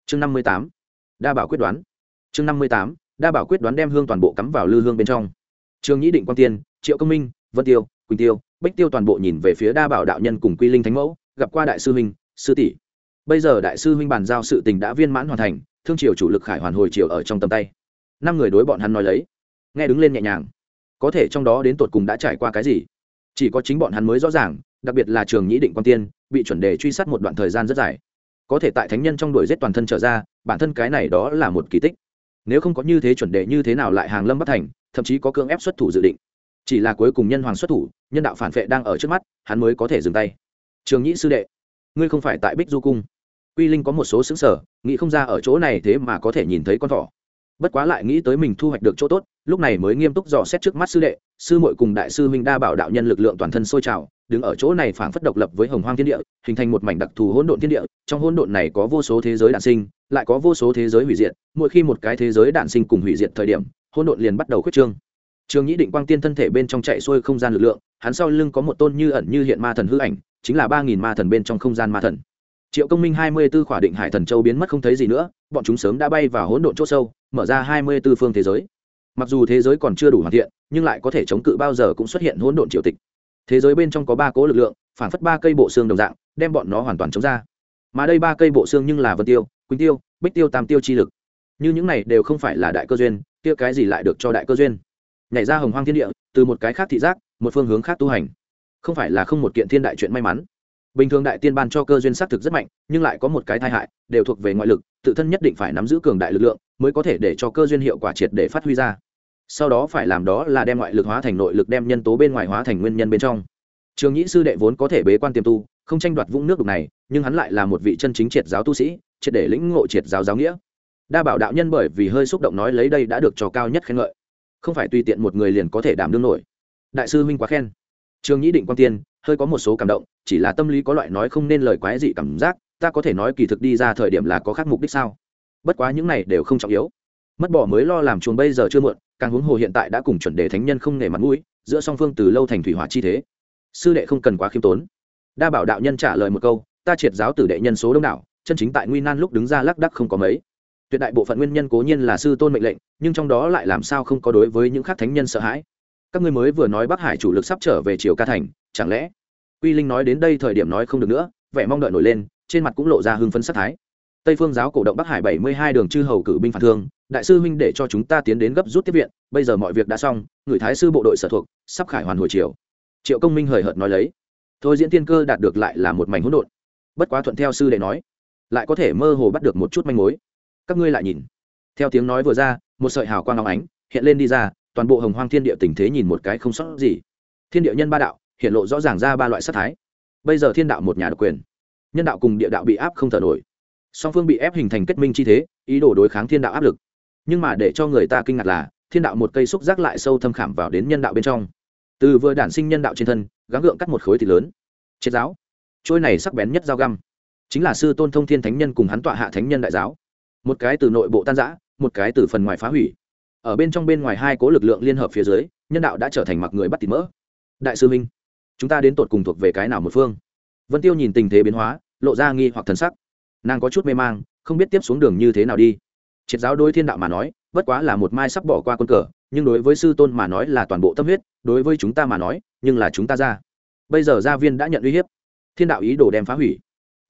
Chương năm mươi tám, đa bảo quyết đoán chương năm mươi tám, đa bảo quyết đoán đem hương toàn bộ cắm vào lư hương bên trong. Trường nhĩ định quang tiên, triệu công minh, vân tiêu, quỳnh tiêu bách tiêu toàn bộ nhìn về phía đa bảo đạo nhân cùng quy linh thánh mẫu, gặp qua đại sư huynh, sư tỷ. Bây giờ đại sư huynh bàn giao sự tình đã viên mãn hoàn thành, thương triều chủ lực khải hoàn hồi triều ở trong tầm tay. Năm người đối bọn hắn nói lấy. Nghe đứng lên nhẹ nhàng. Có thể trong đó đến tột cùng đã trải qua cái gì? Chỉ có chính bọn hắn mới rõ ràng, đặc biệt là trường nhĩ định quan tiên, bị chuẩn đề truy sát một đoạn thời gian rất dài. Có thể tại thánh nhân trong đuổi giết toàn thân trở ra, bản thân cái này đó là một kỳ tích nếu không có như thế chuẩn đề như thế nào lại hàng lâm bất thành, thậm chí có cưỡng ép xuất thủ dự định. Chỉ là cuối cùng nhân hoàng xuất thủ, nhân đạo phản vệ đang ở trước mắt, hắn mới có thể dừng tay. Trường nhĩ sư đệ, ngươi không phải tại bích du cung. Quy linh có một số xứng sở nghĩ không ra ở chỗ này thế mà có thể nhìn thấy con thỏ bất quá lại nghĩ tới mình thu hoạch được chỗ tốt, lúc này mới nghiêm túc dò xét trước mắt sư đệ, sư muội cùng đại sư huynh đa bảo đạo nhân lực lượng toàn thân sôi trào, đứng ở chỗ này phảng phất độc lập với hồng hoang thiên địa, hình thành một mảnh đặc thù hỗn độn thiên địa, trong hỗn độn này có vô số thế giới đản sinh, lại có vô số thế giới hủy diệt, mỗi khi một cái thế giới đản sinh cùng hủy diệt thời điểm, hỗn độn liền bắt đầu khuyết trương. Trường nhĩ định quang tiên thân thể bên trong chạy xuôi không gian lực lượng, hắn sau lưng có một tôn như ẩn như hiện ma thần hư ảnh, chính là ba nghìn ma thần bên trong không gian ma thần triệu công minh hai mươi b ố khỏa định hải thần châu biến mất không thấy gì nữa, bọn chúng sớm đã bay vào hỗn độn c h ỗ sâu, mở ra hai mươi b ố phương thế giới. Mặc dù thế giới còn chưa đủ hoàn thiện, nhưng lại có thể chống cự bao giờ cũng xuất hiện hỗn độn triều tịch. Thế giới bên trong có ba cố lực lượng, phản phất ba cây bộ xương đồng dạng, đem bọn nó hoàn toàn chống ra. Mà đây ba cây bộ xương nhưng là vân tiêu, quỳnh tiêu, bích tiêu, tam tiêu chi lực. Như những này đều không phải là đại cơ duyên, kia cái gì lại được cho đại cơ duyên? Nhảy ra hồng hoang thiên địa, từ một cái khác thị giác, một phương hướng khác tu hành. Không phải là không một kiện thiên đại chuyện may mắn bình thường đại tiên ban cho cơ duyên xác thực rất mạnh, nhưng lại có một cái tai hại, đều thuộc về ngoại lực, tự thân nhất định phải nắm giữ cường đại lực lượng mới có thể để cho cơ duyên hiệu quả triệt để phát huy ra. Sau đó phải làm đó là đem ngoại lực hóa thành nội lực đem nhân tố bên ngoài hóa thành nguyên nhân bên trong. Trường nhĩ sư đệ vốn có thể bế quan tiềm tu, không tranh đoạt vũng nước đục này, nhưng hắn lại là một vị chân chính triệt giáo tu sĩ, triệt để lĩnh ngộ triệt giáo giáo nghĩa. Đa bảo đạo nhân bởi vì hơi xúc động nói lấy đây đã được cho cao nhất khen ngợi. Không phải tùy tiện một người liền có thể đảm đương nổi. Đại sư huynh quá khen. Trường nhĩ định quan tiên hơi có một số cảm động, chỉ là tâm lý có loại nói không nên lời quái dị cảm giác, ta có thể nói kỳ thực đi ra thời điểm là có khác mục đích sao? Bất quá những này đều không trọng yếu. Mất bỏ mới lo làm chuồng bây giờ chưa muộn, càng huống hồ hiện tại đã cùng chuẩn đề thánh nhân không nể mặt mũi, giữa song phương từ lâu thành thủy hỏa chi thế. Sư đệ không cần quá khiêm tốn. Đa bảo đạo nhân trả lời một câu, ta triệt giáo tử đệ nhân số đông đảo, chân chính tại nguy nan lúc đứng ra lắc đắc không có mấy. Tuyệt đại bộ phận nguyên nhân cố nhiên là sư tôn mệnh lệnh, nhưng trong đó lại làm sao không có đối với những khác thánh nhân sợ hãi. Các ngươi mới vừa nói bắc hải chủ lực sắp trở về triều ca thành chẳng lẽ? Quy linh nói đến đây thời điểm nói không được nữa, vẻ mong đợi nổi lên, trên mặt cũng lộ ra hưng phấn sắc thái. Tây phương giáo cổ động bắc hải bảy mươi hai đường chư hầu cử binh phản thương, đại sư huynh để cho chúng ta tiến đến gấp rút tiếp viện, bây giờ mọi việc đã xong, người thái sư bộ đội sở thuộc, sắp khải hoàn hồi chiều triệu công minh hời hợt nói lấy. Thôi diễn tiên cơ đạt được lại là một mảnh hỗn độn. Bất quá thuận theo sư đệ nói, lại có thể mơ hồ bắt được một chút manh mối. Các ngươi lại nhìn. Theo tiếng nói vừa ra, một sợi hào quang long ánh hiện lên đi ra, toàn bộ hồng hoang thiên địa tình thế nhìn một cái không sót gì. Thiên địa nhân ba đạo hiện lộ rõ ràng ra ba loại sắc thái. Bây giờ thiên đạo một nhà độc quyền, nhân đạo cùng địa đạo bị áp không thở nổi. Song phương bị ép hình thành kết minh chi thế, ý đồ đối kháng thiên đạo áp lực. Nhưng mà để cho người ta kinh ngạc là, thiên đạo một cây xúc giác lại sâu thâm khảm vào đến nhân đạo bên trong. Từ vừa đản sinh nhân đạo trên thân, gắng gượng cắt một khối thịt lớn. Triết giáo. Trôi này sắc bén nhất dao găm. Chính là sư tôn thông thiên thánh nhân cùng hắn tọa hạ thánh nhân đại giáo. Một cái từ nội bộ tan giã một cái từ phần ngoài phá hủy. Ở bên trong bên ngoài hai cố lực lượng liên hợp phía dưới, nhân đạo đã trở thành mặc người bắt tìm mỡ. Đại sư minh chúng ta đến tột cùng thuộc về cái nào một phương? Vân tiêu nhìn tình thế biến hóa, lộ ra nghi hoặc thần sắc. Nàng có chút mê mang, không biết tiếp xuống đường như thế nào đi. Triệt giáo đối thiên đạo mà nói, bất quá là một mai sắp bỏ qua quân cờ, nhưng đối với sư tôn mà nói là toàn bộ tâm huyết, đối với chúng ta mà nói, nhưng là chúng ta ra. Bây giờ gia viên đã nhận uy hiếp. Thiên đạo ý đồ đem phá hủy.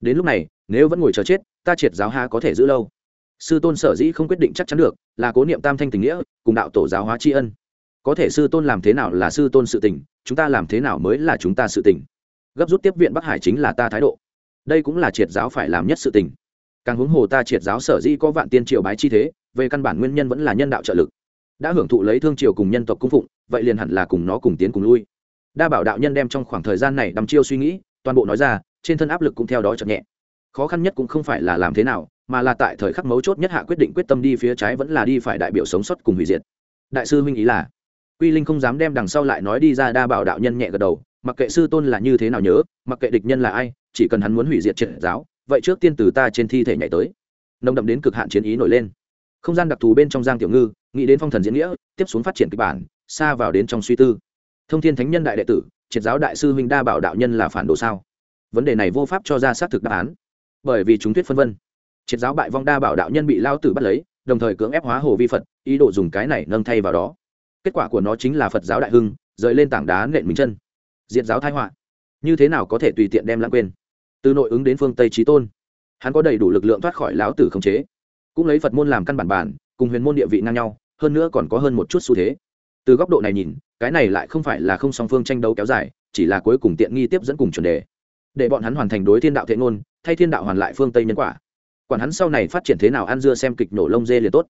Đến lúc này, nếu vẫn ngồi chờ chết, ta triệt giáo ha có thể giữ lâu? Sư tôn sở dĩ không quyết định chắc chắn được, là cố niệm tam thanh tình nghĩa, cùng đạo tổ giáo hóa tri ân có thể sư tôn làm thế nào là sư tôn sự tình, chúng ta làm thế nào mới là chúng ta sự tình. Gấp rút tiếp viện bắc hải chính là ta thái độ. Đây cũng là triệt giáo phải làm nhất sự tình. Càng huống hồ ta triệt giáo sở di có vạn tiên triều bái chi thế, về căn bản nguyên nhân vẫn là nhân đạo trợ lực. Đã hưởng thụ lấy thương triều cùng nhân tộc cung phụng, vậy liền hẳn là cùng nó cùng tiến cùng lui. Đa bảo đạo nhân đem trong khoảng thời gian này đắm chiêu suy nghĩ, toàn bộ nói ra, trên thân áp lực cũng theo đó chậm nhẹ. Khó khăn nhất cũng không phải là làm thế nào, mà là tại thời khắc mấu chốt nhất hạ quyết định quyết tâm đi phía trái vẫn là đi phải đại biểu sống sót cùng hủy diệt. Đại sư huynh ý là quy linh không dám đem đằng sau lại nói đi ra đa bảo đạo nhân nhẹ gật đầu, mặc kệ sư tôn là như thế nào nhớ, mặc kệ địch nhân là ai, chỉ cần hắn muốn hủy diệt triệt giáo, vậy trước tiên từ ta trên thi thể nhảy tới. Nồng đậm đến cực hạn chiến ý nổi lên. Không gian đặc thù bên trong giang tiểu ngư, nghĩ đến phong thần diễn nghĩa, tiếp xuống phát triển kịch bản, xa vào đến trong suy tư. Thông thiên thánh nhân đại đệ tử, triệt giáo đại sư huynh đa bảo đạo nhân là phản đồ sao? Vấn đề này vô pháp cho ra xác thực đáp án. Bởi vì chúng thuyết phân vân. Triệt giáo bại vong đa bảo đạo nhân bị lao tử bắt lấy, đồng thời cưỡng ép hóa hồ vi phật, ý đồ dùng cái này nâng thay vào đó kết quả của nó chính là phật giáo đại hưng, rời lên tảng đá nện mình chân. Diệt giáo thái họa. Như thế nào có thể tùy tiện đem lãng quên? Từ nội ứng đến phương tây trí tôn. Hắn có đầy đủ lực lượng thoát khỏi lão tử khống chế. Cũng lấy phật môn làm căn bản bản, cùng huyền môn địa vị ngang nhau, hơn nữa còn có hơn một chút xu thế. Từ góc độ này nhìn, cái này lại không phải là không song phương tranh đấu kéo dài, chỉ là cuối cùng tiện nghi tiếp dẫn cùng chuẩn đề. Để bọn hắn hoàn thành đối thiên đạo thiện ngôn, thay thiên đạo hoàn lại phương tây nhân quả. Quản hắn sau này phát triển thế nào ăn dưa xem kịch nổ lông dê liền tốt.